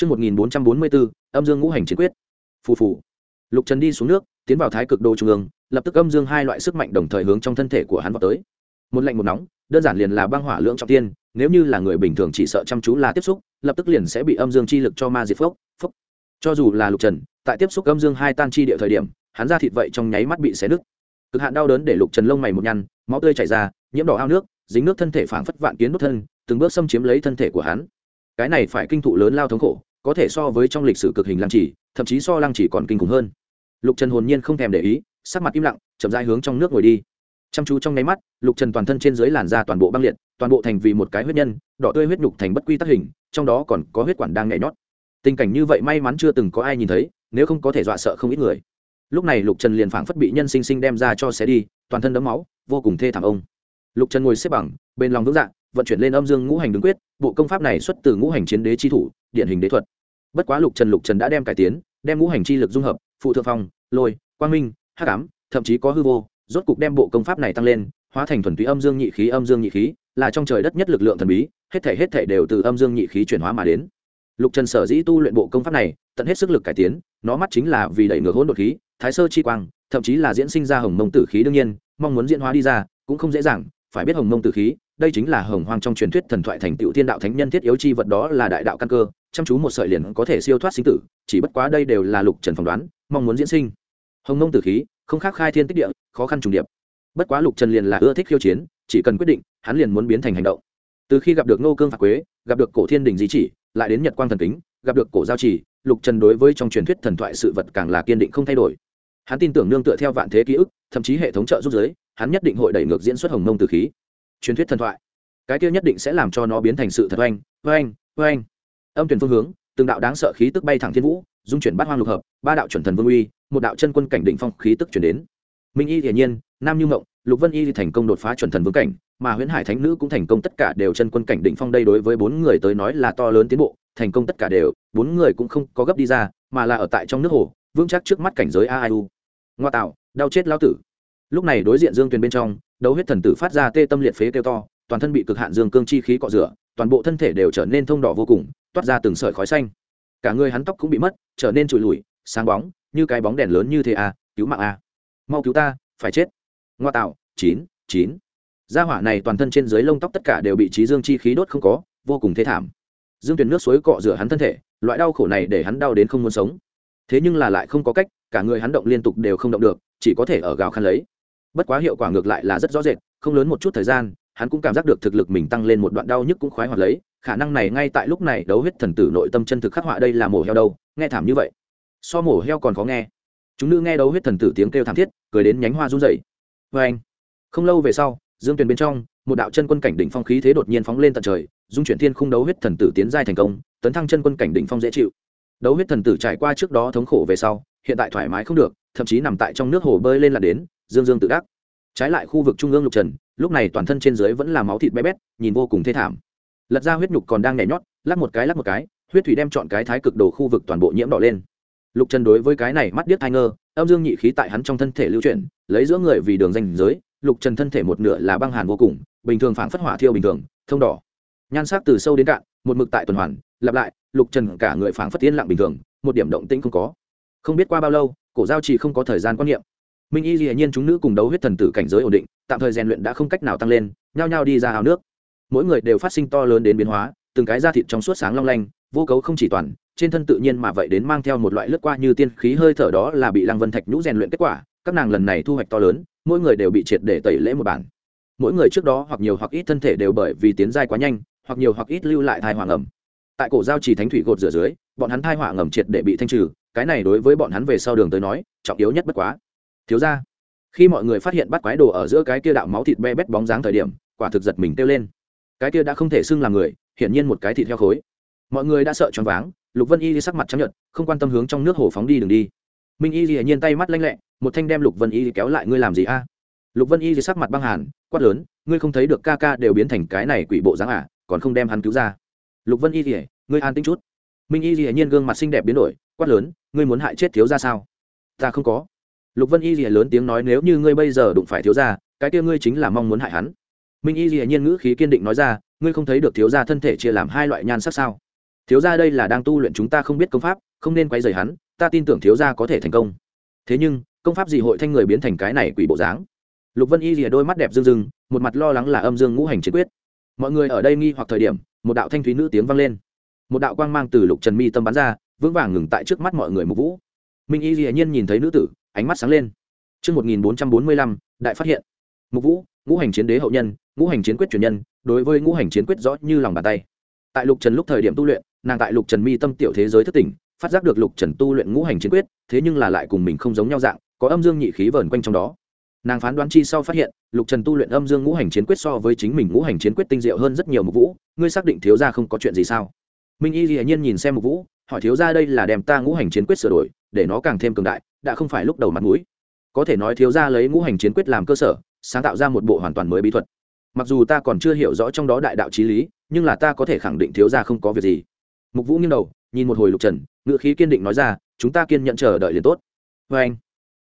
Trước 1444, âm dương ngũ hành chiến quyết. Phù phù. Lục Trần đi xuống nước, tiến vào thái cực đô trung ương, lập tức âm dương hai loại sức mạnh đồng thời hướng trong thân thể của hắn vọt tới. Một lạnh một nóng, đơn giản liền là băng hỏa lượng trọng tiên, nếu như là người bình thường chỉ sợ chăm chú là tiếp xúc, lập tức liền sẽ bị âm dương chi lực cho ma diệt phốc, phốc. Cho dù là Lục Trần, tại tiếp xúc âm dương hai tan chi địa thời điểm, hắn ra thịt vậy trong nháy mắt bị xé nứt. Cực hạn đau đớn để Lục Trần lông mày một nhăn, máu tươi chảy ra, nhiễm đỏ ao nước, dính nước thân thể phảng phất vạn kiến đốt thân, từng bước xâm chiếm lấy thân thể của hắn. Cái này phải kinh thụ lớn lao thống khổ, có thể so với trong lịch sử cực hình lăng chỉ, thậm chí so lăng chỉ còn kinh khủng hơn. Lục Trần hồn nhiên không thèm để ý, sắc mặt im lặng, chậm rãi hướng trong nước ngồi đi. Chăm chú trong nháy mắt, Lục Trần toàn thân trên dưới làn da toàn bộ băng liệt, toàn bộ thành vì một cái huyết nhân, đỏ tươi huyết nhục thành bất quy tắc hình, trong đó còn có huyết quản đang nhảy nhót. Tình cảnh như vậy may mắn chưa từng có ai nhìn thấy, nếu không có thể dọa sợ không ít người. Lúc này Lục Trần liền phảng phất bị nhân sinh sinh đem ra cho xé đi, toàn thân đấm máu, vô cùng thê thảm ông. Lục Trần ngồi xếp bằng, bên lòng vững dạng, vận chuyển lên âm dương ngũ hành đứng quyết, bộ công pháp này xuất từ ngũ hành chiến đế chi thủ, điển hình đế thuật. Bất quá Lục Trần Lục Trần đã đem cải tiến, đem ngũ hành chi lực dung hợp, phụ thượng phong, lôi, quang minh, hắc ám, thậm chí có hư vô, rốt cục đem bộ công pháp này tăng lên, hóa thành thuần túy âm dương nhị khí âm dương nhị khí, là trong trời đất nhất lực lượng thần bí, hết thể hết thể đều từ âm dương nhị khí chuyển hóa mà đến. Lục Trần sở dĩ tu luyện bộ công pháp này, tận hết sức lực cải tiến, nó mắt chính là vì đẩy ngược hỗn đột khí, thái sơ chi quang, thậm chí là diễn sinh ra hồng mông tử khí đương nhiên, mong muốn diễn hóa đi ra, cũng không dễ dàng, phải biết hồng mông tử khí, đây chính là hồng hoang trong truyền thuyết thần thoại thành tựu thiên đạo thánh nhân thiết yếu chi vật đó là đại đạo căn cơ, chăm chú một sợi liền có thể siêu thoát sinh tử, chỉ bất quá đây đều là Lục Trần phỏng đoán, mong muốn diễn sinh. Hồng mông tử khí, không khác khai thiên tích địa, khó khăn trùng điệp. Bất quá Lục Trần liền là ưa thích khiêu chiến, chỉ cần quyết định, hắn liền muốn biến thành hành động. Từ khi gặp được Ngô Cương Phạt Quế, gặp được Cổ Thiên Đình di chỉ, lại đến Nhật Quang thần kính, gặp được Cổ Giao Chỉ, Lục Trần đối với trong truyền thuyết thần thoại sự vật càng là kiên định không thay đổi. Hắn tin tưởng nương tựa theo vạn thế ký ức, thậm chí hệ thống trợ giúp giới, hắn nhất định hội đẩy ngược diễn xuất hồng mông tử khí. Truyền thuyết thần thoại, cái kia nhất định sẽ làm cho nó biến thành sự thật oanh, oanh, oanh. Âm truyền phương hướng, từng đạo đáng sợ khí tức bay thẳng thiên vũ, dung chuyển bát hoang lục hợp, ba đạo chuẩn thần vương uy, một đạo chân quân cảnh định phong khí tức truyền đến. Minh Y hiển nhiên, Nam Như mộng Lục Vân Y thành công đột phá chuẩn thần vương cảnh, mà Huyễn Hải Thánh Nữ cũng thành công tất cả đều chân quân cảnh định phong đây đối với bốn người tới nói là to lớn tiến bộ, thành công tất cả đều, bốn người cũng không có gấp đi ra, mà là ở tại trong nước hồ, vững chắc trước mắt cảnh giới AIU. Ngoa tạo, đau chết lão tử. Lúc này đối diện Dương Tuyền bên trong, đấu huyết thần tử phát ra tê tâm liệt phế kêu to, toàn thân bị cực hạn dương cương chi khí cọ rửa, toàn bộ thân thể đều trở nên thông đỏ vô cùng, toát ra từng sợi khói xanh. Cả người hắn tóc cũng bị mất, trở nên trụi lủi, sáng bóng, như cái bóng đèn lớn như thế à, cứu mạng à. Mau cứu ta, phải chết. Ngoa tạo, chín, chín. Gia hỏa này toàn thân trên dưới lông tóc tất cả đều bị trí dương chi khí đốt không có, vô cùng thế thảm. Dương Tuyền nước suối cọ rửa hắn thân thể, loại đau khổ này để hắn đau đến không muốn sống. Thế nhưng là lại không có cách, cả người hắn động liên tục đều không động được, chỉ có thể ở gào khăn lấy. Bất quá hiệu quả ngược lại là rất rõ rệt, không lớn một chút thời gian, hắn cũng cảm giác được thực lực mình tăng lên một đoạn đau nhức cũng khoái hoạt lấy, khả năng này ngay tại lúc này đấu huyết thần tử nội tâm chân thực khắc họa đây là mổ heo đâu, nghe thảm như vậy. So mổ heo còn khó nghe. Chúng nữ nghe đấu huyết thần tử tiếng kêu thảm thiết, cười đến nhánh hoa run rẩy. vê anh. Không lâu về sau, Dương Tuyền bên trong, một đạo chân quân cảnh đỉnh phong khí thế đột nhiên phóng lên tận trời, dung chuyển thiên khung đấu huyết thần tử tiến giai thành công, tấn thăng chân quân cảnh đỉnh phong dễ chịu. Đấu huyết thần tử trải qua trước đó thống khổ về sau, hiện tại thoải mái không được, thậm chí nằm tại trong nước hồ bơi lên là đến, dương dương tự đắc. Trái lại khu vực trung ương lục trần, lúc này toàn thân trên dưới vẫn là máu thịt bé bét, nhìn vô cùng thê thảm. Lật ra huyết nhục còn đang nhảy nhót, lắc một cái lắc một cái, huyết thủy đem chọn cái thái cực đồ khu vực toàn bộ nhiễm đỏ lên. Lục Trần đối với cái này mắt điếc thai ngơ, âm dương nhị khí tại hắn trong thân thể lưu chuyển, lấy giữa người vì đường danh giới, Lục Trần thân thể một nửa là băng hàn vô cùng, bình thường phảng phất hỏa thiêu bình thường, thông đỏ. Nhan sắc từ sâu đến cạn, một mực tại tuần hoàn, lặp lại, Lục Trần cả người phảng phất yên lặng bình thường, một điểm động tĩnh không có. Không biết qua bao lâu, cổ giao chỉ không có thời gian quan niệm. Minh Y dĩ Nhiên chúng nữ cùng đấu huyết thần tử cảnh giới ổn định, tạm thời rèn luyện đã không cách nào tăng lên, nhao nhao đi ra hào nước. Mỗi người đều phát sinh to lớn đến biến hóa, từng cái da thịt trong suốt sáng long lanh, vô cấu không chỉ toàn, trên thân tự nhiên mà vậy đến mang theo một loại lướt qua như tiên khí hơi thở đó là bị Lăng Vân Thạch nhũ rèn luyện kết quả, các nàng lần này thu hoạch to lớn, mỗi người đều bị triệt để tẩy lễ một bản. Mỗi người trước đó hoặc nhiều hoặc ít thân thể đều bởi vì tiến giai quá nhanh, hoặc nhiều hoặc ít lưu lại thai hoàng ẩm. Tại cổ giao chỉ thánh thủy gột rửa dưới, bọn hắn thai hỏa ngầm triệt để bị thanh trừ, cái này đối với bọn hắn về sau đường tới nói, trọng yếu nhất bất quá. Thiếu gia, khi mọi người phát hiện bắt quái đồ ở giữa cái kia đạo máu thịt be bét bóng dáng thời điểm, quả thực giật mình kêu lên. Cái kia đã không thể xưng làm người, hiển nhiên một cái thịt heo khối. Mọi người đã sợ choáng váng, Lục Vân Y sắc mặt trắng nhợt, không quan tâm hướng trong nước hồ phóng đi đường đi. Minh Y hiển nhiên tay mắt lanh lẹ, một thanh đem Lục Vân Y kéo lại ngươi làm gì a? Lục Vân Y sắc mặt băng hàn, quát lớn, ngươi không thấy được ca ca đều biến thành cái này quỷ bộ dáng à, còn không đem hắn cứu ra. Lục Vân Y liễu, ngươi an tĩnh chút. Minh Y hiển nhiên gương mặt xinh đẹp biến đổi, quát lớn, ngươi muốn hại chết thiếu gia sao? Ta không có. Lục Vân Y liễu lớn tiếng nói nếu như ngươi bây giờ đụng phải thiếu gia, cái kia ngươi chính là mong muốn hại hắn. Minh Y hiển nhiên ngữ khí kiên định nói ra, ngươi không thấy được thiếu gia thân thể chia làm hai loại nhan sắc sao? thiếu gia đây là đang tu luyện chúng ta không biết công pháp không nên quay rời hắn ta tin tưởng thiếu gia có thể thành công. Thế nhưng công pháp gì hội thanh người biến thành cái này quỷ bộ dáng? Lục vân y rìa đôi mắt đẹp rưng rưng một mặt lo lắng là âm dương ngũ hành chiến quyết. Mọi người ở đây nghi hoặc thời điểm một đạo thanh thúy nữ tiếng vang lên. Một đạo quang mang từ lục trần mi tâm bắn ra vững vàng ngừng tại trước mắt mọi người mục vũ. Minh y dĩ nhiên nhìn thấy nữ tử ánh mắt sáng lên Trước 1445, đại phát hiện. Mục Vũ, ngũ hành chiến đế hậu nhân, ngũ hành chiến quyết truyền nhân, đối với ngũ hành chiến quyết rõ như lòng bàn tay. Tại Lục Trần lúc thời điểm tu luyện, nàng tại Lục Trần mi tâm tiểu thế giới thức tỉnh, phát giác được Lục Trần tu luyện ngũ hành chiến quyết, thế nhưng là lại cùng mình không giống nhau dạng, có âm dương nhị khí vẩn quanh trong đó. Nàng phán đoán chi sau phát hiện, Lục Trần tu luyện âm dương ngũ hành chiến quyết so với chính mình ngũ hành chiến quyết tinh diệu hơn rất nhiều Mục Vũ, ngươi xác định thiếu gia không có chuyện gì sao? Minh Y Lệ Nhiên nhìn xem Mục Vũ, hỏi thiếu gia đây là đem ta ngũ hành chiến quyết sửa đổi, để nó càng thêm cường đại, đã không phải lúc đầu mặt mũi. Có thể nói thiếu gia lấy ngũ hành chiến quyết làm cơ sở, sáng tạo ra một bộ hoàn toàn mới bí thuật. Mặc dù ta còn chưa hiểu rõ trong đó đại đạo trí lý, nhưng là ta có thể khẳng định thiếu gia không có việc gì. Mục vũ nghiêng đầu, nhìn một hồi lục trần ngự khí kiên định nói ra, chúng ta kiên nhận chờ đợi liền tốt. Vê anh,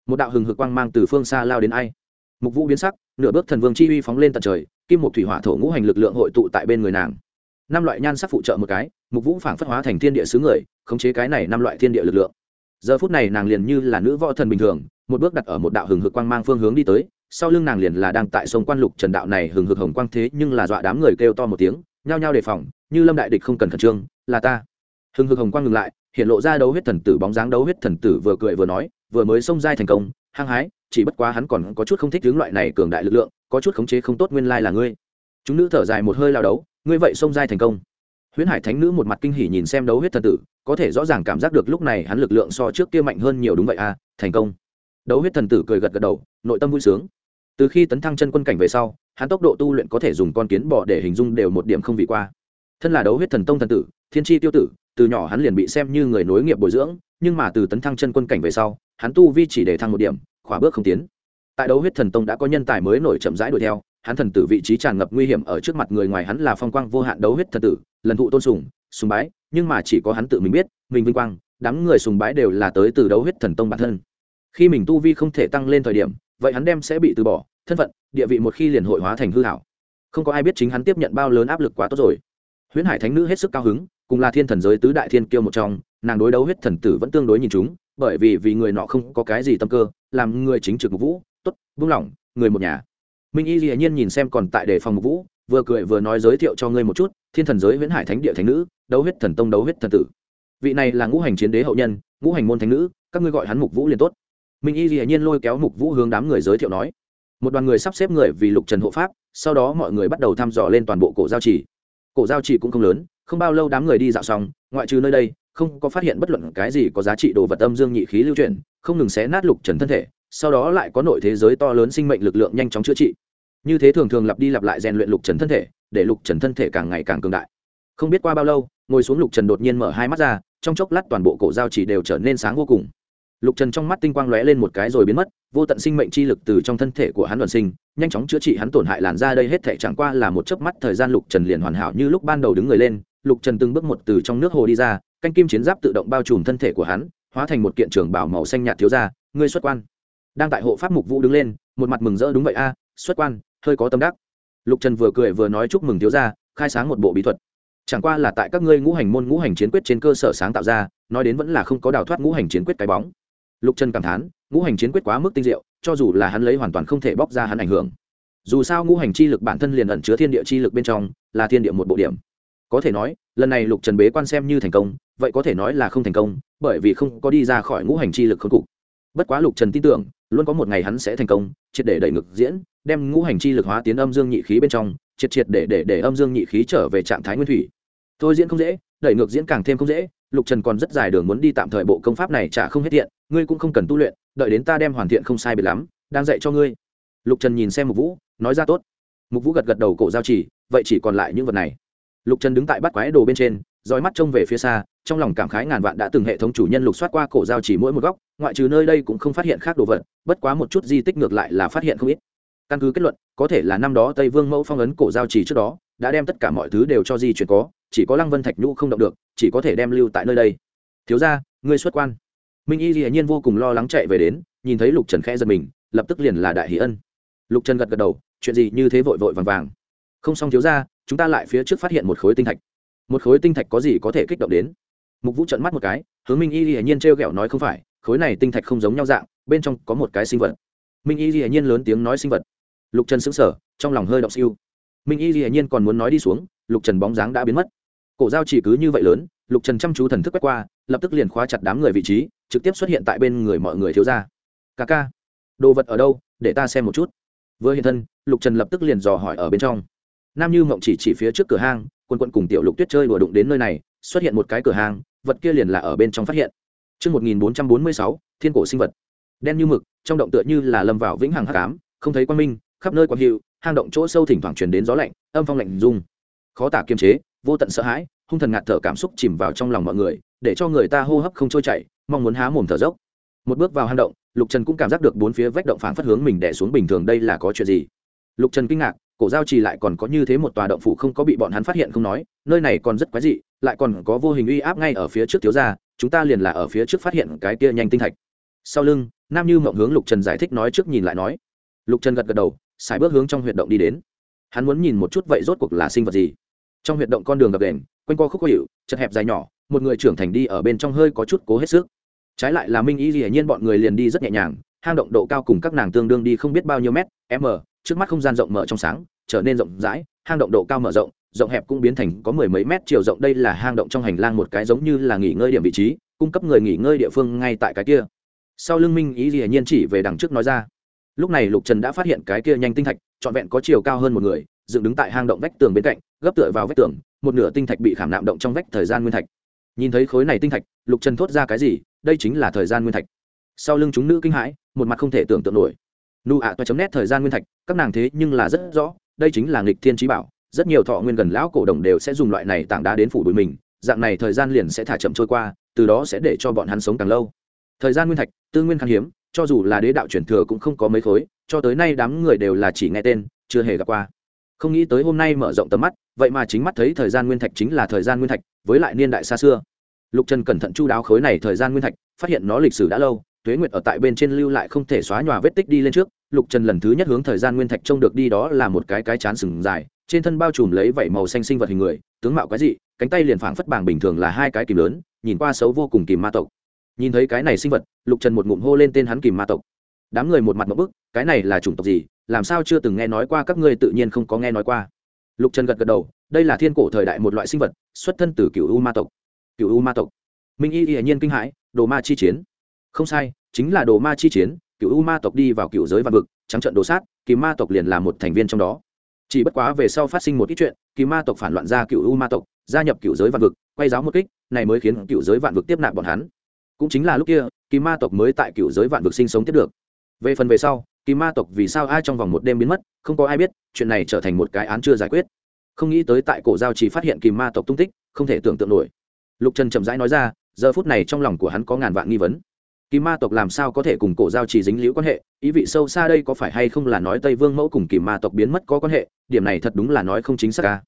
một đạo hừng hực quang mang từ phương xa lao đến ai. Mục vũ biến sắc, nửa bước thần vương chi uy phóng lên tận trời, kim một thủy hỏa thổ ngũ hành lực lượng hội tụ tại bên người nàng. Năm loại nhan sắc phụ trợ một cái, mục vũ phảng phất hóa thành thiên địa xứ người, khống chế cái này năm loại thiên địa lực lượng giờ phút này nàng liền như là nữ võ thần bình thường, một bước đặt ở một đạo hừng hực quang mang phương hướng đi tới, sau lưng nàng liền là đang tại sông quan lục trần đạo này hừng hực hồng quang thế nhưng là dọa đám người kêu to một tiếng, nhao nhao đề phòng, như lâm đại địch không cần khẩn trương, là ta. Hừng hực hồng quang ngừng lại, hiện lộ ra đấu huyết thần tử bóng dáng đấu huyết thần tử vừa cười vừa nói, vừa mới xông giai thành công, hăng hái, chỉ bất quá hắn còn có chút không thích tướng loại này cường đại lực lượng, có chút khống chế không tốt nguyên lai là ngươi. Chúng nữ thở dài một hơi lao đấu, ngươi vậy xông giai thành công. Huyễn hải thánh nữ một mặt kinh hỉ nhìn xem đấu huyết thần tử có thể rõ ràng cảm giác được lúc này hắn lực lượng so trước kia mạnh hơn nhiều đúng vậy à thành công. Đấu huyết thần tử cười gật gật đầu, nội tâm vui sướng. Từ khi tấn thăng chân quân cảnh về sau, hắn tốc độ tu luyện có thể dùng con kiến bò để hình dung đều một điểm không vị qua. Thân là đấu huyết thần tông thần tử, thiên tri tiêu tử, từ nhỏ hắn liền bị xem như người nối nghiệp bồi dưỡng, nhưng mà từ tấn thăng chân quân cảnh về sau, hắn tu vi chỉ để thăng một điểm, khỏa bước không tiến. Tại đấu huyết thần tông đã có nhân tài mới nổi chậm rãi đuổi theo, hắn thần tử vị trí tràn ngập nguy hiểm ở trước mặt người ngoài hắn là phong quang vô hạn đấu huyết thần tử, lần thụ tôn sùng sùng bái nhưng mà chỉ có hắn tự mình biết, mình vinh quang, đám người sùng bái đều là tới từ đấu huyết thần tông bản thân. Khi mình tu vi không thể tăng lên thời điểm, vậy hắn đem sẽ bị từ bỏ, thân phận, địa vị một khi liền hội hóa thành hư hảo. Không có ai biết chính hắn tiếp nhận bao lớn áp lực quá tốt rồi. Huyễn hải thánh nữ hết sức cao hứng, cùng là thiên thần giới tứ đại thiên kiêu một trong, nàng đối đấu huyết thần tử vẫn tương đối nhìn chúng, bởi vì vì người nọ không có cái gì tâm cơ, làm người chính trực mục vũ t ố t vung lòng, người một nhà. Minh y dĩ nhiên nhìn xem còn tại đề phòng mục vũ, vừa cười vừa nói giới thiệu cho ngươi một chút, thiên thần giới huyễn hải thánh địa thánh nữ đấu huyết thần tông đấu huyết thần tử. Vị này là ngũ hành chiến đế hậu nhân, ngũ hành môn thánh nữ, các ngươi gọi hắn mục vũ liền tốt. Minh y dĩ nhiên lôi kéo mục vũ hướng đám người giới thiệu nói. Một đoàn người sắp xếp người vì lục trần hộ pháp, sau đó mọi người bắt đầu thăm dò lên toàn bộ cổ giao trì. Cổ giao trì cũng không lớn, không bao lâu đám người đi dạo xong, ngoại trừ nơi đây, không có phát hiện bất luận cái gì có giá trị đồ vật âm dương nhị khí lưu chuyển, không ngừng xé nát lục trần thân thể, sau đó lại có nội thế giới to lớn sinh mệnh lực lượng nhanh chóng chữa trị. Như thế thường thường lặp đi lặp lại rèn luyện lục trần thân thể, để lục trần thân thể càng ngày càng cường đại. Không biết qua bao lâu ngồi xuống lục trần đột nhiên mở hai mắt ra, trong chốc lát toàn bộ cổ giao chỉ đều trở nên sáng vô cùng. Lục trần trong mắt tinh quang lóe lên một cái rồi biến mất, vô tận sinh mệnh chi lực từ trong thân thể của hắn đoàn sinh, nhanh chóng chữa trị hắn tổn hại làn da đây hết thể chẳng qua là một chớp mắt thời gian lục trần liền hoàn hảo như lúc ban đầu đứng người lên, lục trần từng bước một từ trong nước hồ đi ra, canh kim chiến giáp tự động bao trùm thân thể của hắn, hóa thành một kiện trường bảo màu xanh nhạt thiếu ra ngươi xuất quan. Đang tại hộ pháp mục vũ đứng lên, một mặt mừng rỡ, đúng vậy a, xuất quan, hơi có tâm đắc. Lục trần vừa cười vừa nói chúc mừng thiếu gia, khai sáng một bộ bí thuật chẳng qua là tại các ngươi ngũ hành môn ngũ hành chiến quyết trên cơ sở sáng tạo ra, nói đến vẫn là không có đào thoát ngũ hành chiến quyết cái bóng. Lục trần cảm thán, ngũ hành chiến quyết quá mức tinh diệu, cho dù là hắn lấy hoàn toàn không thể bóc ra hắn ảnh hưởng. Dù sao ngũ hành chi lực bản thân liền ẩn chứa thiên địa chi lực bên trong, là thiên địa một bộ điểm. Có thể nói, lần này lục trần bế quan xem như thành công, vậy có thể nói là không thành công, bởi vì không có đi ra khỏi ngũ hành chi lực khốn cục. Bất quá lục trần tin tưởng, luôn có một ngày hắn sẽ thành công, triệt để đẩy ngực diễn, đem ngũ hành chi lực hóa tiến âm dương nhị khí bên trong, triệt triệt để để để âm dương nhị khí trở về trạng thái nguyên thủy thôi diễn không dễ, đẩy ngược diễn càng thêm không dễ, lục trần còn rất dài đường muốn đi tạm thời bộ công pháp này chả không hết thiện ngươi cũng không cần tu luyện, đợi đến ta đem hoàn thiện không sai biệt lắm, đang dạy cho ngươi. Lục trần nhìn xem mục vũ, nói ra tốt. Mục vũ gật gật đầu cổ giao chỉ, vậy chỉ còn lại những vật này. Lục trần đứng tại bắt quái đồ bên trên, dõi mắt trông về phía xa, trong lòng cảm khái ngàn vạn đã từng hệ thống chủ nhân lục soát qua cổ giao chỉ mỗi một góc, ngoại trừ nơi đây cũng không phát hiện khác đồ vật, bất quá một chút di tích ngược lại là phát hiện không ít. Căn cứ kết luận, có thể là năm đó tây vương mẫu phong ấn cổ giao chỉ trước đó đã đem tất cả mọi thứ đều cho di chuyển có, chỉ có lăng vân thạch nhũ không động được, chỉ có thể đem lưu tại nơi đây. Thiếu ra ngươi xuất quan. Minh y hiển nhiên vô cùng lo lắng chạy về đến, nhìn thấy lục trần khẽ giật mình, lập tức liền là đại hỷ ân. Lục trần gật gật đầu, chuyện gì như thế vội vội vàng vàng. Không xong, thiếu ra chúng ta lại phía trước phát hiện một khối tinh thạch. Một khối tinh thạch có gì có thể kích động đến? Mục vũ trận mắt một cái, hướng minh y hiển nhiên t r g nói không phải, khối này tinh thạch không giống nhau dạng, bên trong có một cái sinh vật. Minh y hiển nhiên lớn tiếng nói sinh vật. Lục trần xứng sở trong lòng hơi động siêu minh y hiển nhiên còn muốn nói đi xuống lục trần bóng dáng đã biến mất. Cổ dao chỉ cứ như vậy lớn lục trần chăm chú thần thức quét qua lập tức liền khóa chặt đám người vị trí trực tiếp xuất hiện tại bên người mọi người thiếu ra ca ca đồ vật ở đâu để ta xem một chút. Vừa hiện thân lục trần lập tức liền dò hỏi ở bên trong. Nam như mộng chỉ chỉ phía trước cửa hang quân quận cùng tiểu lục tuyết chơi đùa đụng đến nơi này xuất hiện một cái cửa hàng vật kia liền là ở bên trong phát hiện. Trước 1446, thiên cổ sinh vật. Đen như mực, trong động tựa như là lâm vào vĩnh hằng hắc ám, không thấy quang minh, khắp nơi quang hiệu, hang động chỗ sâu thỉnh thoảng truyền đến gió lạnh, âm phong lạnh rung. Khó tả kiềm chế, vô tận sợ hãi, hung thần ngạt thở cảm xúc chìm vào trong lòng mọi người, để cho người ta hô hấp không trôi chảy, mong muốn há mồm thở dốc. Một bước vào hang động, Lục Trần cũng cảm giác được bốn phía vách động phảng phất hướng mình đè xuống bình thường đây là có chuyện gì? Lục Trần kinh ngạc, cổ giao trì lại còn có như thế một tòa động phủ không có bị bọn hắn phát hiện không nói nơi này còn rất quái dị lại còn có vô hình uy áp ngay ở phía trước thiếu gia chúng ta liền là ở phía trước phát hiện cái kia nhanh tinh thạch sau lưng nam như mộng hướng lục trần giải thích nói trước nhìn lại nói lục trần gật gật đầu xài bước hướng trong huyệt động đi đến. Hắn muốn nhìn một chút vậy rốt cuộc là sinh vật gì. Trong huyệt động con đường gập đền quanh co khúc có hiệu chật hẹp dài nhỏ, một người trưởng thành đi ở bên trong hơi có chút cố hết sức. Trái lại là minh y hiển nhiên bọn người liền đi rất nhẹ nhàng, hang động độ cao cùng các nàng tương đương đi không biết bao nhiêu mét, m, trước mắt không gian rộng mở trong sáng, trở nên rộng rãi, hang động độ cao mở rộng rộng hẹp cũng biến thành có mười mấy mét chiều rộng, đây là hang động trong hành lang một cái giống như là nghỉ ngơi điểm vị trí, cung cấp người nghỉ ngơi địa phương ngay tại cái kia. Sau lưng minh ý gì nhiên chỉ về đằng trước nói ra lúc này lục trần đã phát hiện cái kia nhanh tinh thạch, trọn vẹn có chiều cao hơn một người, dựng đứng tại hang động vách tường bên cạnh, gấp tựa vào vách tường, một nửa tinh thạch bị khảm nạm động trong vách thời gian nguyên thạch. Nhìn thấy khối này tinh thạch, lục trần thốt ra cái gì? Đây chính là thời gian nguyên thạch. Sau lưng chúng nữ kinh hãi, một mặt không thể tưởng tượng nổi. Nu ạ toa chấm nét thời gian nguyên thạch, các nàng thế nhưng là rất rõ, đây chính là nghịch thiên trí bảo, rất nhiều thọ nguyên gần lão cổ đồng đều sẽ dùng loại này tảng đá đến phủ bụi mình, dạng này thời gian liền sẽ thả chậm trôi qua, từ đó sẽ để cho bọn hắn sống càng lâu. Thời gian nguyên thạch, tư nguyên khan hiếm cho dù là đế đạo truyền thừa cũng không có mấy khối, cho tới nay đám người đều là chỉ nghe tên, chưa hề gặp qua. Không nghĩ tới hôm nay mở rộng tầm mắt, vậy mà chính mắt thấy thời gian nguyên thạch chính là thời gian nguyên thạch, với lại niên đại xa xưa. Lục trần cẩn thận chu đáo khối này thời gian nguyên thạch, phát hiện nó lịch sử đã lâu, tuế nguyệt ở tại bên trên lưu lại không thể xóa nhòa vết tích đi lên trước, lục trần lần thứ nhất hướng thời gian nguyên thạch trông được đi đó là một cái cái chán sừng dài, trên thân bao trùm lấy vảy màu xanh sinh vật hình người, tướng mạo cái dị, cánh tay liền phảng phất bảng bình thường là hai cái kìm lớn, nhìn qua xấu vô cùng kìm ma tộc nhìn thấy cái này sinh vật, lục trần một ngụm hô lên tên hắn kìm ma tộc. Đám người một mặt một bức, cái này là chủng tộc gì, làm sao chưa từng nghe nói qua, các ngươi tự nhiên không có nghe nói qua. Lục trần gật gật đầu, đây là thiên cổ thời đại một loại sinh vật, xuất thân từ cựu u ma tộc. Cựu u ma tộc. Minh y y nhiên kinh hãi, đồ ma chi chiến. Không sai, chính là đồ ma chi chiến cựu u ma tộc đi vào cựu giới vạn vực, trắng trận đồ sát kỳ ma tộc liền là một thành viên trong đó. Chỉ bất quá về sau phát sinh một ít chuyện kỳ ma tộc phản loạn ra cựu u ma tộc, gia nhập cựu giới vạn vực, quay giáo một kích, này mới khiến cựu giới vạn vực tiếp nạp bọn hắn cũng chính là lúc kia kỳ ma tộc mới tại cựu giới vạn vực sinh sống tiếp được. Về phần về sau kỳ ma tộc vì sao ai trong vòng một đêm biến mất, không có ai biết, chuyện này trở thành một cái án chưa giải quyết. Không nghĩ tới tại cổ giao chỉ phát hiện kỳ ma tộc tung tích, không thể tưởng tượng nổi. Lục trần chậm rãi nói ra, giờ phút này trong lòng của hắn có ngàn vạn nghi vấn. Kỳ ma tộc làm sao có thể cùng cổ giao chỉ dính liễu quan hệ, ý vị sâu xa đây có phải hay không là nói tây vương mẫu cùng kỳ ma tộc biến mất có quan hệ, điểm này thật đúng là nói không chính xác ca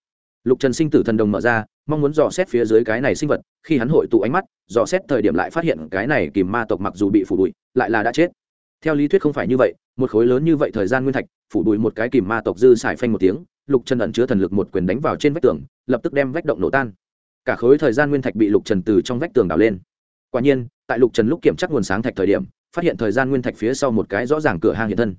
lục trần sinh tử thần đồng mở ra, mong muốn dò xét phía dưới cái này sinh vật, khi hắn hội tụ ánh mắt, dò xét thời điểm lại phát hiện cái này kìm ma tộc mặc dù bị phủ bụi, lại là đã chết. Theo lý thuyết không phải như vậy, một khối lớn như vậy thời gian nguyên thạch, phủ bụi một cái kìm ma tộc dư xài phanh một tiếng, lục trần ẩn chứa thần lực một quyền đánh vào trên vách tường, lập tức đem vách động nổ tan. Cả khối thời gian nguyên thạch bị lục trần từ trong vách tường đào lên. Quả nhiên, tại lục trần lúc kiểm tra nguồn sáng thạch thời điểm, phát hiện thời gian nguyên thạch phía sau một cái rõ ràng cửa hàng hiện thân.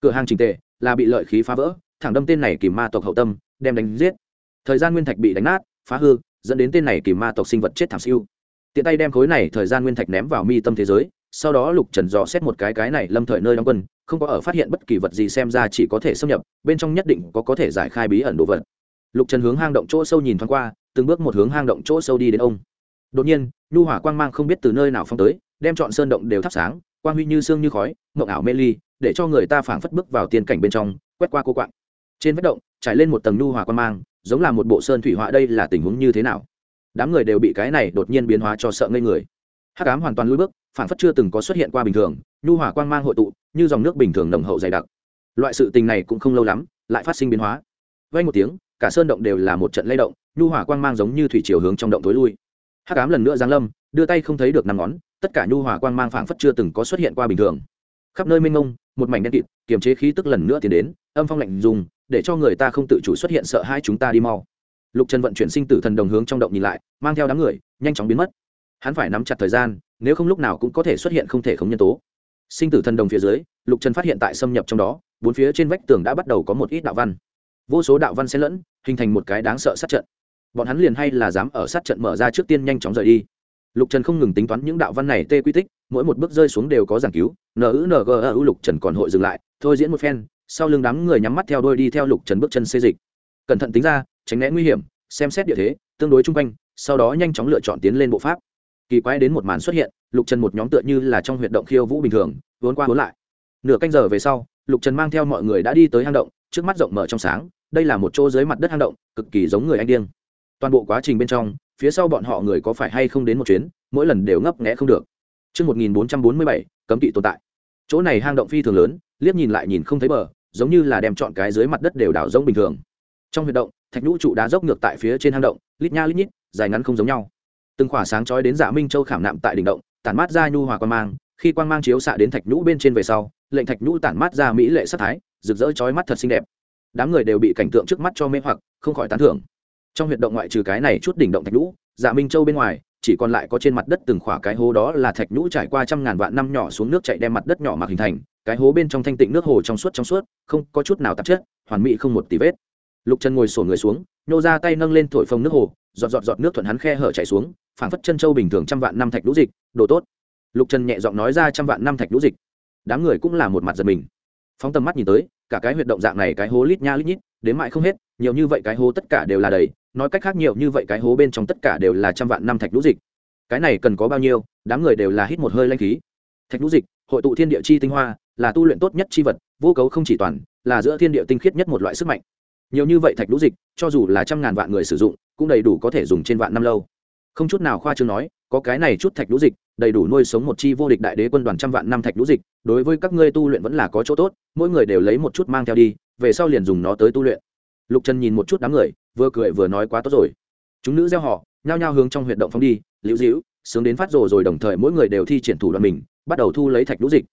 Cửa hàng trình tệ là bị lợi khí phá vỡ, thẳng đâm tên này kìm ma tộc hậu tâm, đem đánh giết thời gian nguyên thạch bị đánh nát, phá hư, dẫn đến tên này kìm ma tộc sinh vật chết thảm siêu. Tiện tay đem khối này thời gian nguyên thạch ném vào mi tâm thế giới, sau đó lục trần dò xét một cái cái này lâm thời nơi đóng quân, không có ở phát hiện bất kỳ vật gì xem ra chỉ có thể xâm nhập, bên trong nhất định có có thể giải khai bí ẩn đồ vật. Lục trần hướng hang động chỗ sâu nhìn thoáng qua, từng bước một hướng hang động chỗ sâu đi đến ông. Đột nhiên, nhu hỏa quang mang không biết từ nơi nào phong tới, đem chọn sơn động đều thắp sáng, quang huy như sương như khói, mộng ảo mê ly, để cho người ta phảng phất bước vào tiên cảnh bên trong, quét qua cô quạng. Trên vết động, trải lên một tầng nhu hỏa quang mang giống là một bộ sơn thủy họa đây là tình huống như thế nào? Đám người đều bị cái này đột nhiên biến hóa cho sợ ngây người. Hắc ám hoàn toàn lùi bước phản phất chưa từng có xuất hiện qua bình thường, nhu hỏa quang mang hội tụ, như dòng nước bình thường nồng hậu dày đặc. Loại sự tình này cũng không lâu lắm, lại phát sinh biến hóa. Vay một tiếng, cả sơn động đều là một trận lay động, nhu hỏa quang mang giống như thủy chiều hướng trong động tối lui. Hắc ám lần nữa giáng lâm, đưa tay không thấy được năm ngón, tất cả nhu hỏa quang mang phảng phất chưa từng có xuất hiện qua bình thường. Khắp nơi mênh mông, một mảnh đen kịt, kiềm chế khí tức lần nữa tiến đến, âm phong lạnh dùng để cho người ta không tự chủ xuất hiện sợ hai chúng ta đi mau. Lục trần vận chuyển sinh tử thần đồng hướng trong động nhìn lại, mang theo đám người, nhanh chóng biến mất. Hắn phải nắm chặt thời gian, nếu không lúc nào cũng có thể xuất hiện không thể khống nhân tố. Sinh tử thần đồng phía dưới, lục trần phát hiện tại xâm nhập trong đó, bốn phía trên vách tường đã bắt đầu có một ít đạo văn. Vô số đạo văn xen lẫn, hình thành một cái đáng sợ sát trận. Bọn hắn liền hay là dám ở sát trận mở ra trước tiên nhanh chóng rời đi. Lục trần không ngừng tính toán những đạo văn này tê quy tích, mỗi một bước rơi xuống đều có giảng cứu, n ng u lục trần còn hội dừng lại, thôi diễn một phen sau lưng đám người nhắm mắt theo đôi đi theo lục trần bước chân xê dịch. Cẩn thận tính ra tránh né nguy hiểm xem xét địa thế tương đối chung quanh sau đó nhanh chóng lựa chọn tiến lên bộ pháp. Kỳ quái đến một màn xuất hiện lục trần một nhóm tựa như là trong huyệt động khiêu vũ bình thường vốn qua vốn lại. Nửa canh giờ về sau lục trần mang theo mọi người đã đi tới hang động trước mắt rộng mở trong sáng đây là một chỗ dưới mặt đất hang động cực kỳ giống người anh điên. Toàn bộ quá trình bên trong phía sau bọn họ người có phải hay không đến một chuyến mỗi lần đều ngấp nghẽ không được. Trước 1447, cấm kỵ tồn tại. Chỗ này hang động phi thường lớn, liếc nhìn lại nhìn không thấy bờ, giống như là đem chọn cái dưới mặt đất đều đảo rỗng bình thường. Trong huyệt động, thạch nhũ trụ đá dốc ngược tại phía trên hang động, lít nha lít nhít, dài ngắn không giống nhau. Từng khỏa sáng chói đến Dạ Minh Châu khảm nạm tại đỉnh động, tản mát ra nhu hòa quang mang, khi quang mang chiếu xạ đến thạch nhũ bên trên về sau, lệnh thạch nhũ tản mát ra mỹ lệ sắc thái, rực rỡ chói mắt thật xinh đẹp. Đám người đều bị cảnh tượng trước mắt cho mê hoặc, không khỏi tán thưởng. Trong huyệt động ngoại trừ cái này chút đỉnh động thạch nhũ, Dạ Minh Châu bên ngoài, chỉ còn lại có trên mặt đất từng khỏa cái hố đó là thạch nhũ trải qua trăm ngàn vạn năm nhỏ xuống nước chạy đem mặt đất nhỏ mặc hình thành cái hố bên trong thanh tịnh nước hồ trong suốt trong suốt, không có chút nào tạp chất, hoàn mỹ không một tí vết. Lục chân ngồi sổ người xuống, nhô ra tay nâng lên thổi phồng nước hồ, giọt giọt giọt nước thuận hắn khe hở chảy xuống, phảng phất chân châu bình thường trăm vạn năm thạch lũ dịch, đồ tốt. Lục trần nhẹ giọng nói ra trăm vạn năm thạch lũ dịch. Đám người cũng là một mặt giật mình. Phóng tầm mắt nhìn tới, cả cái huyệt động dạng này cái hố lít nha lít nhít, đến mãi không hết, nhiều như vậy cái hố tất cả đều là đầy, nói cách khác nhiều như vậy cái hố bên trong tất cả đều là trăm vạn năm thạch lũ dịch. Cái này cần có bao nhiêu, đám người đều là hít một hơi lanh khí. Thạch lũ dịch, hội tụ thiên địa chi tinh hoa là tu luyện tốt nhất chi vật, vô cấu không chỉ toàn, là giữa thiên địa tinh khiết nhất một loại sức mạnh. Nhiều như vậy thạch lũ dịch, cho dù là trăm ngàn vạn người sử dụng, cũng đầy đủ có thể dùng trên vạn năm lâu. Không chút nào khoa trương nói, có cái này chút thạch lũ dịch, đầy đủ nuôi sống một chi vô địch đại đế quân đoàn trăm vạn năm thạch lũ dịch, đối với các ngươi tu luyện vẫn là có chỗ tốt, mỗi người đều lấy một chút mang theo đi, về sau liền dùng nó tới tu luyện. Lục trần nhìn một chút đám người, vừa cười vừa nói quá tốt rồi. Chúng nữ gieo họ, nhao nhao hướng trong huyệt động phong đi, liễu dĩu sướng đến phát rồ rồi đồng thời mỗi người đều thi triển thủ đoạn mình, bắt đầu thu lấy thạch lũ dịch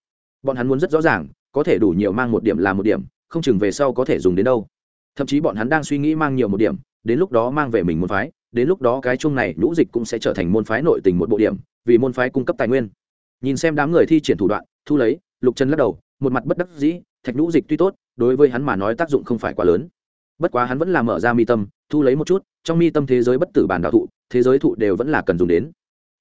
bọn hắn muốn rất rõ ràng, có thể đủ nhiều mang một điểm là một điểm, không chừng về sau có thể dùng đến đâu. Thậm chí bọn hắn đang suy nghĩ mang nhiều một điểm, đến lúc đó mang về mình môn phái, đến lúc đó cái chung này lũ dịch cũng sẽ trở thành môn phái nội tình một bộ điểm, vì môn phái cung cấp tài nguyên. Nhìn xem đám người thi triển thủ đoạn, thu lấy, lục chân lắc đầu, một mặt bất đắc dĩ, thạch lũ dịch tuy tốt, đối với hắn mà nói tác dụng không phải quá lớn. Bất quá hắn vẫn là mở ra mi tâm, thu lấy một chút, trong mi tâm thế giới bất tử bản đạo thụ, thế giới thụ đều vẫn là cần dùng đến.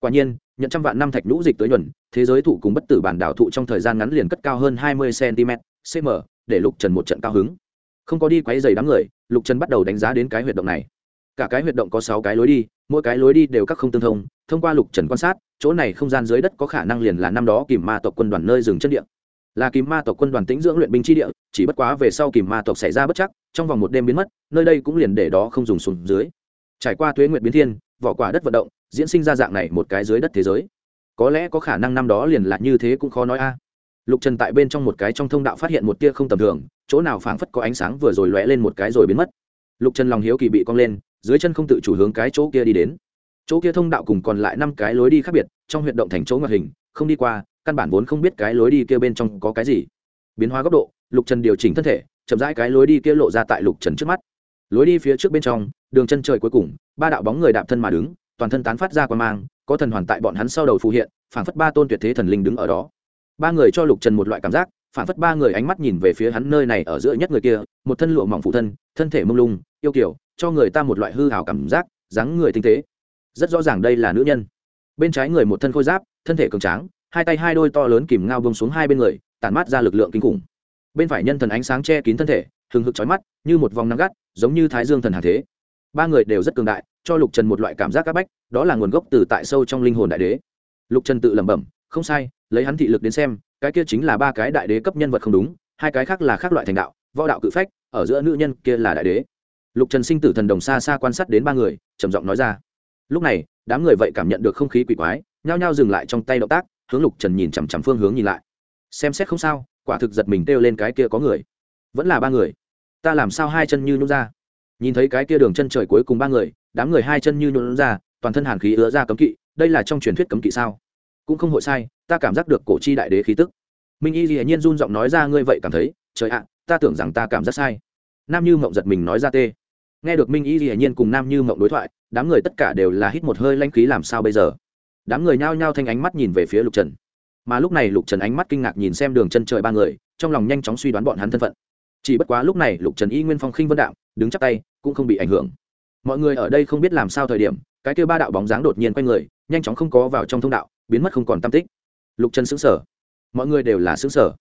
Quả nhiên nhận trăm vạn năm thạch nhũ dịch tới nhuần, thế giới thụ cùng bất tử bản đảo thụ trong thời gian ngắn liền cất cao hơn hai mươi cm cm để lục trần một trận cao hứng. Không có đi quấy dày đám người, lục trần bắt đầu đánh giá đến cái huyệt động này. Cả cái huyệt động có sáu cái lối đi, mỗi cái lối đi đều các không tương thông thông qua lục trần quan sát, chỗ này không gian dưới đất có khả năng liền là năm đó kìm ma tộc quân đoàn nơi dừng chân địa. Là kìm ma tộc quân đoàn tĩnh dưỡng luyện binh chi địa, chỉ bất quá về sau kìm ma tộc xảy ra bất chắc, trong vòng một đêm biến mất, nơi đây cũng liền để đó không dùng xuống dưới. Trải qua tuế nguyệt biến thiên vỏ quả đất vận động, diễn sinh ra dạng này một cái dưới đất thế giới. Có lẽ có khả năng năm đó liền lạc như thế cũng khó nói a. Lục trần tại bên trong một cái trong thông đạo phát hiện một tia không tầm thường, chỗ nào phảng phất có ánh sáng vừa rồi lóe lên một cái rồi biến mất. Lục trần lòng hiếu kỳ bị cong lên, dưới chân không tự chủ hướng cái chỗ kia đi đến. Chỗ kia thông đạo cùng còn lại năm cái lối đi khác biệt, trong huyệt động thành chỗ ngoại hình, không đi qua, căn bản vốn không biết cái lối đi kia bên trong có cái gì. Biến hóa góc độ, lục trần điều chỉnh thân thể, chậm rãi cái lối đi kia lộ ra tại lục trần trước mắt lối đi phía trước bên trong, đường chân trời cuối cùng, ba đạo bóng người đạp thân mà đứng, toàn thân tán phát ra quan mang, có thần hoàn tại bọn hắn sau đầu phù hiện phản phất ba tôn tuyệt thế thần linh đứng ở đó. Ba người cho lục trần một loại cảm giác phản phất ba người ánh mắt nhìn về phía hắn nơi này ở giữa nhất người kia, một thân lụa mỏng phụ thân thân thể mông lung, yêu kiểu, cho người ta một loại hư hào cảm giác, dáng người tinh tế. Rất rõ ràng đây là nữ nhân. Bên trái người một thân khôi giáp, thân thể cường tráng, hai tay hai đôi to lớn kìm ngao bông xuống hai bên người, tản mát ra lực lượng kinh khủng bên phải nhân thần ánh sáng che kín thân thể, hừng hực trói mắt, như một vòng nắng gắt, giống như thái dương thần hà thế. Ba người đều rất cường đại, cho lục trần một loại cảm giác c áp bách, đó là nguồn gốc từ tại sâu trong linh hồn đại đế. Lục trần tự lẩm bẩm, không sai, lấy hắn thị lực đến xem, cái kia chính là ba cái đại đế cấp nhân vật không đúng, hai cái khác là khác loại thành đạo, võ đạo cự phách, ở giữa nữ nhân kia là đại đế. Lục trần sinh tử thần đồng xa xa quan sát đến ba người, trầm giọng nói ra. Lúc này, đám người vậy cảm nhận được không khí quỷ quái, nhao nhao dừng lại trong tay động tác, hướng lục trần nhìn chằm chằm phương hướng nhìn lại. Xem xét không sao quả thực giật mình kêu lên cái kia có người. Vẫn là ba người. Ta làm sao hai chân như nhún ra? Nhìn thấy cái kia đường chân trời cuối cùng ba người, đám người hai chân như nhún ra, toàn thân hàn khí ứa ra cấm kỵ, đây là trong truyền thuyết cấm kỵ sao? Cũng không hội sai, ta cảm giác được cổ chi đại đế khí tức. Minh y dĩ nhiên run giọng nói ra, ngươi vậy cảm thấy, trời ạ, ta tưởng rằng ta cảm giác sai. Nam như mộng giật mình nói ra, tê. Nghe được minh y dĩ nhiên cùng nam như mộng đối thoại, đám người tất cả đều là hít một hơi lanh khí làm sao bây giờ? Đám người nhao nhao thanh ánh mắt nhìn về phía lục trần mà lúc này lục trần ánh mắt kinh ngạc nhìn xem đường chân trời ba người, trong lòng nhanh chóng suy đoán bọn hắn thân phận. Chỉ bất quá lúc này lục trần y nguyên phong khinh vân đạo, đứng chắc tay, cũng không bị ảnh hưởng. Mọi người ở đây không biết làm sao thời điểm, cái kêu ba đạo bóng dáng đột nhiên quay người, nhanh chóng không có vào trong thông đạo, biến mất không còn tam tích. Lục trần xứng sở mọi người đều là xứng sở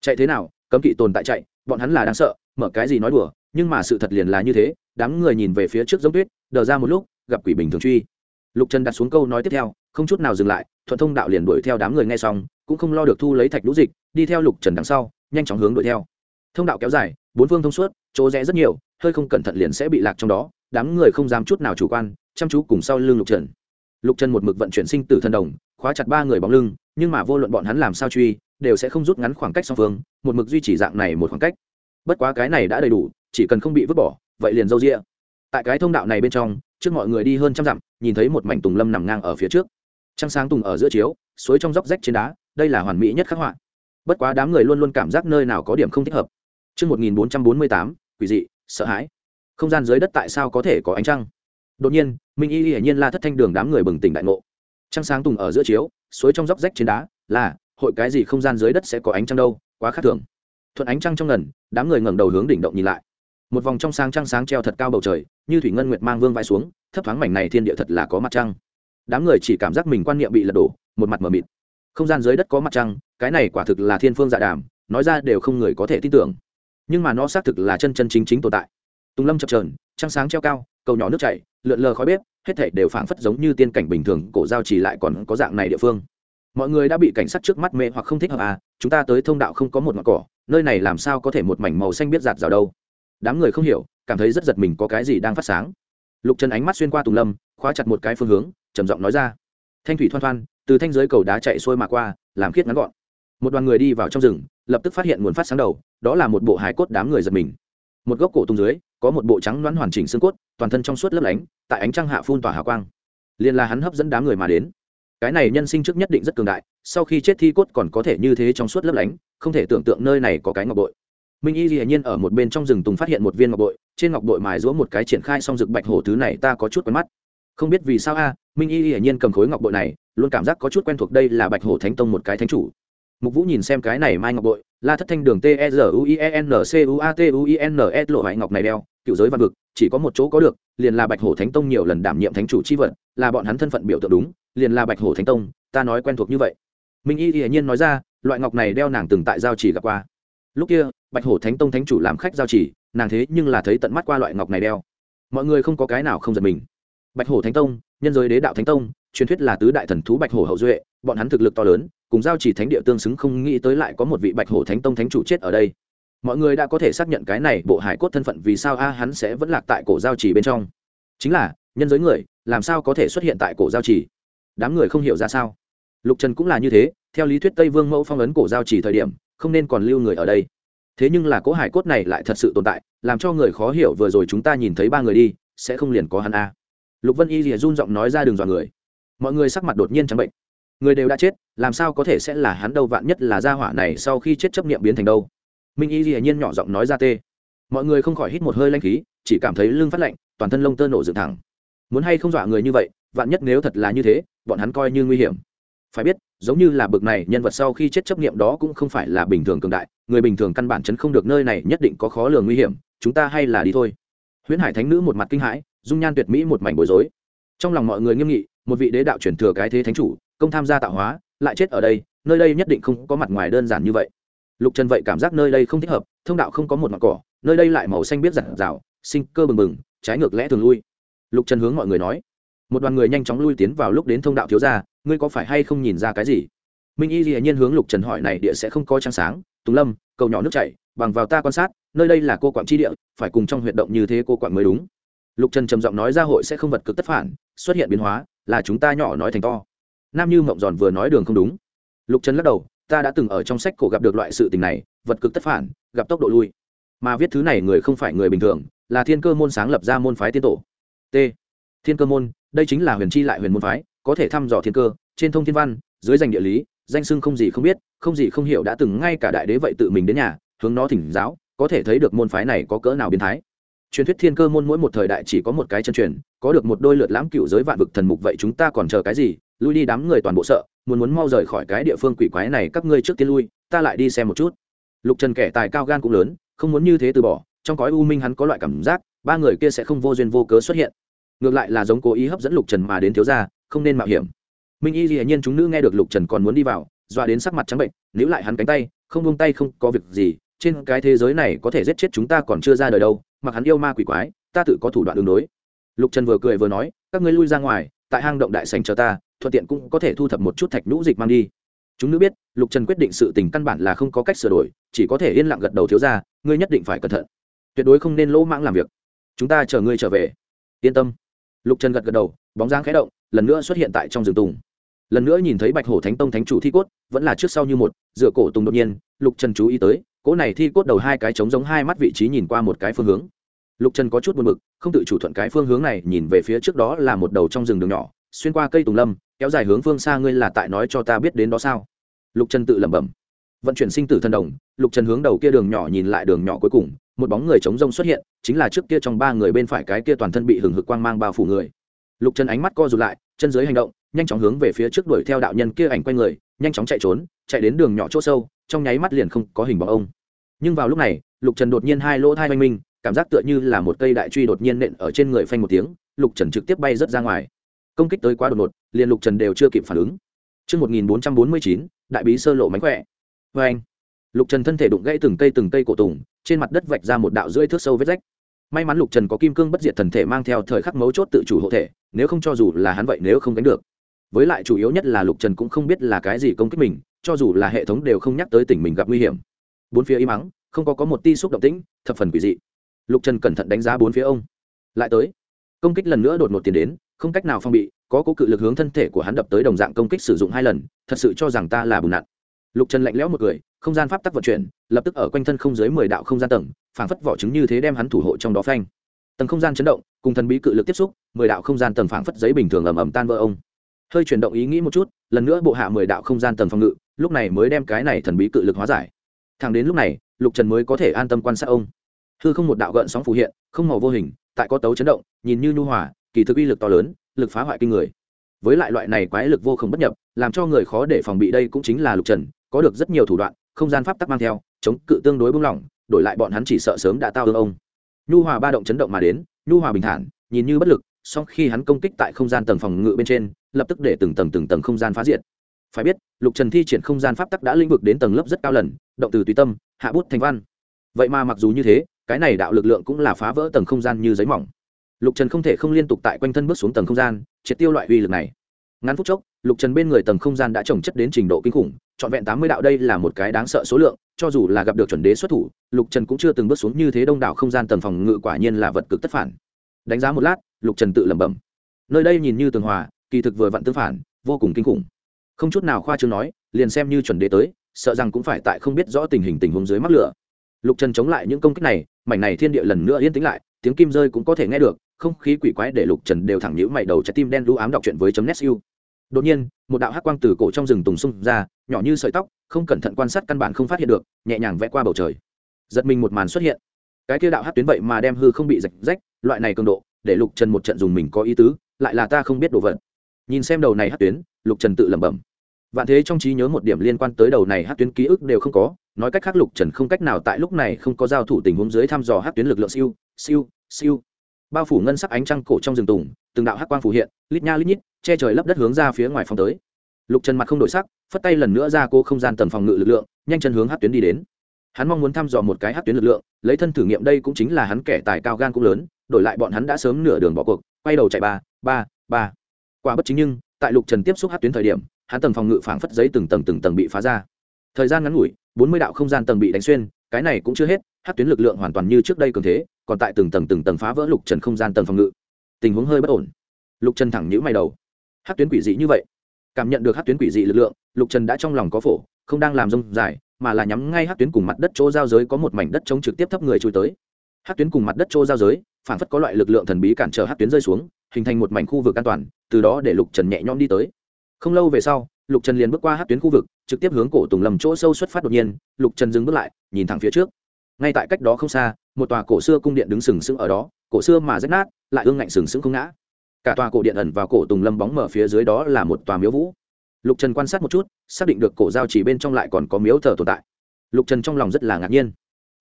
chạy thế nào, cấm kỵ tồn tại chạy, bọn hắn là đang sợ, mở cái gì nói đùa, nhưng mà sự thật liền là như thế, đám người nhìn về phía trước giống tuyết, đờ ra một lúc, gặp quỷ bình thường truy. Lục trần đặt xuống câu nói tiếp theo, không chút nào dừng lại, thuận thông đạo liền đuổi theo đám người nghe xong cũng không lo được thu lấy thạch lũ dịch, đi theo lục trần đằng sau, nhanh chóng hướng đuổi theo. Thông đạo kéo dài, bốn phương thông suốt, chỗ rẽ rất nhiều, hơi không cẩn thận liền sẽ bị lạc trong đó, đám người không dám chút nào chủ quan, chăm chú cùng sau lưng lục trần. Lục trần một mực vận chuyển sinh tử thân đồng, khóa chặt ba người bóng lưng, nhưng mà vô luận bọn hắn làm sao truy, đều sẽ không rút ngắn khoảng cách song phương, một mực duy trì dạng này một khoảng cách. Bất quá cái này đã đầy đủ, chỉ cần không bị vứt bỏ, vậy liền dâu rĩa tại cái thông đạo này bên trong, trước mọi người đi hơn trăm dặm, nhìn thấy một mảnh tùng lâm nằm ngang ở phía trước. Trăng sáng tùng ở giữa chiếu, suối trong dốc rách trên đá đây là hoàn mỹ nhất khắc họa bất quá đám người luôn luôn cảm giác nơi nào có điểm không thích hợp Trước 1448, quỷ dị, sợ hãi. Không gian dưới đất tại sao có thể có ánh trăng? Đột nhiên, Minh Y hiển nhiên la thất thanh đường đám người bừng tỉnh đại ngộ. Trăng sáng tùng ở giữa chiếu, suối trong dốc rách trên đá, là hội cái gì không gian dưới đất sẽ có ánh trăng đâu, quá khác thường. Thuận ánh trăng trong ngần, đám người ngẩng đầu hướng đỉnh động nhìn lại. Một vòng trong sáng trăng sáng treo thật cao bầu trời, như thủy ngân nguyệt mang vương vai xuống, thấp thoáng mảnh này thiên địa thật là có mặt trăng. Đám người chỉ cảm giác mình quan niệm bị lật đổ, một mặt mờ mịt. Không gian dưới đất có mặt trăng, cái này quả thực là thiên phương dạ đàm, nói ra đều không người có thể tin tưởng. Nhưng mà nó xác thực là chân chân chính chính tồn tại. Tùng lâm chập trờn trăng sáng treo cao cầu nhỏ nước chảy lượn lờ khói bếp hết thảy đều phảng phất giống như tiên cảnh bình thường cổ giao chỉ lại còn có dạng này địa phương. Mọi người đã bị cảnh sát trước mắt mê hoặc không thích hợp à chúng ta tới thông đạo không có một ngọn cỏ nơi này làm sao có thể một mảnh màu xanh biết giạt rào đâu. Đám người không hiểu cảm thấy rất giật mình có cái gì đang phát sáng. Lục trần ánh mắt xuyên qua tùng lâm khóa chặt một cái phương hướng trầm giọng nói ra. Thanh thủy thoan thoan từ thanh giới cầu đá chạy xuôi mà qua, làm khiết ngắn gọn. Một đoàn người đi vào trong rừng, lập tức phát hiện nguồn phát sáng đầu, đó là một bộ hải cốt đám người giật mình. Một gốc cổ tung dưới, có một bộ trắng loãng hoàn chỉnh xương cốt, toàn thân trong suốt lấp lánh, tại ánh trăng hạ phun tỏa hào quang. Liền là hắn hấp dẫn đám người mà đến. Cái này nhân sinh trước nhất định rất cường đại, sau khi chết thi cốt còn có thể như thế trong suốt lấp lánh, không thể tưởng tượng nơi này có cái ngọc bội. Minh y hiển nhiên ở một bên trong rừng tùng phát hiện một viên ngọc bội, trên ngọc bội mài giũa một cái triển khai xong rực bạch hổ thứ này, ta có chút quen mắt không biết vì sao a, minh y hiển nhiên cầm khối ngọc bội này, luôn cảm giác có chút quen thuộc đây là bạch hổ thánh tông một cái thánh chủ. Mục vũ nhìn xem cái này mai ngọc bội, la thất thanh đường t e r u i e n c u a t u i n s lộ hoại ngọc này đeo, cựu giới văn vực, chỉ có một chỗ có được, liền là bạch hổ thánh tông nhiều lần đảm nhiệm thánh chủ c h i vật, là bọn hắn thân phận biểu tượng đúng, liền là bạch hổ thánh tông, ta nói quen thuộc như vậy. Minh y hiển nhiên nói ra, loại ngọc này đeo nàng từng tại giao chỉ gặp qua. Lúc kia, bạch hổ thánh tông thánh chủ làm khách giao chỉ, nàng thế nhưng là thấy tận mắt qua loại ngọc này đeo. Mọi người không có cái nào không giật mình bạch hổ thánh tông, nhân giới đế đạo thánh tông, truyền thuyết là tứ đại thần thú bạch hổ hậu duệ, bọn hắn thực lực to lớn, cùng giao chỉ thánh địa tương xứng không nghĩ tới lại có một vị bạch hổ thánh tông thánh chủ chết ở đây. Mọi người đã có thể xác nhận cái này bộ hải cốt thân phận vì sao a hắn sẽ vẫn lạc tại cổ giao chỉ bên trong. Chính là, nhân giới người, làm sao có thể xuất hiện tại cổ giao chỉ đám người không hiểu ra sao. Lục trần cũng là như thế, theo lý thuyết tây vương mẫu phong ấn cổ giao chỉ thời điểm, không nên còn lưu người ở đây. Thế nhưng là cỗ hải cốt này lại thật sự tồn tại, làm cho người khó hiểu, vừa rồi chúng ta nhìn thấy ba người đi, sẽ không liền có hắn a lục vân y rìa run giọng nói ra đường dọa người. Mọi người sắc mặt đột nhiên trắng bệnh. Người đều đã chết, làm sao có thể sẽ là hắn đâu, vạn nhất là gia hỏa này sau khi chết chấp nghiệm biến thành đâu. Minh y dĩ nhiên nhỏ giọng nói ra tê. Mọi người không khỏi hít một hơi lanh khí, chỉ cảm thấy lưng phát lạnh, toàn thân lông tơ nổ dựng thẳng. Muốn hay không dọa người như vậy, vạn nhất nếu thật là như thế, bọn hắn coi như nguy hiểm. Phải biết, giống như là bực này, nhân vật sau khi chết chấp nghiệm đó cũng không phải là bình thường cường đại, người bình thường căn bản chấn không được nơi này, nhất định có khó lường nguy hiểm, chúng ta hay là đi thôi. Huyễn hải thánh nữ một mặt kinh hãi dung nhan tuyệt mỹ một mảnh bối rối. Trong lòng mọi người nghiêm nghị, một vị đế đạo chuyển thừa cái thế thánh chủ, công tham gia tạo hóa, lại chết ở đây, nơi đây nhất định không có mặt ngoài đơn giản như vậy. Lục trần vậy cảm giác nơi đây không thích hợp, thông đạo không có một mặt cỏ, nơi đây lại màu xanh biết rặt rào, sinh cơ bừng bừng, trái ngược lẽ thường lui. Lục trần hướng mọi người nói, một đoàn người nhanh chóng lui tiến vào lúc đến thông đạo thiếu ra ngươi có phải hay không nhìn ra cái gì? Minh y dĩ nhiên hướng lục trần hỏi này địa sẽ không có trăng sáng, tùng lâm, cầu nhỏ nước chảy, bằng vào ta quan sát, nơi đây là cô quạng chi địa, phải cùng trong huyệt động như thế cô quạng mới đúng lục trần trầm giọng nói ra hội sẽ không vật cực tất phản, xuất hiện biến hóa, là chúng ta nhỏ nói thành to. Nam như mộng giòn vừa nói đường không đúng. Lục trần lắc đầu, ta đã từng ở trong sách cổ gặp được loại sự tình này, vật cực tất phản, gặp tốc độ lui. Mà viết thứ này người không phải người bình thường, là thiên cơ môn sáng lập ra môn phái tiên tổ. T. Thiên cơ môn, đây chính là huyền chi lại huyền môn phái, có thể thăm dò thiên cơ, trên thông thiên văn, dưới danh địa lý, danh sưng không gì không biết, không gì không hiểu đã từng ngay cả đại đế vậy tự mình đến nhà, hướng nó thỉnh giáo, có thể thấy được môn phái này có cỡ nào biến thái truyền thuyết thiên cơ môn mỗi một thời đại chỉ có một cái chân truyền, có được một đôi lượt lãm cựu giới vạn vực thần mục vậy chúng ta còn chờ cái gì? Lui đi đám người toàn bộ sợ, muốn muốn mau rời khỏi cái địa phương quỷ quái này, các ngươi trước tiên lui, ta lại đi xem một chút. Lục trần kẻ tài cao gan cũng lớn, không muốn như thế từ bỏ, trong cõi u minh hắn có loại cảm giác, ba người kia sẽ không vô duyên vô cớ xuất hiện. Ngược lại là giống cố ý hấp dẫn lục trần mà đến thiếu gia, không nên mạo hiểm. Minh y dĩ nhiên chúng nữ nghe được lục trần còn muốn đi vào, dọa đến sắc mặt trắng bệnh, níu lại hắn cánh tay, không buông tay không có việc gì, trên cái thế giới này có thể giết chết chúng ta còn chưa ra đời đâu mặc hắn yêu ma quỷ quái, ta tự có thủ đoạn đường đối. Lục trần vừa cười vừa nói, các ngươi lui ra ngoài, tại hang động đại sành chờ ta, thuận tiện cũng có thể thu thập một chút thạch nhũ dịch mang đi. Chúng nữ biết, lục trần quyết định sự tình căn bản là không có cách sửa đổi, chỉ có thể yên lặng gật đầu thiếu ra ngươi nhất định phải cẩn thận. Tuyệt đối không nên lỗ mãng làm việc. Chúng ta chờ ngươi trở về. Yên tâm. Lục trần gật gật đầu, bóng dáng khẽ động, lần nữa xuất hiện tại trong rừng tùng. Lần nữa nhìn thấy bạch hổ thánh tông thánh chủ thi cốt, vẫn là trước sau như một, dựa cổ tùng đột nhiên, lục trần chú ý tới cỗ này thi cốt đầu hai cái trống giống hai mắt vị trí nhìn qua một cái phương hướng. Lục trần có chút buồn b ự c không tự chủ thuận cái phương hướng này, nhìn về phía trước đó là một đầu trong rừng đường nhỏ, xuyên qua cây tùng lâm, kéo dài hướng phương xa ngươi là tại nói cho ta biết đến đó sao? Lục trần tự lẩm bẩm. Vận chuyển sinh tử thần đồng, lục trần hướng đầu kia đường nhỏ nhìn lại đường nhỏ cuối cùng, một bóng người chống rông xuất hiện, chính là trước kia trong ba người bên phải cái kia toàn thân bị hừng hực quang mang bao phủ người. Lục trần ánh mắt co rụt lại, chân dưới hành động, nhanh chóng hướng về phía trước đuổi theo đạo nhân kia ảnh quay người, nhanh chóng chạy trốn chạy đến đường nhỏ chỗ sâu trong nháy mắt liền không có hình bóng ông. Nhưng vào lúc này lục trần đột nhiên hai lỗ thai oanh minh cảm giác tựa như là một cây đại truy đột nhiên nện ở trên người phanh một tiếng lục trần trực tiếp bay rớt ra ngoài. Công kích tới quá đột ngột liền lục trần đều chưa kịp phản ứng. Trước 1449, đại bí sơ lộ mánh khỏe. Và anh, lục trần thân thể đụng gãy từng cây từng cây cổ tùng trên mặt đất vạch ra một đạo rưỡi thước sâu vết rách. May mắn lục trần có kim cương bất diệt thần thể mang theo thời khắc mấu chốt tự chủ hộ thể nếu không cho dù là hắn vậy nếu không đánh được. Với lại chủ yếu nhất là lục trần cũng không biết là cái gì công kích mình cho dù là hệ thống đều không nhắc tới tỉnh mình gặp nguy hiểm. Bốn phía im mắng không có có một ti xúc động tĩnh, thập phần quỷ dị. Lục trần cẩn thận đánh giá bốn phía ông. Lại tới. Công kích lần nữa đột ngột tiến đến, không cách nào phong bị, có cố cự lực hướng thân thể của hắn đập tới đồng dạng công kích sử dụng hai lần, thật sự cho rằng ta là bùn nặn. Lục trần lạnh lẽo một người, không gian pháp tắc vận chuyển, lập tức ở quanh thân không dưới mười đạo không gian tầng, phảng phất vỏ trứng như thế đem hắn thủ hộ trong đó phanh. Tầng không gian chấn động, cùng thần bí cự lực tiếp xúc, mười đạo không gian tầng phảng phất giấy bình thường ầm ầm tan vỡ ông. Hơi chuyển động ý nghĩ một chút, lần nữa bộ hạ mười đạo không gian tầng phòng ngự lúc này mới đem cái này thần bí cự lực hóa giải. Thẳng đến lúc này, lục trần mới có thể an tâm quan sát ông. Hư không một đạo gợn sóng phù hiện, không màu vô hình, tại có tấu chấn động, nhìn như nhu hòa, kỳ thực uy lực to lớn, lực phá hoại kinh người. Với lại loại này quái lực vô không bất nhập, làm cho người khó để phòng bị đây cũng chính là lục trần, có được rất nhiều thủ đoạn, không gian pháp tắc mang theo, chống cự tương đối bung lỏng, đổi lại bọn hắn chỉ sợ sớm đã tao ương ông. Nhu hòa ba động chấn động mà đến, nhu hòa bình thản, nhìn như bất lực, song khi hắn công kích tại không gian tầng phòng ngự bên trên, lập tức để từng tầng từng tầng không gian phá diệt phải biết, lục trần thi triển không gian pháp tắc đã lĩnh vực đến tầng lớp rất cao lần, động từ tùy tâm, hạ bút thành văn. Vậy mà mặc dù như thế, cái này đạo lực lượng cũng là phá vỡ tầng không gian như giấy mỏng. Lục trần không thể không liên tục tại quanh thân bước xuống tầng không gian, triệt tiêu loại uy lực này. Ngắn phút chốc, lục trần bên người tầng không gian đã trồng chất đến trình độ kinh khủng, trọn vẹn tám mươi đạo đây là một cái đáng sợ số lượng, cho dù là gặp được chuẩn đế xuất thủ, lục trần cũng chưa từng bước xuống như thế đông đảo không gian tầng phòng ngự quả nhiên là vật cực tất phản. Đánh giá một lát, lục trần tự lẩm bẩm. Nơi đây nhìn như tường hòa, kỳ thực vừa vặn tương phản, vô cùng kinh khủng không chút nào khoa chương nói, liền xem như chuẩn đế tới, sợ rằng cũng phải tại không biết rõ tình hình tình huống dưới mắc lửa. Lục trần chống lại những công kích này, mảnh này thiên địa lần nữa yên tĩnh lại, tiếng kim rơi cũng có thể nghe được, không khí quỷ quái để lục trần đều thẳng nhữ mày đầu trái tim đen lũ ám đọc chuyện với chấm net siêu. Đột nhiên, một đạo hắc quang từ cổ trong rừng tùng xung ra, nhỏ như sợi tóc, không cẩn thận quan sát căn bản không phát hiện được, nhẹ nhàng vẽ qua bầu trời. Giật mình một màn xuất hiện. Cái kia đạo hắc tuyến vậy mà đem hư không bị rạch rách, loại này cường độ, để lục trần một trận dùng mình có ý tứ, lại là ta không biết đồ vật. Nhìn xem đầu này hắc tuyến, lục trần tự lẩm bẩm vạn thế trong trí nhớ một điểm liên quan tới đầu này hắc tuyến ký ức đều không có, nói cách khác lục trần không cách nào tại lúc này không có giao thủ tình huống dưới thăm dò hắc tuyến lực lượng siêu siêu siêu. Bao phủ ngân sắc ánh trăng cổ trong rừng tùng, từng đạo hắc quang phủ hiện, lít nha lít nhít, che trời lấp đất hướng ra phía ngoài phòng tới. Lục trần mặt không đổi sắc, phất tay lần nữa ra cô không gian tần phòng ngự lực lượng, nhanh chân hướng hát tuyến đi đến. Hắn mong muốn thăm dò một cái hát tuyến lực lượng, lấy thân thử nghiệm đây cũng chính là hắn kẻ tài cao gan cũng lớn, đổi lại bọn hắn đã sớm nửa đường bỏ cuộc, quay đầu chạy ba ba ba. Quả bất chính nhưng, tại lục trần tiếp xúc hát tuyến thời điểm hắn tầng phòng ngự phảng phất giấy từng tầng từng tầng bị phá ra. Thời gian ngắn ngủi, bốn mươi đạo không gian tầng bị đánh xuyên, cái này cũng chưa hết hát tuyến lực lượng hoàn toàn như trước đây cường thế, còn tại từng tầng từng tầng phá vỡ lục trần không gian tầng phòng ngự. Tình huống hơi bất ổn. Lục trần thẳng nhữ mày đầu. Hát tuyến quỷ dị như vậy. Cảm nhận được hát tuyến quỷ dị lực lượng, lục trần đã trong lòng có phổ, không đang làm rông dài, mà là nhắm ngay hát tuyến cùng mặt đất chỗ giao giới có một mảnh đất chống trực tiếp thấp người chui tới. Hát tuyến cùng mặt đất chỗ giao giới phản phất có loại lực lượng thần bí cản trở hát tuyến rơi xuống, hình thành một mảnh khu vực an toàn, từ đó để lục trần nhẹ nhõm đi tới không lâu về sau, lục trần liền bước qua hát tuyến khu vực, trực tiếp hướng cổ tùng lầm chỗ sâu xuất phát đột nhiên, lục trần dừng bước lại, nhìn thẳng phía trước. Ngay tại cách đó không xa, một tòa cổ xưa cung điện đứng sừng sững ở đó, cổ xưa mà rách nát, lại ương ngạnh sừng sững không ngã. Cả tòa cổ điện ẩn vào cổ tùng lâm bóng mở phía dưới đó là một tòa miếu vũ. Lục trần quan sát một chút, xác định được cổ giao chỉ bên trong lại còn có miếu thờ tồn tại. Lục trần trong lòng rất là ngạc nhiên.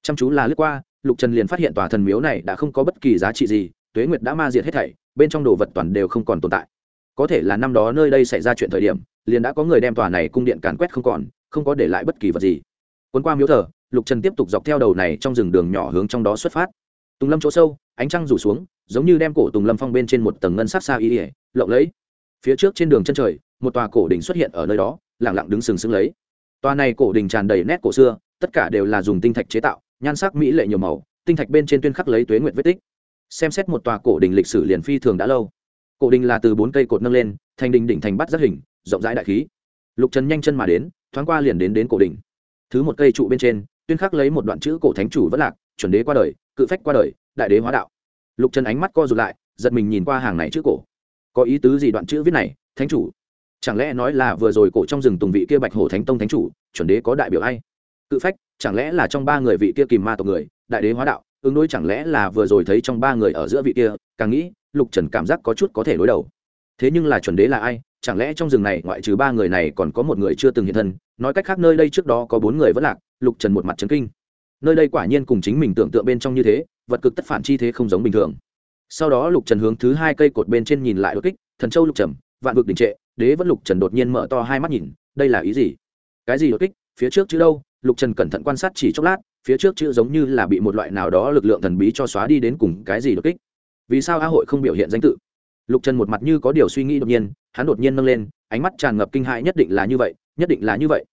Chăm chú là lướt qua, lục trần liền phát hiện tòa thần miếu này đã không có bất kỳ giá trị gì, tuế nguyệt đã ma diệt hết thảy, bên trong đồ vật toàn đều không còn tồn tại có thể là năm đó nơi đây xảy ra chuyện thời điểm, liền đã có người đem tòa này cung điện càn quét không còn, không có để lại bất kỳ vật gì. Cuốn qua miếu thờ, lục trần tiếp tục dọc theo đầu này trong rừng đường nhỏ hướng trong đó xuất phát. Tùng lâm chỗ sâu, ánh trăng rủ xuống, giống như đem cổ tùng lâm phong bên trên một tầng ngân sắc xa y ỉa lộng lẫy. Phía trước trên đường chân trời, một tòa cổ đình xuất hiện ở nơi đó lẳng lặng đứng sừng sững lấy. Tòa này cổ đình tràn đầy nét cổ xưa, tất cả đều là dùng tinh thạch chế tạo, nhan sắc mỹ lệ nhiều màu, tinh thạch bên trên tuyên khắc lấy tuế nguyện vết tích. Xem xét một tòa cổ đình lịch sử liền phi thường đã lâu cổ đình là từ bốn cây cột nâng lên, thành đình đỉnh thành bắt rất hình, rộng rãi đại khí. Lục trần nhanh chân mà đến, thoáng qua liền đến đến cổ đình. Thứ một cây trụ bên trên, tuyên khắc lấy một đoạn chữ cổ thánh chủ vẫn lạc, chuẩn đế qua đời, cự phách qua đời, đại đế hóa đạo. Lục trần ánh mắt co rụt lại, giật mình nhìn qua hàng này chữ cổ. Có ý tứ gì đoạn chữ viết này, thánh chủ? Chẳng lẽ nói là vừa rồi cổ trong rừng tùng vị kia bạch hổ thánh tông thánh chủ, chuẩn đế có đại biểu hay cự phách, chẳng lẽ là trong ba người vị kia kìm ma tộc người, đại đế hóa đạo, ứng đối chẳng lẽ là vừa rồi thấy trong ba người ở giữa vị kia, càng nghĩ lục trần cảm giác có chút có thể đối đầu. Thế nhưng là chuẩn đế là ai? Chẳng lẽ trong rừng này ngoại trừ ba người này còn có một người chưa từng hiện thân? Nói cách khác nơi đây trước đó có bốn người vẫn lạc, lục trần một mặt trấn kinh. Nơi đây quả nhiên cùng chính mình tưởng tượng bên trong như thế, vật cực tất phản chi thế không giống bình thường. Sau đó lục trần hướng thứ hai cây cột bên trên nhìn lại đột kích, thần châu lục trầm, vạn vực đình trệ, đế vẫn lục trần đột nhiên mở to hai mắt nhìn, đây là ý gì? Cái gì đột kích? Phía trước chữ đâu? Lục trần cẩn thận quan sát chỉ chốc lát, phía trước chữ giống như là bị một loại nào đó lực lượng thần bí cho xóa đi đến cùng cái gì đột kích? Vì sao a hội không biểu hiện danh tự lục trần một mặt như có điều suy nghĩ đột nhiên hắn đột nhiên nâng lên ánh mắt tràn ngập kinh hãi nhất định là như vậy nhất định là như vậy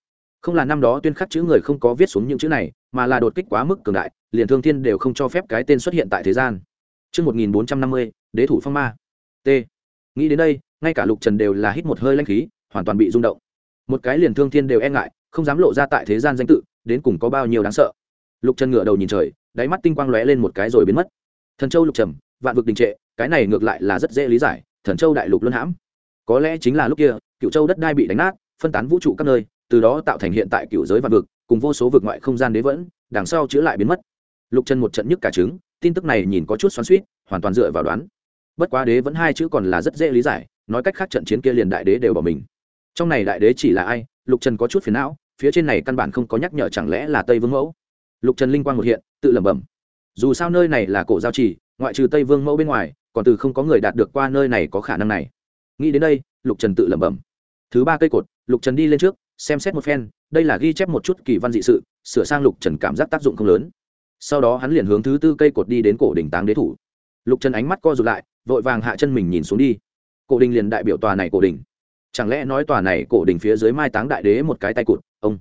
không là năm đó tuyên khắc chữ người không có viết xuống những chữ này mà là đột kích quá mức cường đại liền thương thiên đều không cho phép cái tên xuất hiện tại thế gian Trước 1450, đế thủ phong ma. T. Nghĩ đến đây, ngay cả lục trần đều là hít một hơi lanh khí, hoàn toàn bị rung động. Một cái liền thương thiên đều e ngại, không dám lộ ra tại thế gian danh tự, đến cùng có bao nhiêu đáng sợ. Lục trần ngửa đầu nhìn trời, đáy mắt tinh quang lóe lên một cái rồi biến mất. Thần châu lục trầm, vạn vực đình trệ, cái này ngược lại là rất dễ lý giải, thần châu đại lục luân hãm. Có lẽ chính là lúc kia, cựu châu đất đai bị đánh nát, phân tán vũ trụ các nơi, từ đó tạo thành hiện tại cựu giới vạn vực, cùng vô số vực ngoại không gian đế vẫn, đằng sau chữa lại biến mất. Lục trần một trận nhức cả trứng tin tức này nhìn có chút xoắn suýt hoàn toàn dựa vào đoán. Bất quá đế vẫn hai chữ còn là rất dễ lý giải nói cách khác trận chiến kia liền đại đế đều bỏ mình. Trong này đại đế chỉ là ai? Lục trần có chút phiền não phía trên này căn bản không có nhắc nhở chẳng lẽ là tây vương mẫu? Lục trần linh quang một hiện tự lẩm bẩm. Dù sao nơi này là cổ giao trì ngoại trừ tây vương mẫu bên ngoài, còn từ không có người đạt được qua nơi này có khả năng này. Nghĩ đến đây, lục trần tự lẩm bẩm. Thứ ba cây cột, lục trần đi lên trước, xem xét một phen, đây là ghi chép một chút kỳ văn dị sự, sửa sang lục trần cảm giác tác dụng không lớn. Sau đó hắn liền hướng thứ tư cây cột đi đến cổ đỉnh táng đế thủ. Lục trần ánh mắt co rụt lại, vội vàng hạ chân mình nhìn xuống đi. Cổ đình liền đại biểu tòa này cổ đình chẳng lẽ nói tòa này cổ đình phía dưới mai táng đại đế một cái tay cụt ông.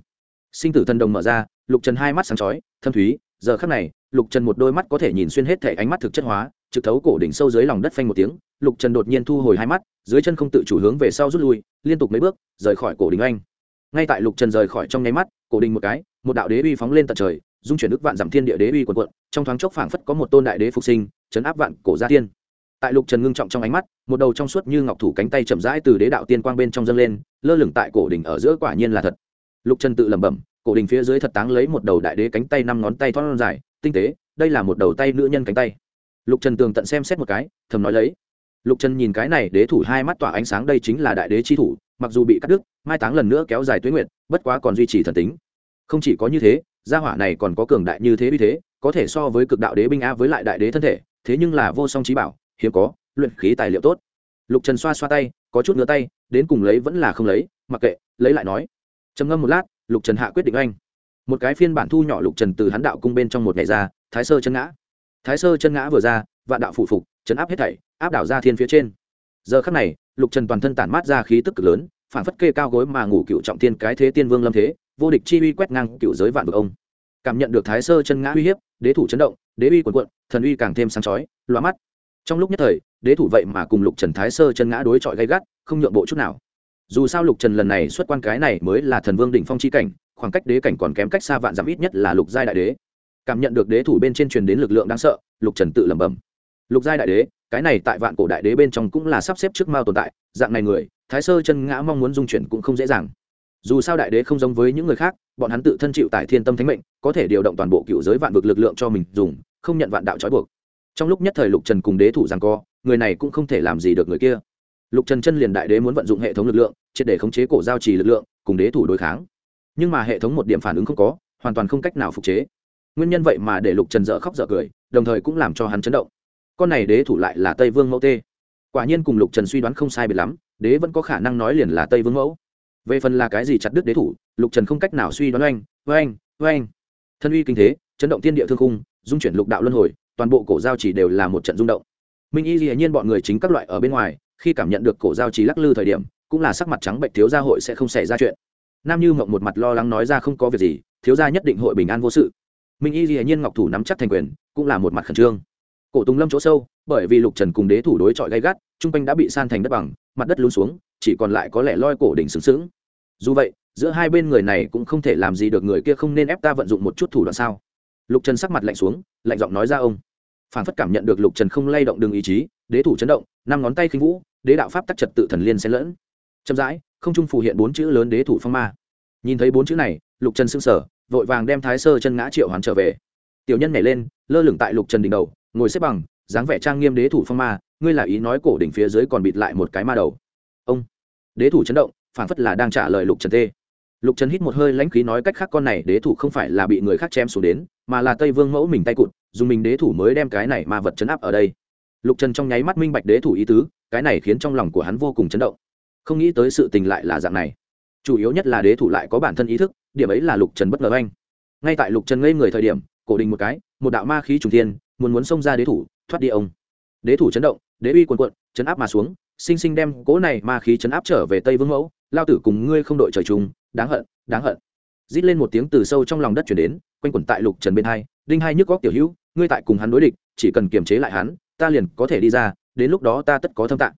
Sinh tử thần đồng mở ra, lục trần hai mắt sáng chói, thâm thúy, giờ khắc này lục trần một đôi mắt có thể nhìn xuyên hết thể ánh mắt thực chất hóa, trực thấu cổ đỉnh sâu dưới lòng đất phanh một tiếng, lục trần đột nhiên thu hồi hai mắt, dưới chân không tự chủ hướng về sau rút lui, liên tục mấy bước, rời khỏi cổ đình anh ngay tại lục trần rời khỏi trong nháy mắt, cổ đình một cái, một đạo đế uy phóng lên tận trời, dung chuyển đức vạn giảm thiên địa đế uy quần quận trong thoáng chốc phảng phất có một tôn đại đế phục sinh, chấn áp vạn cổ gia tiên. Tại lục trần ngưng trọng trong ánh mắt, một đầu trong suốt như ngọc thủ cánh tay chậm rãi từ đế đạo tiên quang bên trong dâng lên, lơ lửng tại cổ đỉnh ở giữa quả nhiên là thật. Lục trần tự lẩm bẩm, cổ đỉnh phía dưới thật táng lấy một đầu đại đế cánh tay năm ngón tay thon dài tinh tế, đây là một đầu tay nữ nhân cánh tay. Lục trần tường tận xem xét một cái, thầm nói lấy. Lục trần nhìn cái này đế thủ hai mắt tỏa ánh sáng đây chính là đại đế chi thủ, mặc dù bị cắt đứt, mai táng lần nữa kéo dài tuyến nguyện bất quá còn duy trì thần tính. Không chỉ có như thế, gia hỏa này còn có cường đại như thế uy thế, có thể so với cực đạo đế binh a với lại đại đế thân thể, thế nhưng là vô song trí bảo, hiếm có, luyện khí tài liệu tốt. Lục trần xoa xoa tay, có chút ngứa tay, đến cùng lấy vẫn là không lấy, mặc kệ, lấy lại nói. Trầm ngâm một lát, lục trần hạ quyết định anh một cái phiên bản thu nhỏ lục trần từ hắn đạo cung bên trong một ngày ra, thái sơ chân ngã. Thái sơ chân ngã vừa ra, vạn đạo phụ phục, chấn áp hết thảy, áp đảo ra thiên phía trên. Giờ khắc này, lục trần toàn thân tản mát ra khí tức cực lớn, phản phất kê cao gối mà ngủ cựu trọng tiên cái thế tiên vương lâm thế, vô địch chi uy quét ngang cựu giới vạn vực ông. Cảm nhận được thái sơ chân ngã uy hiếp, đế thủ chấn động, đế uy quần quận thần uy càng thêm sáng chói loa mắt. Trong lúc nhất thời, đế thủ vậy mà cùng lục trần thái sơ chân ngã đối chọi gay gắt, không nhượng bộ chút nào. Dù sao lục trần lần này xuất quan cái này mới là thần vương đỉnh phong chi cảnh khoảng cách đế cảnh còn kém cách xa vạn dặm ít nhất là lục giai đại đế. Cảm nhận được đế thủ bên trên truyền đến lực lượng đáng sợ, lục trần tự lẩm bẩm. Lục giai đại đế, cái này tại vạn cổ đại đế bên trong cũng là sắp xếp trước mao tồn tại, dạng này người, thái sơ chân ngã mong muốn dung chuyển cũng không dễ dàng. Dù sao đại đế không giống với những người khác, bọn hắn tự thân chịu tại thiên tâm thánh mệnh, có thể điều động toàn bộ cựu giới vạn vực lực lượng cho mình dùng, không nhận vạn đạo trói buộc. Trong lúc nhất thời lục trần cùng đế thủ rằng co, người này cũng không thể làm gì được người kia. Lục trần chân liền đại đế muốn vận dụng hệ thống lực lượng, triệt để khống chế cổ giao trì lực lượng, cùng đế thủ đối kháng nhưng mà hệ thống một điểm phản ứng không có, hoàn toàn không cách nào phục chế. Nguyên nhân vậy mà để lục trần dở khóc dở cười, đồng thời cũng làm cho hắn chấn động. Con này đế thủ lại là tây vương mẫu tê. Quả nhiên cùng lục trần suy đoán không sai biệt lắm, đế vẫn có khả năng nói liền là tây vương mẫu. Về phần là cái gì chặt đứt đế thủ, lục trần không cách nào suy đoán oanh oanh oanh. Thân uy kinh thế, chấn động tiên địa thương khung, dung chuyển lục đạo luân hồi, toàn bộ cổ giao chỉ đều là một trận rung động. Minh y dĩ nhiên bọn người chính các loại ở bên ngoài, khi cảm nhận được cổ giao chỉ lắc lư thời điểm, cũng là sắc mặt trắng bệnh, thiếu gia hội sẽ không xảy ra chuyện nam như mộng một mặt lo lắng nói ra không có việc gì, thiếu gia nhất định hội bình an vô sự. Minh y dĩ nhiên ngọc thủ nắm chắc thành quyền, cũng là một mặt khẩn trương. Cổ tùng lâm chỗ sâu, bởi vì lục trần cùng đế thủ đối chọi gay gắt chung quanh đã bị san thành đất bằng, mặt đất lún xuống, chỉ còn lại có lẽ loi cổ đỉnh sướng sướng dù vậy, giữa hai bên người này cũng không thể làm gì được người kia không nên ép ta vận dụng một chút thủ đoạn sao? Lục trần sắc mặt lạnh xuống, lạnh giọng nói ra ông. Phản phất cảm nhận được lục trần không lay động đường ý chí, đế thủ chấn động, năm ngón tay khinh vũ, đế đạo pháp tắc trật tự thần liên xen lẫn. Chậm rãi không trung phù hiện bốn chữ lớn đế thủ phong ma. Nhìn thấy bốn chữ này lục trần sững sờ, vội vàng đem thái sơ chân ngã triệu hoàn trở về. Tiểu nhân nhảy lên lơ lửng tại lục trần đỉnh đầu ngồi xếp bằng dáng vẻ trang nghiêm đế thủ phong ma ngươi là ý nói cổ đỉnh phía dưới còn bịt lại một cái ma đầu. Ông. Đế thủ chấn động phản phất là đang trả lời lục trần tê lục trần hít một hơi lãnh khí nói cách khác con này đế thủ không phải là bị người khác chém xuống đến mà là tây vương mẫu mình tay cụt dùng mình đế thủ mới đem cái này ma vật chấn áp ở đây. Lục trần trong nháy mắt minh bạch đế thủ ý tứ cái này khiến trong lòng của hắn vô cùng chấn động không nghĩ tới sự tình lại là dạng này. Chủ yếu nhất là đế thủ lại có bản thân ý thức, điểm ấy là lục trần bất ngờ anh ngay tại lục trần ngây người thời điểm, cổ đình một cái, một đạo ma khí trùng thiên, muốn muốn xông ra đế thủ, thoát đi ông. Đế thủ chấn động, đế uy quần quận chấn áp mà xuống, sinh sinh đem cỗ này ma khí chấn áp trở về tây vương mẫu, lao tử cùng ngươi không đội trời chung, đáng hận đáng hận. Rít lên một tiếng từ sâu trong lòng đất chuyển đến, quanh quẩn tại lục trần bên hai, đinh hai nhức góc tiểu hữu, ngươi tại cùng hắn đối địch, chỉ cần kiềm chế lại hắn, ta liền có thể đi ra, đến lúc đó ta tất có thâm tạng.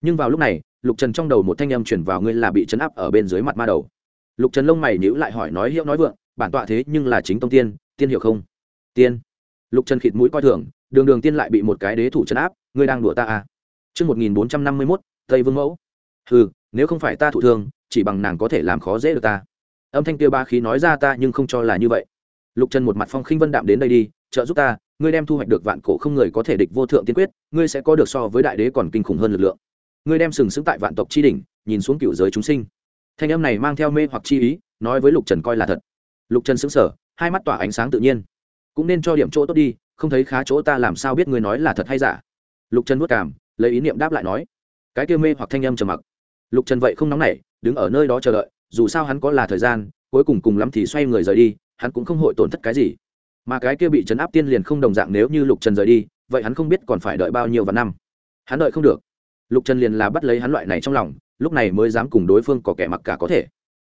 Nhưng vào lúc này lục trần trong đầu một thanh âm chuyển vào ngươi là bị chấn áp ở bên dưới mặt ma đầu lục trần lông mày nhữ lại hỏi nói hiệu nói vượng bản tọa thế nhưng là chính tông tiên tiên hiểu không tiên lục trần khịt mũi coi thường đường đường tiên lại bị một cái đế thủ chấn áp ngươi đang đùa ta à Trước 1451, Tây Vương Mẫu. Hừ, nếu không phải ta thụ thương, chỉ bằng nàng có thể làm khó dễ được ta. Âm thanh kia ba khí nói ra ta nhưng không cho là như vậy. Lục Trần một mặt phong khinh vân đạm đến đây đi, trợ giúp ta, ngươi đem thu hoạch được vạn cổ không người có thể địch vô thượng tiên quyết, ngươi sẽ có được so với đại đế còn kinh khủng hơn lực lượng. Ngươi đem sừng sững tại vạn tộc chi đỉnh, nhìn xuống cựu giới chúng sinh. Thanh âm này mang theo mê hoặc chi ý, nói với Lục Trần coi là thật. Lục Trần sững sờ, hai mắt tỏa ánh sáng tự nhiên. Cũng nên cho điểm chỗ tốt đi, không thấy khá chỗ ta làm sao biết ngươi nói là thật hay giả. Lục Trần nuốt cảm, lấy ý niệm đáp lại nói cái kia mê hoặc thanh âm trầm mặc lục trần vậy không nóng nảy đứng ở nơi đó chờ đợi dù sao hắn có là thời gian cuối cùng cùng lắm thì xoay người rời đi hắn cũng không hội tổn thất cái gì mà cái kia bị chấn áp tiên liền không đồng dạng nếu như lục trần rời đi vậy hắn không biết còn phải đợi bao nhiêu và năm hắn đợi không được lục trần liền là bắt lấy hắn loại này trong lòng, lúc này mới dám cùng đối phương có kẻ mặc cả có thể.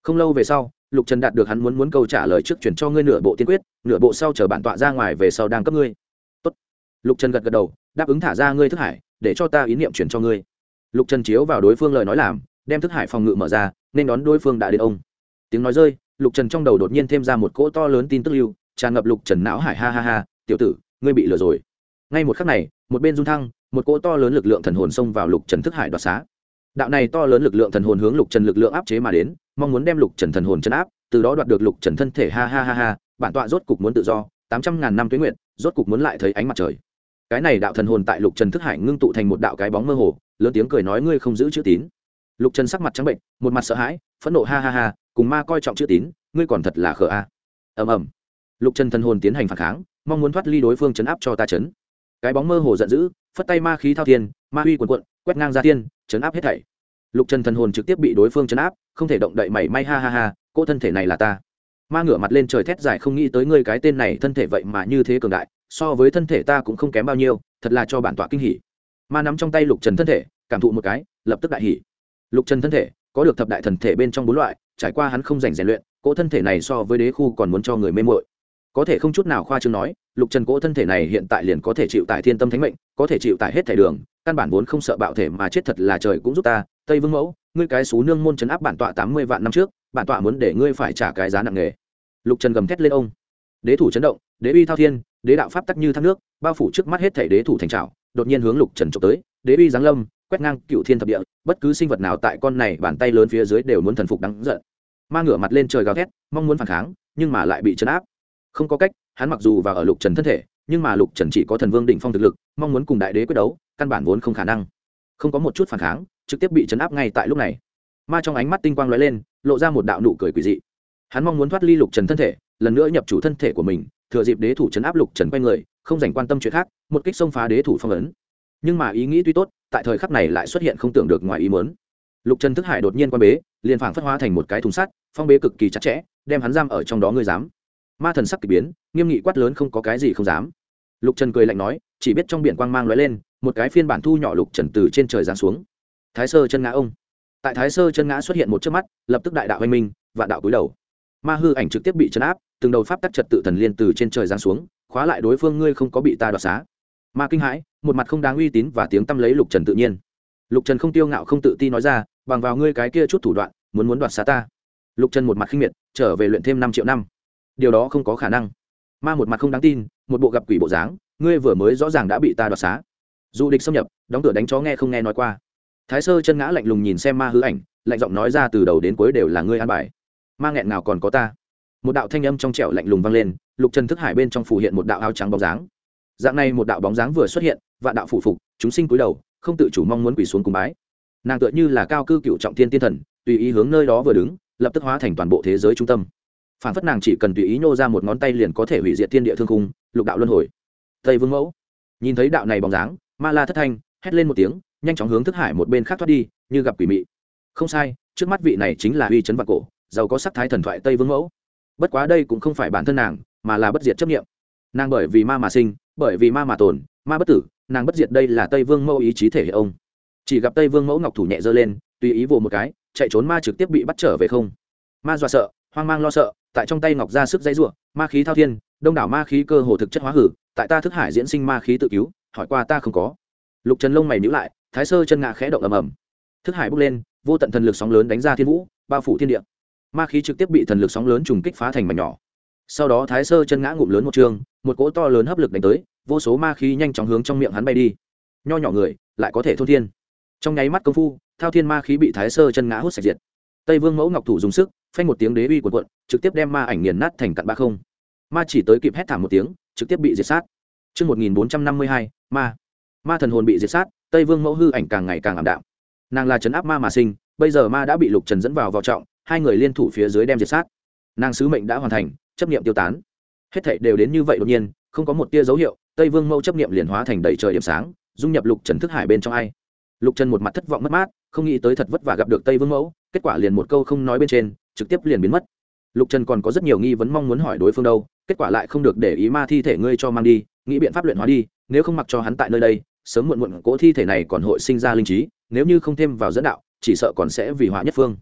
Không lâu về sau, lục trần đạt được hắn muốn muốn câu trả lời trước chuyển cho ngươi nửa bộ tiên quyết, nửa bộ sau chờ bản tọa ra ngoài về sau đang cấp ngươi. Tốt. lục trần gật gật đầu, đáp ứng thả ra ngươi thức hải, để cho ta ý niệm chuyển cho ngươi. Lục trần chiếu vào đối phương lời nói làm, đem thức hải phòng ngự mở ra, nên đón đối phương đã đến ông. Tiếng nói rơi, lục trần trong đầu đột nhiên thêm ra một cỗ to lớn tin tức lưu, tràn ngập lục trần não hải ha ha ha, tiểu tử, ngươi bị lừa rồi. Ngay một khắc này, một bên dung thăng một cỗ to lớn lực lượng thần hồn xông vào lục trần thức hải đoạt xá. Đạo này to lớn lực lượng thần hồn hướng lục trần lực lượng áp chế mà đến, mong muốn đem lục trần thần hồn chấn áp, từ đó đoạt được lục trần thân thể. Ha ha ha ha, bản tọa rốt cục muốn tự do, tám trăm ngàn năm tuế nguyện rốt cục muốn lại thấy ánh mặt trời. Cái này đạo thần hồn tại lục trần thức hải ngưng tụ thành một đạo cái bóng mơ hồ, lớn tiếng cười nói ngươi không giữ chữ tín. Lục trần sắc mặt trắng bệnh, một mặt sợ hãi, phẫn nộ ha ha ha, cùng ma coi trọng chữ tín, ngươi còn thật là khờ a. Ầm ầm. Lục trần thần hồn tiến hành phản kháng, mong muốn thoát ly đối phương chấn áp cho ta chấn cái bóng mơ hồ giận dữ, phất tay ma khí thao thiên, ma huy quần quận quét ngang ra thiên, chấn áp hết thảy. Lục trần thần hồn trực tiếp bị đối phương chấn áp, không thể động đậy mảy may ha ha ha cô thân thể này là ta. Ma ngửa mặt lên trời thét dài không nghĩ tới ngươi cái tên này thân thể vậy mà như thế cường đại, so với thân thể ta cũng không kém bao nhiêu, thật là cho bản tọa kinh hỉ. Ma nắm trong tay lục trần thân thể, cảm thụ một cái, lập tức đại hỉ. Lục trần thân thể, có được thập đại thần thể bên trong bốn loại, trải qua hắn không dành rèn luyện, cỗ thân thể này so với đế khu còn muốn cho người mê mội có thể không chút nào khoa chương nói lục trần cỗ thân thể này hiện tại liền có thể chịu tại thiên tâm thánh mệnh, có thể chịu tại hết thể đường, căn bản vốn không sợ bạo thể mà chết thật là trời cũng giúp ta, tây vương mẫu, ngươi cái xú nương môn chấn áp bản tọa tám mươi vạn năm trước, bản tọa muốn để ngươi phải trả cái giá nặng nề. Lục trần gầm thét lên ông. Đế thủ chấn động, đế uy thao thiên, đế đạo pháp tắc như thác nước, bao phủ trước mắt hết thể đế thủ thành trào, đột nhiên hướng lục trần trộm tới, đế uy giáng lâm, quét ngang cựu thiên thập địa, bất cứ sinh vật nào tại con này bàn tay lớn phía dưới đều muốn thần phục đắng giận. Ma ngửa mặt lên trời gào thét, mong muốn phản kháng, nhưng mà lại bị chấn áp không có cách, hắn mặc dù vào ở lục trần thân thể, nhưng mà lục trần chỉ có thần vương định phong thực lực, mong muốn cùng đại đế quyết đấu, căn bản vốn không khả năng. Không có một chút phản kháng, trực tiếp bị chấn áp ngay tại lúc này. Ma trong ánh mắt tinh quang lóe lên, lộ ra một đạo nụ cười quỷ dị. Hắn mong muốn thoát ly lục trần thân thể, lần nữa nhập chủ thân thể của mình, thừa dịp đế thủ chấn áp lục trần quay người, không dành quan tâm chuyện khác, một kích xông phá đế thủ phong ấn. Nhưng mà ý nghĩ tuy tốt, tại thời khắc này lại xuất hiện không tưởng được ngoài ý mớn lục trần thức hải đột nhiên quan bế, liền phảng phất hóa thành một cái thùng sắt, phong bế cực kỳ chặt chẽ, đem hắn giam ở trong đó ngươi dám ma thần sắc k ỳ biến, nghiêm nghị quát lớn không có cái gì không dám. Lục trần cười lạnh nói, chỉ biết trong biển quang mang l ó e lên, một cái phiên bản thu nhỏ lục trần từ trên trời giáng xuống. Thái sơ chân ngã ông. Tại thái sơ chân ngã xuất hiện một chiếc mắt, lập tức đại đạo oanh minh và đạo cúi đầu. Ma hư ảnh trực tiếp bị chấn áp, từng đầu pháp tắc trật tự thần liên từ trên trời giáng xuống, khóa lại đối phương ngươi không có bị ta đoạt xá. Ma kinh hãi, một mặt không đáng uy tín và tiếng tăm lấy lục trần tự nhiên. Lục trần không tiêu ngạo không tự ti nói ra, bằng vào ngươi cái kia chút thủ đoạn, muốn muốn đoạt xá ta. Lục trần một mặt khinh miệt, trở về luyện thêm năm triệu năm điều đó không có khả năng. Ma một mặt không đáng tin, một bộ gặp quỷ bộ dáng, ngươi vừa mới rõ ràng đã bị ta đoạt xá. Dù địch xâm nhập, đóng cửa đánh chó nghe không nghe nói qua. Thái sơ chân ngã lạnh lùng nhìn xem ma hư ảnh, lạnh giọng nói ra từ đầu đến cuối đều là ngươi an bài. Ma nghẹn nào còn có ta. Một đạo thanh âm trong trẻo lạnh lùng vang lên, lục trần thức hải bên trong phủ hiện một đạo áo trắng bóng dáng. Dạng này một đạo bóng dáng vừa xuất hiện, vạn đạo phủ phục, chúng sinh cúi đầu, không tự chủ mong muốn quỳ xuống cùng bái. Nàng tựa như là cao cư cựu trọng thiên tiên thần, tùy ý hướng nơi đó vừa đứng, lập tức hóa thành toàn bộ thế giới trung tâm phản phất nàng chỉ cần tùy ý nhô ra một ngón tay liền có thể hủy diệt thiên địa thương khung, lục đạo luân hồi. Tây vương mẫu. Nhìn thấy đạo này bóng dáng, ma la thất thanh, hét lên một tiếng, nhanh chóng hướng thức hải một bên khác thoát đi, như gặp quỷ mị. Không sai, trước mắt vị này chính là uy chấn vạn cổ, giàu có sắc thái thần thoại tây vương mẫu. Bất quá đây cũng không phải bản thân nàng, mà là bất diệt chấp nghiệm nàng bởi vì ma mà sinh, bởi vì ma mà tồn, ma bất tử, nàng bất diệt đây là tây vương mẫu ý chí thể hệ ông. Chỉ gặp tây vương mẫu ngọc thủ nhẹ giơ lên, tùy ý vồ một cái, chạy trốn ma trực tiếp bị bắt trở về không? Ma dọa sợ, hoang mang lo sợ tại trong tay ngọc ra sức dãy ruộng ma khí thao thiên, đông đảo ma khí cơ hồ thực chất hóa hử, tại ta thức hải diễn sinh ma khí tự cứu, hỏi qua ta không có. Lục trần lông mày nhữ lại, thái sơ chân ngạ khẽ động ầm ầm. Thức hải bốc lên, vô tận thần lực sóng lớn đánh ra thiên vũ, bao phủ thiên địa. Ma khí trực tiếp bị thần lực sóng lớn trùng kích phá thành mảnh nhỏ. Sau đó thái sơ chân ngã ngụm lớn một trường, một cỗ to lớn hấp lực đánh tới, vô số ma khí nhanh chóng hướng trong miệng hắn bay đi. Nho nhỏ người, lại có thể thôn thiên. Trong nháy mắt công phu, thao thiên ma khí bị thái sơ chân ngã hút sạch diệt. Tây vương mẫu ngọc thủ dùng sức phanh một tiếng đế uy cuộn quận trực tiếp đem ma ảnh nghiền nát thành cặn ba không ma chỉ tới kịp hét thảm một tiếng trực tiếp bị diệt sát Trước 1452, ma. Ma thần hồn bị diệt sát, Tây Vương mẫu hư ảnh càng ngày càng ảm đạm. Nàng là trấn áp ma mà sinh, bây giờ ma đã bị Lục Trần dẫn vào vào trọng, hai người liên thủ phía dưới đem diệt sát. Nàng sứ mệnh đã hoàn thành, chấp niệm tiêu tán. Hết thảy đều đến như vậy đột nhiên, không có một tia dấu hiệu, Tây Vương mẫu chấp niệm liền hóa thành đầy trời điểm sáng, dung nhập Lục Trần thức hải bên trong ai. Lục Trần một mặt thất vọng mất mát, không nghĩ tới thật vất vả gặp được Tây Vương mẫu, kết quả liền một câu không nói bên trên, trực tiếp liền biến mất. Lục trần còn có rất nhiều nghi vấn mong muốn hỏi đối phương đâu, kết quả lại không được để ý ma thi thể ngươi cho mang đi, nghĩ biện pháp luyện hóa đi, nếu không mặc cho hắn tại nơi đây, sớm muộn muộn cỗ thi thể này còn hội sinh ra linh trí, nếu như không thêm vào dẫn đạo, chỉ sợ còn sẽ vì họa nhất phương.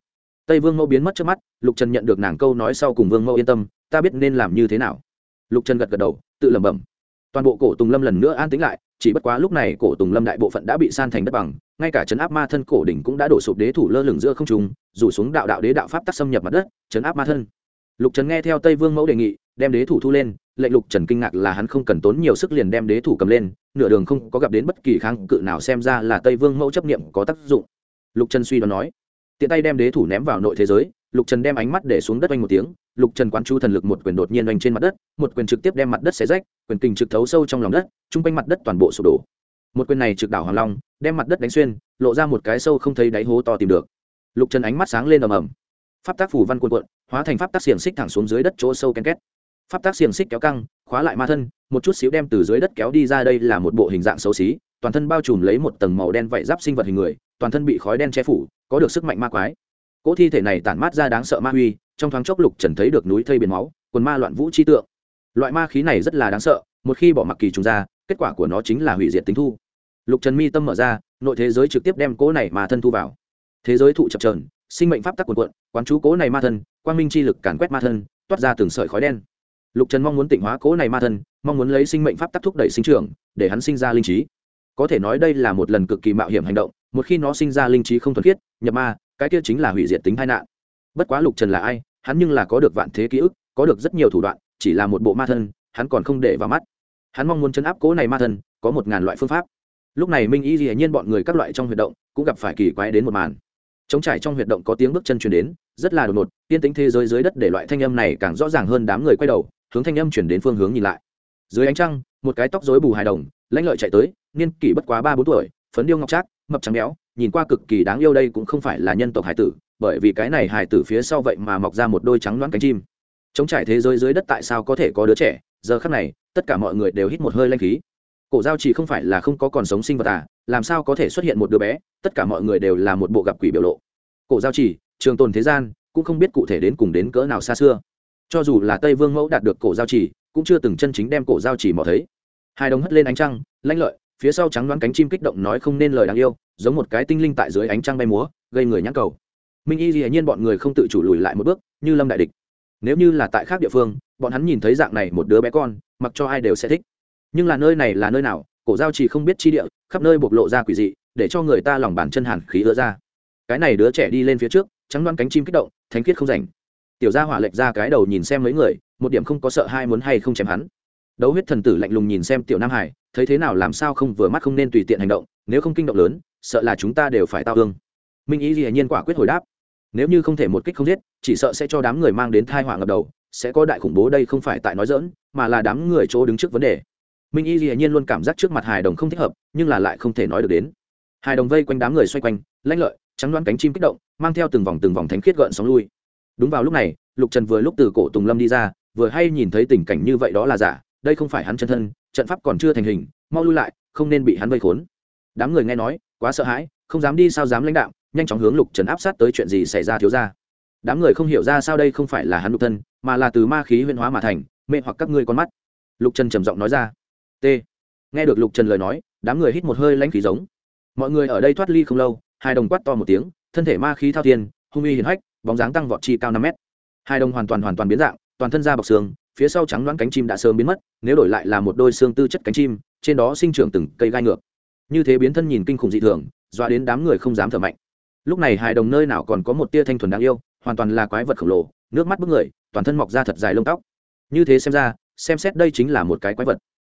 Tây vương mẫu biến mất trước mắt, lục trần nhận được nàng câu nói sau cùng vương mẫu yên tâm, ta biết nên làm như thế nào. Lục trần gật gật đầu, tự lẩm bẩm. Toàn bộ cổ tùng lâm lần nữa an tính lại chỉ bất quá lúc này cổ tùng lâm đại bộ phận đã bị san thành đất bằng, ngay cả chấn áp ma thân cổ đỉnh cũng đã đổ sụp đế thủ lơ lửng giữa không trung, rủ xuống đạo đạo đế đạo pháp tắc xâm nhập mặt đất chấn áp ma thân. Lục trần nghe theo tây vương mẫu đề nghị, đem đế thủ thu lên, lệnh lục trần kinh ngạc là hắn không cần tốn nhiều sức liền đem đế thủ cầm lên, nửa đường không có gặp đến bất kỳ kháng cự nào xem ra là tây vương mẫu chấp nghiệm có tác dụng. Lục trần suy đoán nói, tiện tay đem đế thủ ném vào nội thế giới lục trần đem ánh mắt để xuống đất oanh một tiếng, lục trần quán chú thần lực một quyền đột nhiên oanh trên mặt đất, một quyền trực tiếp đem mặt đất xé rách, quyền kình trực thấu sâu trong lòng đất chung quanh mặt đất toàn bộ sụp đổ. Một quyền này trực đảo hoàng long, đem mặt đất đánh xuyên, lộ ra một cái sâu không thấy đáy hố to tìm được. Lục trần ánh mắt sáng lên ầm ầm. Pháp tác phủ văn quân quận hóa thành pháp tác xiềng xích thẳng xuống dưới đất chỗ sâu ken két. Pháp tác xiềng xích kéo căng, khóa lại ma thân, một chút xíu đem từ dưới đất kéo đi ra đây là một bộ hình dạng xấu xí, toàn thân bao trùm lấy một tầng màu đen vảy giáp sinh vật hình người, toàn thân bị khói đen che phủ, có được sức mạnh ma quái cỗ thi thể này tản mát ra đáng sợ ma huy, trong thoáng chốc lục trần thấy được núi thây biển máu, quần ma loạn vũ chi tượng. Loại ma khí này rất là đáng sợ, một khi bỏ mặc kỳ trùng ra, kết quả của nó chính là hủy diệt tính thu. Lục trần mi tâm mở ra, nội thế giới trực tiếp đem cỗ này mà thân thu vào. Thế giới thụ chập trờn sinh mệnh pháp tắc quần quận quán chú cố này ma thân, quang minh chi lực càn quét ma thân, toát ra từng sợi khói đen. Lục trần mong muốn tịnh hóa cố này ma thân, mong muốn lấy sinh mệnh pháp tắc thúc đẩy sinh trưởng, để hắn sinh ra linh trí. Có thể nói đây là một lần cực kỳ mạo hiểm hành động, một khi nó sinh ra linh trí không thuần khiết, nhập ma cái kia chính là hủy diệt tính tai nạn. Bất quá lục trần là ai, hắn nhưng là có được vạn thế ký ức, có được rất nhiều thủ đoạn, chỉ là một bộ ma thân, hắn còn không để vào mắt. Hắn mong muốn chấn áp cố này ma thân, có một ngàn loại phương pháp. Lúc này minh y dĩ nhiên bọn người các loại trong huyệt động cũng gặp phải kỳ quái đến một màn. Chống trải trong huyệt động có tiếng bước chân truyền đến, rất là đột ngột, tiên tính thế giới dưới đất để loại thanh âm này càng rõ ràng hơn đám người quay đầu, hướng thanh âm chuyển đến phương hướng nhìn lại. Dưới ánh trăng, một cái tóc rối bù hài đồng lãnh lợi chạy tới, niên kỷ bất quá ba bốn tuổi, phấn điêu ngọc trác, mập trắng béo nhìn qua cực kỳ đáng yêu đây cũng không phải là nhân tộc hải tử, bởi vì cái này hải tử phía sau vậy mà mọc ra một đôi trắng loãng cánh chim. Chống trải thế giới dưới đất tại sao có thể có đứa trẻ? Giờ khắc này, tất cả mọi người đều hít một hơi lanh khí. Cổ giao chỉ không phải là không có còn sống sinh vật à làm sao có thể xuất hiện một đứa bé? Tất cả mọi người đều là một bộ gặp quỷ biểu lộ. Cổ giao chỉ, trường tồn thế gian, cũng không biết cụ thể đến cùng đến cỡ nào xa xưa. Cho dù là tây vương mẫu đạt được cổ giao chỉ, cũng chưa từng chân chính đem cổ giao chỉ mò thấy. Hai đồng hất lên ánh trăng lãnh lợi phía sau trắng đoán cánh chim kích động nói không nên lời đáng yêu, giống một cái tinh linh tại dưới ánh trăng bay múa, gây người nhãn cầu. Minh y dĩ nhiên bọn người không tự chủ lùi lại một bước, như lâm đại địch. Nếu như là tại khác địa phương, bọn hắn nhìn thấy dạng này một đứa bé con, mặc cho ai đều sẽ thích. Nhưng là nơi này là nơi nào, cổ giao chỉ không biết chi địa, khắp nơi bộc lộ ra quỷ dị, để cho người ta lòng bàn chân hàn khí ứa ra. Cái này đứa trẻ đi lên phía trước, trắng đoán cánh chim kích động, thánh khiết không rảnh. Tiểu gia hỏa lệch ra cái đầu nhìn xem mấy người, một điểm không có sợ hai muốn hay không chém hắn. Đấu huyết thần tử lạnh lùng nhìn xem tiểu nam hải thấy thế nào làm sao không vừa mắt không nên tùy tiện hành động, nếu không kinh động lớn, sợ là chúng ta đều phải tao thương. Minh ý gì nhiên quả quyết hồi đáp. Nếu như không thể một kích không giết, chỉ sợ sẽ cho đám người mang đến thai họa ngập đầu, sẽ có đại khủng bố đây không phải tại nói dỡn mà là đám người chỗ đứng trước vấn đề. Minh y dĩ nhiên luôn cảm giác trước mặt hài đồng không thích hợp, nhưng là lại không thể nói được đến. Hài đồng vây quanh đám người xoay quanh lãnh lợi, trắng đoán cánh chim kích động, mang theo từng vòng từng vòng thánh khiết gợn sóng lui. Đúng vào lúc này, lục trần vừa lúc từ cổ tùng lâm đi ra, vừa hay nhìn thấy tình cảnh như vậy đó là giả, đây không phải hắn chân thân trận pháp còn chưa thành hình, mau lui lại, không nên bị hắn vây khốn. Đám người nghe nói, quá sợ hãi, không dám đi sao dám lãnh đạo, nhanh chóng hướng lục trần áp sát tới chuyện gì xảy ra thiếu ra đám người không hiểu ra sao đây không phải là hắn lục thân, mà là từ ma khí huyên hóa mà thành, mê hoặc các ngươi con mắt. Lục trần trầm giọng nói ra. T. Nghe được lục trần lời nói, đám người hít một hơi lãnh khí giống. Mọi người ở đây thoát ly không lâu, hai đồng quát to một tiếng, thân thể ma khí thao thiên, hung uy hiển hách, bóng dáng tăng vọt chi cao năm mét. Hai đồng hoàn toàn hoàn toàn biến dạng, toàn thân da bọc xương phía sau trắng đoán cánh chim đã sớm biến mất, nếu đổi lại là một đôi xương tư chất cánh chim, trên đó sinh trưởng từng cây gai ngược. Như thế biến thân nhìn kinh khủng dị thường, dọa đến đám người không dám thở mạnh. Lúc này hài đồng nơi nào còn có một tia thanh thuần đáng yêu, hoàn toàn là quái vật khổng lồ, nước mắt bức người, toàn thân mọc ra thật dài lông tóc. Như thế xem ra, xem xét đây chính là một cái quái vật.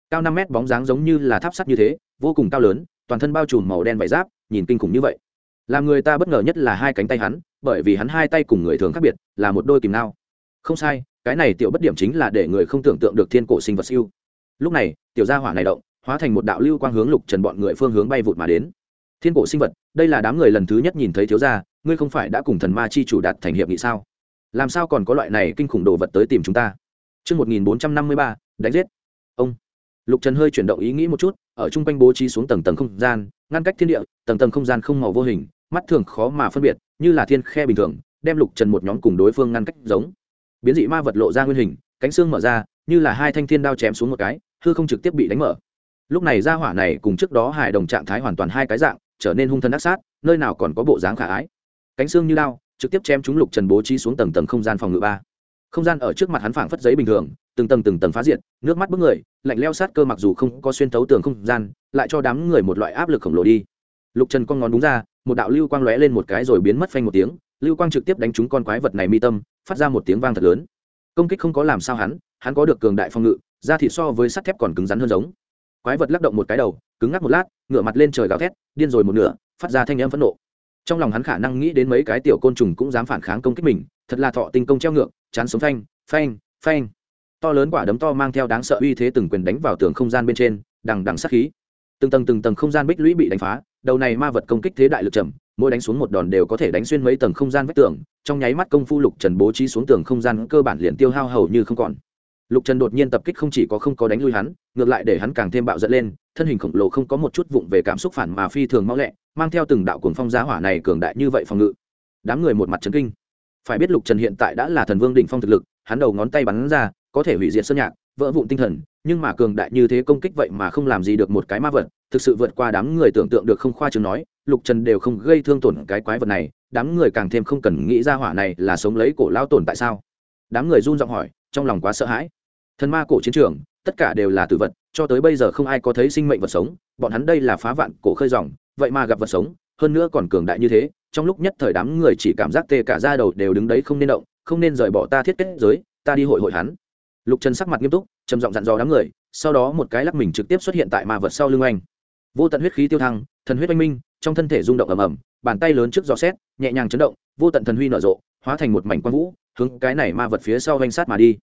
Cao năm mét bóng dáng giống như là tháp sắt như thế, vô cùng cao lớn, toàn thân bao trùm màu đen vải giáp, nhìn kinh khủng như vậy. Làm người ta bất ngờ nhất là hai cánh tay hắn, bởi vì hắn hai tay cùng người thường khác biệt, là một đôi kìm nao. Không sai cái này tiểu bất điểm chính là để người không tưởng tượng được thiên cổ sinh vật siêu lúc này tiểu gia hỏa này động hóa thành một đạo lưu quang hướng lục trần bọn người phương hướng bay vụt mà đến thiên cổ sinh vật đây là đám người lần thứ nhất nhìn thấy thiếu gia ngươi không phải đã cùng thần ma chi chủ đạt thành hiệp nghị sao làm sao còn có loại này kinh khủng đồ vật tới tìm chúng ta Trước 1453, đánh giết. Ông. Lục Trần hơi chuyển động ý nghĩ một chút, ở trung quanh bố trí xuống tầng tầng không gian, ngăn cách thiên địa, tầng tầng không gian không màu vô hình, mắt thường khó mà phân biệt, như là thiên khe bình thường, đem Lục Trần một nhóm cùng đối phương ngăn cách giống. Biến dị ma vật lộ ra nguyên hình, cánh xương mở ra, như là hai thanh thiên đao chém xuống một cái, hư không trực tiếp bị đánh mở. Lúc này gia hỏa này cùng trước đó hài đồng trạng thái hoàn toàn hai cái dạng, trở nên hung thân ác sát, nơi nào còn có bộ dáng khả ái. Cánh xương như đao, trực tiếp chém chúng Lục Trần bố trí xuống tầng tầng không gian phòng ngự ba không gian ở trước mặt hắn phảng phất giấy bình thường từng tầng từng tầng phá diệt nước mắt bức người lạnh leo sát cơ mặc dù không có xuyên thấu tường không gian lại cho đám người một loại áp lực khổng lồ đi lục trần con ngón đúng ra một đạo lưu quang lóe lên một cái rồi biến mất phanh một tiếng lưu quang trực tiếp đánh trúng con quái vật này mi tâm phát ra một tiếng vang thật lớn. Công kích không có làm sao hắn hắn có được cường đại phong ngự, da thịt so với sắt thép còn cứng rắn hơn giống. Quái vật lắc động một cái đầu, cứng ngắc một lát ngựa mặt lên trời gào thét, điên rồi một nửa, phát ra thanh âm phẫn nộ. Trong lòng hắn khả năng nghĩ đến mấy cái tiểu côn trùng cũng dám phản kháng công kích mình, thật là thọ tinh công treo ngược, chán sống phanh phanh phanh. To lớn quả đấm to mang theo đáng sợ uy thế từng quyền đánh vào tường không gian bên trên, đằng đằng sát khí. Từng tầng từng tầng không gian bích lũy bị đánh phá, đầu này ma vật công kích thế đại lực trầm mỗi đánh xuống một đòn đều có thể đánh xuyên mấy tầng không gian vách tường, trong nháy mắt công phu lục trần bố trí xuống tường không gian cơ bản liền tiêu hao hầu như không còn. Lục trần đột nhiên tập kích không chỉ có không có đánh lui hắn, ngược lại để hắn càng thêm bạo dẫn lên, thân hình khổng lồ không có một chút vụng về cảm xúc phản mà phi thường mau lẹ, mang theo từng đạo cuồng phong giá hỏa này cường đại như vậy phòng ngự. Đám người một mặt chấn kinh. Phải biết lục trần hiện tại đã là thần vương đỉnh phong thực lực, hắn đầu ngón tay bắn ra, có thể hủy diệt sơn nhạc, vỡ vụn tinh thần, nhưng mà cường đại như thế công kích vậy mà không làm gì được một cái ma vật, thực sự vượt qua đám người tưởng tượng được không khoa chừng nói lục trần đều không gây thương tổn cái quái vật này, đám người càng thêm không cần nghĩ ra hỏa này là sống lấy cổ lao tổn tại sao? Đám người run giọng hỏi, trong lòng quá sợ hãi. Thần ma cổ chiến trường, tất cả đều là tử vật, cho tới bây giờ không ai có thấy sinh mệnh vật sống, bọn hắn đây là phá vạn cổ khơi dòng, vậy mà gặp vật sống, hơn nữa còn cường đại như thế, trong lúc nhất thời đám người chỉ cảm giác tê cả da đầu đều đứng đấy không nên động, không nên rời bỏ ta thiết kết giới, ta đi hội hội hắn. Lục trần sắc mặt nghiêm túc, trầm giọng dặn dò đám người, sau đó một cái lắc mình trực tiếp xuất hiện tại ma vật sau lưng anh. Vô tận huyết khí tiêu thăng, thần huyết oanh minh trong thân thể rung động ầm ầm, bàn tay lớn trước gió xét nhẹ nhàng chấn động, vô tận thần huy nở rộ, hóa thành một mảnh quang vũ, hướng cái này ma vật phía sau oanh sát mà đi.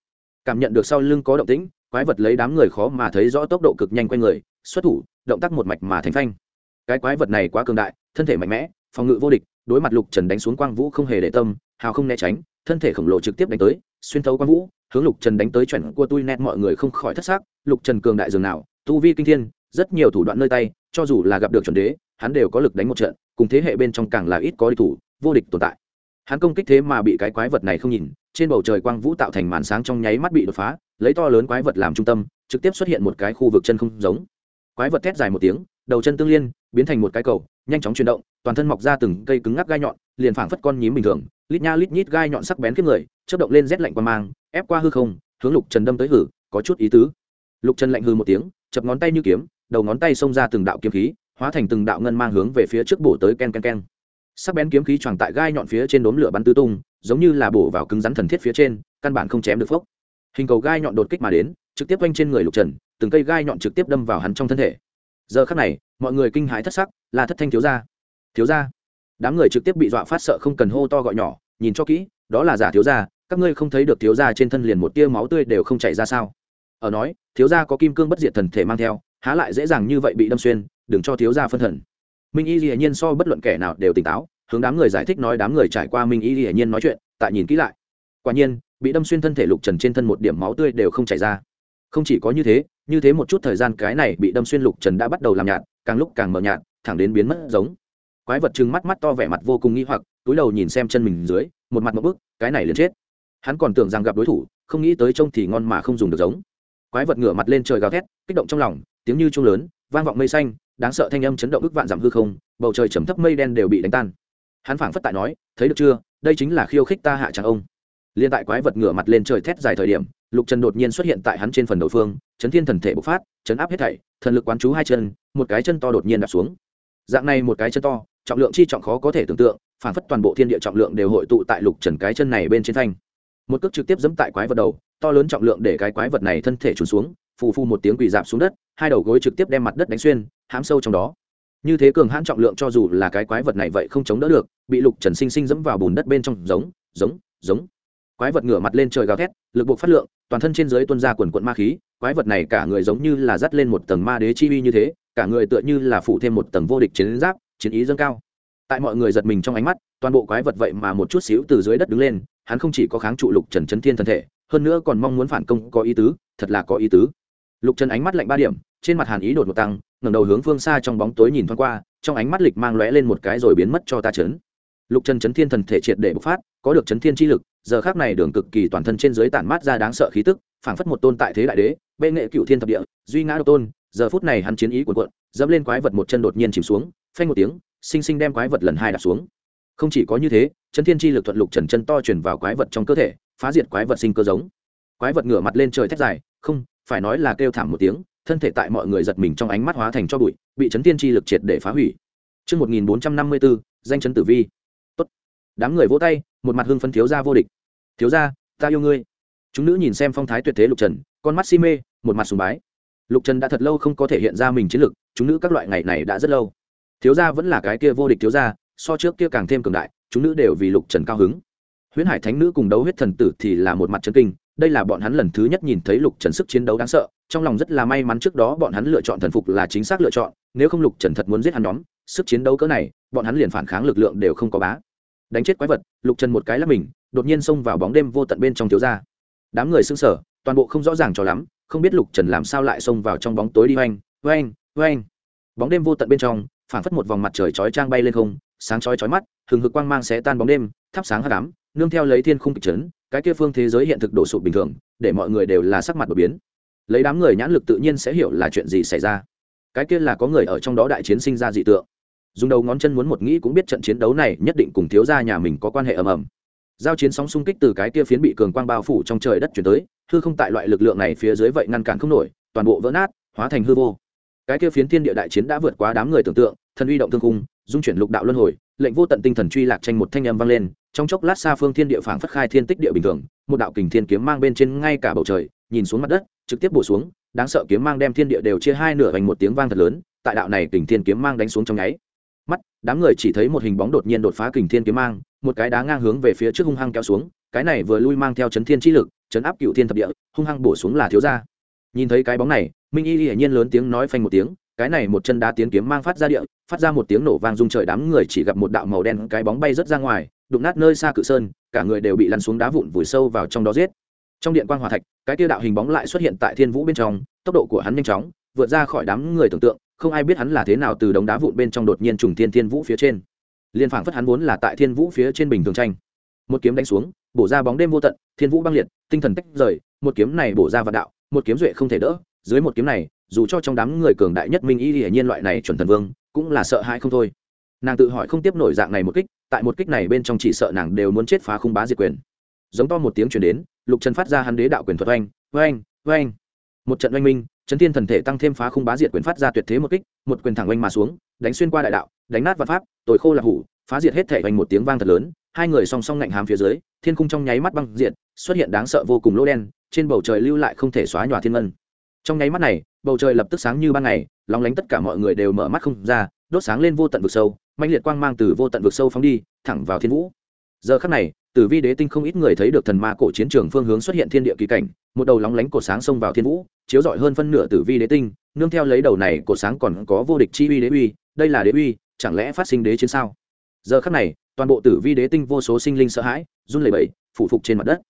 Cảm nhận được sau lưng có động tĩnh, quái vật lấy đám người khó mà thấy rõ tốc độ cực nhanh quanh người, xuất thủ, động tác một mạch mà thành phanh. Cái quái vật này quá cường đại, thân thể mạnh mẽ, phòng ngự vô địch, đối mặt lục trần đánh xuống quang vũ không hề để tâm, hào không né tránh, thân thể khổng lồ trực tiếp đánh tới, xuyên thấu quang vũ, hướng lục trần đánh tới chuẩn của tôi nét mọi người không khỏi thất xác lục trần cường đại dường nào, tu vi kinh thiên, rất nhiều thủ đoạn nơi tay, cho dù là gặp được chuẩn đế hắn đều có lực đánh một trận, cùng thế hệ bên trong càng là ít có địch thủ, vô địch tồn tại. Hắn công kích thế mà bị cái quái vật này không nhìn, trên bầu trời quang vũ tạo thành màn sáng trong nháy mắt bị đột phá, lấy to lớn quái vật làm trung tâm, trực tiếp xuất hiện một cái khu vực chân không giống. Quái vật thét dài một tiếng, đầu chân tương liên, biến thành một cái cầu, nhanh chóng chuyển động, toàn thân mọc ra từng cây cứng ngắc gai nhọn, liền phảng phất con nhím bình thường, lít nha lít nhít gai nhọn sắc bén kiếp người, chớp động lên rét lạnh qua mang, ép qua hư không, hướng lục trần đâm tới hử, có chút ý tứ. Lục trần lạnh hư một tiếng, chập ngón tay như kiếm, đầu ngón tay xông ra từng đạo kiếm khí hóa thành từng đạo ngân mang hướng về phía trước bổ tới ken ken ken. Sắc bén kiếm khí tròn tại gai nhọn phía trên đốm lửa bắn tứ tung, giống như là bổ vào cứng rắn thần thiết phía trên, căn bản không chém được phốc. Hình cầu gai nhọn đột kích mà đến, trực tiếp quanh trên người lục trần, từng cây gai nhọn trực tiếp đâm vào hắn trong thân thể. Giờ khắc này, mọi người kinh hãi thất sắc, là thất thanh thiếu gia. Thiếu gia, đám người trực tiếp bị dọa phát sợ không cần hô to gọi nhỏ, nhìn cho kỹ, đó là giả thiếu gia, các ngươi không thấy được thiếu gia trên thân liền một tia máu tươi đều không chảy ra sao? Ở nói, thiếu gia có kim cương bất diệt thần thể mang theo há lại dễ dàng như vậy bị đâm xuyên, đừng cho thiếu gia phân thần. Minh y dĩ nhiên so bất luận kẻ nào đều tỉnh táo, hướng đám người giải thích nói đám người trải qua minh y dĩ nhiên nói chuyện, tại nhìn kỹ lại. Quả nhiên, bị đâm xuyên thân thể lục trần trên thân một điểm máu tươi đều không chảy ra. Không chỉ có như thế như thế một chút thời gian cái này bị đâm xuyên lục trần đã bắt đầu làm nhạt, càng lúc càng mờ nhạt, thẳng đến biến mất giống. Quái vật trừng mắt mắt to vẻ mặt vô cùng nghi hoặc, túi đầu nhìn xem chân mình dưới, một mặt một bức, cái này liền chết. Hắn còn tưởng rằng gặp đối thủ, không nghĩ tới trông thì ngon mà không dùng được giống. Quái vật ngửa mặt lên trời gào thét, kích động trong lòng tiếng như chuông lớn, vang vọng mây xanh, đáng sợ thanh âm chấn động ức vạn giảm hư không, bầu trời chấm thấp mây đen đều bị đánh tan. Hắn phảng phất tại nói, thấy được chưa? Đây chính là khiêu khích ta hạ chẳng ông. Liên tại quái vật ngửa mặt lên trời thét dài thời điểm, lục trần đột nhiên xuất hiện tại hắn trên phần đầu phương, chấn thiên thần thể bộc phát, chấn áp hết thảy, thần lực quán chú hai chân, một cái chân to đột nhiên đạp xuống. Dạng này một cái chân to, trọng lượng chi trọng khó có thể tưởng tượng phản phất toàn bộ thiên địa trọng lượng đều hội tụ tại lục trần cái chân này bên trên thanh. Một cước trực tiếp dẫm tại quái vật đầu, to lớn trọng lượng để cái quái vật này thân thể trùn xuống phù phu một tiếng quỳ dạp xuống đất, hai đầu gối trực tiếp đem mặt đất đánh xuyên, hãm sâu trong đó. Như thế cường hãn trọng lượng cho dù là cái quái vật này vậy không chống đỡ được, bị lục trần sinh sinh dẫm vào bùn đất bên trong, giống giống giống. Quái vật ngửa mặt lên trời gào thét, lực buộc phát lượng, toàn thân trên dưới tuân ra quần quận ma khí, quái vật này cả người giống như là dắt lên một tầng ma đế chi uy như thế, cả người tựa như là phủ thêm một tầng vô địch chiến giáp, chiến ý dâng cao. Tại mọi người giật mình trong ánh mắt, toàn bộ quái vật vậy mà một chút xíu từ dưới đất đứng lên, hắn không chỉ có kháng trụ lục trần chấn thiên thân thể, hơn nữa còn mong muốn phản công có ý tứ, thật là có ý tứ lục trần ánh mắt lạnh ba điểm, trên mặt hàn ý đột một tăng, ngẩng đầu hướng phương xa trong bóng tối nhìn thoáng qua, trong ánh mắt lịch mang lóe lên một cái rồi biến mất cho ta chấn. Lục trần chấn thiên thần thể triệt để bộc phát, có được chấn thiên chi lực, giờ khác này đường cực kỳ toàn thân trên dưới tản mát ra đáng sợ khí tức, phảng phất một tôn tại thế đại đế, bệ nghệ cựu thiên thập địa, duy ngã độc tôn, giờ phút này hắn chiến ý cuộn cuộn, dẫm lên quái vật một chân đột nhiên chìm xuống, phanh một tiếng, sinh sinh đem quái vật lần hai đạp xuống. Không chỉ có như thế, chấn thiên chi lực thuận lục trần chân to chuyển vào quái vật trong cơ thể, phá diệt quái vật sinh cơ giống. Quái vật ngửa mặt lên trời thét dài, không phải nói là kêu thảm một tiếng thân thể tại mọi người giật mình trong ánh mắt hóa thành cho bụi bị chấn tiên chi lực triệt để phá hủy Trước 1454, danh chấn tử vi. Tốt. Đám người vỗ tay, một mặt hưng phấn thiếu gia vô địch. Thiếu gia, ta yêu ngươi. Chúng nữ nhìn xem phong thái tuyệt thế lục trần, con mắt si mê, một mặt sùng bái. Lục Trần đã thật lâu không có thể hiện ra mình chiến lực, chúng nữ các loại ngày này đã rất lâu. Thiếu gia vẫn là cái kia vô địch thiếu gia, so trước kia càng thêm cường đại, chúng nữ đều vì Lục Trần cao hứng. Huyễn Hải Thánh nữ cùng đấu huyết thần tử thì là một mặt chấn kinh, đây là bọn hắn lần thứ nhất nhìn thấy Lục Trần sức chiến đấu đáng sợ, trong lòng rất là may mắn trước đó bọn hắn lựa chọn thần phục là chính xác lựa chọn, nếu không Lục Trần thật muốn giết hắn nhóm, sức chiến đấu cỡ này, bọn hắn liền phản kháng lực lượng đều không có bá. Đánh chết quái vật, Lục Trần một cái là mình, đột nhiên xông vào bóng đêm vô tận bên trong thiếu gia. Đám người sững sờ, toàn bộ không rõ ràng cho lắm, không biết lục trần làm sao lại xông vào trong bóng tối đi oanh oanh oanh bóng đêm vô tận bên trong phản phất một vòng mặt trời chói trang bay lên không sáng chói chói mắt hừng hực quang mang sẽ tan bóng đêm thắp sáng hát đám nương theo lấy thiên khung kịch trấn cái kia phương thế giới hiện thực đổ sụp bình thường, để mọi người đều là sắc mặt đột biến. Lấy đám người nhãn lực tự nhiên sẽ hiểu là chuyện gì xảy ra. Cái kia là có người ở trong đó đại chiến sinh ra dị tượng. Dùng đầu ngón chân muốn một nghĩ cũng biết trận chiến đấu này nhất định cùng thiếu gia nhà mình có quan hệ ầm ầm. Giao chiến sóng xung kích từ cái kia phiến bị cường quang bao phủ trong trời đất chuyển tới, hư không tại loại lực lượng này phía dưới vậy ngăn cản không nổi, toàn bộ vỡ nát, hóa thành hư vô. Cái kia phiến thiên địa đại chiến đã vượt quá đám người tưởng tượng, thần uy động thương cung dung chuyển lục đạo luân hồi lệnh vô tận tinh thần truy lạc tranh một thanh âm vang lên, trong chốc lát xa phương thiên địa phảng phất khai thiên tích địa bình thường, một đạo kình thiên kiếm mang bên trên ngay cả bầu trời, nhìn xuống mặt đất, trực tiếp bổ xuống, đáng sợ kiếm mang đem thiên địa đều chia hai nửa thành một tiếng vang thật lớn, tại đạo này kình thiên kiếm mang đánh xuống trong nháy mắt, đám người chỉ thấy một hình bóng đột nhiên đột phá kình thiên kiếm mang, một cái đá ngang hướng về phía trước hung hăng kéo xuống, cái này vừa lui mang theo chấn thiên chi lực, chấn áp cựu thiên thập địa, hung hăng bổ xuống là thiếu gia. Nhìn thấy cái bóng này, minh y hiển nhiên lớn tiếng nói phanh một tiếng cái này một chân đá tiến kiếm mang phát ra địa, phát ra một tiếng nổ vang rung trời đám người chỉ gặp một đạo màu đen cái bóng bay rớt ra ngoài, đụng nát nơi xa cự sơn, cả người đều bị lăn xuống đá vụn vùi sâu vào trong đó giết. Trong điện quan hòa thạch, cái tiêu đạo hình bóng lại xuất hiện tại thiên vũ bên trong, tốc độ của hắn nhanh chóng, vượt ra khỏi đám người tưởng tượng, không ai biết hắn là thế nào từ đống đá vụn bên trong đột nhiên trùng thiên thiên vũ phía trên. Liên phảng phất hắn vốn là tại thiên vũ phía trên bình thường tranh. Một kiếm đánh xuống, bổ ra bóng đêm vô tận, thiên vũ băng liệt, tinh thần tách rời, một kiếm này bổ ra vạn đạo, một kiếm duệ không thể đỡ, dưới một kiếm này dù cho trong đám người cường đại nhất minh y hiển nhiên loại này chuẩn thần vương, cũng là sợ hãi không thôi. Nàng tự hỏi không tiếp nổi dạng này một kích, tại một kích này bên trong chỉ sợ nàng đều muốn chết phá khung bá diệt quyền. Giống to một tiếng chuyển đến, lục trần phát ra hắn đế đạo quyền thuật oanh oanh oanh. Một trận oanh minh, chấn thiên thần thể tăng thêm phá khung bá diệt quyền phát ra tuyệt thế một kích, một quyền thẳng oanh mà xuống, đánh xuyên qua đại đạo, đánh nát vạn pháp tội khô là hủ, phá diệt hết thể oanh một tiếng vang thật lớn, hai người song song ngạnh hàm phía dưới, thiên khung trong nháy mắt băng diệt, xuất hiện đáng sợ vô cùng lỗ đen, trên bầu trời lưu lại không thể xóa nhòa thiên ngân. Trong nháy mắt này bầu trời lập tức sáng như ban ngày, lóng lánh tất cả mọi người đều mở mắt không ra, đốt sáng lên vô tận vực sâu mạnh liệt quang mang từ vô tận vực sâu phóng đi, thẳng vào thiên vũ. Giờ khắc này từ vi đế tinh không ít người thấy được thần ma cổ chiến trường phương hướng xuất hiện thiên địa kỳ cảnh, một đầu lóng lánh cổ sáng xông vào thiên vũ, chiếu rọi hơn phân nửa tử vi đế tinh, nương theo lấy đầu này cổ sáng còn có vô địch chi uy đế uy, đây là đế uy, chẳng lẽ phát sinh đế chiến sao? Giờ khắc này, toàn bộ tử vi đế tinh vô số sinh linh sợ hãi, run lẩy bẩy, phủ phục trên mặt đất.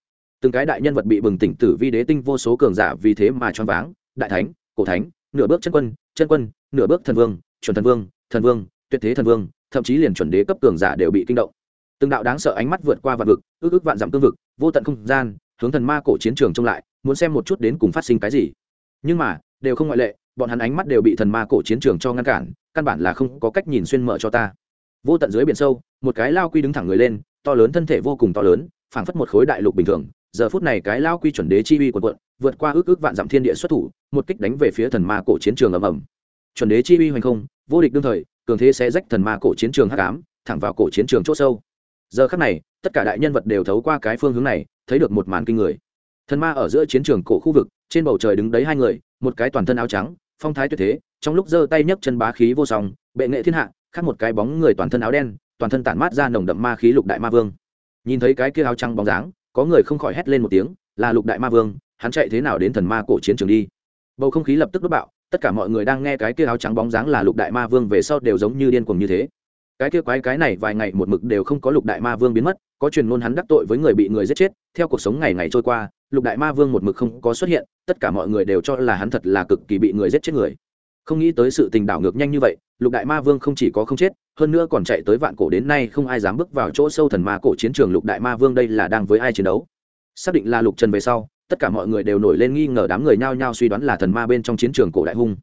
Từng cái đại nhân vật bị bừng tỉnh tử vi đế tinh vô số cường giả vì thế mà choáng váng, đại thánh cổ thánh, nửa bước chân quân chân quân, nửa bước thần vương, chuẩn thần vương thần vương, tuyệt thế thần vương, thậm chí liền chuẩn đế cấp cường giả đều bị kinh động. Từng đạo đáng sợ ánh mắt vượt qua vạn vực, ước ước vạn dặm cương vực, vô tận không gian, hướng thần ma cổ chiến trường trông lại, muốn xem một chút đến cùng phát sinh cái gì. Nhưng mà, đều không ngoại lệ, bọn hắn ánh mắt đều bị thần ma cổ chiến trường cho ngăn cản, căn bản là không có cách nhìn xuyên mở cho ta. Vô tận dưới biển sâu, một cái lao quy đứng thẳng người lên, to lớn thân thể vô cùng to lớn, phảng phất một khối đại lục bình thường giờ phút này cái lao quy chuẩn đế chi uy quần quận, vượt qua ước ước vạn dặm thiên địa xuất thủ, một kích đánh về phía thần ma cổ chiến trường ầm ầm. Chuẩn đế chi uy hoành không, vô địch đương thời, cường thế sẽ rách thần ma cổ chiến trường hắc ám, thẳng vào cổ chiến trường chỗ sâu. Giờ khắc này, tất cả đại nhân vật đều thấu qua cái phương hướng này, thấy được một màn kinh người. Thần ma ở giữa chiến trường cổ khu vực, trên bầu trời đứng đấy hai người, một cái toàn thân áo trắng, phong thái tuyệt thế, trong lúc giơ tay nhấc chân bá khí vô song, bệ nghệ thiên hạ, khác một cái bóng người toàn thân áo đen, toàn thân tản mát ra nồng đậm ma khí lục đại ma vương. Nhìn thấy cái kia áo trắng bóng dáng có người không khỏi hét lên một tiếng, là lục đại ma vương, hắn chạy thế nào đến thần ma cổ chiến trường đi? Bầu không khí lập tức đốt bạo, tất cả mọi người đang nghe cái kia áo trắng bóng dáng là lục đại ma vương về sau đều giống như điên cuồng như thế. Cái kia quái cái này vài ngày một mực đều không có lục đại ma vương biến mất, có truyền ngôn hắn đắc tội với người bị người giết chết, theo cuộc sống ngày ngày trôi qua, lục đại ma vương một mực không có xuất hiện, tất cả mọi người đều cho là hắn thật là cực kỳ bị người giết chết người không nghĩ tới sự tình đảo ngược nhanh như vậy, lục đại ma vương không chỉ có không chết, hơn nữa còn chạy tới vạn cổ đến nay không ai dám bước vào chỗ sâu thần ma cổ chiến trường lục đại ma vương đây là đang với ai chiến đấu. Xác định là lục trần về sau, tất cả mọi người đều nổi lên nghi ngờ đám người nhao nhao suy đoán là thần ma bên trong chiến trường cổ đại hung.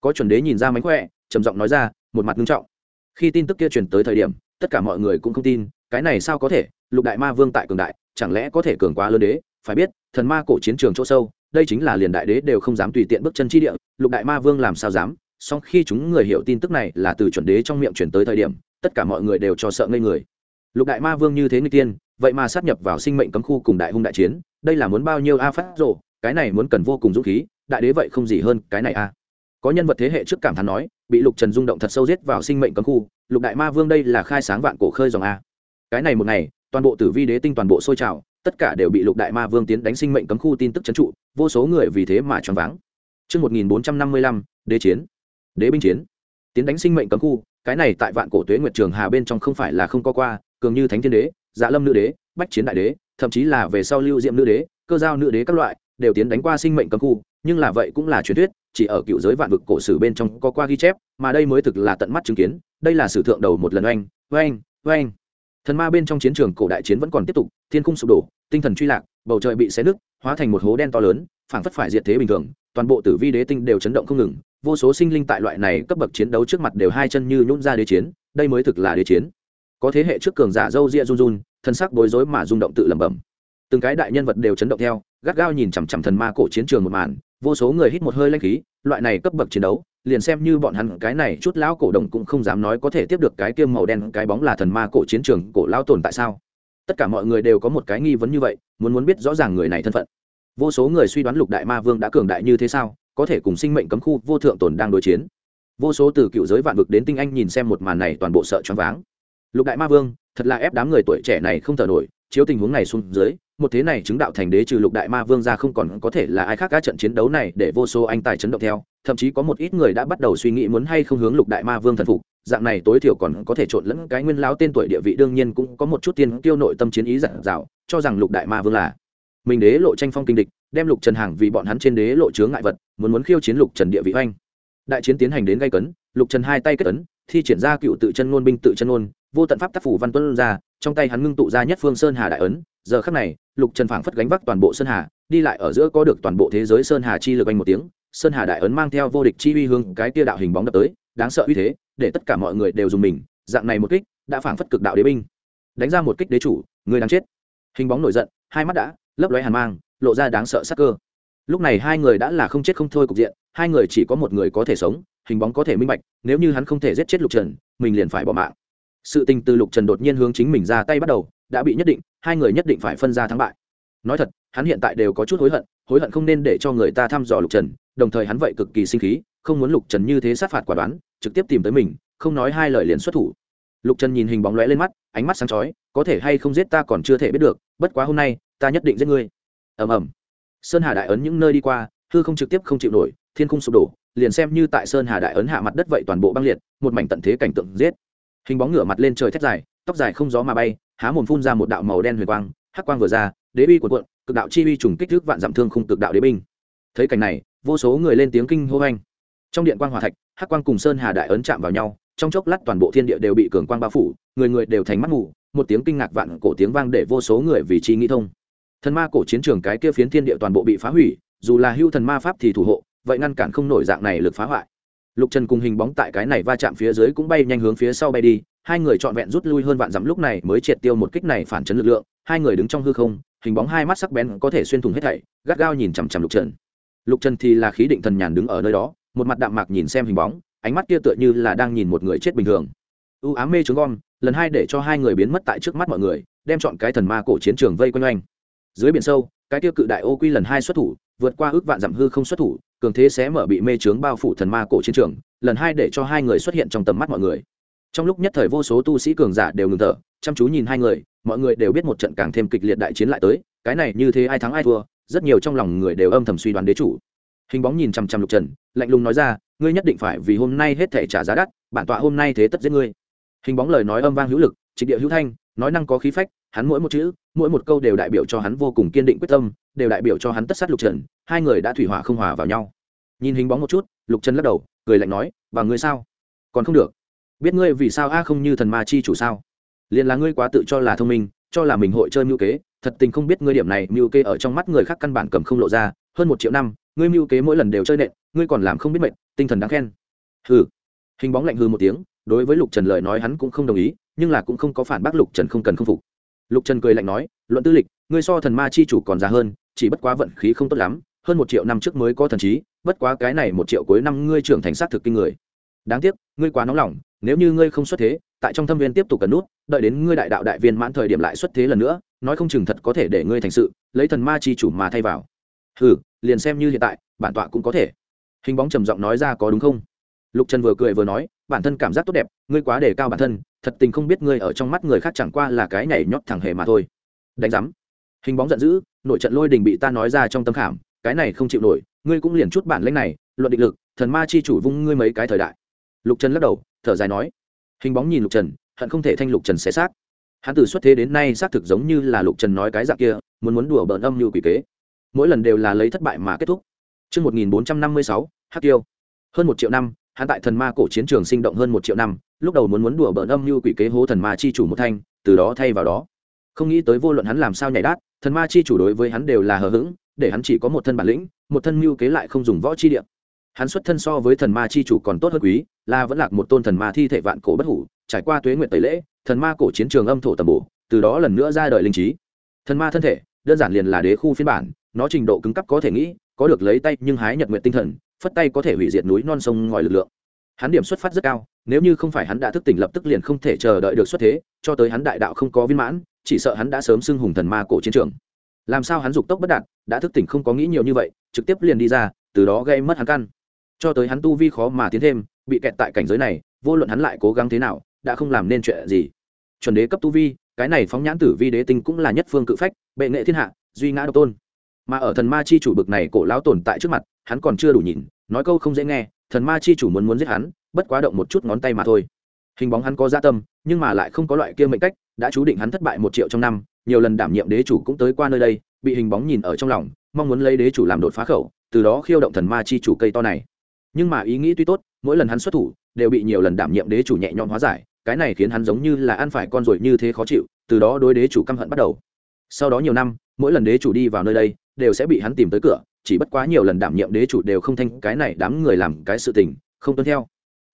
Có chuẩn đế nhìn ra mánh khỏe, trầm giọng nói ra, một mặt nghiêm trọng. Khi tin tức kia truyền tới thời điểm, tất cả mọi người cũng không tin, cái này sao có thể, lục đại ma vương tại cường đại, chẳng lẽ có thể cường quá lớn đế? Phải biết, thần ma cổ chiến trường chỗ sâu đây chính là liền đại đế đều không dám tùy tiện bước chân chi địa, lục đại ma vương làm sao dám? Song khi chúng người hiểu tin tức này là từ chuẩn đế trong miệng chuyển tới thời điểm, tất cả mọi người đều cho sợ ngây người. Lục đại ma vương như thế người tiên, vậy mà sát nhập vào sinh mệnh cấm khu cùng đại hung đại chiến, đây là muốn bao nhiêu a phát rộ cái này muốn cần vô cùng dũng khí, đại đế vậy không gì hơn cái này a. Có nhân vật thế hệ trước cảm thán nói, bị lục trần rung động thật sâu giết vào sinh mệnh cấm khu, lục đại ma vương đây là khai sáng vạn cổ khơi dòng a. Cái này một ngày, toàn bộ tử vi đế tinh toàn bộ sôi trào tất cả đều bị lục đại ma vương tiến đánh sinh mệnh cấm khu tin tức trấn trụ vô số người vì thế mà choáng váng. Trước 1455, đế chiến, đế binh chiến, tiến đánh sinh mệnh cấm khu, cái này tại vạn cổ tuế nguyệt trường hà bên trong không phải là không có qua, cường như thánh thiên đế, dạ lâm nữ đế, bách chiến đại đế, thậm chí là về sau lưu diệm nữ đế, cơ giao nữ đế các loại, đều tiến đánh qua sinh mệnh cấm khu, nhưng là vậy cũng là truyền thuyết, chỉ ở cựu giới vạn vực cổ sử bên trong có qua ghi chép, mà đây mới thực là tận mắt chứng kiến, đây là sử thượng đầu một lần oanh, oanh, oanh. Thần ma bên trong chiến trường cổ đại chiến vẫn còn tiếp tục, thiên cung sụp đổ, tinh thần truy lạc, bầu trời bị xé nứt, hóa thành một hố đen to lớn, phảng phất phải diệt thế bình thường, toàn bộ tử vi đế tinh đều chấn động không ngừng, vô số sinh linh tại loại này cấp bậc chiến đấu trước mặt đều hai chân như nhún ra đế chiến, đây mới thực là đế chiến. Có thế hệ trước cường giả dâu ria run run, thân sắc bối rối mà rung động tự lẩm bẩm. Từng cái đại nhân vật đều chấn động theo, gắt gao nhìn chằm chằm thần ma cổ chiến trường một màn, vô số người hít một hơi lanh khí, loại này cấp bậc chiến đấu, liền xem như bọn hắn cái này chút lão cổ đồng cũng không dám nói có thể tiếp được cái kiêm màu đen, cái bóng là thần ma cổ chiến trường cổ lao tồn tại sao? Tất cả mọi người đều có một cái nghi vấn như vậy, muốn muốn biết rõ ràng người này thân phận. Vô số người suy đoán lục đại ma vương đã cường đại như thế sao, có thể cùng sinh mệnh cấm khu vô thượng tồn đang đối chiến. Vô số từ cựu giới vạn vực đến tinh anh nhìn xem một màn này toàn bộ sợ choáng váng. Lục đại ma vương, thật là ép đám người tuổi trẻ này không thở nổi, chiếu tình huống này xuống dưới một thế này chứng đạo thành đế trừ lục đại ma vương ra không còn có thể là ai khác các trận chiến đấu này để vô số anh tài chấn động theo, thậm chí có một ít người đã bắt đầu suy nghĩ muốn hay không hướng lục đại ma vương thần phục, dạng này tối thiểu còn có thể trộn lẫn cái nguyên lão tên tuổi địa vị, đương nhiên cũng có một chút tiên tiêu nội tâm chiến ý dặn dạo cho rằng lục đại ma vương là mình đế lộ tranh phong kinh địch, đem lục trần hàng vì bọn hắn trên đế lộ chướng ngại vật, muốn muốn khiêu chiến lục trần địa vị oanh. Đại chiến tiến hành đến gây cấn, lục trần hai tay kết ấn, thi triển ra cựu tự chân ngôn binh tự chân ngôn, vô tận pháp tác phủ văn tuân ra, trong tay hắn ngưng tụ ra nhất phương sơn hà đại ấn, giờ khắc này lục trần phảng phất gánh vác toàn bộ sơn hà, đi lại ở giữa có được toàn bộ thế giới sơn hà chi lực anh một tiếng, sơn hà đại ấn mang theo vô địch chi uy hương, cái tia đạo hình bóng đập tới, đáng sợ uy thế, để tất cả mọi người đều dùng mình, dạng này một kích, đã phảng phất cực đạo đế binh. Đánh ra một kích đế chủ, người đang chết. Hình bóng nổi giận, hai mắt đã lấp lóe hàn mang, lộ ra đáng sợ sắc cơ. Lúc này hai người đã là không chết không thôi cục diện, hai người chỉ có một người có thể sống, hình bóng có thể minh bạch, nếu như hắn không thể giết chết lục trần, mình liền phải bỏ mạng. Sự tình từ lục trần đột nhiên hướng chính mình ra tay bắt đầu đã bị nhất định, hai người nhất định phải phân ra thắng bại. Nói thật, hắn hiện tại đều có chút hối hận hối hận không nên để cho người ta thăm dò lục trần, đồng thời hắn vậy cực kỳ sinh khí, không muốn lục trần như thế sát phạt quả đoán, trực tiếp tìm tới mình, không nói hai lời liền xuất thủ. Lục trần nhìn hình bóng lóe lên mắt, ánh mắt sáng chói, có thể hay không giết ta còn chưa thể biết được, bất quá hôm nay, ta nhất định giết ngươi. Ầm ầm. Sơn hà đại ấn những nơi đi qua, hư không trực tiếp không chịu nổi, thiên khung sụp đổ, liền xem như tại sơn hà đại ấn hạ mặt đất vậy toàn bộ băng liệt, một mảnh tận thế cảnh tượng giết. Hình bóng ngửa mặt lên trời thét dài, tóc dài không gió mà bay há mồm phun ra một đạo màu đen huyền quang, hắc quang vừa ra, đế uy cuộn cuộn, cực đạo chi uy trùng kích thước vạn dặm thương khung cực đạo đế binh. Thấy cảnh này, vô số người lên tiếng kinh hô anh trong điện quang hòa thạch, hắc quang cùng sơn hà đại ấn chạm vào nhau, trong chốc lát toàn bộ thiên địa đều bị cường quang bao phủ, người người đều thành mắt ngủ một tiếng kinh ngạc vạn cổ tiếng vang để vô số người vì chi nghĩ thông. Thần ma cổ chiến trường cái kia phiến thiên địa toàn bộ bị phá hủy, dù là hưu thần ma pháp thì thủ hộ, vậy ngăn cản không nổi dạng này lực phá hoại. Lục trần cùng hình bóng tại cái này va chạm phía dưới cũng bay nhanh hướng phía sau bay đi hai người trọn vẹn rút lui hơn vạn dặm lúc này mới triệt tiêu một kích này phản chấn lực lượng, hai người đứng trong hư không, hình bóng hai mắt sắc bén có thể xuyên thủng hết thảy, gắt gao nhìn chằm chằm lục trần. Lục trần thì là khí định thần nhàn đứng ở nơi đó, một mặt đạm mạc nhìn xem hình bóng, ánh mắt kia tựa như là đang nhìn một người chết bình thường. U ám mê trướng gom, lần hai để cho hai người biến mất tại trước mắt mọi người, đem chọn cái thần ma cổ chiến trường vây quanh oanh dưới biển sâu, cái tiêu cự đại ô quy lần hai xuất thủ, vượt qua ước vạn dặm hư không xuất thủ, cường thế sẽ mở bị mê trướng bao phủ thần ma cổ chiến trường, lần hai để cho hai người xuất hiện trong tầm mắt mọi người trong lúc nhất thời vô số tu sĩ cường giả đều ngừng thở, chăm chú nhìn hai người, mọi người đều biết một trận càng thêm kịch liệt đại chiến lại tới, cái này như thế ai thắng ai thua, rất nhiều trong lòng người đều âm thầm suy đoán đế chủ. Hình bóng nhìn chằm chằm lục trần, lạnh lùng nói ra, ngươi nhất định phải vì hôm nay hết thể trả giá đắt, bản tọa hôm nay thế tất giết ngươi. Hình bóng lời nói âm vang hữu lực, trịch địa hữu thanh, nói năng có khí phách, hắn mỗi một chữ, mỗi một câu đều đại biểu cho hắn vô cùng kiên định quyết tâm, đều đại biểu cho hắn tất sát lục trần, hai người đã thủy hỏa không hòa vào nhau. Nhìn hình bóng một chút, lục trần lắc đầu, cười lạnh nói, và ngươi sao? Còn không được biết ngươi vì sao a à không như thần ma chi chủ sao? Liền là ngươi quá tự cho là thông minh, cho là mình hội chơi mưu kế, thật tình không biết ngươi điểm này mưu kế ở trong mắt người khác căn bản cầm không lộ ra, hơn một triệu năm, ngươi mưu kế mỗi lần đều chơi nện, ngươi còn làm không biết mệnh, tinh thần đáng khen. Hừ. Hình bóng lạnh hư một tiếng, đối với lục trần lời nói hắn cũng không đồng ý, nhưng là cũng không có phản bác lục trần không cần không phục. Lục trần cười lạnh nói, luận tư lịch, ngươi so thần ma chi chủ còn già hơn, chỉ bất quá vận khí không tốt lắm, hơn một triệu năm trước mới có thần trí, bất quá cái này một triệu cuối năm ngươi trưởng thành sát thực kinh người đáng tiếc, ngươi quá nóng lòng, nếu như ngươi không xuất thế, tại trong thâm viên tiếp tục cần nút, đợi đến ngươi đại đạo đại viên mãn thời điểm lại xuất thế lần nữa, nói không chừng thật có thể để ngươi thành sự, lấy thần ma chi chủ mà thay vào. Ừ liền xem như hiện tại, bản tọa cũng có thể. Hình bóng trầm giọng nói ra có đúng không? Lục trần vừa cười vừa nói, bản thân cảm giác tốt đẹp, ngươi quá đề cao bản thân, thật tình không biết ngươi ở trong mắt người khác chẳng qua là cái nhảy nhót thẳng hề mà thôi. Đánh giám. Hình bóng giận dữ, nội trận lôi đình bị ta nói ra trong tâm khảm, cái này không chịu nổi, ngươi cũng liền chút bản lãnh này, luận định lực, thần ma chi chủ vung ngươi mấy cái thời đại lục trần lắc đầu thở dài nói hình bóng nhìn lục trần hận không thể thanh lục trần xé xác hắn từ xuất thế đến nay xác thực giống như là lục trần nói cái dạng kia muốn muốn đùa bỡn âm như quỷ kế mỗi lần đều là lấy thất bại mà kết thúc Trước 1456, Hắc Tiêu. Hơn một triệu năm, hắn tại thần ma cổ chiến trường sinh động hơn một triệu năm, lúc đầu muốn muốn đùa bỡn âm như quỷ kế hố thần ma chi chủ một thanh, từ đó thay vào đó. Không nghĩ tới vô luận hắn làm sao nhảy đát, thần ma chi chủ đối với hắn đều là hờ hững, để hắn chỉ có một thân bản lĩnh, một thân mưu kế lại không dùng võ chi địa. Hắn xuất thân so với thần ma chi chủ còn tốt hơn quý, là vẫn lạc một tôn thần ma thi thể vạn cổ bất hủ, trải qua tuế nguyện tẩy lễ, thần ma cổ chiến trường âm thổ tầm bổ, từ đó lần nữa ra đời linh trí. Thần ma thân thể, đơn giản liền là đế khu phiên bản, nó trình độ cứng cấp có thể nghĩ có được lấy tay nhưng hái nhật nguyện tinh thần phất tay có thể hủy diệt núi non sông ngòi lực lượng. Hắn điểm xuất phát rất cao nếu như không phải hắn đã thức tỉnh lập tức liền không thể chờ đợi được xuất thế cho tới hắn đại đạo không có viên mãn chỉ sợ hắn đã sớm xưng hùng thần ma cổ chiến trường. Làm sao hắn dục tốc bất đạt đã thức tỉnh không có nghĩ nhiều như vậy trực tiếp liền đi ra từ đó gây mất hắn căn cho tới hắn tu vi khó mà tiến thêm, bị kẹt tại cảnh giới này, vô luận hắn lại cố gắng thế nào, đã không làm nên chuyện gì. Chuẩn đế cấp tu vi, cái này phóng nhãn tử vi đế tinh cũng là nhất phương cự phách, bệ nghệ thiên hạ, duy ngã độc tôn. Mà ở thần ma chi chủ bực này cổ lão tồn tại trước mặt, hắn còn chưa đủ nhìn, nói câu không dễ nghe, thần ma chi chủ muốn muốn giết hắn, bất quá động một chút ngón tay mà thôi. Hình bóng hắn có gia tâm, nhưng mà lại không có loại kia mệnh cách, đã chú định hắn thất bại một triệu trong năm, nhiều lần đảm nhiệm đế chủ cũng tới qua nơi đây, bị hình bóng nhìn ở trong lòng, mong muốn lấy đế chủ làm đột phá khẩu, từ đó khiêu động thần ma chi chủ cây to này nhưng mà ý nghĩ tuy tốt, mỗi lần hắn xuất thủ, đều bị nhiều lần đảm nhiệm đế chủ nhẹ nhõm hóa giải, cái này khiến hắn giống như là ăn phải con ruồi như thế khó chịu, từ đó đối đế chủ căm hận bắt đầu. Sau đó nhiều năm, mỗi lần đế chủ đi vào nơi đây, đều sẽ bị hắn tìm tới cửa, chỉ bất quá nhiều lần đảm nhiệm đế chủ đều không thanh cái này đám người làm cái sự tình, không tuân theo.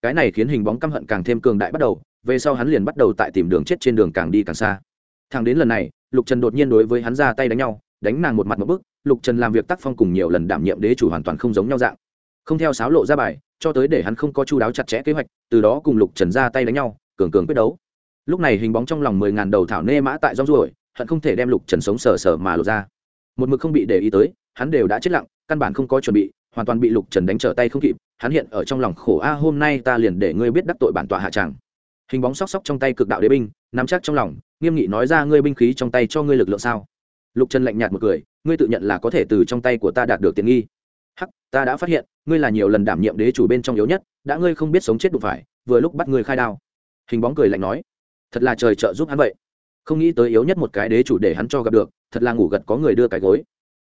Cái này khiến hình bóng căm hận càng thêm cường đại bắt đầu, về sau hắn liền bắt đầu tại tìm đường chết trên đường càng đi càng xa. Thằng đến lần này, lục trần đột nhiên đối với hắn ra tay đánh nhau, đánh nàng một mặt một bức, lục trần làm việc tác phong cùng nhiều lần đảm nhiệm đế chủ hoàn toàn không giống nhau dạng không theo sáo lộ ra bài, cho tới để hắn không có chu đáo chặt chẽ kế hoạch, từ đó cùng lục trần ra tay đánh nhau, cường cường quyết đấu. Lúc này hình bóng trong lòng mười ngàn đầu thảo nê mã tại rong ruổi, hận không thể đem lục trần sống sờ sờ mà lột ra. Một mực không bị để ý tới, hắn đều đã chết lặng, căn bản không có chuẩn bị, hoàn toàn bị lục trần đánh trở tay không kịp, hắn hiện ở trong lòng khổ, a, hôm nay ta liền để ngươi biết đắc tội bản tọa hạ tràng hình bóng sóc sóc trong tay cực đạo đế binh, nắm chắc trong lòng, nghiêm nghị nói ra, ngươi binh khí trong tay cho ngươi lực lượng sao? Lục trần lạnh nhạt một cười, ngươi tự nhận là có thể từ trong tay của ta đạt được tiện nghi hắc, ta đã phát hiện, ngươi là nhiều lần đảm nhiệm đế chủ bên trong yếu nhất, đã ngươi không biết sống chết đụng phải, vừa lúc bắt ngươi khai đao. Hình bóng cười lạnh nói. Thật là trời trợ giúp hắn vậy. Không nghĩ tới yếu nhất một cái đế chủ để hắn cho gặp được, thật là ngủ gật có người đưa cái gối.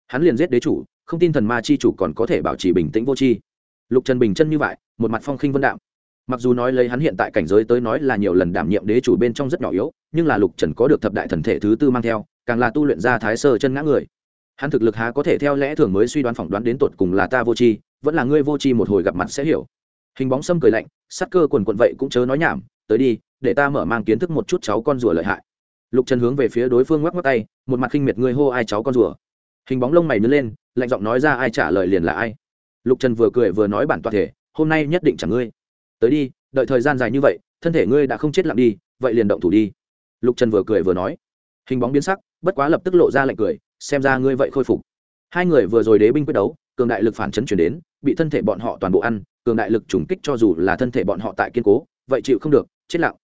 Hắn liền giết đế chủ, không tin thần ma chi chủ còn có thể bảo trì bình tĩnh vô chi lục trần bình chân như vậy, một mặt phong khinh vân đạm. Mặc dù nói lấy hắn hiện tại cảnh giới tới nói là nhiều lần đảm nhiệm đế chủ bên trong rất nhỏ yếu, nhưng là lục trần có được thập đại thần thể thứ tư mang theo, càng là tu luyện ra thái sơ chân ngã người hắn thực lực há có thể theo lẽ thường mới suy đoán phỏng đoán đến tột cùng là ta vô tri, vẫn là ngươi vô tri một hồi gặp mặt sẽ hiểu. Hình bóng sâm cười lạnh sắc cơ quần quận vậy cũng chớ nói nhảm, tới đi, để ta mở mang kiến thức một chút cháu con rùa lợi hại. Lục trần hướng về phía đối phương ngoắc ngoắc tay, một mặt khinh miệt ngươi hô ai cháu con rùa. Hình bóng lông mày nứt lên, lạnh giọng nói ra ai trả lời liền là ai. Lục trần vừa cười vừa nói bản toàn thể, hôm nay nhất định chẳng ngươi. Tới đi, đợi thời gian dài như vậy, thân thể ngươi đã không chết lặng đi, vậy liền động thủ đi. Lục trần vừa cười vừa nói. Hình bóng biến sắc, bất quá lập tức lộ ra lạnh cười xem ra ngươi vậy khôi phục. Hai người vừa rồi đế binh quyết đấu, cường đại lực phản chấn chuyển đến, bị thân thể bọn họ toàn bộ ăn, cường đại lực trùng kích cho dù là thân thể bọn họ tại kiên cố, vậy chịu không được, chết lặng.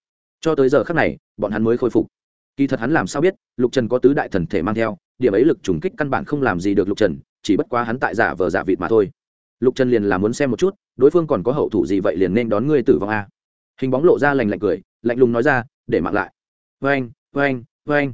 Cho tới giờ khác này, bọn hắn mới khôi phục. Kỳ thật hắn làm sao biết, lục trần có tứ đại thần thể mang theo, điểm ấy lực trùng kích căn bản không làm gì được lục trần, chỉ bất quá hắn tại giả vờ giả vịt mà thôi. Lục trần liền là muốn xem một chút, đối phương còn có hậu thủ gì vậy liền nên đón ngươi tử vong a. Hình bóng lộ ra lành lạnh cười, lạnh lùng nói ra, để mặc lại. Vê anh vê anh vê anh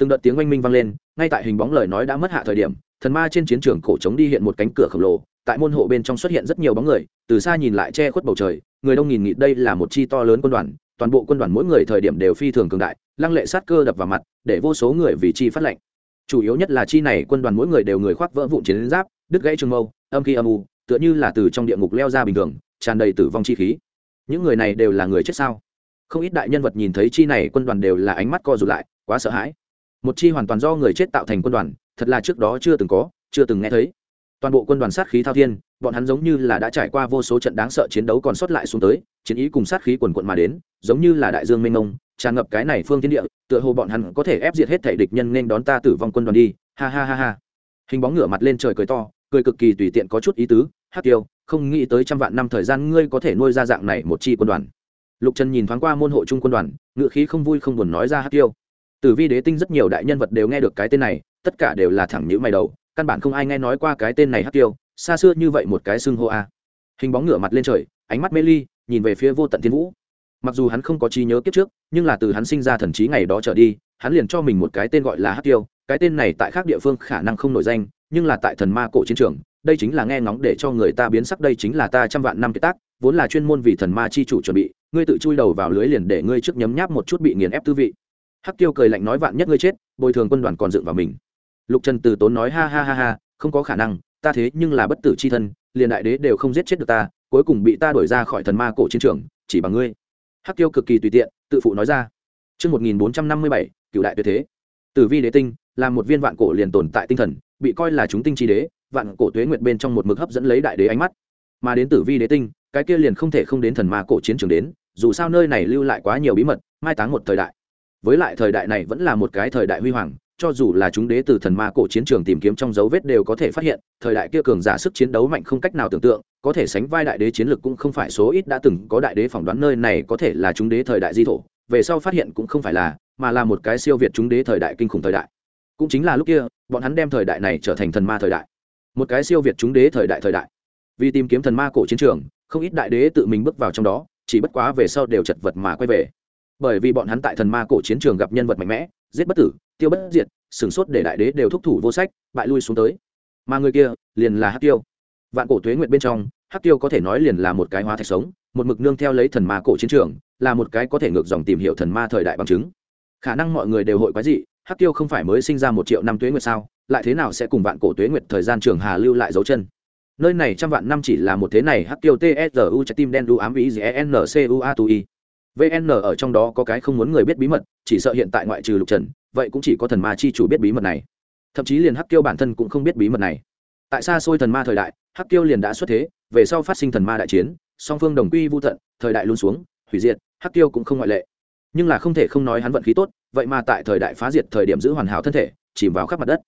từng đợt tiếng oanh minh vang lên ngay tại hình bóng lời nói đã mất hạ thời điểm, thần ma trên chiến trường cổ trống đi hiện một cánh cửa khổng lồ, tại môn hộ bên trong xuất hiện rất nhiều bóng người, từ xa nhìn lại che khuất bầu trời, người đông nghìn nghịt đây là một chi to lớn quân đoàn, toàn bộ quân đoàn mỗi người thời điểm đều phi thường cường đại, lăng lệ sát cơ đập vào mặt, để vô số người vì chi phát lệnh. Chủ yếu nhất là chi này quân đoàn mỗi người đều người khoác vỡ vụn chiến giáp, đứt gãy trường mâu, âm khi âm u, tựa như là từ trong địa ngục leo ra bình thường, tràn đầy tử vong chi khí. Những người này đều là người chết sao? Không ít đại nhân vật nhìn thấy chi này quân đoàn đều là ánh mắt co rụt lại, quá sợ hãi một chi hoàn toàn do người chết tạo thành quân đoàn, thật là trước đó chưa từng có, chưa từng nghe thấy. Toàn bộ quân đoàn sát khí thao thiên, bọn hắn giống như là đã trải qua vô số trận đáng sợ chiến đấu còn sót lại xuống tới, chiến ý cùng sát khí quần quận mà đến, giống như là đại dương mênh mông, tràn ngập cái này phương thiên địa, tựa hồ bọn hắn có thể ép diệt hết thể địch nhân nên đón ta tử vong quân đoàn đi, ha ha ha ha. Hình bóng ngửa mặt lên trời cười to, cười cực kỳ tùy tiện có chút ý tứ, hát tiêu, không nghĩ tới trăm vạn năm thời gian ngươi có thể nuôi ra dạng này một chi quân đoàn. Lục trần nhìn thoáng qua môn hộ trung quân đoàn ngự khí không vui không buồn nói ra hát tiêu tử vi đế tinh rất nhiều đại nhân vật đều nghe được cái tên này, tất cả đều là thẳng nhữ mày đầu, căn bản không ai nghe nói qua cái tên này hát tiêu, xa xưa như vậy một cái xưng hô a. Hình bóng ngửa mặt lên trời, ánh mắt mê ly, nhìn về phía vô tận thiên vũ. Mặc dù hắn không có trí nhớ kiếp trước, nhưng là từ hắn sinh ra thần trí ngày đó trở đi, hắn liền cho mình một cái tên gọi là hát tiêu, cái tên này tại khác địa phương khả năng không nổi danh, nhưng là tại thần ma cổ chiến trường, đây chính là nghe ngóng để cho người ta biến sắc, đây chính là ta trăm vạn năm kiệt tác, vốn là chuyên môn vì thần ma chi chủ chuẩn bị, ngươi tự chui đầu vào lưới liền để ngươi trước nhấm nháp một chút bị nghiền ép tư vị hắc tiêu cười lạnh nói vạn nhất ngươi chết bồi thường quân đoàn còn dựng vào mình lục trần từ tốn nói ha ha ha ha không có khả năng ta thế nhưng là bất tử c h i thân liền đại đế đều không giết chết được ta cuối cùng bị ta đuổi ra khỏi thần ma cổ chiến trường chỉ bằng ngươi hắc tiêu cực kỳ tùy tiện tự phụ nói ra Trước 1457, cựu đại tuyệt thế. Tử vi đế tinh, là một viên vạn cổ liền tồn tại tinh thần, bị coi là chúng tinh chi đế, vạn cổ tuế nguyệt bên trong một mực hấp dẫn lấy đại đế ánh mắt. Mà đến tử vi đế tinh, cái kia liền không thể không đến thần ma cổ chiến trường đến, dù sao nơi này lưu lại quá nhiều bí mật, mai táng một thời đại. Với lại thời đại này vẫn là một cái thời đại huy hoàng, cho dù là chúng đế từ thần ma cổ chiến trường tìm kiếm trong dấu vết đều có thể phát hiện thời đại kia cường giả sức chiến đấu mạnh không cách nào tưởng tượng có thể sánh vai đại đế chiến lực cũng không phải số ít đã từng có đại đế phỏng đoán nơi này có thể là chúng đế thời đại di thổ về sau phát hiện cũng không phải là mà là một cái siêu việt chúng đế thời đại kinh khủng thời đại. Cũng chính là lúc kia bọn hắn đem thời đại này trở thành thần ma thời đại. Một cái siêu việt chúng đế thời đại thời đại. Vì tìm kiếm thần ma cổ chiến trường không ít đại đế tự mình bước vào trong đó chỉ bất quá về sau đều chật vật mà quay về bởi vì bọn hắn tại thần ma cổ chiến trường gặp nhân vật mạnh mẽ, giết bất tử, tiêu bất diệt sửng sốt để đại đế đều thúc thủ vô sách, bại lui xuống tới. Mà người kia liền là hắc tiêu. Vạn cổ tuế nguyện bên trong, hắc tiêu có thể nói liền là một cái hóa thạch sống, một mực nương theo lấy thần ma cổ chiến trường, là một cái có thể ngược dòng tìm hiểu thần ma thời đại bằng chứng. Khả năng mọi người đều hội quái dị, hắc tiêu không phải mới sinh ra một triệu năm tuế nguyệt sao, lại thế nào sẽ cùng vạn cổ tuế nguyệt thời gian trường hà lưu lại dấu chân? Nơi này trăm vạn năm chỉ là một thế này, hắc tiêu tsu trái tim đen đu ám ý gncu a tu i vn ở trong đó có cái không muốn người biết bí mật, chỉ sợ hiện tại ngoại trừ lục trần, vậy cũng chỉ có thần ma chi chủ biết bí mật này. Thậm chí liền hắc tiêu bản thân cũng không biết bí mật này. Tại xa xôi thần ma thời đại, hắc tiêu liền đã xuất thế, về sau phát sinh thần ma đại chiến, song phương đồng quy vô tận, thời đại luôn xuống, hủy diệt, hắc tiêu cũng không ngoại lệ. Nhưng là không thể không nói hắn vận khí tốt, vậy mà tại thời đại phá diệt thời điểm giữ hoàn hảo thân thể, chìm vào khắp mặt đất.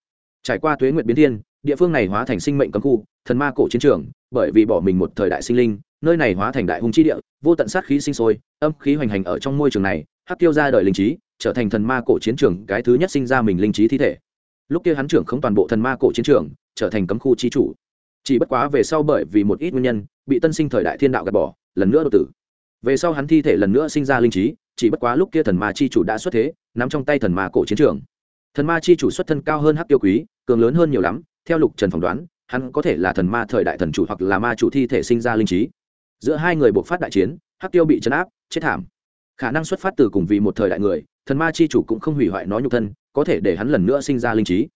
Trải qua tuế nguyện biến thiên, địa phương này hóa thành sinh mệnh cấm khu, thần ma cổ chiến trường, bởi vì bỏ mình một thời đại sinh linh nơi này hóa thành đại hung chi địa, vô tận sát khí sinh sôi, âm khí hoành hành ở trong môi trường này, hắc tiêu ra đời linh trí, trở thành thần ma cổ chiến trường, cái thứ nhất sinh ra mình linh trí thi thể. Lúc kia hắn trưởng không toàn bộ thần ma cổ chiến trường, trở thành cấm khu chi chủ. Chỉ bất quá về sau bởi vì một ít nguyên nhân, bị tân sinh thời đại thiên đạo gạt bỏ, lần nữa đột tử. Về sau hắn thi thể lần nữa sinh ra linh trí, chỉ bất quá lúc kia thần ma chi chủ đã xuất thế, nắm trong tay thần ma cổ chiến trường. Thần ma chi chủ xuất thân cao hơn hắc tiêu quý, cường lớn hơn nhiều lắm, theo lục trần phỏng đoán, hắn có thể là thần ma thời đại thần chủ hoặc là ma chủ thi thể sinh ra linh trí giữa hai người buộc phát đại chiến, hắc tiêu bị chấn áp, chết thảm. Khả năng xuất phát từ cùng vì một thời đại người, thần ma chi chủ cũng không hủy hoại nó nhục thân, có thể để hắn lần nữa sinh ra linh trí.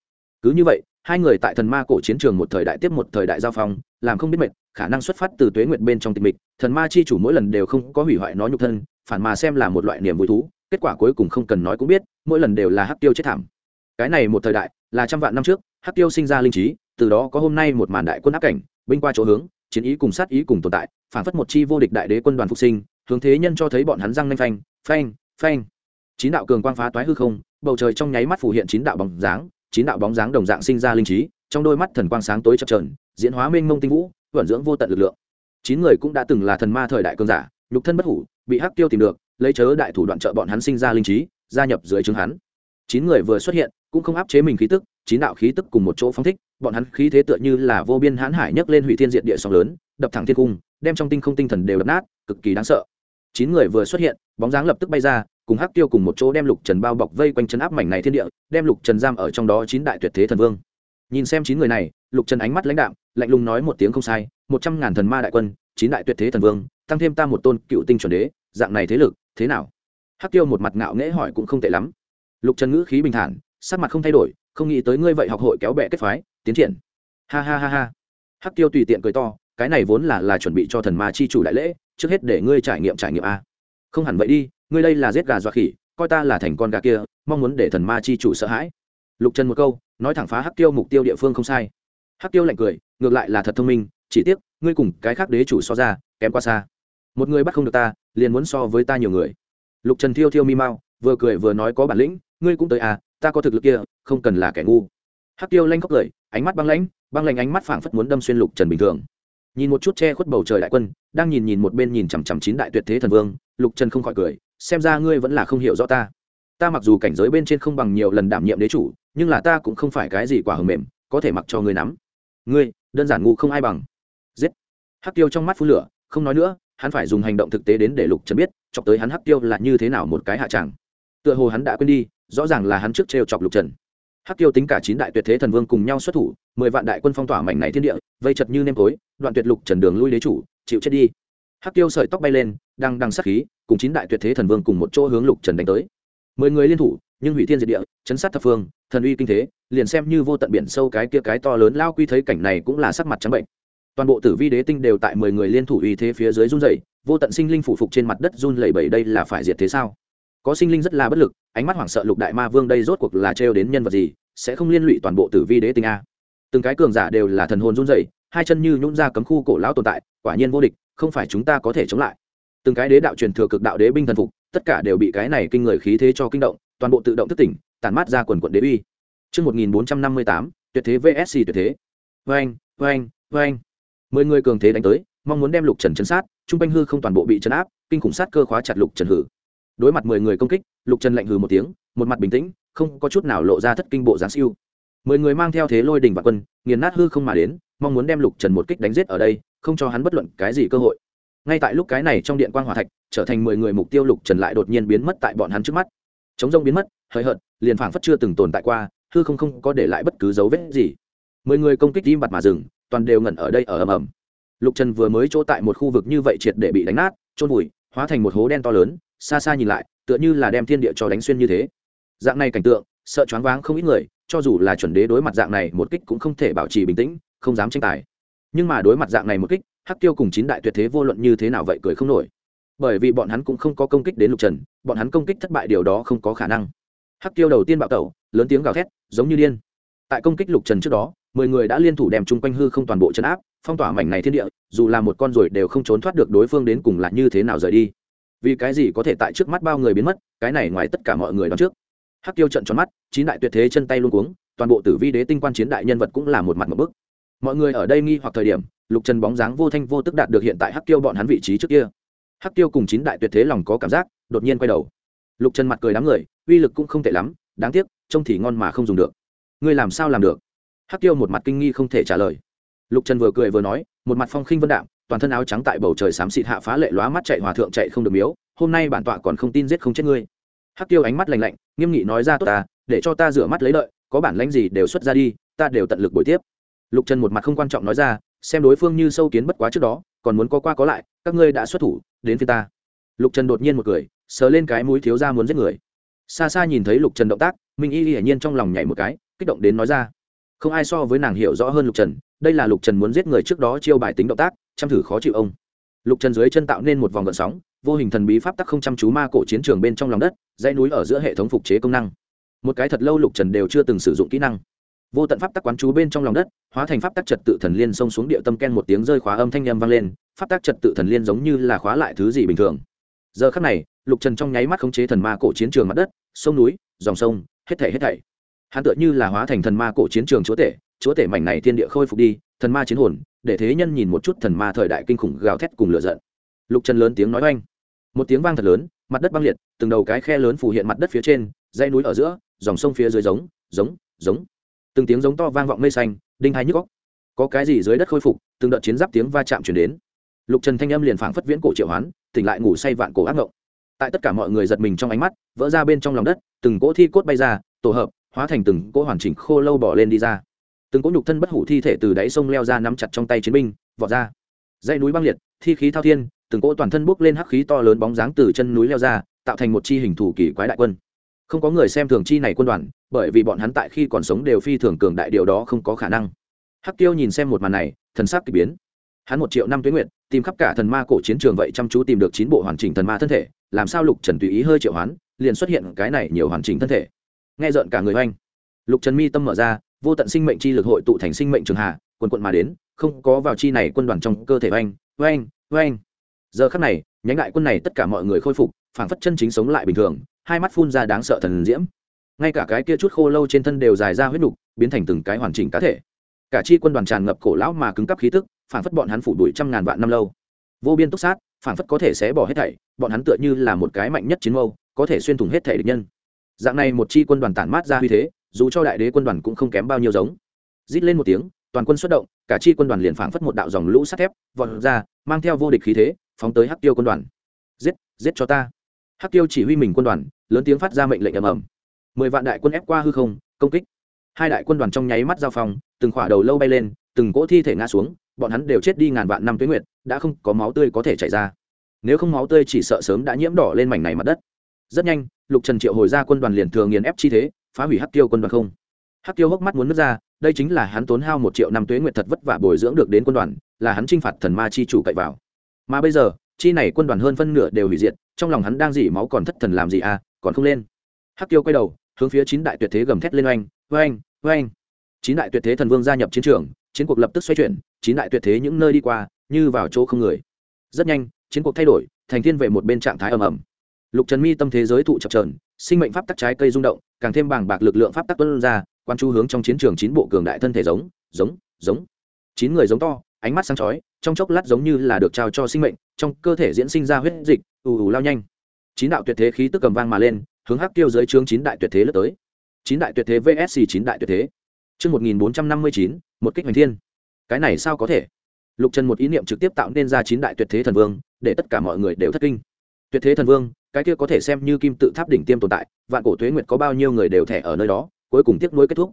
Cứ như vậy, hai người tại thần ma cổ chiến trường một thời đại tiếp một thời đại giao phong, làm không biết mệt, khả năng xuất phát từ tuế nguyện bên trong tịch mịch, thần ma chi chủ mỗi lần đều không có hủy hoại nó nhục thân, phản mà xem là một loại niềm vui thú, kết quả cuối cùng không cần nói cũng biết, mỗi lần đều là hắc tiêu chết thảm. Cái này một thời đại là trăm vạn năm trước, hắc tiêu sinh ra linh trí, từ đó có hôm nay một màn đại quân áp cảnh, binh qua chỗ hướng chiến ý cùng sát ý cùng tồn tại, phản phất một chi vô địch đại đế quân đoàn phục sinh, hướng thế nhân cho thấy bọn hắn răng nanh phanh phanh phanh. Chín đạo cường quang phá toái hư không, bầu trời trong nháy mắt phủ hiện chín đạo bóng dáng, chín đạo bóng dáng đồng dạng sinh ra linh trí, trong đôi mắt thần quang sáng tối chập trờn diễn hóa mênh mông tinh vũ, vận dưỡng vô tận lực lượng. Chín người cũng đã từng là thần ma thời đại cơn giả, nhục thân bất hủ, bị hắc tiêu tìm được, lấy chớ đại thủ đoạn trợ bọn hắn sinh ra linh trí, gia nhập dưới trướng hắn. Chín người vừa xuất hiện, cũng không áp chế mình khí tức, chín đạo khí tức cùng một chỗ phóng thích bọn hắn khí thế tựa như là vô biên hãn hải nhấc lên hủy thiên diện địa sóng lớn, đập thẳng thiên cung, đem trong tinh không tinh thần đều đập nát, cực kỳ đáng sợ. Chín người vừa xuất hiện, bóng dáng lập tức bay ra, cùng hắc tiêu cùng một chỗ đem lục trần bao bọc vây quanh chân áp mảnh này thiên địa, đem lục trần giam ở trong đó chín đại tuyệt thế thần vương. Nhìn xem chín người này, lục trần ánh mắt lãnh đạm, lạnh lùng nói một tiếng không sai, một trăm ngàn thần ma đại quân, chín đại tuyệt thế thần vương, tăng thêm ta một tôn cựu tinh chuẩn đế, dạng này thế lực, thế nào? Hắc tiêu một mặt ngạo nghễ hỏi cũng không tệ lắm. Lục trần ngữ khí bình thản, sắc mặt không thay đổi, không nghĩ tới ngươi vậy học hội kéo bẹ kết phái tiến triển. Ha ha ha ha. Hắc tiêu tùy tiện cười to, cái này vốn là là chuẩn bị cho thần ma chi chủ đại lễ, trước hết để ngươi trải nghiệm trải nghiệm a. Không hẳn vậy đi, ngươi đây là giết gà dọa khỉ, coi ta là thành con gà kia, mong muốn để thần ma chi chủ sợ hãi. Lục trần một câu, nói thẳng phá hắc tiêu mục tiêu địa phương không sai. Hắc tiêu lạnh cười, ngược lại là thật thông minh, chỉ tiếc, ngươi cùng cái khác đế chủ so ra, kém quá xa. Một người bắt không được ta, liền muốn so với ta nhiều người. Lục trần thiêu thiêu mi mau, vừa cười vừa nói có bản lĩnh, ngươi cũng tới à ta có thực lực kia, không cần là kẻ ngu hắc tiêu lanh khóc cười, ánh mắt băng lãnh băng lãnh ánh mắt phảng phất muốn đâm xuyên lục trần bình thường. Nhìn một chút che khuất bầu trời đại quân, đang nhìn nhìn một bên nhìn chằm chằm chín đại tuyệt thế thần vương, lục trần không khỏi cười, xem ra ngươi vẫn là không hiểu rõ ta. Ta mặc dù cảnh giới bên trên không bằng nhiều lần đảm nhiệm đế chủ, nhưng là ta cũng không phải cái gì quả hầm mềm, có thể mặc cho ngươi nắm. Ngươi, đơn giản ngu không ai bằng. Giết. Hắc tiêu trong mắt phun lửa, không nói nữa, hắn phải dùng hành động thực tế đến để lục trần biết, chọc tới hắn hắc tiêu là như thế nào một cái hạ tràng. Tựa hồ hắn đã quên đi, rõ ràng là hắn trước t chọc lục trần hắc tiêu tính cả chín đại tuyệt thế thần vương cùng nhau xuất thủ, mười vạn đại quân phong tỏa mảnh này thiên địa, vây chật như nêm tối, đoạn tuyệt lục trần đường lui đế chủ, chịu chết đi. Hắc tiêu sợi tóc bay lên đang đằng sắc khí, cùng chín đại tuyệt thế thần vương cùng một chỗ hướng lục trần đánh tới. Mười người liên thủ, nhưng hủy thiên diệt địa, chấn sát thập phương, thần uy kinh thế, liền xem như vô tận biển sâu cái kia cái to lớn lao quy thấy cảnh này cũng là sắc mặt trắng bệnh. Toàn bộ tử vi đế tinh đều tại mười người liên thủ uy thế phía dưới run dày vô tận sinh linh phủ phục trên mặt đất run lẩy bẩy đây là phải diệt thế sao? Có sinh linh rất là bất lực ánh mắt hoảng sợ lục đại ma vương đây rốt cuộc là trêu đến nhân vật gì sẽ không liên lụy toàn bộ tử vi đế tinh a từng cái cường giả đều là thần hồn run rẩy hai chân như nhún ra cấm khu cổ lão tồn tại quả nhiên vô địch không phải chúng ta có thể chống lại từng cái đế đạo truyền thừa cực đạo đế binh thần phục tất cả đều bị cái này kinh người khí thế cho kinh động toàn bộ tự động thức tỉnh tản mát ra quần quận đế uy Trước 1458, tuyệt thế VSC tuyệt thế. Vâng, vâng, vâng. Mười người cường thế đánh tới, mong muốn đem lục trần chấn sát, trung quanh hư không toàn bộ bị chấn áp, kinh khủng sát cơ khóa chặt lục trần hử đối mặt mười người công kích, lục trần lạnh hừ một tiếng, một mặt bình tĩnh, không có chút nào lộ ra thất kinh bộ giáng siêu. Mười người mang theo thế lôi đình và quân, nghiền nát hư không mà đến, mong muốn đem lục trần một kích đánh giết ở đây, không cho hắn bất luận cái gì cơ hội. Ngay tại lúc cái này trong điện quan g hòa thạch, trở thành mười người mục tiêu, lục trần lại đột nhiên biến mất tại bọn hắn trước mắt. Chống rông biến mất, hời hợt, liền phảng phất chưa từng tồn tại qua, hư không không có để lại bất cứ dấu vết gì. Mười người công kích im bặt mà dừng, toàn đều ngẩn ở đây ở ầm ầm. Lục trần vừa mới chỗ tại một khu vực như vậy triệt để bị đánh nát trôn vùi, hóa thành một hố đen to lớn xa xa nhìn lại, tựa như là đem thiên địa cho đánh xuyên như thế. Dạng này cảnh tượng, sợ choáng váng không ít người, cho dù là chuẩn đế đối mặt dạng này một kích cũng không thể bảo trì bình tĩnh, không dám tranh tài. Nhưng mà đối mặt dạng này một kích, hắc tiêu cùng chín đại tuyệt thế vô luận như thế nào vậy cười không nổi. Bởi vì bọn hắn cũng không có công kích đến lục trần, bọn hắn công kích thất bại điều đó không có khả năng. Hắc tiêu đầu tiên bạo tẩu, lớn tiếng gào thét, giống như điên. Tại công kích lục trần trước đó, mười người đã liên thủ đem chung quanh hư không toàn bộ chấn áp, phong tỏa mảnh này thiên địa, dù là một con ruồi đều không trốn thoát được đối phương đến cùng là như thế nào rời đi vì cái gì có thể tại trước mắt bao người biến mất, cái này ngoài tất cả mọi người đón trước. Hắc tiêu trận tròn mắt, chín đại tuyệt thế chân tay luôn cuống, toàn bộ tử vi đế tinh quan chiến đại nhân vật cũng là một mặt một bức. Mọi người ở đây nghi hoặc thời điểm, lục trần bóng dáng vô thanh vô tức đạt được hiện tại hắc tiêu bọn hắn vị trí trước kia. Hắc tiêu cùng chín đại tuyệt thế lòng có cảm giác, đột nhiên quay đầu. Lục trần mặt cười đám người, uy lực cũng không tệ lắm, đáng tiếc, trông thì ngon mà không dùng được. Ngươi làm sao làm được? Hắc tiêu một mặt kinh nghi không thể trả lời. Lục trần vừa cười vừa nói, một mặt phong khinh vân đạm toàn thân áo trắng tại bầu trời xám xịt hạ phá lệ lóa mắt chạy hòa thượng chạy không được miếu, hôm nay bản tọa còn không tin giết không chết ngươi. Hắc tiêu ánh mắt lành lạnh, nghiêm nghị nói ra, tốt ta, để cho ta rửa mắt lấy lợi có bản lãnh gì đều xuất ra đi, ta đều tận lực buổi tiếp. Lục trần một mặt không quan trọng nói ra, xem đối phương như sâu kiến bất quá trước đó, còn muốn có qua có lại, các ngươi đã xuất thủ, đến phía ta. Lục trần đột nhiên một cười, sờ lên cái mũi thiếu ra muốn giết người. Xa xa nhìn thấy lục trần động tác, minh y hiển nhiên trong lòng nhảy một cái, kích động đến nói ra, không ai so với nàng hiểu rõ hơn lục trần, đây là lục trần muốn giết người trước đó chiêu bài tính động tác chăm thử khó chịu ông. Lục trần dưới chân tạo nên một vòng gợn sóng, vô hình thần bí pháp tắc không chăm chú ma cổ chiến trường bên trong lòng đất, dãy núi ở giữa hệ thống phục chế công năng. Một cái thật lâu lục trần đều chưa từng sử dụng kỹ năng. Vô tận pháp tắc quán chú bên trong lòng đất, hóa thành pháp tắc trật tự thần liên xông xuống địa tâm ken một tiếng rơi khóa âm thanh â vang lên, pháp tắc trật tự thần liên giống như là khóa lại thứ gì bình thường. Giờ khắc này, lục trần trong nháy mắt khống chế thần ma cổ chiến trường mặt đất, sông núi, dòng sông, hết thảy hết thảy. Hắn tựa như là hóa thành thần ma cổ chiến trường chúa tể chúa tể mảnh này thiên địa khôi phục đi, thần ma chiến hồn để thế nhân nhìn một chút thần ma thời đại kinh khủng gào thét cùng lửa giận. Lục trần lớn tiếng nói oanh. Một tiếng vang thật lớn, mặt đất băng liệt, từng đầu cái khe lớn phủ hiện mặt đất phía trên, dãy núi ở giữa, dòng sông phía dưới giống giống giống. Từng tiếng giống to vang vọng mây xanh, đinh hai nhức góc có cái gì dưới đất khôi phục, từng đợt chiến giáp tiếng va chạm chuyển đến. Lục trần thanh âm liền phảng phất viễn cổ triệu hoán, tỉnh lại ngủ say vạn cổ ác ngộng. Tại tất cả mọi người giật mình trong ánh mắt, vỡ ra bên trong lòng đất, từng cỗ thi cốt bay ra, tổ hợp, hóa thành từng cỗ hoàn chỉnh khô lâu bỏ lên đi ra từng cỗ nhục thân bất hủ thi thể từ đáy sông leo ra nắm chặt trong tay chiến binh, vọt ra. Dãy núi băng liệt, thi khí thao thiên, từng cỗ toàn thân bốc lên hắc khí to lớn bóng dáng từ chân núi leo ra, tạo thành một chi hình thủ kỳ quái đại quân. Không có người xem thường chi này quân đoàn, bởi vì bọn hắn tại khi còn sống đều phi thường cường đại, điều đó không có khả năng. Hắc tiêu nhìn xem một màn này, thần sắc k ỳ biến. Hắn một triệu năm tuyến nguyện tìm khắp cả thần ma cổ chiến trường vậy chăm chú tìm được chín bộ hoàn chỉnh thần ma thân thể, làm sao lục trần tùy ý hơi triệu hoán, liền xuất hiện cái này nhiều hoàn chỉnh thân thể. Nghe rợn cả người oanh. Lục trần mi tâm mở ra vô tận sinh mệnh chi lực hội tụ thành sinh mệnh trường hạ, quần quận mà đến, không có vào chi này quân đoàn trong cơ thể oanh oanh oanh. Giờ khắc này, nhánh lại quân này tất cả mọi người khôi phục, phảng phất chân chính sống lại bình thường, hai mắt phun ra đáng sợ thần diễm. Ngay cả cái kia chút khô lâu trên thân đều dài ra huyết nục, biến thành từng cái hoàn chỉnh cá thể. Cả chi quân đoàn tràn ngập cổ lão mà cứng cắp khí tức, phảng phất bọn hắn phủ đuổi trăm ngàn vạn năm lâu. Vô biên túc sát, phảng phất có thể xé bỏ hết thảy, bọn hắn tựa như là một cái mạnh nhất chiến mâu, có thể xuyên thủng hết thảy địch nhân. Dạng này một chi quân đoàn tản mát ra uy thế dù cho đại đế quân đoàn cũng không kém bao nhiêu giống. Rít lên một tiếng, toàn quân xuất động, cả chi quân đoàn liền phảng phất một đạo dòng lũ sắt thép, vọt ra, mang theo vô địch khí thế, phóng tới hắc tiêu quân đoàn. Giết giết cho ta. Hắc tiêu chỉ huy mình quân đoàn, lớn tiếng phát ra mệnh lệnh ầm ầm. Mười vạn đại quân ép qua hư không, công kích. Hai đại quân đoàn trong nháy mắt giao phong, từng khỏa đầu lâu bay lên, từng cỗ thi thể ngã xuống, bọn hắn đều chết đi ngàn vạn năm tuyến nguyệt, đã không có máu tươi có thể chảy ra. Nếu không máu tươi chỉ sợ sớm đã nhiễm đỏ lên mảnh này mặt đất. Rất nhanh, lục trần triệu hồi ra quân đoàn liền thường nghiền ép chi thế phá hủy hắc tiêu quân đoàn không? Hắc tiêu hốc mắt muốn nước ra, đây chính là hắn tốn hao một triệu năm tuế nguyệt thật vất vả bồi dưỡng được đến quân đoàn, là hắn t r i n h phạt thần ma chi chủ cậy vào. Mà bây giờ, chi này quân đoàn hơn phân nửa đều hủy diệt, trong lòng hắn đang dỉ máu còn thất thần làm gì à còn không lên. Hắc tiêu quay đầu, hướng phía chín đại tuyệt thế gầm thét lên oanh oanh oanh. Chín đại tuyệt thế thần vương gia nhập chiến trường, chiến cuộc lập tức xoay chuyển, chín đại tuyệt thế những nơi đi qua, như vào chỗ không người. Rất nhanh, chiến cuộc thay đổi, thành thiên về một bên trạng thái ầm ầm lục trần mi tâm thế giới thụ chập trờn sinh mệnh pháp tắc trái cây rung động càng thêm bàng bạc lực lượng pháp tắc tuân ra quan chu hướng trong chiến trường chín bộ cường đại thân thể giống giống giống chín người giống to ánh mắt sáng chói trong chốc lát giống như là được trao cho sinh mệnh trong cơ thể diễn sinh ra huyết dịch ù ù lao nhanh chín đạo tuyệt thế khí tức cầm vang mà lên hướng hắc tiêu dưới trướng chín đại tuyệt thế lướt tới chín đại tuyệt thế vsc chín đại tuyệt thế Trước 1459, một kích hoành thiên. Cái này sao có thể? Lục Trần một ý niệm trực tiếp tạo nên ra chín đại tuyệt thế thần vương, để tất cả mọi người đều thất kinh. Tuyệt thế thần vương, cái kia có thể xem như kim tự tháp đỉnh tiêm tồn tại, vạn cổ tuế nguyệt có bao nhiêu người đều thẻ ở nơi đó, cuối cùng tiếc nuối kết thúc.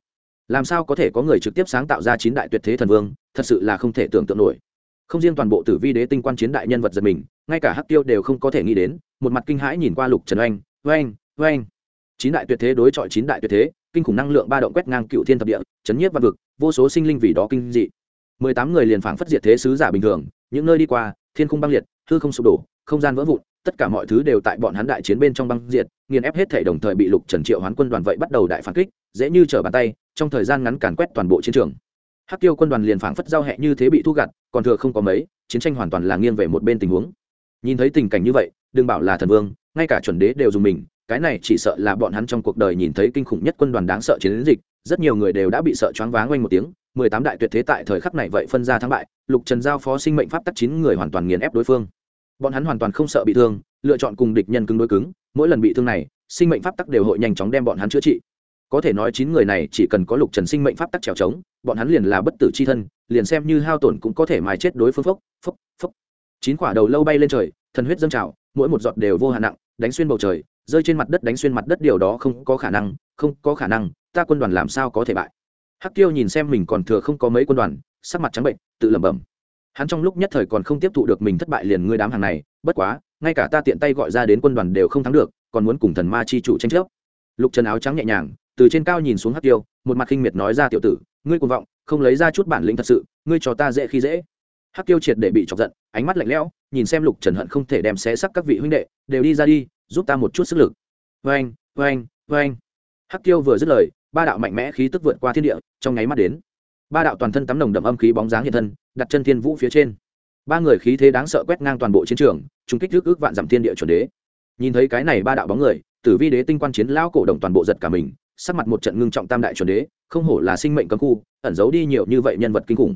Làm sao có thể có người trực tiếp sáng tạo ra chín đại tuyệt thế thần vương, thật sự là không thể tưởng tượng nổi. Không riêng toàn bộ Tử Vi Đế tinh quan chiến đại nhân vật giật mình, ngay cả Hắc Tiêu đều không có thể nghĩ đến, một mặt kinh hãi nhìn qua Lục Trần Oanh, oanh, oanh. Chín đại tuyệt thế đối chọi chín đại tuyệt thế, kinh khủng năng lượng ba động quét ngang cựu thiên thập địa, chấn nhiếp văn vực, vô số sinh linh vì đó kinh dị. Mười tám người liền phảng phất diệt thế sứ giả bình thường, những nơi đi qua, thiên khung băng liệt, hư không sụp đổ, không gian vỡ vụn, tất cả mọi thứ đều tại bọn hắn đại chiến bên trong băng diệt, nghiền ép hết thể đồng thời bị Lục Trần Triệu Hoán quân đoàn vậy bắt đầu đại phản kích, dễ như trở bàn tay, trong thời gian ngắn càn quét toàn bộ chiến trường. Hắc Tiêu quân đoàn liền phảng phất giao hẹ như thế bị thu gặt, còn thừa không có mấy, chiến tranh hoàn toàn là nghiêng về một bên tình huống. Nhìn thấy tình cảnh như vậy, đừng bảo là thần vương, ngay cả chuẩn đế đều dùng mình, cái này chỉ sợ là bọn hắn trong cuộc đời nhìn thấy kinh khủng nhất quân đoàn đáng sợ chiến dịch, rất nhiều người đều đã bị sợ choáng váng quanh một tiếng, mười tám đại tuyệt thế tại thời khắc này vậy phân ra thắng bại, Lục Trần giao phó sinh mệnh pháp tắc chín người hoàn toàn nghiền ép đối phương. Bọn hắn hoàn toàn không sợ bị thương, lựa chọn cùng địch nhân cứng đối cứng, mỗi lần bị thương này, sinh mệnh pháp tắc đều hội nhanh chóng đem bọn hắn chữa trị. Có thể nói chín người này chỉ cần có Lục Trần sinh mệnh pháp tắc trèo trống, bọn hắn liền là bất tử chi thân, liền xem như hao tổn cũng có thể mài chết đối phương phốc, phốc, phốc. Chín quả đầu lâu bay lên trời, thần huyết dâng trào, mỗi một giọt đều vô hạn nặng, đánh xuyên bầu trời, rơi trên mặt đất đánh xuyên mặt đất điều đó không có khả năng không có khả năng ta quân đoàn làm sao có thể bại hắc tiêu nhìn xem mình còn thừa không có mấy quân đoàn sắc mặt trắng bệnh tự lẩm bẩm hắn trong lúc nhất thời còn không tiếp thụ được mình thất bại liền ngươi đám hàng này, bất quá, ngay cả ta tiện tay gọi ra đến quân đoàn đều không thắng được, còn muốn cùng thần ma chi chủ tranh chấp. Lục trần áo trắng nhẹ nhàng, từ trên cao nhìn xuống hắc tiêu, một mặt khinh miệt nói ra tiểu tử, ngươi cuồng vọng, không lấy ra chút bản lĩnh thật sự, ngươi cho ta dễ khi dễ. Hắc tiêu triệt để bị chọc giận, ánh mắt lạnh lẽo, nhìn xem lục trần hận không thể đem xé sắc các vị huynh đệ, đều đi ra đi, giúp ta một chút sức lực. Vâng vâng vâng hắc tiêu vừa dứt lời, ba đạo mạnh mẽ khí tức vượt qua thiên địa, trong nháy mắt đến. Ba đạo toàn thân tắm nồng đậm âm khí bóng dáng hiện thân đặt chân thiên vũ phía trên. Ba người khí thế đáng sợ quét ngang toàn bộ chiến trường trung kích ước ước vạn dặm thiên địa chuẩn đế. Nhìn thấy cái này ba đạo bóng người, tử vi đế tinh quan chiến lão cổ động toàn bộ giật cả mình, sắc mặt một trận ngưng trọng tam đại chuẩn đế, không hổ là sinh mệnh cấm khu, ẩn giấu đi nhiều như vậy nhân vật kinh khủng.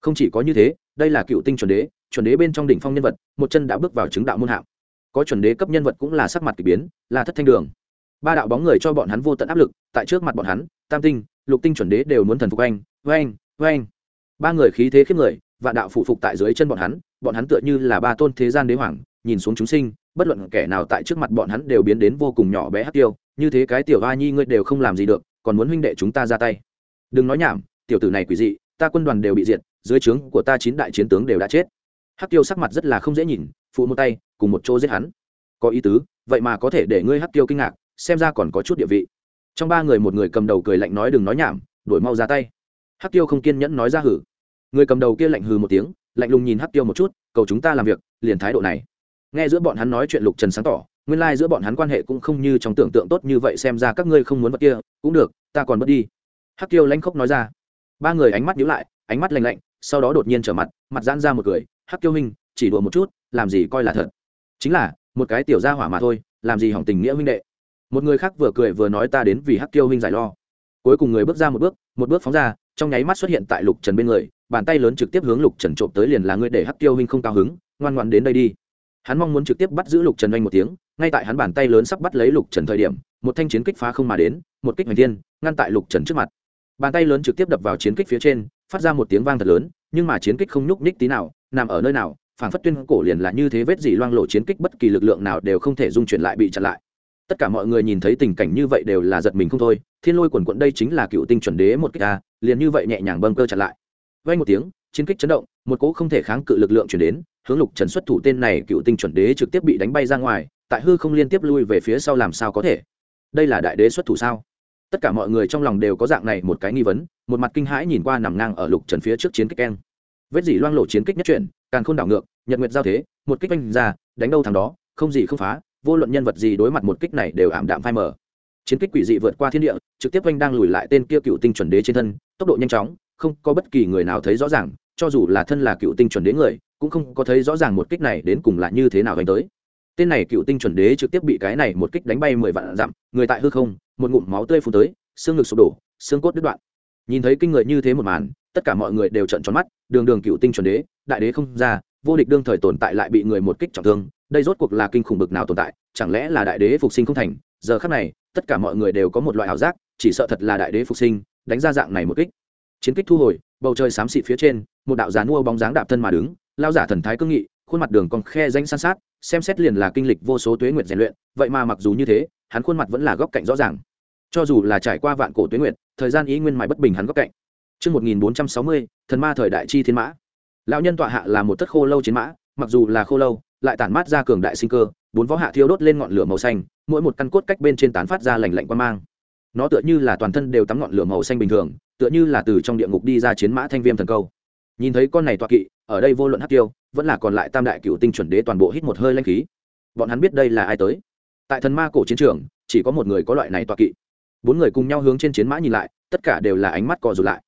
Không chỉ có như thế, đây là cựu tinh chuẩn đế chuẩn đế bên trong đỉnh phong nhân vật, một chân đã bước vào chứng đạo môn hạng. Có chuẩn đế cấp nhân vật cũng là sắc mặt k ỳ biến, là thất thanh đường. Ba đạo bóng người cho bọn hắn vô tận áp lực, tại trước mặt bọn hắn, tam tinh, lục tinh chuẩn đế đều muốn thần phục anh anh anh ba người khí thế khiếp người và đạo phụ phục tại dưới chân bọn hắn bọn hắn tựa như là ba tôn thế gian đế hoàng, nhìn xuống chúng sinh, bất luận kẻ nào tại trước mặt bọn hắn đều biến đến vô cùng nhỏ bé hát tiêu, như thế cái tiểu a nhi ngươi đều không làm gì được, còn muốn huynh đệ chúng ta ra tay. Đừng nói nhảm, tiểu tử này quỷ dị, ta quân đoàn đều bị diệt, dưới trướng của ta chín đại chiến tướng đều đã chết. Hắc tiêu sắc mặt rất là không dễ nhìn, phụ một tay, cùng một chỗ giết hắn. Có ý tứ, vậy mà có thể để ngươi hắc tiêu kinh ngạc, xem ra còn có chút địa vị. Trong ba người một người cầm đầu cười lạnh nói đừng nói nhảm đuổi mau ra tay hắc tiêu không kiên nhẫn nói ra hử. Người cầm đầu kia lạnh hừ một tiếng, lạnh lùng nhìn hắc tiêu một chút, cầu chúng ta làm việc, liền thái độ này. Nghe giữa bọn hắn nói chuyện lục trần sáng tỏ, nguyên lai giữa bọn hắn quan hệ cũng không như trong tưởng tượng tốt như vậy, xem ra các ngươi không muốn vật kia, cũng được, ta còn mất đi. Hắc tiêu lanh khóc nói ra. Ba người ánh mắt nhíu lại, ánh mắt lạnh lạnh, sau đó đột nhiên trở mặt mặt giãn ra một cười, hắc tiêu minh chỉ đùa một chút, làm gì coi là thật. Chính là, một cái tiểu gia hỏa mà thôi, làm gì hỏng tình nghĩa huynh đệ. Một người khác vừa cười vừa nói ta đến vì hắc tiêu huynh giải lo. Cuối cùng người bước ra một bước một bước phóng ra trong nháy mắt xuất hiện tại lục trần bên người, bàn tay lớn trực tiếp hướng lục trần trộm tới liền là ngươi để hắc tiêu huynh không cao hứng, ngoan ngoan đến đây đi. Hắn mong muốn trực tiếp bắt giữ lục trần oanh một tiếng, ngay tại hắn bàn tay lớn sắp bắt lấy lục trần thời điểm, một thanh chiến kích phá không mà đến, một kích hoành thiên, ngăn tại lục trần trước mặt. Bàn tay lớn trực tiếp đập vào chiến kích phía trên, phát ra một tiếng vang thật lớn, nhưng mà chiến kích không nhúc nhích tí nào, nằm ở nơi nào phản phất tuyên cổ liền là như thế vết gì loang lộ chiến kích bất kỳ lực lượng nào đều không thể dung chuyển lại bị chặn lại. Tất cả mọi người nhìn thấy tình cảnh như vậy đều là giật mình không thôi, thiên lôi quần quận đây chính là cựu tinh chuẩn đế một kích a liền như vậy nhẹ nhàng bâng cơ chặn lại. Vay một tiếng, chiến kích chấn động, một cỗ không thể kháng cự lực lượng chuyển đến, hướng lục trần xuất thủ tên này cựu tinh chuẩn đế trực tiếp bị đánh bay ra ngoài, tại hư không liên tiếp lui về phía sau làm sao có thể? Đây là đại đế xuất thủ sao? Tất cả mọi người trong lòng đều có dạng này một cái nghi vấn, một mặt kinh hãi nhìn qua nằm ngang ở lục trần phía trước chiến kích keng. Vết dỉ loang lộ chiến kích nhất chuyển, càng n đảo ngược, nhật nguyệt giao thế, một kích oanh ra, đánh đâu thằng đó, không gì không phá, vô luận nhân vật gì đối mặt một kích này đều ảm đạm phai mờ chiến kích quỷ dị vượt qua thiên địa, trực tiếp oanh đang lùi lại tên kia cựu tinh chuẩn đế trên thân, tốc độ nhanh chóng, không có bất kỳ người nào thấy rõ ràng, cho dù là thân là cựu tinh chuẩn đế người, cũng không có thấy rõ ràng một kích này đến cùng là như thế nào đánh tới. Tên này cựu tinh chuẩn đế trực tiếp bị cái này một kích đánh bay mười vạn dặm, người tại hư không, một ngụm máu tươi phun tới, xương ngực sụp đổ, xương cốt đứt đoạn. Nhìn thấy kinh người như thế một màn, tất cả mọi người đều trận tròn mắt, đường đường cựu tinh chuẩn đế, đại đế không ra, vô địch đương thời tồn tại lại bị người một kích trọng thương, đây rốt cuộc là kinh khủng bực nào tồn tại, chẳng lẽ là đại đế phục sinh không thành giờ khắc này tất cả mọi người đều có một loại ảo giác chỉ sợ thật là đại đế phục sinh đánh ra dạng này một kích. Chiến kích thu hồi bầu trời xám xịt phía trên một đạo giá mua bóng dáng đạp thân mà đứng lao giả thần thái cương nghị khuôn mặt đường còn khe danh san sát xem xét liền là kinh lịch vô số tuế nguyệt rèn luyện vậy mà mặc dù như thế hắn khuôn mặt vẫn là góc cạnh rõ ràng. Cho dù là trải qua vạn cổ tuế nguyệt thời gian ý nguyên mãi bất bình hắn góc cạnh. Trước 1460, thần ma thời đại chi thiên mã. Lão nhân tọa hạ là một tất khô lâu chiến mã, mặc dù là khô lâu, lại tản mát ra cường đại sinh cơ, bốn vó hạ thiêu đốt lên ngọn lửa màu xanh, mỗi một căn cốt cách bên trên tán phát ra lạnh lạnh quan mang. Nó tựa như là toàn thân đều tắm ngọn lửa màu xanh bình thường, tựa như là từ trong địa ngục đi ra chiến mã thanh viêm thần câu. Nhìn thấy con này toa kỵ, ở đây vô luận hắc tiêu, vẫn là còn lại tam đại cựu tinh chuẩn đế toàn bộ hít một hơi lanh khí. Bọn hắn biết đây là ai tới. Tại thần ma cổ chiến trường, chỉ có một người có loại này toa kỵ. Bốn người cùng nhau hướng trên chiến mã nhìn lại, tất cả đều là ánh mắt co rụt lại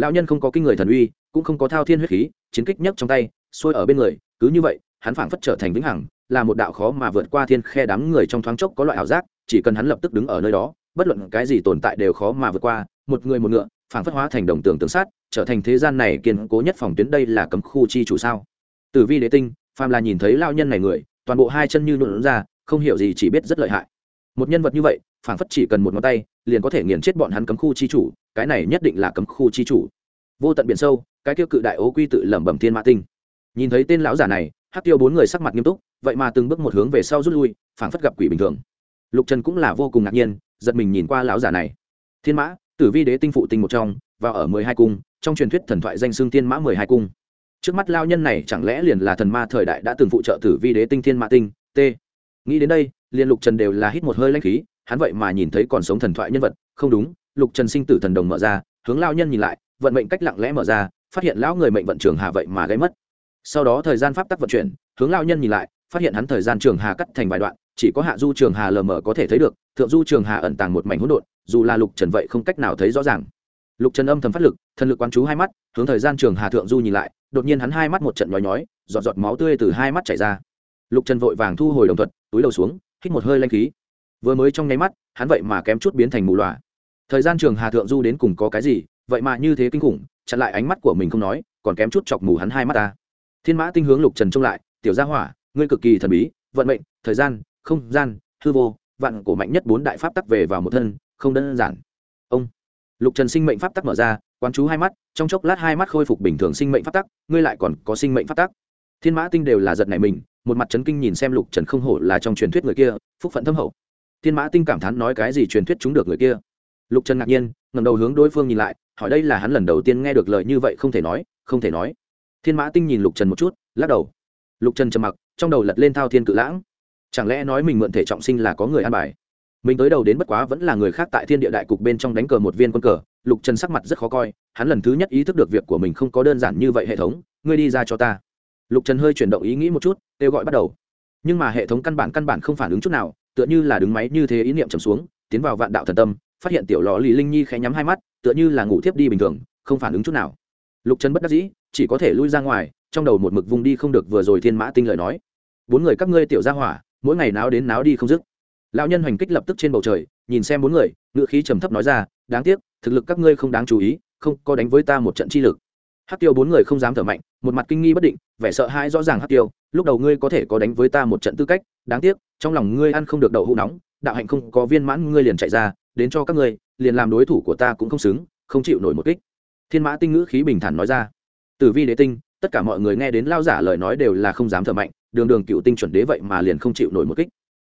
lão nhân không có kinh người thần uy cũng không có thao thiên huyết khí chiến kích nhấc trong tay xuôi ở bên người cứ như vậy hắn phảng phất trở thành vĩnh hằng là một đạo khó mà vượt qua thiên khe đám người trong thoáng chốc có loại ảo giác, chỉ cần hắn lập tức đứng ở nơi đó, bất luận cái gì tồn tại đều khó mà vượt qua, một người một ngựa, phảng phất hóa thành đồng tường tường sát trở thành thế gian này kiên cố nhất phòng tuyến đây là cấm khu chi chủ sao? Tử vi đế tinh, phàm là nhìn thấy lao nhân này người, toàn bộ hai chân như nhuộn ra, không hiểu gì chỉ biết rất lợi hại. Một nhân vật như vậy, phảng phất chỉ cần một ngón tay, liền có thể nghiền chết bọn hắn cấm khu chi chủ, cái này nhất định là cấm khu chi chủ. Vô tận biển sâu, cái tiêu cự đại ố quy tự lẩm bẩm thiên mã tinh nhìn thấy tên lão giả này hát tiêu bốn người sắc mặt nghiêm túc, vậy mà từng bước một hướng về sau rút lui, phảng phất gặp quỷ bình thường. Lục trần cũng là vô cùng ngạc nhiên, giật mình nhìn qua lão giả này. Thiên mã, tử vi đế tinh phụ tinh một trong và ở mười hai cung, trong truyền thuyết thần thoại danh xương thiên mã mười hai cung. Trước mắt lao nhân này chẳng lẽ liền là thần ma thời đại đã từng phụ trợ tử vi đế tinh thiên mã tinh, t. Nghĩ đến đây, liền lục trần đều là hít một hơi lanh khí, hắn vậy mà nhìn thấy còn sống thần thoại nhân vật, không đúng, lục trần sinh tử thần đồng mở ra, hướng lao nhân nhìn lại, vận mệnh cách lặng lẽ mở ra, phát hiện lão người mệnh vận trường hà vậy mà gây mất sau đó thời gian pháp tắc vận chuyển, hướng lao nhân nhìn lại, phát hiện hắn thời gian trường hà cắt thành vài đoạn, chỉ có hạ du trường hà lờ mờ có thể thấy được, thượng du trường hà ẩn tàng một mảnh hỗn độn, dù là lục trần vậy không cách nào thấy rõ ràng. Lục trần âm thầm phát lực, thần lực quán chú hai mắt, hướng thời gian trường hà thượng du nhìn lại, đột nhiên hắn hai mắt một trận nhói nhói, giọt giọt máu tươi từ hai mắt chảy ra. Lục trần vội vàng thu hồi đồng thuật, túi đầu xuống, hít một hơi lanh khí. Vừa mới trong nháy mắt, hắn vậy mà kém chút biến thành mù loà thời gian trường hà thượng du đến cùng có cái gì, vậy mà như thế kinh khủng, chặn lại ánh mắt của mình không nói, còn kém chút chọc mù hắn hai mắt ta thiên mã tinh hướng lục trần trông lại, tiểu gia hỏa, ngươi cực kỳ thần bí, vận mệnh, thời gian, không gian, hư vô, vạn cổ mạnh nhất bốn đại pháp tắc về vào một thân, không đơn giản. Ông. Lục trần sinh mệnh pháp tắc mở ra, quán chú hai mắt, trong chốc lát hai mắt khôi phục bình thường sinh mệnh pháp tắc, ngươi lại còn có sinh mệnh pháp tắc. Thiên mã tinh đều là giật này mình, một mặt trấn kinh nhìn xem lục trần không hổ là trong truyền thuyết người kia, phúc phận thâm hậu. Thiên mã tinh cảm thán nói cái gì truyền thuyết chúng được người kia. Lục trần ngạc nhiên ngầm đầu hướng đối phương nhìn lại, hỏi đây là hắn lần đầu tiên nghe được lời như vậy không thể nói, không thể nói thiên mã tinh nhìn lục trần một chút, lắc đầu. Lục trần trầm mặc, trong đầu lật lên thao thiên cự lãng. Chẳng lẽ nói mình mượn thể trọng sinh là có người ăn bài? Mình tới đầu đến bất quá vẫn là người khác tại thiên địa đại cục bên trong đánh cờ một viên quân cờ, lục trần sắc mặt rất khó coi, hắn lần thứ nhất ý thức được việc của mình không có đơn giản như vậy hệ thống, ngươi đi ra cho ta. Lục trần hơi chuyển động ý nghĩ một chút, kêu gọi bắt đầu. Nhưng mà hệ thống căn bản căn bản không phản ứng chút nào, tựa như là đứng máy như thế ý niệm trầm xuống, tiến vào vạn đạo thần tâm, phát hiện tiểu lò lì linh nhi khẽ nhắm hai mắt, tựa như là ngủ thiếp đi bình thường, không phản ứng chút nào. Lục trần bất đắc dĩ chỉ có thể lui ra ngoài, trong đầu một mực vùng đi không được vừa rồi thiên mã tinh lời nói. Bốn người các ngươi tiểu ra hỏa, mỗi ngày náo đến náo đi không dứt. Lão nhân hoành kích lập tức trên bầu trời, nhìn xem bốn người, ngựa khí trầm thấp nói ra, đáng tiếc, thực lực các ngươi không đáng chú ý, không có đánh với ta một trận chi lực. Hát tiêu bốn người không dám thở mạnh, một mặt kinh nghi bất định, vẻ sợ hãi rõ ràng hát tiêu, lúc đầu ngươi có thể có đánh với ta một trận tư cách, đáng tiếc, trong lòng ngươi ăn không được đậu hũ nóng, đạo hạnh không có viên mãn ngươi liền chạy ra, đến cho các ngươi, liền làm đối thủ của ta cũng không xứng, không chịu nổi một kích. Thiên mã tinh ngữ khí bình thản nói ra tử vi đế tinh, tất cả mọi người nghe đến lao giả lời nói đều là không dám thở mạnh, đường đường cựu tinh chuẩn đế vậy mà liền không chịu nổi một kích.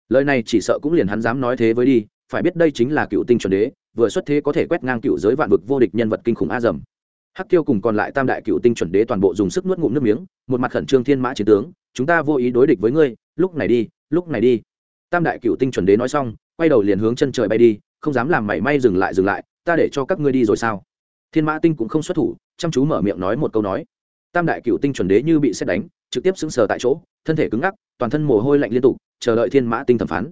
Lời này chỉ sợ cũng liền hắn dám nói thế với đi, phải biết đây chính là cựu tinh chuẩn đế, vừa xuất thế có thể quét ngang cựu giới vạn vực vô địch nhân vật kinh khủng a dầm. Hắc tiêu cùng còn lại tam đại cựu tinh chuẩn đế toàn bộ dùng sức nuốt ngụm nước miếng, một mặt khẩn trương thiên mã chiến tướng, chúng ta vô ý đối địch với ngươi, lúc này đi, lúc này đi. Tam đại cựu tinh chuẩn đế nói xong, quay đầu liền hướng chân trời bay đi, không dám làm mảy may dừng lại dừng lại, ta để cho các ngươi đi rồi sao? Thiên mã tinh cũng không xuất thủ chăm chú mở miệng nói một câu nói. Tam đại cựu tinh chuẩn đế như bị xét đánh, trực tiếp sững sờ tại chỗ, thân thể cứng ngắc, toàn thân mồ hôi lạnh liên tục, chờ đợi thiên mã tinh thẩm phán.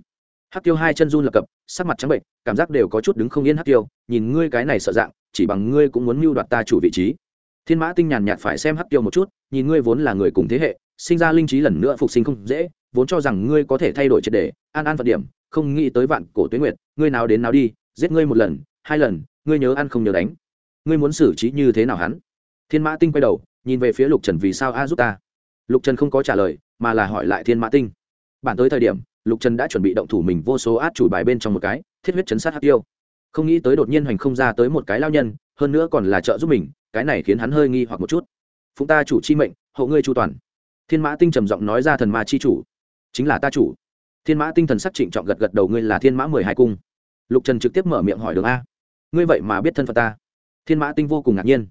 Hắc tiêu hai chân run lập cập, sắc mặt trắng bệnh, cảm giác đều có chút đứng không yên hắc tiêu, nhìn ngươi cái này sợ dạng, chỉ bằng ngươi cũng muốn mưu đoạt ta chủ vị trí. Thiên mã tinh nhàn nhạt phải xem hắc tiêu một chút, nhìn ngươi vốn là người cùng thế hệ, sinh ra linh trí lần nữa phục sinh không dễ, vốn cho rằng ngươi có thể thay đổi triệt đề, an an phận điểm, không nghĩ tới vạn cổ tuyến nguyệt, ngươi nào đến nào đi, giết ngươi một lần, hai lần, ngươi nhớ ăn không nhớ đánh ngươi muốn xử trí như thế nào hắn? Thiên mã tinh quay đầu, nhìn về phía lục trần vì sao a giúp ta? Lục trần không có trả lời, mà là hỏi lại thiên mã tinh. Bản tới thời điểm, lục trần đã chuẩn bị động thủ mình vô số át chủ bài bên trong một cái, thiết huyết chấn sát hắc tiêu. Không nghĩ tới đột nhiên hoành không ra tới một cái lao nhân, hơn nữa còn là trợ giúp mình, cái này khiến hắn hơi nghi hoặc một chút. Phụng ta chủ chi mệnh, hộ ngươi chu toàn. Thiên mã tinh trầm giọng nói ra thần ma chi chủ. Chính là ta chủ. Thiên mã tinh thần sắc trịnh trọng gật gật đầu, ngươi là thiên mã mười hai cung. Lục trần trực tiếp mở miệng hỏi đường a. Ngươi vậy mà biết thân phận ta thiên mã tinh vô cùng ngạc nhiên.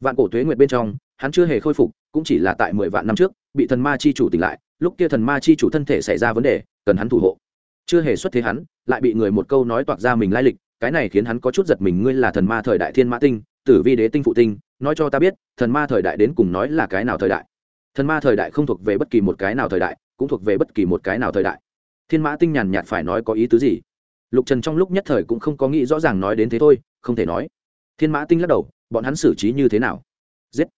Vạn cổ tuế nguyệt bên trong, hắn chưa hề khôi phục, cũng chỉ là tại mười vạn năm trước, bị thần ma chi chủ tỉnh lại, lúc kia thần ma chi chủ thân thể xảy ra vấn đề, cần hắn thủ hộ. Chưa hề xuất thế hắn, lại bị người một câu nói toạc ra mình lai lịch, cái này khiến hắn có chút giật mình, ngươi là thần ma thời đại thiên mã tinh, tử vi đế tinh phụ tinh, nói cho ta biết, thần ma thời đại đến cùng nói là cái nào thời đại? Thần ma thời đại không thuộc về bất kỳ một cái nào thời đại, cũng thuộc về bất kỳ một cái nào thời đại. Thiên mã tinh nhàn nhạt phải nói có ý tứ gì? Lục trần trong lúc nhất thời cũng không có nghĩ rõ ràng nói đến thế thôi, không thể nói thiên mã tinh lắc đầu bọn hắn xử trí như thế nào giết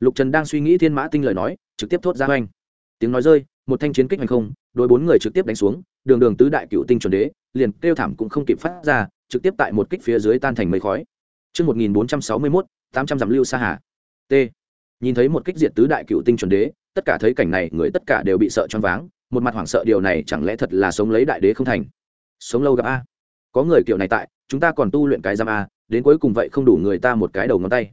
lục trần đang suy nghĩ thiên mã tinh lời nói trực tiếp thốt ra oanh tiếng nói rơi một thanh chiến kích hành không đôi bốn người trực tiếp đánh xuống đường đường tứ đại cựu tinh chuẩn đế liền kêu thảm cũng không kịp phát ra trực tiếp tại một kích phía dưới tan thành mây khói Trước 1461, 800 dặm lưu xa hà. T. Nhìn thấy một kích diệt tứ đại cựu tinh chuẩn đế, tất cả thấy cảnh này người tất cả đều bị sợ choáng váng, một mặt hoảng sợ điều này chẳng lẽ thật là sống lấy đại đế không thành. Sống lâu gặp a. Có người kiểu này tại, chúng ta còn tu luyện cái giam a, đến cuối cùng vậy không đủ người ta một cái đầu ngón tay.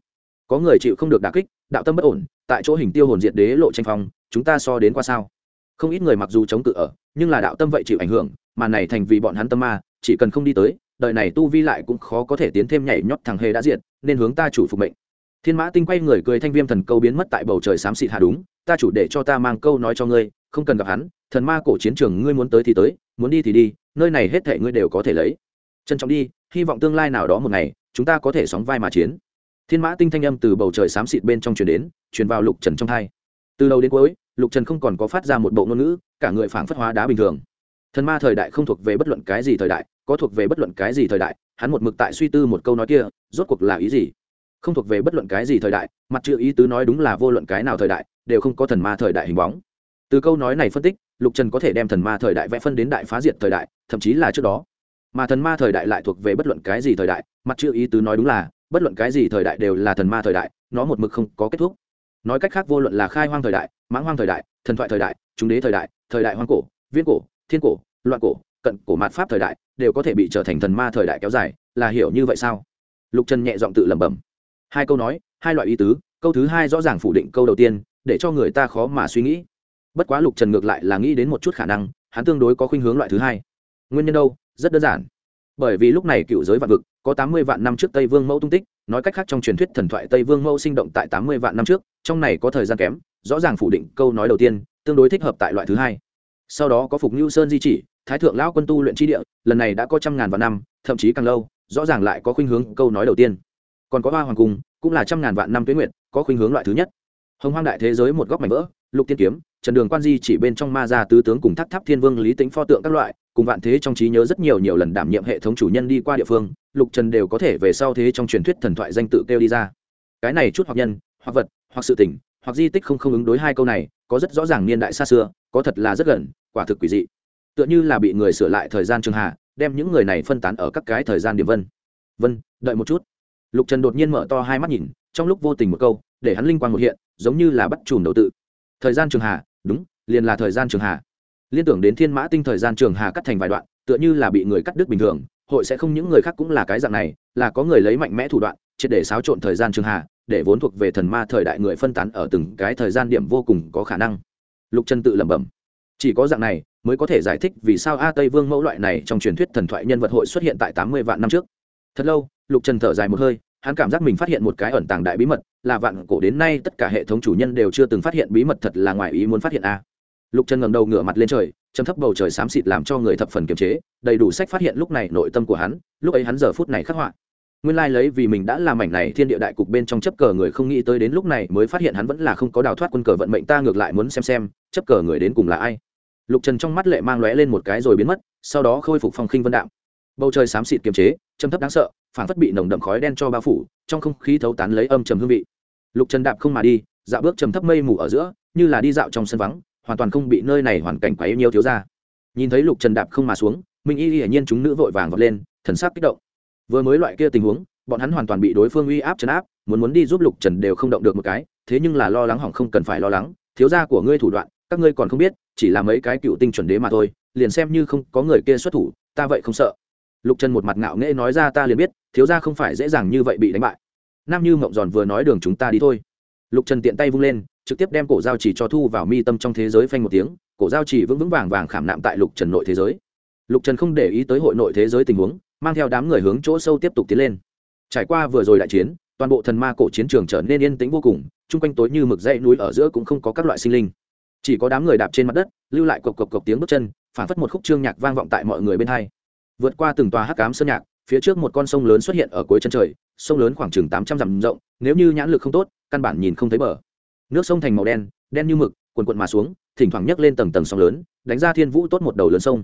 Có người chịu không được đả kích, đạo tâm bất ổn, tại chỗ hình tiêu hồn diệt đế lộ tranh phong, chúng ta so đến qua sao? Không ít người mặc dù chống cự ở, nhưng là đạo tâm vậy chịu ảnh hưởng, mà này thành vì bọn hắn tâm ma, chỉ cần không đi tới, đời này tu vi lại cũng khó có thể tiến thêm nhảy nhót thằng hề đã diệt nên hướng ta chủ phục mệnh thiên mã tinh quay người cười thanh viêm thần câu biến mất tại bầu trời xám xịt hạ đúng ta chủ để cho ta mang câu nói cho ngươi không cần gặp hắn thần ma cổ chiến trường ngươi muốn tới thì tới muốn đi thì đi nơi này hết thể ngươi đều có thể lấy trân trọng đi hy vọng tương lai nào đó một ngày chúng ta có thể sóng vai mà chiến. Thiên mã tinh thanh âm từ bầu trời xám xịt bên trong truyền đến, truyền vào lục trần trong hai. Từ đầu đến cuối, lục trần không còn có phát ra một bộ ngôn ngữ, cả người phảng phất hóa đá bình thường. Thần ma thời đại không thuộc về bất luận cái gì thời đại, có thuộc về bất luận cái gì thời đại, hắn một mực tại suy tư một câu nói kia, rốt cuộc là ý gì? Không thuộc về bất luận cái gì thời đại, mặt chữ ý tứ nói đúng là vô luận cái nào thời đại, đều không có thần ma thời đại hình bóng. Từ câu nói này phân tích, lục trần có thể đem thần ma thời đại vẽ phân đến đại phá diệt thời đại, thậm chí là trước đó mà thần ma thời đại lại thuộc về bất luận cái gì thời đại, mặt chữ ý tứ nói đúng là, bất luận cái gì thời đại đều là thần ma thời đại, nó một mực không có kết thúc. Nói cách khác vô luận là khai hoang thời đại, mãng hoang thời đại, thần thoại thời đại, chúng đế thời đại thời đại hoang cổ, viễn cổ, thiên cổ, loạn cổ, cận cổ mạt pháp thời đại đều có thể bị trở thành thần ma thời đại kéo dài, là hiểu như vậy sao? Lục trần nhẹ giọng tự lẩm bẩm. Hai câu nói, hai loại ý tứ, câu thứ hai rõ ràng phủ định câu đầu tiên, để cho người ta khó mà suy nghĩ. Bất quá lục trần ngược lại là nghĩ đến một chút khả năng, hắn tương đối có khuynh hướng loại thứ hai. Nguyên nhân đâu? Rất đơn giản. Bởi vì lúc này cựu giới vạn vực, có tám mươi vạn năm trước tây vương mẫu tung tích, nói cách khác trong truyền thuyết thần thoại tây vương mẫu sinh động tại tám mươi vạn năm trước, trong này có thời gian kém, rõ ràng phủ định câu nói đầu tiên, tương đối thích hợp tại loại thứ hai. Sau đó có phục ngưu sơn di chỉ, thái thượng lão quân tu luyện tri địa, lần này đã có trăm ngàn vạn năm, thậm chí càng lâu, rõ ràng lại có khuynh hướng câu nói đầu tiên. Còn có ba hoàng cung, cũng là trăm ngàn vạn năm tuyến nguyện có khuynh hướng loại thứ nhất. Hồng hoang đại thế giới một góc mảnh vỡ, lục tiên kiếm, trần đường quan di chỉ bên trong ma gia tứ tướng cùng tháp tháp thiên vương lý tính pho tượng các loại cùng vạn thế trong trí nhớ rất nhiều nhiều lần đảm nhiệm hệ thống chủ nhân đi qua địa phương, lục trần đều có thể về sau thế trong truyền thuyết thần thoại danh tự kêu đi ra. Cái này chút hoặc nhân, hoặc vật, hoặc sự tỉnh hoặc di tích không không ứng đối hai câu này, có rất rõ ràng niên đại xa xưa, có thật là rất gần, quả thực quỷ dị. Tựa như là bị người sửa lại thời gian trường hạ, đem những người này phân tán ở các cái thời gian điểm vân. Vân, đợi một chút. Lục trần đột nhiên mở to hai mắt nhìn, trong lúc vô tình một câu, để hắn linh quang một hiện, giống như là bắt chùm đầu tự. Thời gian trường hạ, đúng, liền là thời gian trường hạ liên tưởng đến thiên mã tinh thời gian trường hà cắt thành vài đoạn, tựa như là bị người cắt đứt bình thường, hội sẽ không những người khác cũng là cái dạng này, là có người lấy mạnh mẽ thủ đoạn, triệt để xáo trộn thời gian trường hà, để vốn thuộc về thần ma thời đại người phân tán ở từng cái thời gian điểm vô cùng có khả năng. Lục trần tự lẩm bẩm. Chỉ có dạng này, mới có thể giải thích vì sao a tây vương mẫu loại này trong truyền thuyết thần thoại nhân vật hội xuất hiện tại tám mươi vạn năm trước. Thật lâu, lục trần thở dài một hơi, hắn cảm giác mình phát hiện một cái ẩn tàng đại bí mật, là vạn cổ đến nay tất cả hệ thống chủ nhân đều chưa từng phát hiện bí mật thật là ngoài ý muốn phát hiện a lục trần ngầm đầu ngửa mặt lên trời chấm thấp bầu trời xám xịt làm cho người thập phần kiềm chế, đầy đủ sách phát hiện lúc này nội tâm của hắn, lúc ấy hắn giờ phút này khắc họa. Nguyên lai lấy vì mình đã làm mảnh này thiên địa đại cục bên trong chấp cờ người không nghĩ tới đến lúc này mới phát hiện hắn vẫn là không có đào thoát quân cờ vận mệnh, ta ngược lại muốn xem xem, chấp cờ người đến cùng là ai. Lục trần trong mắt lệ mang lóe lên một cái rồi biến mất, sau đó khôi phục phong khinh vân đạm. bầu trời xám xịt kiềm chế châm thấp đáng sợ phản phất bị nồng đậm khói đen cho bao phủ, trong không khí thấu tán lấy âm trầm hương vị. Lục trần đạp không mà đi, dạo bước trầm thấp mây mù ở giữa, như là đi dạo trong sân vắng hoàn toàn không bị nơi này hoàn cảnh quá yêu nhiều thiếu ra nhìn thấy lục trần đạp không mà xuống, minh y hiển nhiên chúng nữ vội vàng vọt lên, thần sắc kích động. Vừa mới loại kia tình huống, bọn hắn hoàn toàn bị đối phương uy áp chấn áp, muốn muốn đi giúp lục trần đều không động được một cái, thế nhưng là lo lắng hỏng không cần phải lo lắng, thiếu gia của ngươi thủ đoạn, các ngươi còn không biết, chỉ là mấy cái cựu tinh chuẩn đế mà thôi, liền xem như không có người kia xuất thủ, ta vậy không sợ. Lục trần một mặt ngạo nghễ nói ra ta liền biết, thiếu gia không phải dễ dàng như vậy bị đánh bại. Nam như mộng giòn vừa nói đường chúng ta đi thôi lục trần tiện tay vung lên, trực tiếp đem cổ giao chỉ cho thu vào mi tâm trong thế giới phanh một tiếng, cổ giao chỉ vững vững vàng vàng khảm nạm tại lục trần nội thế giới. Lục trần không để ý tới hội nội thế giới tình huống, mang theo đám người hướng chỗ sâu tiếp tục tiến lên. Trải qua vừa rồi đại chiến, toàn bộ thần ma cổ chiến trường trở nên yên tĩnh vô cùng, chung quanh tối như mực dãy núi ở giữa cũng không có các loại sinh linh. Chỉ có đám người đạp trên mặt đất, lưu lại cộc cộc cộc tiếng bước chân phản phất một khúc trương nhạc vang vọng tại mọi người bên hai. Vượt qua từng tòa hắc cám sơn nhạc, phía trước một con sông lớn xuất hiện ở cuối chân trời, sông lớn khoảng chừng tám trăm dặm rộng, nếu như nhãn lực không tốt căn bản nhìn không thấy bờ. Nước sông thành màu đen đen như mực quần quận mà xuống, thỉnh thoảng nhấc lên tầng tầng sông lớn, đánh ra thiên vũ tốt một đầu lớn sông.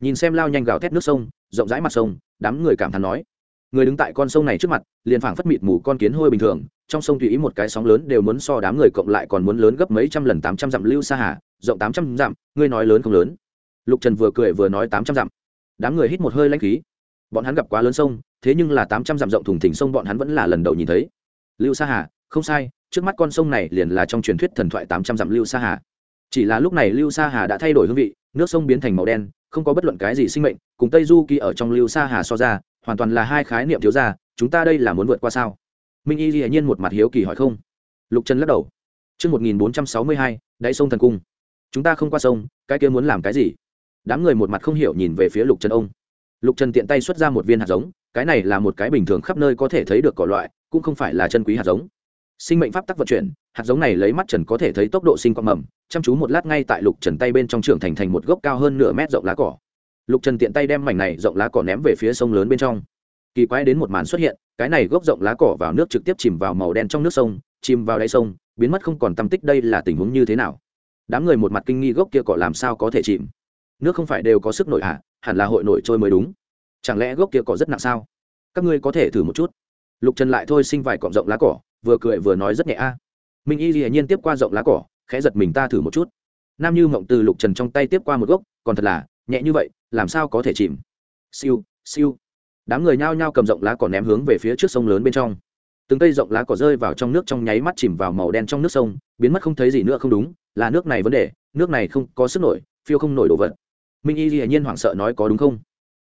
Nhìn xem lao nhanh gào thét nước sông, rộng rãi mặt sông, đám người cảm thán nói, người đứng tại con sông này trước mặt, liền phảng phất mịt mù con kiến hôi bình thường, trong sông tùy ý một cái sóng lớn đều muốn so đám người cộng lại còn muốn lớn gấp mấy trăm lần tám trăm dặm lưu xa hà, rộng tám trăm dặm, ngươi nói lớn không lớn? Lục trần vừa cười vừa nói tám trăm dặm. Đám người hít một hơi lãnh khí. Bọn hắn gặp quá lớn sông, thế nhưng là tám trăm dặm rộng thùng thỉnh sông bọn hắn vẫn là lần đầu nhìn thấy. Lưu sa hà không sai trước mắt con sông này liền là trong truyền thuyết thần thoại tám trăm dặm lưu sa hà chỉ là lúc này lưu sa hà đã thay đổi hương vị nước sông biến thành màu đen không có bất luận cái gì sinh mệnh cùng tây du kỳ ở trong lưu sa hà so ra hoàn toàn là hai khái niệm thiếu ra chúng ta đây là muốn vượt qua sao minh y dĩ nhiên một mặt hiếu kỳ hỏi không lục trần lắc đầu Trước 1462, đáy sông thần cung. Chúng ta không qua sông, cái kia muốn làm cái gì? Đám người một mặt không hiểu nhìn về phía Lục Trần ông. Lục Trần tiện tay xuất ra một viên hạt giống, cái này là một cái bình thường khắp nơi có thể thấy được cỏ loại, cũng không phải là chân quý hạt giống. Sinh mệnh pháp tắc vận chuyển, hạt giống này lấy mắt Trần có thể thấy tốc độ sinh quang mầm, chăm chú một lát ngay tại Lục Trần tay bên trong trường thành thành một gốc cao hơn nửa mét rộng lá cỏ. Lục Trần tiện tay đem mảnh này rộng lá cỏ ném về phía sông lớn bên trong. Kỳ quái đến một màn xuất hiện, cái này gốc rộng lá cỏ vào nước trực tiếp chìm vào màu đen trong nước sông, chìm vào đáy sông, biến mất không còn tâm tích đây là tình huống như thế nào? Đám người một mặt kinh nghi gốc kia cỏ làm sao có thể chìm? Nước không phải đều có sức nổi hạ hẳn là hội nổi trôi mới đúng. Chẳng lẽ gốc kia cỏ rất nặng sao? Các ngươi có thể thử một chút. Lục trần lại thôi sinh vài cọng rộng lá cỏ vừa cười vừa nói rất nhẹ a. Minh y dĩ nhiên tiếp qua rộng lá cỏ, khẽ giật mình ta thử một chút. Nam như mộng từ lục trần trong tay tiếp qua một gốc, còn thật là, nhẹ như vậy, làm sao có thể chìm? Siêu siêu. Đám người nhao nhao cầm rộng lá cỏ ném hướng về phía trước sông lớn bên trong. Từng cây rộng lá cỏ rơi vào trong nước trong nháy mắt chìm vào màu đen trong nước sông, biến mất không thấy gì nữa không đúng, là nước này vấn đề, nước này không có sức nổi, phiêu không nổi đồ vật. Minh y hiển nhiên hoảng sợ nói có đúng không?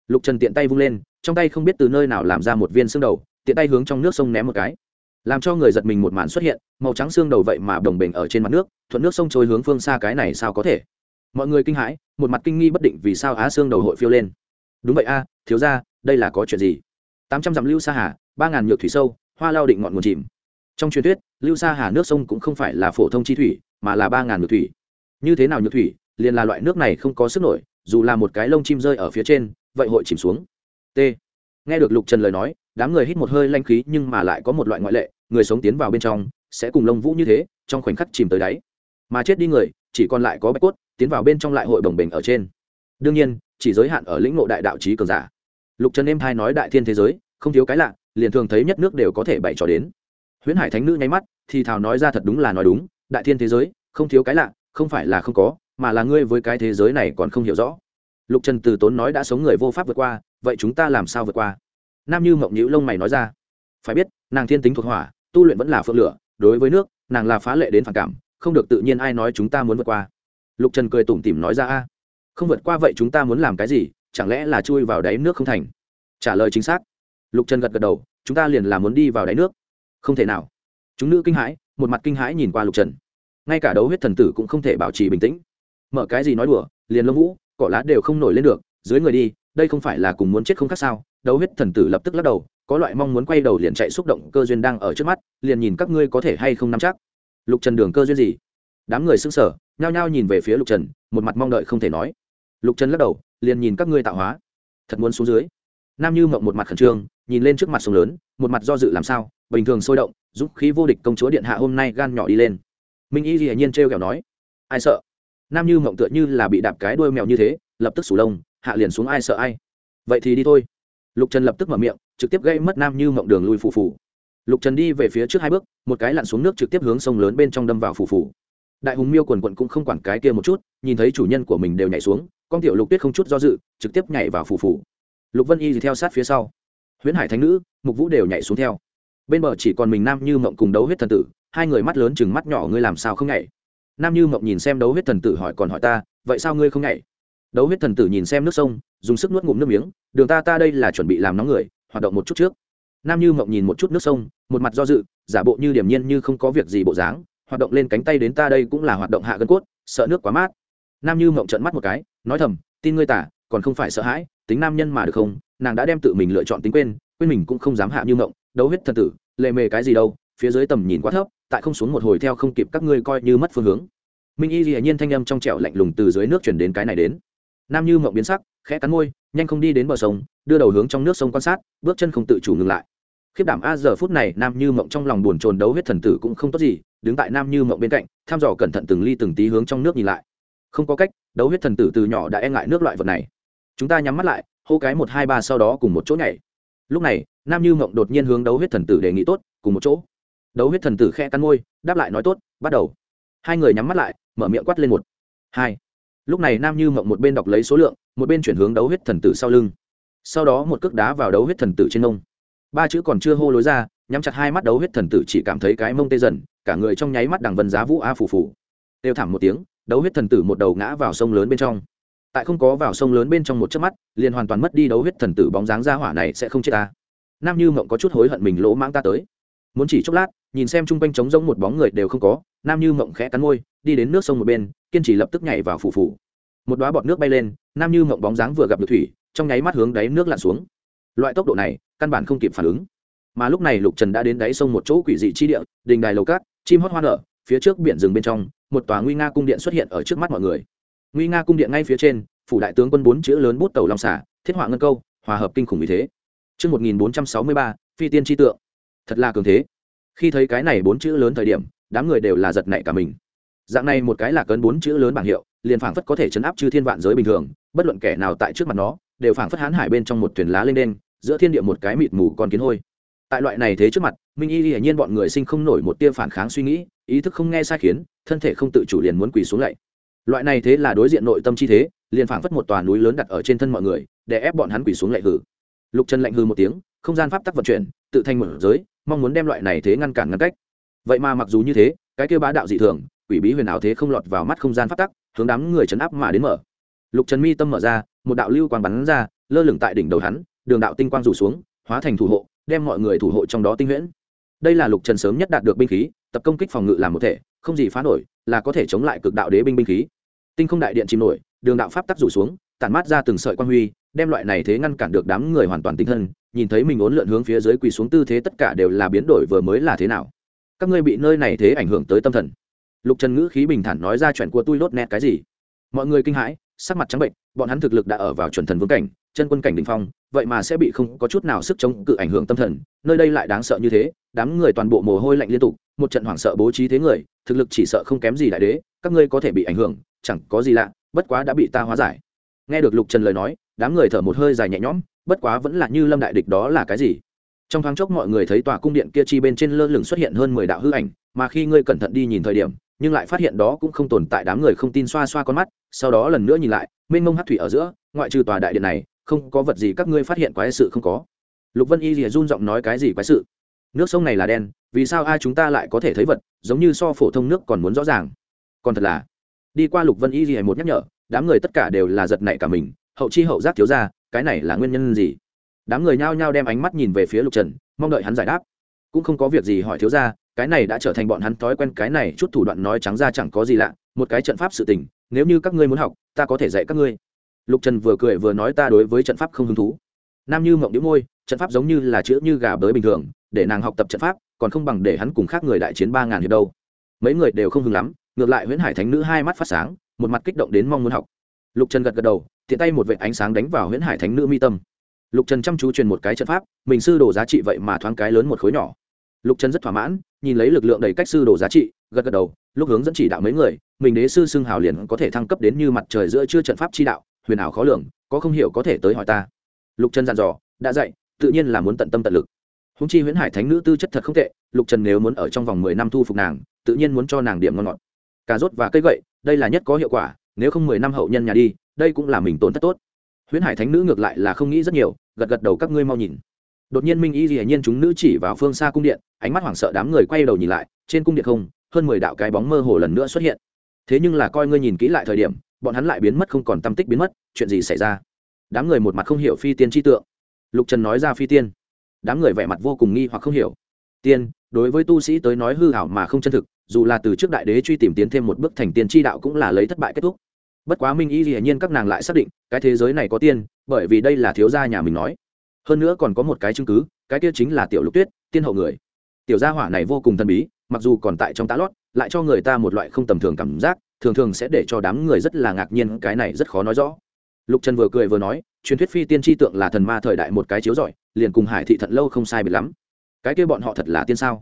Lục trần tiện tay vung lên, trong tay không biết từ nơi nào làm ra một viên xương đầu, tiện tay hướng trong nước sông ném một cái làm cho người giật mình một màn xuất hiện, màu trắng xương đầu vậy mà đồng bình ở trên mặt nước, thuận nước sông trôi hướng phương xa cái này sao có thể? Mọi người kinh hãi, một mặt kinh nghi bất định vì sao á xương đầu hội phiêu lên. Đúng vậy a, thiếu ra đây là có chuyện gì? Tám trăm dặm lưu Sa hà, ba ngàn nhược thủy sâu, hoa lao định ngọn nguồn chìm. Trong truyền thuyết, lưu sa hà nước sông cũng không phải là phổ thông chi thủy, mà là ba ngàn nhược thủy. Như thế nào nhược thủy, liền là loại nước này không có sức nổi, dù là một cái lông chim rơi ở phía trên, vậy hội chìm xuống. T. Nghe được lục trần lời nói đám người hít một hơi lanh khí nhưng mà lại có một loại ngoại lệ, người sống tiến vào bên trong, sẽ cùng lông vũ như thế, trong khoảnh khắc chìm tới đáy. Mà chết đi người, chỉ còn lại có bạch cốt, tiến vào bên trong lại hội đồng bình ở trên. Đương nhiên, chỉ giới hạn ở lĩnh ngộ đại đạo trí cường giả. Lục trần em thai nói đại thiên thế giới, không thiếu cái lạ, liền thường thấy nhất nước đều có thể bày trò đến. Huyễn hải thánh nữ nháy mắt, thì thào nói ra thật đúng là nói đúng, đại thiên thế giới, không thiếu cái lạ, không phải là không có, mà là ngươi với cái thế giới này còn không hiểu rõ. Lục trần từ tốn nói đã sống người vô pháp vượt qua, vậy chúng ta làm sao vượt qua? Nam như mộng nhữ lông mày nói ra. Phải biết, nàng thiên tính thuộc hỏa, tu luyện vẫn là phượng lửa, đối với nước, nàng là phá lệ đến phản cảm, không được tự nhiên ai nói chúng ta muốn vượt qua. Lục trần cười tủm tỉm nói ra, a, không vượt qua vậy chúng ta muốn làm cái gì, chẳng lẽ là chui vào đáy nước không thành? Trả lời chính xác. Lục trần gật gật đầu, chúng ta liền là muốn đi vào đáy nước. Không thể nào. Chúng nữ kinh hãi, một mặt kinh hãi nhìn qua lục trần. Ngay cả đấu huyết thần tử cũng không thể bảo trì bình tĩnh. Mở cái gì nói đùa, liền lông vũ, cỏ lá đều không nổi lên được, dưới người đi đây không phải là cùng muốn chết không khác sao? Đấu huyết thần tử lập tức lắc đầu, có loại mong muốn quay đầu liền chạy xúc động, cơ duyên đang ở trước mắt, liền nhìn các ngươi có thể hay không nắm chắc. Lục trần đường cơ duyên gì? Đám người xưng sở nhao nhao nhìn về phía lục trần, một mặt mong đợi không thể nói. Lục trần lắc đầu, liền nhìn các ngươi tạo hóa. Thật muốn xuống dưới. Nam như mộng một mặt khẩn trương, nhìn lên trước mặt sông lớn, một mặt do dự làm sao, bình thường sôi động, giúp khí vô địch công chúa điện hạ hôm nay gan nhỏ đi lên. Minh y dĩ nhiên t r kẹo nói, ai sợ? Nam như mộng tựa như là bị đạp cái đuôi mèo như thế, lập tức sủ lông hạ liền xuống ai sợ ai. Vậy thì đi thôi. Lục trần lập tức mở miệng, trực tiếp gây mất nam như mộng đường lui phù phù. Lục trần đi về phía trước hai bước, một cái lặn xuống nước trực tiếp hướng sông lớn bên trong đâm vào phù phù. Đại hùng miêu quần quận cũng không quản cái kia một chút, nhìn thấy chủ nhân của mình đều nhảy xuống, con tiểu lục tuyết không chút do dự, trực tiếp nhảy vào phù phù. Lục vân y thì theo sát phía sau. Huyễn hải thánh nữ, mục vũ đều nhảy xuống theo. Bên bờ chỉ còn mình nam như mộng cùng đấu huyết thần tử, hai người mắt lớn chừng mắt nhỏ, ngươi làm sao không nhảy? Nam như mộng nhìn xem đấu huyết thần tử hỏi còn hỏi ta, vậy sao ngươi không nhảy? Đấu huyết thần tử nhìn xem nước sông, dùng sức nuốt ngụm nước miếng, đường ta ta đây là chuẩn bị làm nóng người, hoạt động một chút trước. Nam như mộng nhìn một chút nước sông, một mặt do dự, giả bộ như điểm nhiên như không có việc gì bộ dáng, hoạt động lên cánh tay đến ta đây cũng là hoạt động hạ gân cốt, sợ nước quá mát. Nam như mộng trận mắt một cái, nói thầm, tin ngươi tả, còn không phải sợ hãi, tính nam nhân mà được không, nàng đã đem tự mình lựa chọn tính quên quên mình cũng không dám hạ như mộng, đấu huyết thần tử, lệ mề cái gì đâu, phía dưới tầm nhìn quá thấp, tại không xuống một hồi theo không kịp các ngươi coi như mất phương hướng. Minh y hiển nhiên thanh âm trong trẻo lạnh lùng từ dưới nước chuyển đến cái này đến nam như mộng biến sắc, khẽ cắn môi, nhanh không đi đến bờ sông, đưa đầu hướng trong nước sông quan sát, bước chân không tự chủ ngừng lại. Khiếp đảm a, giờ phút này, nam như mộng trong lòng buồn chồn đấu huyết thần tử cũng không tốt gì, đứng tại nam như mộng bên cạnh, thăm dò cẩn thận từng ly từng tí hướng trong nước nhìn lại. Không có cách, đấu huyết thần tử từ nhỏ đã e ngại nước loại vật này. Chúng ta nhắm mắt lại, hô cái một hai ba sau đó cùng một chỗ nhảy. Lúc này, nam như mộng đột nhiên hướng đấu huyết thần tử đề nghị tốt, cùng một chỗ. Đấu huyết thần tử khe cắn môi, đáp lại nói tốt, bắt đầu. Hai người nhắm mắt lại, mở miệng quát lên một, hai lúc này nam như mộng một bên đọc lấy số lượng, một bên chuyển hướng đấu huyết thần tử sau lưng. Sau đó một cước đá vào đấu huyết thần tử trên nông ba chữ còn chưa hô lối ra, nhắm chặt hai mắt đấu huyết thần tử chỉ cảm thấy cái mông tê dần, cả người trong nháy mắt đằng vân giá vũ a phù phù. Têu thảm một tiếng, đấu huyết thần tử một đầu ngã vào sông lớn bên trong. Tại không có vào sông lớn bên trong một chớp mắt, liền hoàn toàn mất đi đấu huyết thần tử bóng dáng ra hỏa này sẽ không chết ta. Nam như mộng có chút hối hận mình lỗ mãng ta tới. Muốn chỉ chốc lát, nhìn xem chung quanh trống rỗng một bóng người đều không có, nam như mộng khẽ cắn môi, đi đến nước sông một bên kiên trì lập tức nhảy vào phủ phủ một đoá bọt nước bay lên nam như mộng bóng dáng vừa gặp được thủy trong nháy mắt hướng đáy nước lặn xuống loại tốc độ này căn bản không kịp phản ứng mà lúc này lục trần đã đến đáy sông một chỗ quỷ dị chi địa đình đài lầu cát chim hót hoa nở phía trước biển rừng bên trong một tòa nguy nga cung điện xuất hiện ở trước mắt mọi người nguy nga cung điện ngay phía trên phủ đại tướng quân bốn chữ lớn bút tàu long xả thiết họa ngân câu hòa hợp kinh khủng như thế Trước 1463, phi tiên tri tượng. Thật là cường thế. Khi thấy cái này bốn chữ lớn thời điểm, đám người đều là giật nảy cả mình. Dạng này một cái là cơn bốn chữ lớn bảng hiệu, liền phảng phất có thể chấn áp chư thiên vạn giới bình thường, bất luận kẻ nào tại trước mặt nó, đều phảng phất hán hải bên trong một thuyền lá lên đen, giữa thiên địa một cái mịt mù con kiến hôi. Tại loại này thế trước mặt, Minh Y hiển nhiên bọn người sinh không nổi một tia phản kháng suy nghĩ, ý thức không nghe sai khiến, thân thể không tự chủ liền muốn quỳ xuống lạy. Loại này thế là đối diện nội tâm chi thế, liền phảng phất một tòa núi lớn đặt ở trên thân mọi người, để ép bọn hắn quỳ xuống lạy hử lục trần lạnh hư một tiếng không gian pháp tắc vận chuyển tự thành mở giới mong muốn đem loại này thế ngăn cản ngăn cách vậy mà mặc dù như thế cái kêu bá đạo dị thường quỷ bí huyền ảo thế không lọt vào mắt không gian pháp tắc, hướng đám người chấn áp mà đến mở. Lục trần mi tâm mở ra, một đạo lưu quang bắn ra, lơ lửng tại đỉnh đầu hắn, đường đạo tinh quang rủ xuống, hóa thành thủ hộ, đem mọi người thủ hộ trong đó tinh huyễn. Đây là lục trần sớm nhất đạt được binh khí, tập công kích phòng ngự làm một thể, không gì phá nổi, là có thể chống lại cực đạo đế binh binh khí. Tinh không đại điện chìm nổi, đường đạo pháp tắc rủ xuống, tản mát ra từng sợi quan huy, đem loại này thế ngăn cản được đám người hoàn toàn tinh thân nhìn thấy mình ốn lượn hướng phía dưới quỳ xuống tư thế tất cả đều là biến đổi vừa mới là thế nào. Các ngươi bị nơi này thế ảnh hưởng tới tâm thần lục trần ngữ khí bình thản nói ra chuyện của tôi lốt nét cái gì? Mọi người kinh hãi, sắc mặt trắng bệnh, bọn hắn thực lực đã ở vào chuẩn thần vương cảnh, chân quân cảnh đ ỉ n h phong, vậy mà sẽ bị không có chút nào sức chống cự ảnh hưởng tâm thần, nơi đây lại đáng sợ như thế, đám người toàn bộ mồ hôi lạnh liên tục, một trận hoảng sợ bố trí thế người, thực lực chỉ sợ không kém gì đại đế, các ngươi có thể bị ảnh hưởng, chẳng có gì lạ, bất quá đã bị ta hóa giải. Nghe được lục trần lời nói, đám người thở một hơi dài nhẹ nhõm, bất quá vẫn là như lâm đại địch đó là cái gì? Trong thoáng chốc mọi người thấy tòa cung điện kia chi bên trên lơ lửng xuất hiện hơn mười đạo hư ảnh, mà khi ngươi cẩn thận đi nhìn thời điểm nhưng lại phát hiện đó cũng không tồn tại đám người không tin xoa xoa con mắt, sau đó lần nữa nhìn lại, mênh mông hát thủy ở giữa, ngoại trừ tòa đại điện này, không có vật gì các ngươi phát hiện quái sự không có. Lục vân y rìa run giọng nói cái gì quái sự? Nước sông này là đen, vì sao ai chúng ta lại có thể thấy vật, giống như so phổ thông nước còn muốn rõ ràng? Còn thật là, đi qua lục vân y rìa một nhắc nhở, đám người tất cả đều là giật nảy cả mình, hậu chi hậu giác thiếu ra, cái này là nguyên nhân gì? Đám người nhao nhao đem ánh mắt nhìn về phía lục trần, mong đợi hắn giải đáp. Cũng không có việc gì hỏi thiếu ra cái này đã trở thành bọn hắn thói quen, cái này chút thủ đoạn nói trắng ra chẳng có gì lạ, một cái trận pháp sự tình, nếu như các ngươi muốn học, ta có thể dạy các ngươi. Lục trần vừa cười vừa nói ta đối với trận pháp không hứng thú. Nam như mộng đĩu môi, trận pháp giống như là chữ như gà bới bình thường, để nàng học tập trận pháp, còn không bằng để hắn cùng khác người đại chiến ba ngàn hiệp đâu. Mấy người đều không hứng lắm, ngược lại nguyễn hải thánh nữ hai mắt phát sáng, một mặt kích động đến mong muốn học. Lục trần gật gật đầu, tiện tay một vệ ánh sáng đánh vào huyễn hải thánh nữ mi tâm. Lục trần chăm chú truyền một cái trận pháp, mình sư đồ giá trị vậy mà thoáng cái lớn một khối nhỏ. Lục trần rất thỏa mãn nhìn lấy lực lượng đầy cách sư đồ giá trị, gật gật đầu, lúc hướng dẫn chỉ đạo mấy người, mình đế sư xưng hào liền có thể thăng cấp đến như mặt trời giữa chưa trận pháp chi đạo, huyền ảo khó lường, có không hiểu có thể tới hỏi ta. Lục trần dặn dò, đã dạy, tự nhiên là muốn tận tâm tận lực. Húng chi huyễn hải thánh nữ tư chất thật không tệ, lục trần nếu muốn ở trong vòng mười năm thu phục nàng, tự nhiên muốn cho nàng điểm ngon ngọt. Cà rốt và cây gậy, đây là nhất có hiệu quả, nếu không mười năm hậu nhân nhà đi, đây cũng là mình tổn thất tốt. Huyễn hải thánh nữ ngược lại là không nghĩ rất nhiều, gật gật đầu các ngươi mau nhìn đột nhiên minh y dĩ nhiên chúng nữ chỉ vào phương xa cung điện, ánh mắt hoảng sợ đám người quay đầu nhìn lại, trên cung điện không, hơn mười đạo cái bóng mơ hồ lần nữa xuất hiện. Thế nhưng là coi ngươi nhìn kỹ lại thời điểm, bọn hắn lại biến mất không còn tâm tích biến mất, chuyện gì xảy ra? Đám người một mặt không hiểu phi tiên tri tượng. Lục trần nói ra phi tiên. Đám người vẻ mặt vô cùng nghi hoặc không hiểu. Tiên, đối với tu sĩ tới nói hư hảo mà không chân thực, dù là từ trước đại đế truy tìm tiến thêm một bước thành tiên tri đạo cũng là lấy thất bại kết thúc. Bất quá minh y hiển nhiên các nàng lại xác định, cái thế giới này có tiên, bởi vì đây là thiếu gia nhà mình nói hơn nữa còn có một cái chứng cứ, cái kia chính là tiểu lục tuyết, tiên hậu người. Tiểu gia hỏa này vô cùng thần bí, mặc dù còn tại trong tá lót, lại cho người ta một loại không tầm thường cảm giác, thường thường sẽ để cho đám người rất là ngạc nhiên, cái này rất khó nói rõ. Lục trần vừa cười vừa nói, truyền thuyết phi tiên tri tượng là thần ma thời đại một cái chiếu giỏi liền cùng hải thị thận lâu không sai biệt lắm. Cái kia bọn họ thật là tiên sao?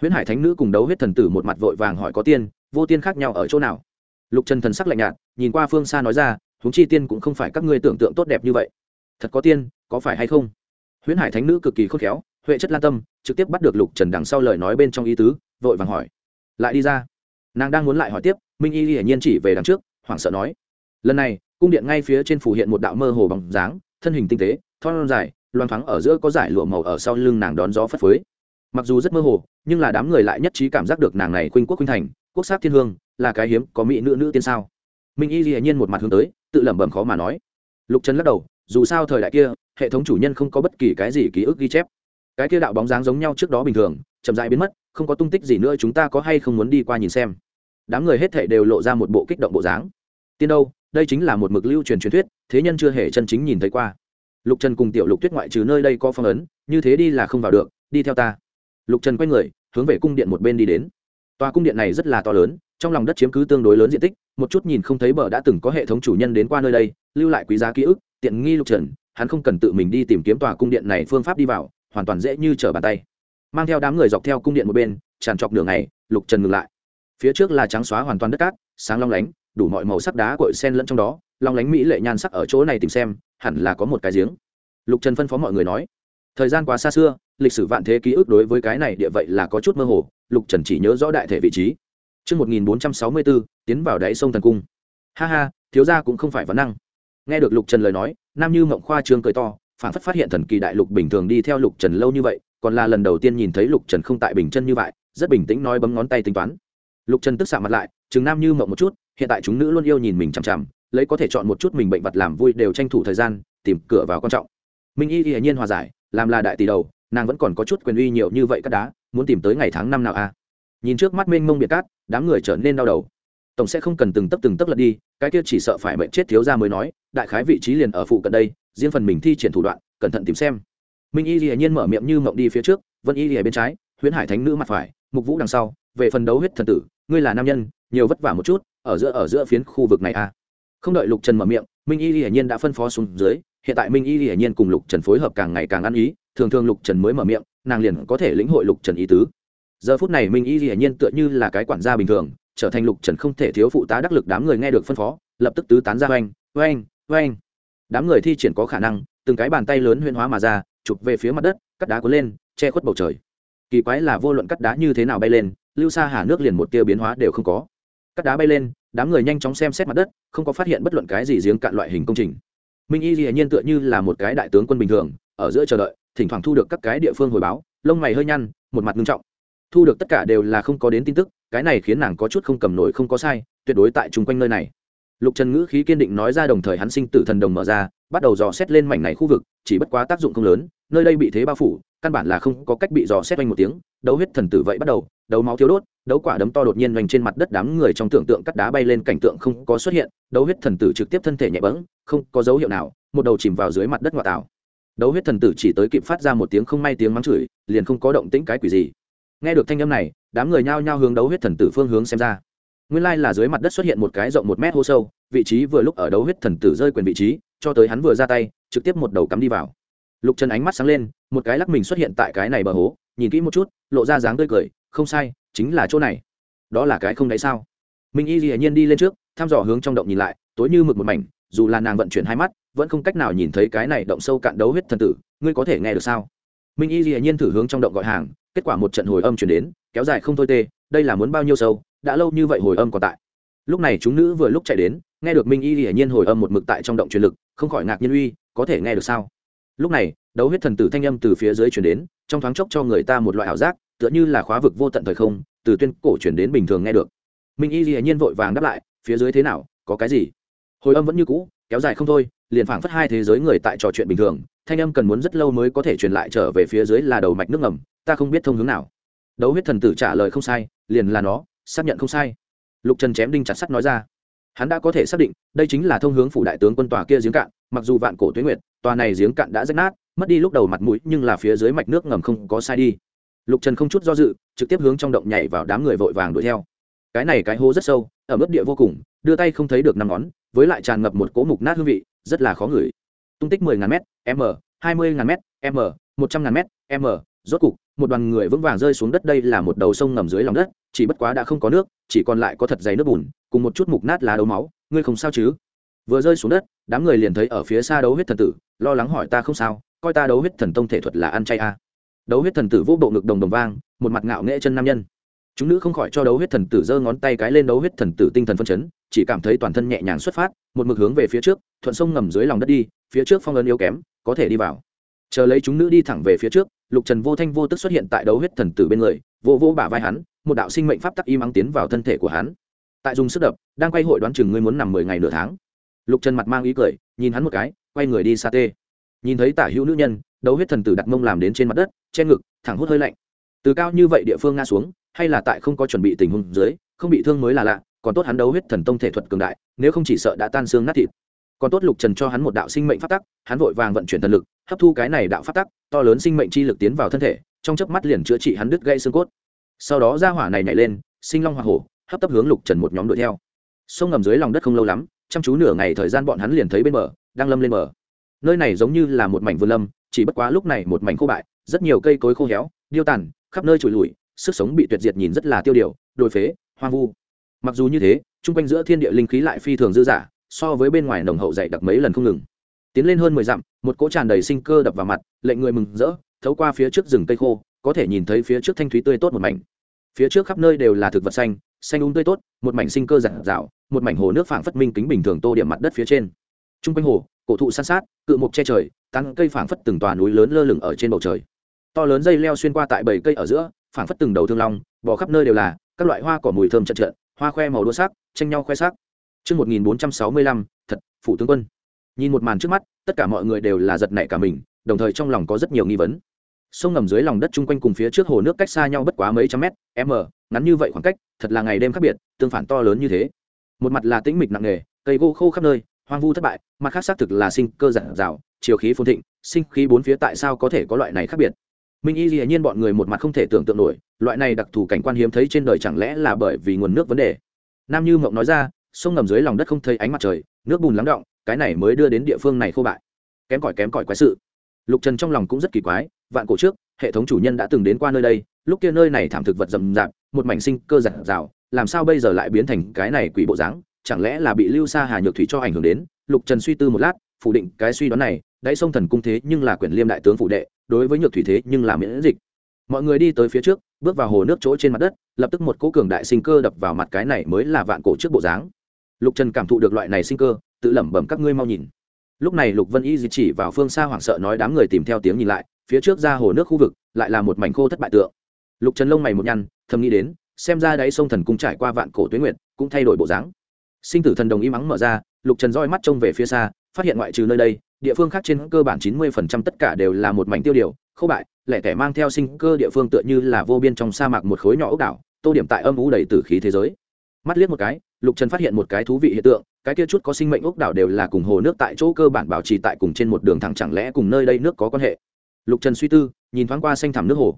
Huyễn hải thánh nữ cùng đấu huyết thần tử một mặt vội vàng hỏi có tiên, vô tiên khác nhau ở chỗ nào? Lục trần thần sắc lạnh nhạt, nhìn qua phương xa nói ra, huống chi tiên cũng không phải các ngươi tưởng tượng tốt đẹp như vậy. Thật có tiên, có phải hay không? Huyễn hải thánh nữ cực kỳ khôn khéo, huệ chất lan tâm, trực tiếp bắt được lục trần đằng sau lời nói bên trong ý tứ, vội vàng hỏi. Lại đi ra. Nàng đang muốn lại hỏi tiếp, minh y hiển nhiên chỉ về đằng trước, hoảng sợ nói. Lần này, cung điện ngay phía trên phủ hiện một đạo mơ hồ bằng dáng, thân hình tinh tế, thon dài loan thoáng ở giữa có giải lụa màu ở sau lưng nàng đón gió phất phới. Mặc dù rất mơ hồ, nhưng là đám người lại nhất trí cảm giác được nàng này khuynh quốc khuynh thành, quốc sắc thiên hương, là cái hiếm, có mỹ nữ nữ tiên sao? Minh y dĩ nhiên một mặt hướng tới, tự lẩm bẩm khó mà nói. Lục trần lắc đầu dù sao thời đại kia, hệ thống chủ nhân không có bất kỳ cái gì ký ức ghi chép. Cái kia đạo bóng dáng giống nhau trước đó bình thường, chậm dãi biến mất, không có tung tích gì nữa, chúng ta có hay không muốn đi qua nhìn xem? Đám người hết thể đều lộ ra một bộ kích động bộ dáng. Tiên đâu, đây chính là một mực lưu truyền truyền thuyết, thế nhân chưa hề chân chính nhìn thấy qua. Lục trần cùng tiểu lục tuyết ngoại trừ nơi đây có phong ấn, như thế đi là không vào được, đi theo ta. Lục trần quay người, hướng về cung điện một bên đi đến. Tòa cung điện này rất là to lớn, trong lòng đất chiếm cứ tương đối lớn diện tích, một chút nhìn không thấy bờ đã từng có hệ thống chủ nhân đến qua nơi đây, lưu lại quý giá ký ức tiện nghi lục trần hắn không cần tự mình đi tìm kiếm tòa cung điện này phương pháp đi vào hoàn toàn dễ như trở bàn tay mang theo đám người dọc theo cung điện một bên tràn trọc đường này lục trần ngừng lại phía trước là trắng xóa hoàn toàn đất cát sáng long lánh đủ mọi màu sắc đá cội sen lẫn trong đó long lánh mỹ lệ nhan sắc ở chỗ này tìm xem hẳn là có một cái giếng lục trần phân phó mọi người nói thời gian quá xa xưa lịch sử vạn thế ký ức đối với cái này địa vậy là có chút mơ hồ lục trần chỉ nhớ rõ đại thể vị trí Trước 1464, tiến vào đáy sông thần cung. Ha ha, thiếu gia cũng không phải vấn năng. Nghe được Lục Trần lời nói, Nam Như Mộng Khoa trương cười to, phản phất phát hiện thần kỳ đại lục bình thường đi theo Lục Trần lâu như vậy, còn là lần đầu tiên nhìn thấy Lục Trần không tại bình chân như vậy, rất bình tĩnh nói bấm ngón tay tính toán. Lục Trần tức xạ mặt lại, chừng Nam Như Mộng một chút, hiện tại chúng nữ luôn yêu nhìn mình chằm chằm, lấy có thể chọn một chút mình bệnh vật làm vui đều tranh thủ thời gian, tìm cửa vào quan trọng. Minh Y hiển nhiên hòa giải, làm là đại tỷ đầu, nàng vẫn còn có chút quyền uy nhiều như vậy các đá, muốn tìm tới ngày tháng năm nào a? À? nhìn trước mắt mênh mông biệt cát đám người trở nên đau đầu tổng sẽ không cần từng tấp từng tấp lật đi cái kia chỉ sợ phải mệnh chết thiếu ra mới nói, đại khái vị trí liền ở phụ cận đây, riêng phần mình thi triển thủ đoạn, cẩn thận tìm xem minh y hiển nhiên mở miệng như mộng đi phía trước, vân y lìa bên trái, huyễn hải thánh nữ mặt phải, mục vũ đằng sau, về phần đấu huyết thần tử, ngươi là nam nhân, nhiều vất vả một chút, ở giữa ở giữa phiến khu vực này a à. không đợi lục trần mở miệng, minh y hiển nhiên đã phân phó xuống dưới, hiện tại minh y hiển nhiên cùng lục trần phối hợp càng ngày càng ăn ý, thường thường lục trần mới mở miệng, nàng liền có thể lĩnh hội lục trần ý tứ giờ phút này minh y hiển nhiên tựa như là cái quản gia bình thường trở thành lục trần không thể thiếu phụ tá đắc lực đám người nghe được phân phó, lập tức tứ tán ra oanh oanh oanh. Đám người thi triển có khả năng, từng cái bàn tay lớn huyên hóa mà ra, chụp về phía mặt đất, cắt đá cuốn lên, che khuất bầu trời. Kỳ quái là vô luận cắt đá như thế nào bay lên, lưu xa hà nước liền một tia biến hóa đều không có. Cắt đá bay lên, đám người nhanh chóng xem xét mặt đất, không có phát hiện bất luận cái gì giếng cạn loại hình công trình. Minh y dĩ nhiên tựa như là một cái đại tướng quân bình thường, ở giữa chờ đợi, thỉnh thoảng thu được các cái địa phương hồi báo, lông mày hơi nhăn, một mặt nghiêm trọng. Thu được tất cả đều là không có đến tin tức cái này khiến nàng có chút không cầm nổi không có sai, tuyệt đối tại chung quanh nơi này. Lục trần ngữ khí kiên định nói ra đồng thời hắn sinh tử thần đồng mở ra, bắt đầu dò xét lên mảnh này khu vực, chỉ bất quá tác dụng không lớn, nơi đây bị thế bao phủ, căn bản là không có cách bị dò xét oanh một tiếng, đấu huyết thần tử vậy bắt đầu, đấu máu thiếu đốt, đấu quả đấm to đột nhiên oanh trên mặt đất đám người trong tưởng tượng cắt đá bay lên cảnh tượng không có xuất hiện, đấu huyết thần tử trực tiếp thân thể nhẹ bẫng, không có dấu hiệu nào, một đầu chìm vào dưới mặt đất ngoại tảo. Đấu huyết thần tử chỉ tới kịp phát ra một tiếng không may tiếng mắng chửi, liền không có động tĩnh cái quỷ gì. Nghe được thanh âm này đám người nhao nhao hướng đấu huyết thần tử phương hướng xem ra. Nguyên lai là dưới mặt đất xuất hiện một cái rộng một mét hô sâu, vị trí vừa lúc ở đấu huyết thần tử rơi quyền vị trí, cho tới hắn vừa ra tay, trực tiếp một đầu cắm đi vào. Lục trần ánh mắt sáng lên, một cái lắc mình xuất hiện tại cái này bờ hố, nhìn kỹ một chút, lộ ra dáng tươi cười, không sai, chính là chỗ này. Đó là cái không đấy sao? Minh y hiển nhiên đi lên trước, thăm dò hướng trong động nhìn lại, tối như mực một mảnh, dù là nàng vận chuyển hai mắt, vẫn không cách nào nhìn thấy cái này động sâu cạn đấu huyết thần tử, ngươi có thể nghe được sao? Minh y hiển nhiên thử hướng trong động gọi hàng kết quả một trận hồi âm chuyển đến, kéo dài không thôi tê, đây là muốn bao nhiêu sâu, đã lâu như vậy hồi âm còn tại. Lúc này chúng nữ vừa lúc chạy đến, nghe được minh y hiển nhiên hồi âm một mực tại trong động truyền lực, không khỏi ngạc nhiên uy, có thể nghe được sao? Lúc này, đấu huyết thần tử thanh âm từ phía dưới chuyển đến, trong thoáng chốc cho người ta một loại ảo giác, tựa như là khóa vực vô tận thời không, từ tuyên cổ chuyển đến bình thường nghe được. Minh y hiển nhiên vội vàng đáp lại, phía dưới thế nào, có cái gì? Hồi âm vẫn như cũ, kéo dài không thôi, liền phảng phất hai thế giới người tại trò chuyện bình thường, thanh âm cần muốn rất lâu mới có thể truyền lại trở về phía dưới là đầu mạch nước ngầm ta không biết thông hướng nào. Đấu huyết thần tử trả lời không sai, liền là nó, xác nhận không sai. Lục trần chém đinh chặt sắt nói ra. Hắn đã có thể xác định, đây chính là thông hướng phủ đại tướng quân tòa kia giếng cạn, mặc dù vạn cổ tuyến nguyệt, tòa này giếng cạn đã rách nát, mất đi lúc đầu mặt mũi, nhưng là phía dưới mạch nước ngầm không có sai đi. Lục trần không chút do dự, trực tiếp hướng trong động nhảy vào đám người vội vàng đuổi theo. Cái này cái hố rất sâu, ở mức địa vô cùng, đưa tay không thấy được năm ngón, với lại tràn ngập một cỗ mục nát hương vị, rất là khó ngửi. Tung tích mười ngàn m m, hai mươi ngàn m m, một trăm ngàn m m rốt cục, một đoàn người vững vàng rơi xuống đất đây là một đầu sông ngầm dưới lòng đất, chỉ bất quá đã không có nước, chỉ còn lại có thật dày nước bùn, cùng một chút mục nát lá đấu máu, ngươi không sao chứ? Vừa rơi xuống đất, đám người liền thấy ở phía xa đấu huyết thần tử, lo lắng hỏi ta không sao, coi ta đấu huyết thần tông thể thuật là ăn chay à. đấu huyết thần tử vô bộ ngực đồng đồng vang, một mặt ngạo nghệ chân nam nhân. Chúng nữ không khỏi cho đấu huyết thần tử giơ ngón tay cái lên đấu huyết thần tử tinh thần phân chấn, chỉ cảm thấy toàn thân nhẹ nhàng xuất phát, một mực hướng về phía trước, thuận sông ngầm dưới lòng đất đi, phía trước phong ấn yếu kém, có thể đi vào. Chờ lấy chúng nữ đi thẳng về phía trước lục trần vô thanh vô tức xuất hiện tại đấu huyết thần tử bên người vô vô bả vai hắn, một đạo sinh mệnh pháp tắc im ắng tiến vào thân thể của hắn. Tại dùng sức đập, đang quay hội đoán chừng ngươi muốn nằm mười ngày nửa tháng. Lục trần mặt mang ý cười, nhìn hắn một cái, quay người đi xa tê. Nhìn thấy tả hữu nữ nhân, đấu huyết thần tử đặt mông làm đến trên mặt đất, che ngực, thẳng hút hơi lạnh. Từ cao như vậy địa phương ngã xuống, hay là tại không có chuẩn bị tình huống dưới, không bị thương mới là lạ, còn tốt hắn đấu huyết thần tông thể thuật cường đại, nếu không chỉ sợ đã tan xương nát thịt. Còn tốt lục trần cho hắn một đạo sinh mệnh phát tắc, hắn vội vàng vận chuyển thần lực hấp thu cái này đạo phát tắc, to lớn sinh mệnh chi lực tiến vào thân thể, trong chớp mắt liền chữa trị hắn đứt gây xương cốt. Sau đó ra hỏa này nhảy lên, sinh long hoa hổ, hấp tấp hướng lục trần một nhóm đuổi theo. Sông ngầm dưới lòng đất không lâu lắm, chăm chú nửa ngày thời gian bọn hắn liền thấy bên bờ, đang lâm lên bờ. Nơi này giống như là một mảnh vườn lâm, chỉ bất quá lúc này một mảnh khô bại, rất nhiều cây cối khô héo, điêu tàn, khắp nơi trụi lùi, sức sống bị tuyệt diệt nhìn rất là tiêu điều, đồi phế, hoang vu. Mặc dù như thế, chung quanh giữa thiên địa linh khí lại phi thường dư dả, so với bên ngoài nồng hậu dày đặc mấy lần không ngừng tiến lên hơn mười dặm một cỗ tràn đầy sinh cơ đập vào mặt lệnh người mừng rỡ thấu qua phía trước rừng cây khô có thể nhìn thấy phía trước thanh thúy tươi tốt một mảnh. Phía trước khắp nơi đều là thực vật xanh xanh úng um tươi tốt một mảnh sinh cơ giản dạo một mảnh hồ nước phảng phất minh kính bình thường tô điểm mặt đất phía trên. T r u n g quanh hồ cổ thụ san sát cự mục che trời tăng cây phảng phất từng tòa núi lớn lơ lửng ở trên bầu trời. To lớn dây leo xuyên qua tại bảy cây ở giữa phảng phất từng đầu thương long bò khắp nơi đều là các loại hoa cỏ mùi thơm trận trận hoa khoe màu đua sắc tranh nhau khoe sắc. Trước 1465, thật, phụ tướng quân. Nhìn một màn trước mắt, tất cả mọi người đều là giật nảy cả mình, đồng thời trong lòng có rất nhiều nghi vấn. Sông ngầm dưới lòng đất chung quanh cùng phía trước hồ nước cách xa nhau bất quá mấy trăm mét, m, ngắn như vậy khoảng cách, thật là ngày đêm khác biệt, tương phản to lớn như thế. Một mặt là tĩnh mịch nặng nề, cây gỗ khô khắp nơi, hoang vu thất bại, mặt khác xác thực là sinh cơ giản dào, chiều khí phồn thịnh, sinh khí bốn phía tại sao có thể có loại này khác biệt? Minh Y hiển Nhiên bọn người một mặt không thể tưởng tượng nổi, loại này đặc thù cảnh quan hiếm thấy trên đời chẳng lẽ là bởi vì nguồn nước vấn đề. Nam Như Mộng nói ra, sông ngầm dưới lòng đất không thấy ánh mặt trời, nước bùn lắng động, cái này mới đưa đến địa phương này khô bại. Kém cỏi kém cỏi quái sự. Lục trần trong lòng cũng rất kỳ quái, vạn cổ trước, hệ thống chủ nhân đã từng đến qua nơi đây, lúc kia nơi này thảm thực vật rậm rạp, một mảnh sinh cơ giặt rào, làm sao bây giờ lại biến thành cái này quỷ bộ dáng, chẳng lẽ là bị lưu sa hà nhược thủy cho ảnh hưởng đến? Lục trần suy tư một lát, phủ định cái suy đoán này, đáy sông thần cung thế nhưng là quyền liêm đại tướng phụ đệ, đối với nhược thủy thế nhưng là miễn dịch. Mọi người đi tới phía trước, bước vào hồ nước chỗ trên mặt đất, lập tức một cỗ cường đại sinh cơ đập vào mặt cái này mới là vạn cổ trước bộ dáng lục trần cảm thụ được loại này sinh cơ, tự lẩm bẩm các ngươi mau nhìn. Lúc này lục vân y di chỉ vào phương xa hoảng sợ nói đám người tìm theo tiếng nhìn lại, phía trước ra hồ nước khu vực, lại là một mảnh khô thất bại tượng. Lục trần lông mày một nhăn, thầm nghĩ đến, xem ra đáy sông thần cung trải qua vạn cổ tuyến nguyện cũng thay đổi bộ dáng. Sinh tử thần đồng ý mắng mở ra, lục trần roi mắt trông về phía xa, phát hiện ngoại trừ nơi đây, địa phương khác trên cơ bản chín mươi phần trăm tất cả đều là một mảnh tiêu điều, khô bại, lẻ tẻ mang theo sinh cơ địa phương tựa như là vô biên trong sa mạc một khối nhỏ ốc đảo, tô điểm tại âm ú đầy tử khí thế giới mắt liếc một cái, lục trần phát hiện một cái thú vị hiện tượng, cái kia chút có sinh mệnh ốc đảo đều là cùng hồ nước tại chỗ cơ bản bảo trì tại cùng trên một đường thẳng chẳng lẽ cùng nơi đây nước có quan hệ? Lục trần suy tư, nhìn thoáng qua xanh thẳm nước hồ.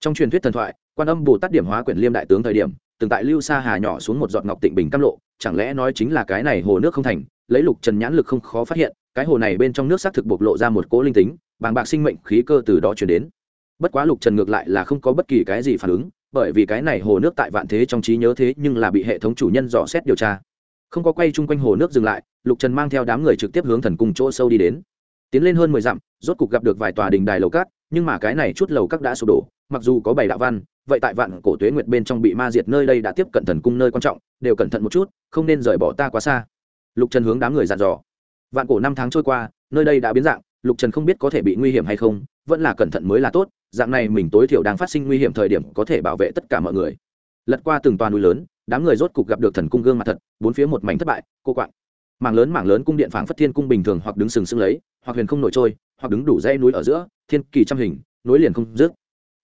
Trong truyền thuyết thần thoại, quan âm bồ tát điểm hóa quyển liêm đại tướng thời điểm, từng tại lưu sa hà nhỏ xuống một giọt ngọc tịnh bình cam lộ, chẳng lẽ nói chính là cái này hồ nước không thành, lấy lục trần nhãn lực không khó phát hiện, cái hồ này bên trong nước xác thực bộc lộ ra một cỗ linh tính, bàng bạc sinh mệnh khí cơ từ đó chuyển đến. Bất quá lục trần ngược lại là không có bất kỳ cái gì phản ứng bởi vì cái này hồ nước tại vạn thế trong trí nhớ thế nhưng là bị hệ thống chủ nhân dò xét điều tra. Không có quay chung quanh hồ nước dừng lại, lục trần mang theo đám người trực tiếp hướng thần cung chỗ sâu đi đến. Tiến lên hơn mười dặm, rốt cục gặp được vài tòa đình đài lầu cát, nhưng mà cái này chút lầu cát đã sụp đổ, mặc dù có bảy đạo văn, vậy tại vạn cổ tuế nguyệt bên trong bị ma diệt nơi đây đã tiếp cận thần cung nơi quan trọng, đều cẩn thận một chút, không nên rời bỏ ta quá xa. Lục trần hướng đám người dặn dò. Vạn cổ năm tháng trôi qua, nơi đây đã biến dạng, lục trần không biết có thể bị nguy hiểm hay không, vẫn là cẩn thận mới là tốt dạng này mình tối thiểu đang phát sinh nguy hiểm thời điểm có thể bảo vệ tất cả mọi người. Lật qua từng toàn núi lớn, đám người rốt cục gặp được thần cung gương mặt thật, bốn phía một mảnh thất bại, cô quạng. Mảng lớn mảng lớn cung điện phảng phất thiên cung bình thường hoặc đứng sừng sững lấy, hoặc huyền không nổi trôi, hoặc đứng đủ dây núi ở giữa, thiên kỳ trăm hình nối liền không dứt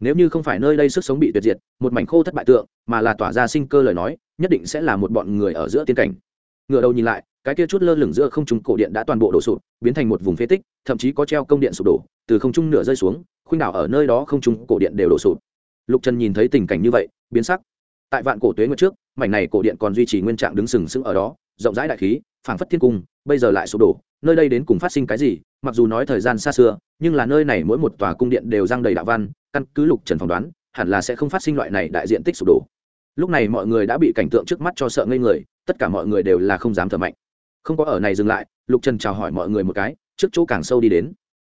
nếu như không phải nơi đây sức sống bị tuyệt diệt, một mảnh khô thất bại tượng, mà là tỏa ra sinh cơ lời nói, nhất định sẽ là một bọn người ở giữa tiên cảnh. Ngựa đầu nhìn lại, cái kia chút lơ lửng giữa không trung cổ điện đã toàn bộ đổ sụp, biến thành một vùng phế tích, thậm chí có treo công điện sụp đổ, từ không trung nửa rơi xuống khuynh đảo ở nơi đó không trung cổ điện đều đổ sụp. Lục trần nhìn thấy tình cảnh như vậy, biến sắc. Tại vạn cổ tuế nguyệt trước, mảnh này cổ điện còn duy trì nguyên trạng đứng sừng sững ở đó, rộng rãi đại khí, phảng phất thiên cung, bây giờ lại sụp đổ. Nơi đây đến cùng phát sinh cái gì, mặc dù nói thời gian xa xưa, nhưng là nơi này mỗi một tòa cung điện đều răng đầy đạo văn, căn cứ lục trần phỏng đoán, hẳn là sẽ không phát sinh loại này đại diện tích sụp đổ. Lúc này mọi người đã bị cảnh tượng trước mắt cho sợ ngây người, tất cả mọi người đều là không dám thở mạnh. Không có ở này dừng lại, lục trần chào hỏi mọi người một cái, trước chỗ càng sâu đi đến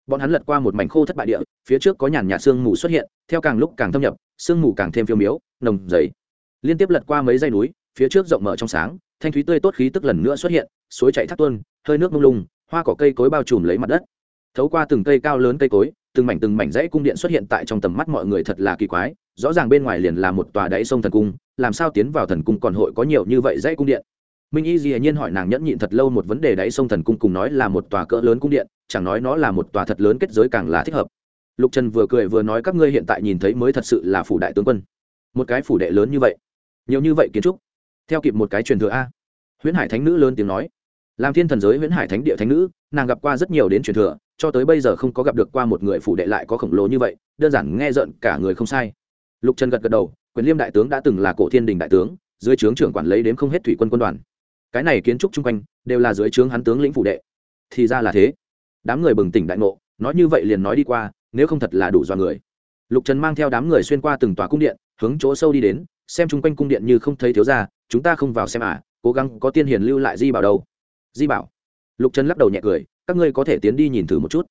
bọn hắn lật qua một mảnh khô thất bại địa, phía trước có nhàn nhạt sương mù xuất hiện, theo càng lúc càng thâm nhập, sương mù càng thêm phiêu miếu, nồng dày. Liên tiếp lật qua mấy dây núi, phía trước rộng mở trong sáng, thanh thúy tươi tốt khí tức lần nữa xuất hiện, suối chạy thác tuôn, hơi nước mông lung, hoa cỏ cây cối bao trùm lấy mặt đất. Thấu qua từng cây cao lớn cây cối, từng mảnh từng mảnh dãy cung điện xuất hiện tại trong tầm mắt mọi người thật là kỳ quái, rõ ràng bên ngoài liền là một tòa đáy sông thần cung, làm sao tiến vào thần cung còn hội có nhiều như vậy dãy cung điện? Minh y dĩ nhiên hỏi nàng nhẫn nhịn thật lâu một vấn đề đáy sông thần cung cùng nói là một tòa cỡ lớn cung điện, chẳng nói nó là một tòa thật lớn kết giới càng là thích hợp. Lục trần vừa cười vừa nói các ngươi hiện tại nhìn thấy mới thật sự là phủ đại tướng quân. Một cái phủ đệ lớn như vậy, nhiều như vậy kiến trúc. Theo kịp một cái truyền thừa a. Huyễn hải thánh nữ lớn tiếng nói. Làm thiên thần giới huyễn hải thánh địa thánh nữ, nàng gặp qua rất nhiều đến truyền thừa, cho tới bây giờ không có gặp được qua một người phủ đệ lại có khổng lồ như vậy, đơn giản nghe rợn cả người không sai. Lục trần gật gật đầu, quyền liêm đại tướng đã từng là cổ thiên đình đại tướng, dưới trướng trưởng quản lấy đến không hết thủy quân quân đoàn cái này kiến trúc chung quanh đều là dưới trướng hắn tướng lĩnh phủ đệ. Thì ra là thế. Đám người bừng tỉnh đại ngộ, nói như vậy liền nói đi qua, nếu không thật là đủ do người. Lục trần mang theo đám người xuyên qua từng tòa cung điện, hướng chỗ sâu đi đến, xem chung quanh cung điện như không thấy thiếu ra chúng ta không vào xem à cố gắng có tiên hiền lưu lại di bảo đâu. Di bảo. Lục trần lắc đầu nhẹ cười, các ngươi có thể tiến đi nhìn thử một chút.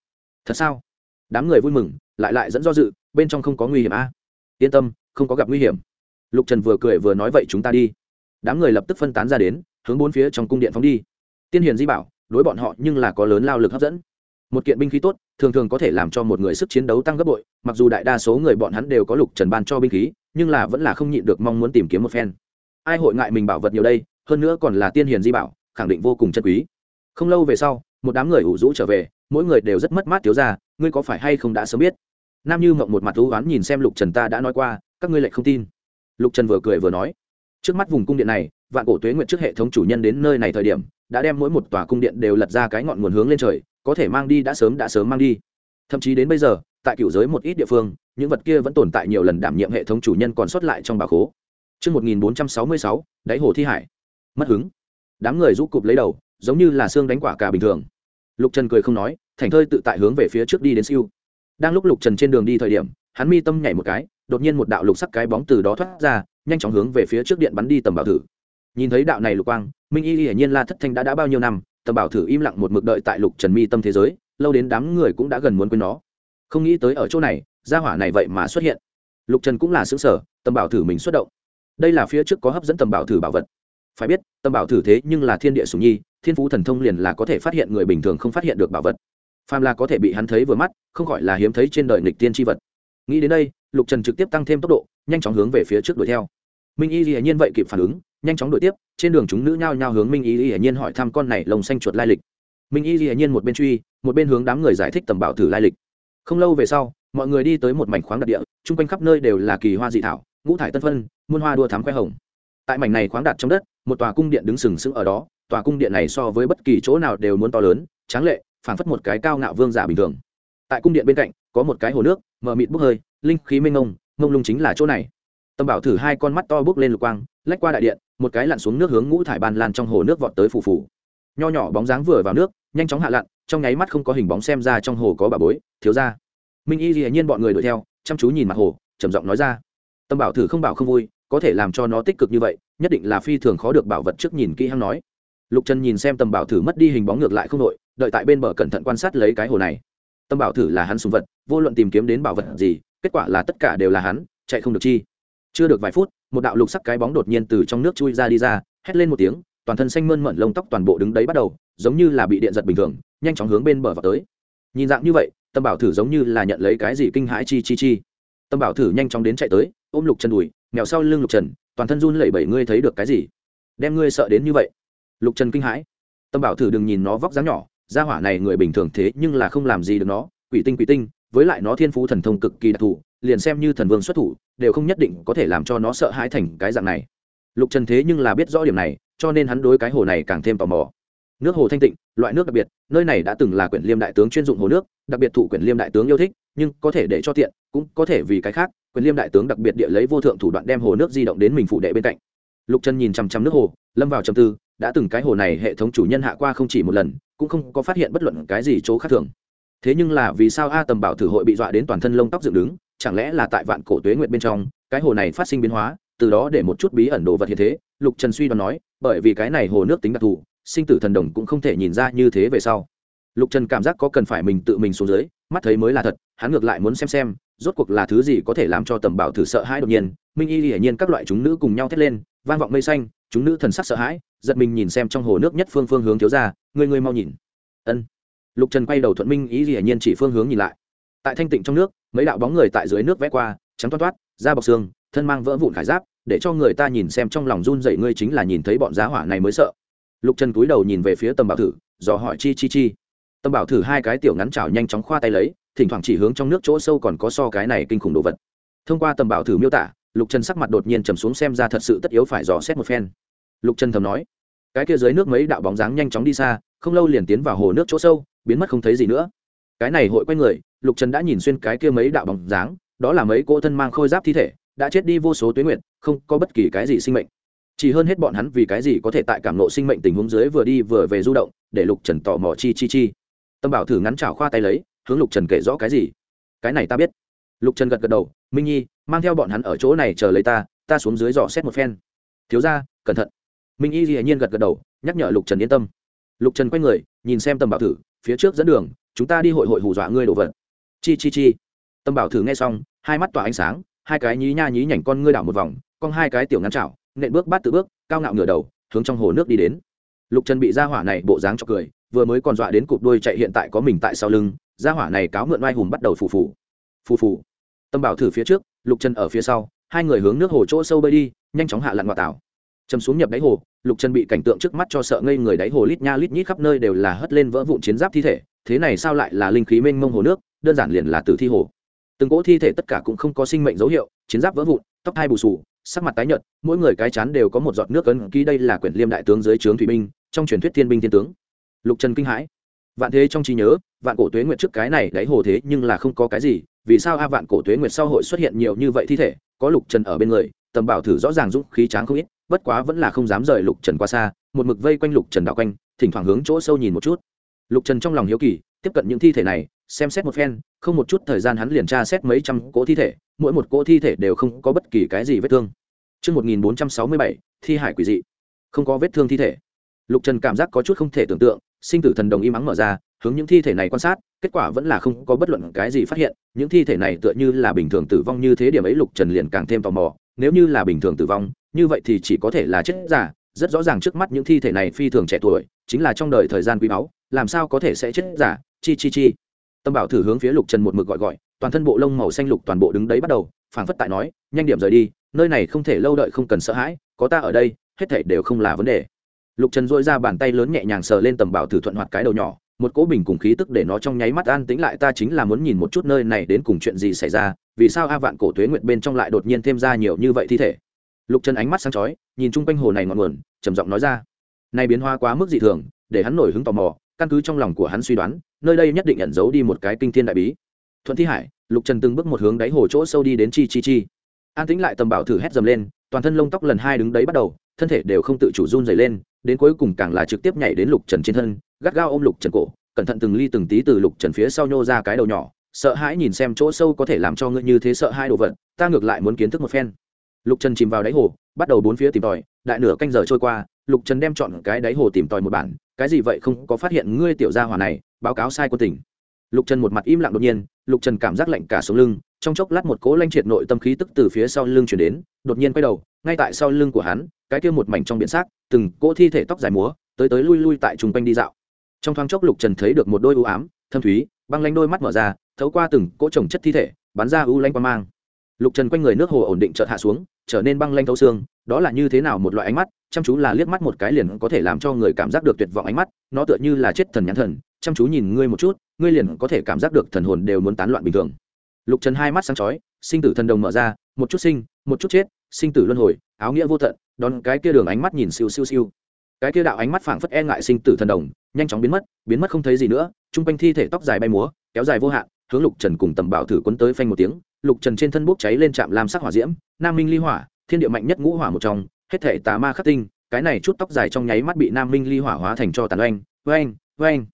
Thật sao? Đám người vui mừng, lại lại dẫn do dự, bên trong không có nguy hiểm a à? yên tâm, không có gặp nguy hiểm. Lục trần vừa cười vừa nói vậy chúng ta đi. Đám người lập tức phân tán ra đến hướng bốn phía trong cung điện phóng đi. Tiên hiền di bảo, đối bọn họ nhưng là có lớn lao lực hấp dẫn. Một kiện binh khí tốt, thường thường có thể làm cho một người sức chiến đấu tăng gấp bội, mặc dù đại đa số người bọn hắn đều có lục trần ban cho binh khí, nhưng là vẫn là không nhịn được mong muốn tìm kiếm một phen. Ai hội ngại mình bảo vật nhiều đây, hơn nữa còn là tiên hiền di bảo, khẳng định vô cùng chân quý. Không lâu về sau, một đám người ủ rũ trở về, mỗi người đều rất mất mát thiếu ra ngươi có phải hay không đã sớm biết? Nam như mộng một mặt thú oán nhìn xem lục trần ta đã nói qua, các ngươi lại không tin. Lục trần vừa cười vừa nói trước mắt vùng cung điện này vạn cổ tuế nguyện trước hệ thống chủ nhân đến nơi này thời điểm đã đem mỗi một tòa cung điện đều lật ra cái ngọn nguồn hướng lên trời có thể mang đi đã sớm đã sớm mang đi thậm chí đến bây giờ tại cựu giới một ít địa phương những vật kia vẫn tồn tại nhiều lần đảm nhiệm hệ thống chủ nhân còn sót lại trong bà khố Trước 1466, đáy hồ thi hải. Mất hứng. Đám người rũ cụp lấy đầu, giống như là xương đánh quả cả bình thường. Lục Trần cười không nói, thành thơi tự tại hướng về phía trước đi đến siêu. Đang lúc Lục Trần trên đường đi thời điểm, hắn mi tâm nhảy một cái, đột nhiên một đạo lục sắc cái bóng từ đó thoát ra, nhanh chóng hướng về phía trước điện bắn đi tầm bảo thử. Nhìn thấy đạo này lục quang, minh y hiển nhiên la thất thanh đã đã bao nhiêu năm, tầm bảo thử im lặng một mực đợi tại lục trần mi tâm thế giới, lâu đến đám người cũng đã gần muốn quên nó. Không nghĩ tới ở chỗ này, gia hỏa này vậy mà xuất hiện. Lục trần cũng là xứng sở tầm bảo thử mình xuất động. Đây là phía trước có hấp dẫn tầm bảo thử bảo vật. Phải biết, tầm bảo thử thế nhưng là thiên địa sùng nhi, thiên phú thần thông liền là có thể phát hiện người bình thường không phát hiện được bảo vật. Phàm là có thể bị hắn thấy vừa mắt, không gọi là hiếm thấy trên đời nghịch tiên tri vật. Nghĩ đến đây lục trần trực tiếp tăng thêm tốc độ, nhanh chóng hướng về phía trước đuổi theo. Minh y hiển nhiên vậy kịp phản ứng, nhanh chóng đuổi tiếp, trên đường chúng nữ nhao nhao hướng minh y hiển nhiên hỏi thăm con này lồng xanh chuột lai lịch. Minh y hiển nhiên một bên truy, một bên hướng đám người giải thích tầm bảo thử lai lịch. Không lâu về sau, mọi người đi tới một mảnh khoáng đặc địa, chung quanh khắp nơi đều là kỳ hoa dị thảo, ngũ thải tân phân, muôn hoa đua thám khoe hồng. Tại mảnh này khoáng đặt trong đất, một tòa cung điện đứng sừng sững ở đó, tòa cung điện này so với bất kỳ chỗ nào đều muốn to lớn, tráng lệ, phảng phất một cái cao ngạo vương giả bình thường. Tại cung điện bên cạnh, có một cái hồ nước, mờ mịt bốc hơi linh khí mênh ngông ngông lung chính là chỗ này. Tâm bảo thử hai con mắt to bước lên lục quang, lách qua đại điện, một cái lặn xuống nước hướng ngũ thải ban lan trong hồ nước vọt tới phù phù nho nhỏ bóng dáng vừa vào nước, nhanh chóng hạ lặn, trong nháy mắt không có hình bóng xem ra trong hồ có bà bối, thiếu ra minh y hiển nhiên bọn người đuổi theo, chăm chú nhìn mặt hồ, trầm giọng nói ra. Tâm bảo thử không bảo không vui, có thể làm cho nó tích cực như vậy, nhất định là phi thường khó được bảo vật trước nhìn kỹ hăng nói. Lục trần nhìn xem tầm bảo thử mất đi hình bóng ngược lại không đội đợi tại bên bờ cẩn thận quan sát lấy cái hồ này. Tâm bảo thử là hắn sùng vật, vô luận tìm kiếm đến bảo vật gì kết quả là tất cả đều là hắn, chạy không được chi. Chưa được vài phút, một đạo lục sắc cái bóng đột nhiên từ trong nước chui ra đi ra, hét lên một tiếng, toàn thân xanh mơn mận lông tóc toàn bộ đứng đấy bắt đầu, giống như là bị điện giật bình thường, nhanh chóng hướng bên bờ vào tới. Nhìn dạng như vậy, tâm bảo thử giống như là nhận lấy cái gì kinh hãi chi chi chi. Tâm bảo thử nhanh chóng đến chạy tới, ôm lục trần đùi nghèo sau lưng lục trần, toàn thân run lẩy bẩy, ngươi thấy được cái gì? Đem ngươi sợ đến như vậy? Lục trần kinh hãi. Tâm bảo thử đừng nhìn nó vóc dáng nhỏ, gia hỏa này người bình thường thế nhưng là không làm gì được nó, quỷ tinh quỷ tinh với lại nó thiên phú thần thông cực kỳ đặc thù, liền xem như thần vương xuất thủ, đều không nhất định có thể làm cho nó sợ hãi thành cái dạng này. Lục trần thế nhưng là biết rõ điểm này, cho nên hắn đối cái hồ này càng thêm tò mò. Nước hồ thanh tịnh, loại nước đặc biệt, nơi này đã từng là quyển liêm đại tướng chuyên dụng hồ nước, đặc biệt thụ quyển liêm đại tướng yêu thích, nhưng có thể để cho tiện, cũng có thể vì cái khác, quyển liêm đại tướng đặc biệt địa lấy vô thượng thủ đoạn đem hồ nước di động đến mình phụ đệ bên cạnh. Lục trần nhìn chằm chằm nước hồ, lâm vào trầm tư, đã từng cái hồ này hệ thống chủ nhân hạ qua không chỉ một lần, cũng không có phát hiện bất luận cái gì chỗ khác thường thế nhưng là vì sao a tầm bảo thử hội bị dọa đến toàn thân lông tóc dựng đứng, chẳng lẽ là tại vạn cổ tuế nguyện bên trong, cái hồ này phát sinh biến hóa, từ đó để một chút bí ẩn đồ vật hiện thế? Lục trần suy đoán nói, bởi vì cái này hồ nước tính đặc thù, sinh tử thần đồng cũng không thể nhìn ra như thế về sau. Lục trần cảm giác có cần phải mình tự mình xuống dưới, mắt thấy mới là thật, hắn ngược lại muốn xem xem, rốt cuộc là thứ gì có thể làm cho tầm bảo thử sợ hãi đột nhiên. Minh y hiển nhiên các loại chúng nữ cùng nhau thét lên, vang vọng mây xanh, chúng nữ thần sắc sợ hãi, giật mình nhìn xem trong hồ nước nhất phương phương hướng thiếu ra, người người mau nhìn. Ân lục trần quay đầu thuận minh ý hiển nhiên chỉ phương hướng nhìn lại. Tại thanh tịnh trong nước, mấy đạo bóng người tại dưới nước vẽ qua, trắng toát toát, da bọc xương, thân mang vỡ vụn khải giáp, để cho người ta nhìn xem trong lòng run dậy ngươi chính là nhìn thấy bọn giá hỏa này mới sợ. Lục trần cúi đầu nhìn về phía tầm bảo thử, dò hỏi chi chi chi. Tầm bảo thử hai cái tiểu ngắn chảo nhanh chóng khoa tay lấy, thỉnh thoảng chỉ hướng trong nước chỗ sâu còn có so cái này kinh khủng đồ vật. Thông qua tầm bảo thử miêu tả, lục trần sắc mặt đột nhiên trầm xuống xem ra thật sự tất yếu phải dò xét một phen. Lục trần thầm nói, cái kia dưới nước mấy đạo bóng dáng nhanh chóng đi xa, không lâu liền tiến vào hồ nước chỗ sâu biến mất không thấy gì nữa. Cái này hội quay người, lục trần đã nhìn xuyên cái kia mấy đạo bóng dáng, đó là mấy cỗ thân mang khôi giáp thi thể, đã chết đi vô số tuyến nguyện không có bất kỳ cái gì sinh mệnh. Chỉ hơn hết bọn hắn vì cái gì có thể tại cảm nộ sinh mệnh tình huống dưới vừa đi vừa về du động, để lục trần tò mò chi chi chi. Tâm bảo thử ngắn chảo khoa tay lấy, hướng lục trần kể rõ cái gì? Cái này ta biết. Lục trần gật gật đầu, minh nhi, mang theo bọn hắn ở chỗ này chờ lấy ta ta xuống dưới dò xét một phen. Thiếu ra cẩn thận. Minh y dĩ nhiên gật gật đầu, nhắc nhở lục trần yên tâm. Lục trần quay người, nhìn xem tâm bảo thử phía trước dẫn đường, chúng ta đi hội hội hù dọa ngươi đồ vật. Chi chi chi. Tâm bảo thử nghe xong, hai mắt tỏa ánh sáng, hai cái nhí nha nhí nhảnh con ngươi đảo một vòng, con hai cái tiểu ngắn chảo, nện bước bát tự bước, cao ngạo ngửa đầu, hướng trong hồ nước đi đến. Lục trần bị gia hỏa này bộ dáng cho cười, vừa mới còn dọa đến cụp đuôi chạy hiện tại có mình tại sau lưng, gia hỏa này cáo mượn oai hùng bắt đầu phù phù. Phù phù. Tâm bảo thử phía trước, lục trần ở phía sau, hai người hướng nước hồ chỗ sâu bơi đi, nhanh chóng hạ lặn ngoại tảo. Chầm xuống nhập đáy hồ lục trần bị cảnh tượng trước mắt cho sợ ngây người đáy hồ lít nha lít nhít khắp nơi đều là hất lên vỡ vụn chiến giáp thi thể, thế này sao lại là linh khí mênh mông hồ nước, đơn giản liền là tử thi hồ. Từng cỗ thi thể tất cả cũng không có sinh mệnh dấu hiệu, chiến giáp vỡ vụn, tóc hai bù sù sắc mặt tái nhợt, mỗi người cái chán đều có một giọt nước ấn ký đây là quyển liêm đại tướng dưới trướng thủy binh, trong truyền thuyết thiên binh thiên tướng. Lục trần kinh hãi. Vạn thế trong trí nhớ, vạn cổ tuế nguyệt trước cái này đáy hồ thế nhưng là không có cái gì, vì sao a vạn cổ tuế nguyệt sau hội xuất hiện nhiều như vậy thi thể, có lục trần ở bên người, tầm bảo thử rõ ràng dũng khí tráng không ít bất quá vẫn là không dám rời lục trần qua xa một mực vây quanh lục trần đạo quanh thỉnh thoảng hướng chỗ sâu nhìn một chút lục trần trong lòng hiếu kỳ tiếp cận những thi thể này xem xét một phen không một chút thời gian hắn liền tra xét mấy trăm cỗ thi thể mỗi một cỗ thi thể đều không có bất kỳ cái gì vết thương Trước 1467, thi hải quỷ dị. Không có vết thương thi thể. Lục Trần cảm giác có chút không thể tưởng tượng, sinh tử thần đồng im ắng mở ra, hướng những thi thể này quan sát, kết quả vẫn là không có bất luận cái gì phát hiện, những thi thể này tựa như là bình thường tử vong như thế điểm ấy Lục Trần liền càng thêm tò mò, nếu như là bình thường tử vong, như vậy thì chỉ có thể là chết giả, rất rõ ràng trước mắt những thi thể này phi thường trẻ tuổi, chính là trong đời thời gian quý báu, làm sao có thể sẽ chết giả, chi chi chi. Tâm bảo thử hướng phía lục trần một mực gọi gọi toàn thân bộ lông màu xanh lục toàn bộ đứng đấy bắt đầu phảng phất tại nói nhanh điểm rời đi nơi này không thể lâu đợi không cần sợ hãi có ta ở đây hết thảy đều không là vấn đề. Lục trần dội ra bàn tay lớn nhẹ nhàng sờ lên tầm bảo thử thuận hoạt cái đầu nhỏ một cỗ bình cùng khí tức để nó trong nháy mắt an tĩnh lại ta chính là muốn nhìn một chút nơi này đến cùng chuyện gì xảy ra vì sao a vạn cổ tuế nguyện bên trong lại đột nhiên thêm ra nhiều như vậy thi thể? Lục trần ánh mắt sáng chói, nhìn chung quanh hồ này ngọn nguồn, trầm giọng nói ra. Này biến hóa quá mức dị thường, để hắn nổi hứng tò mò, căn cứ trong lòng của hắn suy đoán, nơi đây nhất định ẩn giấu đi một cái kinh thiên đại bí. Thuận thi hải, lục trần từng bước một hướng đáy hồ chỗ sâu đi đến chi chi chi. An tĩnh lại tầm bảo thử hét dầm lên, toàn thân lông tóc lần hai đứng đấy bắt đầu, thân thể đều không tự chủ run dày lên, đến cuối cùng càng là trực tiếp nhảy đến lục trần trên thân, gắt gao ôm lục trần cổ, cẩn thận từng ly từng tí từ lục trần phía sau nhô ra cái đầu nhỏ, sợ hãi nhìn xem chỗ sâu có thể làm cho ngươi như thế sợ hai đồ vật, ta ngược lại muốn kiến thức một phen lục trần chìm vào đáy hồ, bắt đầu bốn phía tìm tòi, đại nửa canh giờ trôi qua, lục trần đem chọn cái đáy hồ tìm tòi một bản, cái gì vậy không có phát hiện ngươi tiểu gia hỏa này, báo cáo sai quân tỉnh lục trần một mặt im lặng đột nhiên, lục trần cảm giác lạnh cả xuống lưng, trong chốc lát một cố lanh triệt nội tâm khí tức từ phía sau lưng chuyển đến, đột nhiên quay đầu, ngay tại sau lưng của hắn, cái kia một mảnh trong biển xác, từng cỗ thi thể tóc dài múa, tới tới lui lui tại chung quanh đi dạo. Trong thoáng chốc lục trần thấy được một đôi u ám, thâm thúy, băng lanh đôi mắt mở ra, thấu qua từng cỗ trồng chất thi thể, bắn ra u lanh qua mang. Lục trần quanh người nước hồ ổn định chợt hạ xuống trở nên băng lanh thấu xương, đó là như thế nào một loại ánh mắt, chăm chú là liếc mắt một cái liền có thể làm cho người cảm giác được tuyệt vọng ánh mắt, nó tựa như là chết thần nhãn thần, chăm chú nhìn ngươi một chút, ngươi liền có thể cảm giác được thần hồn đều muốn tán loạn bình thường. Lục trần hai mắt sáng chói, sinh tử thần đồng mở ra, một chút sinh, một chút chết, sinh tử luân hồi, áo nghĩa vô tận, đón cái kia đường ánh mắt nhìn siêu siêu siêu. Cái kia đạo ánh mắt phảng phất e ngại sinh tử thần đồng, nhanh chóng biến mất biến mất không thấy gì nữa t r u n g quanh thi thể tóc dài bay múa, kéo dài vô hạn, hướng lục trần cùng tầm bảo thử quấn tới phanh một tiếng lục trần trên thân bốc cháy lên trạm làm sắc hỏa diễm, nam minh ly hỏa, thiên địa mạnh nhất ngũ hỏa một trong, hết thể tà ma khắc tinh, cái này chút tóc dài trong nháy mắt bị nam minh ly hỏa hóa thành cho tàn oanh oanh oanh.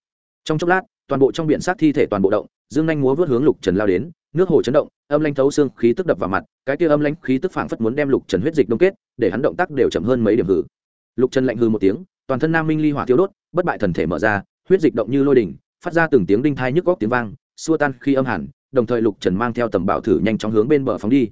Trong chốc lát, toàn bộ trong biển xác thi thể toàn bộ động, dương nhanh múa vớt hướng lục trần lao đến, nước hồ chấn động, âm lanh thấu xương khí tức đập vào mặt, cái kia âm lãnh khí tức phảng phất muốn đem lục trần huyết dịch đông kết, để hắn động tác đều chậm hơn mấy điểm hử. Lục trần lạnh hư một tiếng, toàn thân nam minh ly hỏa thiếu đốt, bất bại thần thể mở ra, huyết dịch động như lôi đỉnh, phát ra từng tiếng đinh thai nhức góc tiếng vang, xua tan khi âm hẳn đồng thời lục trần mang theo tầm bảo thử nhanh chóng hướng bên bờ phóng đi.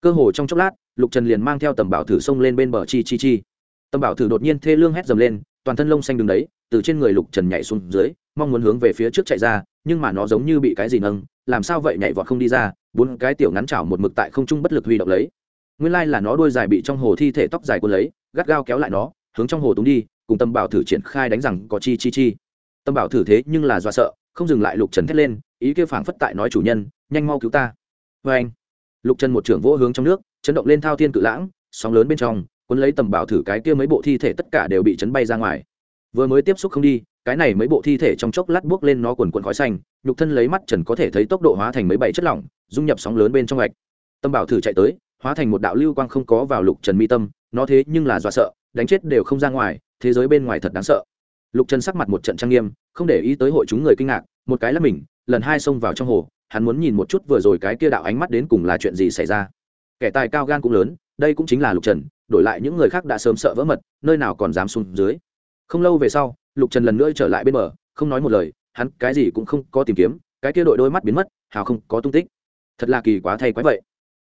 Cơ hồ trong chốc lát, lục trần liền mang theo tầm bảo thử xông lên bên bờ chi chi chi. Tầm bảo thử đột nhiên thê lương hét dầm lên, toàn thân lông xanh đứng đấy, từ trên người lục trần nhảy xuống dưới, mong muốn hướng về phía trước chạy ra, nhưng mà nó giống như bị cái gì nâng, làm sao vậy nhảy vọt không đi ra, bốn cái tiểu ngắn chảo một mực tại không trung bất lực huy động lấy. Nguyên lai là nó đuôi dài bị trong hồ thi thể tóc dài cuốn lấy, gắt gao kéo lại nó, hướng trong hồ túng đi, cùng tâm bảo thử triển khai đánh rằng có chi chi chi. Tâm bảo thử thế nhưng là do sợ không dừng lại lục trần thét lên, ý kêu phảng phất tại nói chủ nhân, nhanh mau cứu ta. Vê anh, lục trần một trưởng vỗ hướng trong nước, chấn động lên thao thiên cự lãng, sóng lớn bên trong, cuốn lấy tầm bảo thử cái kia mấy bộ thi thể tất cả đều bị chấn bay ra ngoài. Vừa mới tiếp xúc không đi, cái này mấy bộ thi thể trong chốc lát buốc lên nó quần quần khói xanh, nhục thân lấy mắt trần có thể thấy tốc độ hóa thành mấy bảy chất lỏng, dung nhập sóng lớn bên trong gạch tâm bảo thử chạy tới, hóa thành một đạo lưu quang không có vào lục trần mi tâm, nó thế nhưng là dọa sợ, đánh chết đều không ra ngoài, thế giới bên ngoài thật đáng sợ. Lục trần sắc mặt một trận trang nghiêm không để ý tới hội chúng người kinh ngạc, một cái là mình, lần hai xông vào trong hồ, hắn muốn nhìn một chút vừa rồi cái kia đạo ánh mắt đến cùng là chuyện gì xảy ra. Kẻ tài cao gan cũng lớn, đây cũng chính là lục trần, đổi lại những người khác đã sớm sợ vỡ mật, nơi nào còn dám xuống dưới. Không lâu về sau, lục trần lần nữa trở lại bên bờ, không nói một lời, hắn cái gì cũng không có tìm kiếm, cái kia đội đôi mắt biến mất, hào không có tung tích. Thật là kỳ quá thay quái vậy.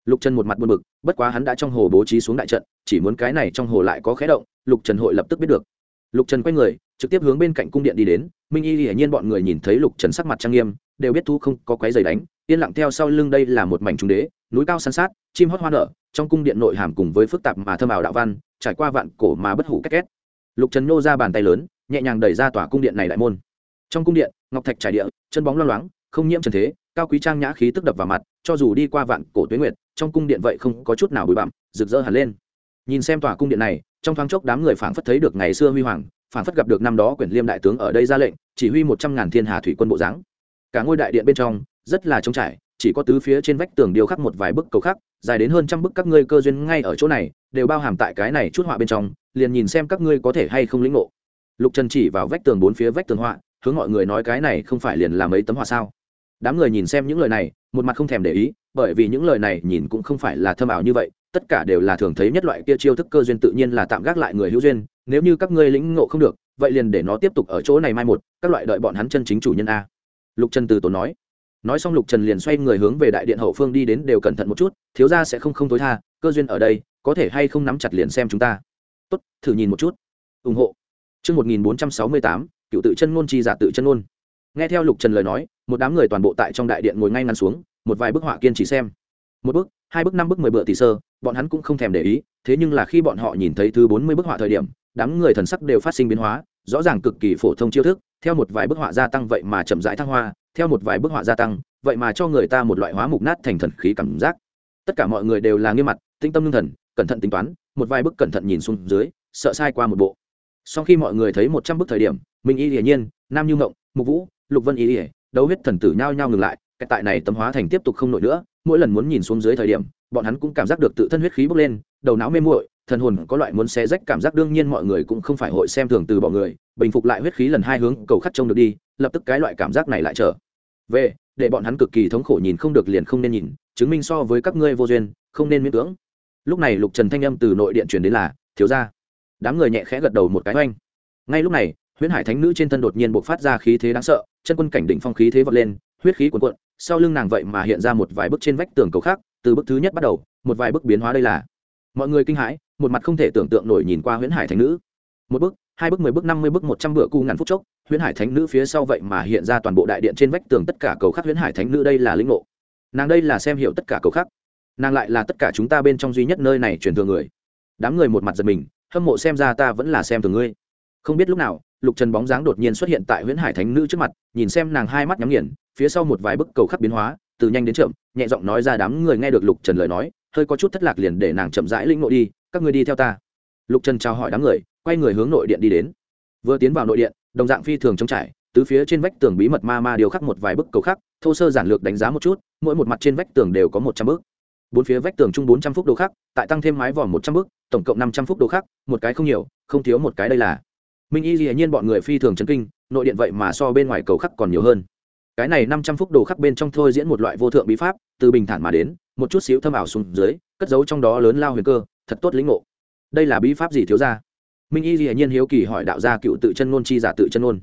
Lục trần một mặt buồn bực, bất quá hắn đã trong hồ bố trí xuống đại trận, chỉ muốn cái này trong hồ lại có khé động, lục trần hội lập tức biết được. Lục trần quay người trực tiếp hướng bên cạnh cung điện đi đến, minh y hiển nhiên bọn người nhìn thấy lục trần sắc mặt trang nghiêm, đều biết thu không có quái giày đánh, yên lặng theo sau lưng đây là một mảnh trung đế, núi cao san sát, chim hót hoa nở, trong cung điện nội hàm cùng với phức tạp mà thâm ảo đạo văn, trải qua vạn cổ mà bất hủ két két. Lục trần nô ra bàn tay lớn, nhẹ nhàng đẩy ra tòa cung điện này đại môn. Trong cung điện, ngọc thạch trải địa, chân bóng loang loáng, không nhiễm trần thế, cao quý trang nhã khí tức đập vào mặt, cho dù đi qua vạn cổ tuyến nguyệt, trong cung điện vậy không có chút nào bụi bặm, rực rỡ hẳn lên. Nhìn xem tòa cung điện này, trong thoáng chốc đám người phảng phất thấy được ngày xưa huy hoàng phảng phất gặp được năm đó quyển liêm đại tướng ở đây ra lệnh, chỉ huy một trăm ngàn thiên hà thủy quân bộ dáng. Cả ngôi đại điện bên trong, rất là trống trải, chỉ có tứ phía trên vách tường điêu khắc một vài bức cầu khắc, dài đến hơn trăm bức các ngươi cơ duyên ngay ở chỗ này, đều bao hàm tại cái này chút họa bên trong, liền nhìn xem các ngươi có thể hay không lĩnh ngộ. Lục trần chỉ vào vách tường bốn phía vách tường họa, hướng mọi người nói cái này không phải liền làm ấy tấm họa sao? Đám người nhìn xem những lời này, một mặt không thèm để ý, bởi vì những lời này nhìn cũng không phải là thâm ảo như vậy, tất cả đều là thường thấy nhất loại kia chiêu thức cơ duyên tự nhiên là tạm gác lại người hữu duyên nếu như các ngươi lĩnh ngộ không được, vậy liền để nó tiếp tục ở chỗ này mai một, các loại đợi bọn hắn chân chính chủ nhân a. Lục trần từ tổ nói. Nói xong lục trần liền xoay người hướng về đại điện hậu phương đi đến đều cẩn thận một chút, thiếu ra sẽ không không tối tha, cơ duyên ở đây, có thể hay không nắm chặt liền xem chúng ta. Tốt, thử nhìn một chút. Ủng hộ. Chương một nghìn bốn trăm sáu mươi tám, cựu tự chân ngôn chi giả tự chân ngôn. Nghe theo lục trần lời nói, một đám người toàn bộ tại trong đại điện ngồi ngay ngắn xuống, một vài bức họa kiên trì xem. Một bức, hai bức, năm bức, mười bựa tỷ sơ, bọn hắn cũng không thèm để ý, thế nhưng là khi bọn họ nhìn thấy thứ bốn mươi bức họa thời điểm đám người thần sắc đều phát sinh biến hóa, rõ ràng cực kỳ phổ thông chiêu thức, theo một vài bức họa gia tăng vậy mà chậm rãi thăng hoa, theo một vài bức họa gia tăng, vậy mà cho người ta một loại hóa mục nát thành thần khí cảm giác. Tất cả mọi người đều là nghiêm mặt, tinh tâm lương thần, cẩn thận tính toán, một vài bức cẩn thận nhìn xuống dưới, sợ sai qua một bộ. Sau khi mọi người thấy một trăm bức thời điểm, minh y hiển nhiên, nam như ngộng, mục vũ, lục vân y ỉa đấu huyết thần tử nhao nhao ngừng lại, cái tại này tấm hóa thành tiếp tục không nổi nữa mỗi lần muốn nhìn xuống dưới thời điểm, bọn hắn cũng cảm giác được tự thân huyết khí bốc lên, đầu não mê muội, thần hồn có loại muốn xé rách cảm giác đương nhiên mọi người cũng không phải hội xem thường từ bọn người, bình phục lại huyết khí lần hai hướng, cầu khắc trông được đi, lập tức cái loại cảm giác này lại trở về, để bọn hắn cực kỳ thống khổ nhìn không được liền không nên nhìn, chứng minh so với các ngươi vô duyên, không nên miễn cưỡng. Lúc này lục trần thanh âm từ nội điện truyền đến là, thiếu ra đám người nhẹ khẽ gật đầu một cái oanh. Ngay lúc này, huyễn hải thánh nữ trên thân đột nhiên bộc phát ra khí thế đáng sợ, chân quân cảnh đỉnh phong khí thế vọt lên, huyết khí cuồn cuộn sau lưng nàng vậy mà hiện ra một vài bức trên vách tường cầu khác, từ bức thứ nhất bắt đầu, một vài bức biến hóa đây là, mọi người kinh hãi, một mặt không thể tưởng tượng nổi nhìn qua huyễn hải thánh nữ. Một bức, hai bức, mười bức, năm mươi bức, một trăm bữa cu ngàn phút chốc, huyễn hải thánh nữ phía sau vậy mà hiện ra toàn bộ đại điện trên vách tường tất cả cầu khắc huyễn hải thánh nữ đây là linh ngộ. Nàng đây là xem hiểu tất cả cầu khắc nàng lại là tất cả chúng ta bên trong duy nhất nơi này truyền thường người. Đám người một mặt giật mình, hâm mộ xem ra ta vẫn là xem thường ngươi. Không biết lúc nào lục trần bóng dáng đột nhiên xuất hiện tại huyễn hải thánh nữ trước mặt, nhìn xem nàng hai mắt nhắm nghiền, phía sau một vài bức cầu khắc biến hóa, từ nhanh đến chậm, nhẹ giọng nói ra đám người nghe được lục trần lời nói, hơi có chút thất lạc liền để nàng chậm rãi linh nội đi, các người đi theo ta. Lục trần chào hỏi đám người, quay người hướng nội điện đi đến. Vừa tiến vào nội điện, đồng dạng phi thường trống trải, tứ phía trên vách tường bí mật ma ma điều khắc một vài bức cầu khắc, thô sơ giản lược đánh giá một chút, mỗi một mặt trên vách tường đều có một trăm bức. Bốn phía vách tường chung bốn trăm phút đồ khắc, tại tăng thêm mái vòm một trăm bức, tổng cộng năm trăm phút đồ khắc, một cái không nhiều, không thiếu một cái đây là minh y dĩ nhiên bọn người phi thường chấn kinh, nội điện vậy mà so bên ngoài cầu khắc còn nhiều hơn. Cái này năm trăm phút đồ khắc bên trong thôi diễn một loại vô thượng bí pháp, từ bình thản mà đến, một chút xíu thâm ảo xuống dưới, cất giấu trong đó lớn lao huyền cơ, thật tốt lĩnh ngộ. Đây là bí pháp gì thiếu ra minh y dĩ nhiên hiếu kỳ hỏi đạo gia cựu tự chân ngôn chi giả tự chân ngôn.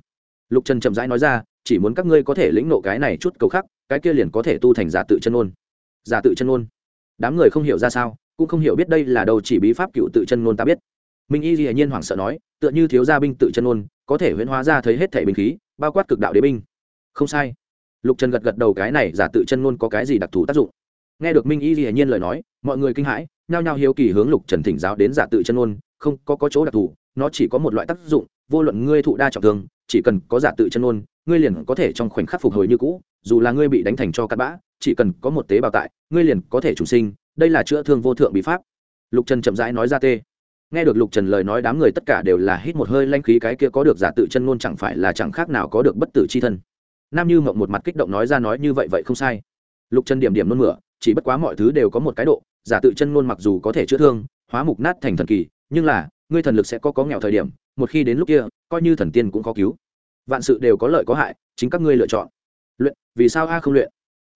Lục trần chậm rãi nói ra, chỉ muốn các ngươi có thể lĩnh ngộ cái này chút cầu khắc, cái kia liền có thể tu thành giả tự chân ngôn. Giả tự chân ngôn? Đám người không hiểu ra sao, cũng không hiểu biết đây là đâu chỉ bí pháp cựu tự chân ngôn ta biết. Minh y dĩ nhiên hoảng sợ nói tựa như thiếu gia binh tự chân ôn có thể huyễn hóa ra thấy hết thể binh khí bao quát cực đạo đế binh. Không sai. Lục trần gật gật đầu cái này giả tự chân ngôn có cái gì đặc thù tác dụng? Nghe được minh y dĩ nhiên lời nói mọi người kinh hãi nhao nhao hiếu kỳ hướng lục trần thỉnh giáo đến giả tự chân ngôn không có, có chỗ đặc thù nó chỉ có một loại tác dụng vô luận ngươi thụ đa trọng thương chỉ cần có giả tự chân ngôn ngươi liền có thể trong khoảnh khắc phục hồi như cũ dù là ngươi bị đánh thành cho cắt bã chỉ cần có một tế bào tại ngươi liền có thể chủ sinh đây là chữa thương vô thượng bí pháp. Lục trần chậm rãi nói ra tê nghe được lục trần lời nói, đám người tất cả đều là hít một hơi lanh khí, cái kia có được giả tự chân ngôn chẳng phải là chẳng khác nào có được bất tử c h i thân. Nam như mộng một mặt kích động nói ra nói như vậy vậy không sai. Lục trần điểm điểm nôn mửa, chỉ bất quá mọi thứ đều có một cái độ, giả tự chân ngôn mặc dù có thể chữa thương, hóa mục nát thành thần kỳ, nhưng là, ngươi thần lực sẽ có có nghèo thời điểm, một khi đến lúc kia, coi như thần tiên cũng khó cứu. Vạn sự đều có lợi có hại, chính các ngươi lựa chọn. Luyện, vì sao a không luyện?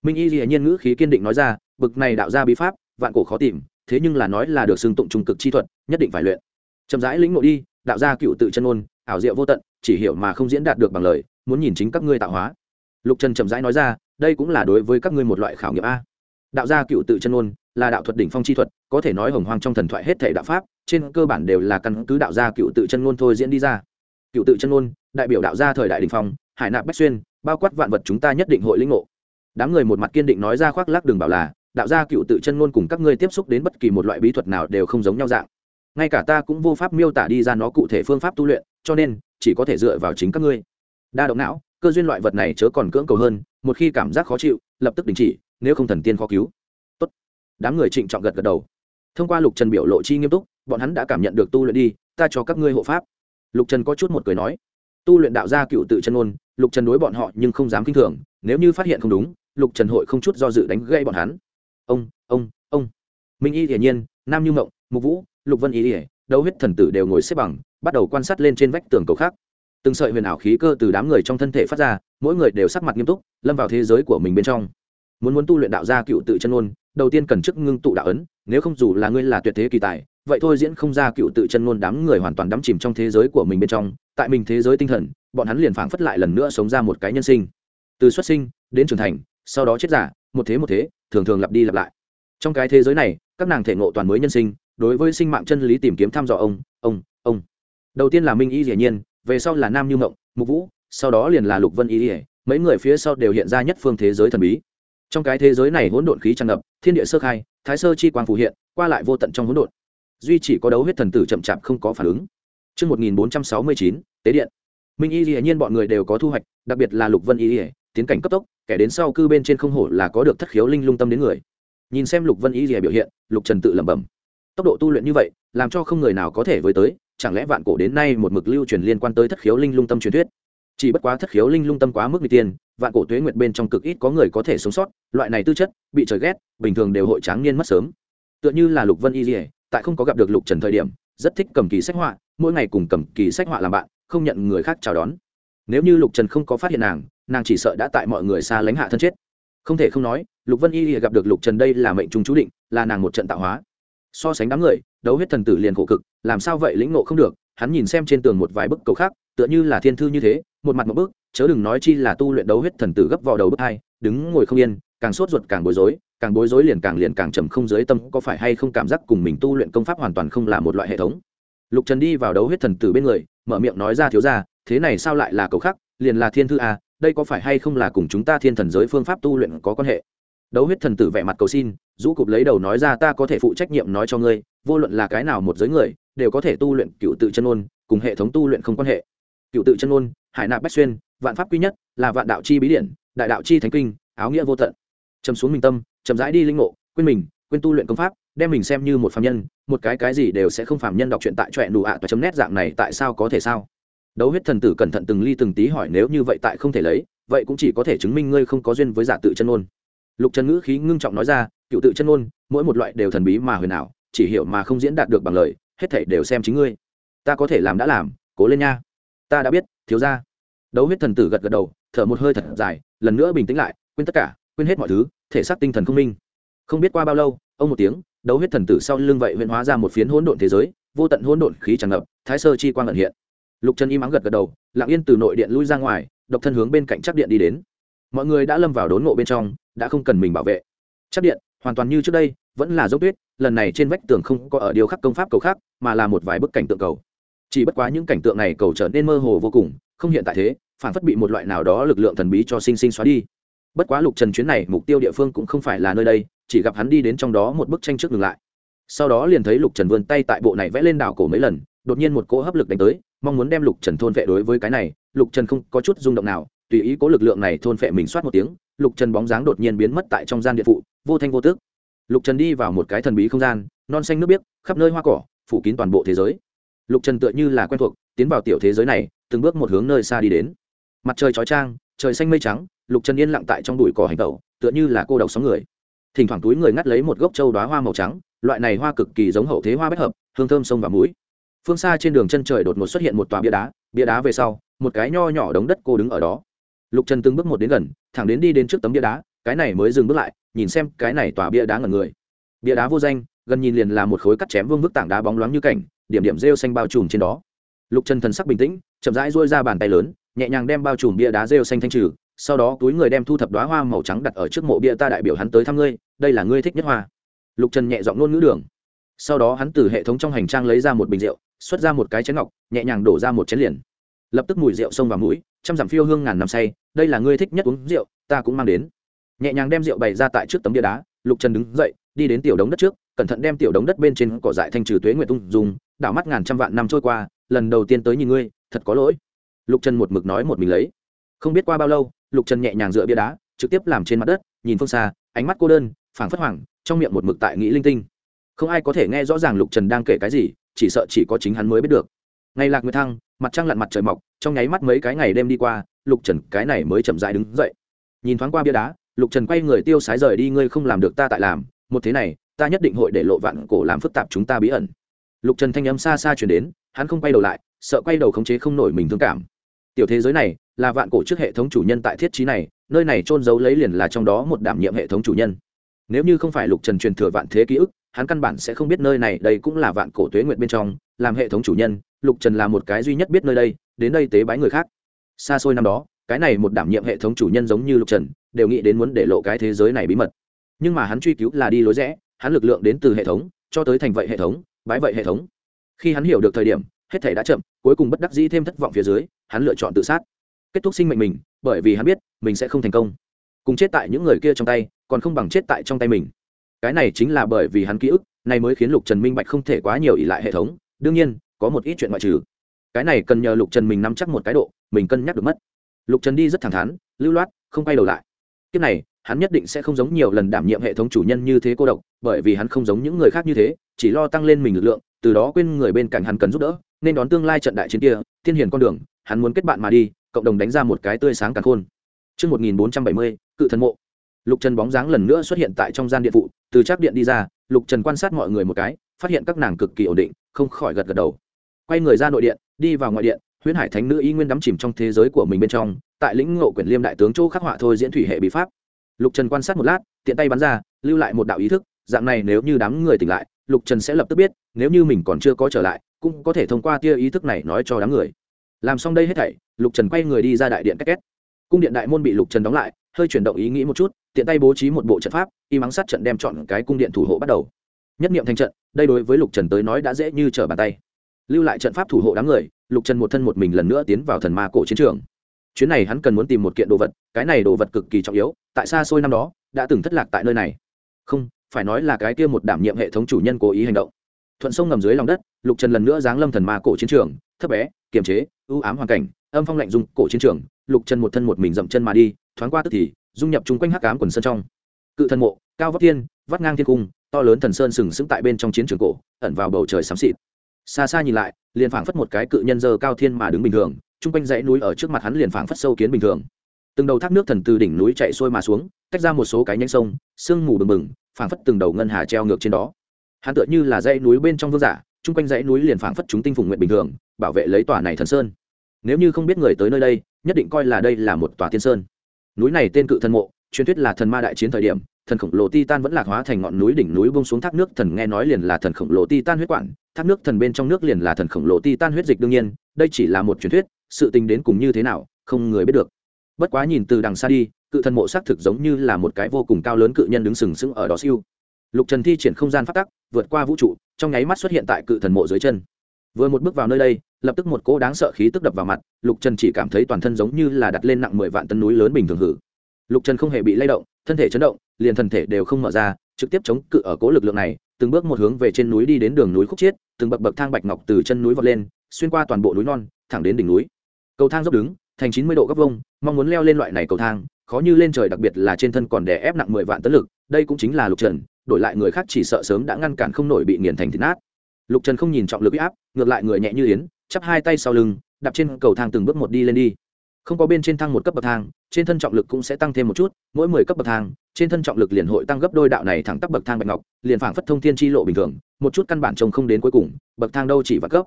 Minh y dĩ nhiên ngữ khí kiên định nói ra, bực này đạo ra bí pháp, vạn cổ khó tìm thế nhưng là nói là được xưng tụng trung cực chi thuật, nhất định phải luyện. Chậm rãi lĩnh ngộ đi, đạo gia cựu tự chân ôn, ảo diệu vô tận, chỉ hiểu mà không diễn đạt được bằng lời, muốn nhìn chính các ngươi tạo hóa. Lục trần chậm rãi nói ra, đây cũng là đối với các ngươi một loại khảo nghiệm a. Đạo gia cựu tự chân ôn, là đạo thuật đỉnh phong chi thuật, có thể nói hồng hoang trong thần thoại hết thể đạo pháp, trên cơ bản đều là căn cứ đạo gia cựu tự chân ngôn thôi diễn đi ra. Cựu tự chân ngôn đại biểu đạo gia thời đại đình phong, hải nạp bách xuyên, bao quát vạn vật chúng ta nhất định hội lĩnh ngộ. Đám người một mặt kiên định nói ra khoác lác đường bảo là đạo gia cựu tự chân ngôn cùng các ngươi tiếp xúc đến bất kỳ một loại bí thuật nào đều không giống nhau dạng. Ngay cả ta cũng vô pháp miêu tả đi ra nó cụ thể phương pháp tu luyện cho nên chỉ có thể dựa vào chính các ngươi. Đa động não cơ duyên loại vật này chớ còn cưỡng cầu hơn một khi cảm giác khó chịu lập tức đình chỉ nếu không thần tiên khó cứu. Tốt. đám người trịnh trọng gật gật đầu. Thông qua lục trần biểu lộ chi nghiêm túc bọn hắn đã cảm nhận được tu luyện đi ta cho các ngươi hộ pháp. Lục trần có chút một cười nói. Tu luyện đạo gia cựu tự chân ngôn, lục trần đối bọn họ nhưng không dám k i n h thường nếu như phát hiện không đúng lục trần hội không chút do dự đánh gây bọn hắn ông ông ông. Minh y hiển nhiên nam như mộng mục vũ lục vân y ỉa đấu huyết thần tử đều ngồi xếp bằng bắt đầu quan sát lên trên vách tường cầu khác. Từng sợi huyền ảo khí cơ từ đám người trong thân thể phát ra mỗi người đều sắc mặt nghiêm túc lâm vào thế giới của mình bên trong. Muốn muốn tu luyện đạo gia cựu tự chân ngôn, đầu tiên cần chức ngưng tụ đạo ấn nếu không dù là ngươi là tuyệt thế kỳ tài vậy thôi diễn không ra cựu tự chân ngôn đám người hoàn toàn đắm chìm trong thế giới của mình bên trong. Tại mình thế giới tinh thần bọn hắn liền phảng phất lại lần nữa sống ra một cái nhân sinh. Từ xuất sinh đến trưởng thành sau đó chết giả một thế một thế thường thường lặp đi lặp lại. Trong cái thế giới này các nàng thể ngộ toàn mới nhân sinh đối với sinh mạng chân lý tìm kiếm thăm dò ông ông ông. Đầu tiên là minh y dĩ nhiên về sau là nam như mộng mục vũ sau đó liền là lục vân y ỉa mấy người phía sau đều hiện ra nhất phương thế giới thần bí. Trong cái thế giới này hỗn độn khí tràn ngập thiên địa sơ khai thái sơ chi quang phù hiện qua lại vô tận trong hỗn độn. Duy chỉ có đấu huyết thần tử chậm chạp không có phản ứng. Trước 1469, tế điện. Minh Y Lệ nhiên bọn người đều có thu hoạch, đặc biệt là Lục Vân Y Lệ, tiến cảnh cấp tốc, kẻ đến sau cư bên trên không hổ là có được thất khiếu linh lung tâm đến người. Nhìn xem Lục Vân Y rìa biểu hiện, Lục Trần tự lẩm bẩm. Tốc độ tu luyện như vậy, làm cho không người nào có thể với tới, chẳng lẽ vạn cổ đến nay một mực lưu truyền liên quan tới thất khiếu linh lung tâm truyền thuyết. Chỉ bất quá thất khiếu linh lung tâm quá mức nguy tiên, vạn cổ tuế nguyệt bên trong cực ít có người có thể sống sót, loại này tư chất, bị trời ghét, bình thường đều hội tráng niên mất sớm. Tựa như là Lục Vân Y rìa tại không có gặp được lục trần thời điểm rất thích cầm kỳ sách họa mỗi ngày cùng cầm kỳ sách họa làm bạn không nhận người khác chào đón nếu như lục trần không có phát hiện nàng nàng chỉ sợ đã tại mọi người xa lánh hạ thân chết. Không thể không nói, lục vân y gặp được lục trần đây là mệnh trung chú định, là nàng một trận tạo hóa. So sánh đám người, đấu huyết thần tử liền khổ cực, làm sao vậy lĩnh nộ không được, hắn nhìn xem trên tường một vài bức cầu khác, tựa như là thiên thư như thế, một mặt một bức, chớ đừng nói chi là tu luyện đấu huyết thần tử gấp vào đầu bức hai, đứng ngồi không yên, càng sốt ruột càng bối rối, càng bối rối liền càng liền càng trầm không dưới tâm, có phải hay không cảm giác cùng mình tu luyện công pháp hoàn toàn không là một loại hệ thống. Lục trần đi vào đấu huyết thần tử bên người, mở miệng nói ra thiếu ra thế này sao lại là cầu khắc liền là thiên thư à, đây có phải hay không là cùng chúng ta thiên thần giới phương pháp tu luyện có quan hệ? Đấu huyết thần tử vẻ mặt cầu xin rũ cụp lấy đầu nói ra ta có thể phụ trách nhiệm nói cho ngươi vô luận là cái nào một giới người đều có thể tu luyện cựu tự chân ôn cùng hệ thống tu luyện không quan hệ. Cựu tự chân ôn hải nạp bách xuyên vạn pháp quy nhất là vạn đạo chi bí điển đại đạo chi thánh kinh áo nghĩa vô tận. Chấm xuống mình tâm chậm rãi đi linh ngộ quên mình quên tu luyện công pháp đem mình xem như một phạm nhân một cái cái gì đều sẽ không phạm nhân đọc truyện tại trọe đủ ạ và chấm nét dạng này tại sao có thể sao? Đấu huyết thần tử cẩn thận từng ly từng tí hỏi nếu như vậy tại không thể lấy, vậy cũng chỉ có thể chứng minh ngươi không có duyên với giả tự chân ôn. Lục trần ngữ khí ngưng trọng nói ra, cựu tự chân ôn, mỗi một loại đều thần bí mà huyền ảo, chỉ hiểu mà không diễn đạt được bằng lời, hết thảy đều xem chính ngươi. Ta có thể làm đã làm, cố lên nha. Ta đã biết, thiếu ra đấu huyết thần tử gật gật đầu, thở một hơi thật dài, lần nữa bình tĩnh lại, quên tất cả, quên hết mọi thứ, thể xác tinh thần không minh. Không biết qua bao lâu, ông một tiếng, đấu huyết thần tử sau lưng vậy huyện hóa ra một phiến hỗn độn thế giới, vô tận hỗn độn khí tràn ngập, thái sơ chi quang ẩn hiện lục trần im ắng gật gật đầu, lặng yên từ nội điện lui ra ngoài, độc thân hướng bên cạnh chắc điện đi đến. Mọi người đã lâm vào đốn ngộ bên trong, đã không cần mình bảo vệ. Chắc điện, hoàn toàn như trước đây, vẫn là dốc tuyết, lần này trên vách tường không có ở điều khắc công pháp cầu khác, mà là một vài bức cảnh tượng cầu. Chỉ bất quá những cảnh tượng này cầu trở nên mơ hồ vô cùng, không hiện tại thế, phản phất bị một loại nào đó lực lượng thần bí cho sinh sinh xóa đi. Bất quá lục trần chuyến này mục tiêu địa phương cũng không phải là nơi đây, chỉ gặp hắn đi đến trong đó một bức tranh trước ngừng lại. Sau đó liền thấy lục trần vươn tay tại bộ này vẽ lên đảo cổ mấy lần, đột nhiên một cỗ hấp lực đánh tới mong muốn đem lục trần thôn vệ đối với cái này, lục trần không có chút rung động nào, tùy ý cố lực lượng này thôn vệ mình soát một tiếng, lục trần bóng dáng đột nhiên biến mất tại trong gian địa phụ, vô thanh vô tước lục trần đi vào một cái thần bí không gian, non xanh nước biếc, khắp nơi hoa cỏ, phủ kín toàn bộ thế giới. Lục trần tựa như là quen thuộc, tiến vào tiểu thế giới này, từng bước một hướng nơi xa đi đến. Mặt trời chói trang trời xanh mây trắng, lục trần yên lặng tại trong đùi cỏ hành tẩu, tựa như là cô độc sóng người. Thỉnh thoảng túi người ngắt lấy một gốc châu đoá hoa màu trắng, loại này hoa cực kỳ giống hậu thế hoa bách hợp, hương thơm sông và mũi phương xa trên đường chân trời đột ngột xuất hiện một tòa bia đá bia đá về sau, một cái nho nhỏ đống đất cô đứng ở đó. Lục trần từng bước một đến gần, thẳng đến đi đến trước tấm bia đá, cái này mới dừng bước lại, nhìn xem cái này tòa bia đá ngẩn người. Bia đá vô danh, gần nhìn liền là một khối cắt chém vương vức tảng đá bóng loáng như cảnh, điểm điểm rêu xanh bao trùm trên đó. Lục trần thần sắc bình tĩnh, chậm rãi dôi ra bàn tay lớn, nhẹ nhàng đem bao trùm bia đá rêu xanh thanh trừ, sau đó túi người đem thu thập đoá hoa màu trắng đặt ở trước mộ bia ta đại biểu hắn tới thăm ngươi, đây là ngươi thích nhất hoa. Lục trần nhẹ giọng ngôn ngữ đường. Sau đó hắn từ hệ thống trong hành trang lấy ra một bình rượu xuất ra một cái chén ngọc, nhẹ nhàng đổ ra một chén liền. Lập tức mùi rượu xông vào mũi, trăm dặm phiêu hương ngàn năm say, đây là ngươi thích nhất uống rượu, ta cũng mang đến. Nhẹ nhàng đem rượu bày ra tại trước tấm bia đá, lục trần đứng dậy, đi đến tiểu đống đất trước, cẩn thận đem tiểu đống đất bên trên cỏ dại thanh trừ tuế nguyệt tung dùng, đảo mắt ngàn trăm vạn năm trôi qua, lần đầu tiên tới nhìn ngươi, thật có lỗi. Lục trần một mực nói một mình lấy. Không biết qua bao lâu, lục trần nhẹ nhàng dựa bia đá, trực tiếp làm trên mặt đất, nhìn phương xa, ánh mắt cô đơn, phảng phất hoảng, trong miệng một mực tại nghĩ linh tinh. Không ai có thể nghe rõ ràng lục trần đang kể cái gì chỉ sợ chỉ có chính hắn mới biết được. Ngày lạc nguyệt thăng, mặt trăng lặn mặt trời mọc, trong nháy mắt mấy cái ngày đêm đi qua, lục trần cái này mới chậm dại đứng dậy. Nhìn thoáng qua bia đá, lục trần quay người tiêu sái rời đi, ngươi không làm được ta tại làm, một thế này, ta nhất định hội để lộ vạn cổ làm phức tạp chúng ta bí ẩn. Lục trần thanh âm xa xa chuyển đến, hắn không quay đầu lại, sợ quay đầu khống chế không nổi mình thương cảm. Tiểu thế giới này, là vạn cổ trước hệ thống chủ nhân tại thiết trí này, nơi này trôn giấu lấy liền là trong đó một đảm nhiệm hệ thống chủ nhân. Nếu như không phải lục trần truyền thừa vạn thế ký ức hắn căn bản sẽ không biết nơi này, đây cũng là vạn cổ tuế nguyệt bên trong, làm hệ thống chủ nhân, lục trần là một cái duy nhất biết nơi đây, đến đây tế bái người khác. Xa xôi năm đó, cái này một đảm nhiệm hệ thống chủ nhân giống như lục trần, đều nghĩ đến muốn để lộ cái thế giới này bí mật. Nhưng mà hắn truy cứu là đi lối rẽ, hắn lực lượng đến từ hệ thống, cho tới thành vậy hệ thống, bái vậy hệ thống. Khi hắn hiểu được thời điểm, hết thể đã chậm, cuối cùng bất đắc dĩ thêm thất vọng phía dưới, hắn lựa chọn tự sát. Kết thúc sinh mệnh mình, bởi vì hắn biết, mình sẽ không thành công. Cùng chết tại những người kia trong tay, còn không bằng chết tại trong tay mình cái này chính là bởi vì hắn ký ức này mới khiến lục trần minh bạch không thể quá nhiều ỷ lại hệ thống đương nhiên có một ít chuyện ngoại trừ. Cái này cần nhờ lục trần mình nắm chắc một cái độ mình cân nhắc được mất. Lục trần đi rất thẳng thắn lưu loát không quay đầu lại. Kiếp này hắn nhất định sẽ không giống nhiều lần đảm nhiệm hệ thống chủ nhân như thế cô độc bởi vì hắn không giống những người khác như thế chỉ lo tăng lên mình lực lượng từ đó quên người bên cạnh hắn cần giúp đỡ nên đón tương lai trận đại chiến kia thiên hiền con đường hắn muốn kết bạn mà đi cộng đồng đánh ra một cái tươi sáng càng khôn. Trước 1470, cự thần mộ. Lục Trần bóng dáng lần nữa xuất hiện tại trong gian điện phụ, từ trác điện đi ra, Lục Trần quan sát mọi người một cái, phát hiện các nàng cực kỳ ổn định, không khỏi gật gật đầu. Quay người ra nội điện, đi vào ngoại điện, Huyễn Hải Thánh nữ y nguyên đắm chìm trong thế giới của mình bên trong, tại lĩnh ngộ Quyền liêm đại tướng chỗ khắc họa thôi diễn thủy hệ bí pháp. Lục Trần quan sát một lát, tiện tay bắn ra, lưu lại một đạo ý thức, dạng này nếu như đám người tỉnh lại, Lục Trần sẽ lập tức biết, nếu như mình còn chưa có trở lại, cũng có thể thông qua tia ý thức này nói cho đám người làm xong đây hết thảy lục trần quay người đi ra đại điện cách két cung điện đại môn bị lục trần đóng lại hơi chuyển động ý nghĩ một chút tiện tay bố trí một bộ trận pháp, y mắng sát trận đem chọn cái cung điện thủ hộ bắt đầu. Nhất nghiệm thành trận, đây đối với lục trần tới nói đã dễ như trở bàn tay. Lưu lại trận pháp thủ hộ đám người, lục trần một thân một mình lần nữa tiến vào thần ma cổ chiến trường. Chuyến này hắn cần muốn tìm một kiện đồ vật, cái này đồ vật cực kỳ trọng yếu, tại xa xôi năm đó, đã từng thất lạc tại nơi này. Không, phải nói là cái kia một đảm nhiệm hệ thống chủ nhân cố ý hành động. Thuận sông ngầm dưới lòng đất, lục trần lần nữa giáng lâm thần ma cổ chiến trường, thấp bé, kiềm chế ưu ám hoàn cảnh, âm phong lạnh dung cổ chiến trường. Lục trần một thân một mình dậm chân mà đi, thoáng qua tức thì dung nhập chung quanh hắc ám quần sơn trong. Cự thần mộ, cao vóc thiên, vắt ngang thiên cung, to lớn thần sơn sừng sững tại bên trong chiến trường cổ, ẩn vào bầu trời xám xịt. Xa xa nhìn lại, liền phảng phất một cái cự nhân dơ cao thiên mà đứng bình thường, chung quanh dãy núi ở trước mặt hắn liền phảng phất sâu kiến bình thường. Từng đầu thác nước thần từ đỉnh núi chạy xuôi mà xuống, tách ra một số cái nhánh sông, sương mù bừng bừng, phảng phất từng đầu ngân hà treo ngược trên đó. Hắn tựa như là dãy núi bên trong vương giả, chung quanh dãy núi liền phảng phất chúng tinh phùng nguyện bình thường, bảo vệ lấy tòa này thần sơn. Nếu như không biết người tới nơi đây, nhất định coi là đây là một tòa thiên sơn núi này tên cự thần mộ, truyền thuyết là thần ma đại chiến thời điểm, thần khổng lồ titan vẫn lạc hóa thành ngọn núi đỉnh núi bông xuống thác nước, thần nghe nói liền là thần khổng lồ titan huyết quản, thác nước thần bên trong nước liền là thần khổng lồ titan huyết dịch đương nhiên, đây chỉ là một truyền thuyết, sự tình đến cùng như thế nào, không người biết được. Bất quá nhìn từ đằng xa đi, cự thần mộ xác thực giống như là một cái vô cùng cao lớn cự nhân đứng sừng sững ở đó siêu. Lục trần thi triển không gian phát tắc, vượt qua vũ trụ, trong nháy mắt xuất hiện tại cự thần mộ dưới chân. Vừa một bước vào nơi đây lập tức một cỗ đáng sợ khí tức đập vào mặt, lục trần chỉ cảm thấy toàn thân giống như là đặt lên nặng mười vạn tấn núi lớn bình thường hử. Lục trần không hề bị lay động, thân thể chấn động, liền thân thể đều không mở ra, trực tiếp chống cự ở cố lực lượng này, từng bước một hướng về trên núi đi đến đường núi khúc chiết, từng bậc bậc thang bạch ngọc từ chân núi vọt lên, xuyên qua toàn bộ núi non, thẳng đến đỉnh núi. Cầu thang dốc đứng, thành chín mươi độ góc vông mong muốn leo lên loại này cầu thang, khó như lên trời đặc biệt là trên thân còn đè ép nặng mười vạn tấn lực, đây cũng chính là lục trần, đổi lại người khác chỉ sợ sớm đã ngăn cản không nổi bị nghiền thành thịt nát. Lục trần không nhìn trọng lực áp, ngược lại người nhẹ như yến chắp hai tay sau lưng, đạp trên cầu thang từng bước một đi lên đi. Không có bên trên thang một cấp bậc thang, trên thân trọng lực cũng sẽ tăng thêm một chút, mỗi mười cấp bậc thang, trên thân trọng lực liền hội tăng gấp đôi đạo này thẳng tắp bậc thang bạch ngọc, liền phảng phất thông thiên tri lộ bình thường, một chút căn bản trông không đến cuối cùng, bậc thang đâu chỉ và cấp.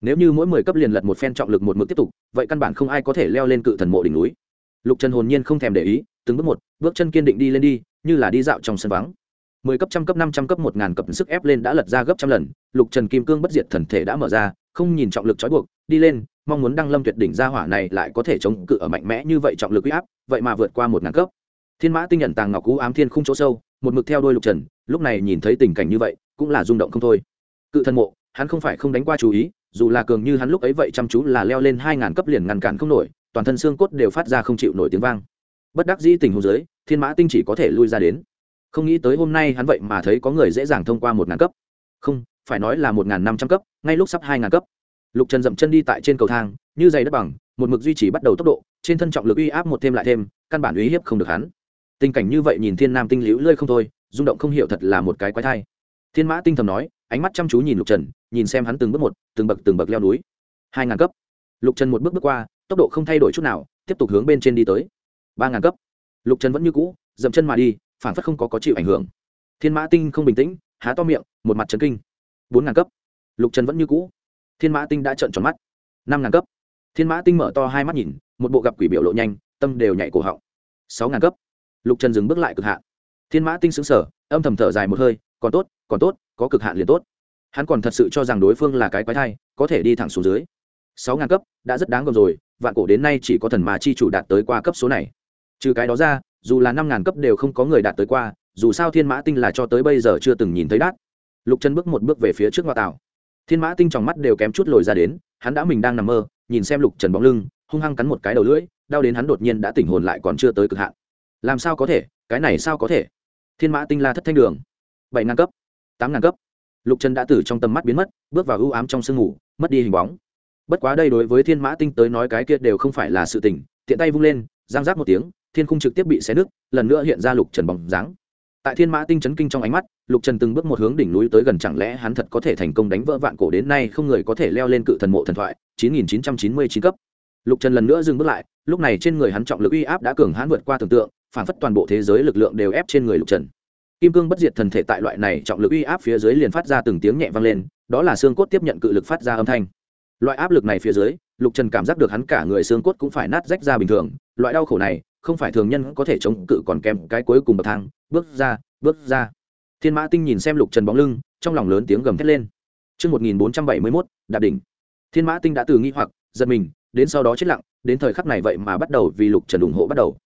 Nếu như mỗi mười cấp liền lật một phen trọng lực một mực tiếp tục, vậy căn bản không ai có thể leo lên cự thần mộ đỉnh núi. Lục trần hồn nhiên không thèm để ý, từng bước một, bước chân kiên định đi lên đi, như là đi dạo trong sân vắng. Mười cấp trăm cấp năm trăm cấp một ngàn cấp sức ép lên đã lật ra gấp trăm lần, lục trần kim cương bất diệt thần thể đã mở ra không nhìn trọng lực trói buộc, đi lên, mong muốn đăng lâm tuyệt đỉnh gia hỏa này lại có thể chống cự ở mạnh mẽ như vậy trọng lực uy áp, vậy mà vượt qua một ngàn cấp. Thiên mã tinh nhận tàng ngọc cú ám thiên không chỗ sâu, một mực theo đôi lục trần, lúc này nhìn thấy tình cảnh như vậy, cũng là rung động không thôi. Cự thân mộ, hắn không phải không đánh qua chú ý, dù là cường như hắn lúc ấy vậy chăm chú là leo lên hai ngàn cấp liền ngăn cản không nổi, toàn thân xương cốt đều phát ra không chịu nổi tiếng vang. Bất đắc dĩ tình huống dưới, thiên mã tinh chỉ có thể lui ra đến. Không nghĩ tới hôm nay hắn vậy mà thấy có người dễ dàng thông qua một ngàn cấp. Không phải nói là một ngàn năm trăm cấp, ngay lúc sắp hai ngàn cấp. Lục trần dậm chân đi tại trên cầu thang, như giày đất bằng, một mực duy trì bắt đầu tốc độ, trên thân trọng lực uy áp một thêm lại thêm, căn bản uy hiếp không được hắn. Tình cảnh như vậy nhìn thiên nam tinh liễu lơi không thôi, rung động không hiểu thật là một cái quái thai. Thiên mã tinh thầm nói, ánh mắt chăm chú nhìn lục trần, nhìn xem hắn từng bước một, từng bậc từng bậc leo núi. Hai ngàn cấp. Lục trần một bước bước qua, tốc độ không thay đổi chút nào, tiếp tục hướng bên trên đi tới. Ba ngàn cấp. Lục trần vẫn như cũ, dậm chân mà đi phản phất không có có chịu ảnh hưởng. Thiên mã tinh không bình tĩnh, há to miệng, một mặt trấn kinh bốn ngàn cấp. Lục trần vẫn như cũ. Thiên mã tinh đã trợn tròn mắt. Năm ngàn cấp. Thiên mã tinh mở to hai mắt nhìn, một bộ gặp quỷ biểu lộ nhanh, tâm đều nhảy cổ họng. Sáu ngàn cấp. Lục trần dừng bước lại cực hạn. Thiên mã tinh xứng sở âm thầm thở dài một hơi, còn tốt còn tốt, có cực hạn liền tốt. Hắn còn thật sự cho rằng đối phương là cái quái thai, có thể đi thẳng xuống dưới. Sáu ngàn cấp, đã rất đáng gồm rồi, vạn cổ đến nay chỉ có thần mà chi chủ đạt tới qua cấp số này. Trừ cái đó ra, dù là năm ngàn cấp đều không có người đạt tới qua, dù sao thiên mã tinh là cho tới bây giờ chưa từng nhìn thấy đát lục chân bước một bước về phía trước ngoa tạo thiên mã tinh trong mắt đều kém chút lồi ra đến, hắn đã mình đang nằm mơ, nhìn xem lục trần bóng lưng, hung hăng cắn một cái đầu lưỡi, đau đến hắn đột nhiên đã tỉnh hồn lại còn chưa tới cực hạn. Làm sao có thể, cái này sao có thể? Thiên mã tinh la thất thanh đường. Bảy ngàn cấp, tám ngàn cấp. Lục trần đã từ trong tầm mắt biến mất, bước vào ưu ám trong sương ngủ, mất đi hình bóng. Bất quá đây đối với thiên mã tinh tới nói cái kia đều không phải là sự tình, tiện tay vung lên, giang giác một tiếng, thiên khung trực tiếp bị xé nứt, lần nữa hiện ra lục trần bóng dáng tại thiên mã tinh chấn kinh trong ánh mắt, lục trần từng bước một hướng đỉnh núi tới gần chẳng lẽ hắn thật có thể thành công đánh vỡ vạn cổ đến nay không người có thể leo lên cự thần mộ thần thoại 9999 cấp. Lục trần lần nữa dừng bước lại, lúc này trên người hắn trọng lực uy áp đã cường hãn vượt qua tưởng tượng, phản phất toàn bộ thế giới lực lượng đều ép trên người lục trần. Kim cương bất diệt thần thể tại loại này trọng lực uy áp phía dưới liền phát ra từng tiếng nhẹ vang lên, đó là xương cốt tiếp nhận cự lực phát ra âm thanh. Loại áp lực này phía dưới, lục trần cảm giác được hắn cả người xương cốt cũng phải nát rách ra bình thường, loại đau khổ này không phải thường nhân có thể chống cự còn kèm cái cuối cùng bậc thang bước ra bước ra thiên mã tinh nhìn xem lục trần bóng lưng trong lòng lớn tiếng gầm thét lên Trước 1471, đạp đỉnh. Thiên mã tinh đã từ nghi hoặc, giật mình, đến sau đó chết lặng, đến thời khắc này vậy mà bắt đầu vì lục trần ủng hộ bắt đầu.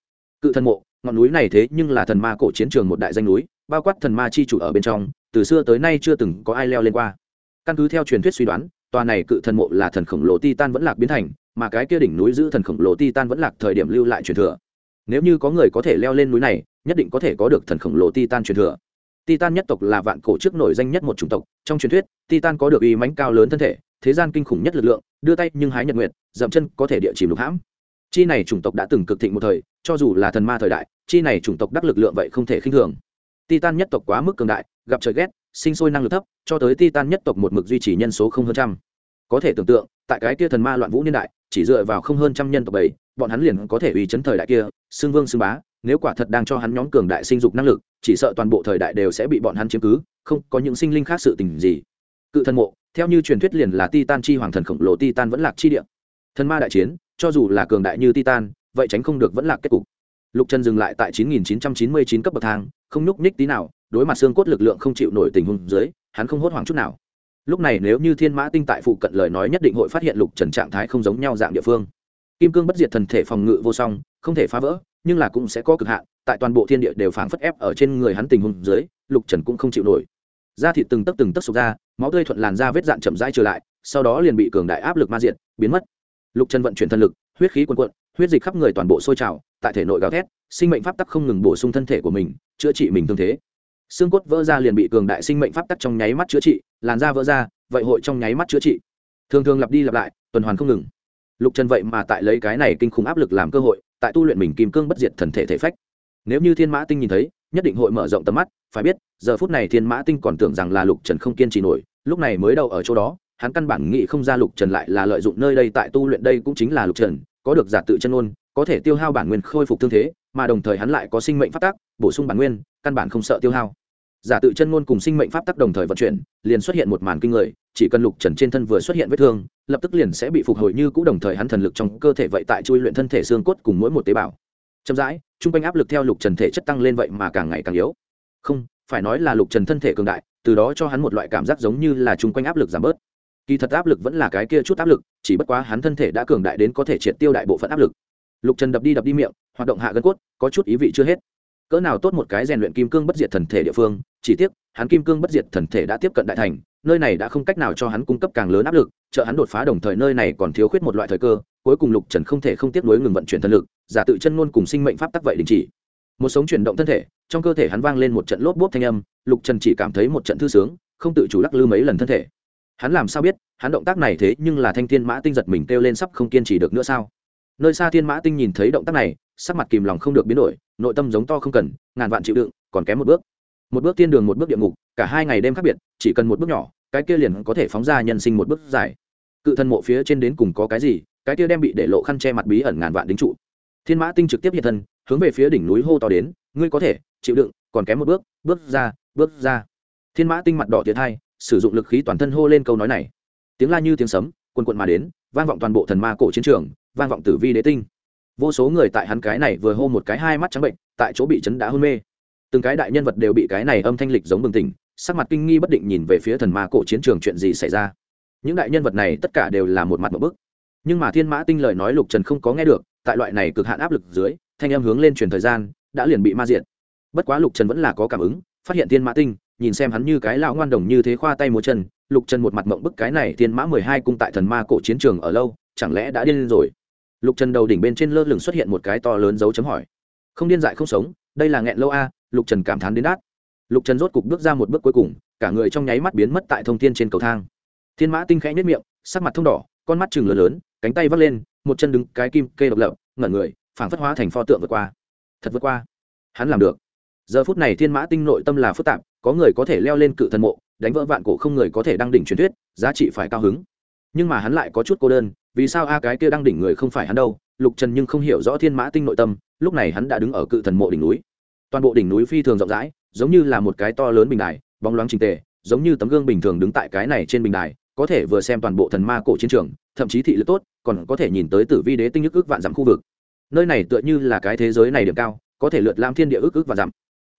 Cự thần mộ, ngọn núi này thế nhưng là thần ma cổ chiến trường một đại danh núi, bao quát thần ma chi chủ ở bên trong, từ xưa tới nay chưa từng có ai leo lên qua. Căn cứ theo truyền thuyết suy đoán, tòa này cự thần mộ là thần khổng lồ titan vẫn lạc biến thành, mà cái kia đỉnh núi giữ thần khổng lồ titan vẫn lạc thời điểm lưu lại truyền thừa nếu như có người có thể leo lên núi này, nhất định có thể có được thần khổng lồ titan truyền thừa. Titan nhất tộc là vạn cổ trước nổi danh nhất một chủng tộc. Trong truyền thuyết, titan có được uy mãnh cao lớn thân thể, thế gian kinh khủng nhất lực lượng, đưa tay nhưng hái nhật nguyện dậm chân có thể địa chìm lục hãm. Chi này chủng tộc đã từng cực thịnh một thời, cho dù là thần ma thời đại, chi này chủng tộc đắc lực lượng vậy không thể khinh thường. Titan nhất tộc quá mức cường đại, gặp trời ghét, sinh sôi năng lực thấp, cho tới titan nhất tộc một mực duy trì nhân số không hơn trăm. Có thể tưởng tượng, tại cái kia thần ma loạn vũ niên đại, chỉ dựa vào không hơn trăm nhân tộc bảy bọn hắn liền có thể uy chấn thời đại kia, xưng vương xưng bá, nếu quả thật đang cho hắn nhóm cường đại sinh dục năng lực, chỉ sợ toàn bộ thời đại đều sẽ bị bọn hắn chiếm cứ, không có những sinh linh khác sự tình gì. Cự thần mộ, theo như truyền thuyết liền là titan chi hoàng thần khổng lồ titan vẫn lạc chi địa. Thần ma đại chiến, cho dù là cường đại như titan, vậy tránh không được vẫn là kết cục. Lục trần dừng lại tại 9999 cấp bậc thang, không nhúc nhích tí nào, đối mặt xương cốt lực lượng không chịu nổi tình huống dưới, hắn không hốt hoảng chút nào. Lúc này nếu như thiên mã tinh tại phụ cận lời nói nhất định hội phát hiện lục trần trạng thái không giống nhau dạng địa phương kim cương bất diệt thần thể phòng ngự vô song, không thể phá vỡ, nhưng là cũng sẽ có cực hạn, tại toàn bộ thiên địa đều phảng phất ép ở trên người hắn tình huống dưới, lục trần cũng không chịu nổi. Da thịt từng tấc từng tấc sụp ra, máu tươi thuận làn da vết dạn chậm rãi trở lại, sau đó liền bị cường đại áp lực ma diện biến mất. Lục trần vận chuyển thân lực, huyết khí quần quận huyết dịch khắp người toàn bộ sôi trào, tại thể nội gào thét, sinh mệnh pháp tắc không ngừng bổ sung thân thể của mình, chữa trị mình tương thế. Xương cốt vỡ ra liền bị cường đại sinh mệnh pháp tắc trong nháy mắt chữa trị, làn da vỡ ra, vậy hội trong nháy mắt chữa trị. Thường thường lặp đi lặp lại, tuần hoàn không ngừng lục trần vậy mà tại lấy cái này kinh khủng áp lực làm cơ hội, tại tu luyện mình kim cương bất diệt thần thể thể phách. Nếu như thiên mã tinh nhìn thấy, nhất định hội mở rộng tầm mắt, phải biết, giờ phút này thiên mã tinh còn tưởng rằng là lục trần không kiên trì nổi, lúc này mới đầu ở chỗ đó, hắn căn bản nghĩ không ra lục trần lại là lợi dụng nơi đây tại tu luyện đây cũng chính là lục trần, có được giả tự chân ôn có thể tiêu hao bản nguyên khôi phục thương thế, mà đồng thời hắn lại có sinh mệnh phát tác bổ sung bản nguyên, căn bản không sợ tiêu hao. Giả tự chân ngôn cùng sinh mệnh pháp tắc đồng thời vận chuyển, liền xuất hiện một màn kinh người chỉ cần lục trần trên thân vừa xuất hiện vết thương, lập tức liền sẽ bị phục hồi như cũ, đồng thời hắn thần lực trong cơ thể vậy tại chui luyện thân thể xương cốt cùng mỗi một tế bào. Chậm rãi chung quanh áp lực theo lục trần thể chất tăng lên vậy mà càng ngày càng yếu. Không, phải nói là lục trần thân thể cường đại, từ đó cho hắn một loại cảm giác giống như là chung quanh áp lực giảm bớt. Kỳ thật áp lực vẫn là cái kia chút áp lực, chỉ bất quá hắn thân thể đã cường đại đến có thể triệt tiêu đại bộ phận áp lực. Lục trần đập đi đập đi miệng, hoạt động hạ gân cốt, có chút ý vị chưa hết. Cỡ nào tốt một cái rèn luyện kim cương bất diệt thần thể địa phương, chỉ tiếc, hắn kim cương bất diệt thần thể đã tiếp cận đại thành nơi này đã không cách nào cho hắn cung cấp càng lớn áp lực, trợ hắn đột phá đồng thời nơi này còn thiếu khuyết một loại thời cơ, cuối cùng lục trần không thể không tiếp nối ngừng vận chuyển thân lực, giả tự chân ngôn cùng sinh mệnh pháp tắc vậy đình chỉ. Một sống chuyển động thân thể, trong cơ thể hắn vang lên một trận lốp bốp thanh âm, lục trần chỉ cảm thấy một trận thư sướng, không tự chủ lắc lư mấy lần thân thể. Hắn làm sao biết, hắn động tác này thế nhưng là thanh thiên mã tinh giật mình kêu lên sắp không kiên trì được nữa sao? Nơi xa thiên mã tinh nhìn thấy động tác này, sắc mặt kìm lòng không được biến đổi, nội tâm giống to không cần, ngàn vạn chịu đựng, còn kém một bước. Một bước thiên đường, một bước địa ngục, cả hai ngày đêm khác biệt, chỉ cần một bước nhỏ cái kia liền có thể phóng ra nhân sinh một bước dài. Cự thân mộ phía trên đến cùng có cái gì, cái kia đem bị để lộ khăn che mặt bí ẩn ngàn vạn đính trụ. Thiên mã tinh trực tiếp hiện thân, hướng về phía đỉnh núi hô to đến, ngươi có thể, chịu đựng, còn kém một bước bước ra bước ra. Thiên mã tinh mặt đỏ tiệt hai, sử dụng lực khí toàn thân hô lên câu nói này. Tiếng la như tiếng sấm quần quận mà đến, vang vọng toàn bộ thần ma cổ chiến trường, vang vọng tử vi đế tinh. Vô số người tại hắn cái này vừa hô một cái hai mắt trắng bệnh, tại chỗ bị chấn đã hôn mê. Từng cái đại nhân vật đều bị cái này âm thanh lịch giống bừng tỉnh sắc mặt kinh nghi bất định nhìn về phía thần ma cổ chiến trường chuyện gì xảy ra. Những đại nhân vật này tất cả đều là một mặt một bức. Nhưng mà thiên mã tinh lời nói lục trần không có nghe được, tại loại này cực hạn áp lực dưới, thanh em hướng lên truyền thời gian, đã liền bị ma diện bất quá lục trần vẫn là có cảm ứng, phát hiện thiên mã tinh, nhìn xem hắn như cái lão ngoan đồng như thế khoa tay múa chân, lục trần một mặt mộng bức cái này thiên mã mười hai cung tại thần ma cổ chiến trường ở lâu, chẳng lẽ đã điên rồi? Lục trần đầu đỉnh bên trên lơ lửng xuất hiện một cái to lớn dấu chấm hỏi. Không điên dại không sống, đây là nghẹn lâu a, lục trần cảm thán đến đát lục trần rốt cục bước ra một bước cuối cùng, cả người trong nháy mắt biến mất tại thông tin trên cầu thang. Thiên mã tinh khẽ nhất miệng, sắc mặt thông đỏ, con mắt chừng lớn lớn, cánh tay vắt lên, một chân đứng cái kim kê độc lập, ngẩn người, phảng phất hóa thành pho tượng vượt qua. Thật vượt qua. Hắn làm được. Giờ phút này thiên mã tinh nội tâm là phức tạp, có người có thể leo lên cự thần mộ, đánh vỡ vạn cổ không người có thể đăng đỉnh truyền thuyết, giá trị phải cao hứng. Nhưng mà hắn lại có chút cô đơn, vì sao a cái kia đăng đỉnh người không phải hắn đâu? Lục trần nhưng không hiểu rõ thiên mã tinh nội tâm, lúc này hắn đã đứng ở cự thần mộ đỉnh núi. Toàn bộ đỉnh núi phi thường rộng rãi giống như là một cái to lớn bình đài, bóng loáng trình tề, giống như tấm gương bình thường đứng tại cái này trên bình đài, có thể vừa xem toàn bộ thần ma cổ chiến trường, thậm chí thị lực tốt, còn có thể nhìn tới tử vi đế tinh nhức ước vạn dặm khu vực. Nơi này tựa như là cái thế giới này điểm cao, có thể lượt lam thiên địa ước ước vạn dặm.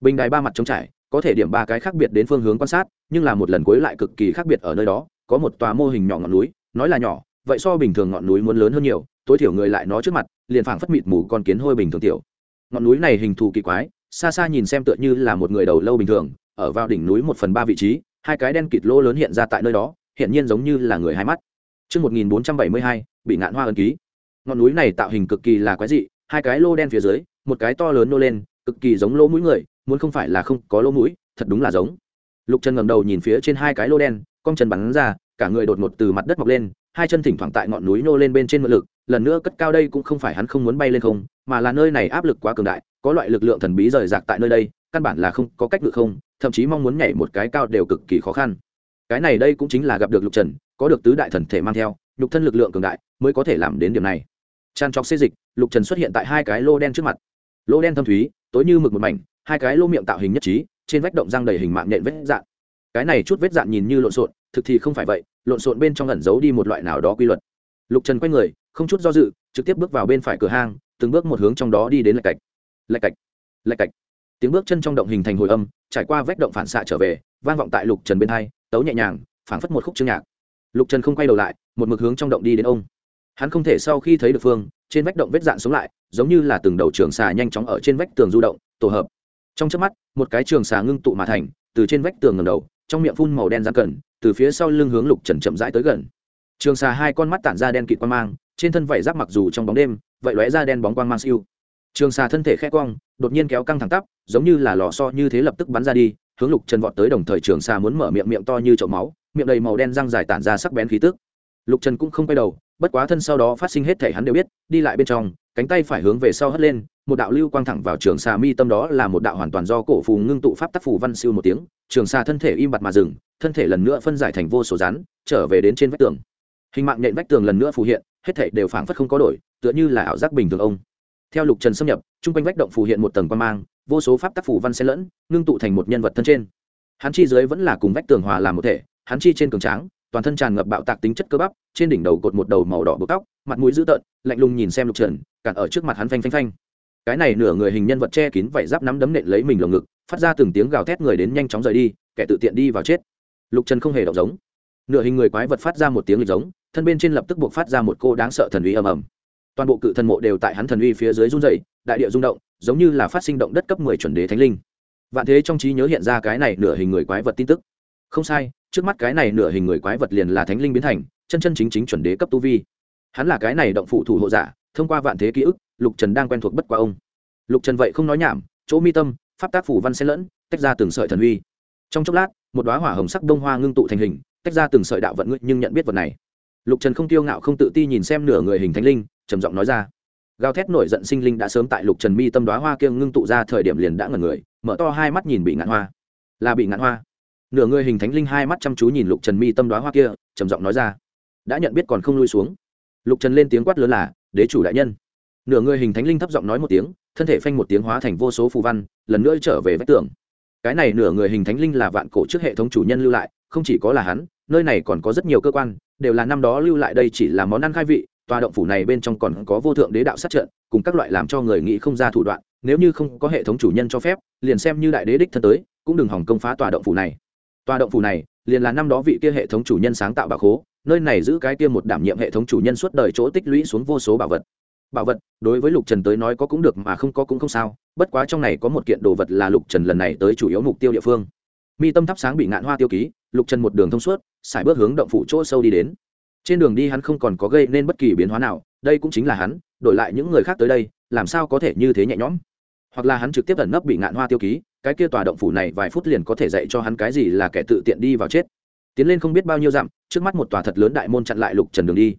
Bình đài ba mặt trống trải, có thể điểm ba cái khác biệt đến phương hướng quan sát, nhưng là một lần cuối lại cực kỳ khác biệt ở nơi đó, có một tòa mô hình nhỏ ngọn núi, nói là nhỏ, vậy so bình thường ngọn núi muốn lớn hơn nhiều, tối thiểu người lại nó trước mặt, liền phảng phất mịt mù con kiến hôi bình thường tiểu. Ngọn núi này hình thù kỳ quái xa xa nhìn xem tựa như là một người đầu lâu bình thường ở vào đỉnh núi một phần ba vị trí hai cái đen kịt lỗ lớn hiện ra tại nơi đó hiện nhiên giống như là người hai mắt Trước 1472, bị ngạn hoa ấn ký. Ngọn núi này tạo hình cực kỳ là quái dị, hai cái lô đen phía dưới, một cái to lớn nô lên, cực kỳ giống lỗ mũi người, muốn không phải là không có lỗ mũi, thật đúng là giống lục chân ngẩng đầu nhìn phía trên hai cái lô đen cong chân bắn ra cả người đột ngột từ mặt đất mọc lên hai chân thỉnh thoảng tại ngọn núi nô lên bên trên mượn lực lần nữa cất cao đây cũng không phải hắn không muốn bay lên không, mà là nơi này áp lực quá cường đại, có loại lực lượng thần bí rời rạc tại nơi đây, căn bản là không có cách ngự không, thậm chí mong muốn nhảy một cái cao đều cực kỳ khó khăn. Cái này đây cũng chính là gặp được lục trần, có được tứ đại thần thể mang theo, nhục thân lực lượng cường đại mới có thể làm đến điểm này. Tràn trọc xê dịch, lục trần xuất hiện tại hai cái lô đen trước mặt. Lô đen thâm thúy, tối như mực một mảnh, hai cái lô miệng tạo hình nhất trí, trên vách động răng đầy hình mạng nện vết dạn. Cái này chút vết dạn nhìn như lộn xộn, thực thì không phải vậy, lộn xộn bên trong ẩn giấu đi một loại nào đó quy luật. Lục trần quay người không chút do dự, trực tiếp bước vào bên phải cửa hang, từng bước một hướng trong đó đi đến lạch cạch. Lạch cạch lạch cạch. Tiếng bước chân trong động hình thành hồi âm, trải qua vách động phản xạ trở về, vang vọng tại lục trần bên hai, tấu nhẹ nhàng, phảng phất một khúc chương nhạc. Lục trần không quay đầu lại, một mực hướng trong động đi đến ông. Hắn không thể sau khi thấy được phương, trên vách động vết dạn sống lại, giống như là từng đầu trường xà nhanh chóng ở trên vách tường du động, tổ hợp. Trong trước mắt, một cái trường xà ngưng tụ mà thành, từ trên vách tường ngầm đầu, trong miệng phun màu đen rán cẩn, từ phía sau lưng hướng lục trần chậm rãi tới gần. Trường xà hai con mắt tản ra đen kịt quang mang trên thân vảy giáp mặc dù trong bóng đêm vậy lóe ra đen bóng quang mang siêu. Trường xà thân thể khẽ quang, đột nhiên kéo căng thẳng tắp giống như là lò so như thế lập tức bắn ra đi hướng lục trần vọt tới đồng thời trường xà muốn mở miệng miệng to như chậu máu miệng đầy màu đen răng dài tản ra sắc bén khí tức. Lục trần cũng không quay đầu bất quá thân sau đó phát sinh hết thể hắn đều biết đi lại bên trong cánh tay phải hướng về sau hất lên một đạo lưu quang thẳng vào trường xà mi tâm đó là một đạo hoàn toàn do cổ phù ngưng tụ pháp tác phù văn siêu một tiếng trường xà thân thể im bặt mà dừng thân thể lần nữa phân giải thành vô số rắn trở về đến trên vách tường. Hình mạng nhện vách tường lần nữa phù hiện hết thể đều phảng phất không có đổi, tựa như là ảo giác bình thường ông. Theo lục trần xâm nhập, chung quanh vách động phù hiện một tầng quan mang, vô số pháp tác phù văn xen lẫn, ngưng tụ thành một nhân vật thân trên. Hắn chi dưới vẫn là cùng vách tường hòa làm một thể, hắn chi trên cường tráng, toàn thân tràn ngập bạo tạc tính chất cơ bắp, trên đỉnh đầu cột một đầu màu đỏ bột tóc, mặt mũi dữ tợn, lạnh lùng nhìn xem lục trần, cản ở trước mặt hắn phanh phanh phanh. Cái này nửa người hình nhân vật che kín vảy giáp nắm đấm nện lấy mình lồng ngực, phát ra từng tiếng gào thét người đến nhanh chóng rời đi, kẻ tự tiện đi vào chết. Lục trần không hề động giống. Nửa hình người quái vật phát ra một tiếng lịch giống thân bên trên lập tức buộc phát ra một cô đáng sợ thần uy ầm ầm. Toàn bộ cự thần mộ đều tại hắn thần uy phía dưới run dày đại địa rung động, giống như là phát sinh động đất cấp mười chuẩn đế thánh linh. Vạn thế trong trí nhớ hiện ra cái này nửa hình người quái vật tin tức. Không sai, trước mắt cái này nửa hình người quái vật liền là thánh linh biến thành, chân chân chính chính chuẩn đế cấp tu vi. Hắn là cái này động phụ thủ hộ giả, thông qua vạn thế ký ức, lục trần đang quen thuộc bất qua ông. Lục trần vậy không nói nhảm, chỗ mi tâm, pháp tác phủ văn xen lẫn, tách ra từng sợi thần uy. Trong chốc lát, một đoá hỏa hồng sắc đông hoa ngưng tụ thành hình, tách ra từng sợi đạo vận ngươi nhưng nhận biết vật này lục trần không tiêu ngạo không tự ti nhìn xem nửa người hình thánh linh, trầm giọng nói ra. Gào thét nổi giận sinh linh đã sớm tại lục trần mi tâm đoá hoa kiêng ngưng tụ ra thời điểm liền đã ngẩn người, mở to hai mắt nhìn bị ngạn hoa. Là bị ngạn hoa. Nửa người hình thánh linh hai mắt chăm chú nhìn lục trần mi tâm đoá hoa kia, trầm giọng nói ra. Đã nhận biết còn không lui xuống. Lục trần lên tiếng quát lớn là, đế chủ đại nhân. Nửa người hình thánh linh thấp giọng nói một tiếng, thân thể phanh một tiếng hóa thành vô số phù văn, lần nữa trở về vách tường. Cái này nửa người hình thánh linh là vạn cổ trước hệ thống chủ nhân lưu lại, không chỉ có là hắn, nơi này còn có rất nhiều cơ quan đều là năm đó lưu lại đây chỉ là món ăn khai vị, tòa động phủ này bên trong còn có vô thượng đế đạo sát trận, cùng các loại làm cho người nghĩ không ra thủ đoạn, nếu như không có hệ thống chủ nhân cho phép, liền xem như đại đế đích thân tới, cũng đừng hỏng công phá tòa động phủ này. Tòa động phủ này, liền là năm đó vị kia hệ thống chủ nhân sáng tạo bà khố, nơi này giữ cái kia một đảm nhiệm hệ thống chủ nhân suốt đời chỗ tích lũy xuống vô số bảo vật. Bảo vật, đối với lục trần tới nói có cũng được mà không có cũng không sao, bất quá trong này có một kiện đồ vật là lục trần lần này tới chủ yếu mục tiêu địa phương. Mi tâm thắp sáng bị ngạn hoa tiêu ký lục trần một đường thông suốt, sải bước hướng động phủ chỗ sâu đi đến. Trên đường đi hắn không còn có gây nên bất kỳ biến hóa nào, đây cũng chính là hắn, đổi lại những người khác tới đây, làm sao có thể như thế nhẹ nhõm? Hoặc là hắn trực tiếp ẩn nấp bị ngạn hoa tiêu ký, cái kia tòa động phủ này vài phút liền có thể dạy cho hắn cái gì là kẻ tự tiện đi vào chết. Tiến lên không biết bao nhiêu dặm, trước mắt một tòa thật lớn đại môn chặn lại lục trần đường đi.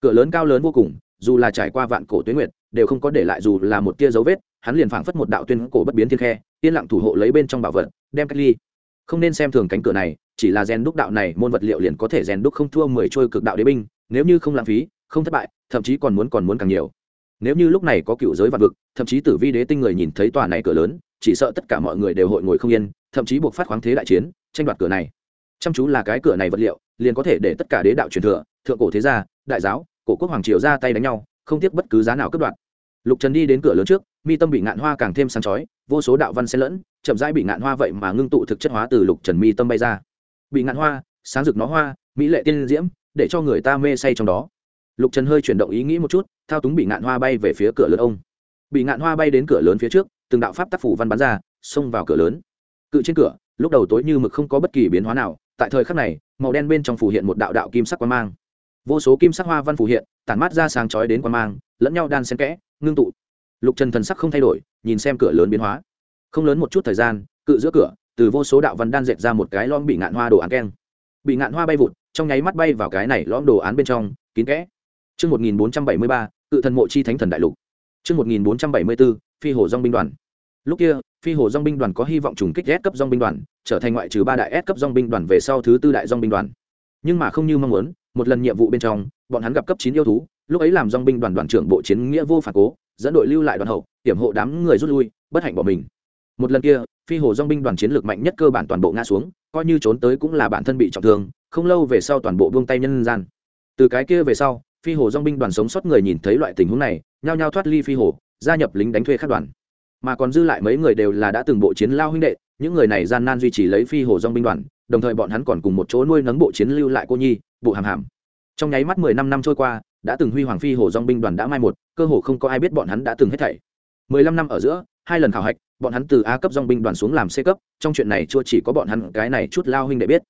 Cửa lớn cao lớn vô cùng, dù là trải qua vạn cổ tuyến nguyệt, đều không có để lại dù là một tia dấu vết, hắn liền phảng phất một đạo tuyên cổ bất biến thiên khe, yên lặng thủ hộ lấy bên trong bảo vật, đem cách ly. Không nên xem thường cánh cửa này chỉ là rèn đúc đạo này môn vật liệu liền có thể rèn đúc không thua mười trôi cực đạo đế binh, nếu như không lãng phí, không thất bại, thậm chí còn muốn còn muốn càng nhiều. Nếu như lúc này có cựu giới vạn vực, thậm chí tử vi đế tinh người nhìn thấy tòa này cửa lớn, chỉ sợ tất cả mọi người đều hội ngồi không yên, thậm chí buộc phát khoáng thế đại chiến, tranh đoạt cửa này. Chăm chú là cái cửa này vật liệu, liền có thể để tất cả đế đạo truyền thừa, thượng cổ thế gia, đại giáo, cổ quốc hoàng triều ra tay đánh nhau, không tiếc bất cứ giá nào cướp đoạt. Lục trần đi đến cửa lớn trước, mi tâm bị ngạn hoa càng thêm sáng chói, vô số đạo văn xen lẫn, chậm rãi bị ngạn hoa vậy mà ngưng tụ thực chất hóa từ lục trần mi tâm bay ra bị ngạn hoa, sáng rực nó hoa, mỹ lệ tiên diễm, để cho người ta mê say trong đó. Lục trần hơi chuyển động ý nghĩ một chút, thao túng bị ngạn hoa bay về phía cửa lớn ông. Bị ngạn hoa bay đến cửa lớn phía trước, từng đạo pháp tác phủ văn bắn ra, xông vào cửa lớn. Cự trên cửa, lúc đầu tối như mực không có bất kỳ biến hóa nào, tại thời khắc này, màu đen bên trong phủ hiện một đạo đạo kim sắc quan mang. Vô số kim sắc hoa văn phủ hiện, tản mát ra sáng chói đến quan mang, lẫn nhau đan xen kẽ, ngưng tụ. Lục trần thần sắc không thay đổi, nhìn xem cửa lớn biến hóa. Không lớn một chút thời gian, cự giữa cửa từ vô số đạo văn đan dệt ra một cái lõm bị ngạn hoa đồ án keng bị ngạn hoa bay vụt trong nháy mắt bay vào cái này lõm đồ án bên trong kín kẽ Trước 1473, cự thần mộ chi thánh thần đại lục. Trước 1474, phi hồ dòng binh đoàn. Lúc kia, phi hồ dòng binh đoàn có hy vọng trùng kích S cấp dòng binh đoàn, trở thành ngoại trừ ba đại S cấp dòng binh đoàn về sau thứ tư đại dòng binh đoàn. Nhưng mà không như mong muốn, một lần nhiệm vụ bên trong, bọn hắn gặp cấp chín yêu thú, lúc ấy làm dòng binh đoàn đoàn trưởng bộ chiến nghĩa vô phản cố, dẫn đội lưu lại đoàn hậu, hiểm hộ đám người rút lui, bất hạnh bỏ mình. Một lần kia, phi hồ dong binh đoàn chiến lược mạnh nhất cơ bản toàn bộ ngã xuống, coi như trốn tới cũng là bản thân bị trọng thương, không lâu về sau toàn bộ buông tay nhân gian. Từ cái kia về sau, phi hồ dong binh đoàn sống sót người nhìn thấy loại tình huống này nhao nhao thoát ly phi hồ gia nhập lính đánh thuê khác đoàn. Mà còn dư lại mấy người đều là đã từng bộ chiến lao huynh đệ những người này gian nan duy trì lấy phi hồ dong binh đoàn đồng thời bọn hắn còn cùng một chỗ nuôi nấng bộ chiến lưu lại cô nhi bộ hàm hàm. Trong nháy mắt mười năm năm trôi qua đã từng huy hoàng phi hồ dong binh đoàn đã mai một cơ hồ không có ai biết bọn hắn đã từng hết thảy. Mười lăm năm ở giữa hai lần khảo hạch bọn hắn từ a cấp dong binh đoàn xuống làm c cấp, trong chuyện này chưa chỉ có bọn hắn cái này chút lao huynh đệ biết.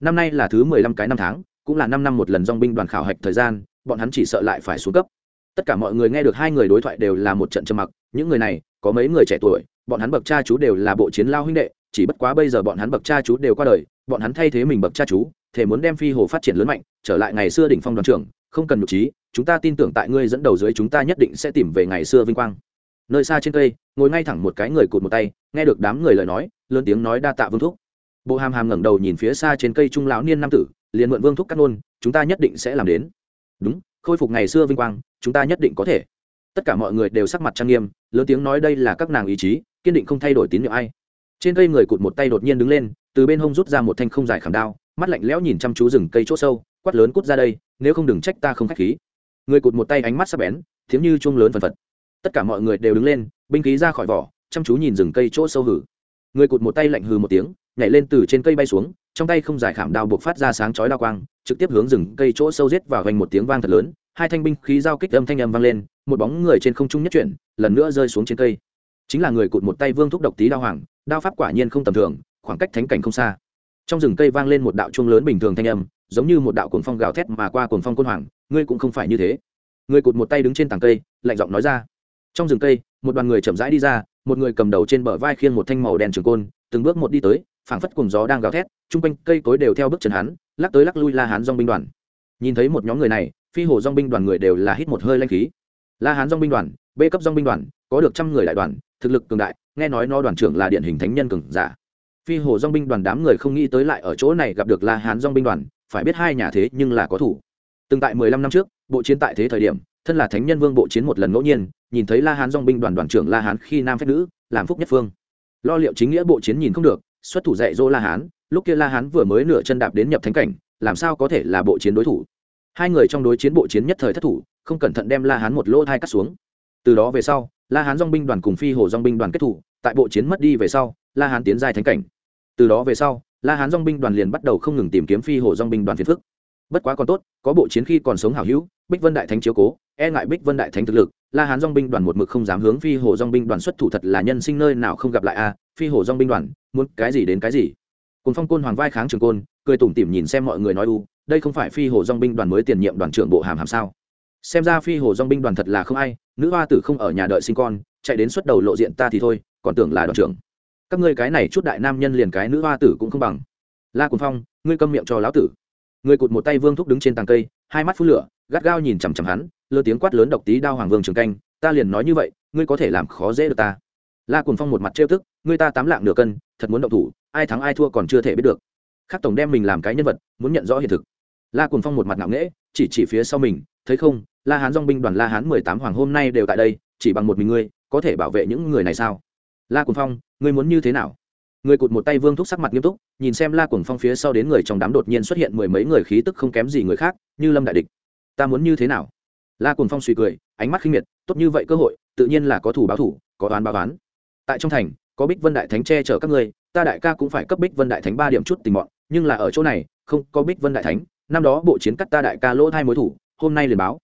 Năm nay là thứ mười lăm cái năm tháng, cũng là năm năm một lần dong binh đoàn khảo hạch thời gian, bọn hắn chỉ sợ lại phải xuống cấp. Tất cả mọi người nghe được hai người đối thoại đều là một trận trầm mặc, những người này, có mấy người trẻ tuổi, bọn hắn bậc cha chú đều là bộ chiến lao huynh đệ, chỉ bất quá bây giờ bọn hắn bậc cha chú đều qua đời, bọn hắn thay thế mình bậc cha chú thể muốn đem phi hồ phát triển lớn mạnh, trở lại ngày xưa đỉnh phong đoàn trưởng, không cần nhục trí, chúng ta tin tưởng tại ngươi dẫn đầu dưới chúng ta nhất định sẽ tìm về ngày xưa vinh quang nơi xa trên cây, ngồi ngay thẳng một cái người cụt một tay, nghe được đám người lời nói, lớn tiếng nói đa tạ vương thúc. Bộ hàm hàm ngẩng đầu nhìn phía xa trên cây trung lão niên nam tử, liền mượn vương thúc cắt nôn chúng ta nhất định sẽ làm đến. Đúng, khôi phục ngày xưa vinh quang, chúng ta nhất định có thể. Tất cả mọi người đều sắc mặt trang nghiêm, lớn tiếng nói đây là các nàng ý chí, kiên định không thay đổi tín nhiệm ai. Trên cây người cụt một tay đột nhiên đứng lên, từ bên hông rút ra một thanh không dài khảm đao, mắt lạnh lẽo nhìn chăm chú rừng cây chỗ sâu, quát lớn cút ra đây, nếu không đừng trách ta không k h á c h khí. Người cụt một tay ánh mắt sắp bén thiếm như chuông lớn phần phật tất cả mọi người đều đứng lên, binh khí ra khỏi vỏ, chăm chú nhìn rừng cây chỗ sâu hử. Người cụt một tay lạnh hừ một tiếng, nhảy lên từ trên cây bay xuống, trong tay không dài khảm đao buộc phát ra sáng chói đao quang, trực tiếp hướng rừng cây chỗ sâu giết vào hoành một tiếng vang thật lớn, hai thanh binh khí giao kích âm thanh âm vang lên, một bóng người trên không trung nhất chuyển, lần nữa rơi xuống trên cây. Chính là người cụt một tay vương thúc độc tí đao hoàng, đao pháp quả nhiên không tầm thường, khoảng cách thánh cảnh không xa. Trong rừng cây vang lên một đạo chuông lớn bình thường thanh âm, giống như một đạo cuồng phong gào thét mà qua cuồng phong côn hoàng, ngươi cũng không phải như thế. Người cụt một tay đứng trên tảng cây, lạnh giọng nói ra trong rừng cây, một đoàn người chậm rãi đi ra, một người cầm đầu trên bờ vai khiêng một thanh màu đen trường côn, từng bước một đi tới, phảng phất cùng gió đang gào thét, chung quanh cây cối đều theo bước chân hắn, lắc tới lắc lui la hán dong binh đoàn. Nhìn thấy một nhóm người này, phi hồ dong binh đoàn người đều là hít một hơi lanh khí. La hán dong binh đoàn, b cấp dong binh đoàn, có được trăm người đại đoàn, thực lực cường đại, nghe nói nó đoàn trưởng là điện hình thánh nhân cường giả. Phi hồ dong binh đoàn đám người không nghĩ tới lại ở chỗ này gặp được la hán dong binh đoàn, phải biết hai nhà thế nhưng là có thủ. Từng tại mười lăm năm trước, bộ chiến tại thế thời điểm, thân là thánh nhân vương bộ chiến một lần ngẫu nhiên nhìn thấy la hán dong binh đoàn đoàn trưởng la hán khi nam phép nữ, làm phúc nhất phương. Lo liệu chính nghĩa bộ chiến nhìn không được, xuất thủ dạy dỗ la hán, lúc kia la hán vừa mới nửa chân đạp đến nhập thánh cảnh, làm sao có thể là bộ chiến đối thủ? Hai người trong đối chiến bộ chiến nhất thời thất thủ, không cẩn thận đem la hán một lỗ thai cắt xuống. Từ đó về sau, la hán dong binh đoàn cùng phi hồ dong binh đoàn kết thủ, tại bộ chiến mất đi về sau, la hán tiến giai thánh cảnh. Từ đó về sau, la hán dong binh đoàn liền bắt đầu không ngừng tìm kiếm phi hồ dong binh đoàn phiền phức. Bất quá còn tốt, có bộ chiến khi còn sống hảo hữu, bích vân đại thánh chiếu cố e ngại bích vân đại thánh thực lực la hán dong binh đoàn một mực không dám hướng phi hồ dong binh đoàn xuất thủ thật là nhân sinh nơi nào không gặp lại a, phi hồ dong binh đoàn, muốn cái gì đến cái gì? Cùng phong côn hoàng vai kháng trường côn, cười tủm tỉm nhìn xem mọi người nói u, đây không phải phi hồ dong binh đoàn mới tiền nhiệm đoàn trưởng bộ hàm hàm sao? Xem ra phi hồ dong binh đoàn thật là không ai, nữ hoa tử không ở nhà đợi sinh con, chạy đến xuất đầu lộ diện ta thì thôi, còn tưởng là đoàn trưởng. Các ngươi cái này chút đại nam nhân liền cái nữ hoa tử cũng không bằng. La cùng phong, ngươi câm miệng cho lão tử. Người cụt một tay vương thúc đứng trên tàng cây, hai mắt phút lửa, gắt gao nhìn chằm chằm hắn lơ tiếng quát lớn độc tí đao hoàng vương trường canh, ta liền nói như vậy, ngươi có thể làm khó dễ được ta. La cùng phong một mặt trêu tức, ngươi ta tám lạng nửa cân, thật muốn động thủ, ai thắng ai thua còn chưa thể biết được. Khắc tổng đem mình làm cái nhân vật, muốn nhận rõ hiện thực. La cùng phong một mặt ngạo nghễ, chỉ chỉ phía sau mình, thấy không, la hán dong binh đoàn la hán mười tám hoàng hôm nay đều tại đây, chỉ bằng một mình ngươi, có thể bảo vệ những người này sao? La cùng phong, ngươi muốn như thế nào? Người cụt một tay vương thúc sắc mặt nghiêm túc, nhìn xem la cùng phong phía sau đến người trong đám đột nhiên xuất hiện mười mấy người khí tức không kém gì người khác, như lâm đại địch. Ta muốn như thế nào? La cùng phong suy cười, ánh mắt khinh miệt, tốt như vậy cơ hội, tự nhiên là có thủ báo thủ, có đoán báo oán. Tại trong thành, có bích vân đại thánh che chở các ngươi, ta đại ca cũng phải cấp bích vân đại thánh ba điểm chút tình bọn nhưng là ở chỗ này, không có bích vân đại thánh, năm đó bộ chiến cắt ta đại ca lỗ hai mối thủ, hôm nay liền báo.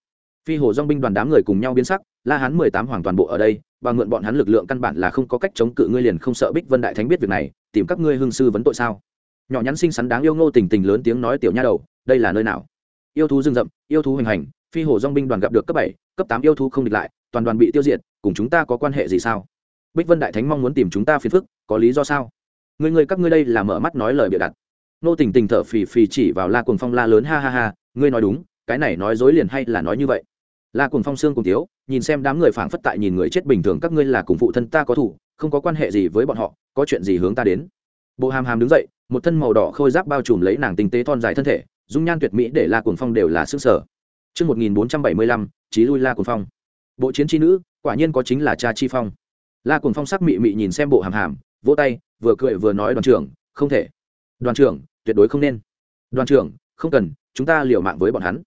Phi hồ dong binh đoàn đám người cùng nhau biến sắc, la hán mười tám hoàng toàn bộ ở đây, và mượn bọn hắn lực lượng căn bản là không có cách chống cự ngươi liền không sợ bích vân đại thánh biết việc này, tìm các ngươi hương sư vấn tội sao? Nhỏ nhắn xinh xắn đáng yêu ngô tình tình lớn tiếng nói tiểu nha đầu, đây là nơi nào? Yêu thú rừng rậm, yêu thú hình hành phi hồ dong binh đoàn gặp được cấp bảy, cấp tám yêu thú không địch lại, toàn đoàn bị tiêu diệt, cùng chúng ta có quan hệ gì sao? Bích vân đại thánh mong muốn tìm chúng ta phiền phức, có lý do sao? Ngươi ngươi các ngươi đây là mở mắt nói lời bịa đặt. Nô tình tình thở phì phì chỉ vào la cuồng phong la lớn, ha ha ha, ngươi nói đúng, cái này nói dối liền hay là nói như vậy. La cuồng phong xương cùng tiếu nhìn xem đám người phảng phất tại nhìn người chết bình thường, các ngươi là cùng phụ thân ta có thủ không có quan hệ gì với bọn họ, có chuyện gì hướng ta đến? Bộ hàm hàm đứng dậy, một thân màu đỏ khôi giáp bao trùm lấy nàng tinh tế thon dài thân thể, dung nhan tuyệt mỹ để la cuồng phong đều là sức sở. Trước 1475, Chí lui la cuồng phong. Bộ chiến chi nữ, quả nhiên có chính là cha chi phong. La cuồng phong sắc mị mị nhìn xem bộ hàm hàm, vỗ tay, vừa cười vừa nói đoàn trưởng, không thể. Đoàn trưởng, tuyệt đối không nên. Đoàn trưởng, không cần, chúng ta liều mạng với bọn hắn.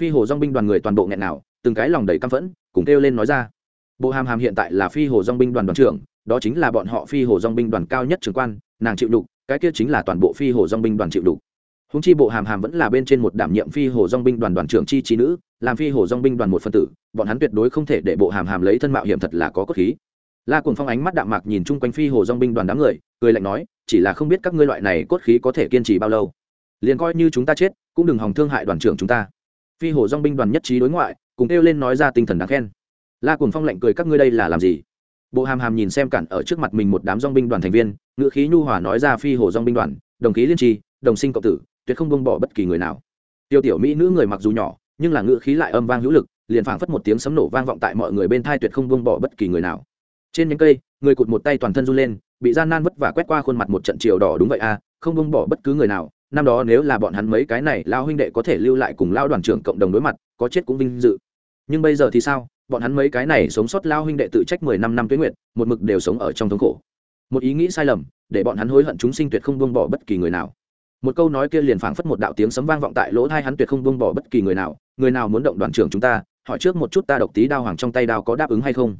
Phi hồ dòng binh đoàn người toàn bộ nghẹn nào, từng cái lòng đầy căm phẫn, cùng kêu lên nói ra. Bộ hàm hàm hiện tại là phi hồ dòng binh đoàn đoàn trưởng, đó chính là bọn họ phi hồ dòng binh đoàn cao nhất trưởng quan, nàng chịu đục, cái kia chính là toàn bộ phi hồ dòng binh đoàn chịu đục húng chi bộ hàm hàm vẫn là bên trên một đảm nhiệm phi hồ dong binh đoàn đoàn trưởng chi trí nữ, làm phi hồ dong binh đoàn một phân tử, bọn hắn tuyệt đối không thể để bộ hàm hàm lấy thân mạo hiểm thật là có cốt khí. La cùng phong ánh mắt đạm mạc nhìn chung quanh phi hồ dong binh đoàn đám người, cười lạnh nói, chỉ là không biết các ngươi loại này cốt khí có thể kiên trì bao lâu. Liền coi như chúng ta chết, cũng đừng hòng thương hại đoàn trưởng chúng ta. Phi hồ dong binh đoàn nhất trí đối ngoại, cùng kêu lên nói ra tinh thần đáng khen. La cùng phong lạnh cười, các ngươi đây là làm gì? Bộ hàm hàm nhìn xem cản ở trước mặt mình một đám dong binh đoàn thành viên, ngữ khí nhu hòa nói ra phi hồ dong binh đoàn, đồng khí liên tri, đồng sinh cộng tử tuyệt không buông bỏ bất kỳ người nào. Tiêu tiểu mỹ nữ người mặc dù nhỏ, nhưng là ngữ khí lại âm vang hữu lực, liền phảng phất một tiếng sấm nổ vang vọng tại mọi người bên thai tuyệt không buông bỏ bất kỳ người nào. Trên những cây, người cụt một tay toàn thân run lên, bị gian nan vất vả quét qua khuôn mặt một trận chiều đỏ đúng vậy a không buông bỏ bất cứ người nào. Năm đó nếu là bọn hắn mấy cái này lao huynh đệ có thể lưu lại cùng lao đoàn trưởng cộng đồng đối mặt, có chết cũng vinh dự. Nhưng bây giờ thì sao? Bọn hắn mấy cái này sống sót lao huynh đệ tự trách mười năm năm tuyến nguyện, một mực đều sống ở trong thống khổ. Một ý nghĩ sai lầm, để bọn hắn hối hận chúng sinh tuyệt không buông bỏ bất kỳ người nào một câu nói kia liền phảng phất một đạo tiếng sấm vang vọng tại lỗ thai hắn tuyệt không buông bỏ bất kỳ người nào. Người nào muốn động đoàn trưởng chúng ta, hỏi trước một chút ta độc tí đao hoàng trong tay đao có đáp ứng hay không.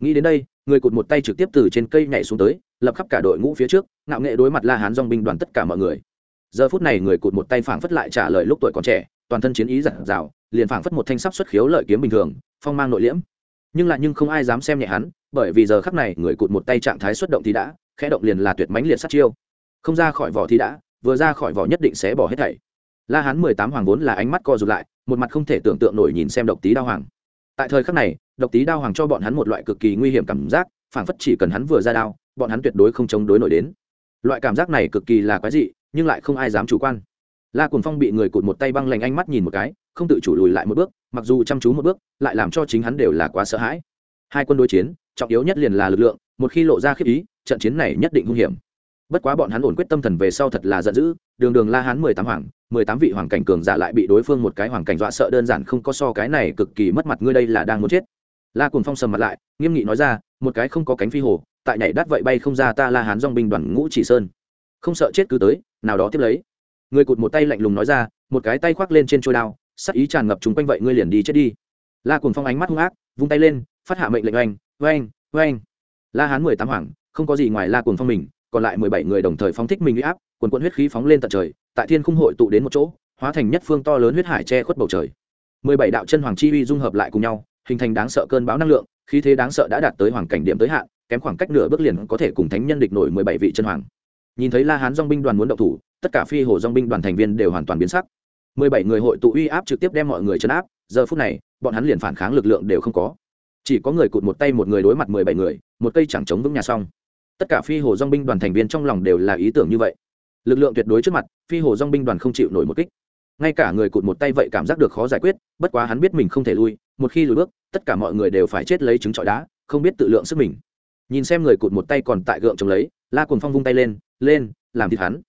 Nghĩ đến đây, người cụt một tay trực tiếp từ trên cây nhảy xuống tới, lập khắp cả đội ngũ phía trước, ngạo nghệ đối mặt la hán dong binh đoàn tất cả mọi người. Giờ phút này người cụt một tay phảng phất lại trả lời lúc tuổi còn trẻ, toàn thân chiến ý giản dào liền phảng phất một thanh sắp xuất khiếu lợi kiếm bình thường, phong mang nội liễm. Nhưng lại nhưng không ai dám xem nhẹ hắn, bởi vì giờ khắc này người cụt một tay trạng thái xuất động thì đã, khẽ động liền là tuyệt mãnh liệt sát chiêu. Không ra khỏi vỏ thì đã vừa ra khỏi vỏ nhất định sẽ bỏ hết thảy. La hán mười tám hoàng vốn là ánh mắt co rụt lại, một mặt không thể tưởng tượng nổi nhìn xem độc tý đao hoàng. Tại thời khắc này, độc tý đao hoàng cho bọn hắn một loại cực kỳ nguy hiểm cảm giác, phảng phất chỉ cần hắn vừa ra đao, bọn hắn tuyệt đối không chống đối nổi đến. Loại cảm giác này cực kỳ là quái dị, nhưng lại không ai dám chủ quan. La cuồng phong bị người cụt một tay băng lạnh ánh mắt nhìn một cái, không tự chủ lùi lại một bước, mặc dù chăm chú một bước, lại làm cho chính hắn đều là quá sợ hãi. Hai quân đối chiến, trọng yếu nhất liền là lực lượng, một khi lộ ra khiếp ý, trận chiến này nhất định nguy hiểm bất quá bọn hắn ổn quyết tâm thần về sau thật là giận dữ, đường đường la hán mười tám hoàng, mười tám vị hoàng cảnh cường giả lại bị đối phương một cái hoàng cảnh dọa sợ đơn giản không có so cái này cực kỳ mất mặt, ngươi đây là đang muốn chết. La cùng phong sầm mặt lại, nghiêm nghị nói ra, một cái không có cánh phi hồ, tại nhảy đắt vậy bay không ra ta la hán dong binh đoàn ngũ chỉ sơn. Không sợ chết cứ tới, nào đó tiếp lấy. Người cụt một tay lạnh lùng nói ra, một cái tay khoác lên trên trôi đao, sắc ý tràn ngập chúng quanh vậy ngươi liền đi chết đi. La cùng phong ánh mắt hung ác, vung tay lên, phát hạ mệnh lệnh oanh oanh oanh. La hán mười tám hoàng, không có gì ngoài la cùng phong mình còn lại mười bảy người đồng thời phóng thích mình uy áp, quần quận huyết khí phóng lên tận trời, tại thiên khung hội tụ đến một chỗ, hóa thành nhất phương to lớn huyết hải che khuất bầu trời. Mười bảy đạo chân hoàng chi uy dung hợp lại cùng nhau, hình thành đáng sợ cơn bão năng lượng, khí thế đáng sợ đã đạt tới hoàng cảnh điểm tới hạn, kém khoảng cách nửa bước liền có thể cùng thánh nhân địch nổi mười bảy vị chân hoàng. Nhìn thấy la hán dong binh đoàn muốn động thủ, tất cả phi hồ dong binh đoàn thành viên đều hoàn toàn biến sắc. Mười bảy người hội tụ uy áp trực tiếp đem mọi người chấn áp, giờ phút này, bọn hắn liền phản kháng lực lượng đều không có. Chỉ có người cụt một tay một người đối mặt mười bảy người, một cây chẳng chống vững nhà xong tất cả phi hồ dong binh đoàn thành viên trong lòng đều là ý tưởng như vậy. Lực lượng tuyệt đối trước mặt, phi hồ dong binh đoàn không chịu nổi một kích. Ngay cả người cụt một tay vậy cảm giác được khó giải quyết, bất quá hắn biết mình không thể lui, một khi lùi bước, tất cả mọi người đều phải chết lấy trứng trọi đá, không biết tự lượng sức mình. Nhìn xem người cụt một tay còn tại gượng chống lấy, la cùng phong vung tay lên lên, làm thịt hắn.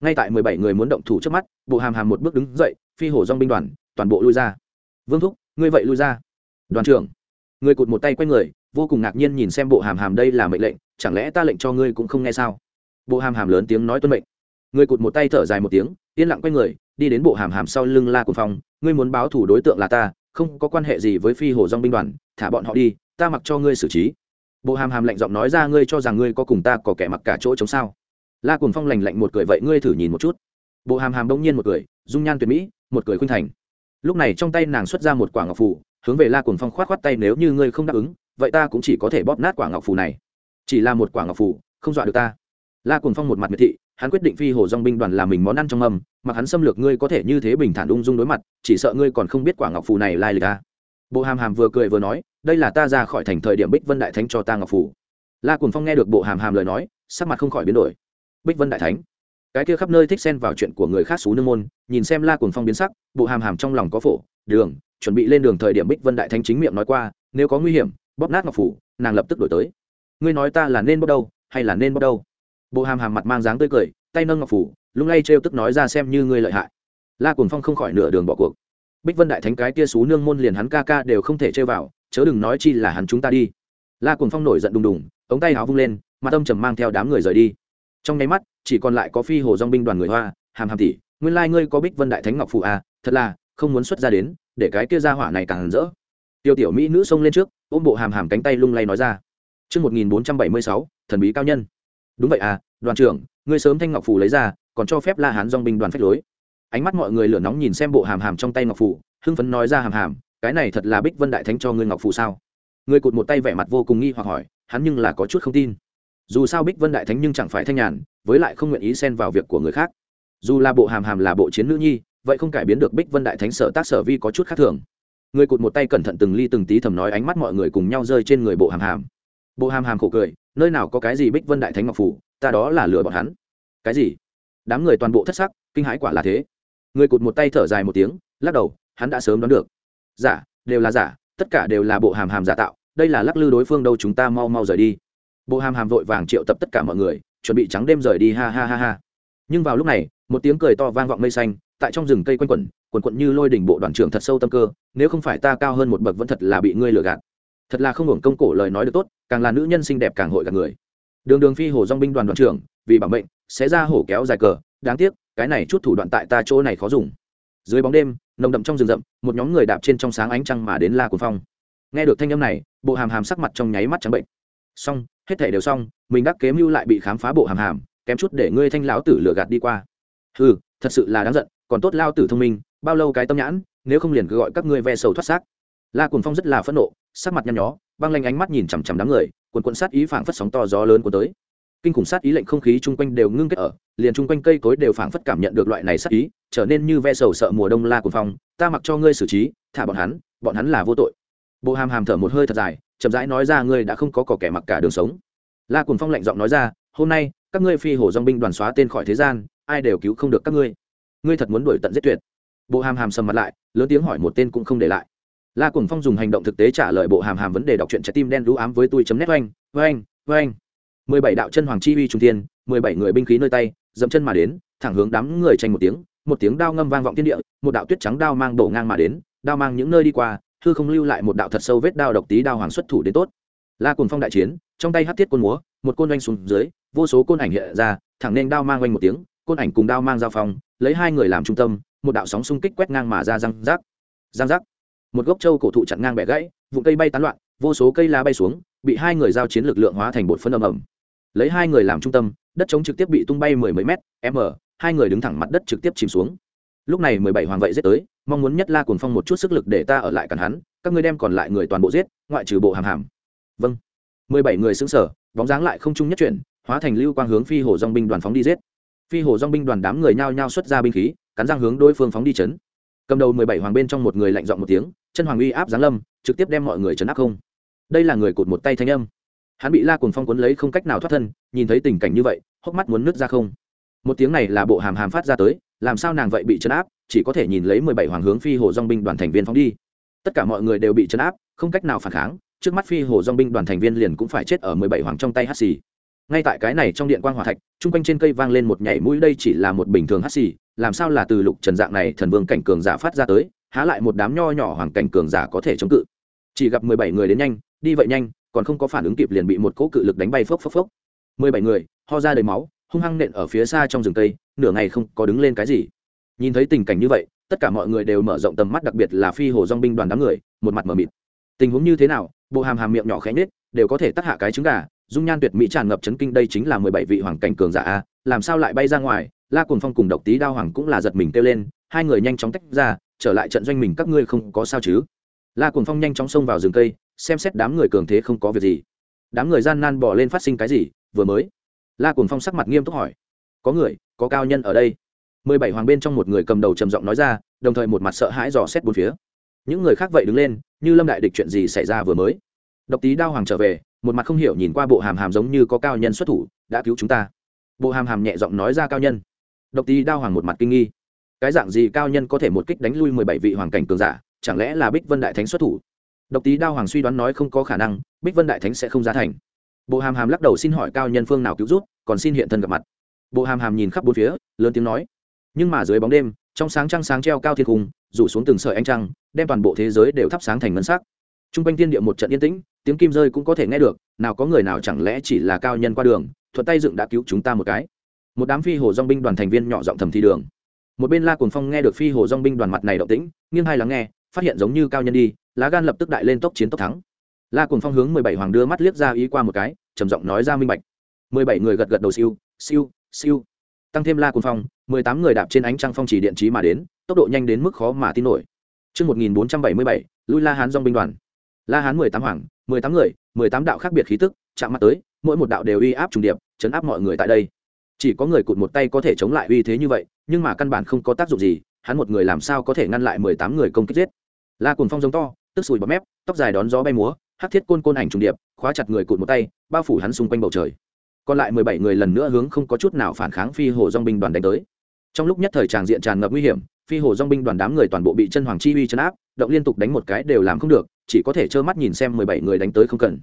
Ngay tại mười bảy người muốn động thủ trước mắt, bộ hàm hàm một bước đứng dậy, phi hồ dong binh đoàn, toàn bộ lui ra. Vương thúc, ngươi vậy lui ra. Đoàn trưởng. Người cụt một tay quay người, vô cùng ngạc nhiên nhìn xem bộ hàm hàm đây là mệnh lệnh chẳng lẽ ta lệnh cho ngươi cũng không nghe sao? Bộ hàm hàm lớn tiếng nói tuân mệnh. Ngươi cụt một tay thở dài một tiếng, yên lặng quay người, đi đến bộ hàm hàm sau lưng la quân phong. Ngươi muốn báo thủ đối tượng là ta, không có quan hệ gì với phi hồ dong binh đoàn, thả bọn họ đi, ta mặc cho ngươi xử trí. Bộ hàm hàm lạnh giọng nói ra, ngươi cho rằng ngươi có cùng ta có kẻ mặc cả chỗ chống sao? La cùng phong lành lạnh một cười, vậy ngươi thử nhìn một chút. Bộ hàm hàm đông nhiên một cười, dung nhan tuyệt mỹ, một cười khuynh thành. Lúc này trong tay nàng xuất ra một quả ngọc phủ hướng về la cùng phong khoát khoát tay, nếu như ngươi không đáp ứng, vậy ta cũng chỉ có thể bóp nát quả ngọc phù này chỉ là một quả ngọc phủ, không dọa được ta. La cùng phong một mặt miệt thị hắn quyết định phi hồ dong binh đoàn làm mình món ăn trong âm mặc hắn xâm lược ngươi có thể như thế bình thản ung dung đối mặt chỉ sợ ngươi còn không biết quả ngọc phủ này lai lịch ta bộ hàm hàm vừa cười vừa nói đây là ta ra khỏi thành thời điểm bích vân đại thánh cho ta ngọc phủ. la cùng phong nghe được bộ hàm hàm lời nói sắc mặt không khỏi biến đổi. Bích vân đại thánh. Cái kia khắp nơi thích xen vào chuyện của người khác xú nương môn nhìn xem la cuồng phong biến sắc bộ hàm hàm trong lòng có phổ đường chuẩn bị lên đường thời điểm bích vân đại thánh chính miệng nói qua nếu có nguy hiểm bóp nát ngọc phủ nàng lập tức đổi tới ngươi nói ta là nên bắt đâu, hay là nên bắt đâu? Bộ hàm hàm mặt mang dáng tươi cười, tay nâng ngọc phủ, lung lay trêu tức nói ra xem như ngươi lợi hại. La cuồng phong không khỏi nửa đường bỏ cuộc. Bích vân đại thánh cái tia xú nương môn liền hắn ca ca đều không thể chơi vào, chớ đừng nói chi là hắn chúng ta đi. La cuồng phong nổi giận đùng đùng, ống tay áo vung lên, mà tâm trầm mang theo đám người rời đi. Trong nháy mắt, chỉ còn lại có phi hồ dong binh đoàn người hoa, hàm hàm tỷ, nguyên lai ngươi có bích vân đại thánh ngọc phụ à thật là, không muốn xuất ra đến, để cái kia ra hỏa này càng rỡ. Tiêu tiểu mỹ nữ xông lên trước, ôm bộ hàm hàm cánh tay lung lay nói ra chương 1476, thần bí cao nhân. Đúng vậy à, đoàn trưởng, ngươi sớm thanh ngọc phù lấy ra, còn cho phép La Hán dòng binh đoàn phách lối. Ánh mắt mọi người lửa nóng nhìn xem bộ hàm hàm trong tay ngọc phù, hưng phấn nói ra hàm hàm, cái này thật là Bích Vân đại thánh cho ngươi ngọc phù sao? Ngươi cụt một tay vẻ mặt vô cùng nghi hoặc hỏi, hắn nhưng là có chút không tin. Dù sao Bích Vân đại thánh nhưng chẳng phải thanh nhàn, với lại không nguyện ý xen vào việc của người khác. Dù là bộ hàm hàm là bộ chiến nữ nhi, vậy không cải biến được Bích Vân đại thánh sở tác sở vi có chút khác thường người cụt một tay cẩn thận từng ly từng tí thầm nói ánh mắt mọi người cùng nhau rơi trên người bộ hàm hàm bộ hàm hàm khổ cười, nơi nào có cái gì bích vân đại thánh ngọc phủ, ta đó là lừa bọn hắn. Cái gì? Đám người toàn bộ thất sắc, kinh hãi quả là thế. Người cụt một tay thở dài một tiếng, lắc đầu, hắn đã sớm đoán được. Giả, đều là giả, tất cả đều là bộ hàm hàm giả tạo, đây là lắc lư đối phương đâu chúng ta mau mau rời đi. Bộ hàm hàm vội vàng triệu tập tất cả mọi người, chuẩn bị trắng đêm rời đi, ha ha ha ha. Nhưng vào lúc này, một tiếng cười to vang vọng mây xanh, tại trong rừng cây quanh quẩn, quần quận như lôi đỉnh bộ đoàn trưởng thật sâu tâm cơ, nếu không phải ta cao hơn một bậc vẫn thật là bị ngươi lừa gạt thật là không hưởng công cổ lời nói được tốt, càng là nữ nhân xinh đẹp càng hội gạt người. Đường đường phi hồ dong binh đoàn đoàn trưởng, vì bảo mệnh, sẽ ra hổ kéo dài cờ, đáng tiếc, cái này chút thủ đoạn tại ta chỗ này khó dùng. Dưới bóng đêm, nồng đậm trong rừng rậm, một nhóm người đạp trên trong sáng ánh trăng mà đến la cuồng phong. Nghe được thanh âm này, bộ hàm hàm sắc mặt trong nháy mắt trắng bệnh. Xong, hết thể đều xong, mình đắc kế mưu lại bị khám phá bộ hàm hàm, kém chút để ngươi thanh lão tử lừa gạt đi qua. Ừ thật sự là đáng giận, còn tốt lao tử thông minh, bao lâu cái tâm nhãn, nếu không liền cứ gọi các ngươi ve sầu thoát xác. La cuồng phong rất là phẫn nộ sắc mặt nhăn nhó, băng lanh ánh mắt nhìn chằm chằm đám người quần quận sát ý phảng phất sóng to gió lớn cuốn tới. Kinh khủng sát ý lệnh không khí chung quanh đều ngưng kết ở, liền chung quanh cây cối đều phảng phất cảm nhận được loại này sát ý, trở nên như ve sầu sợ mùa đông la cuồng phong, ta mặc cho ngươi xử trí, thả bọn hắn bọn hắn là vô tội. Bộ hàm hàm thở một hơi thật dài, chậm rãi nói ra, ngươi đã không có cỏ kẻ mặc cả đường sống. La cuồng phong lạnh giọng nói ra, hôm nay, các ngươi phi hổ dong binh đoàn xóa tên khỏi thế gian, ai đều cứu không được các ngươi. Ngươi thật muốn đuổi tận giết tuyệt. Bộ hàm hàm sầm mặt lại, lớn tiếng hỏi một tên cũng không để lại la cùng phong dùng hành động thực tế trả lời bộ hàm hàm vấn đề đọc truyện trái tim đen đũ ám với tôi chấm nét oanh oanh oanh. Mười bảy đạo chân hoàng chi uy trung thiên, mười bảy người binh khí nơi tay, dậm chân mà đến, thẳng hướng đám người tranh một tiếng một tiếng đao ngâm vang vọng thiên địa, một đạo tuyết trắng đao mang đổ ngang mà đến, đao mang những nơi đi qua, hư không lưu lại một đạo thật sâu vết đao độc tí đao hoàng xuất thủ đến tốt. La cùng phong đại chiến, trong tay hát thiết côn múa, một côn oanh xuống dưới, vô số côn ảnh hiện ra, thẳng nên đao mang oanh một tiếng, côn ảnh cùng đao mang giao phong, lấy hai người làm trung tâm, một đạo sóng xung kích quét ngang mà ra răng rác răng rác một gốc châu cổ thụ chặn ngang bẻ gãy vụ cây bay tán loạn, vô số cây lá bay xuống, bị hai người giao chiến lực lượng hóa thành bột phân ầm ầm. Lấy hai người làm trung tâm, đất chống trực tiếp bị tung bay mười mấy mét, m, hai người đứng thẳng mặt đất trực tiếp chìm xuống. Lúc này mười bảy hoàng vệ giết tới, mong muốn nhất la cuồng phong một chút sức lực để ta ở lại cản hắn, các ngươi đem còn lại người toàn bộ giết, ngoại trừ bộ hàm hàm. Vâng. Mười bảy người xứng sở bóng dáng lại không chung nhất chuyển, hóa thành lưu quang hướng phi hồ dong binh đoàn phóng đi giết. Phi hồ dong binh đoàn đám người nhao nhao xuất ra binh khí, cắn răng hướng đối phương phóng đi chấn cầm đầu mười bảy hoàng bên trong một người lạnh giọng một tiếng, chân hoàng uy áp giáng lâm, trực tiếp đem mọi người chấn áp không. Đây là người cụt một tay thanh âm. Hắn bị la cùng phong cuốn lấy không cách nào thoát thân, nhìn thấy tình cảnh như vậy, hốc mắt muốn nứt ra không. Một tiếng này là bộ hàm hàm phát ra tới, làm sao nàng vậy bị chấn áp, chỉ có thể nhìn lấy mười bảy hoàng hướng phi hồ dong binh đoàn thành viên phóng đi. Tất cả mọi người đều bị chấn áp, không cách nào phản kháng, trước mắt phi hồ dong binh đoàn thành viên liền cũng phải chết ở mười bảy hoàng trong tay hát xì. Ngay tại cái này trong điện quan g hòa thạch, chung quanh trên cây vang lên một nhảy mũi, đây chỉ là một bình thường hát xì làm sao là từ lục trần dạng này thần vương cảnh cường giả phát ra tới, há lại một đám nho nhỏ hoàng cảnh cường giả có thể chống cự. Chỉ gặp mười bảy người đến nhanh, đi vậy nhanh, còn không có phản ứng kịp liền bị một cỗ cự lực đánh bay phốc phốc phốc. Mười bảy người, ho ra đầy máu, hung hăng nện ở phía xa trong rừng cây, nửa ngày không có đứng lên cái gì. Nhìn thấy tình cảnh như vậy, tất cả mọi người đều mở rộng tầm mắt, đặc biệt là phi hồ dong binh đoàn đám người, một mặt mờ mịt. Tình huống như thế nào, bộ hàm hàm miệng nhỏ khẽ nhết đều có thể tắc hạ cái trứng gà, dung nhan tuyệt mỹ tràn ngập chấn kinh đây chính là mười bảy vị hoàng cảnh cường giả a, làm sao lại bay ra ngoài la cồn phong cùng độc tý đao hoàng cũng là giật mình kêu lên, hai người nhanh chóng tách ra, trở lại trận doanh mình các ngươi không có sao chứ? La cồn phong nhanh chóng xông vào rừng cây, xem xét đám người cường thế không có việc gì. Đám người gian nan bỏ lên phát sinh cái gì, vừa mới? La cồn phong sắc mặt nghiêm túc hỏi. Có người, có cao nhân ở đây. Mười bảy hoàng bên trong một người cầm đầu trầm giọng nói ra, đồng thời một mặt sợ hãi dò xét bốn phía. Những người khác vậy đứng lên, như lâm đại địch chuyện gì xảy ra vừa mới? Độc tý đao hoàng trở về, một mặt không hiểu nhìn qua bộ hàm hàm giống như có cao nhân xuất thủ, đã cứu chúng ta. Bộ hàm hàm nhẹ giọng nói ra, cao nhân độc tý đao hoàng một mặt kinh nghi. Cái dạng gì cao nhân có thể một kích đánh lui mười bảy vị hoàng cảnh cường giả, chẳng lẽ là bích vân đại thánh xuất thủ? Độc tý đao hoàng suy đoán nói không có khả năng, bích vân đại thánh sẽ không giá thành. Bộ hàm hàm lắc đầu xin hỏi cao nhân phương nào cứu giúp, còn xin hiện thân gặp mặt. Bộ hàm hàm nhìn khắp bốn phía, lớn tiếng nói. Nhưng mà dưới bóng đêm, trong sáng trăng sáng treo cao thiên cung rủ xuống từng sợi ánh trăng, đem toàn bộ thế giới đều thắp sáng thành ngân sắc. T r u n g quanh thiên địa một trận yên tĩnh, tiếng kim rơi cũng có thể nghe được, nào có người nào chẳng lẽ chỉ là cao nhân qua đường, thuận tay dựng đã cứu chúng ta một cái một đám phi hồ dong binh đoàn thành viên nhỏ giọng thầm thi đường. Một bên la cồn phong nghe được phi hồ dong binh đoàn mặt này động tĩnh nghiêng hai lắng nghe phát hiện giống như cao nhân đi lá gan lập tức đại lên tốc chiến tốc thắng. La cồn phong hướng mười bảy hoàng đưa mắt liếc ra ý qua một cái trầm giọng nói ra minh bạch. Mười bảy người gật gật đầu siêu siêu siêu. Tăng thêm la cồn phong mười tám người đạp trên ánh trăng phong chỉ điện trí mà đến tốc độ nhanh đến mức khó mà tin nổi. Trước 1477, lui La Hán dòng binh đoàn. La Hán mười tám hoàng, mười tám người, mười tám đạo khác biệt khí tức, chạm mặt tới, mỗi một đạo đều uy áp trùng điệp, chấn áp mọi người tại đây. Chỉ có người cụt một tay có thể chống lại uy thế như vậy, nhưng mà căn bản không có tác dụng gì, hắn một người làm sao có thể ngăn lại mười tám người công kích giết. La Cuồng Phong giống to, tức sùi bọt mép, tóc dài đón gió bay múa, hát thiết côn côn ảnh trùng điệp, khóa chặt người cụt một tay, bao phủ hắn xung quanh bầu trời. Còn lại mười bảy người lần nữa hướng không có chút nào phản kháng phi hồ dong binh đoàn đánh tới. Trong lúc nhất thời tràng diện tràn ngập nguy hiểm phi hồ dong binh đoàn đám người toàn bộ bị chân hoàng chi uy chấn áp động liên tục đánh một cái đều làm không được chỉ có thể trơ mắt nhìn xem mười bảy người đánh tới không cần.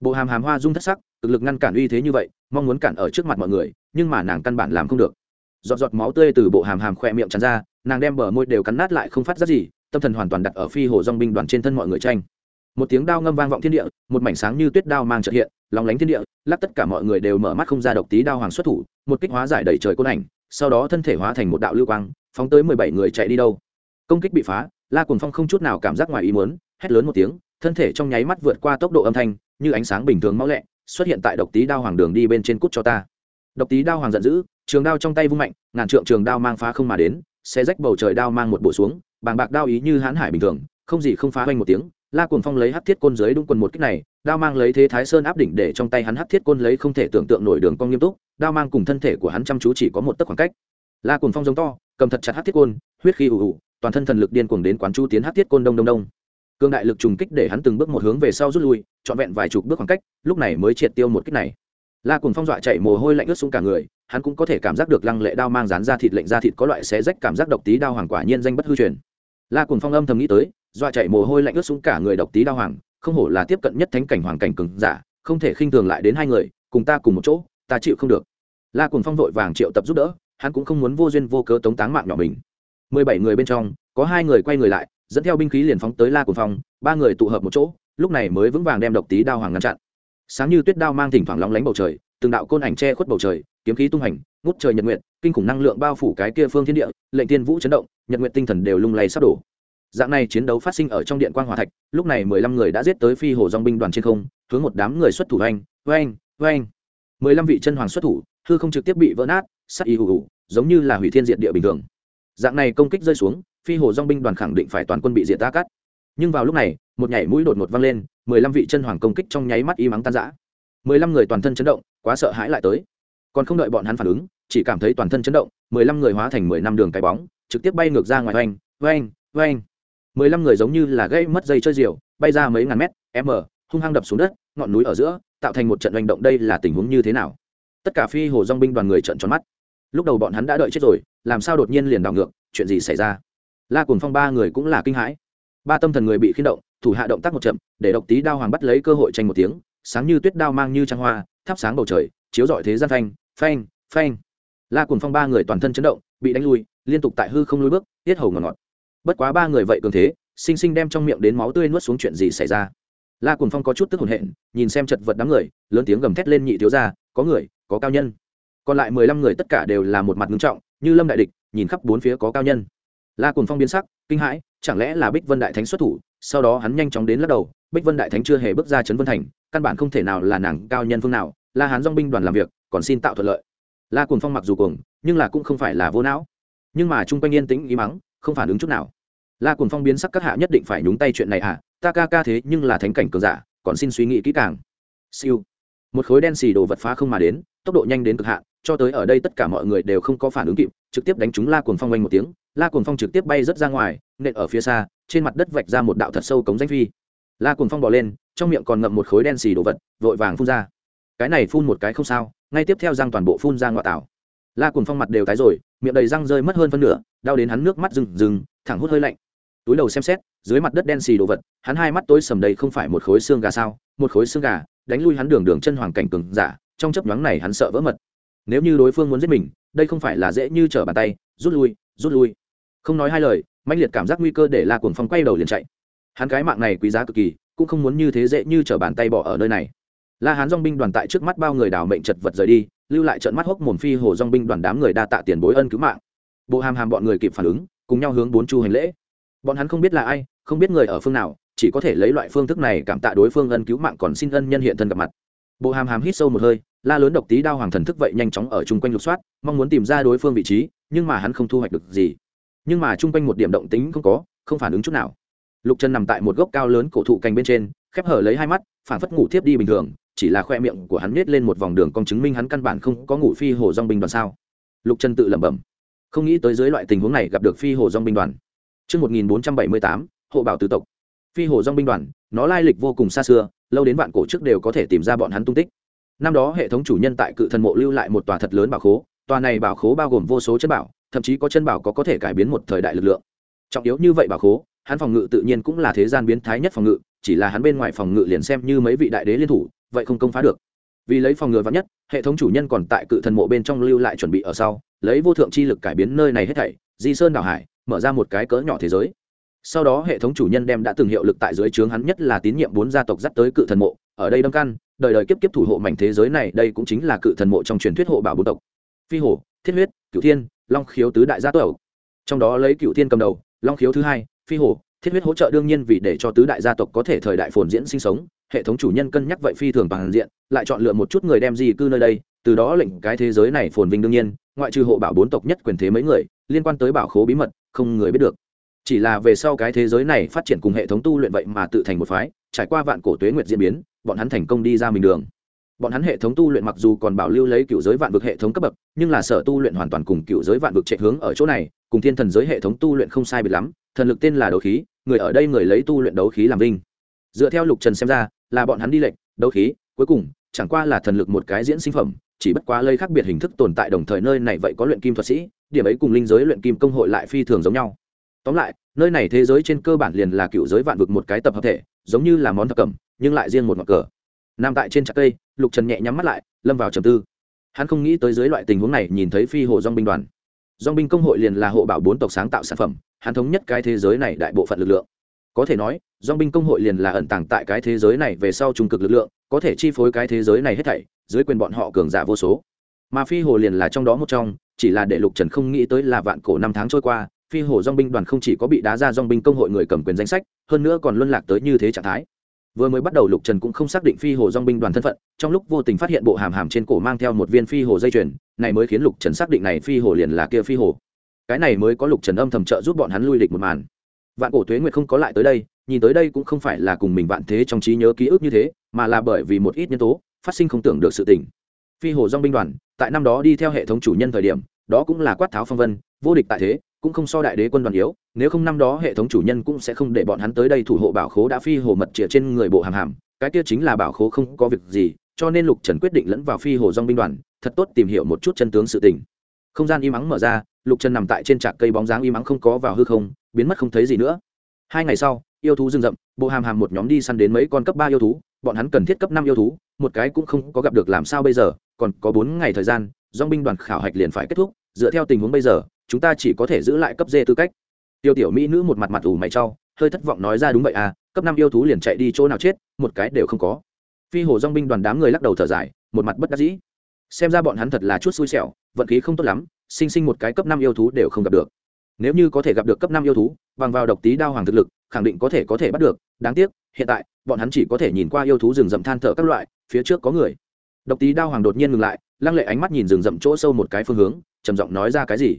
Bộ hàm hàm hoa dung thất sắc cực lực ngăn cản uy thế như vậy mong muốn cản ở trước mặt mọi người nhưng mà nàng căn bản làm không được. Giọt giọt máu tươi từ bộ hàm hàm khoe miệng tràn ra, nàng đem bờ môi đều cắn nát lại không phát ra gì, tâm thần hoàn toàn đặt ở phi hồ dong binh đoàn trên thân mọi người tranh. Một tiếng đao ngâm vang vọng thiên địa, một mảnh sáng như tuyết đao mang trợ hiện lòng lánh thiên địa lắc tất cả mọi người đều mở mắt không ra độc tí đao hoàng xuất thủ, một kích hóa giải đầy trời côn ảnh, sau đó thân thể hóa thành một đạo lưu quang, phóng tới mười bảy người chạy đi đâu. Công kích bị phá, la cồn phong không chút nào cảm giác ngoài ý muốn, hét lớn một tiếng, thân thể trong nháy mắt vượt qua tốc độ âm thanh, như ánh sáng bình thường mau lẹ, xuất hiện tại độc tí đao hoàng đường đi bên trên cút cho ta độc tí đao hoàng giận dữ, trường đao trong tay vung mạnh, ngàn trượng trường đao mang phá không mà đến xe rách bầu trời đao mang một bổ xuống, bàng bạc đao ý như hãn hải bình thường, không gì không phá hoành một tiếng, la cuồng phong lấy hắc thiết côn dưới đúng quần một kích này, đao mang lấy thế thái sơn áp đỉnh để trong tay hắn hắc thiết côn lấy không thể tưởng tượng nổi đường cong nghiêm túc, đao mang cùng thân thể của hắn chăm chú chỉ có một tấc khoảng cách. La cuồng phong giống to, cầm thật chặt hắc thiết côn, huyết khí ù ù, toàn thân thần lực điên cuồng đến quán chu tiến hắc thiết côn đông đông đông. Cương đại lực trùng kích để hắn từng bước một hướng về sau rút lui, trọn vẹn vài chục bước khoảng cách, lúc này mới triệt tiêu một kích này la cùng phong dọa chạy mồ hôi lạnh ướt xuống cả người, hắn cũng có thể cảm giác được lăng lệ đao mang rán ra thịt lệnh ra thịt có loại xé rách cảm giác độc tí đao hoàng quả nhiên danh bất hư truyền. La cùng phong âm thầm nghĩ tới, dọa chạy mồ hôi lạnh ướt xuống cả người độc tí đao hoàng, không hổ là tiếp cận nhất thánh cảnh hoàng cảnh cường giả, không thể khinh thường lại đến hai người, cùng ta cùng một chỗ, ta chịu không được. La cùng phong vội vàng triệu tập giúp đỡ, hắn cũng không muốn vô duyên vô cớ tống táng mạng nhỏ mình. Mười bảy người bên trong, có hai người quay người lại, dẫn theo binh khí liền phóng tới la cùng phong, ba người tụ hợp một chỗ, lúc này mới vững vàng đem độc tí đao hoàng ngăn chặn sáng như tuyết đao mang thỉnh thoảng lóng lánh bầu trời, từng đạo côn ảnh che khuất bầu trời, kiếm khí tung hành, ngút trời nhật nguyện kinh khủng năng lượng bao phủ cái kia phương thiên địa, lệnh tiên vũ chấn động, nhật nguyện tinh thần đều lung lay sắp đổ. Dạng này chiến đấu phát sinh ở trong điện quan hòa thạch, lúc này mười lăm người đã giết tới phi hồ dong binh đoàn trên không, hướng một đám người xuất thủ oanh oanh oanh. Mười lăm vị chân hoàng xuất thủ, hư không trực tiếp bị vỡ nát, sắc y hù hù, giống như là hủy thiên diện địa bình thường. Dạng này công kích rơi xuống, phi hồ dong binh đoàn khẳng định phải toàn quân bị diệt ta cắt. Nhưng vào lúc này, một nhảy mũi đột ngột văng lên mười lăm vị chân hoàng công kích trong nháy mắt y mắng tan giã mười lăm người toàn thân chấn động, quá sợ hãi lại tới. Còn không đợi bọn hắn phản ứng, chỉ cảm thấy toàn thân chấn động, mười lăm người hóa thành mười năm đường cái bóng, trực tiếp bay ngược ra ngoài oanh oanh oanh. mười lăm người giống như là gây mất dây chơi diều, bay ra mấy ngàn mét, m, hung hăng đập xuống đất, ngọn núi ở giữa, tạo thành một trận hành động đây là tình huống như thế nào? Tất cả phi hồ dong binh đoàn người trận tròn mắt. Lúc đầu bọn hắn đã đợi chết rồi, làm sao đột nhiên liền đảo ngược, chuyện gì xảy ra? La cùng phong ba người cũng là kinh hãi. Ba tâm thần người bị khiên động thủ hạ động tác một chậm, để độc tí đao hoàng bắt lấy cơ hội tranh một tiếng, sáng như tuyết đao mang như trăng hoa, thắp sáng bầu trời, chiếu rọi thế gian phanh phanh phanh. La cùng phong ba người toàn thân chấn động, bị đánh lui, liên tục tại hư không lùi bước, tiết hầu ngọt ngọt. Bất quá ba người vậy cường thế, sinh sinh đem trong miệng đến máu tươi nuốt xuống chuyện gì xảy ra. La cùng phong có chút tức hồn hện nhìn xem chật vật đám người, lớn tiếng gầm thét lên nhị thiếu ra có người, có cao nhân. Còn lại mười lăm người tất cả đều là một mặt ngưng trọng, như lâm đại địch, nhìn khắp bốn phía có cao nhân. La cùng phong biến sắc, kinh hãi, chẳng lẽ là bích vân đại thánh xuất thủ sau đó hắn nhanh chóng đến lắc đầu, bích vân đại thánh chưa hề bước ra trấn vân thành, căn bản không thể nào là nàng cao nhân phương nào, la hán dong binh đoàn làm việc, còn xin tạo thuận lợi. La cùng phong mặc dù cùng nhưng là cũng không phải là vô não. Nhưng mà chung quanh yên tĩnh ý mắng, không phản ứng chút nào. La cùng phong biến sắc các hạ nhất định phải nhúng tay chuyện này à ta ca ca thế, nhưng là thánh cảnh cường giả, còn xin suy nghĩ kỹ càng. Siêu. Một khối đen xì đồ vật phá không mà đến, tốc độ nhanh đến cực hạn, cho tới ở đây tất cả mọi người đều không có phản ứng kịp, trực tiếp đánh trúng la cuồng phong oanh một tiếng. La cuồng phong trực tiếp bay rớt ra ngoài, nện ở phía xa trên mặt đất vạch ra một đạo thật sâu cống danh phi. La cùng phong bỏ lên, trong miệng còn ngậm một khối đen xì đồ vật, vội vàng phun ra. Cái này phun một cái không sao, ngay tiếp theo răng toàn bộ phun ra ngoại tảo. La cùng phong mặt đều tái rồi, miệng đầy răng rơi mất hơn phân nửa, đau đến hắn nước mắt rừng rừng, thẳng hút hơi lạnh. Túi đầu xem xét, dưới mặt đất đen xì đồ vật, hắn hai mắt tối sầm đầy không phải một khối xương gà sao, một khối xương gà, đánh lui hắn đường đường chân hoàng cảnh cường giả, trong chấp nhoáng này hắn sợ vỡ mật. Nếu như đối phương muốn giết mình, đây không phải là dễ như trở bàn tay, rút lui rút lui. Không nói hai lời mạnh liệt cảm giác nguy cơ để la cuồng phong quay đầu liền chạy. Hắn cái mạng này quý giá cực kỳ, cũng không muốn như thế dễ như trở bàn tay bỏ ở nơi này. La hán dong binh đoàn tại trước mắt bao người đào mệnh chật vật rời đi, lưu lại trận mắt hốc mồm phi hồ dong binh đoàn đám người đa tạ tiền bối ân cứu mạng. Bộ hàm hàm bọn người kịp phản ứng, cùng nhau hướng bốn chu hành lễ. Bọn hắn không biết là ai, không biết người ở phương nào, chỉ có thể lấy loại phương thức này cảm tạ đối phương ân cứu mạng còn xin ân nhân hiện thân gặp mặt. Bộ hàm hàm hít sâu một hơi, la lớn độc tí đao hoàng thần thức vậy nhanh chóng ở chung quanh lục soát, mong muốn tìm ra đối phương vị trí, nhưng mà hắn không thu hoạch được gì nhưng mà chung quanh một điểm động tính không có không phản ứng chút nào lục trần nằm tại một gốc cao lớn cổ thụ cành bên trên khép hở lấy hai mắt phản phất ngủ thiếp đi bình thường chỉ là khoe miệng của hắn nết lên một vòng đường con chứng minh hắn căn bản không có ngủ phi hồ dong binh đoàn sao lục trần tự lẩm bẩm không nghĩ tới dưới loại tình huống này gặp được phi hồ dong binh đoàn Trước 1478, hộ bảo tứ tộc. Phi hồ dong binh đoàn, nó lai lịch vô cùng xa xưa, lâu đến vạn cổ trước đều có thể tìm ra bọn hắn tung tích. Năm đó hệ thống chủ nhân tại cự thần mộ lưu lại một tòa thật lớn bảo khố, tòa này bảo khố bao gồm vô số chất bảo, thậm chí có chân bảo có có thể cải biến một thời đại lực lượng. Trọng yếu như vậy bảo khố, hắn phòng ngự tự nhiên cũng là thế gian biến thái nhất phòng ngự, chỉ là hắn bên ngoài phòng ngự liền xem như mấy vị đại đế liên thủ, vậy không công phá được. Vì lấy phòng ngừa vạn nhất, hệ thống chủ nhân còn tại cự thần mộ bên trong lưu lại chuẩn bị ở sau, lấy vô thượng chi lực cải biến nơi này hết thảy, di sơn đảo hải, mở ra một cái cỡ nhỏ thế giới sau đó hệ thống chủ nhân đem đã từng hiệu lực tại dưới trướng hắn nhất là tín nhiệm bốn gia tộc dắt tới cự thần mộ ở đây đâm căn đời đời kiếp kiếp thủ hộ mảnh thế giới này đây cũng chính là cự thần mộ trong truyền thuyết hộ bảo bốn tộc phi hồ thiết huyết cửu thiên long khiếu tứ đại gia tộc. Trong đó lấy Cựu thiên cầm đầu, long khiếu thứ hai, phi hổ thiết huyết hỗ trợ đương nhiên vì để cho tứ đại gia tộc có thể thời đại phồn diễn sinh sống, hệ thống chủ nhân cân nhắc vậy phi thường bằng diện, lại chọn lựa một chút người đem di cư nơi đây, từ đó lệnh cái thế giới này phồn vinh đương nhiên, ngoại trừ hộ bảo bốn tộc nhất quyền thế mấy người, liên quan tới bảo khố bí mật, không người biết được. Chỉ là về sau cái thế giới này phát triển cùng hệ thống tu luyện vậy mà tự thành một phái, trải qua vạn cổ tuế nguyệt diễn biến, bọn hắn thành công đi ra mình đường bọn hắn hệ thống tu luyện mặc dù còn bảo lưu lấy cựu giới vạn vực hệ thống cấp bậc, nhưng là sở tu luyện hoàn toàn cùng cựu giới vạn vực chạy hướng ở chỗ này, cùng thiên thần giới hệ thống tu luyện không sai biệt lắm, thần lực tên là đấu khí, người ở đây người lấy tu luyện đấu khí làm vinh. Dựa theo lục trần xem ra, là bọn hắn đi lệnh, đấu khí, cuối cùng, chẳng qua là thần lực một cái diễn sinh phẩm, chỉ bất quá lây khác biệt hình thức tồn tại đồng thời nơi này vậy có luyện kim thuật sĩ, điểm ấy cùng linh giới luyện kim công hội lại phi thường giống nhau. Tóm lại, nơi này thế giới trên cơ bản liền là cựu giới vạn vực một cái tập hợp thể, giống như là món thập cẩm, nhưng lại riêng một ngọn cờ nằm tại trên trạc cây, lục trần nhẹ nhắm mắt lại, lâm vào trầm tư. Hắn không nghĩ tới dưới loại tình huống này nhìn thấy phi hồ dong binh đoàn. Dong binh công hội liền là hộ bảo bốn tộc sáng tạo sản phẩm, hắn thống nhất cái thế giới này đại bộ phận lực lượng. Có thể nói dong binh công hội liền là ẩn tàng tại cái thế giới này về sau trung cực lực lượng, có thể chi phối cái thế giới này hết thảy, dưới quyền bọn họ cường giả vô số. Mà phi hồ liền là trong đó một trong, chỉ là để lục trần không nghĩ tới là vạn cổ năm tháng trôi qua, phi hồ dong binh đoàn không chỉ có bị đá ra dong binh công hội người cầm quyền danh sách, hơn nữa còn luân lạc tới như thế trạng thái vừa mới bắt đầu lục trần cũng không xác định phi hồ dong binh đoàn thân phận trong lúc vô tình phát hiện bộ hàm hàm trên cổ mang theo một viên phi hồ dây chuyền này mới khiến lục trần xác định này phi hồ liền là kia phi hồ cái này mới có lục trần âm thầm trợ giúp bọn hắn lui địch một màn vạn cổ tuế nguyệt không có lại tới đây nhìn tới đây cũng không phải là cùng mình vạn thế trong trí nhớ ký ức như thế mà là bởi vì một ít nhân tố phát sinh không tưởng được sự tình phi hồ dong binh đoàn tại năm đó đi theo hệ thống chủ nhân thời điểm đó cũng là quát tháo phong vân vô địch tại thế cũng không so đại đế quân đoàn yếu, nếu không năm đó hệ thống chủ nhân cũng sẽ không để bọn hắn tới đây thủ hộ bảo khố đã phi hồ mật chĩa trên người bộ hàm hàm, cái kia chính là bảo khố không có việc gì, cho nên lục trần quyết định lẫn vào phi hồ dong binh đoàn, thật tốt tìm hiểu một chút chân tướng sự tình. Không gian im ắng mở ra, lục trần nằm tại trên trạc cây bóng dáng im ắng không có vào hư không, biến mất không thấy gì nữa. Hai ngày sau, yêu thú rừng rậm, bộ hàm hàm một nhóm đi săn đến mấy con cấp ba yêu thú, bọn hắn cần thiết cấp năm yêu thú, một cái cũng không có gặp được làm sao bây giờ, còn có bốn ngày thời gian dong binh đoàn khảo hạch liền phải kết thúc, dựa theo tình huống bây giờ chúng ta chỉ có thể giữ lại cấp d tư cách. Tiêu tiểu mỹ nữ một mặt mặt ủ mày trau hơi thất vọng nói ra đúng vậy à cấp năm yêu thú liền chạy đi chỗ nào chết, một cái đều không có. Phi hồ dong binh đoàn đám người lắc đầu thở dài, một mặt bất đắc dĩ. Xem ra bọn hắn thật là chút xui xẻo, vận khí không tốt lắm, sinh sinh một cái cấp năm yêu thú đều không gặp được. Nếu như có thể gặp được cấp năm yêu thú, bằng vào độc tí đao hoàng thực lực, khẳng định có thể có thể bắt được, đáng tiếc, hiện tại, bọn hắn chỉ có thể nhìn qua yêu thú rừng rậm than thở các loại, phía trước có người. Độc tí đao hoàng đột nhiên ngừng lại, lăng lệ ánh mắt nhìn rừng rậm chỗ sâu một cái phương hướng, trầm giọng nói ra cái gì?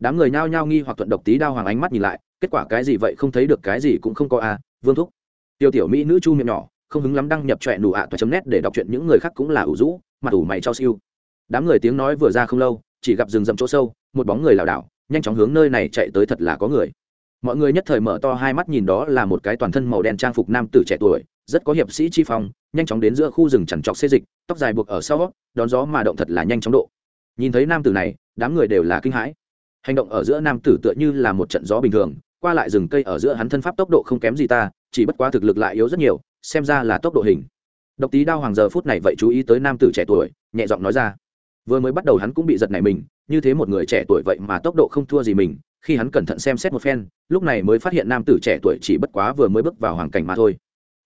Đám người nhao nhao nghi hoặc thuận độc tí đao hoàng ánh mắt nhìn lại, kết quả cái gì vậy không thấy được, cái gì cũng không có a vương thúc. Tiêu tiểu mỹ nữ chu miệng nhỏ, không hứng lắm đăng nhập trọe nụ ạ toa chấm nét để đọc chuyện những người khác cũng là ủ rũ, mặt ủ mày trao siêu. Đám người tiếng nói vừa ra không lâu, chỉ gặp rừng rậm chỗ sâu, một bóng người lảo đảo, nhanh chóng hướng nơi này chạy tới thật là có người. Mọi người nhất thời mở to hai mắt nhìn đó là một cái toàn thân màu đen trang phục nam tử trẻ tuổi, rất có hiệp sĩ chi phong, nhanh chóng đến giữa khu rừng chằn trọc xê dịch, tóc dài buộc ở sau, đón gió mà động thật là nhanh chóng độ. Nhìn thấy nam tử này, đám người đều là kinh hãi hành động ở giữa nam tử tựa như là một trận gió bình thường, qua lại rừng cây ở giữa hắn thân pháp tốc độ không kém gì ta, chỉ bất quá thực lực lại yếu rất nhiều, xem ra là tốc độ hình. Độc tí đao hoàng giờ phút này vậy chú ý tới nam tử trẻ tuổi, nhẹ giọng nói ra. Vừa mới bắt đầu hắn cũng bị giật này mình, như thế một người trẻ tuổi vậy mà tốc độ không thua gì mình, khi hắn cẩn thận xem xét một phen, lúc này mới phát hiện nam tử trẻ tuổi chỉ bất quá vừa mới bước vào hoàn cảnh mà thôi.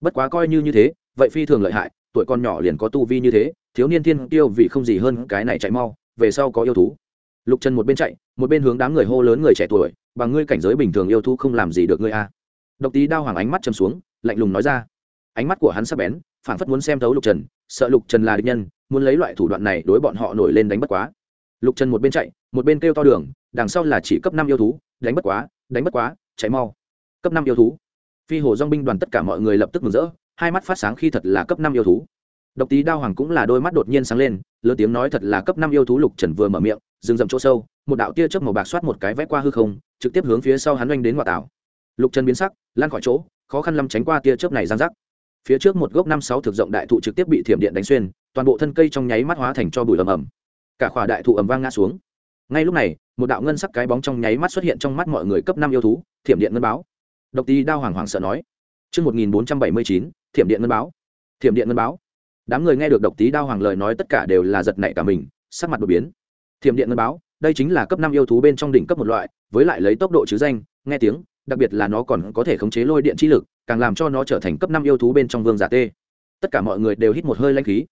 Bất quá coi như như thế, vậy phi thường lợi hại, tuổi con nhỏ liền có tu vi như thế, thiếu niên thiên tiêu vì không gì hơn cái này chạy mau, về sau có yêu thú. Lục trần một bên chạy một bên hướng đám người hô lớn người trẻ tuổi, bằng ngươi cảnh giới bình thường yêu thú không làm gì được ngươi a. Độc tí đao hoàng ánh mắt chầm xuống, lạnh lùng nói ra. Ánh mắt của hắn sắp bén, phảng phất muốn xem thấu lục trần, sợ lục trần là địch nhân, muốn lấy loại thủ đoạn này đối bọn họ nổi lên đánh bất quá. Lục trần một bên chạy, một bên kêu to đường, đằng sau là chỉ cấp năm yêu thú, đánh bất quá, đánh bất quá cháy mau. Cấp năm yêu thú. Phi hồ dong binh đoàn tất cả mọi người lập tức mừng rỡ, hai mắt phát sáng khi thật là cấp năm yêu thú. Độc tí đao hoàng cũng là đôi mắt đột nhiên sáng lên, lớn tiếng nói thật là cấp năm yêu thú lục trần vừa mở miệng dừng dậm chỗ sâu một đạo tia chớp màu bạc xoát một cái vét qua hư không trực tiếp hướng phía sau hắn oanh đến ngoại tảo lục chân biến sắc lan khỏi chỗ khó khăn lắm tránh qua tia chớp này giang rắc phía trước một gốc năm sáu thực rộng đại thụ trực tiếp bị thiểm điện đánh xuyên toàn bộ thân cây trong nháy mắt hóa thành cho bụi ầm ầm cả khỏa đại thụ ầm vang ngã xuống ngay lúc này một đạo ngân sắc cái bóng trong nháy mắt xuất hiện trong mắt mọi người cấp năm yêu thú thiểm điện ngân báo độc tý đao hoàng hoàng sợ nói Trước 1479, thiểm điện ngân báo. Thiểm điện ngân báo. Đám người nghe được độc tý đao hoàng lời nói tất cả đều là giật nảy cả mình, sắc mặt đột biến. Thiểm điện ngân báo, đây chính là cấp năm yêu thú bên trong đỉnh cấp một loại, với lại lấy tốc độ chứ danh, nghe tiếng, đặc biệt là nó còn có thể khống chế lôi điện chi lực, càng làm cho nó trở thành cấp năm yêu thú bên trong vương giả tê. Tất cả mọi người đều hít một hơi lanh khí.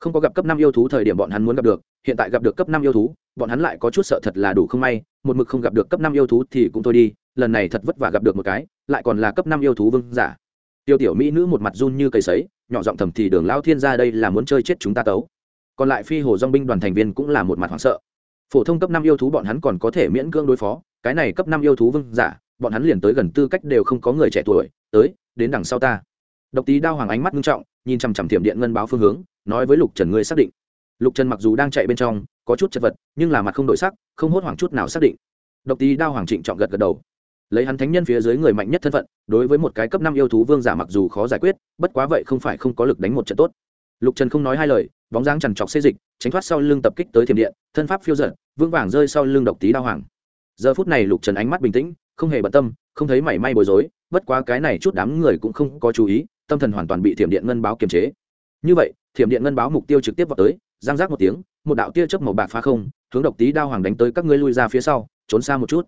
Không có gặp cấp năm yêu thú thời điểm bọn hắn muốn gặp được, hiện tại gặp được cấp năm yêu thú, bọn hắn lại có chút sợ thật là đủ không may, một mực không gặp được cấp năm yêu thú thì cũng thôi đi, lần này thật vất vả gặp được một cái, lại còn là cấp năm yêu thú vương giả. Tiêu tiểu mỹ nữ một mặt run như cây sấy, nhỏ giọng thầm thì Đường lao Thiên gia đây là muốn chơi chết chúng ta tấu. Còn lại phi hồ dong binh đoàn thành viên cũng là một mặt hoảng sợ. Phổ thông cấp năm yêu thú bọn hắn còn có thể miễn cưỡng đối phó, cái này cấp năm yêu thú vương giả, bọn hắn liền tới gần tư cách đều không có người trẻ tuổi, tới, đến đằng sau ta. Độc Tí đao hoàng ánh mắt nghiêm trọng, nhìn chằm chằm thiểm điện ngân báo phương hướng, nói với Lục Trần ngươi xác định. Lục Trần mặc dù đang chạy bên trong, có chút chật vật, nhưng là mặt không đổi sắc, không hốt hoảng chút nào xác định. Độc Tí đao hoàng trịnh trọng gật gật đầu. Lấy hắn thánh nhân phía dưới người mạnh nhất thân phận, đối với một cái cấp năm yêu thú vương giả mặc dù khó giải quyết, bất quá vậy không phải không có lực đánh một trận tốt. Lục Trần không nói hai lời, bóng dáng chằn trọc xê dịch, tránh thoát sau lưng tập kích tới thiểm điện, thân pháp phiêu dật, vương vàng rơi sau lưng Độc Tí đao hoàng. Giờ phút này Lục Trần ánh mắt bình tĩnh, không hề bận tâm, không thấy mảy may bối rối, bất quá cái này chút đám người cũng không có chú ý, tâm thần hoàn toàn bị thiểm điện ngân báo kiềm chế như vậy thiểm điện ngân báo mục tiêu trực tiếp vào tới giang giác một tiếng một đạo tia chớp màu bạc phá không hướng độc tí đao hoàng đánh tới các ngươi lui ra phía sau trốn xa một chút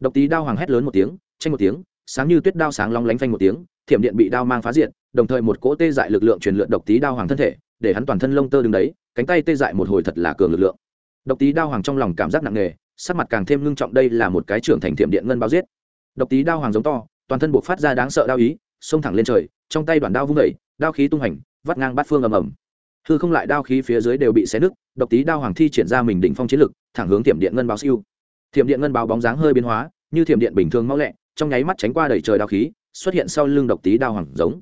độc tí đao hoàng hét lớn một tiếng tranh một tiếng sáng như tuyết đao sáng long lánh phanh một tiếng thiểm điện bị đao mang phá diện đồng thời một cỗ tê dại lực lượng truyền lượn độc tí đao hoàng thân thể, để hắn toàn thân lông tơ đứng đấy, cánh tay tê dại một hồi thật là cường lực lượng. Độc tí đao hoàng trong lòng cảm giác nặng nề, sắc mặt càng thêm ngưng trọng đây là một cái trưởng thành thiểm điện ngân bao giết. Độc tí đao hoàng giống to, toàn thân buộc phát ra đáng sợ đao ý, xông thẳng lên trời, trong tay đoàn đao vung vẩy đao khí tung hành vắt ngang bát phương ầm ầm. Hư không lại đao khí phía dưới đều bị xé nứt, độc tí đao hoàng thi triển ra mình đỉnh phong chiến lực, thẳng hướng thiểm điện ngân báo siêu. Thiểm điện ngân báo bóng dáng hơi biến hóa, như thiểm điện bình thường mau lẹ, trong nháy mắt tránh qua đầy trời đao khí, xuất hiện sau lưng độc tí đao hoàng giống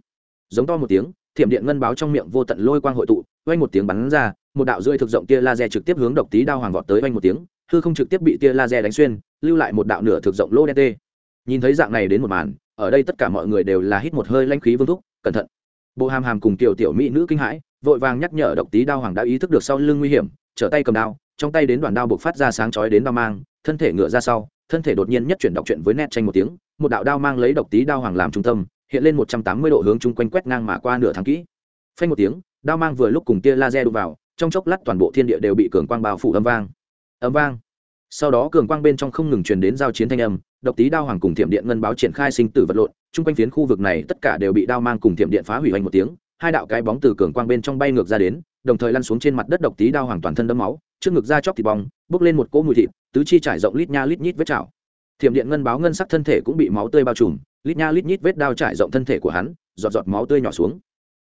giống to một tiếng, thiểm điện ngân báo trong miệng vô tận lôi quang hội tụ oanh một tiếng bắn ra, một đạo rơi thực rộng tia laser trực tiếp hướng độc tí đao hoàng vọt tới oanh một tiếng, hư không trực tiếp bị tia laser đánh xuyên, lưu lại một đạo nửa thực rộng lô đen tê. Nhìn thấy dạng này đến một màn, ở đây tất cả mọi người đều là hít một hơi lanh khí vương thúc, cẩn thận. Bộ hàm hàm cùng tiểu tiểu mỹ nữ kinh hãi, vội vàng nhắc nhở độc tí đao hoàng đã ý thức được sau lưng nguy hiểm, trở tay cầm đao, trong tay đến đoàn đao buộc phát ra sáng chói đến đao mang, thân thể ngựa ra sau, thân thể đột nhiên nhất chuyển đọc chuyện với nét tranh một tiếng, một đạo đao mang lấy độc tí đao hoàng làm trung tâm hiện lên một trăm tám mươi độ hướng chung quanh quét ngang mà qua nửa tháng kỹ. Phanh một tiếng, đao mang vừa lúc cùng tia laser đụng vào, trong chốc lát toàn bộ thiên địa đều bị cường quang bao phủ âm vang. Âm vang. Sau đó cường quang bên trong không ngừng truyền đến giao chiến thanh âm, độc tí đao hoàng cùng thiểm điện ngân báo triển khai sinh tử vật lộn, chung quanh phiến khu vực này tất cả đều bị đao mang cùng thiểm điện phá hủy hoành một tiếng, hai đạo cái bóng từ cường quang bên trong bay ngược ra đến, đồng thời lăn xuống trên mặt đất độc tí đao hoàng toàn thân đẫm máu, trước ngực ra chóc thịt bong bốc lên một cỗ mùi thịt, tứ chi trải rộng lít nha lít nhít vết chảo. Thiểm điện ngân báo ngân sắc thân thể cũng bị máu tươi bao trùm lít nha lít nhít vết đao trải rộng thân thể của hắn, giọt giọt máu tươi nhỏ xuống.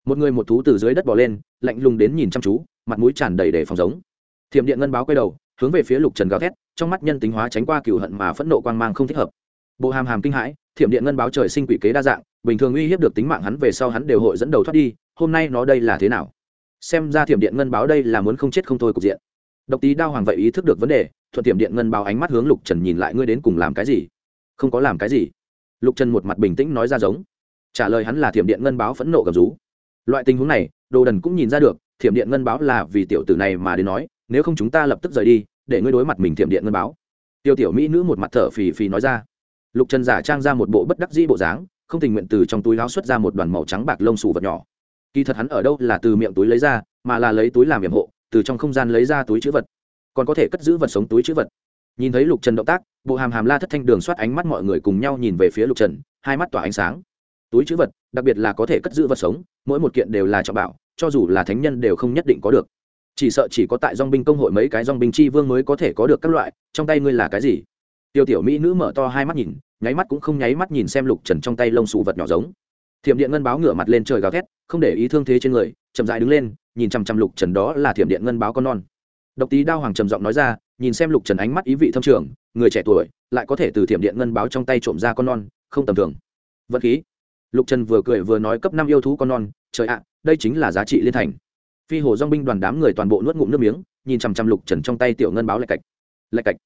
Một người một thú từ dưới đất bò lên, lạnh lùng đến nhìn chăm chú, mặt mũi tràn đầy để phòng giống. Thiểm điện ngân báo quay đầu, hướng về phía lục trần gào thét, trong mắt nhân tính hóa tránh qua cựu hận mà phẫn nộ quang mang không thích hợp. Bộ hàm hàm kinh hãi, thiểm điện ngân báo trời sinh quỷ kế đa dạng, bình thường uy hiếp được tính mạng hắn về sau hắn đều hội dẫn đầu thoát đi, hôm nay nó đây là thế nào? Xem ra thiểm điện ngân báo đây là muốn không chết không thôi cục diện. Độc tí đao hoàng vậy ý thức được vấn đề, thuận tiệm điện ngân báo ánh mắt hướng lục trần nhìn lại ngươi đến cùng làm cái gì? Không có làm cái gì lục trần một mặt bình tĩnh nói ra giống. Trả lời hắn là thiểm điện ngân báo phẫn nộ gầm rú. Loại tình huống này, đồ đần cũng nhìn ra được, thiểm điện ngân báo là vì tiểu tử này mà đến nói, nếu không chúng ta lập tức rời đi, để ngươi đối mặt mình thiểm điện ngân báo. Tiêu tiểu mỹ nữ một mặt thở phì phì nói ra. Lục trần giả trang ra một bộ bất đắc dĩ bộ dáng, không tình nguyện từ trong túi láo xuất ra một đoàn màu trắng bạc lông xù vật nhỏ. Kỳ thật hắn ở đâu là từ miệng túi lấy ra, mà là lấy túi làm hiểm hộ, từ trong không gian lấy ra túi chữ vật. Còn có thể cất giữ vật sống túi chữ vật. Nhìn thấy lục trần động tác bộ hàm hàm la thất thanh đường soát ánh mắt mọi người cùng nhau nhìn về phía lục trần, hai mắt tỏa ánh sáng. Túi chữ vật, đặc biệt là có thể cất giữ vật sống, mỗi một kiện đều là trọng bảo, cho dù là thánh nhân đều không nhất định có được. Chỉ sợ chỉ có tại dong binh công hội mấy cái dong binh chi vương mới có thể có được các loại, trong tay ngươi là cái gì? Tiêu tiểu mỹ nữ mở to hai mắt nhìn, nháy mắt cũng không nháy mắt nhìn xem lục trần trong tay lông xù vật nhỏ giống. Thiểm điện ngân báo ngửa mặt lên trời gào thét, không để ý thương thế trên người, chậm dại đứng lên, nhìn chằm chằm lục trần đó là thiểm điện ngân báo con non. Độc tý đao hoàng trầm giọng nói ra, nhìn xem lục trần ánh mắt ý vị thâm trường người trẻ tuổi lại có thể từ thiểm điện ngân báo trong tay trộm ra con non, không tầm thường. Vật khí. Lục trần vừa cười vừa nói cấp năm yêu thú con non, trời ạ, đây chính là giá trị liên thành. Phi hồ dong binh đoàn đám người toàn bộ nuốt ngụm nước miếng, nhìn chằm chằm lục trần trong tay tiểu ngân báo lạch cạch. Lạch cạch.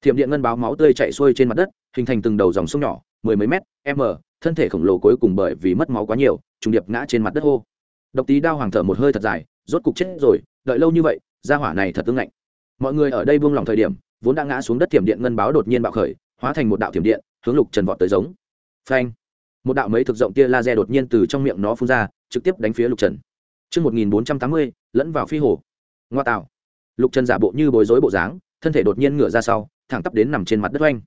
Thiểm điện ngân báo máu tươi chạy xuôi trên mặt đất, hình thành từng đầu dòng sông nhỏ, mười mấy mét, m, thân thể khổng lồ cuối cùng bởi vì mất máu quá nhiều, trùng điệp ngã trên mặt đất hô. Độc tí đao hoàng thở một hơi thật dài, rốt cục chết rồi, đợi lâu như vậy ra hỏa này thật tương lạnh mọi người ở đây buông lòng thời điểm vốn đã ngã xuống đất thiểm điện ngân báo đột nhiên bạo khởi hóa thành một đạo thiểm điện hướng lục trần vọt tới giống phanh một đạo mấy thực rộng tia laser đột nhiên từ trong miệng nó phun ra trực tiếp đánh phía lục trần Trước 1480, lẫn vào phi hồ. Ngoa tạo. Lục Trần giả bộ như bối rối bộ dáng, thân thể đột nhiên ngửa ra sau, thẳng tắp đến nằm trên mặt đất oanh.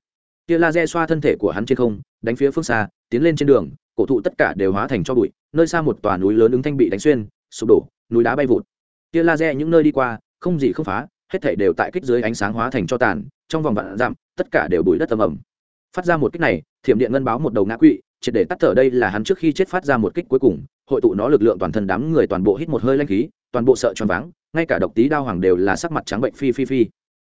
Tia laser xoa thân thể của hắn trên không, đánh phía phương xa, tiến lên trên đường, cổ thụ tất cả đều hóa thành cho bụi, nơi xa một tòa núi lớn ứng thanh bị đánh xuyên, sụp đổ, núi đá bay vụt. Tia laser những nơi đi qua, không gì không phá, hết thảy đều tại kích dưới ánh sáng hóa thành cho tàn, trong vòng vạn dặm, tất cả đều bụi đất âm ầm, Phát ra một kích này, thiểm điện ngân báo một đầu ngã quỵ, triệt để tắt thở đây là hắn trước khi chết phát ra một kích cuối cùng, hội tụ nó lực lượng toàn thân đám người toàn bộ hít một hơi linh khí toàn bộ sợ choáng váng ngay cả độc tí đao hoàng đều là sắc mặt trắng bệnh phi phi phi.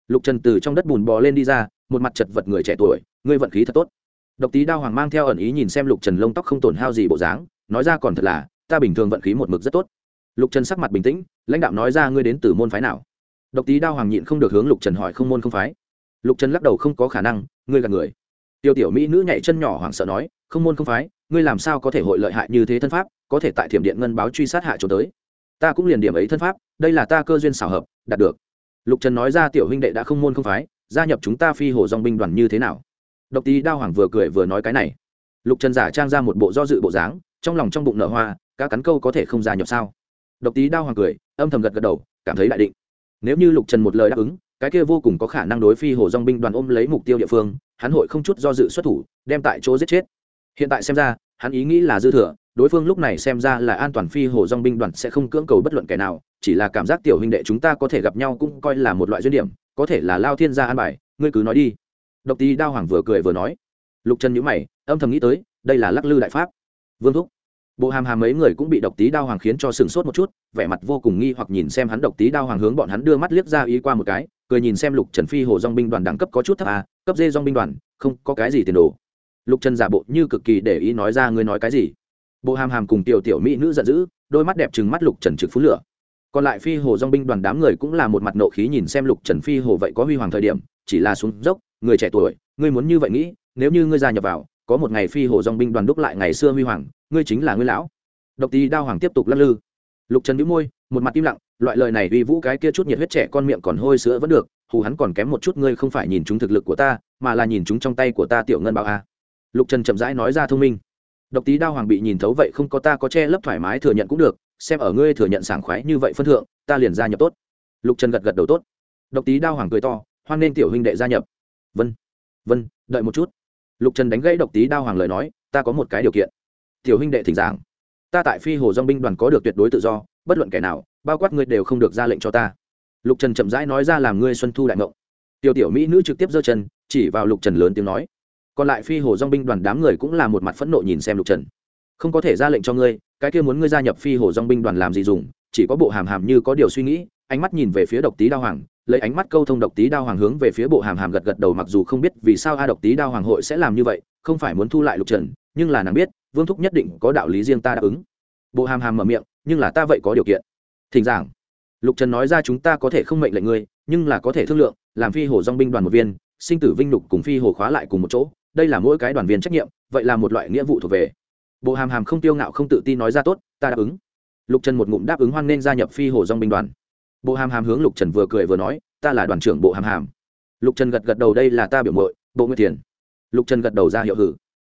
Lục trần từ trong đất bùn bò lên đi ra một mặt chật vật người trẻ tuổi ngươi vận khí thật tốt. Độc tí đao hoàng mang theo ẩn ý nhìn xem lục trần lông tóc không tổn hao gì bộ dáng nói ra còn thật là ta bình thường vận khí một mực rất tốt. Lục trần sắc mặt bình tĩnh lãnh đạo nói ra ngươi đến từ môn phái nào? Độc tí đao hoàng nhịn không được hướng lục trần hỏi không môn không phái. Lục trần lắc đầu không có khả năng, ngươi gạt người. Tiêu tiểu mỹ nữ nhảy chân nhỏ hoảng sợ nói, không môn không phái, ngươi làm sao có thể hội lợi hại như thế thân pháp, có thể tại thiểm điện ngân báo truy sát hạ trốn tới. Ta cũng liền điểm ấy thân pháp, đây là ta cơ duyên xảo hợp, đạt được. Lục trần nói ra tiểu huynh đệ đã không môn không phái, gia nhập chúng ta phi hồ dong binh đoàn như thế nào? Độc tý đao hoàng vừa cười vừa nói cái này. Lục trần giả trang ra một bộ do dự bộ dáng, trong lòng trong bụng nở hoa, cá cắn câu có thể không gia nhập sao? Độc tý đao hoàng cười, âm thầm gật gật đầu, cảm thấy đại định nếu như lục trần một lời đáp ứng, cái kia vô cùng có khả năng đối phi hồ dong binh đoàn ôm lấy mục tiêu địa phương, hắn hội không chút do dự xuất thủ, đem tại chỗ giết chết. Hiện tại xem ra, hắn ý nghĩ là dư thừa, đối phương lúc này xem ra là an toàn phi hồ dong binh đoàn sẽ không cưỡng cầu bất luận kẻ nào, chỉ là cảm giác tiểu huynh đệ chúng ta có thể gặp nhau cũng coi là một loại duyên điểm, có thể là lao thiên gia an bài, ngươi cứ nói đi. Độc tý đao hoàng vừa cười vừa nói. Lục trần nhữ mày, âm thầm nghĩ tới, đây là lắc lư đại pháp. Vương thúc bộ hàm hàm mấy người cũng bị độc tí đao hoàng khiến cho sừng sốt một chút, vẻ mặt vô cùng nghi hoặc nhìn xem hắn độc tí đao hoàng hướng bọn hắn đưa mắt liếc ra ý qua một cái, cười nhìn xem lục trần phi hồ dong binh đoàn đẳng cấp có chút thấp à cấp dê dong binh đoàn, không có cái gì tiền đồ. Lục trần giả bộ như cực kỳ để ý nói ra ngươi nói cái gì. Bộ hàm hàm cùng tiểu tiểu mỹ nữ giận dữ, đôi mắt đẹp trừng mắt lục trần trực phú lửa. Còn lại phi hồ dong binh đoàn đám người cũng là một mặt nộ khí nhìn xem lục trần phi hồ vậy có huy hoàng thời điểm, chỉ là xuống dốc, người trẻ tuổi, ngươi muốn như vậy nghĩ, nếu như ngươi gia nhập vào có một ngày phi hồ dòng binh đoàn đúc lại ngày xưa huy hoàng, ngươi chính là ngươi lão. Độc tý đao hoàng tiếp tục lắc lư. Lục trần đĩu môi, một mặt im lặng, loại lời này uy vũ cái kia chút nhiệt huyết trẻ con miệng còn hôi sữa vẫn được, hù hắn còn kém một chút ngươi không phải nhìn chúng thực lực của ta, mà là nhìn chúng trong tay của ta tiểu ngân bảo a. Lục trần chậm rãi nói ra thông minh. Độc tí đao hoàng bị nhìn thấu vậy không có ta có che lấp thoải mái thừa nhận cũng được, xem ở ngươi thừa nhận sảng khoái như vậy phân thượng, ta liền gia nhập tốt. Lục trần gật gật đầu tốt. Độc tí đao hoàng cười to, hoan nên tiểu huynh đệ gia nhập. Vân vân, đợi một chút lục trần đánh gãy độc tí đao hoàng lời nói, ta có một cái điều kiện. Tiểu huynh đệ thỉnh giảng. Ta tại phi hồ dong binh đoàn có được tuyệt đối tự do, bất luận kẻ nào, bao quát ngươi đều không được ra lệnh cho ta. Lục trần chậm rãi nói ra làm ngươi xuân thu đại mộng tiểu tiểu mỹ nữ trực tiếp giơ chân, chỉ vào lục trần lớn tiếng nói, còn lại phi hồ dong binh đoàn đám người cũng là một mặt phẫn nộ nhìn xem lục trần. Không có thể ra lệnh cho ngươi, cái kia muốn ngươi gia nhập phi hồ dong binh đoàn làm gì dùng, chỉ có bộ hàm hàm như có điều suy nghĩ. Ánh mắt nhìn về phía độc tý đao hoàng lấy ánh mắt câu thông độc tý đao hoàng hướng về phía bộ hàm hàm gật gật đầu mặc dù không biết vì sao a độc tý đao hoàng hội sẽ làm như vậy, không phải muốn thu lại lục trần, nhưng là nàng biết, vương thúc nhất định có đạo lý riêng ta đáp ứng. Bộ hàm hàm mở miệng, nhưng là ta vậy có điều kiện. Thỉnh giảng. Lục trần nói ra chúng ta có thể không mệnh lệnh ngươi, nhưng là có thể thương lượng, làm phi hồ dong binh đoàn một viên, sinh tử vinh nhục cùng phi hồ khóa lại cùng một chỗ, đây là mỗi cái đoàn viên trách nhiệm, vậy là một loại nghĩa vụ thuộc về. Bộ hàm hàm không tiêu ngạo không tự tin nói ra tốt, ta đáp ứng. Lục trần một ngụm đáp ứng hoan nên gia nhập phi hồ dong binh đoàn bộ hàm hàm hướng lục trần vừa cười vừa nói, ta là đoàn trưởng bộ hàm hàm. Lục trần gật gật đầu, đây là ta biểu mội bộ nguyệt Thiền. lục trần gật đầu ra hiệu hử.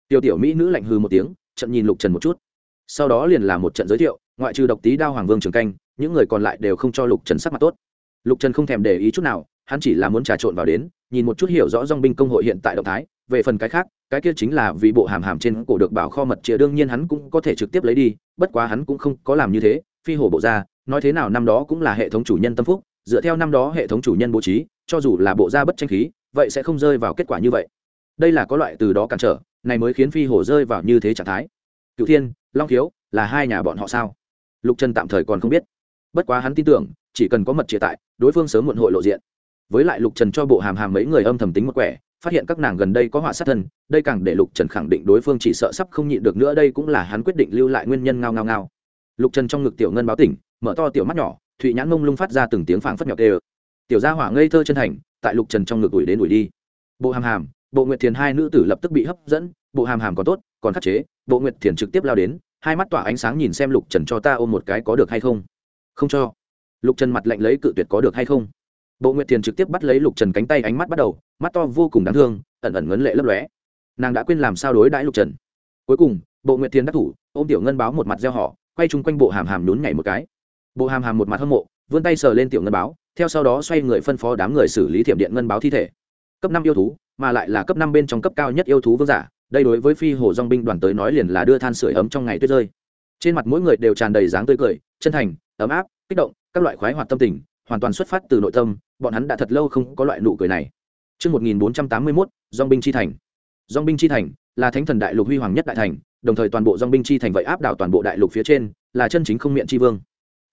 Tiểu tiểu mỹ nữ lạnh hư một tiếng trận nhìn lục trần một chút. Sau đó liền là một trận giới thiệu, ngoại trừ độc tý đao hoàng vương trường canh, những người còn lại đều không cho lục trần sắc mặt tốt. Lục trần không thèm để ý chút nào, hắn chỉ là muốn trà trộn vào đến, nhìn một chút hiểu rõ dong binh công hội hiện tại động thái, về phần cái khác, cái kia chính là vì bộ hàm hàm trên cổ được bảo kho mật chĩa đương nhiên hắn cũng có thể trực tiếp lấy đi, bất quá hắn cũng không có làm như thế, phi hổ bộ ra nói thế nào năm đó cũng là hệ thống chủ nhân tâm phúc, dựa theo năm đó hệ thống chủ nhân bố trí, cho dù là bộ gia bất tranh khí, vậy sẽ không rơi vào kết quả như vậy. Đây là có loại từ đó cản trở, này mới khiến phi hổ rơi vào như thế trạng thái. Cựu thiên, long thiếu, là hai nhà bọn họ sao? Lục trần tạm thời còn không biết. Bất quá hắn tin tưởng, chỉ cần có mật triệt tại, đối phương sớm muộn hội lộ diện. Với lại lục trần cho bộ hàm hàm mấy người âm thầm tính một quẻ, phát hiện các nàng gần đây có họa sát thân, đây càng để lục trần khẳng định đối phương chỉ sợ sắp không nhịn được nữa, đây cũng là hắn quyết định lưu lại nguyên nhân ngao ngao ngao. Lục trần trong ngực tiểu ngân báo tỉnh mở to tiểu mắt nhỏ, thụy nhãn mông lung phát ra từng tiếng phảng phất nhọc đê tiểu gia hỏa ngây thơ chân thành, tại lục trần trong ngực ủi đến ủi đi. Bộ hàm hàm, bộ nguyệt thiền hai nữ tử lập tức bị hấp dẫn, bộ hàm hàm còn tốt, còn khắc chế, bộ nguyệt thiền trực tiếp lao đến, hai mắt tỏa ánh sáng nhìn xem lục trần cho ta ôm một cái có được hay không. Không cho. Lục trần mặt lạnh lấy cự tuyệt có được hay không. Bộ nguyệt thiền trực tiếp bắt lấy lục trần cánh tay ánh mắt bắt đầu, mắt to vô cùng đáng thương, ẩn ẩn ngấn lệ lấp lóe. Nàng đã quên làm sao đối đãi lục trần. Cuối cùng, bộ nguyệt thiền đắc thủ, ôm tiểu ngân báo một mặt gieo họ, quay chung quanh bộ hàm hàm nhún nhảy một cái bộ hàm hàm một mặt hâm mộ vươn tay sờ lên tiểu ngân báo theo sau đó xoay người phân phó đám người xử lý thiểm điện ngân báo thi thể cấp năm yêu thú mà lại là cấp năm bên trong cấp cao nhất yêu thú vương giả đây đối với phi hồ dong binh đoàn tới nói liền là đưa than sửa ấm trong ngày tuyết rơi trên mặt mỗi người đều tràn đầy dáng tươi cười chân thành ấm áp kích động các loại khoái hoạt tâm tình hoàn toàn xuất phát từ nội tâm bọn hắn đã thật lâu không có loại nụ cười này Trước 1481, Dòng binh chi thành. Dòng binh chi thành là thánh thần đại lục huy hoàng nhất đại thành, đồng thời toàn bộ dòng binh chi thành vậy áp đảo toàn bộ đại lục phía trên, là chân chính không miệng chi vương.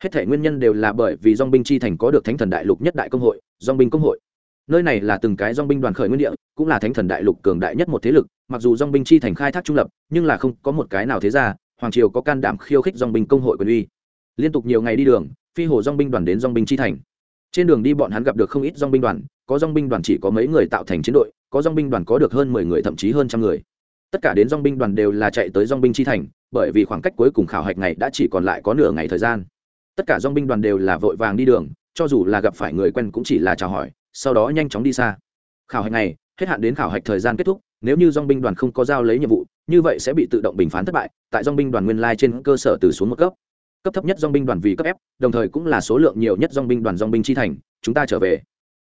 Hết thể nguyên nhân đều là bởi vì dong binh chi thành có được thánh thần đại lục nhất đại công hội, dong binh công hội. Nơi này là từng cái dong binh đoàn khởi nguyên địa, cũng là thánh thần đại lục cường đại nhất một thế lực, mặc dù dong binh chi thành khai thác trung lập, nhưng là không có một cái nào thế ra, hoàng triều có can đảm khiêu khích dong binh công hội quyền uy. Liên tục nhiều ngày đi đường, phi hồ dong binh đoàn đến dong binh chi thành trên đường đi bọn hắn gặp được không ít dong binh đoàn có dong binh đoàn chỉ có mấy người tạo thành chiến đội có dong binh đoàn có được hơn mười người thậm chí hơn trăm người tất cả đến dong binh đoàn đều là chạy tới dong binh chi thành bởi vì khoảng cách cuối cùng khảo hạch ngày đã chỉ còn lại có nửa ngày thời gian tất cả dong binh đoàn đều là vội vàng đi đường, cho dù là gặp phải người quen cũng chỉ là chào hỏi, sau đó nhanh chóng đi xa. Khảo hạch này, hết hạn đến khảo hạch thời gian kết thúc, nếu như dong binh đoàn không có giao lấy nhiệm vụ, như vậy sẽ bị tự động bình phán thất bại, tại dong binh đoàn nguyên lai trên cơ sở từ xuống một cấp. Cấp thấp nhất dong binh đoàn vì cấp ép đồng thời cũng là số lượng nhiều nhất dong binh đoàn dong binh chi thành, chúng ta trở về.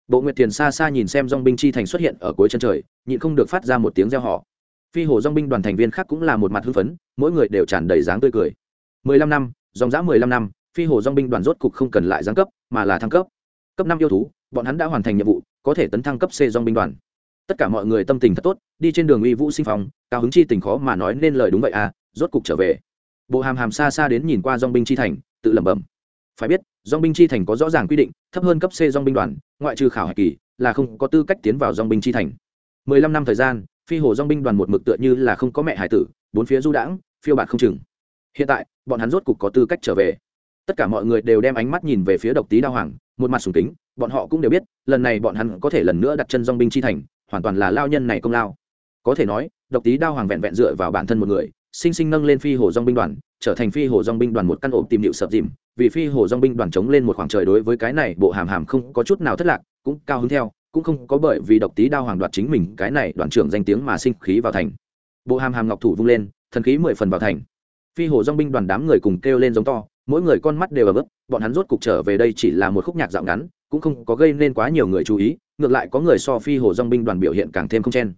Bộ nguyệt thiền xa xa nhìn xem dong binh chi thành xuất hiện ở cuối chân trời, nhịn không được phát ra một tiếng reo họ phi hồ dong binh đoàn thành viên khác cũng là một mặt hưng phấn, mỗi người đều tràn đầy dáng tươi cười. Mười lăm năm, dòng dã mười lăm năm phi hồ dong binh đoàn rốt cục không cần lại giáng cấp mà là thăng cấp. Cấp năm yêu thú bọn hắn đã hoàn thành nhiệm vụ có thể tấn thăng cấp c dong binh đoàn. Tất cả mọi người tâm tình thật tốt đi trên đường uy vũ sinh phòng, cao hứng chi tình khó mà nói nên lời đúng vậy à rốt cục trở về. Bộ hàm hàm xa xa đến nhìn qua dong binh chi thành tự lẩm bẩm. Phải biết dong binh chi thành có rõ ràng quy định thấp hơn cấp c dong binh đoàn ngoại trừ khảo hạch kỳ là không có tư cách tiến vào dong binh chi thành. Mười lăm năm thời gian phi hồ dong binh đoàn một mực tựa như là không có mẹ hải tử bốn phía du đãng phiêu bạt không chừng. Hiện tại bọn hắn rốt cục có tư cách trở về tất cả mọi người đều đem ánh mắt nhìn về phía độc tý đao hoàng, một mặt sùng kính, bọn họ cũng đều biết, lần này bọn hắn có thể lần nữa đặt chân dong binh chi thành, hoàn toàn là lao nhân này công lao. Có thể nói, độc tý đao hoàng vẹn vẹn dựa vào bản thân một người, sinh sinh nâng lên phi hồ dong binh đoàn, trở thành phi hồ dong binh đoàn một căn ổ tìm điệu sập dìm, vì phi hồ dong binh đoàn chống lên một khoảng trời đối với cái này bộ hàm hàm không có chút nào thất lạc, cũng cao hứng theo, cũng không có bởi vì độc tý đao hoàng đoạt chính mình, cái này đoàn trưởng danh tiếng mà sinh khí vào thành. Bộ hàm hàm ngọc thủ vung lên, thần khí mười phần vào thành. Phi hồ dong binh đoàn đám người cùng kêu lên giống to mỗi người con mắt đều ở bước bọn hắn rốt cục trở về đây chỉ là một khúc nhạc dạo ngắn, cũng không có gây nên quá nhiều người chú ý, ngược lại có người so phi hồ dong binh đoàn biểu hiện càng thêm không chen.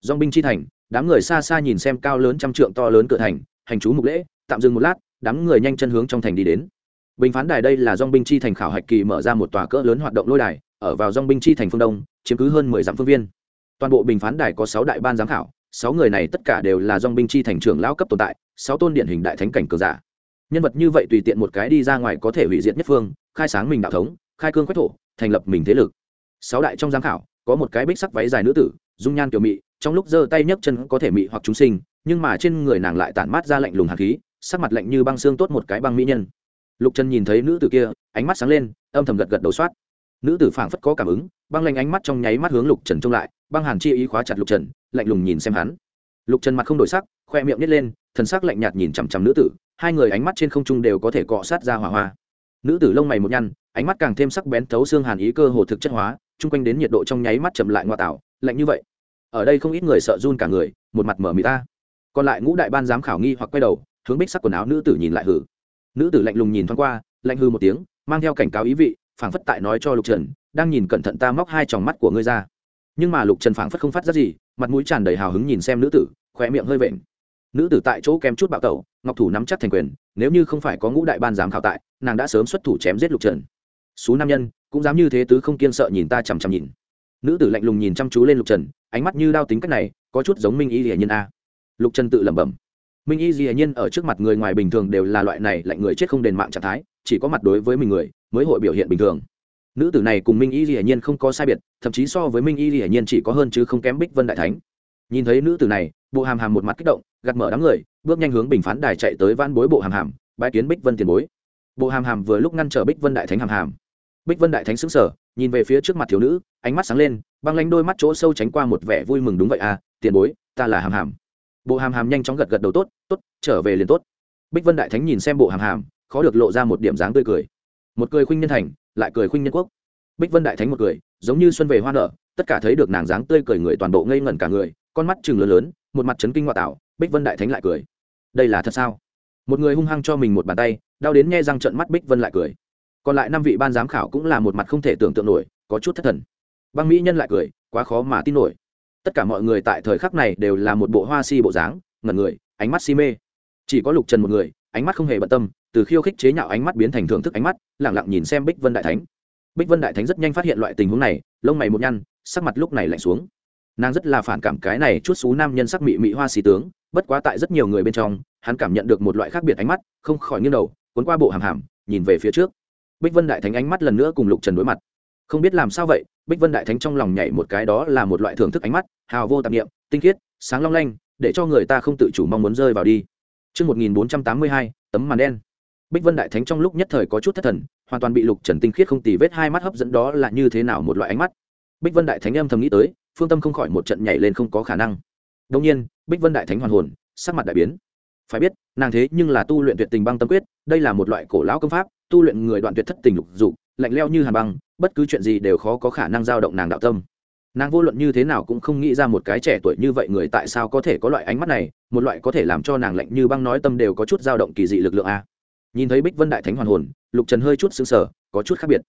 Dong binh chi thành, đám người xa xa nhìn xem cao lớn trăm trượng to lớn cửa thành, hành chú mục lễ, tạm dừng một lát, đám người nhanh chân hướng trong thành đi đến. Bình phán đài đây là dong binh chi thành khảo hạch kỳ mở ra một tòa cỡ lớn hoạt động lôi đài, ở vào dong binh chi thành phương đông, chiếm cứ hơn mười dặm phương viên. Toàn bộ bình phán đài có sáu đại ban giám khảo, sáu người này tất cả đều là dong binh chi thành trưởng lão cấp tồn tại, sáu tôn điển hình đại thánh cảnh cường giả nhân vật như vậy tùy tiện một cái đi ra ngoài có thể hủy diệt nhất phương, khai sáng mình đạo thống, khai cương quách thổ, thành lập mình thế lực. Sáu đại trong giám khảo, có một cái bích sắc váy dài nữ tử, dung nhan kiểu mị, trong lúc giơ tay nhấc chân có thể mị hoặc chúng sinh, nhưng mà trên người nàng lại tản mát ra lạnh lùng hạt khí, sắc mặt lạnh như băng xương tốt một cái băng mỹ nhân. Lục trần nhìn thấy nữ tử kia, ánh mắt sáng lên, âm thầm gật gật đầu soát. Nữ tử phảng phất có cảm ứng, băng lanh ánh mắt trong nháy mắt hướng lục trần trông lại, băng hàn chi ý khóa chặt lục trần, lạnh lùng nhìn xem hắn. Lục trần mặt không đổi sắc, khoe miệng nít lên, thần sắc lạnh nhạt nhìn chằm chằm nữ tử hai người ánh mắt trên không trung đều có thể cọ sát ra hỏa hoa. Nữ tử lông mày một nhăn, ánh mắt càng thêm sắc bén thấu xương hàn ý cơ hồ thực chất hóa, chung quanh đến nhiệt độ trong nháy mắt chậm lại ngoại tảo lạnh như vậy. Ở đây không ít người sợ run cả người, một mặt mở mì ta còn lại ngũ đại ban giám khảo nghi hoặc quay đầu, hướng bích sắc quần áo nữ tử nhìn lại hử. Nữ tử lạnh lùng nhìn thoáng qua, lạnh hư một tiếng, mang theo cảnh cáo ý vị, phảng phất tại nói cho lục trần, đang nhìn cẩn thận ta móc hai tròng mắt của ngươi ra. Nhưng mà lục trần phảng phất không phát ra gì, mặt mũi tràn đầy hào hứng nhìn xem nữ tử khỏe miệng hơi vện nữ tử tại chỗ kém chút bạo tẩu, ngọc thủ nắm chắc thành quyền, nếu như không phải có ngũ đại ban giám khảo tại, nàng đã sớm xuất thủ chém giết lục trần. Xú nam nhân, cũng dám như thế tứ không kiên sợ nhìn ta chằm chằm nhìn. Nữ tử lạnh lùng nhìn chăm chú lên lục trần, ánh mắt như đao tính cách này, có chút giống minh y hiển nhiên a. Lục trần tự lẩm bẩm. Minh y hiển nhiên ở trước mặt người ngoài bình thường đều là loại này lạnh người chết không đền mạng trạng thái, chỉ có mặt đối với mình người, mới hội biểu hiện bình thường. Nữ tử này cùng minh y hiển nhiên không có sai biệt, thậm chí so với minh y hiển nhiên chỉ có hơn chứ không kém bích vân đại thánh. Nhìn thấy nữ tử này, bộ hàm hàm một mặt kích động gạt mở đám người, bước nhanh hướng bình phán đài chạy tới van bối bộ hàm hàm bãi kiến bích vân tiền bối. Bộ hàm hàm vừa lúc ngăn trở bích vân đại thánh hàm hàm. Bích vân đại thánh xứng sở nhìn về phía trước mặt thiếu nữ, ánh mắt sáng lên, băng lanh đôi mắt chỗ sâu tránh qua một vẻ vui mừng đúng vậy à tiền bối, ta là hàm hàm. Bộ hàm hàm nhanh chóng gật gật đầu tốt tốt, trở về liền tốt. Bích vân đại thánh nhìn xem bộ hàm hàm, khó được lộ ra một điểm dáng tươi cười. Một cười khuynh nhân thành, lại cười khuynh nhân quốc. Bích vân đại thánh một cười, giống như xuân về hoa nở, tất cả thấy được nàng dáng tươi cười người toàn bộ ngây ngẩn cả người, con mắt chừng lớn lớn một mặt chấn kinh ngoại tạo, bích vân đại thánh lại cười. Đây là thật sao? Một người hung hăng cho mình một bàn tay, đau đến nghe răng trận mắt bích vân lại cười. Còn lại năm vị ban giám khảo cũng là một mặt không thể tưởng tượng nổi, có chút thất thần. Băng mỹ nhân lại cười, quá khó mà tin nổi. Tất cả mọi người tại thời khắc này đều là một bộ hoa si bộ dáng, ngẩn người, ánh mắt si mê. Chỉ có lục trần một người, ánh mắt không hề bận tâm, từ khiêu khích chế nhạo ánh mắt biến thành thưởng thức ánh mắt lẳng lặng nhìn xem bích vân đại thánh. Bích vân đại thánh rất nhanh phát hiện loại tình huống này, lông mày một nhăn, sắc mặt lúc này lạnh xuống nàng rất là phản cảm cái này chút xú nam nhân sắc mị mị hoa xì tướng bất quá tại rất nhiều người bên trong hắn cảm nhận được một loại khác biệt ánh mắt không khỏi nghiêng đầu cuốn qua bộ hàm hàm nhìn về phía trước bích vân đại thánh ánh mắt lần nữa cùng lục trần đối mặt không biết làm sao vậy bích vân đại thánh trong lòng nhảy một cái đó là một loại thưởng thức ánh mắt hào vô tạp nghiệm tinh khiết sáng long lanh để cho người ta không tự chủ mong muốn rơi vào đi Trước 1482, tấm màn đen. Bích Vân Đại Thánh trong lúc nhất thời có chút thất thần, hoàn toàn bị Lục Trần tinh khiết không tì vết hai mắt hấp dẫn đó là như thế nào một loại ánh mắt. Bích Vân Đại Thánh âm thầm nghĩ tới, phương tâm không khỏi một trận nhảy lên không có khả năng. đông nhiên, Bích Vân Đại Thánh hoàn hồn, sắc mặt đại biến. Phải biết, nàng thế nhưng là tu luyện tuyệt tình băng tâm quyết, đây là một loại cổ lão công pháp, tu luyện người đoạn tuyệt thất tình lục dục, lạnh lẽo như hàn băng, bất cứ chuyện gì đều khó có khả năng giao động nàng đạo tâm nàng vô luận như thế nào cũng không nghĩ ra một cái trẻ tuổi như vậy người tại sao có thể có loại ánh mắt này một loại có thể làm cho nàng lạnh như băng nói tâm đều có chút dao động kỳ dị lực lượng a nhìn thấy bích vân đại thánh hoàn hồn lục trần hơi chút xứng sở có chút khác biệt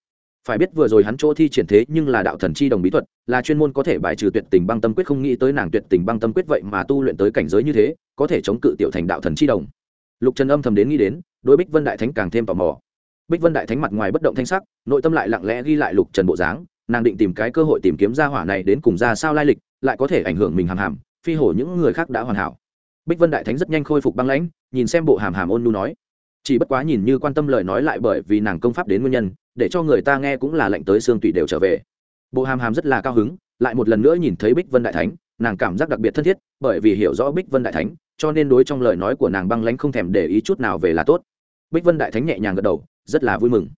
phải biết vừa rồi hắn chỗ thi triển thế nhưng là đạo thần chi đồng bí thuật, là chuyên môn có thể bài trừ tuyệt tình băng tâm quyết không nghĩ tới nàng tuyệt tình băng tâm quyết vậy mà tu luyện tới cảnh giới như thế, có thể chống cự tiểu thành đạo thần chi đồng. Lục trần âm thầm đến nghĩ đến, đối bích vân đại thánh càng thêm tò mò. Bích vân đại thánh mặt ngoài bất động thanh sắc, nội tâm lại lặng lẽ ghi lại lục trần bộ dáng, nàng định tìm cái cơ hội tìm kiếm ra hỏa này đến cùng ra sao lai lịch, lại có thể ảnh hưởng mình hàm hàm, phi hổ những người khác đã hoàn hảo. Bích vân đại thánh rất nhanh khôi phục băng lãnh, nhìn xem bộ hàm hàm ôn nu nói. Chỉ bất quá nhìn như quan tâm lời nói lại bởi vì nàng công pháp đến nguyên nhân để cho người ta nghe cũng là lệnh tới xương tủy đều trở về. Bộ hàm hàm rất là cao hứng, lại một lần nữa nhìn thấy bích vân đại thánh, nàng cảm giác đặc biệt thân thiết, bởi vì hiểu rõ bích vân đại thánh, cho nên đối trong lời nói của nàng băng lãnh không thèm để ý chút nào về là tốt. Bích vân đại thánh nhẹ nhàng gật đầu, rất là vui mừng.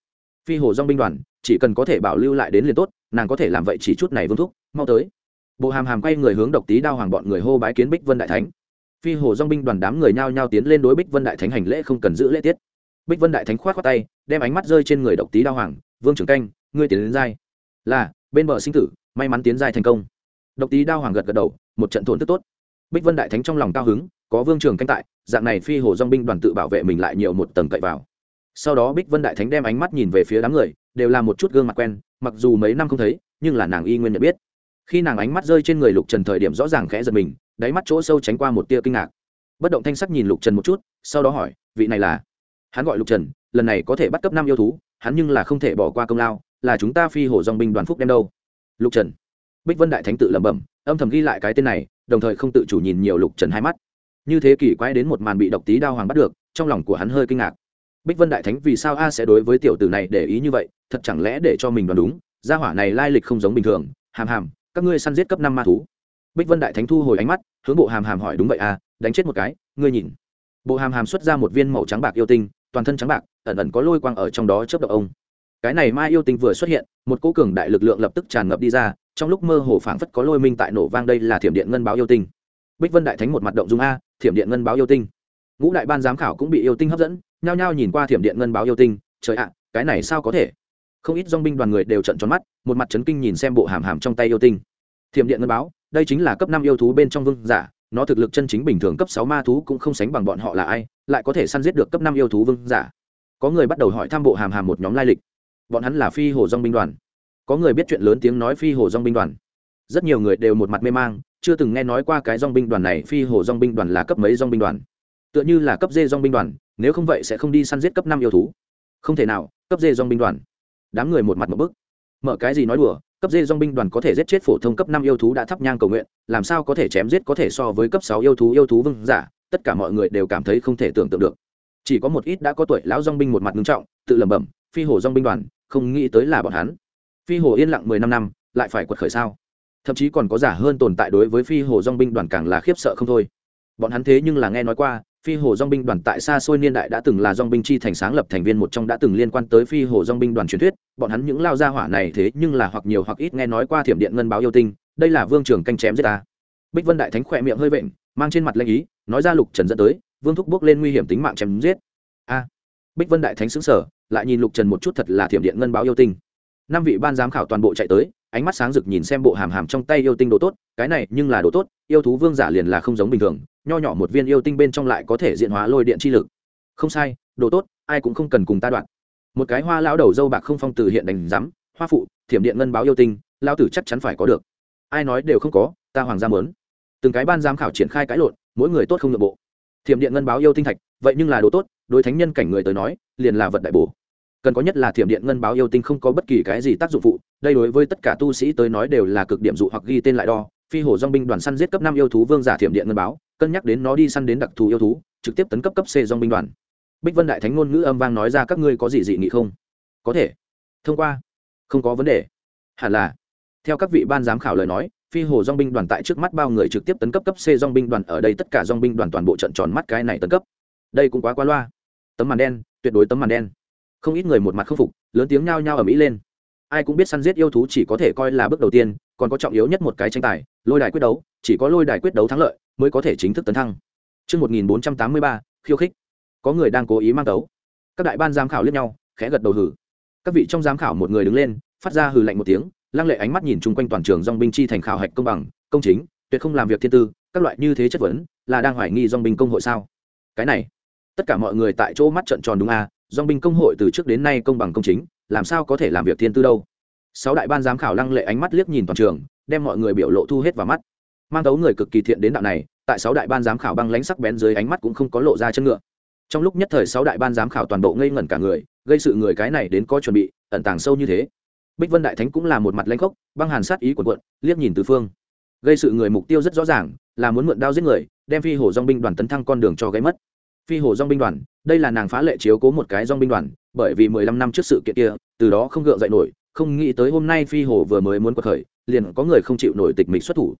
Phi hồ dong binh đoàn, chỉ cần có thể bảo lưu lại đến liền tốt, nàng có thể làm vậy chỉ chút này vương thúc, mau tới. Bộ hàm hàm quay người hướng độc tý đao hoàng bọn người hô bái kiến bích vân đại thánh. Phi hồ dong binh đoàn đám người nhao nhao tiến lên đối bích vân đại thánh hành lễ không cần giữ lễ tiết bích vân đại thánh khoát khoát tay, đem ánh mắt rơi trên người độc tý đao hoàng, vương trưởng canh, ngươi tiến đến giai. Là, bên bờ sinh tử, may mắn tiến giai thành công. Độc tý đao hoàng gật gật đầu, một trận thổn tức tốt. Bích vân đại thánh trong lòng cao hứng, có vương trường canh tại, dạng này phi hồ dong binh đoàn tự bảo vệ mình lại nhiều một tầng cậy vào. Sau đó bích vân đại thánh đem ánh mắt nhìn về phía đám người, đều là một chút gương mặt quen, mặc dù mấy năm không thấy, nhưng là nàng y nguyên nhận biết. Khi nàng ánh mắt rơi trên người lục trần thời điểm rõ ràng khẽ giật mình, đáy mắt chỗ sâu tránh qua một tia kinh ngạc. Bất động thanh sắc nhìn lục trần một chút, sau đó hỏi, vị này là? Hắn gọi lục trần, lần này có thể bắt cấp năm yêu thú, hắn nhưng là không thể bỏ qua công lao, là chúng ta phi hổ dòng binh đoàn phúc đem đâu. Lục trần. Bích vân đại thánh tự lẩm bẩm, âm thầm ghi lại cái tên này, đồng thời không tự chủ nhìn nhiều lục trần hai mắt. Như thế kỷ quái đến một màn bị độc tí đao hoàng bắt được, trong lòng của hắn hơi kinh ngạc. Bích vân đại thánh vì sao a sẽ đối với tiểu tử này để ý như vậy, thật chẳng lẽ để cho mình đoán đúng, gia hỏa này lai lịch không giống bình thường, hàm hàm, các ngươi săn giết cấp năm ma thú. Bích vân đại thánh thu hồi ánh mắt, hướng bộ hàm hàm hỏi đúng vậy à đánh chết một cái, ngươi nhìn. Bộ hàm hàm xuất ra một viên màu trắng bạc yêu tinh toàn thân trắng bạc, ẩn ẩn có lôi quang ở trong đó chớp động ông. Cái này mai yêu tinh vừa xuất hiện, một cỗ cường đại lực lượng lập tức tràn ngập đi ra, trong lúc mơ hồ phảng phất có lôi minh tại nổ vang đây là thiểm điện ngân báo yêu tinh. Bích vân đại thánh một mặt động dung a, thiểm điện ngân báo yêu tinh. Ngũ đại ban giám khảo cũng bị yêu tinh hấp dẫn, nhao nhao nhìn qua thiểm điện ngân báo yêu tinh, trời ạ, cái này sao có thể? Không ít dong binh đoàn người đều trận tròn mắt, một mặt chấn kinh nhìn xem bộ hàm hàm trong tay yêu tinh. Thiểm điện ngân báo, đây chính là cấp năm yêu thú bên trong vương giả nó thực lực chân chính bình thường cấp sáu ma thú cũng không sánh bằng bọn họ là ai, lại có thể săn giết được cấp năm yêu thú vương giả. Có người bắt đầu hỏi thăm bộ hàm hàm một nhóm lai lịch. Bọn hắn là phi hồ dong binh đoàn. Có người biết chuyện lớn tiếng nói phi hồ dong binh đoàn. Rất nhiều người đều một mặt mê mang, chưa từng nghe nói qua cái dong binh đoàn này, phi hồ dong binh đoàn là cấp mấy dong binh đoàn. Tựa như là cấp dê dong binh đoàn, nếu không vậy sẽ không đi săn giết cấp năm yêu thú. Không thể nào, cấp dê dong binh đoàn. Đám người một mặt một bức. Mở cái gì nói đùa? Cấp dê dong binh đoàn có thể giết chết phổ thông cấp năm yêu thú đã thắp nhang cầu nguyện, làm sao có thể chém giết có thể so với cấp sáu yêu thú yêu thú vương giả? Tất cả mọi người đều cảm thấy không thể tưởng tượng được. Chỉ có một ít đã có tuổi lão dong binh một mặt nghiêm trọng, tự lẩm bẩm, phi hồ dong binh đoàn, không nghĩ tới là bọn hắn. Phi hồ yên lặng mười năm năm, lại phải quật khởi sao? Thậm chí còn có giả hơn tồn tại đối với phi hồ dong binh đoàn càng là khiếp sợ không thôi. Bọn hắn thế nhưng là nghe nói qua phi hồ dong binh đoàn tại xa xôi niên đại đã từng là dong binh chi thành sáng lập thành viên một trong đã từng liên quan tới phi hồ dong binh đoàn truyền thuyết. Bọn hắn những lao gia hỏa này thế nhưng là hoặc nhiều hoặc ít nghe nói qua thiểm điện ngân báo yêu tinh, đây là vương trường canh chém giết ta. Bích vân đại thánh khỏe miệng hơi vện, mang trên mặt lanh ý, nói ra lục trần dẫn tới, vương thúc bước lên nguy hiểm tính mạng chém giết. A. Bích vân đại thánh xứng sở lại nhìn lục trần một chút thật là thiểm điện ngân báo yêu tinh. Năm vị ban giám khảo toàn bộ chạy tới, ánh mắt sáng rực nhìn xem bộ hàm hàm trong tay yêu tinh đồ tốt, cái này nhưng là đồ tốt, yêu thú vương giả liền là không giống bình thường nho nhỏ một viên yêu tinh bên trong lại có thể diện hóa lôi điện chi lực. Không sai, đồ tốt, ai cũng không cần cùng ta đoạn. Một cái hoa lão đầu dâu bạc không phong từ hiện đành rắm hoa phụ, thiểm điện ngân báo yêu tinh lao tử chắc chắn phải có được. Ai nói đều không có, ta hoàng gia mớn từng cái ban giám khảo triển khai cãi lộn, mỗi người tốt không nội bộ. Thiểm điện ngân báo yêu tinh thạch, vậy nhưng là đồ tốt, đối thánh nhân cảnh người tới nói, liền là vật đại bổ. Cần có nhất là thiểm điện ngân báo yêu tinh không có bất kỳ cái gì tác dụng phụ, đây đối với tất cả tu sĩ tới nói đều là cực điểm dụ hoặc ghi tên lại đo. Phi hổ dong binh đoàn săn giết cấp năm yêu thú vương giả thiểm điện ngân báo cân nhắc đến nó đi săn đến đặc thù yêu thú, trực tiếp tấn cấp cấp c dong binh đoàn. Bích vân đại thánh ngôn ngữ âm vang nói ra, các ngươi có gì dị nghị không? Có thể. Thông qua. Không có vấn đề. Hẳn là. Theo các vị ban giám khảo lời nói, phi hồ dong binh đoàn tại trước mắt bao người trực tiếp tấn cấp cấp c dong binh đoàn, ở đây tất cả dong binh đoàn toàn bộ trận tròn mắt cái này tấn cấp. Đây cũng quá quá loa. Tấm màn đen, tuyệt đối tấm màn đen. Không ít người một mặt không phục, lớn tiếng nhao nhao ở mỹ lên. Ai cũng biết săn giết yêu thú chỉ có thể coi là bước đầu tiên, còn có trọng yếu nhất một cái tranh tài, lôi đài quyết đấu chỉ có lôi đài quyết đấu thắng lợi mới có thể chính thức tấn thăng Trước 1483, khiêu khích. Có người đang cố ý mang đấu. Các đại ban giám khảo liếc nhau, khẽ gật đầu hử. Các vị trong giám khảo một người đứng lên, phát ra hừ lạnh một tiếng, lăng lệ ánh mắt nhìn chung quanh toàn trường dòng binh chi thành khảo hạch công bằng, công chính, tuyệt không làm việc thiên tư, các loại như thế chất vấn, là đang hoài nghi dòng binh công hội sao? Cái này, tất cả mọi người tại chỗ mắt trợn tròn đúng à, dòng binh công hội từ trước đến nay công bằng công chính, làm sao có thể làm việc thiên tư đâu? Sáu đại ban giám khảo lăng lệ ánh mắt liếc nhìn toàn trường, đem mọi người biểu lộ thu hết vào mắt mang tấu người cực kỳ thiện đến đạo này, tại sáu đại ban giám khảo băng lãnh sắc bén dưới ánh mắt cũng không có lộ ra chân ngựa. Trong lúc nhất thời sáu đại ban giám khảo toàn bộ ngây ngẩn cả người, gây sự người cái này đến có chuẩn bị, ẩn tàng sâu như thế. Bích vân đại thánh cũng là một mặt lãnh khốc, băng hàn sát ý của quận liếc nhìn từ phương. Gây sự người mục tiêu rất rõ ràng, là muốn mượn đao giết người, đem phi hồ dong binh đoàn tấn thăng con đường cho gáy mất. Phi hồ dong binh đoàn, đây là nàng phá lệ chiếu cố một cái dong binh đoàn, bởi vì mười lăm năm trước sự kiện kia, từ đó không gượng dậy nổi, không nghĩ tới hôm nay phi hồ vừa mới muốn quật khởi, liền có người không chịu nổi tịch mịch xuất thủ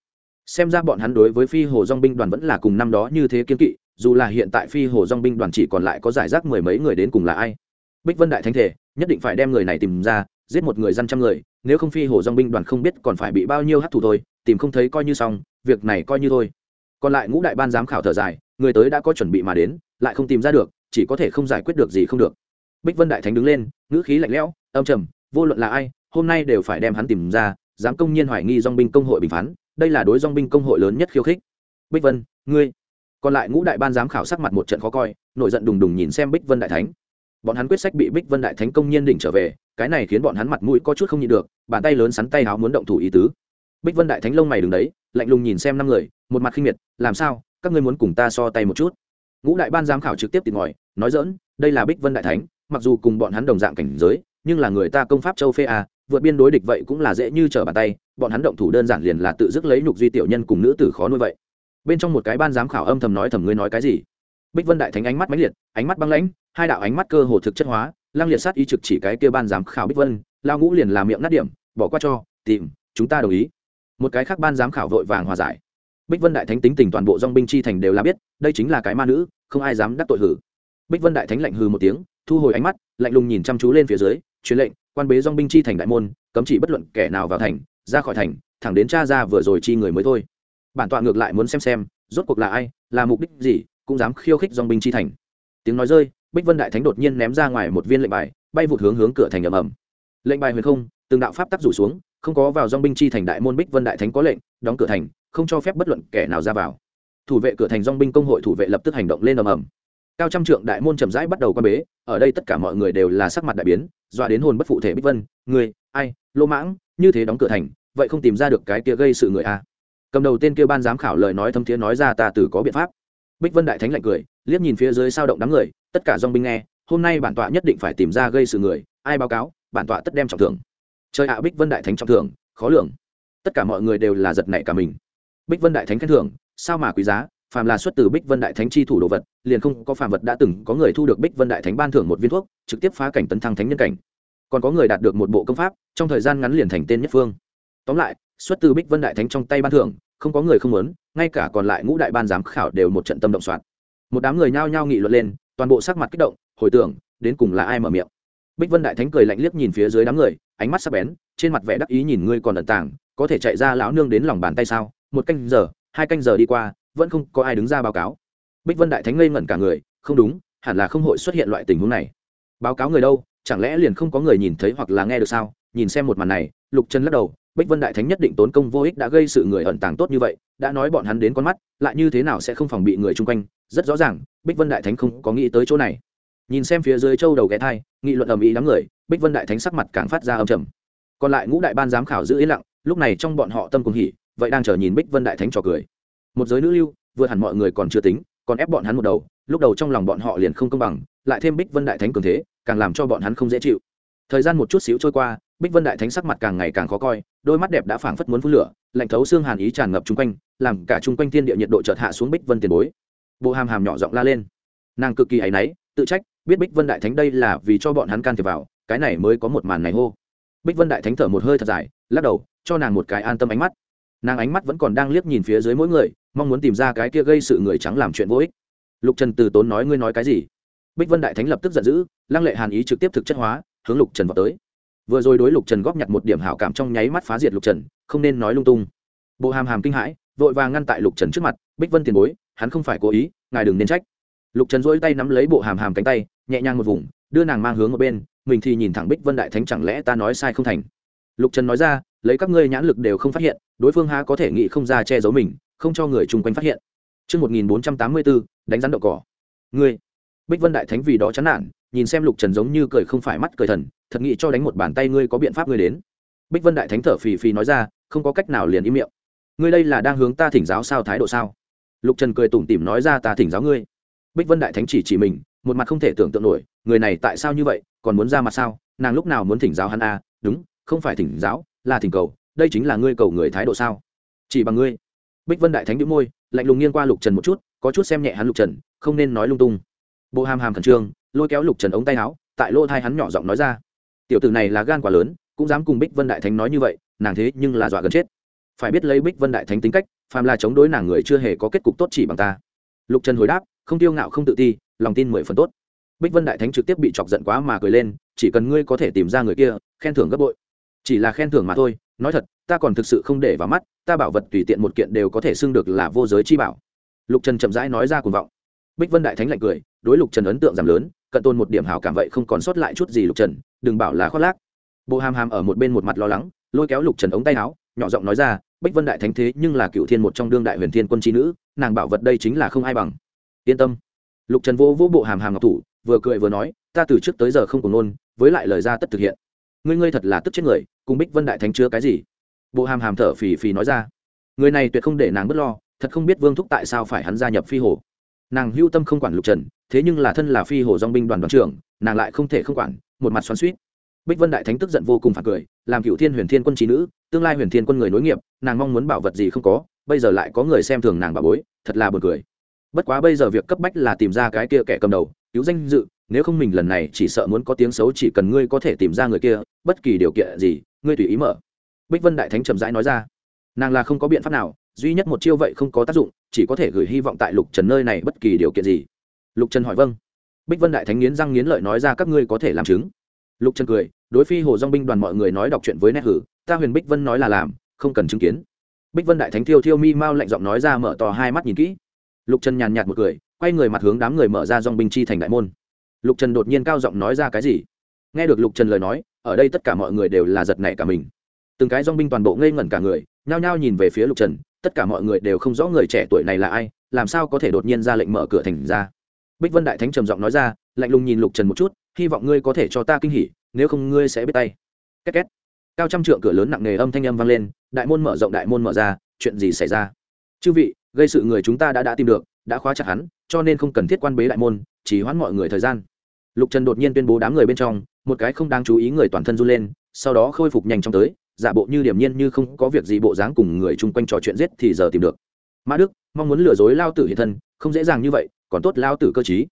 xem ra bọn hắn đối với phi hồ dong binh đoàn vẫn là cùng năm đó như thế kiên kỵ, dù là hiện tại phi hồ dong binh đoàn chỉ còn lại có giải rác mười mấy người đến cùng là ai. Bích vân đại thánh thể, nhất định phải đem người này tìm ra, giết một người dân trăm người, nếu không phi hồ dong binh đoàn không biết còn phải bị bao nhiêu hát thủ thôi, tìm không thấy coi như xong, việc này coi như thôi. Còn lại ngũ đại ban giám khảo thở dài, người tới đã có chuẩn bị mà đến, lại không tìm ra được, chỉ có thể không giải quyết được gì không được. Bích vân đại thánh đứng lên, ngữ khí lạnh lẽo, âm trầm, vô luận là ai, hôm nay đều phải đem hắn tìm ra, dám công nhiên hoài nghi dong binh công hội bình phán đây là đối dong binh công hội lớn nhất khiêu khích. Bích vân, ngươi. Còn lại ngũ đại ban giám khảo sắc mặt một trận khó coi, nổi giận đùng đùng nhìn xem bích vân đại thánh. Bọn hắn quyết sách bị bích vân đại thánh công nhiên đỉnh trở về, cái này khiến bọn hắn mặt mũi có chút không nhịn được, bàn tay lớn sắn tay háo muốn động thủ ý tứ. Bích vân đại thánh lông mày đứng đấy, lạnh lùng nhìn xem năm người, một mặt khinh miệt, làm sao? Các ngươi muốn cùng ta so tay một chút? Ngũ đại ban giám khảo trực tiếp tìm ngòi, nói dỡn đây là bích vân đại thánh, mặc dù cùng bọn hắn đồng dạng cảnh giới, nhưng là người ta công pháp châu phê à vượt biên đối địch vậy cũng là dễ như trở bàn tay, bọn hắn động thủ đơn giản liền là tự dứt lấy nhục duy tiểu nhân cùng nữ tử khó nuôi vậy. Bên trong một cái ban giám khảo âm thầm nói thầm ngươi nói cái gì? Bích vân đại thánh ánh mắt mãnh liệt, ánh mắt băng lãnh, hai đạo ánh mắt cơ hồ thực chất hóa, lăng liệt sát ý trực chỉ cái kia ban giám khảo bích vân lao ngũ liền làm miệng nát điểm, bỏ qua cho, tìm, chúng ta đồng ý. Một cái khác ban giám khảo vội vàng hòa giải. Bích vân đại thánh tính tình toàn bộ dong binh chi thành đều là biết, đây chính là cái ma nữ, không ai dám đắc tội hử. Bích vân đại thánh lạnh hừ một tiếng, thu hồi ánh mắt, lạnh lùng nhìn chăm chú lên phía dưới truyền lệnh, quan bế dong binh chi thành đại môn, cấm chỉ bất luận kẻ nào vào thành, ra khỏi thành, thẳng đến cha ra vừa rồi chi người mới thôi. Bản tọa ngược lại muốn xem xem, rốt cuộc là ai, là mục đích gì, cũng dám khiêu khích dong binh chi thành. Tiếng nói rơi, bích vân đại thánh đột nhiên ném ra ngoài một viên lệnh bài, bay vụt hướng hướng cửa thành ầm ầm. Lệnh bài huyền không, từng đạo pháp tắc rủ xuống, không có vào dong binh chi thành đại môn bích vân đại thánh có lệnh, đóng cửa thành, không cho phép bất luận kẻ nào ra vào. Thủ vệ cửa thành dong binh công hội thủ vệ lập tức hành động lên ầm ầm cao trăm trượng đại môn chậm rãi bắt đầu quan bế, ở đây tất cả mọi người đều là sắc mặt đại biến, dọa đến hồn bất phụ thể bích vân người ai? Lô mãng, như thế đóng cửa thành, vậy không tìm ra được cái kia gây sự người a cầm đầu tên kia ban giám khảo lời nói thâm thiế nói ra ta từ có biện pháp. Bích vân đại thánh lạnh cười, liếc nhìn phía dưới sao động đám người, tất cả dong binh nghe, hôm nay bản tọa nhất định phải tìm ra gây sự người, ai báo cáo, bản tọa tất đem trọng thưởng. Trời ạ, bích vân đại thánh trọng thưởng, khó lường. Tất cả mọi người đều là giật nảy cả mình. Bích vân đại thánh khen thưởng, sao mà quý giá phàm là xuất từ bích vân đại thánh chi thủ đồ vật, liền không có phàm vật đã từng có người thu được bích vân đại thánh ban thưởng một viên thuốc, trực tiếp phá cảnh tấn thăng thánh nhân cảnh. Còn có người đạt được một bộ công pháp, trong thời gian ngắn liền thành tên nhất phương. Tóm lại, xuất từ bích vân đại thánh trong tay ban thưởng, không có người không muốn, ngay cả còn lại ngũ đại ban giám khảo đều một trận tâm động soạn. Một đám người nhao nhao nghị luận lên, toàn bộ sắc mặt kích động, hồi tưởng, đến cùng là ai mở miệng. Bích vân đại thánh cười lạnh liếc nhìn phía dưới đám người, ánh mắt sắc bén, trên mặt vẻ đắc ý nhìn ngươi còn ẩn tàng, có thể chạy ra lão nương đến lòng bàn tay sao? Một canh giờ, hai canh giờ đi qua vẫn không có ai đứng ra báo cáo. Bích vân đại thánh ngây ngẩn cả người, không đúng, hẳn là không hội xuất hiện loại tình huống này. Báo cáo người đâu, chẳng lẽ liền không có người nhìn thấy hoặc là nghe được sao? Nhìn xem một màn này, lục trần lắc đầu, bích vân đại thánh nhất định tốn công vô ích đã gây sự người ẩn tàng tốt như vậy, đã nói bọn hắn đến con mắt, lại như thế nào sẽ không phòng bị người chung quanh? Rất rõ ràng, bích vân đại thánh không có nghĩ tới chỗ này. Nhìn xem phía dưới châu đầu ghé thai, nghị luận ầm ĩ đám người, bích vân đại thánh sắc mặt càng phát ra âm trầm. Còn lại ngũ đại ban giám khảo giữ yên lặng, lúc này trong bọn họ tâm cùng hỉ, vậy đang chờ nhìn bích vân đại thánh trò cười một giới nữ lưu vượt hẳn mọi người còn chưa tính, còn ép bọn hắn một đầu, lúc đầu trong lòng bọn họ liền không công bằng, lại thêm bích vân đại thánh cường thế, càng làm cho bọn hắn không dễ chịu. Thời gian một chút xíu trôi qua, bích vân đại thánh sắc mặt càng ngày càng khó coi, đôi mắt đẹp đã phảng phất muốn phun lửa, lạnh thấu xương hàn ý tràn ngập chung quanh, làm cả chung quanh thiên địa nhiệt độ chợt hạ xuống bích vân tiền bối. Bộ hàm hàm nhỏ giọng la lên. Nàng cực kỳ áy náy, tự trách, biết bích vân đại thánh đây là vì cho bọn hắn can thiệp vào, cái này mới có một màn này hô. Bích vân đại thánh thở một hơi thật dài, lắc đầu, cho nàng một cái an tâm ánh mắt nàng ánh mắt vẫn còn đang liếc nhìn phía dưới mỗi người, mong muốn tìm ra cái kia gây sự người trắng làm chuyện vô ích. Lục trần từ tốn nói, ngươi nói cái gì? Bích vân đại thánh lập tức giận dữ, lăng lệ hàn ý trực tiếp thực chất hóa, hướng lục trần vào tới. Vừa rồi đối lục trần góp nhặt một điểm hảo cảm trong nháy mắt phá diệt lục trần, không nên nói lung tung. Bộ hàm hàm kinh hãi, vội vàng ngăn tại lục trần trước mặt, bích vân tiền bối, hắn không phải cố ý, ngài đừng nên trách. Lục trần dỗi tay nắm lấy bộ hàm hàm cánh tay, nhẹ nhàng một vùng, đưa nàng mang hướng ở bên, mình thì nhìn thẳng bích vân đại thánh chẳng lẽ ta nói sai không thành. Lục trần nói ra lấy các ngươi nhãn lực đều không phát hiện đối phương há có thể nghĩ không ra che giấu mình không cho người chung quanh phát hiện Trước 1484, đánh rắn đậu cỏ. Ngươi. Bích Vân Đại Thánh vì đó chán nản, nhìn xem Lục Trần giống như cười không phải mắt cười thần, thật nghĩ cho đánh một bàn tay ngươi có biện pháp ngươi đến. Bích Vân Đại Thánh thở phì phì nói ra, không có cách nào liền im miệng. Ngươi đây là đang hướng ta thỉnh giáo sao thái độ sao? Lục Trần cười tủm tỉm nói ra ta thỉnh giáo ngươi. Bích Vân Đại Thánh chỉ chỉ mình, một mặt không thể tưởng tượng nổi, người này tại sao như vậy, còn muốn ra mặt sao? Nàng lúc nào muốn thỉnh giáo hắn a? À? Đúng, không phải thỉnh giáo, là thỉnh cầu, đây chính là ngươi cầu người thái độ sao? Chỉ bằng ngươi. Bích Vân Đại Thánh đĩu môi, lạnh lùng nghiêng qua Lục Trần một chút, có chút xem nhẹ hắn Lục Trần, không nên nói lung tung. Bộ Hàm Hàm khẩn trương, lôi kéo Lục Trần ống tay áo, tại lỗ thai hắn nhỏ giọng nói ra: "Tiểu tử này là gan quá lớn, cũng dám cùng Bích Vân Đại Thánh nói như vậy, nàng thế nhưng là dọa gần chết. Phải biết lấy Bích Vân Đại Thánh tính cách, phàm là chống đối nàng người chưa hề có kết cục tốt chỉ bằng ta." Lục Trần hồi đáp, không tiêu ngạo không tự ti, lòng tin mười phần tốt. Bích Vân Đại Thánh trực tiếp bị chọc giận quá mà cười lên, chỉ cần ngươi có thể tìm ra người kia, khen thưởng gấp bội. Chỉ là khen thưởng mà thôi, nói thật, ta còn thực sự không để vào mắt, ta bảo vật tùy tiện một kiện đều có thể xưng được là vô giới chi bảo. Lục trần chậm rãi nói ra cuồng vọng. Bích vân đại thánh lạnh cười đối lục trần ấn tượng giảm lớn cận tôn một điểm hảo cảm vậy không còn sót lại chút gì lục trần đừng bảo là khoác lác. Bộ hàm hàm ở một bên một mặt lo lắng lôi kéo lục trần ống tay áo nhỏ giọng nói ra bích vân đại thánh thế nhưng là cựu thiên một trong đương đại huyền thiên quân trí nữ nàng bảo vật đây chính là không ai bằng. Yên tâm. Lục trần vô vô bộ hàm hàm ngọc thủ vừa cười vừa nói ta từ trước tới giờ không cùng nôn với lại lời ra tất thực hiện. Ngươi ngươi thật là tức chết người cùng bích vân đại thánh chứa cái gì? Bộ hàm hàm thở phì phì nói ra. Người này tuyệt không để nàng b ấ t lo, thật không biết vương thúc tại sao phải hắn gia nhập phi hồ. Nàng hưu tâm không quản lục trần, thế nhưng là thân là phi hồ dong binh đoàn đoàn trưởng, nàng lại không thể không quản, một mặt xoắn suýt bích vân đại thánh tức giận vô cùng phản cười, làm cựu thiên huyền thiên quân trí nữ, tương lai huyền thiên quân người nối nghiệp, nàng mong muốn bảo vật gì không có, bây giờ lại có người xem thường nàng bà bối, thật là b u ồ n cười. Bất quá bây giờ việc cấp bách là tìm ra cái kia kẻ cầm đầu, cứu danh dự, nếu không mình lần này chỉ sợ muốn có tiếng xấu chỉ cần ngươi có thể tìm ra người kia, bất kỳ điều kiện gì ngươi tùy ý mở. Bích vân đại thánh trầm rãi nói ra. Nàng là không có biện pháp nào, duy nhất một chiêu vậy không có tác dụng, chỉ có thể gửi hy vọng tại lục trần nơi này bất kỳ điều kiện gì. Lục trần hỏi vâng. Bích vân đại thánh nghiến răng nghiến lợi nói ra các ngươi có thể làm chứng. Lục trần cười, đối phi hồ dong binh đoàn mọi người nói đọc chuyện với nét hử, ta huyền bích vân nói là làm, không cần chứng kiến. Bích vân đại thánh thiêu thiêu mi mau lạnh giọng nói ra mở to hai mắt nhìn kỹ. Lục trần nhàn nhạt một cười, quay người mặt hướng đám người mở ra dong binh chi thành đại môn. Lục trần đột nhiên cao giọng nói ra cái gì? Nghe được lục trần lời nói ở đây tất cả mọi người đều là giật nảy cả mình. Từng cái dong binh toàn bộ ngây ngẩn cả người, nhao nhao nhìn về phía lục trần, tất cả mọi người đều không rõ người trẻ tuổi này là ai, làm sao có thể đột nhiên ra lệnh mở cửa thành ra. Bích vân đại thánh trầm giọng nói ra, lạnh lùng nhìn lục trần một chút, hy vọng ngươi có thể cho ta kinh hỉ, nếu không ngươi sẽ biết tay. Két két. Cao trăm trượng cửa lớn nặng nề âm thanh âm vang lên, đại môn mở rộng đại môn mở ra, chuyện gì xảy ra? Chư vị, gây sự người chúng ta đã đã tìm được, đã khóa chặt hắn, cho nên không cần thiết quan bế đại môn, chỉ hoãn mọi người thời gian lục trần đột nhiên tuyên bố đám người bên trong, một cái không đáng chú ý người toàn thân run lên, sau đó khôi phục nhanh chóng tới, giả bộ như điểm nhiên như không có việc gì bộ dáng cùng người chung quanh trò chuyện giết thì giờ tìm được. Mã đức, mong muốn lừa dối lao tử hiện thân, không dễ dàng như vậy, còn tốt lao tử cơ chí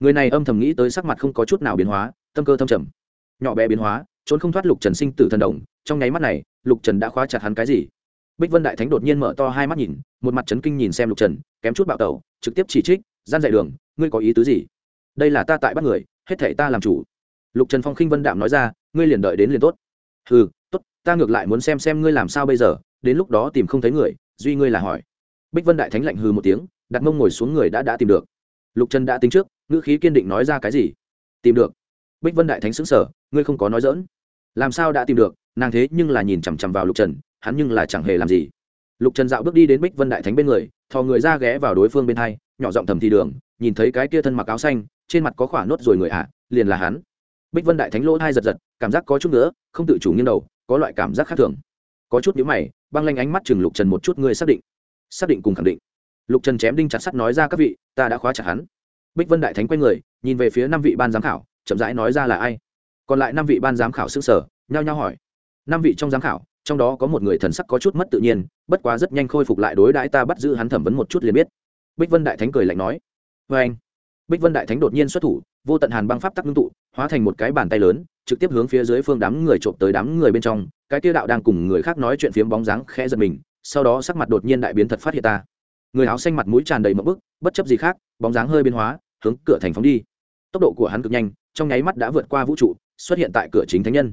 người này âm thầm nghĩ tới sắc mặt không có chút nào biến hóa, tâm cơ thâm trầm. Nhỏ bé biến hóa, trốn không thoát lục trần sinh tử thần đồng, trong nháy mắt này, lục trần đã khóa chặt hắn cái gì? Bích vân đại thánh đột nhiên mở to hai mắt nhìn, một mặt trấn kinh nhìn xem lục trần, kém chút bạo tẩu, trực tiếp chỉ trích, gian dạy đường, ngươi có ý tứ gì? Đây là ta tại bắt người hết thể ta làm chủ. Lục trần phong khinh vân đạm nói ra, ngươi liền đợi đến liền tốt. Ừ tốt, ta ngược lại muốn xem xem ngươi làm sao bây giờ, đến lúc đó tìm không thấy người, duy ngươi là hỏi. Bích vân đại thánh lạnh hừ một tiếng, đặt mông ngồi xuống người đã đã tìm được. Lục trần đã tính trước, ngữ khí kiên định nói ra cái gì? Tìm được. Bích vân đại thánh xứng sở ngươi không có nói dỡn làm sao đã tìm được, nàng thế nhưng là nhìn chằm chằm vào lục trần, hắn nhưng là chẳng hề làm gì. Lục trần dạo bước đi đến bích vân đại thánh bên người, thò người ra ghé vào đối phương bên hai, nhỏ giọng thầm thì đường, nhìn thấy cái kia thân mặc áo xanh trên mặt có khỏa nốt rồi người ạ, liền là hắn. Bích vân đại thánh lỗ hai giật giật, cảm giác có chút nữa, không tự chủ nghiêng đầu, có loại cảm giác khác thường. Có chút nhữ mày, băng lanh ánh mắt chừng lục trần một chút, ngươi xác định xác định cùng khẳng định. Lục trần chém đinh chặt sắt nói ra các vị, ta đã khóa chặt hắn. Bích vân đại thánh quay người, nhìn về phía năm vị ban giám khảo, chậm rãi nói ra là ai. Còn lại năm vị ban giám khảo xưng sở nhao nhao hỏi. Năm vị trong giám khảo, trong đó có một người thần sắc có chút mất tự nhiên, bất quá rất nhanh khôi phục lại đối đãi ta bắt giữ hắn thẩm vấn một chút liền biết. Bích vân đại thánh cười lạnh nói. Vê anh bích vân đại thánh đột nhiên xuất thủ, vô tận hàn băng pháp tắc ngưng tụ, hóa thành một cái bàn tay lớn, trực tiếp hướng phía dưới phương đám người trộm tới đám người bên trong. Cái tiêu đạo đang cùng người khác nói chuyện phiếm bóng dáng khẽ giật mình, sau đó sắc mặt đột nhiên đại biến thật phát hiện ta. Người áo xanh mặt mũi tràn đầy mỡ bức, bất chấp gì khác, bóng dáng hơi biến hóa, hướng cửa thành phóng đi. Tốc độ của hắn cực nhanh, trong nháy mắt đã vượt qua vũ trụ, xuất hiện tại cửa chính thánh nhân.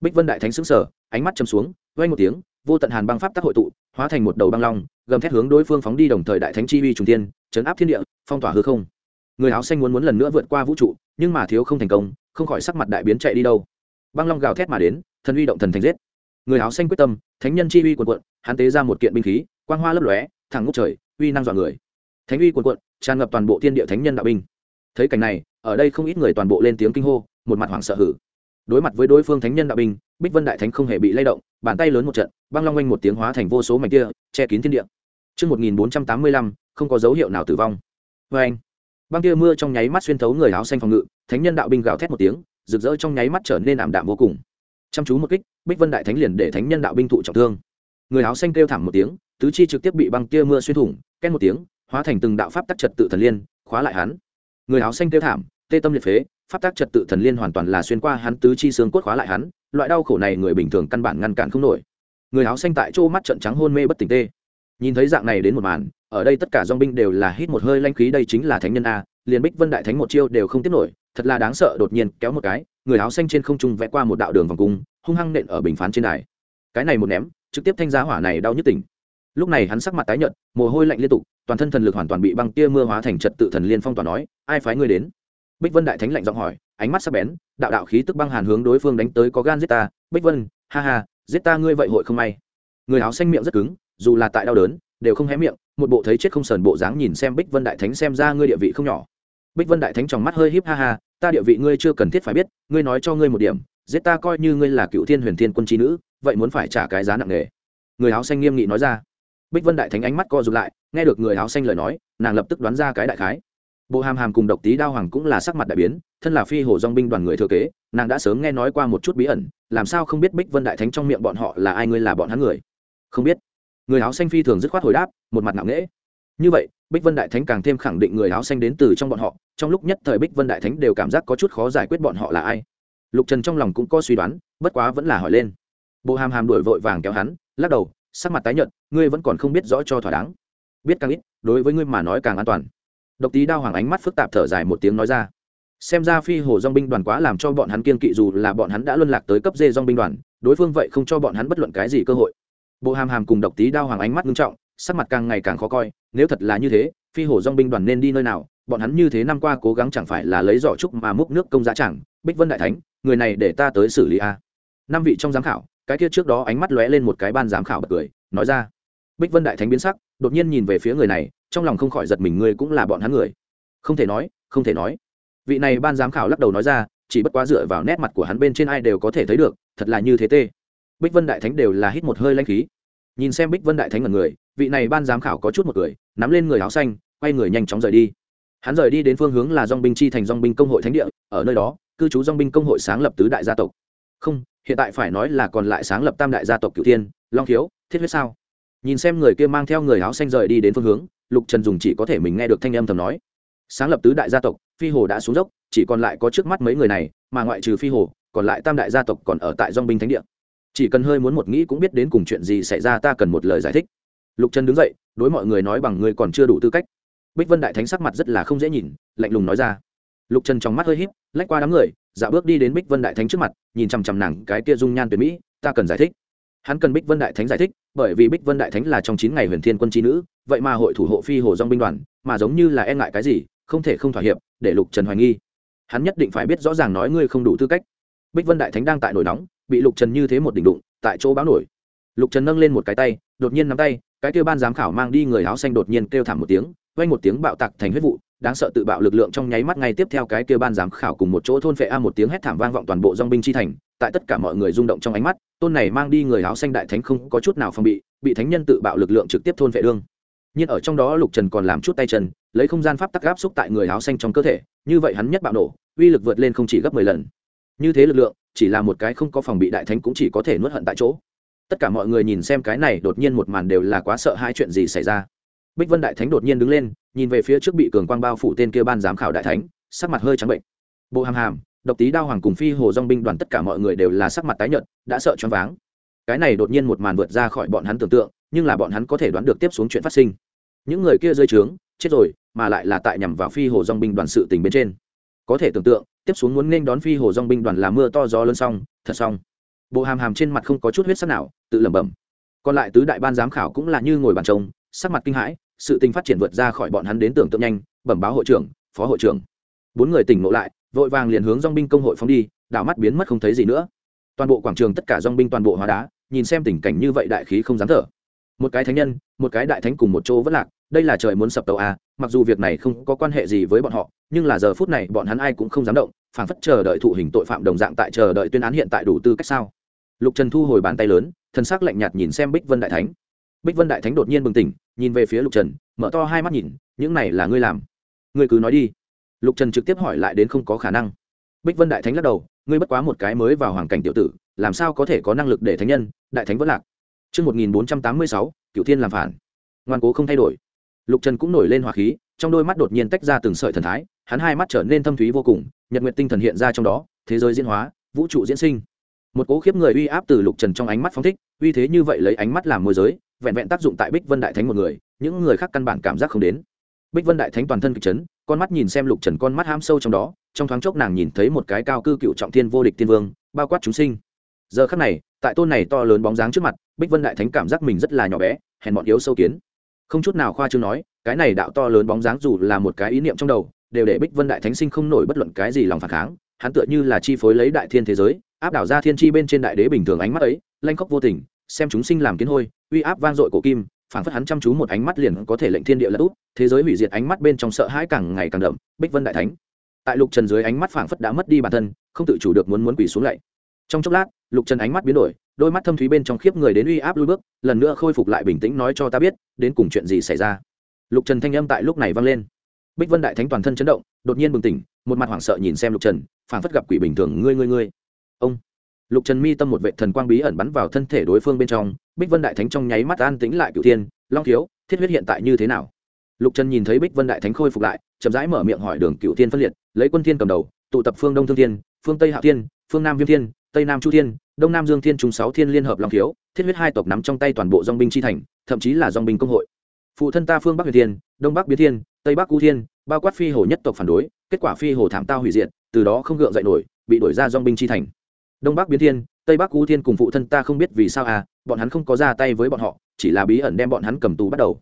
Bích vân đại thánh xứng sở ánh mắt trầm xuống vay một tiếng, vô tận hàn băng pháp tác hội tụ, hóa thành một đầu băng long, gầm thét hướng đối phương phóng đi đồng thời đại thánh chi uy trùng tiên chấn áp thiên địa, phong tỏa hư không người áo xanh muốn muốn lần nữa vượt qua vũ trụ nhưng mà thiếu không thành công không khỏi sắc mặt đại biến chạy đi đâu. Băng long gào thét mà đến thần uy động thần thành giết. Người áo xanh quyết tâm thánh nhân chi uy quần quận hắn tế ra một kiện binh khí quang hoa lấp lóe thẳng ngút trời uy năng dọa người. Thánh uy quần quận tràn ngập toàn bộ thiên địa thánh nhân đạo binh. Thấy cảnh này ở đây không ít người toàn bộ lên tiếng kinh hô một mặt hoảng sợ hử. Đối mặt với đối phương thánh nhân đạo binh bích vân đại thánh không hề bị lay động bàn tay lớn một trận băng long oanh một tiếng hóa thành vô số mảnh kia che kín thiên địa. Trước 1485, không có dấu hiệu nào tử vong. Vâng. anh, băng kia mưa trong nháy mắt xuyên thấu người áo xanh phòng ngự, thánh nhân đạo binh gào thét một tiếng, rực rỡ trong nháy mắt trở nên ảm đạm vô cùng. Chăm chú một kích, Bích Vân đại thánh liền để thánh nhân đạo binh thụ trọng thương. Người áo xanh kêu thảm một tiếng, tứ chi trực tiếp bị băng kia mưa xuyên thủng, két một tiếng, hóa thành từng đạo pháp tắc trật tự thần liên, khóa lại hắn. Người áo xanh kêu thảm, tê tâm liệt phế, pháp tác trật tự thần liên hoàn toàn là xuyên qua hắn tứ chi xương cốt khóa lại hắn loại đau khổ này người bình thường căn bản ngăn cản không nổi người áo xanh tại chỗ mắt trận trắng hôn mê bất tỉnh tê nhìn thấy dạng này đến một màn, ở đây tất cả dong binh đều là hít một hơi lanh khí, đây chính là thánh nhân a, liền bích vân đại thánh một chiêu đều không tiếp nổi, thật là đáng sợ, đột nhiên kéo một cái, người áo xanh trên không trung vẽ qua một đạo đường vòng cung, hung hăng nện ở bình phán trên đài. Cái này một ném, trực tiếp thanh giá hỏa này đau nhức tỉnh. Lúc này hắn sắc mặt tái nhợt, mồ hôi lạnh liên tục, toàn thân thần lực hoàn toàn bị băng tia mưa hóa thành trật tự thần liên phong tỏa nói, ai phái ngươi đến? Bích vân đại thánh lạnh giọng hỏi, ánh mắt sắc bén, đạo đạo khí tức băng hàn hướng đối phương đánh tới có gan giết ta. Bích vân, ha ha, giết ta ngươi vậy hội không may. Người áo xanh miệng rất cứng dù là tại đau đớn, đều không hé miệng, một bộ thấy chết không sờn bộ dáng nhìn xem bích vân đại thánh xem ra ngươi địa vị không nhỏ. Bích vân đại thánh trong mắt hơi híp ha ha, ta địa vị ngươi chưa cần thiết phải biết, ngươi nói cho ngươi một điểm, giết ta coi như ngươi là cựu thiên huyền thiên quân trí nữ, vậy muốn phải trả cái giá nặng nề. Người áo xanh nghiêm nghị nói ra. Bích vân đại thánh ánh mắt co rụt lại, nghe được người áo xanh lời nói, nàng lập tức đoán ra cái đại khái. Bộ hàm hàm cùng độc tý đao hoàng cũng là sắc mặt đại biến, thân là phi hồ dong binh đoàn người thừa kế, nàng đã sớm nghe nói qua một chút bí ẩn, làm sao không biết bích vân đại thánh trong miệng bọn họ là ai, ngươi là bọn hắn người? Không biết người áo xanh phi thường dứt khoát hồi đáp, một mặt nặng nễ như vậy, bích vân đại thánh càng thêm khẳng định người áo xanh đến từ trong bọn họ, trong lúc nhất thời bích vân đại thánh đều cảm giác có chút khó giải quyết bọn họ là ai. Lục trần trong lòng cũng có suy đoán, bất quá vẫn là hỏi lên. Bộ hàm hàm đuổi vội vàng kéo hắn, lắc đầu, sắc mặt tái nhợt, ngươi vẫn còn không biết rõ cho thỏa đáng. Biết càng ít, đối với ngươi mà nói càng an toàn. Độc tí đao hoàng ánh mắt phức tạp thở dài một tiếng nói ra. Xem ra phi hồ dong binh đoàn quá làm cho bọn hắn kiên kỵ dù là bọn hắn đã luân lạc tới cấp dê dong binh đoàn, đối phương vậy không cho bọn hắn bất luận cái gì cơ hội bộ hàm hàm cùng độc tí đao hoàng ánh mắt nghiêm trọng, sắc mặt càng ngày càng khó coi, nếu thật là như thế, phi hổ dong binh đoàn nên đi nơi nào? Bọn hắn như thế năm qua cố gắng chẳng phải là lấy giỏ trúc mà múc nước công giá chẳng? Bích vân đại thánh, người này để ta tới xử lý a. Năm vị trong giám khảo, cái kia trước đó ánh mắt lóe lên một cái ban giám khảo bật cười, nói ra. Bích vân đại thánh biến sắc, đột nhiên nhìn về phía người này, trong lòng không khỏi giật mình ngươi cũng là bọn hắn người. Không thể nói, không thể nói. Vị này ban giám khảo lắc đầu nói ra, chỉ bất quá dựa vào nét mặt của hắn bên trên ai đều có thể thấy được, thật là như thế tê. Bích vân đại thánh đều là hít một hơi lanh khí nhìn xem bích vân đại thánh là người, vị này ban giám khảo có chút một cười nắm lên người áo xanh, quay người nhanh chóng rời đi. Hắn rời đi đến phương hướng là dong binh chi thành dong binh công hội thánh địa, ở nơi đó, cư trú dong binh công hội sáng lập tứ đại gia tộc. Không, hiện tại phải nói là còn lại sáng lập tam đại gia tộc cựu tiên long thiếu thiết huyết sao. Nhìn xem người kia mang theo người áo xanh rời đi đến phương hướng, lục trần dùng chỉ có thể mình nghe được thanh âm thầm nói. Sáng lập tứ đại gia tộc, phi hồ đã xuống dốc, chỉ còn lại có trước mắt mấy người này, mà ngoại trừ phi hồ, còn lại tam đại gia tộc còn ở tại dong binh thánh địa chỉ cần hơi muốn một nghĩ cũng biết đến cùng chuyện gì xảy ra, ta cần một lời giải thích. Lục trần đứng dậy, đối mọi người nói bằng người còn chưa đủ tư cách. Bích vân đại thánh sắc mặt rất là không dễ nhìn, lạnh lùng nói ra. Lục trần trong mắt hơi híp, lách qua đám người, dạo bước đi đến bích vân đại thánh trước mặt, nhìn chằm chằm nàng, cái kia dung nhan tuyệt mỹ, ta cần giải thích. Hắn cần bích vân đại thánh giải thích, bởi vì bích vân đại thánh là trong chín ngày huyền thiên quân trí nữ, vậy mà hội thủ hộ phi hồ dong binh đoàn, mà giống như là e ngại cái gì, không thể không thỏa hiệp, để lục trần hoài nghi. Hắn nhất định phải biết rõ ràng nói ngươi không đủ tư cách. Bích vân đại thánh đang tại nổi nóng bị lục trần như thế một đỉnh đụng, tại chỗ báo nổi. Lục trần nâng lên một cái tay, đột nhiên nắm tay, cái kêu ban giám khảo mang đi người áo xanh đột nhiên kêu thảm một tiếng, vang một tiếng bạo tạc thành huyết vụ, đáng sợ tự bạo lực lượng trong nháy mắt ngay tiếp theo cái kêu ban giám khảo cùng một chỗ thôn phệ a một tiếng hét thảm vang vọng toàn bộ dong binh chi thành, tại tất cả mọi người rung động trong ánh mắt, tôn này mang đi người áo xanh đại thánh không có chút nào phòng bị bị thánh nhân tự bạo lực lượng trực tiếp thôn phệ đương. Nhưng ở trong đó lục trần còn làm chút tay chân, lấy không gian pháp tắc áp xúc tại người áo xanh trong cơ thể, như vậy hắn nhất bạo nổ, uy lực vượt lên không chỉ gấp mười lần. Như thế lực lượng chỉ là một cái không có phòng bị đại thánh cũng chỉ có thể nuốt hận tại chỗ. Tất cả mọi người nhìn xem cái này, đột nhiên một màn đều là quá sợ hai chuyện gì xảy ra. Bích vân đại thánh đột nhiên đứng lên, nhìn về phía trước bị cường quang bao phủ tên kia ban giám khảo đại thánh, sắc mặt hơi trắng bệnh. Bộ hàm hàm, độc tý đao hoàng cùng phi hồ dong binh đoàn tất cả mọi người đều là sắc mặt tái nhợt, đã sợ choáng váng. Cái này đột nhiên một màn vượt ra khỏi bọn hắn tưởng tượng, nhưng là bọn hắn có thể đoán được tiếp xuống chuyện phát sinh. Những người kia rơi trướng, chết rồi, mà lại là tại nhằm vào phi hồ dong binh đoàn sự tình bên trên có thể tưởng tượng, tiếp xuống muốn nên đón phi hồ dong binh đoàn là mưa to gió lớn xong, thật xong. Bộ hàm hàm trên mặt không có chút huyết sắc nào, tự lẩm bẩm. Còn lại tứ đại ban giám khảo cũng là như ngồi bàn trông, sắc mặt kinh hãi, sự tình phát triển vượt ra khỏi bọn hắn đến tưởng tượng nhanh, bẩm báo hội trưởng, phó hội trưởng. Bốn người tỉnh ngộ lại, vội vàng liền hướng dong binh công hội phóng đi, đảo mắt biến mất không thấy gì nữa. Toàn bộ quảng trường tất cả dong binh toàn bộ hóa đá, nhìn xem tình cảnh như vậy đại khí không dám thở. Một cái thánh nhân, một cái đại thánh cùng một chỗ vất lạc, đây là trời muốn sập tàu a, mặc dù việc này không có quan hệ gì với bọn họ nhưng là giờ phút này bọn hắn ai cũng không dám động phảng phất chờ đợi thụ hình tội phạm đồng dạng tại chờ đợi tuyên án hiện tại đủ tư cách sao? Lục trần thu hồi bàn tay lớn thân xác lạnh nhạt nhìn xem bích vân đại thánh. Bích vân đại thánh đột nhiên bừng tỉnh nhìn về phía lục trần mở to hai mắt nhìn những này là ngươi làm? Ngươi cứ nói đi. Lục trần trực tiếp hỏi lại đến không có khả năng. Bích vân đại thánh lắc đầu ngươi bất quá một cái mới vào hoàn cảnh tiểu tử làm sao có thể có năng lực để thánh nhân đại thánh vẫn lạc? Trước 1486, cựu thiên làm phản. Ngoan cố không thay đổi. Lục Trần cũng nổi lên hỏa khí, trong đôi mắt đột nhiên tách ra từng sợi thần thái, hắn hai mắt trở nên thâm thúy vô cùng, nhật nguyệt tinh thần hiện ra trong đó, thế giới diễn hóa, vũ trụ diễn sinh. Một cố khiếp người uy áp từ Lục Trần trong ánh mắt phóng thích, uy thế như vậy lấy ánh mắt làm môi giới, vẹn vẹn tác dụng tại Bích Vân Đại Thánh một người, những người khác căn bản cảm giác không đến. Bích Vân Đại Thánh toàn thân kịch chấn, con mắt nhìn xem Lục Trần con mắt ham sâu trong đó, trong thoáng chốc nàng nhìn thấy một cái cao cư cựu trọng thiên vô địch tiên vương, bao quát chúng sinh. Giờ khắc này, tại tôn này to lớn bóng dáng trước mặt, Bích Vân Đại Thánh cảm giác mình rất là nhỏ bé, hèn mọn yếu sâu kiến. Không chút nào khoa trương nói, cái này đạo to lớn bóng dáng dù là một cái ý niệm trong đầu, đều để Bích Vân Đại Thánh sinh không nổi bất luận cái gì lòng phản kháng, hắn tựa như là chi phối lấy đại thiên thế giới, áp đảo ra thiên chi bên trên đại đế bình thường ánh mắt ấy, lanh khóc vô tình, xem chúng sinh làm kiến hôi, uy áp vang dội cổ kim, phảng phất hắn chăm chú một ánh mắt liền có thể lệnh thiên địa lật úp, thế giới hủy diệt ánh mắt bên trong sợ hãi càng ngày càng đậm, Bích Vân Đại Thánh. Tại Lục Trần dưới ánh mắt phảng phất đã mất đi bản thân, không tự chủ được muốn muốn quỳ xuống lại. Trong chốc lát, Lục Trần ánh mắt biến đổi, đôi mắt thâm thúy bên trong khiếp người đến uy áp lui bước, lần nữa khôi phục lại bình tĩnh nói cho ta biết, đến cùng chuyện gì xảy ra. Lục Trần thanh âm tại lúc này vang lên. Bích Vân Đại Thánh toàn thân chấn động, đột nhiên bừng tỉnh, một mặt hoảng sợ nhìn xem Lục Trần, phảng phất gặp quỷ bình thường, ngươi ngươi ngươi. Ông lục trần mi tâm một vệ thần quang bí ẩn bắn vào thân thể đối phương bên trong bích vân đại thánh trong nháy mắt an tĩnh lại cựu tiên long thiếu thiết huyết hiện tại như thế nào lục trần nhìn thấy bích vân đại thánh khôi phục lại chậm rãi mở miệng hỏi đường cựu tiên phân liệt lấy quân thiên cầm đầu tụ tập phương đông thương thiên phương tây hạ thiên phương nam viêm thiên tây nam chu thiên đông nam dương thiên trùng sáu thiên liên hợp long thiếu thiết huyết hai tộc nắm trong tay toàn bộ dong binh chi thành thậm chí là dong binh công hội phụ thân ta phương bắc huyền thiên, đông bắc biến thiên, tây bắc u thiên, bao quát phi hồ nhất tộc phản đối, kết quả phi hồ thảm tao hủy diệt, từ đó không gượng dậy nổi, bị đổi ra dong binh chi thành. Đông bắc biến thiên, tây bắc u thiên cùng phụ thân ta không biết vì sao à bọn hắn không có ra tay với bọn họ, chỉ là bí ẩn đem bọn hắn cầm tù bắt đầu.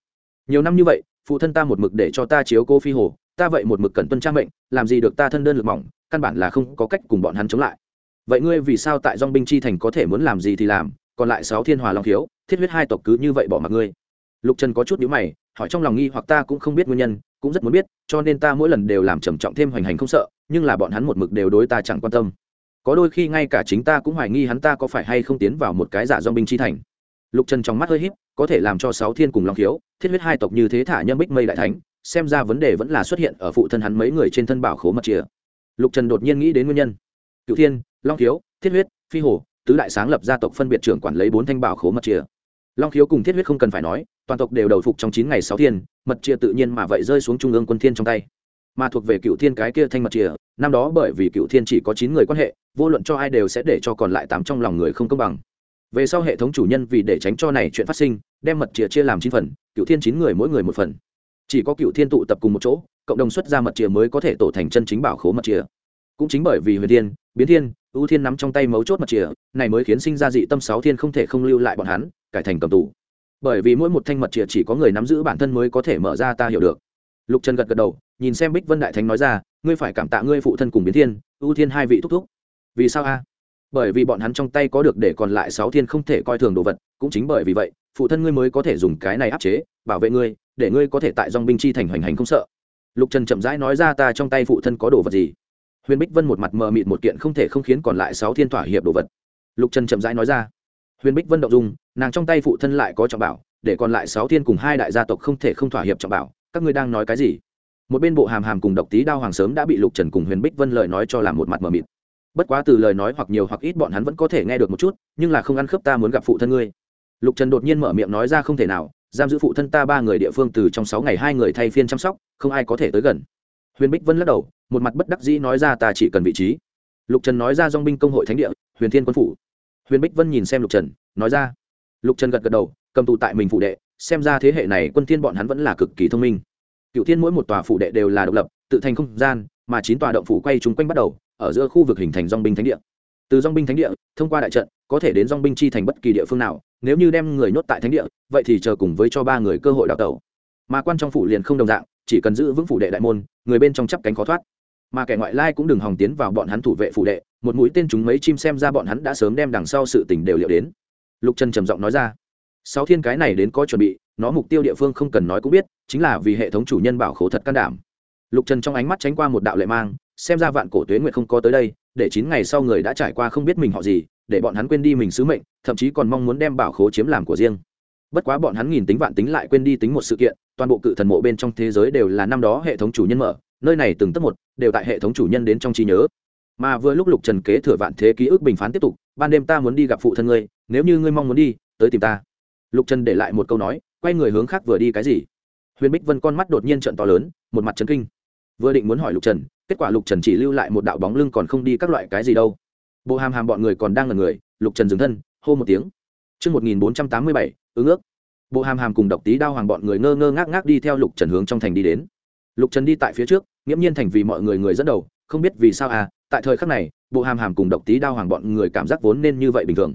Nhiều năm như vậy, phụ thân ta một mực để cho ta chiếu cô phi hồ, ta vậy một mực cẩn tuân trang mệnh, làm gì được ta thân đơn lực mỏng, căn bản là không có cách cùng bọn hắn chống lại. Vậy ngươi vì sao tại dong binh chi thành có thể muốn làm gì thì làm, còn lại sáu thiên hòa long thiếu, thiết huyết hai tộc cứ như vậy bỏ mặc ngươi? Lục trần có chút nhữ mày, hỏi trong lòng nghi hoặc ta cũng không biết nguyên nhân, cũng rất muốn biết, cho nên ta mỗi lần đều làm trầm trọng thêm hoành hành không sợ, nhưng là bọn hắn một mực đều đối ta chẳng quan tâm. Có đôi khi ngay cả chính ta cũng hoài nghi hắn ta có phải hay không tiến vào một cái giả do binh chi thành. Lục trần trong mắt hơi h í p có thể làm cho sáu thiên cùng long khiếu, thiết huyết hai tộc như thế thả nhâm bích mây đại thánh, xem ra vấn đề vẫn là xuất hiện ở phụ thân hắn mấy người trên thân bảo khố mật chìa. Lục trần đột nhiên nghĩ đến nguyên nhân. Cựu thiên, long khiếu, thiết huyết, phi hồ, tứ đại sáng lập gia tộc phân biệt trưởng quản lấy bốn thanh bảo khố mật chìa. Long khiếu cùng thiết huyết không cần phải nói toàn tộc đều đầu phục trong chín ngày sáu thiên mật chia tự nhiên mà vậy rơi xuống trung ương quân thiên trong tay. Mà thuộc về cựu thiên cái kia thanh mật chia, năm đó bởi vì cựu thiên chỉ có chín người quan hệ vô luận cho ai đều sẽ để cho còn lại tám trong lòng người không công bằng. Về sau hệ thống chủ nhân vì để tránh cho này chuyện phát sinh đem mật chia chia làm chín phần cựu thiên chín người mỗi người một phần. Chỉ có cựu thiên tụ tập cùng một chỗ cộng đồng xuất ra mật chia mới có thể tổ thành chân chính bảo khố mật chia. cũng chính bởi vì huyền thiên biến thiên ưu thiên nắm trong tay mấu chốt mật chìa này mới khiến sinh ra dị tâm sáu thiên không thể không lưu lại bọn hắn cải thành cầm tù bởi vì mỗi một thanh mật chìa chỉ có người nắm giữ bản thân mới có thể mở ra ta hiểu được. Lục trần gật gật đầu, nhìn xem bích vân đại thánh nói ra, ngươi phải cảm tạ ngươi phụ thân cùng biến thiên, ưu thiên hai vị thúc thúc. Vì sao a? Bởi vì bọn hắn trong tay có được để còn lại sáu thiên không thể coi thường đồ vật, cũng chính bởi vì vậy, phụ thân ngươi mới có thể dùng cái này áp chế, bảo vệ ngươi, để ngươi có thể tại dòng binh chi thành hoành hành không sợ. Lục trần chậm rãi nói ra, ta trong tay phụ thân có đồ vật gì? Huyền bích vân một mặt mờ mịt một kiện không thể không khiến còn lại sáu thiên thỏa hiệp đồ vật. Lục trần chậm rãi nói ra huyền bích vân động dung, nàng trong tay phụ thân lại có trọng bảo, để còn lại sáu thiên cùng hai đại gia tộc không thể không thỏa hiệp trọng bảo. Các ngươi đang nói cái gì? Một bên bộ hàm hàm cùng độc tý đao hoàng sớm đã bị lục trần cùng huyền bích vân lời nói cho làm một mặt mờ mịt. Bất quá từ lời nói hoặc nhiều hoặc ít bọn hắn vẫn có thể nghe được một chút, nhưng là không ăn khớp ta muốn gặp phụ thân ngươi. Lục trần đột nhiên mở miệng nói ra không thể nào, giam giữ phụ thân ta ba người địa phương từ trong sáu ngày hai người thay phiên chăm sóc, không ai có thể tới gần. Huyền bích vân lắc đầu, một mặt bất đắc dĩ nói ra ta chỉ cần vị trí. Lục trần nói ra dong binh công hội thánh địa, huyền thiên quân phủ huyền bích vân nhìn xem lục trần, nói ra. Lục trần gật gật đầu, cầm tù tại mình phụ đệ, xem ra thế hệ này quân thiên bọn hắn vẫn là cực kỳ thông minh. Cựu thiên mỗi một tòa phụ đệ đều là độc lập, tự thành không gian, mà chín tòa động phủ quay chung quanh bắt đầu, ở giữa khu vực hình thành dong binh thánh địa. Từ dong binh thánh địa, thông qua đại trận, có thể đến dong binh chi thành bất kỳ địa phương nào, nếu như đem người nhốt tại thánh địa, vậy thì chờ cùng với cho ba người cơ hội đào tẩu. Mà quan trong phủ liền không đồng dạng, chỉ cần giữ vững phủ đệ đại môn, người bên trong chắp cánh khó thoát. Mà kẻ ngoại lai cũng đừng hòng tiến vào bọn hắn thủ vệ phủ đệ một mũi tên chúng mấy chim xem ra bọn hắn đã sớm đem đằng sau sự tình đều liệu đến. Lục trần trầm giọng nói ra. Sáu thiên cái này đến có chuẩn bị, nó mục tiêu địa phương không cần nói cũng biết, chính là vì hệ thống chủ nhân bảo khố thật can đảm. Lục trần trong ánh mắt tránh qua một đạo lệ mang, xem ra vạn cổ tuế nguyện không có tới đây, để chín ngày sau người đã trải qua không biết mình họ gì, để bọn hắn quên đi mình sứ mệnh, thậm chí còn mong muốn đem bảo khố chiếm làm của riêng. Bất quá bọn hắn nghìn tính vạn tính lại quên đi tính một sự kiện, toàn bộ cự thần mộ bên trong thế giới đều là năm đó hệ thống chủ nhân mở, nơi này từng tấc một, đều tại hệ thống chủ nhân đến trong trí nhớ mà vừa lúc lục trần kế thừa vạn thế ký ức bình phán tiếp tục ban đêm ta muốn đi gặp phụ thân ngươi nếu như ngươi mong muốn đi tới tìm ta. Lục trần để lại một câu nói quay người hướng khác vừa đi cái gì? Huyền bích vân con mắt đột nhiên trận to lớn một mặt trấn kinh. Vừa định muốn hỏi lục trần kết quả lục trần chỉ lưu lại một đạo bóng lưng còn không đi các loại cái gì đâu. Bộ hàm hàm bọn người còn đang là người lục trần dừng thân hô một tiếng. Trước 1487, ứng ước. Bộ hàm hàm cùng độc tí đao hoàng bọn người ngơ ngơ ngác ngác đi theo lục trần hướng trong thành đi đến. Lục trần đi tại phía trước, nghiễm nhiên thành vì mọi người người dẫn đầu, không biết vì sao à, tại thời khắc này, bộ hàm hàm cùng độc tí đao hoàng bọn người cảm giác vốn nên như vậy bình thường.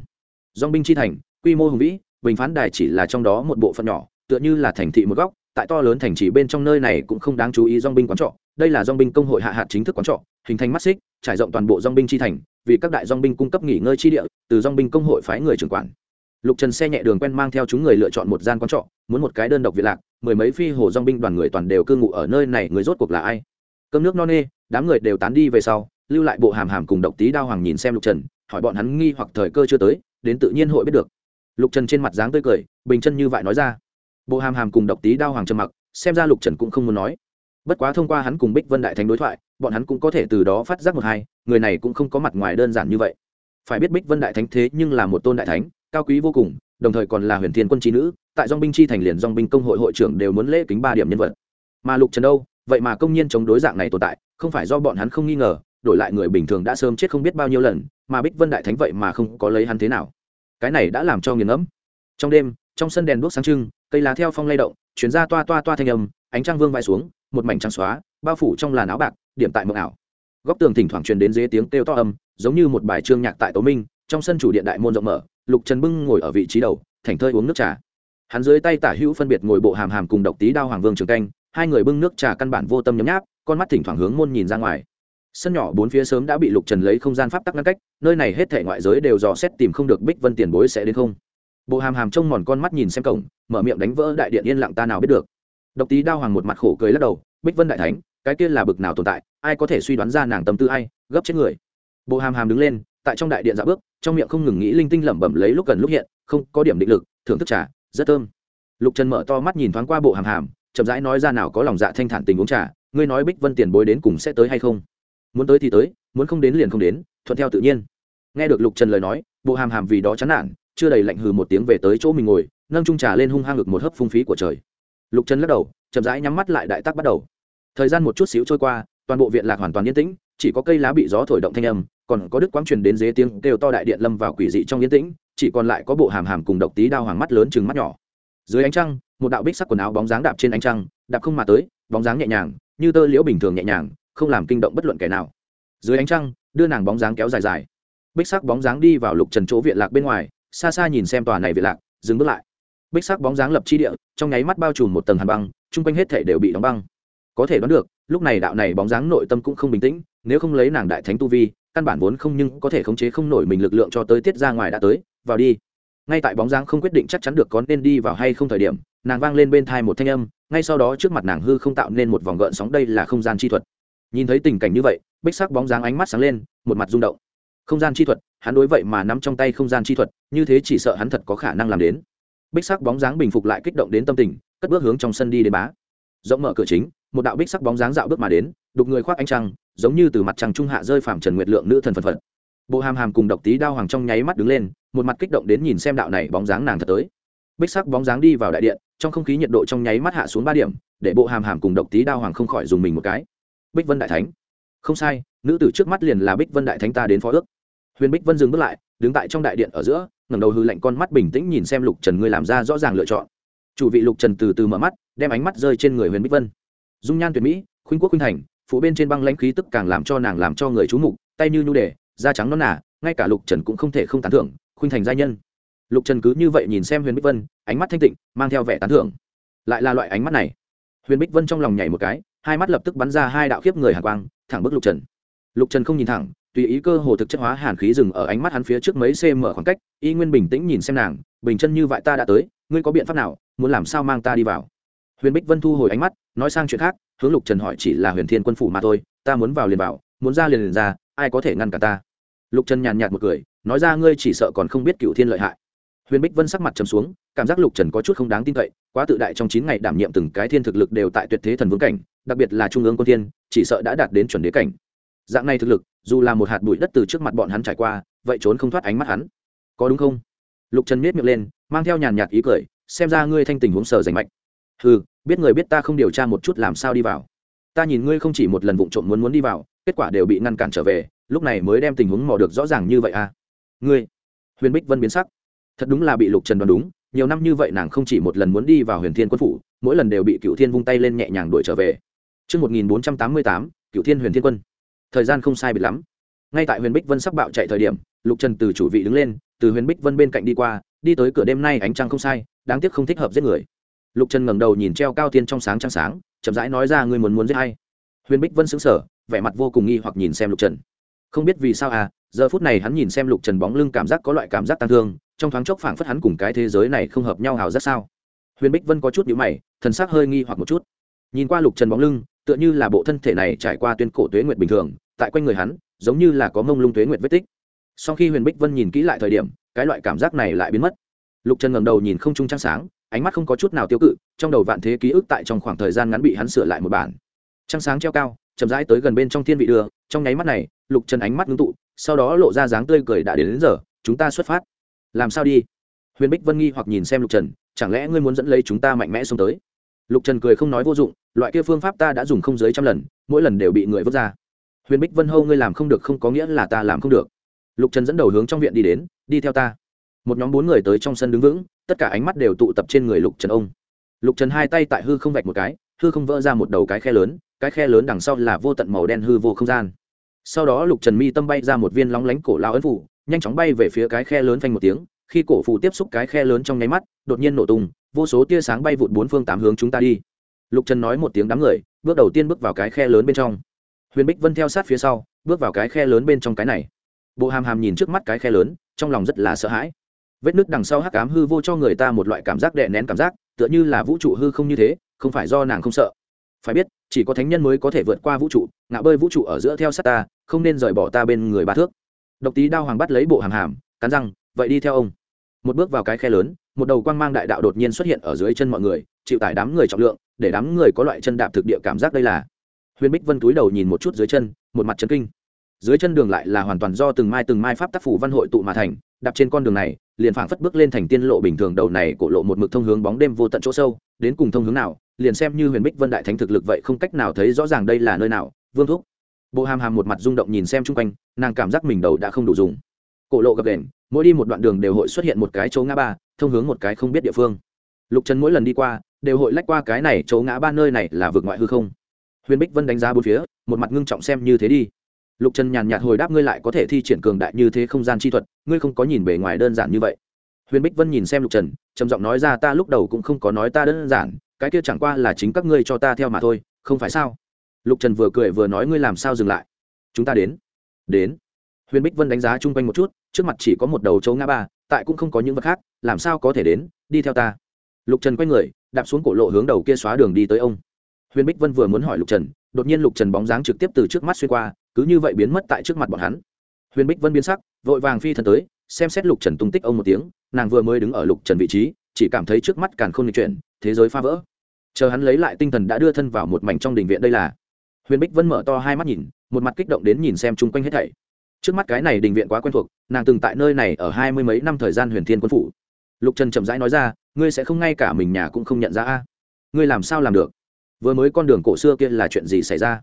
dong binh chi thành, quy mô hùng vĩ, bình phán đài chỉ là trong đó một bộ phận nhỏ, tựa như là thành thị một góc, tại to lớn thành trì bên trong nơi này cũng không đáng chú ý dong binh quán trọ, đây là dong binh công hội hạ hạt chính thức quán trọ, hình thành mắt xích, trải rộng toàn bộ dong binh chi thành, vì các đại dong binh cung cấp nghỉ ngơi chi địa, từ dong binh công hội phái người trưởng quản. Lục trần xe nhẹ đường quen mang theo chúng người lựa chọn một gian quán trọ muốn một cái đơn độc việt lạc mười mấy phi hồ dong binh đoàn người toàn đều cư ngụ ở nơi này người rốt cuộc là ai? Cơm nước no nê đám người đều tán đi về sau lưu lại bộ hàm hàm cùng độc tí đao hoàng nhìn xem lục trần, hỏi bọn hắn nghi hoặc thời cơ chưa tới, đến tự nhiên hội biết được. Lục trần trên mặt dáng tươi cười, bình chân như vậy nói ra. Bộ hàm hàm cùng độc tí đao hoàng trầm mặc, xem ra lục trần cũng không muốn nói. Bất quá thông qua hắn cùng bích vân đại thánh đối thoại, bọn hắn cũng có thể từ đó phát giác một hai, người này cũng không có mặt ngoài đơn giản như vậy. Phải biết bích vân đại thánh thế nhưng là một tôn đại thánh, cao quý vô cùng, đồng thời còn là huyền thiên quân trí nữ, tại dong binh chi thành liền dong binh công hội hội trưởng đều muốn lễ kính ba điểm nhân vật. Mà lục trần đâu? Vậy mà công nhiên chống đối dạng này tồn tại, không phải do bọn hắn không nghi ngờ đổi lại người bình thường đã sớm chết không biết bao nhiêu lần, mà bích vân đại thánh vậy mà không có lấy hắn thế nào. Cái này đã làm cho nghiền ngẫm. Trong đêm, trong sân đèn đuốc sáng trưng, cây lá theo phong lay động chuyển ra toa toa toa thanh âm, ánh trăng vương vai xuống, một mảnh trăng xóa, bao phủ trong làn áo bạc, điểm tại mộng ảo. Góc tường thỉnh thoảng truyền đến dế tiếng kêu to âm, giống như một bài trương nhạc tại tố minh, trong sân chủ điện đại môn rộng mở, lục trần bưng ngồi ở vị trí đầu, thành thơi uống nước trà. Hắn dưới tay tả hữu phân biệt ngồi bộ hàm hàm cùng độc tí đao hoàng vương trường canh, hai người bưng nước trà căn bản vô tâm nhấm nháp, con mắt thỉnh thoảng hướng môn nhìn ra ngoài sân nhỏ bốn phía sớm đã bị lục trần lấy không gian pháp tắc ngăn cách, nơi này hết thể ngoại giới đều dò xét tìm không được bích vân tiền bối sẽ đến không. Bộ hàm hàm trông mòn con mắt nhìn xem cổng, mở miệng đánh vỡ đại điện yên lặng ta nào biết được. Độc tí đao hoàng một mặt khổ cười lắc đầu, bích vân đại thánh, cái kia là bực nào tồn tại, ai có thể suy đoán ra nàng tâm tư ai, gấp chết người. Bộ hàm hàm đứng lên, tại trong đại điện dạ bước, trong miệng không ngừng nghĩ linh tinh lẩm bẩm lấy lúc gần lúc hiện, không có điểm định lực, thưởng thức trà, rất thơm. Lục trần mở to mắt nhìn thoáng qua bộ hàm hàm, chậm rãi nói ra nào có lòng dạ thanh thản tình uống trà, ngươi nói bích vân tiền bối đến cùng sẽ tới hay không? Muốn tới thì tới, muốn không đến liền không đến, thuận theo tự nhiên. Nghe được lục trần lời nói, bộ hàm hàm vì đó chán nản, chưa đầy lạnh hừ một tiếng về tới chỗ mình ngồi, nâng trung trà lên hung hăng ngực một hớp phung phí của trời. Lục trần lắc đầu, chậm rãi nhắm mắt lại đại tắc bắt đầu. Thời gian một chút xíu trôi qua, toàn bộ viện lạc hoàn toàn yên tĩnh, chỉ có cây lá bị gió thổi động thanh âm, còn có đức quang truyền đến dế tiếng kêu to đại điện lâm vào quỷ dị trong yên tĩnh, chỉ còn lại có bộ hàm hàm cùng độc tí đao hoàng mắt lớn chừng mắt nhỏ. Dưới ánh trăng, một đạo bích sắc quần áo bóng dáng đạp trên ánh trăng, đạp không mà tới, bóng dáng nhẹ nhàng, như tơ liễu bình thường nhẹ nhàng không làm kinh động bất luận kẻ nào. Dưới ánh trăng, đưa nàng bóng dáng kéo dài dài. Bích sắc bóng dáng đi vào lục trần chỗ viện lạc bên ngoài, xa xa nhìn xem tòa này viện lạc, dừng bước lại. Bích sắc bóng dáng lập chi địa, trong nháy mắt bao trùm một tầng hàn băng, chung quanh hết thể đều bị đóng băng. Có thể đoán được, lúc này đạo này bóng dáng nội tâm cũng không bình tĩnh, nếu không lấy nàng đại thánh tu vi, căn bản vốn không nhưng có thể khống chế không nổi mình lực lượng cho tới tiết ra ngoài đã tới, vào đi. Ngay tại bóng dáng không quyết định chắc chắn được có nên đi vào hay không thời điểm, nàng vang lên bên thai một thanh âm, ngay sau đó trước mặt nàng hư không tạo nên một vòng gợn sóng, đây là không gian chi thuật nhìn thấy tình cảnh như vậy, bích sắc bóng dáng ánh mắt sáng lên, một mặt rung động. Không gian chi thuật, hắn đối vậy mà nắm trong tay không gian chi thuật, như thế chỉ sợ hắn thật có khả năng làm đến. Bích sắc bóng dáng bình phục lại kích động đến tâm tình, cất bước hướng trong sân đi đến bá. Rộng mở cửa chính, một đạo bích sắc bóng dáng dạo bước mà đến, đục người khoác ánh trăng, giống như từ mặt trăng trung hạ rơi phàm trần nguyệt lượng nữ thần phật phật. Bộ hàm hàm cùng độc tí đao hoàng trong nháy mắt đứng lên, một mặt kích động đến nhìn xem đạo này bóng dáng nàng thật tới. Bích sắc bóng dáng đi vào đại điện, trong không khí nhiệt độ trong nháy mắt hạ xuống ba điểm, để bộ hàm hàm cùng độc tí đao hoàng không khỏi dùng mình một cái bích vân đại thánh. Không sai, nữ tử trước mắt liền là bích vân đại thánh ta đến phó ước. Huyền bích vân dừng bước lại, đứng tại trong đại điện ở giữa, ngẩng đầu hư lạnh con mắt bình tĩnh nhìn xem lục trần ngươi làm ra rõ ràng lựa chọn. Chủ vị lục trần từ từ mở mắt, đem ánh mắt rơi trên người huyền bích vân. Dung nhan tuyệt mỹ, khuynh quốc khuynh thành, phủ bên trên băng lãnh khí tức càng làm cho nàng làm cho người chú mục, tay như nhu đề, da trắng non nà, ngay cả lục trần cũng không thể không tán thưởng, khuynh thành gia nhân. Lục trần cứ như vậy nhìn xem huyền bích vân, ánh mắt thanh tịnh, mang theo vẻ tán thưởng. Lại là loại ánh mắt này. Huyền bích vân trong lòng nhảy một cái hai mắt lập tức bắn ra hai đạo khiếp người hàn quang, thẳng bức lục trần. Lục trần không nhìn thẳng, tùy ý cơ hồ thực chất hóa hàn khí dừng ở ánh mắt hắn phía trước mấy cm khoảng cách, y nguyên bình tĩnh nhìn xem nàng, bình chân như vậy ta đã tới, ngươi có biện pháp nào, muốn làm sao mang ta đi vào? Huyền bích vân thu hồi ánh mắt, nói sang chuyện khác, hướng lục trần hỏi chỉ là huyền thiên quân phủ mà thôi, ta muốn vào liền vào, muốn ra liền liền ra, ai có thể ngăn cả ta? Lục trần nhàn nhạt một cười, nói ra, ngươi chỉ sợ còn không biết cựu thiên lợi hại. Huyền bích vân sắc mặt trầm xuống cảm giác lục trần có chút không đáng tin cậy, quá tự đại trong chín ngày đảm nhiệm từng cái thiên thực lực đều tại tuyệt thế thần vương cảnh, đặc biệt là trung ương quân thiên, chỉ sợ đã đạt đến chuẩn đế cảnh. Dạng này thực lực, dù là một hạt bụi đất từ trước mặt bọn hắn trải qua, vậy trốn không thoát ánh mắt hắn. Có đúng không? Lục trần miết miệng lên, mang theo nhàn nhạt ý cười, xem ra ngươi thanh tình huống sờ rành mạnh ừ biết người biết ta không điều tra một chút làm sao đi vào. Ta nhìn ngươi không chỉ một lần vụng trộm muốn muốn đi vào, kết quả đều bị ngăn cản trở về, lúc này mới đem tình huống mò được rõ ràng như vậy à. Ngươi, huyền bích vân biến sắc. Thật đúng là bị lục trần đoán đúng nhiều năm như vậy nàng không chỉ một lần muốn đi vào huyền thiên quân phủ mỗi lần đều bị cựu thiên vung tay lên nhẹ nhàng đuổi trở về Trước 1488, cựu thiên huyền thiên quân. Thời gian không sai biệt lắm. Ngay tại huyền bích vân sắp bạo chạy thời điểm, lục trần từ chủ vị đứng lên, từ huyền bích vân bên cạnh đi qua, đi tới cửa đêm nay ánh trăng không sai, đáng tiếc không thích hợp giết người. Lục trần ngẩng đầu nhìn treo cao thiên trong sáng trăng sáng, chậm rãi nói ra ngươi muốn muốn giết hay. Huyền bích vân sững sờ, vẻ mặt vô cùng nghi hoặc nhìn xem lục trần. Không biết vì sao à, giờ phút này hắn nhìn xem lục trần bóng lưng cảm giác có loại cảm giác tăng thương trong thoáng chốc phảng phất hắn cùng cái thế giới này không hợp nhau hào rất sao? Huyền bích vân có chút nhữ mày thần sắc hơi nghi hoặc một chút. Nhìn qua lục trần bóng lưng tựa như là bộ thân thể này trải qua tuyên cổ tuế nguyệt bình thường tại quanh người hắn giống như là có mông lung tuế nguyệt vết tích. Sau khi huyền bích vân nhìn kỹ lại thời điểm cái loại cảm giác này lại biến mất. Lục trần ngầm đầu nhìn không trung trăng sáng ánh mắt không có chút nào tiêu cự trong đầu vạn thế ký ức tại trong khoảng thời gian ngắn bị hắn sửa lại một bản. Trăng sáng treo cao chậm rãi tới gần bên trong thiên vị đưa trong nháy mắt này lục trần ánh mắt ngưng tụ sau đó lộ ra dáng tươi cười đã đến, đến giờ chúng ta xuất phát làm sao đi? Huyền bích vân nghi hoặc nhìn xem lục trần, chẳng lẽ ngươi muốn dẫn lấy chúng ta mạnh mẽ xuống tới? Lục trần cười không nói vô dụng, loại kia phương pháp ta đã dùng không dưới trăm lần, mỗi lần đều bị người vứt ra. Huyền bích vân hâu ngươi làm không được không có nghĩa là ta làm không được. Lục trần dẫn đầu hướng trong viện đi đến, đi theo ta. Một nhóm bốn người tới trong sân đứng vững, tất cả ánh mắt đều tụ tập trên người lục trần ông. Lục trần hai tay tại hư không vạch một cái, hư không vỡ ra một đầu cái khe lớn, cái khe lớn đằng sau là vô tận màu đen hư vô không gian. Sau đó lục trần mi tâm bay ra một viên lóng lánh cổ lao ấn phủ nhanh chóng bay về phía cái khe lớn phanh một tiếng, khi cổ phù tiếp xúc cái khe lớn trong nháy mắt, đột nhiên nổ tung, vô số tia sáng bay vụt bốn phương tám hướng chúng ta đi. Lục trần nói một tiếng đám người, bước đầu tiên bước vào cái khe lớn bên trong. Huyền bích vân theo sát phía sau, bước vào cái khe lớn bên trong cái này. Bộ hàm hàm nhìn trước mắt cái khe lớn, trong lòng rất là sợ hãi. Vết nứt đằng sau hắc cám hư vô cho người ta một loại cảm giác đè nén cảm giác, tựa như là vũ trụ hư không như thế, không phải do nàng không sợ. Phải biết, chỉ có thánh nhân mới có thể vượt qua vũ trụ ngã bơi vũ trụ ở giữa theo sát ta, không nên rời bỏ ta bên người ba thước độc tí đao hoàng bắt lấy bộ hàm hàm, cắn răng, vậy đi theo ông. Một bước vào cái khe lớn, một đầu quang mang đại đạo đột nhiên xuất hiện ở dưới chân mọi người, chịu tải đám người trọng lượng, để đám người có loại chân đạp thực địa cảm giác đây là. Huyền bích vân túi đầu nhìn một chút dưới chân, một mặt chân kinh. Dưới chân đường lại là hoàn toàn do từng mai từng mai pháp tác phủ văn hội tụ mà thành, đạp trên con đường này, liền phảng phất bước lên thành tiên lộ bình thường đầu này cổ lộ một mực thông hướng bóng đêm vô tận chỗ sâu, đến cùng thông hướng nào, liền xem như huyền bích vân đại thánh thực lực vậy không cách nào thấy rõ ràng đây là nơi nào, vương thúc bộ hàm hàm một mặt rung động nhìn xem chung quanh, nàng cảm giác mình đầu đã không đủ dùng. Cổ lộ gập đền, mỗi đi một đoạn đường đều hội xuất hiện một cái chỗ ngã ba, thông hướng một cái không biết địa phương. Lục trần mỗi lần đi qua, đều hội lách qua cái này chỗ ngã ba nơi này là vượt ngoại hư không. Huyền bích vân đánh giá bốn phía, một mặt ngưng trọng xem như thế đi. Lục trần nhàn nhạt hồi đáp ngươi lại có thể thi triển cường đại như thế không gian chi thuật, ngươi không có nhìn bề ngoài đơn giản như vậy. Huyền bích vân nhìn xem lục trần, trầm giọng nói ra ta lúc đầu cũng không có nói ta đơn giản, cái kia chẳng qua là chính các ngươi cho ta theo mà thôi, không phải sao? Lục trần vừa cười vừa nói, ngươi làm sao dừng lại? Chúng ta đến. Đến? Huyền bích vân đánh giá chung quanh một chút, trước mặt chỉ có một đầu châu ngã ba, tại cũng không có những vật khác, làm sao có thể đến? Đi theo ta. Lục trần quay người, đạp xuống cổ lộ hướng đầu kia xóa đường đi tới ông. Huyền bích vân vừa muốn hỏi lục trần, đột nhiên lục trần bóng dáng trực tiếp từ trước mắt xuyên qua, cứ như vậy biến mất tại trước mặt bọn hắn. Huyền bích vân biến sắc, vội vàng phi thần tới, xem xét lục trần tung tích ông một tiếng, nàng vừa mới đứng ở lục trần vị trí, chỉ cảm thấy trước mắt càn không h n chuyển, thế giới phá vỡ. Chờ hắn lấy lại tinh thần đã đưa thân vào một mảnh trong đình viện đây là huyền bích vân mở to hai mắt nhìn, một mặt kích động đến nhìn xem chung quanh hết thảy. Trước mắt cái này đình viện quá quen thuộc, nàng từng tại nơi này ở hai mươi mấy năm thời gian huyền thiên quân phủ. Lục trần chậm rãi nói ra, ngươi sẽ không ngay cả mình nhà cũng không nhận ra a? Ngươi làm sao làm được? Vừa mới con đường cổ xưa kia là chuyện gì xảy ra?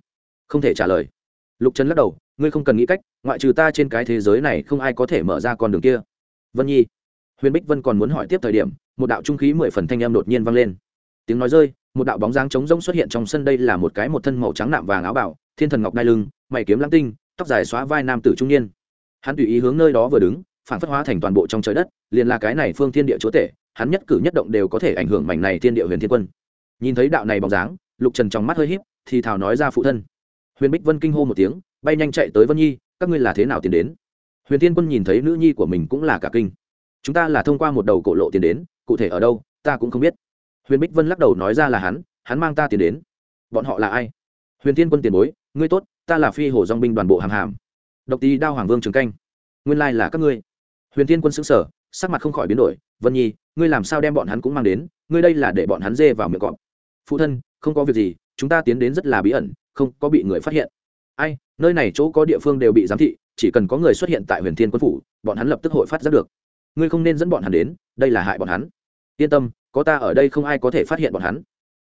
Không thể trả lời. Lục trần lắc đầu, ngươi không cần nghĩ cách, ngoại trừ ta trên cái thế giới này không ai có thể mở ra con đường kia. Vân nhi. Huyền bích vân còn muốn hỏi tiếp thời điểm, một đạo trung khí mười phần thanh âm đột nhiên vang lên. Tiếng nói rơi một đạo bóng dáng trống rỗng xuất hiện trong sân đây là một cái một thân màu trắng nạm vàng áo bảo, thiên thần ngọc đai lưng, mày kiếm lãng tinh, tóc dài xóa vai nam tử trung niên. Hắn tùy ý hướng nơi đó vừa đứng, phản phất hóa thành toàn bộ trong trời đất, liền là cái này phương thiên địa chúa tể, hắn nhất cử nhất động đều có thể ảnh hưởng mảnh này thiên địa huyền thiên quân. Nhìn thấy đạo này bóng dáng, lục trần trong mắt hơi híp, thì thào nói ra phụ thân. Huyền bích vân kinh hô một tiếng, bay nhanh chạy tới vân nhi, các ngươi là thế nào tiến đến? Huyền thiên quân nhìn thấy nữ nhi của mình cũng là cả kinh. Chúng ta là thông qua một đầu cổ lộ tiến đến, cụ thể ở đâu, ta cũng không biết huyền bích vân lắc đầu nói ra là hắn hắn mang ta tiền đến. Bọn họ là ai? Huyền tiên quân tiền bối, ngươi tốt, ta là phi hồ dong binh đoàn bộ hàng hàm. Độc tý đao hoàng vương trường canh. Nguyên lai là các ngươi. Huyền tiên quân xứng sở sắc mặt không khỏi biến đổi. Vân nhi, ngươi làm sao đem bọn hắn cũng mang đến? Ngươi đây là để bọn hắn dê vào miệng cọp. Phụ thân, không có việc gì, chúng ta tiến đến rất là bí ẩn, không có bị người phát hiện. Ai, nơi này chỗ có địa phương đều bị giám thị, chỉ cần có người xuất hiện tại huyền thiên quân phủ, bọn hắn lập tức hội phát giác được. Ngươi không nên dẫn bọn hắn đến, đây là hại bọn hắn. Yên tâm có ta ở đây không ai có thể phát hiện bọn hắn.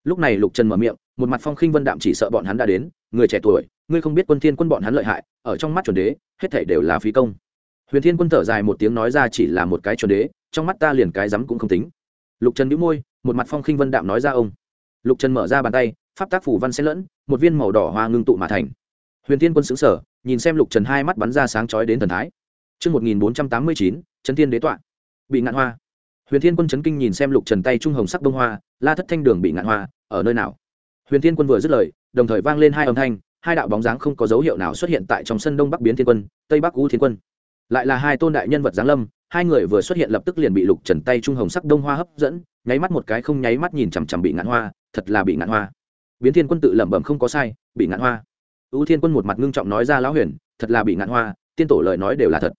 Lúc này lục trần mở miệng một mặt phong khinh vân đạm chỉ sợ bọn hắn đã đến người trẻ tuổi ngươi không biết quân thiên quân bọn hắn lợi hại ở trong mắt chuẩn đế hết thảy đều là phí công. Huyền thiên quân thở dài một tiếng nói ra chỉ là một cái chuẩn đế trong mắt ta liền cái rắm cũng không tính. Lục trần nhíu môi một mặt phong khinh vân đạm nói ra ông. Lục trần mở ra bàn tay pháp tác phủ văn xen lẫn một viên màu đỏ hoa ngưng tụ mà thành. Huyền thiên quân xứng sở nhìn xem lục trần hai mắt bắn ra sáng chói đến thần thái. Trước 1489, Trấn Thiên Đế Tọa. Bị ngạn hoa. Huyền Thiên Quân chấn kinh nhìn xem Lục Trần tay trung hồng sắc bông hoa, La Thất Thanh Đường bị ngạn hoa, ở nơi nào? Huyền Thiên Quân vừa dứt lời, đồng thời vang lên hai âm thanh, hai đạo bóng dáng không có dấu hiệu nào xuất hiện tại trong sân Đông Bắc Biến Thiên Quân, Tây Bắc U Thiên Quân. Lại là hai tôn đại nhân vật giáng lâm, hai người vừa xuất hiện lập tức liền bị Lục Trần tay trung hồng sắc đông hoa hấp dẫn, nháy mắt một cái không nháy mắt nhìn chằm chằm bị ngạn hoa, thật là bị ngạn hoa biến thiên quân tự lẩm bẩm không có sai bị ngạn hoa ưu thiên quân một mặt ngưng trọng nói ra lão huyền thật là bị ngạn hoa tiên tổ lời nói đều là thật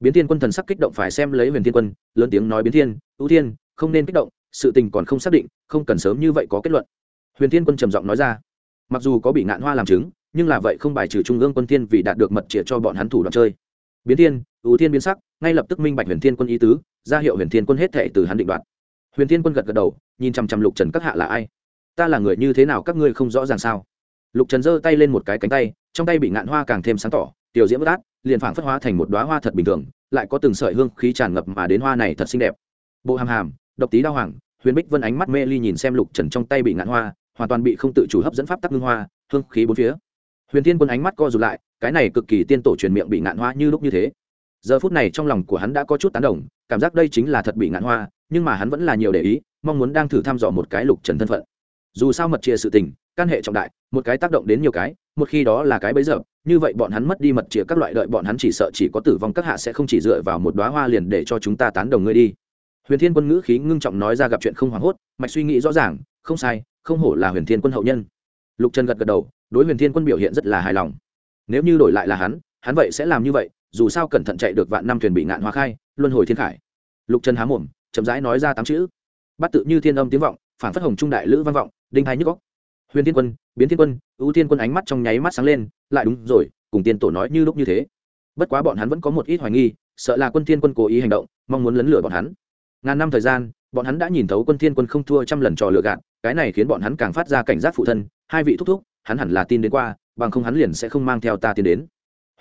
biến thiên quân thần sắc kích động phải xem lấy huyền thiên quân, lớn tiếng nói biến thiên, ưu thiên, không nên kích động, sự tình còn không xác định, không cần sớm như vậy có kết luận. Huyền thiên quân trầm giọng nói ra. Mặc dù có bị ngạn hoa làm chứng, nhưng là vậy không bài trừ trung ương quân thiên vì đạt được mật trịa cho bọn hắn thủ đoạn chơi. Biến thiên, ưu thiên biến sắc, ngay lập tức minh bạch huyền thiên quân ý tứ, ra hiệu huyền thiên quân hết thệ từ hắn định đoạt. Huyền thiên quân gật gật đầu, nhìn chằm chằm lục trần các hạ là ai? Ta là người như thế nào các ngươi không rõ ràng sao? Lục trần giơ tay lên một cái cánh tay, trong tay bị ngạn hoa càng thêm sáng tỏ tiểu diễm bất át, liền phảng phất hóa thành một đoá hoa thật bình thường, lại có từng sợi hương khí tràn ngập mà đến hoa này thật xinh đẹp. Bộ hàm hàm, độc tí đao hoàng, huyền bích vân ánh mắt mê ly nhìn xem lục trần trong tay bị ngạn hoa, hoàn toàn bị không tự chủ hấp dẫn pháp tắc ngưng hoa, hương khí bốn phía. Huyền Thiên quân ánh mắt co rụt lại, cái này cực kỳ tiên tổ truyền miệng bị ngạn hoa như lúc như thế. Giờ phút này trong lòng của hắn đã có chút tán đồng, cảm giác đây chính là thật bị ngạn hoa, nhưng mà hắn vẫn là nhiều để ý, mong muốn đang thử thăm dò một cái lục trần thân phận. Dù sao mật chia sự tình Can hệ trọng đại, một cái tác động đến nhiều cái, một khi đó là cái bấy giờ, như vậy bọn hắn mất đi mật chĩa các loại đợi bọn hắn chỉ sợ chỉ có tử vong các hạ sẽ không chỉ dựa vào một đoá hoa liền để cho chúng ta tán đồng ngươi đi. Huyền thiên quân ngữ khí ngưng trọng nói ra gặp chuyện không hoảng hốt, mạch suy nghĩ rõ ràng, không sai, không hổ là huyền thiên quân hậu nhân. Lục trần gật gật đầu, đối huyền thiên quân biểu hiện rất là hài lòng. Nếu như đổi lại là hắn hắn vậy sẽ làm như vậy, dù sao cẩn thận chạy được vạn năm thuyền bị ngạn hoa khai, luân hồi thiên khải. Lục trần há mồm, chậm rãi nói ra tám chữ. Bắt tự như thiên âm tiếng vọng phản phất hồng trung đại lữ văn vọng, đinh hai nhức góc huyền thiên quân, biến thiên quân, ưu thiên quân ánh mắt trong nháy mắt sáng lên, lại đúng rồi, cùng tiên tổ nói như lúc như thế. Bất quá bọn hắn vẫn có một ít hoài nghi, sợ là quân thiên quân cố ý hành động, mong muốn lấn lửa bọn hắn. Ngàn năm thời gian, bọn hắn đã nhìn thấu quân thiên quân không thua trăm lần trò lừa gạt, cái này khiến bọn hắn càng phát ra cảnh giác phụ thân, hai vị thúc thúc, hắn hẳn là tin đến qua, bằng không hắn liền sẽ không mang theo ta tiến đến.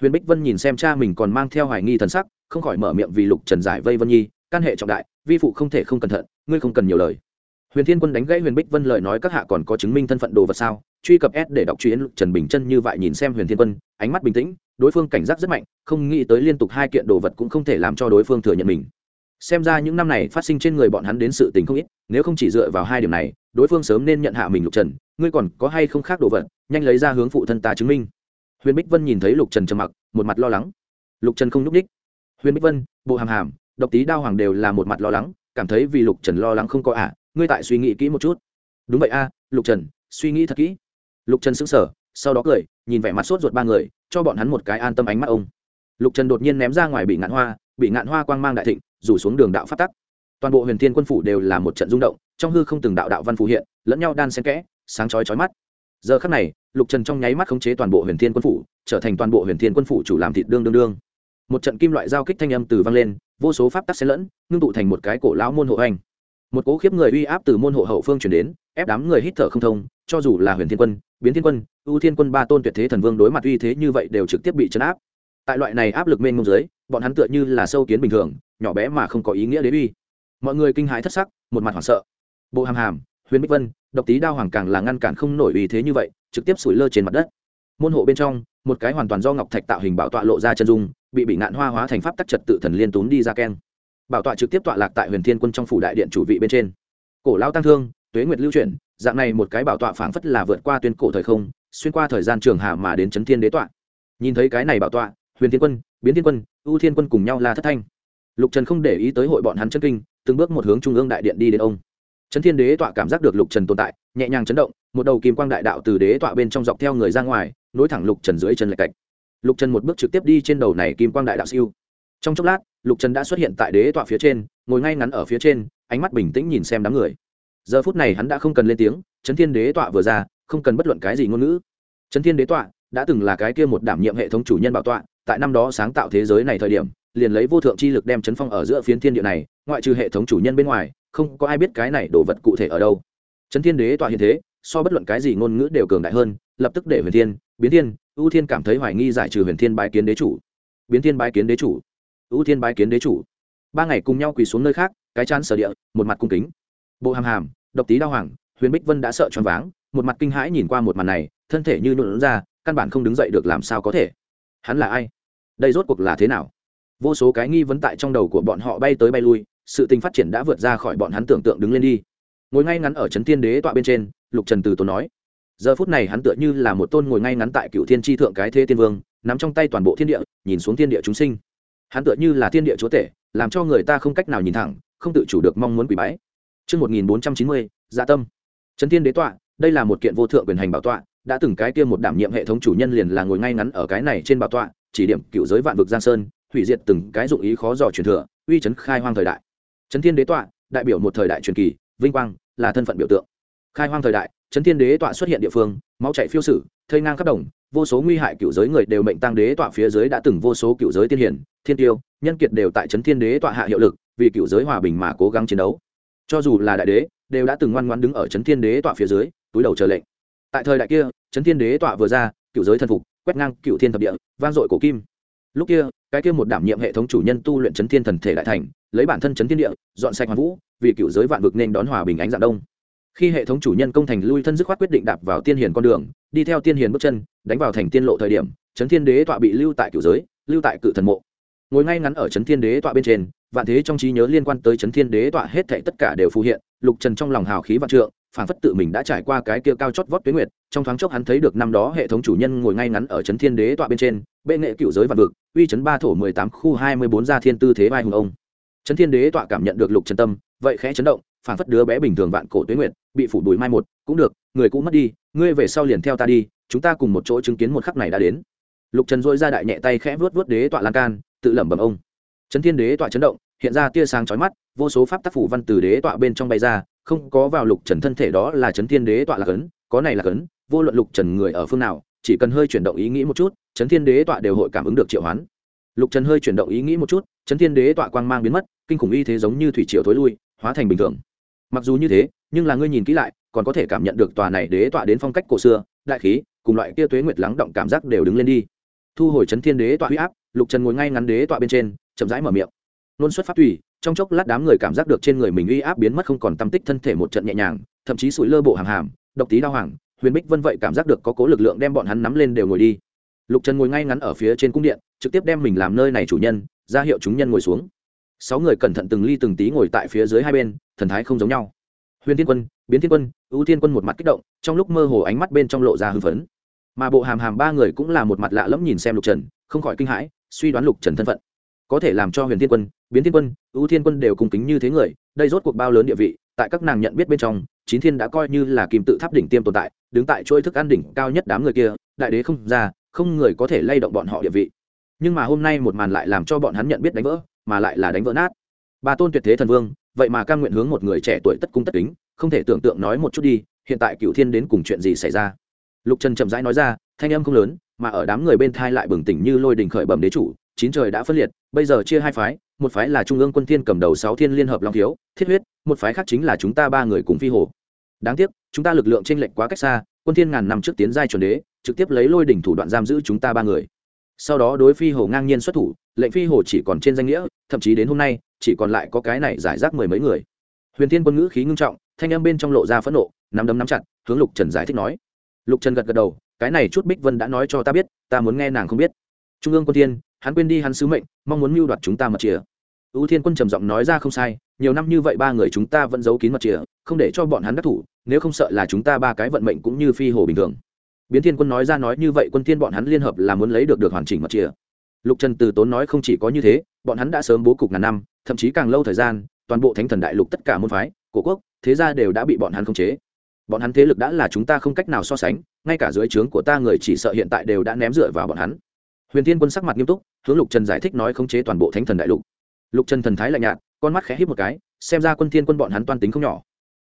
Huyền bích vân nhìn xem cha mình còn mang theo hoài nghi thần sắc, không khỏi mở miệng vì lục trần giải vây vân nhi căn hệ trọng đại, vi phụ không thể không cẩn thận, ngươi không cần nhiều lời huyền thiên quân đánh gãy huyền bích vân lời nói các hạ còn có chứng minh thân phận đồ vật sao? Truy cập s để đọc truyện. lục trần bình chân như vậy nhìn xem huyền thiên quân, ánh mắt bình tĩnh, đối phương cảnh giác rất mạnh, không nghĩ tới liên tục hai kiện đồ vật cũng không thể làm cho đối phương thừa nhận mình. Xem ra những năm này phát sinh trên người bọn hắn đến sự tình không ít, nếu không chỉ dựa vào hai điểm này, đối phương sớm nên nhận hạ mình lục trần, ngươi còn có hay không khác đồ vật, nhanh lấy ra hướng phụ thân ta chứng minh. Huyền bích vân nhìn thấy lục trần trầm mặc, một mặt lo lắng. Lục trần không n ú c ních huyền bích vân, bộ hàm hàm, độc tý đao hoàng đều là một mặt lo lắng, cảm thấy vì lục trần lo lắng không có ả ngươi tại suy nghĩ kỹ một chút. Đúng vậy a, lục trần, suy nghĩ thật kỹ. Lục trần sững sờ, sau đó cười, nhìn vẻ mặt sốt ruột ba người, cho bọn hắn một cái an tâm ánh mắt ông. Lục trần đột nhiên ném ra ngoài bị ngạn hoa, bị ngạn hoa quang mang đại thịnh, rủ xuống đường đạo phát tắc. Toàn bộ huyền thiên quân phủ đều là một trận rung động, trong hư không từng đạo đạo văn phù hiện, lẫn nhau đan xen kẽ, sáng chói chói mắt. Giờ khắc này, lục trần trong nháy mắt khống chế toàn bộ huyền thiên quân phủ, trở thành toàn bộ huyền thiên quân phủ chủ làm thịt đương đương đương. Một trận kim loại giao kích thanh âm từ vang lên, vô số pháp tắc xen lẫn, ngưng tụ thành một cái cổ lão môn hộ hành một cố khiếp người uy áp từ môn hộ hậu phương chuyển đến, ép đám người hít thở không thông, cho dù là huyền thiên quân, biến thiên quân, ưu thiên quân ba tôn tuyệt thế thần vương đối mặt uy thế như vậy đều trực tiếp bị chấn áp. Tại loại này áp lực mênh mông dưới, bọn hắn tựa như là sâu kiến bình thường, nhỏ bé mà không có ý nghĩa đế uy. Mọi người kinh hãi thất sắc, một mặt hoảng sợ. Bộ hàm hàm, huyền bích vân, độc tý đao hoàng càng là ngăn cản không nổi uy thế như vậy, trực tiếp sủi lơ trên mặt đất. Môn hộ bên trong, một cái hoàn toàn do ngọc thạch tạo hình bảo tọa lộ ra chân dung, bị bị ngạn hoa hóa thành pháp tắc trật tự thần liên tún đi ra keng bảo tọa trực tiếp tọa lạc tại huyền thiên quân trong phủ đại điện chủ vị bên trên. Cổ lao tăng thương, tuế nguyệt lưu chuyển, dạng này một cái bảo tọa phảng phất là vượt qua tuyên cổ thời không, xuyên qua thời gian trường hạ mà đến chấn thiên đế tọa. Nhìn thấy cái này bảo tọa, huyền thiên quân, biến thiên quân, ưu thiên quân cùng nhau la thất thanh. Lục trần không để ý tới hội bọn hắn chân kinh, từng bước một hướng trung ương đại điện đi đến ông. Trấn thiên đế tọa cảm giác được lục trần tồn tại, nhẹ nhàng chấn động, một đầu kim quang đại đạo từ đế tọa bên trong dọc theo người ra ngoài, nối thẳng lục trần dưới chân lệch cạch. Lục trần một bước trực tiếp đi trên đầu này kim quang đại đạo siêu trong chốc lát, lục trần đã xuất hiện tại đế tọa phía trên, ngồi ngay ngắn ở phía trên, ánh mắt bình tĩnh nhìn xem đám người. Giờ phút này hắn đã không cần lên tiếng trấn thiên đế tọa vừa ra, không cần bất luận cái gì ngôn ngữ. Trấn thiên đế tọa đã từng là cái kia một đảm nhiệm hệ thống chủ nhân bảo tọa, tại năm đó sáng tạo thế giới này thời điểm, liền lấy vô thượng chi lực đem chấn phong ở giữa phiến thiên địa này, ngoại trừ hệ thống chủ nhân bên ngoài, không có ai biết cái này đồ vật cụ thể ở đâu. Trấn thiên đế tọa hiện thế, so bất luận cái gì ngôn ngữ đều cường đại hơn, lập tức để huyền thiên, biến thiên, ưu thiên cảm thấy hoài nghi giải trừ huyền thiên bái kiến đế chủ. Biến thiên bái kiến đế chủ ưu thiên bái kiến đế chủ. Ba ngày cùng nhau quỳ xuống nơi khác, cái chán sở địa, một mặt cung kính. Bộ hàm hàm, độc tý đao hoàng, huyền bích vân đã sợ choáng váng, một mặt kinh hãi nhìn qua một màn này, thân thể như nhuộn ra, căn bản không đứng dậy được làm sao có thể. Hắn là ai? Đây rốt cuộc là thế nào? Vô số cái nghi vấn tại trong đầu của bọn họ bay tới bay lui, sự tình phát triển đã vượt ra khỏi bọn hắn tưởng tượng đứng lên đi. Ngồi ngay ngắn ở trấn thiên đế tọa bên trên, lục trần từ tốn nói. Giờ phút này hắn tựa như là một tôn ngồi ngay ngắn tại cựu thiên tri thượng cái thế tiên vương, nắm trong tay toàn bộ thiên địa, nhìn xuống thiên địa chúng sinh hắn tựa như là thiên địa chúa tể làm cho người ta không cách nào nhìn thẳng không tự chủ được mong muốn quỷ bái. Trước 1490, dạ tâm. Trấn thiên đế tọa, đây là một kiện vô thượng quyền hành bảo tọa, đã từng cái kia một đảm nhiệm hệ thống chủ nhân liền là ngồi ngay ngắn ở cái này trên bảo tọa, chỉ điểm cựu giới vạn vực giang sơn, hủy diệt từng cái dụng ý khó dò truyền thừa uy chấn khai hoang thời đại. Trấn thiên đế tọa đại biểu một thời đại truyền kỳ vinh quang là thân phận biểu tượng. Khai hoang thời đại trấn thiên đế tọa xuất hiện địa phương máu chảy phiêu sử thây ngang khắp đồng vô số nguy hại cựu giới người đều mệnh tăng đế tọa phía dưới đã từng vô số cựu giới tiên hiển thiên tiêu, nhân kiệt đều tại trấn thiên đế tọa hạ hiệu lực, vì cựu giới hòa bình mà cố gắng chiến đấu. Cho dù là đại đế, đều đã từng ngoan ngoan đứng ở trấn thiên đế tọa phía dưới, túi đầu chờ lệnh. Tại thời đại kia trấn thiên đế tọa vừa ra, cựu giới thân phục, quét ngang cựu thiên thập địa, vang dội cổ kim. Lúc kia, cái kia một đảm nhiệm hệ thống chủ nhân tu luyện chấn thiên thần thể đại thành, lấy bản thân chấn thiên địa, dọn sạch hoàn vũ, vì cựu giới vạn vực nên đón hòa bình ánh dạng đông. Khi hệ thống chủ nhân công thành lui thân dứt khoát quyết định đạp vào tiên hiền con đường, đi theo tiên hiền bước chân, đánh vào thành tiên lộ thời điểm, chấn thiên đế tọa bị lưu tại cựu giới, lưu tại cự thần mộ ngồi ngay ngắn ở chấn thiên đế tọa bên trên, vạn thế trong trí nhớ liên quan tới chấn thiên đế tọa hết thảy tất cả đều phù hiện, lục trần trong lòng hào khí vạn trượng, phản phất tự mình đã trải qua cái kia cao chót vót tuyến nguyệt, trong thoáng chốc hắn thấy được năm đó hệ thống chủ nhân ngồi ngay ngắn ở trấn thiên đế tọa bên trên, bệ nghệ cựu giới vạn vực, uy chấn ba thổ mười tám khu hai mươi bốn gia thiên tư thế vai hùng ông. Trấn thiên đế tọa cảm nhận được lục trần tâm, vậy khẽ chấn động, phản phất đứa bé bình thường vạn cổ tuyến nguyệt, bị phủ đùi mai một, cũng được, người cũng mất đi, ngươi về sau liền theo ta đi, chúng ta cùng một chỗ chứng kiến một khắc này đã đến. Lục trần dôi ra đại nhẹ tay khẽ vuốt vuốt đế tọa lan can tự lẩm bẩm ông. Trấn thiên đế tọa chấn động, hiện ra tia sáng chói mắt, vô số pháp tác phủ văn từ đế tọa bên trong bay ra, không có vào lục trần thân thể đó là trấn thiên đế tọa là cấn, có này là cấn, vô luận lục trần người ở phương nào, chỉ cần hơi chuyển động ý nghĩ một chút trấn thiên đế tọa đều hội cảm ứng được triệu hoán. Lục trần hơi chuyển động ý nghĩ một chút trấn thiên đế tọa quang mang biến mất, kinh khủng y thế giống như thủy triều thối lui, hóa thành bình thường. Mặc dù như thế, nhưng là ngươi nhìn kỹ lại, còn có thể cảm nhận được tòa này đế tọa đến phong cách cổ xưa, đại khí, cùng loại kia tuế nguyệt lắng động cảm giác đều đứng lên đi. Thu hồi chấn thiên đế tọa huy áp lục trần ngồi ngay ngắn đế tọa bên trên, chậm rãi mở miệng. Nôn xuất phát tùy, trong chốc lát đám người cảm giác được trên người mình uy áp biến mất không còn tâm tích, thân thể một trận nhẹ nhàng, thậm chí sủi lơ bộ hàng hàm, độc tí đau hoàng, huyền bích vân vậy cảm giác được có cố lực lượng đem bọn hắn nắm lên đều ngồi đi. Lục trần ngồi ngay ngắn ở phía trên cung điện, trực tiếp đem mình làm nơi này chủ nhân, ra hiệu chúng nhân ngồi xuống. Sáu người cẩn thận từng ly từng tí ngồi tại phía dưới hai bên, thần thái không giống nhau. Huyền thiên quân, biến thiên quân, ưu thiên quân một mặt kích động, trong lúc mơ hồ ánh mắt bên trong lộ ra hưng phấn. Mà bộ hàm hàm ba người cũng là một mặt lạ lẫm nhìn xem lục trần, không khỏi kinh hãi suy đoán lục trần thân phận. Có thể làm cho huyền thiên quân, biến thiên quân, ưu thiên quân đều cùng kính như thế người, đây rốt cuộc bao lớn địa vị, tại các nàng nhận biết bên trong, chín thiên đã coi như là kim tự tháp đỉnh tiêm tồn tại, đứng tại chuỗi thức ăn đỉnh cao nhất đám người kia, đại đế không ra, không người có thể lay động bọn họ địa vị. Nhưng mà hôm nay một màn lại làm cho bọn hắn nhận biết đánh vỡ, mà lại là đánh vỡ nát. Ba tôn tuyệt thế thần vương, vậy mà cam nguyện hướng một người trẻ tuổi tất cung tất kính, không thể tưởng tượng nói một chút đi, hiện tại cựu thiên đến cùng chuyện gì xảy ra? Lục trần chậm rãi nói ra, thanh âm không lớn mà ở đám người bên thai lại bừng tỉnh như lôi đình khởi bẩm đế chủ, chín trời đã phân liệt, bây giờ chia hai phái, một phái là trung ương quân thiên cầm đầu sáu thiên liên hợp long thiếu, thiết huyết, một phái khác chính là chúng ta ba người cùng phi hồ. Đáng tiếc, chúng ta lực lượng t r ê n lệch quá cách xa, quân thiên ngàn năm trước tiến giai chuẩn đế, trực tiếp lấy lôi đỉnh thủ đoạn giam giữ chúng ta ba người. Sau đó đối phi hồ ngang nhiên xuất thủ, lệnh phi hồ chỉ còn trên danh nghĩa, thậm chí đến hôm nay, chỉ còn lại có cái này giải rác mười mấy người. Huyền thiên quân ngữ khí ngưng trọng, thanh âm bên trong lộ ra phẫn nộ, nắm đấm nắm chặt, hướng lục trần giải thích nói. Lục trần gật gật đầu cái này chút bích vân đã nói cho ta biết, ta muốn nghe nàng không biết. Trung ương quân thiên, hắn quên đi hắn sứ mệnh, mong muốn mưu đoạt chúng ta mật chìa. Ưu thiên quân trầm giọng nói ra không sai, nhiều năm như vậy ba người chúng ta vẫn giấu kín mật chìa, không để cho bọn hắn đắc thủ, nếu không sợ là chúng ta ba cái vận mệnh cũng như phi hồ bình thường. Biến thiên quân nói ra nói như vậy quân thiên bọn hắn liên hợp là muốn lấy được được hoàn chỉnh mật chìa. Lục trần từ tốn nói không chỉ có như thế, bọn hắn đã sớm bố cục ngàn năm, thậm chí càng lâu thời gian, toàn bộ thánh thần đại lục tất cả môn phái, cổ quốc, thế gia đều đã bị bọn hắn khống chế bọn hắn thế lực đã là chúng ta không cách nào so sánh, ngay cả dưới trướng của ta người chỉ sợ hiện tại đều đã ném dựa vào bọn hắn. Huyền thiên quân sắc mặt nghiêm túc, hướng lục trần giải thích nói khống chế toàn bộ thánh thần đại lục. Lục trần thần thái lạnh nhạt, con mắt khẽ hít một cái, xem ra quân thiên quân bọn hắn toan tính không nhỏ.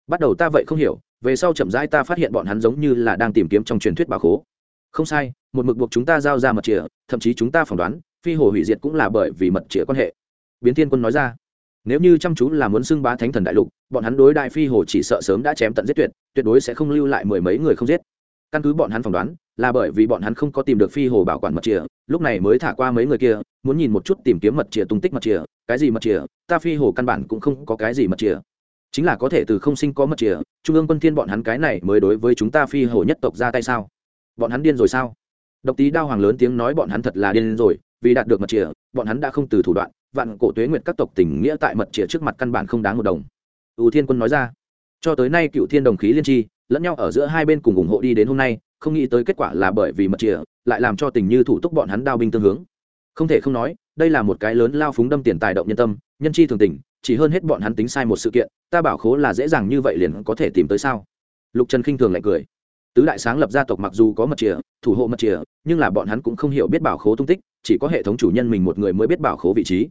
Bắt đầu ta vậy không hiểu, về sau chậm rãi ta phát hiện bọn hắn giống như là đang tìm kiếm trong truyền thuyết bà khố. Không sai, một mực buộc chúng ta giao ra mật chìa, thậm chí chúng ta phỏng đoán, phi hồ hủy diệt cũng là bởi vì mật chìa quan hệ. Biến thiên quân nói ra nếu như chăm chú là muốn xưng bá thánh thần đại lục, bọn hắn đối đại phi hồ chỉ sợ sớm đã chém tận giết tuyệt tuyệt đối sẽ không lưu lại mười mấy người không giết. Căn cứ bọn hắn phỏng đoán, là bởi vì bọn hắn không có tìm được phi hồ bảo quản mật chìa, lúc này mới thả qua mấy người kia, muốn nhìn một chút tìm kiếm mật chìa tung tích mật chìa, cái gì mật chìa, ta phi hồ căn bản cũng không có cái gì mật chìa. Chính là có thể từ không sinh có mật chìa, trung ương quân thiên bọn hắn cái này mới đối với chúng ta phi hồ nhất tộc ra tay sao? Bọn hắn điên rồi sao? Độc tí đao hoàng lớn tiếng nói bọn hắn thật là điên rồi, vì đạt được mật chìa, bọn hắn đã không từ thủ đoạn vạn cổ tuế nguyệt các tộc tình nghĩa tại mật chìa trước mặt căn bản không đáng một đồng. Ưu thiên quân nói ra, cho tới nay cựu thiên đồng khí liên tri lẫn nhau ở giữa hai bên cùng ủng hộ đi đến hôm nay, không nghĩ tới kết quả là bởi vì mật chìa, lại làm cho tình như thủ túc bọn hắn đao binh tương hướng. Không thể không nói, đây là một cái lớn lao phúng đâm tiền tài động nhân tâm, nhân chi thường tình, chỉ hơn hết bọn hắn tính sai một sự kiện, ta bảo khố là dễ dàng như vậy liền có thể tìm tới sao? Lục trần khinh thường lại cười. Tứ đại sáng lập gia tộc mặc dù có mật chìa, thủ hộ mật chìa, nhưng là bọn hắn cũng không hiểu biết bảo khố tung tích, chỉ có hệ thống chủ nhân mình một người mới biết bảo khố vị trí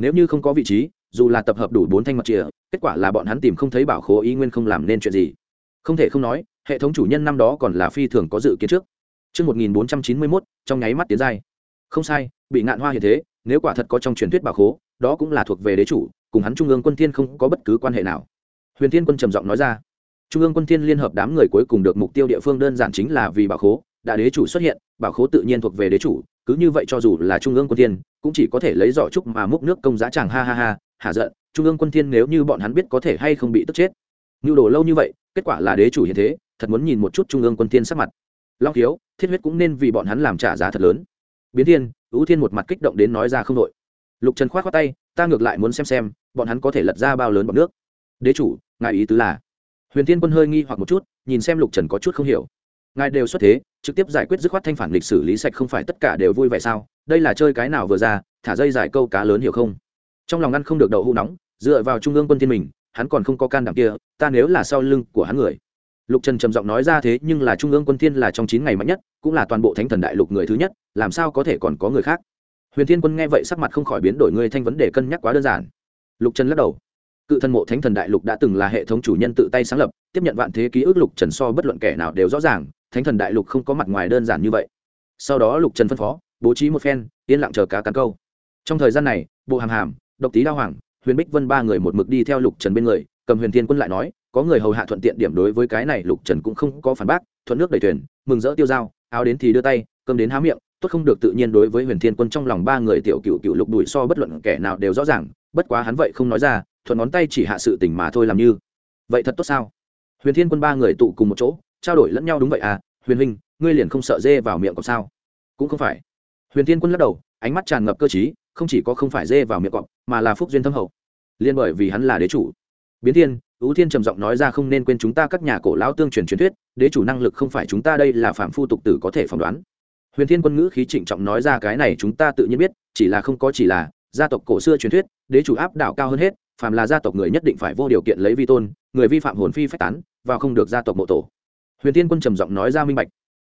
nếu như không có vị trí dù là tập hợp đủ bốn thanh mặt chìa kết quả là bọn hắn tìm không thấy bảo khố ý nguyên không làm nên chuyện gì không thể không nói hệ thống chủ nhân năm đó còn là phi thường có dự kiến trước Trước 1491, trong nháy mắt tiến giai. Không sai, bị ngạn hoa hiện thế, nếu quả thật có trong truyền thuyết bảo khố, đó cũng là thuộc về đế chủ, cùng hắn trung ương quân thiên không có bất cứ quan hệ nào. Huyền Thiên quân trầm giọng nói ra. Trung ương quân thiên liên hợp đám người cuối cùng được mục tiêu địa phương đơn giản chính là vì bảo khố, đã đế chủ xuất hiện, bảo khố tự nhiên thuộc về đế chủ, cứ như vậy cho dù là trung ương quân thiên, cũng chỉ có thể lấy giỏ trúc mà múc nước công giá chàng ha ha ha, hả giận, trung ương quân thiên nếu như bọn hắn biết có thể hay không bị tức chết. nhu đồ lâu như vậy, kết quả là đế chủ hiện thế, thật muốn nhìn một chút trung ương quân thiên sắc mặt. Long thiếu thiết huyết cũng nên vì bọn hắn làm trả giá thật lớn. Biến thiên ưu thiên một mặt kích động đến nói ra không đội lục trần khoát khoát tay ta ngược lại muốn xem xem bọn hắn có thể lật ra bao lớn bọc nước. Đế chủ ngài ý tứ là? Huyền thiên quân hơi nghi hoặc một chút nhìn xem lục trần có chút không hiểu ngài đều xuất thế, trực tiếp giải quyết dứt khoát thanh phản lịch sử lý sạch không phải tất cả đều vui vẻ sao? Đây là chơi cái nào vừa ra, thả dây giải câu cá lớn hiểu không? Trong lòng ngăn không được đậu hũ nóng, dựa vào trung ương quân thiên mình, hắn còn không có can đảm kia, ta nếu là sau lưng của hắn người. Lục trần trầm giọng nói ra thế, nhưng là trung ương quân thiên là trong chín ngày mạnh nhất, cũng là toàn bộ thánh thần đại lục người thứ nhất, làm sao có thể còn có người khác? Huyền thiên quân nghe vậy sắc mặt không khỏi biến đổi, người thanh vấn đề cân nhắc quá đơn giản. Lục trần lắc đầu. Cự thân mộ thánh thần đại lục đã từng là hệ thống chủ nhân tự tay sáng lập, tiếp nhận vạn thế ký ức lục trần so bất luận kẻ nào đều rõ ràng thánh thần đại lục không có mặt ngoài đơn giản như vậy. Sau đó lục trần phân phó, bố trí một phen, yên lặng chờ cá cắn câu. Trong thời gian này, bộ hàm hàm, độc tý đao hoàng, huyền bích vân ba người một mực đi theo lục trần bên người, cầm huyền thiên quân lại nói, có người hầu hạ thuận tiện điểm đối với cái này lục trần cũng không có phản bác, thuận nước đầy thuyền, mừng rỡ tiêu dao, áo đến thì đưa tay, cơm đến há miệng, tốt không được tự nhiên đối với huyền thiên quân trong lòng ba người tiểu cựu cựu lục đùi so bất luận kẻ nào đều rõ ràng, bất quá hắn vậy không nói ra, thuận ngón tay chỉ hạ sự tình mà thôi làm như. Vậy thật tốt sao? Huyền thiên quân ba người tụ cùng một chỗ trao đổi lẫn nhau đúng vậy à huyền huynh, ngươi liền không sợ dê vào miệng cọp sao? Cũng không phải. Huyền thiên quân lắc đầu, ánh mắt tràn ngập cơ t không chỉ có không phải dê vào miệng cọp, mà là phúc duyên thâm hậu. Liên bởi vì hắn là đế chủ. Biến thiên ứ thiên trầm giọng nói ra không nên quên chúng ta các nhà cổ lão tương truyền truyền thuyết, đế chủ năng lực không phải chúng ta đây là phạm phu tục tử có thể phỏng đoán. Huyền thiên quân ngữ khí trịnh trọng nói ra cái này chúng ta tự nhiên biết, chỉ là không có chỉ là gia tộc cổ xưa truyền thuyết, đế chủ áp đảo cao hơn hết, phàm là gia tộc người nhất định phải vô điều kiện lấy vi tôn, người vi phạm hồn phi phách tán và không được gia tộc mộ tổ huyền thiên quân trầm giọng nói ra minh bạch.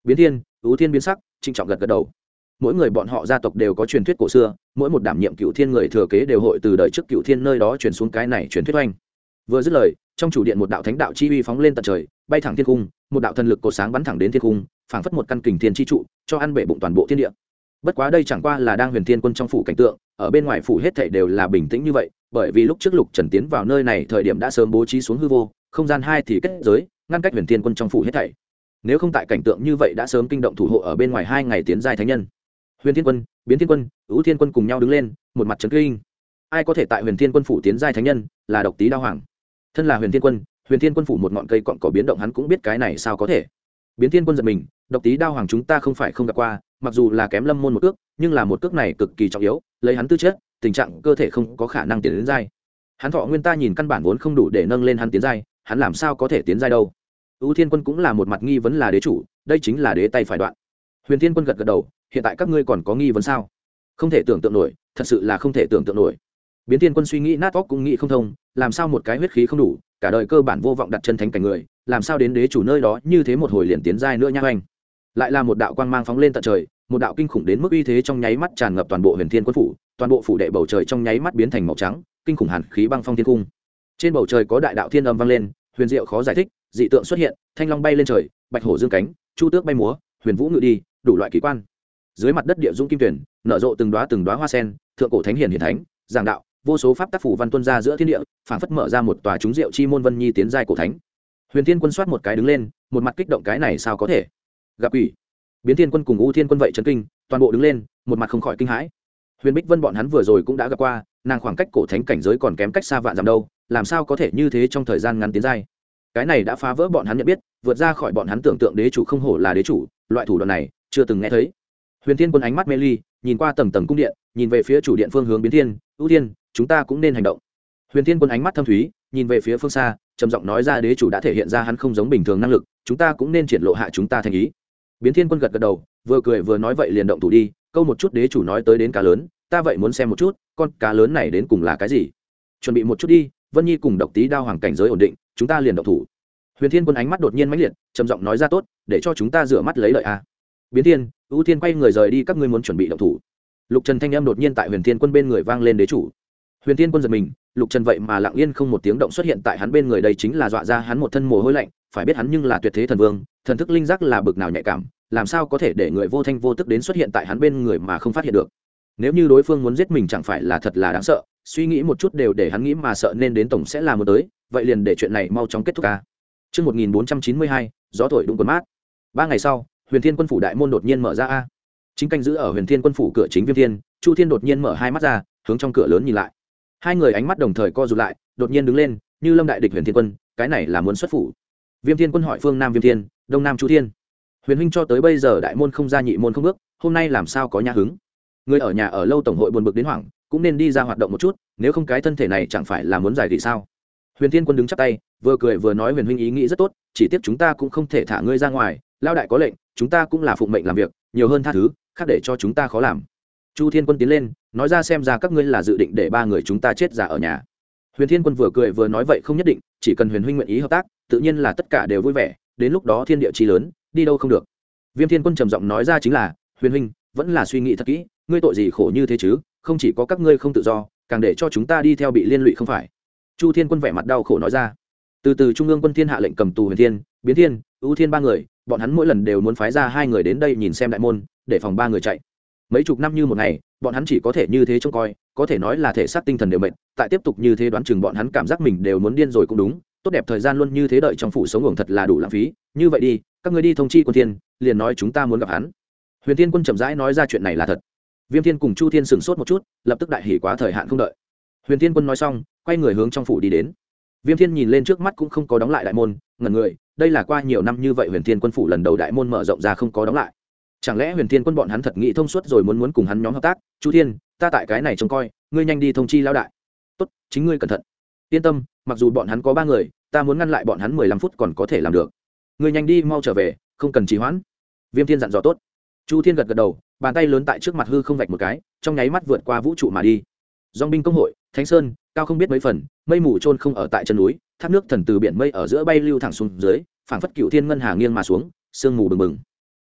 Biến thiên ứ thiên biến sắc, trịnh trọng gật gật đầu. Mỗi người bọn họ gia tộc đều có truyền thuyết cổ xưa, mỗi một đảm nhiệm cựu thiên người thừa kế đều hội từ đời trước cựu thiên nơi đó truyền xuống cái này truyền thuyết oanh. Vừa dứt lời, trong chủ điện một đạo thánh đạo chi uy phóng lên tận trời, bay thẳng thiên cung, một đạo thần lực cổ sáng bắn thẳng đến thiên cung, phảng phất một căn kình thiên chi trụ, cho ăn bể bụng toàn bộ thiên địa. Bất quá đây chẳng qua là đang huyền thiên quân trong phủ cảnh tượng, ở bên ngoài phủ hết thảy đều là bình tĩnh như vậy, bởi vì lúc trước lục trần tiến vào nơi này thời điểm đã sớm bố trí xuống hư vô, không gian hai thì kết giới ngăn cách huyền thiên quân trong phủ hết thảy. Nếu không tại cảnh tượng như vậy đã sớm kinh động thủ hộ ở bên ngoài hai ngày tiến giai thánh nhân. Huyền thiên quân, biến thiên quân ưu thiên quân cùng nhau đứng lên, một mặt trấn kinh. Ai có thể tại huyền thiên quân phủ tiến giai thánh nhân là độc tý đao hoàng. Thân là huyền thiên quân, huyền thiên quân phủ một ngọn cây cọn cỏ biến động hắn cũng biết cái này sao có thể. Biến thiên quân giật mình, độc tý đao hoàng chúng ta không phải không gặp qua, mặc dù là kém lâm môn một cước, nhưng là một cước này cực kỳ trọng yếu, lấy hắn tư chất, tình trạng cơ thể không có khả năng tiến đến giai. Hắn thọ nguyên ta nhìn căn bản vốn không đủ để nâng lên hắn tiến giai, hắn làm sao có thể tiến giai đâu? Ưu thiên quân cũng là một mặt nghi vấn là đế chủ, đây chính là đế tay phải đoạn. Huyền thiên quân gật gật đầu, hiện tại các ngươi còn có nghi vấn sao? Không thể tưởng tượng nổi, thật sự là không thể tưởng tượng nổi. Biến thiên quân suy nghĩ nát óc cũng nghĩ không thông, làm sao một cái huyết khí không đủ, cả đời cơ bản vô vọng đặt chân thánh cảnh người, làm sao đến đế chủ nơi đó như thế một hồi liền tiến giai nữa nha anh. Lại là một đạo quang mang phóng lên tận trời, một đạo kinh khủng đến mức uy thế trong nháy mắt tràn ngập toàn bộ huyền thiên quân phủ, toàn bộ phủ đệ bầu trời trong nháy mắt biến thành màu trắng, kinh khủng hàn khí băng phong thiên cung. Trên bầu trời có đại đạo thiên âm vang lên, huyền diệu khó giải thích dị tượng xuất hiện, thanh long bay lên trời, bạch hổ dương cánh, chu tước bay múa, huyền vũ ngự đi, đủ loại kỳ quan. Dưới mặt đất địa dung kim tuyển, nở rộ từng đoá từng đoá hoa sen, thượng cổ thánh hiền hiền thánh, giảng đạo, vô số pháp tác phủ văn tuân ra giữa thiên địa, phảng phất mở ra một tòa trúng diệu chi môn vân nhi tiến giai cổ thánh. Huyền thiên quân soát một cái đứng lên, một mặt kích động cái này sao có thể? Gặp ủy biến thiên quân cùng u thiên quân vậy trấn kinh, toàn bộ đứng lên, một mặt không khỏi kinh hãi. Huyền bích vân bọn hắn vừa rồi cũng đã gặp qua, nàng khoảng cách cổ thánh cảnh giới còn kém cách xa vạn dặm đâu, làm sao có thể như thế trong thời gian ngắn tiến giai? Cái này đã phá vỡ bọn hắn nhận biết, vượt ra khỏi bọn hắn tưởng tượng đế chủ không hổ là đế chủ, loại thủ đoạn này chưa từng nghe thấy. Huyền thiên quân ánh mắt mê ly, nhìn qua tầng tầng cung điện, nhìn về phía chủ điện phương hướng biến thiên, ưu tiên chúng ta cũng nên hành động. Huyền thiên quân ánh mắt thâm thúy, nhìn về phía phương xa, trầm giọng nói ra đế chủ đã thể hiện ra hắn không giống bình thường năng lực, chúng ta cũng nên triển lộ hạ chúng ta thành ý. Biến thiên quân gật gật đầu, vừa cười vừa nói vậy liền động thủ đi, câu một chút đế chủ nói tới đến cá lớn, ta vậy muốn xem một chút, con cá lớn này đến cùng là cái gì? Chuẩn bị một chút đi, vân nhi cùng độc tý đao hoàng cảnh giới ổn định chúng ta liền động thủ. Huyền thiên quân ánh mắt đột nhiên mãnh liệt, trầm giọng nói ra tốt, để cho chúng ta rửa mắt lấy lợi a. Biến thiên, ưu thiên quay người rời đi, các ngươi muốn chuẩn bị động thủ. Lục trần thanh âm đột nhiên tại huyền thiên quân bên người vang lên đế chủ. Huyền thiên quân giật mình, lục trần vậy mà lặng yên không một tiếng động xuất hiện tại hắn bên người đây chính là dọa ra hắn một thân mồ hôi lạnh, phải biết hắn nhưng là tuyệt thế thần vương, thần thức linh giác là bực nào nhạy cảm, làm sao có thể để người vô thanh vô tức đến xuất hiện tại hắn bên người mà không phát hiện được. Nếu như đối phương muốn giết mình chẳng phải là thật là đáng sợ suy nghĩ một chút đều để hắn nghĩ mà sợ nên đến tổng sẽ là một tới vậy liền để chuyện này mau chóng kết thúc ca. Trước 1492, gió thổi đúng quần mát. Ba ngày sau, huyền thiên quân phủ đại môn đột nhiên mở ra a. Chính canh giữ ở huyền thiên quân phủ cửa chính viêm thiên chu thiên đột nhiên mở hai mắt ra hướng trong cửa lớn nhìn lại. Hai người ánh mắt đồng thời co rụt lại đột nhiên đứng lên như lâm đại địch huyền thiên quân cái này là muốn xuất phủ. Viêm thiên quân hỏi phương nam viêm thiên đông nam chu thiên. Huyền huynh cho tới bây giờ đại môn không ra nhị môn không bước hôm nay làm sao có nhà hứng? Người ở nhà ở lâu tổng hội buồn bực đến hoảng cũng nên đi ra hoạt động một chút, nếu không cái thân thể này chẳng phải là muốn giải thì sao? Huyền thiên quân đứng chắp tay, vừa cười vừa nói huyền huynh ý nghĩ rất tốt, chỉ tiếc chúng ta cũng không thể thả ngươi ra ngoài lao đại có lệnh, chúng ta cũng là phụng mệnh làm việc, nhiều hơn tha thứ, khác để cho chúng ta khó làm. Chu thiên quân tiến lên, nói ra xem ra các ngươi là dự định để ba người chúng ta chết giả ở nhà. Huyền thiên quân vừa cười vừa nói vậy không nhất định, chỉ cần huyền huynh nguyện ý hợp tác, tự nhiên là tất cả đều vui vẻ, đến lúc đó thiên địa chi lớn, đi đâu không được. Viêm thiên quân trầm giọng nói ra chính là, huyền huynh, vẫn là suy nghĩ thật kỹ, ngươi tội gì khổ như thế chứ? Không chỉ có các ngươi không tự do, càng để cho chúng ta đi theo bị liên lụy không phải. Chu thiên quân vẻ mặt đau khổ nói ra. Từ từ trung ương quân thiên hạ lệnh cầm tù huyền thiên, biến thiên, ưu thiên ba người, bọn hắn mỗi lần đều muốn phái ra hai người đến đây nhìn xem đại môn, để phòng ba người chạy. Mấy chục năm như một ngày, bọn hắn chỉ có thể như thế trông coi, có thể nói là thể xác tinh thần đều mệt, tại tiếp tục như thế đoán chừng bọn hắn cảm giác mình đều muốn điên rồi cũng đúng, tốt đẹp thời gian luôn như thế đợi trong phủ sống ngủ thật là đủ lãng phí, như vậy đi, các người đi thông chi quân thiên, liền nói chúng ta muốn gặp hắn. Huyền thiên quân chậm rãi nói ra chuyện này là thật viêm thiên cùng chu thiên sửng sốt một chút, lập tức đại hỉ quá thời hạn không đợi. Huyền thiên quân nói xong, quay người hướng trong phủ đi đến. Viêm thiên nhìn lên trước mắt cũng không có đóng lại đại môn, ngẩn người, đây là qua nhiều năm như vậy huyền thiên quân phủ lần đầu đại môn mở rộng ra không có đóng lại. Chẳng lẽ huyền thiên quân bọn hắn thật nghĩ thông suốt rồi muốn muốn cùng hắn nhóm hợp tác? Chu thiên, ta tại cái này trông coi, ngươi nhanh đi thông chi lao đại. Tốt, chính ngươi cẩn thận. Yên tâm, mặc dù bọn hắn có ba người, ta muốn ngăn lại bọn hắn mười lăm phút còn có thể làm được. Ngươi nhanh đi mau trở về, không cần trì hoãn. Viêm thiên dặn dò tốt. Chu thiên gật gật đầu bàn tay lớn tại trước mặt hư không vạch một cái, trong nháy mắt vượt qua vũ trụ mà đi. Dong binh công hội, thánh sơn, cao không biết mấy phần, mây mù trôn không ở tại chân núi, thác nước thần từ biển mây ở giữa bay lưu thẳng xuống dưới, phảng phất cựu thiên ngân hà nghiêng mà xuống, sương mù bừng bừng.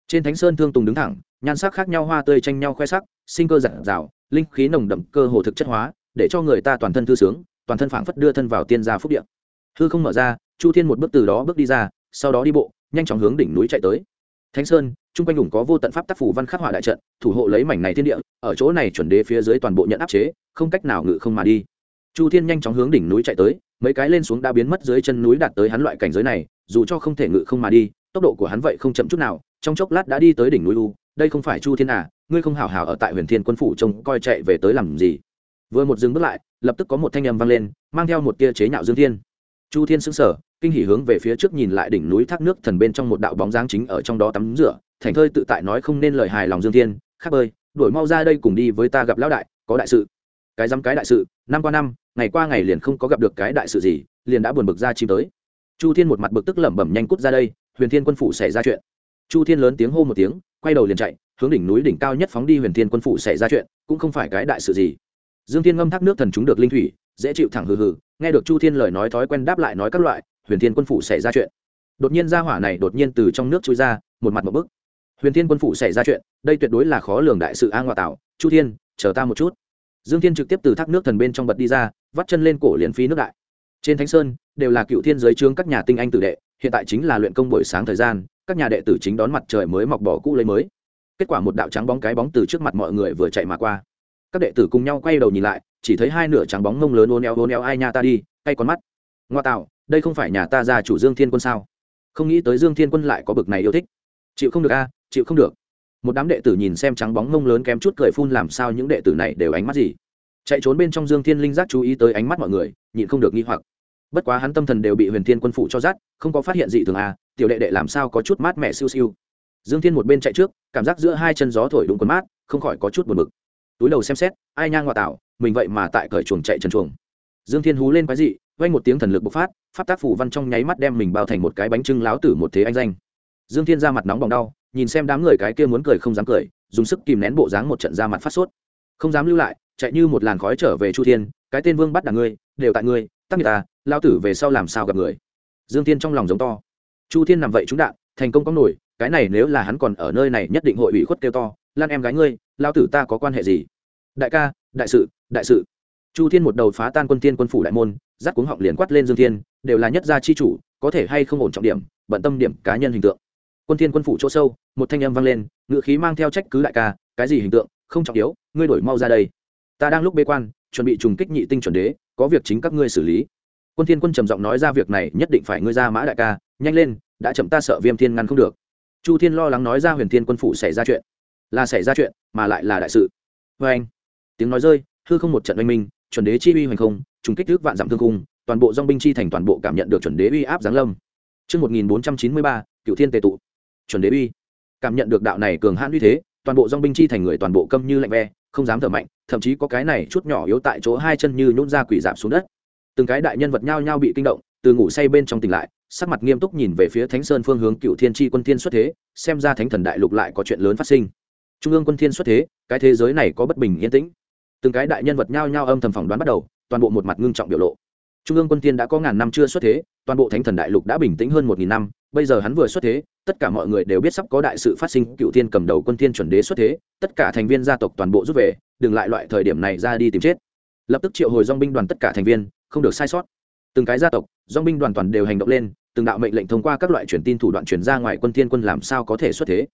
Trên thánh sơn thương tùng đứng thẳng, nhan sắc khác nhau hoa tươi tranh nhau khoe sắc, sinh cơ giản rào linh khí nồng đậm, cơ hồ thực chất hóa, để cho người ta toàn thân thư sướng, toàn thân phảng phất đưa thân vào tiên gia phúc điện hư không mở ra, chu thiên một bước từ đó bước đi ra, sau đó đi bộ, nhanh chóng hướng đỉnh núi chạy tới thánh sơn, chung quanh đủng có vô tận pháp tác phủ văn khắc họa đại trận, thủ hộ lấy mảnh này thiên địa, ở chỗ này chuẩn đế phía dưới toàn bộ nhận áp chế, không cách nào ngự không mà đi. Chu thiên nhanh chóng hướng đỉnh núi chạy tới, mấy cái lên xuống đã biến mất dưới chân núi đạt tới hắn loại cảnh giới này, dù cho không thể ngự không mà đi, tốc độ của hắn vậy không chậm chút nào, trong chốc lát đã đi tới đỉnh núi u, đây không phải chu thiên à ngươi không hảo hảo ở tại huyền thiên quân phủ trông coi chạy về tới làm gì? Vừa một dừng bước lại, lập tức có một thanh âm vang lên, mang theo một tia chế nhạo dương thiên. Chu thiên xứng sở kinh hỉ hướng về phía trước nhìn lại đỉnh núi thác nước thần bên trong một đạo bóng dáng chính ở trong đó tắm rửa, thành thơi tự tại nói không nên lời hài lòng dương thiên, khắc ơi đổi mau ra đây cùng đi với ta gặp lão đại, có đại sự. Cái dám cái đại sự, năm qua năm, ngày qua ngày liền không có gặp được cái đại sự gì, liền đã buồn bực ra chim tới. Chu thiên một mặt bực tức lẩm bẩm nhanh cút ra đây, huyền thiên quân phủ xảy ra chuyện. Chu thiên lớn tiếng hô một tiếng, quay đầu liền chạy, hướng đỉnh núi đỉnh cao nhất phóng đi huyền thiên quân phủ xảy ra chuyện, cũng không phải cái đại sự gì. Dương thiên ngâm thác nước thần chúng được linh thủy, dễ chịu thẳng hừ hừ, nghe được chu thiên lời nói thói quen đáp lại nói các loại huyền thiên quân phủ xảy ra chuyện. Đột nhiên ra hỏa này đột nhiên từ trong nước trôi ra, một mặt một bức. Huyền thiên quân phủ xảy ra chuyện, đây tuyệt đối là khó lường đại sự a ngoại tạo chu thiên, chờ ta một chút. Dương thiên trực tiếp từ thác nước thần bên trong bật đi ra, vắt chân lên cổ liền phi nước đại. Trên thánh sơn, đều là cựu thiên giới trướng các nhà tinh anh tử đệ, hiện tại chính là luyện công buổi sáng thời gian, các nhà đệ tử chính đón mặt trời mới mọc bỏ cũ lấy mới. Kết quả một đạo trắng bóng cái bóng từ trước mặt mọi người vừa chạy mà qua. Các đệ tử cùng nhau quay đầu nhìn lại, chỉ thấy hai nửa trắng bóng ngông lớn ôn eo ôn eo ai nha ta đi tay con mắt. Ngoa tạo đây không phải nhà ta ra chủ dương thiên quân sao? Không nghĩ tới dương thiên quân lại có bực này yêu thích. Chịu không được a, chịu không được. Một đám đệ tử nhìn xem trắng bóng mông lớn kém chút cười phun làm sao những đệ tử này đều ánh mắt gì. Chạy trốn bên trong dương thiên linh giác chú ý tới ánh mắt mọi người, nhịn không được nghi hoặc. Bất quá hắn tâm thần đều bị huyền thiên quân phụ cho dắt không có phát hiện gì thường à tiểu đệ đệ làm sao có chút mát mẻ siêu siêu. Dương thiên một bên chạy trước, cảm giác giữa hai chân gió thổi đúng quần mát, không khỏi có chút buồn bực. Túi đầu xem xét, ai nhang ngoại tạo mình vậy mà tại cởi chuồng chạy trần chuồng. Dương thiên hú lên quái dị, vang một tiếng thần lực bộc phát pháp tác phủ văn trong nháy mắt đem mình bao thành một cái bánh trưng láo tử một thế anh danh. Dương thiên ra mặt nóng bỏng đau, nhìn xem đám người cái kia muốn cười không dám cười, dùng sức kìm nén bộ dáng một trận ra mặt phát sốt. Không dám lưu lại, chạy như một làn khói trở về chu thiên, cái tên vương bắt đằng ngươi, đều tại ngươi, tắc người ta, lao tử về sau làm sao gặp người? Dương thiên trong lòng giống to. Chu thiên nằm vậy trúng đạn, thành công có nổi, cái này nếu là hắn còn ở nơi này nhất định hội bị khuất kêu to, lan em gái ngươi, lao tử ta có quan hệ gì? Đại ca, đại sự đại sự chu thiên một đầu phá tan quân thiên quân phủ đại môn dắt cuống họng liền quát lên dương thiên, đều là nhất gia chi chủ, có thể hay không ổn trọng điểm, bận tâm điểm cá nhân hình tượng. Quân thiên quân phủ chỗ sâu, một thanh âm vang lên ngự khí mang theo trách cứ đại ca, cái gì hình tượng, không trọng yếu, ngươi đổi mau ra đây. Ta đang lúc bế quan, chuẩn bị trùng kích nhị tinh chuẩn đế, có việc chính các ngươi xử lý. Quân thiên quân trầm giọng nói ra việc này, nhất định phải ngươi ra mã đại ca, nhanh lên, đã chậm ta sợ viêm thiên ngăn không được. Chu thiên lo lắng nói ra huyền thiên quân phủ xảy ra chuyện. Là xảy ra chuyện, mà lại là đại sự. Với anh tiếng nói rơi, hư không một trận oanh minh chuẩn đế chi uy hoành không trùng kích thước vạn dặm thương cung toàn bộ dong binh chi thành toàn bộ cảm nhận được chuẩn đế uy áp giáng lâm Trước 1493, cựu thiên tề tụ. Chuẩn đế uy. Cảm nhận được đạo này cường hãn uy thế, toàn bộ dong binh chi thành người toàn bộ câm như lạnh ve, không dám thở mạnh, thậm chí có cái này chút nhỏ yếu tại chỗ hai chân như nhũn ra quỷ giảm xuống đất. từng cái đại nhân vật nhao nhao bị kinh động từ ngủ say bên trong tỉnh lại sắc mặt nghiêm túc nhìn về phía thánh sơn phương hướng cựu thiên Chi quân thiên xuất thế xem ra thánh thần đại lục lại có chuyện lớn phát sinh trung ương quân thiên xuất thế cái thế giới này có bất bình yên tĩnh từng cái đại nhân vật nhao nhao âm thầm phỏng đoán bắt đầu, toàn bộ một mặt ngưng trọng biểu lộ. Trung ương quân thiên đã có ngàn năm chưa xuất thế, toàn bộ thánh thần đại lục đã bình tĩnh hơn một nghìn năm, bây giờ hắn vừa xuất thế, tất cả mọi người đều biết sắp có đại sự phát sinh, cựu thiên cầm đầu quân thiên chuẩn đế xuất thế, tất cả thành viên gia tộc toàn bộ rút về, đừng lại loại thời điểm này ra đi tìm chết. Lập tức triệu hồi dong binh đoàn tất cả thành viên, không được sai sót. Từng cái gia tộc dong binh đoàn toàn đều hành động lên, từng đạo mệnh lệnh thông qua các loại truyền tin thủ đoạn truyền ra ngoài quân thiên quân làm sao có thể xuất thế.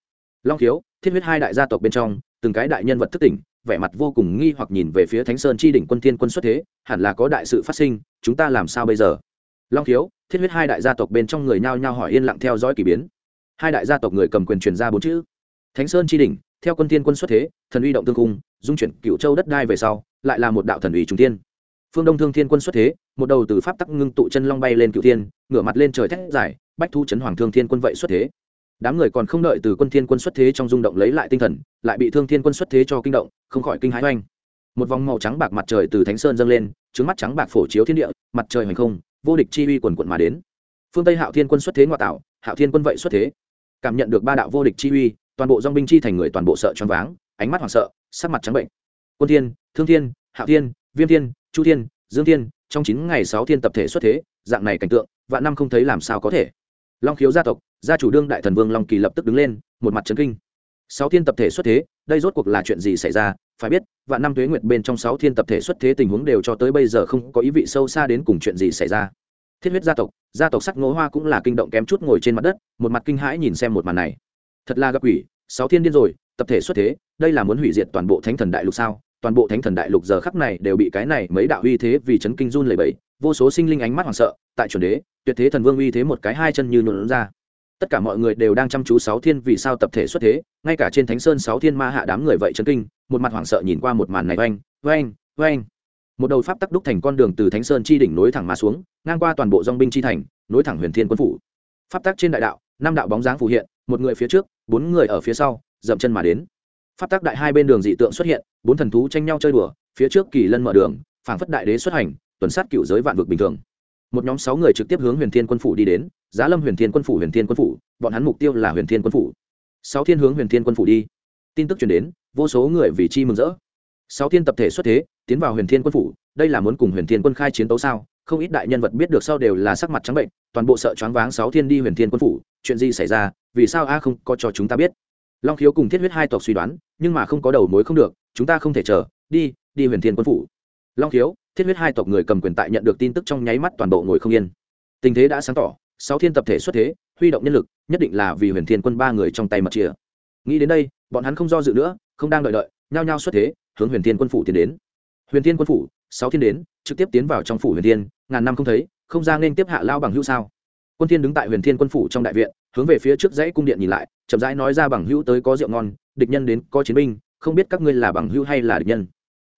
Long thiếu thiết huyết hai đại gia tộc bên trong, từng cái đại nhân vật thức tỉnh vẻ mặt vô cùng nghi hoặc nhìn về phía thánh sơn chi đỉnh quân thiên quân xuất thế, hẳn là có đại sự phát sinh, chúng ta làm sao bây giờ? Long thiếu, thiết huyết hai đại gia tộc bên trong người nhao nhao hỏi yên lặng theo dõi kỳ biến. Hai đại gia tộc người cầm quyền truyền ra bốn chữ. Thánh sơn chi đỉnh, theo quân thiên quân xuất thế, thần uy động tương cung, dung chuyển cựu châu đất đai về sau, lại là một đạo thần uy trung tiên phương đông thương thiên quân xuất thế, một đầu từ pháp tắc ngưng tụ chân long bay lên cựu thiên, ngửa mặt lên trời thét dài, bách thu chấn hoàng thương thiên quân vậy xuất thế đám người còn không đợi từ quân thiên quân xuất thế trong rung động lấy lại tinh thần, lại bị thương thiên quân xuất thế cho kinh động, không khỏi kinh hãi oanh. Một vòng màu trắng bạc mặt trời từ thánh sơn dâng lên trứng mắt trắng bạc phổ chiếu thiên địa, mặt trời hành không, vô địch chi uy quần quận mà đến. Phương tây hạo thiên quân xuất thế ngoại tạo, hạo thiên quân vậy xuất thế. Cảm nhận được ba đạo vô địch chi uy, toàn bộ dong binh chi thành người toàn bộ sợ choáng váng, ánh mắt hoảng sợ, sắc mặt trắng bệnh. Quân thiên, thương thiên, hạo thiên, viêm thiên, chu thiên, dương thiên, trong chín ngày sáu thiên tập thể xuất thế, dạng này cảnh tượng, vạn năm không thấy làm sao có thể. Long khiếu gia tộc gia chủ đương đại thần vương long kỳ lập tức đứng lên, một mặt trấn kinh. Sáu thiên tập thể xuất thế, đây rốt cuộc là chuyện gì xảy ra? Phải biết, vạn năm tuế nguyệt bên trong sáu thiên tập thể xuất thế tình huống đều cho tới bây giờ không có ý vị sâu xa đến cùng chuyện gì xảy ra. Thiết huyết gia tộc gia tộc sắc ngố hoa cũng là kinh động kém chút ngồi trên mặt đất, một mặt kinh hãi nhìn xem một màn này. Thật là gặp quỷ, sáu thiên điên rồi, tập thể xuất thế, đây là muốn hủy diệt toàn bộ thánh thần đại lục sao? Toàn bộ thánh thần đại lục giờ khắc này đều bị cái này mấy đạo uy thế vì chấn kinh run lẩy bẩy, vô số sinh linh ánh mắt hoảng sợ, tại chuẩn đế, tuyệt thế thần vương uy thế một cái hai chân như nhuộn ra tất cả mọi người đều đang chăm chú sáu thiên vì sao tập thể xuất thế, ngay cả trên thánh sơn sáu thiên ma hạ đám người vậy chấn kinh, một mặt hoảng sợ nhìn qua một màn này, oanh oanh oanh. Một đầu pháp tắc đúc thành con đường từ thánh sơn chi đỉnh nối thẳng mà xuống, ngang qua toàn bộ dong binh chi thành, nối thẳng huyền thiên quân phủ. Pháp tắc trên đại đạo, năm đạo bóng dáng phù hiện, một người phía trước, bốn người ở phía sau, dậm chân mà đến. Pháp tắc đại hai bên đường dị tượng xuất hiện, bốn thần thú tranh nhau chơi đùa, phía trước kỳ lân mở đường, phảng phất đại đế xuất hành, tuần sát cựu giới vạn vực bình thường. Một nhóm sáu người trực tiếp hướng huyền thiên quân phủ đi đến giá lâm huyền thiên quân phủ, huyền thiên quân phủ, bọn hắn mục tiêu là huyền thiên quân phủ. Sáu thiên hướng huyền thiên quân phủ đi. Tin tức chuyển đến, vô số người vì chi mừng rỡ. Sáu thiên tập thể xuất thế, tiến vào huyền thiên quân phủ, đây là muốn cùng huyền thiên quân khai chiến đấu sao? Không ít đại nhân vật biết được sau đều là sắc mặt trắng bệnh, toàn bộ sợ choáng váng sáu thiên đi huyền thiên quân phủ, chuyện gì xảy ra? Vì sao a không có cho chúng ta biết? Long khiếu cùng thiết huyết hai tộc suy đoán, nhưng mà không có đầu mối không được, chúng ta không thể chờ, đi đi huyền thiên quân phủ. Long khiếu, thiết huyết hai tộc người cầm quyền tại nhận được tin tức trong nháy mắt toàn bộ ngồi không yên. Tình thế đã sáng tỏ sáu thiên tập thể xuất thế, huy động nhân lực, nhất định là vì huyền thiên quân ba người trong tay mặt chìa. Nghĩ đến đây, bọn hắn không do dự nữa, không đang đợi đợi, nhao nhao xuất thế, hướng huyền thiên quân phủ tiến đến. Huyền thiên quân phủ, sáu thiên đến, trực tiếp tiến vào trong phủ huyền thiên, ngàn năm không thấy, không ra nên tiếp hạ lao bằng hữu sao? Quân thiên đứng tại huyền thiên quân phủ trong đại viện, hướng về phía trước dãy cung điện nhìn lại, chậm rãi nói ra bằng hữu tới có rượu ngon, địch nhân đến có chiến binh, không biết các ngươi là bằng hữu hay là địch nhân.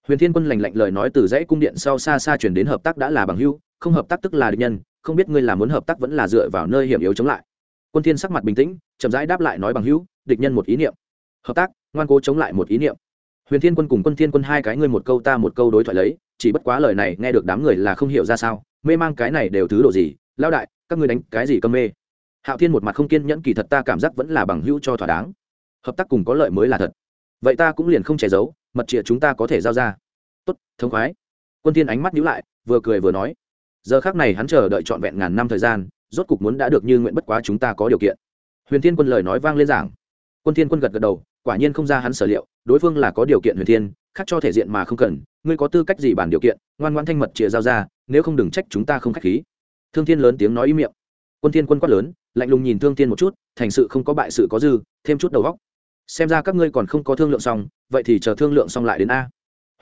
Huyền thiên quân lành lạnh lời nói từ dãy cung điện sau xa xa chuyển đến hợp tác đã là bằng hữu, không hợp tác tức là địch nhân không biết ngươi là muốn hợp tác vẫn là dựa vào nơi hiểm yếu chống lại. Quân thiên sắc mặt bình tĩnh, chậm rãi đáp lại nói bằng hữu, địch nhân một ý niệm. Hợp tác, ngoan cố chống lại một ý niệm. Huyền thiên quân cùng quân thiên quân hai cái ngươi một câu ta một câu đối thoại lấy, chỉ bất quá lời này nghe được đám người là không hiểu ra sao, mê mang cái này đều thứ độ gì lao đại, các ngươi đánh cái gì câm mê? Hạo thiên một mặt không kiên nhẫn kỳ thật ta cảm giác vẫn là bằng hữu cho thỏa đáng. Hợp tác cùng có lợi mới là thật. Vậy ta cũng liền không che giấu, mật trịa chúng ta có thể giao ra. Tốt, thông khoái. Quân thiên ánh mắt nhíu lại, vừa cười vừa nói giờ khác này hắn chờ đợi trọn vẹn ngàn năm thời gian, rốt cục muốn đã được như nguyện bất quá chúng ta có điều kiện. Huyền thiên quân lời nói vang lên giảng. Quân thiên quân gật gật đầu, quả nhiên không ra hắn sở liệu, đối phương là có điều kiện huyền thiên, khác cho thể diện mà không cần, ngươi có tư cách gì bàn điều kiện, ngoan ngoãn thanh mật chìa giao ra, nếu không đừng trách chúng ta không khách khí. Thương thiên lớn tiếng nói ý miệng. Quân thiên quân quát lớn, lạnh lùng nhìn thương thiên một chút, thành sự không có bại sự có dư, thêm chút đầu góc xem ra các ngươi còn không có thương lượng xong, vậy thì chờ thương lượng xong lại đến a.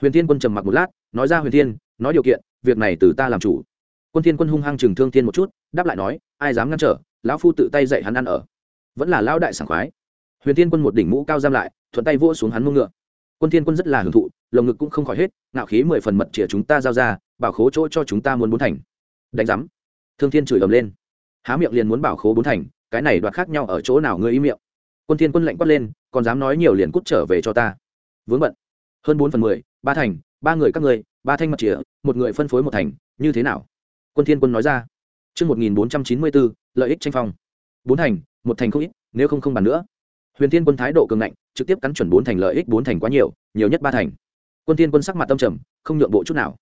Huyền thiên quân trầm mặc một lát, nói ra huyền thiên, nói điều kiện, việc này từ ta làm chủ quân thiên quân hung hăng chừng thương thiên một chút, đáp lại nói, ai dám ngăn trở, lão phu tự tay dạy hắn ăn ở. Vẫn là lão đại sảng khoái. Huyền thiên quân một đỉnh mũ cao giam lại, thuận tay vỗ xuống hắn mông ngựa. Quân thiên quân rất là hưởng thụ, lồng ngực cũng không khỏi hết, ngạo khí mười phần mật chĩa chúng ta giao ra, bảo khố chỗ cho chúng ta muốn bốn thành. Đánh giám. Thương thiên chửi ầm lên. Há miệng liền muốn bảo khố bốn thành, cái này đoạt khác nhau ở chỗ nào ngươi ý miệng? Quân thiên quân lạnh quát lên, còn dám nói nhiều liền cút trở về cho ta. Vướng bận. Hơn bốn phần mười, ba thành, ba người các ngươi, ba thanh mật chĩa một người phân phối một thành, như thế nào? Quân thiên quân nói ra Trước 1494, lợi ích tranh phong. Bốn thành, một thành không ít, nếu không không bàn nữa. Huyền Thiên Quân thái độ cường ngạnh, trực tiếp cắn chuẩn bốn thành lợi ích bốn thành quá nhiều, nhiều nhất ba thành. Quân Thiên Quân sắc mặt tâm trầm, không nhượng bộ chút nào.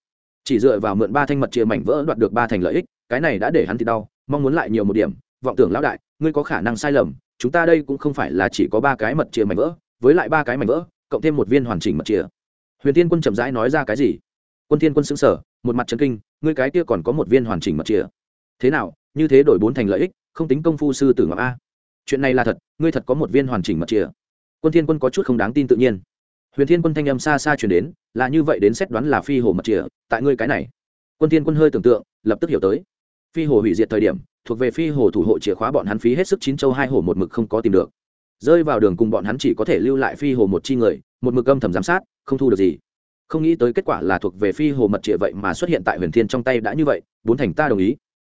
Chỉ dựa vào mượn ba thanh mật chia mảnh vỡ đoạt được ba thành lợi ích, cái này đã để hắn thì đau, mong muốn lại nhiều một điểm, vọng tưởng lão đại, ngươi có khả năng sai lầm, chúng ta đây cũng không phải là chỉ có ba cái mật chia mảnh vỡ, với lại ba cái mảnh vỡ, cộng thêm một viên hoàn chỉnh mật chia. Huyền Thiên Quân chậm rãi nói ra cái gì? Quân Thiên Quân sững sờ, một mặt chấn kinh, ngươi cái kia còn có một viên hoàn chỉnh mật chìa. Thế nào, như thế đổi bốn thành lợi ích, không tính công phu sư tử ngọc a. Chuyện này là thật ngươi thật có một viên hoàn chỉnh mật chìa. Quân thiên quân có chút không đáng tin tự nhiên. Huyền thiên quân thanh âm xa xa truyền đến là như vậy đến xét đoán là phi hồ mật chìa tại ngươi cái này. Quân thiên quân hơi tưởng tượng lập tức hiểu tới. Phi hồ hủy diệt thời điểm thuộc về phi hồ thủ hộ chìa khóa bọn hắn phí hết sức chín châu hai hồ một mực không có tìm được. Rơi vào đường cùng bọn hắn chỉ có thể lưu lại phi hồ một chi người một mực âm thầm giám sát không thu được gì không nghĩ tới kết quả là thuộc về phi hồ mật trịa vậy mà xuất hiện tại huyền thiên trong tay đã như vậy, bốn thành ta đồng ý.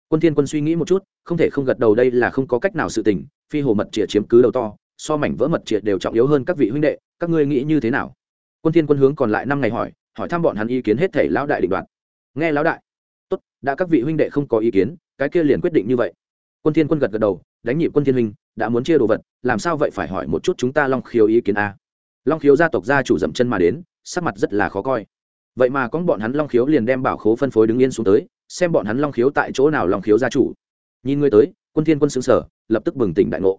Quân thiên quân suy nghĩ một chút, không thể không gật đầu đây là không có cách nào sự tình, phi hồ mật triệt chiếm cứ đầu to, so mảnh vỡ mật triệt đều trọng yếu hơn các vị huynh đệ, các ngươi nghĩ như thế nào? Quân thiên quân hướng còn lại năm ngày hỏi hỏi thăm bọn hắn ý kiến hết thể lão đại định đoạt. Nghe lão đại. Tốt, đã các vị huynh đệ không có ý kiến, cái kia liền quyết định như vậy. Quân thiên quân gật gật đầu, đánh nhịp quân thiên huynh, đã muốn chia đồ vật, làm sao vậy phải hỏi một chút chúng ta long khiếu ý kiến a? Long khiếu gia tộc gia chủ dậm chân mà đến sắc mặt rất là khó coi. Vậy mà có bọn hắn long khiếu liền đem bảo khố phân phối đứng yên xuống tới, xem bọn hắn long khiếu tại chỗ nào long khiếu gia chủ. Nhìn người tới, quân thiên quân xứng sở lập tức bừng tỉnh đại ngộ.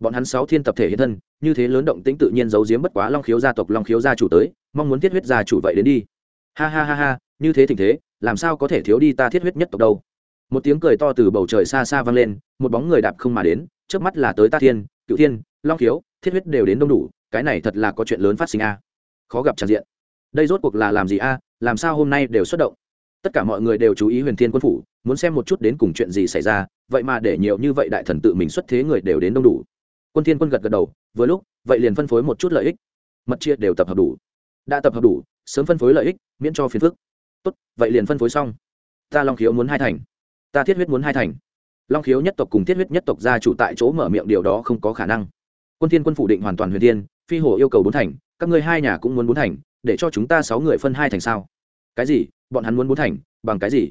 Bọn hắn sáu thiên tập thể hiện thân, như thế lớn động tĩnh tự nhiên giấu giếm bất quá long khiếu gia tộc long khiếu gia chủ tới, mong muốn thiết huyết gia chủ vậy đến đi. Ha ha ha ha, như thế tình thế, làm sao có thể thiếu đi ta thiết huyết nhất tộc đâu? Một tiếng cười to từ bầu trời xa xa vang lên, một bóng người đạp không mà đến trước mắt là tới ta thiên, cựu thiên, long khiếu, thiết huyết đều đến đông đủ, cái này thật là có chuyện lớn phát sinh a khó gặp tràn diện. Đây rốt cuộc là làm gì a? Làm sao hôm nay đều xuất động? Tất cả mọi người đều chú ý huyền thiên quân phủ, muốn xem một chút đến cùng chuyện gì xảy ra, vậy mà để nhiều như vậy đại thần tự mình xuất thế người đều đến đông đủ. Quân thiên quân gật gật đầu, vừa lúc, vậy liền phân phối một chút lợi ích. Mật chia đều tập hợp đủ. Đã tập hợp đủ, sớm phân phối lợi ích, miễn cho phiền phức. Tốt, vậy liền phân phối xong. Ta long khiếu muốn hai thành. Ta thiết huyết muốn hai thành. Long khiếu nhất tộc cùng thiết huyết nhất tộc gia chủ tại chỗ mở miệng điều đó không có khả năng. Quân thiên quân phủ định hoàn toàn huyền thiên, phi hồ yêu cầu bốn thành các ngươi hai nhà cũng muốn bốn thành, để cho chúng ta sáu người phân hai thành sao? Cái gì? Bọn hắn muốn bốn thành, bằng cái gì?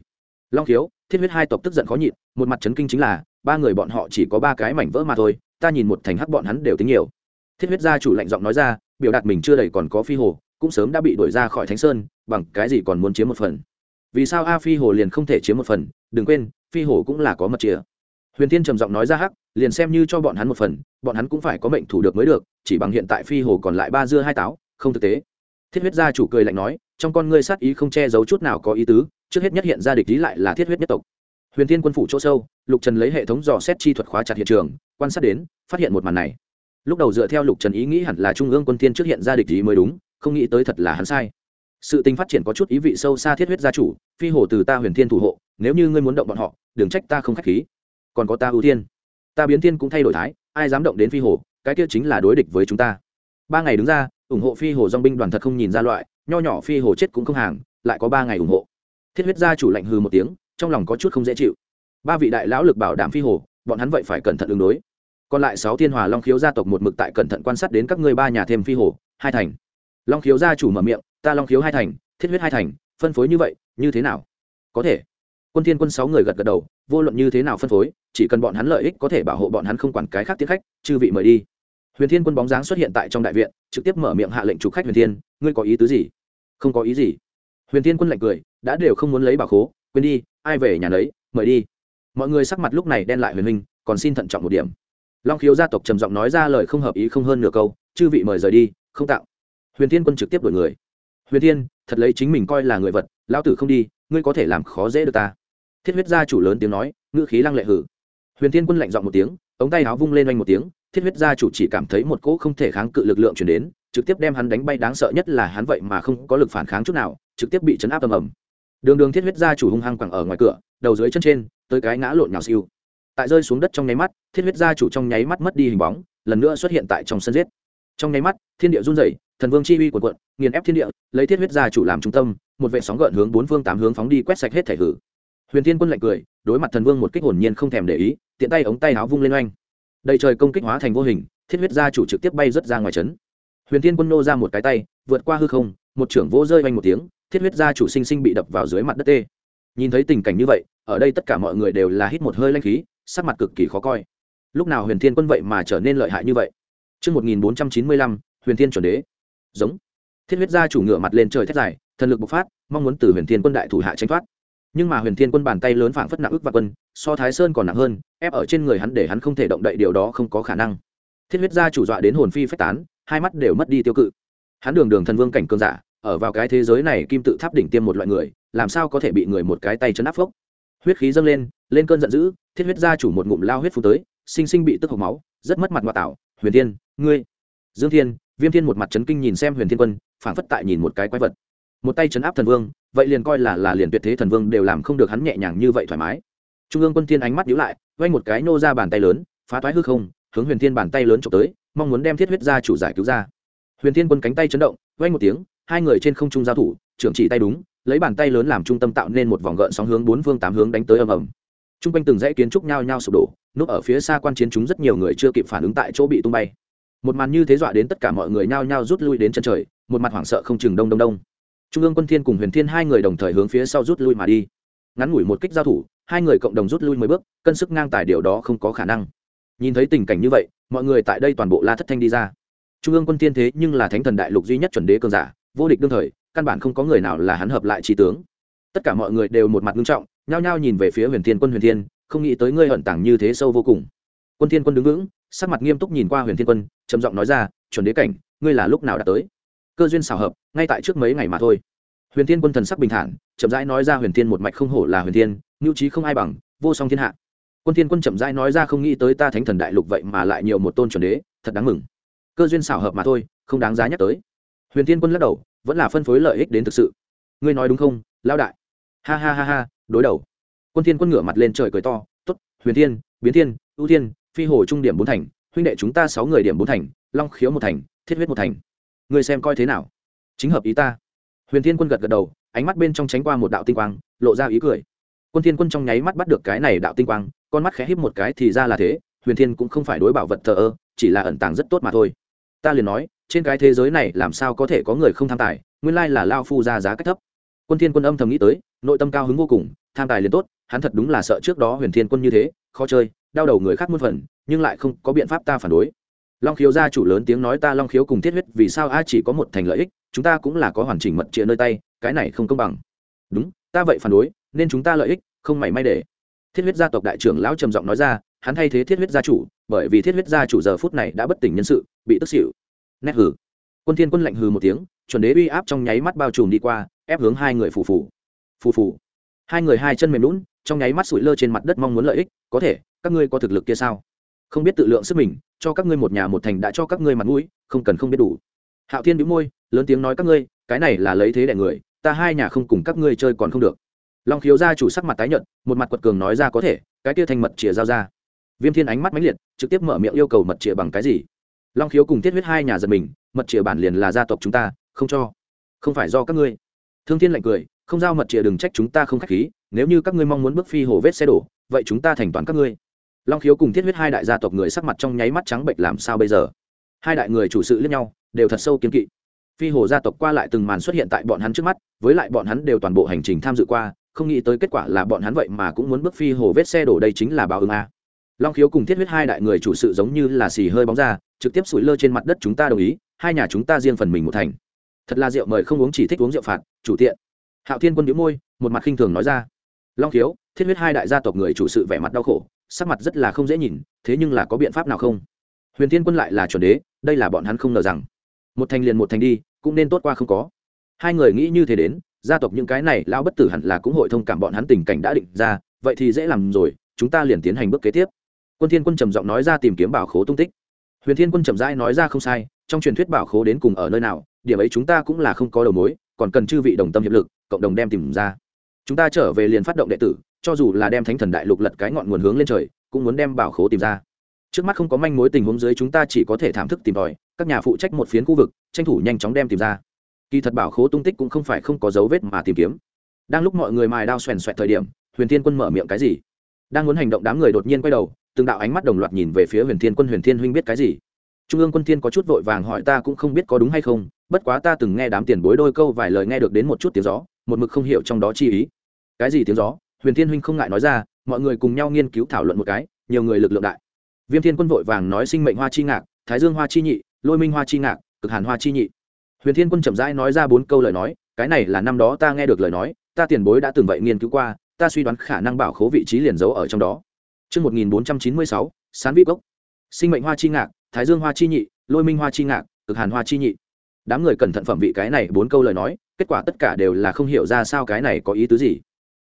Long khiếu, thiết huyết hai tộc tức giận khó nhịn, một mặt chấn kinh chính là, ba người bọn họ chỉ có ba cái mảnh vỡ mà thôi, ta nhìn một thành hắc bọn hắn đều tính nhiều. Thiết huyết gia chủ lạnh giọng nói ra, biểu đạt mình chưa đầy còn có phi hồ, cũng sớm đã bị đuổi ra khỏi thánh sơn, bằng cái gì còn muốn chiếm một phần? Vì sao a phi hồ liền không thể chiếm một phần? Đừng quên, phi hồ cũng là có mật chìa huyền Thiên trầm giọng nói ra hắc, liền xem như cho bọn hắn một phần, bọn hắn cũng phải có mệnh thủ được mới được, chỉ bằng hiện tại phi hồ còn lại ba dưa hai táo, không thực tế. Thiết huyết gia chủ cười lạnh nói, trong con ngươi sát ý không che giấu chút nào có ý tứ, trước hết nhất hiện ra địch ý lại là thiết huyết nhất tộc. Huyền thiên quân phủ chỗ sâu, lục trần lấy hệ thống dò xét chi thuật khóa chặt hiện trường, quan sát đến, phát hiện một màn này. Lúc đầu dựa theo lục trần ý nghĩ hẳn là trung ương quân thiên trước hiện ra địch ý mới đúng, không nghĩ tới thật là hắn sai. Sự tình phát triển có chút ý vị sâu xa thiết huyết gia chủ, phi hồ từ ta huyền thiên thủ hộ, nếu như ngươi muốn động bọn họ, đừng trách ta không k h á c h khí còn có ta ưu tiên ta biến thiên cũng thay đổi thái, ai dám động đến phi hồ, cái kia chính là đối địch với chúng ta. Ba ngày đứng ra, ủng hộ phi hồ dong binh đoàn thật không nhìn ra loại, nho nhỏ phi hồ chết cũng không hàng, lại có ba ngày ủng hộ. Thiết huyết gia chủ lạnh hư một tiếng, trong lòng có chút không dễ chịu. Ba vị đại lão lực bảo đảm phi hồ, bọn hắn vậy phải cẩn thận ứng đối. Còn lại sáu thiên hòa long khiếu gia tộc một mực tại cẩn thận quan sát đến các ngươi ba nhà thêm phi hồ, hai thành. Long khiếu gia chủ mở miệng, ta long khiếu hai thành, thiết huyết hai thành, phân phối như vậy, như thế nào? Có thể. Quân thiên quân sáu người gật gật đầu vô luận như thế nào phân phối chỉ cần bọn hắn lợi ích có thể bảo hộ bọn hắn không quản cái khác tiến khách chư vị mời đi. Huyền thiên quân bóng dáng xuất hiện tại trong đại viện trực tiếp mở miệng hạ lệnh trục khách huyền thiên ngươi có ý tứ gì? Không có ý gì. Huyền thiên quân lạnh cười đã đều không muốn lấy bảo khố quên đi ai về nhà lấy mời đi. Mọi người sắc mặt lúc này đen lại huyền minh, còn xin thận trọng một điểm. Long khiếu gia tộc trầm giọng nói ra lời không hợp ý không hơn nửa câu chư vị mời rời đi không tạo. Huyền thiên quân trực tiếp đổi người. Huyền thiên thật lấy chính mình coi là người vật lão tử không đi ngươi có thể làm khó dễ được ta thiết huyết gia chủ lớn tiếng nói ngữ khí lăng lệ hử. Huyền thiên quân lạnh giọng một tiếng ống tay áo vung lên oanh một tiếng thiết huyết gia chủ chỉ cảm thấy một cỗ không thể kháng cự lực lượng chuyển đến trực tiếp đem hắn đánh bay đáng sợ nhất là hắn vậy mà không có lực phản kháng chút nào trực tiếp bị chấn áp ầm ầm. Đường đường thiết huyết gia chủ hung hăng quẳng ở ngoài cửa đầu dưới chân trên tới cái ngã lộn nhào siêu tại rơi xuống đất trong nháy mắt thiết huyết gia chủ trong nháy mắt mất đi hình bóng lần nữa xuất hiện tại trong sân giết. Trong nháy mắt thiên địa run rẩy thần vương chi uy cuộn, quận nghiền ép thiên địa lấy thiết huyết gia chủ làm trung tâm một vệ sóng gợn hướng bốn phương tám hướng phóng đi quét sạch hết thể hử huyền thiên quân lạnh cười đối mặt thần vương một kích hồn nhiên không thèm để ý tiện tay ống tay áo vung lên oanh đầy trời công kích hóa thành vô hình thiết huyết gia chủ trực tiếp bay rớt ra ngoài trấn huyền thiên quân nô ra một cái tay vượt qua hư không một trưởng vô rơi oanh một tiếng thiết huyết gia chủ sinh sinh bị đập vào dưới mặt đất tê nhìn thấy tình cảnh như vậy ở đây tất cả mọi người đều là hít một hơi lanh khí sắc mặt cực kỳ khó coi lúc nào huyền thiên quân vậy mà trở nên lợi hại như vậy Trước 1495, huyền thiên chuẩn đế. Giống. Thiết huyết gia chủ ngựa mặt lên trời thét dài, thần lực bộc phát, mong muốn từ huyền thiên quân đại thủ hạ tránh thoát. Nhưng mà huyền thiên quân bàn tay lớn phảng phất nặng ức và quân, so thái sơn còn nặng hơn, ép ở trên người hắn để hắn không thể động đậy điều đó không có khả năng. Thiết huyết gia chủ dọa đến hồn phi phách tán, hai mắt đều mất đi tiêu cự. Hắn đường đường thần vương cảnh cơn giả, ở vào cái thế giới này kim tự tháp đỉnh tiêm một loại người, làm sao có thể bị người một cái tay chấn áp phốc. Huyết khí dâng lên, lên cơn giận dữ, thiết huyết gia chủ một ngụm lao huyết phun tới, sinh sinh bị tức hộc máu, rất mất mặt ngoại tạo, huyền thiên ngươi dương thiên viêm thiên một mặt chấn kinh nhìn xem huyền thiên quân phảng phất tại nhìn một cái quái vật một tay chấn áp thần vương, vậy liền coi là là liền tuyệt thế thần vương đều làm không được hắn nhẹ nhàng như vậy thoải mái. Trung ương quân thiên ánh mắt nhíu lại vay một cái nô ra bàn tay lớn, phá toái hư không, hướng huyền thiên bàn tay lớn trộm tới, mong muốn đem thiết huyết ra chủ giải cứu ra. Huyền thiên quân cánh tay chấn động vay một tiếng, hai người trên không trung giao thủ, trưởng chỉ tay đúng, lấy bàn tay lớn làm trung tâm tạo nên một vòng gợn sóng hướng bốn phương tám hướng đánh tới ầm ầm. Trung quanh từng dãy kiến trúc nhao nhao sụp đổ, núp ở phía xa quan chiến chúng rất nhiều người chưa kịp phản ứng tại chỗ bị tung bay. Một màn như thế dọa đến tất cả mọi người nhao nhao rút lui đến chân trời, một mặt hoảng sợ không chừng đông đông đông trung ương quân thiên cùng huyền thiên hai người đồng thời hướng phía sau rút lui mà đi. Ngắn ngủi một kích giao thủ, hai người cộng đồng rút lui mười bước, cân sức ngang tài điều đó không có khả năng. Nhìn thấy tình cảnh như vậy, mọi người tại đây toàn bộ la thất thanh đi ra. Trung ương quân thiên thế nhưng là thánh thần đại lục duy nhất chuẩn đế cường giả, vô địch đương thời, căn bản không có người nào là hắn hợp lại trí tướng. Tất cả mọi người đều một mặt nghiêm trọng, nhao nhao nhìn về phía huyền thiên quân huyền thiên, không nghĩ tới ngươi hận tảng như thế sâu vô cùng. Quân thiên quân đứng vững, sắc mặt nghiêm túc nhìn qua huyền thiên quân, trầm giọng nói ra, chuẩn đế cảnh, ngươi là lúc nào đã tới? Cơ duyên xảo hợp, ngay tại trước mấy ngày mà thôi. Huyền thiên quân thần sắc bình thản, chậm rãi nói ra huyền thiên một mạch không hổ là huyền thiên mưu trí không ai bằng, vô song thiên hạ. Quân thiên quân chậm rãi nói ra không nghĩ tới ta thánh thần đại lục vậy mà lại nhiều một tôn chuẩn đế, thật đáng mừng. Cơ duyên xảo hợp mà thôi, không đáng giá nhắc tới. Huyền thiên quân lắc đầu, vẫn là phân phối lợi ích đến thực sự. Ngươi nói đúng không lao đại? Ha ha ha ha, đối đầu. Quân thiên quân ngửa mặt lên trời cười to, tốt, huyền thiên, biến thiên, ưu thiên, phi hồ trung điểm bốn thành, huynh đệ chúng ta sáu người điểm bốn thành, long khiếu một thành, thiết huyết một thành ngươi xem coi thế nào? Chính hợp ý ta. Huyền thiên quân gật gật đầu, ánh mắt bên trong tránh qua một đạo tinh quang, lộ ra ý cười. Quân thiên quân trong nháy mắt bắt được cái này đạo tinh quang, con mắt khẽ híp một cái thì ra là thế, huyền thiên cũng không phải đối bảo vật thờ ơ, chỉ là ẩn tàng rất tốt mà thôi. Ta liền nói, trên cái thế giới này làm sao có thể có người không tham tài, nguyên lai là lao phu ra giá cách thấp. Quân thiên quân âm thầm nghĩ tới, nội tâm cao hứng vô cùng, tham tài liền tốt, hắn thật đúng là sợ trước đó huyền thiên quân như thế, khó chơi, đau đầu người khác muôn phần, nhưng lại không có biện pháp ta phản đối long khiếu gia chủ lớn tiếng nói ta long khiếu cùng thiết huyết vì sao a chỉ có một thành lợi ích, chúng ta cũng là có hoàn chỉnh mật trịa nơi tay, cái này không công bằng. Đúng, ta vậy phản đối, nên chúng ta lợi ích, không mảy may để. Thiết huyết gia tộc đại trưởng lão trầm giọng nói ra, hắn thay thế thiết huyết gia chủ, bởi vì thiết huyết gia chủ giờ phút này đã bất tỉnh nhân sự, bị tức xỉu. Nét hử quân thiên quân lạnh hừ một tiếng, chuẩn đế uy áp trong nháy mắt bao trùm đi qua, ép hướng hai người phù phù. Phù phù. Hai người hai chân mềm lún trong nháy mắt sủi lơ trên mặt đất mong muốn lợi ích, có thể, các ngươi có thực lực kia sao? Không biết tự lượng sức mình cho các ngươi một nhà một thành đã cho các ngươi mặt mũi, không cần không biết đủ. Hạo thiên bĩu môi, lớn tiếng nói các ngươi, cái này là lấy thế đẻ người, ta hai nhà không cùng các ngươi chơi còn không được. Long khiếu gia chủ sắc mặt tái nhợt, một mặt quật cường nói ra có thể, cái kia thành mật chìa giao ra. Viêm thiên ánh mắt mãnh liệt, trực tiếp mở miệng yêu cầu mật chìa bằng cái gì? Long khiếu cùng tiết huyết hai nhà giật mình, mật chìa bản liền là gia tộc chúng ta, không cho. Không phải do các ngươi. Thương thiên lạnh cười, không giao mật chìa đừng trách chúng ta không khách khí, nếu như các ngươi mong muốn bước phi hồ vết xe đổ, vậy chúng ta thành toàn các ngươi long khiếu cùng thiết huyết hai đại gia tộc người sắc mặt trong nháy mắt trắng bệnh làm sao bây giờ? Hai đại người chủ sự lẫn nhau, đều thật sâu kiến kỵ. Phi hồ gia tộc qua lại từng màn xuất hiện tại bọn hắn trước mắt, với lại bọn hắn đều toàn bộ hành trình tham dự qua, không nghĩ tới kết quả là bọn hắn vậy mà cũng muốn bước phi hồ vết xe đổ đây chính là báo ứng a. Long khiếu cùng thiết huyết hai đại người chủ sự giống như là xì hơi bóng ra, trực tiếp sủi lơ trên mặt đất chúng ta đồng ý, hai nhà chúng ta riêng phần mình một thành. Thật là rượu mời không uống chỉ thích uống rượu phạt, chủ tiện. Hạo thiên quân đĩu môi, một mặt khinh thường nói ra. Long khiếu, thiết huyết hai đại gia tộc người chủ sự vẻ mặt đau khổ sắc mặt rất là không dễ nhìn, thế nhưng là có biện pháp nào không? Huyền thiên quân lại là chuẩn đế, đây là bọn hắn không ngờ rằng. Một thành liền một thành đi, cũng nên tốt qua không có. Hai người nghĩ như thế đến, gia tộc những cái này lão bất tử hẳn là cũng hội thông cảm bọn hắn tình cảnh đã định ra, vậy thì dễ làm rồi, chúng ta liền tiến hành bước kế tiếp. Quân thiên quân trầm giọng nói ra tìm kiếm bảo khố tung tích. Huyền thiên quân trầm rãi nói ra không sai, trong truyền thuyết bảo khố đến cùng ở nơi nào, điểm ấy chúng ta cũng là không có đầu mối, còn cần chư vị đồng tâm hiệp lực, cộng đồng đem tìm ra. Chúng ta trở về liền phát động đệ tử cho dù là đem thánh thần đại lục lật cái ngọn nguồn hướng lên trời, cũng muốn đem bảo khố tìm ra. Trước mắt không có manh mối tình huống dưới chúng ta chỉ có thể thảm thức tìm tòi, các nhà phụ trách một phiến khu vực, tranh thủ nhanh chóng đem tìm ra. Kỳ thật bảo khố tung tích cũng không phải không có dấu vết mà tìm kiếm. Đang lúc mọi người mài đao xoèn xoẹt thời điểm, huyền thiên quân mở miệng cái gì? Đang muốn hành động đám người đột nhiên quay đầu, từng đạo ánh mắt đồng loạt nhìn về phía huyền thiên quân, huyền thiên huynh biết cái gì? Trung ương quân thiên có chút vội vàng hỏi, ta cũng không biết có đúng hay không, bất quá ta từng nghe đám tiền bối đôi câu vài lời nghe được đến một chút tiếng gió, một mực không hiểu trong đó chi ý. Cái gì tiếng gió? Huyền thiên huynh không ngại nói ra mọi người cùng nhau nghiên cứu thảo luận một cái nhiều người lực lượng đại viêm thiên quân vội vàng nói sinh mệnh hoa chi ngạc thái dương hoa chi nhị lôi minh hoa chi ngạc cực hàn hoa chi nhị huyền thiên quân chậm rãi nói ra bốn câu lời nói cái này là năm đó ta nghe được lời nói ta tiền bối đã từng vậy nghiên cứu qua ta suy đoán khả năng bảo khố vị trí liền giấu ở trong đó Trước 1496, sán vị cốc. Sinh mệnh hoa chi ngạc, thái dương hoa chi nhị, lôi minh hoa chi ngạc, cực hàn hoa chi nhị. Đám người cẩn thận phẩm vị cái này bốn câu lời nói, kết quả tất cả đều là không hiểu ra sao cái này có ý tứ gì.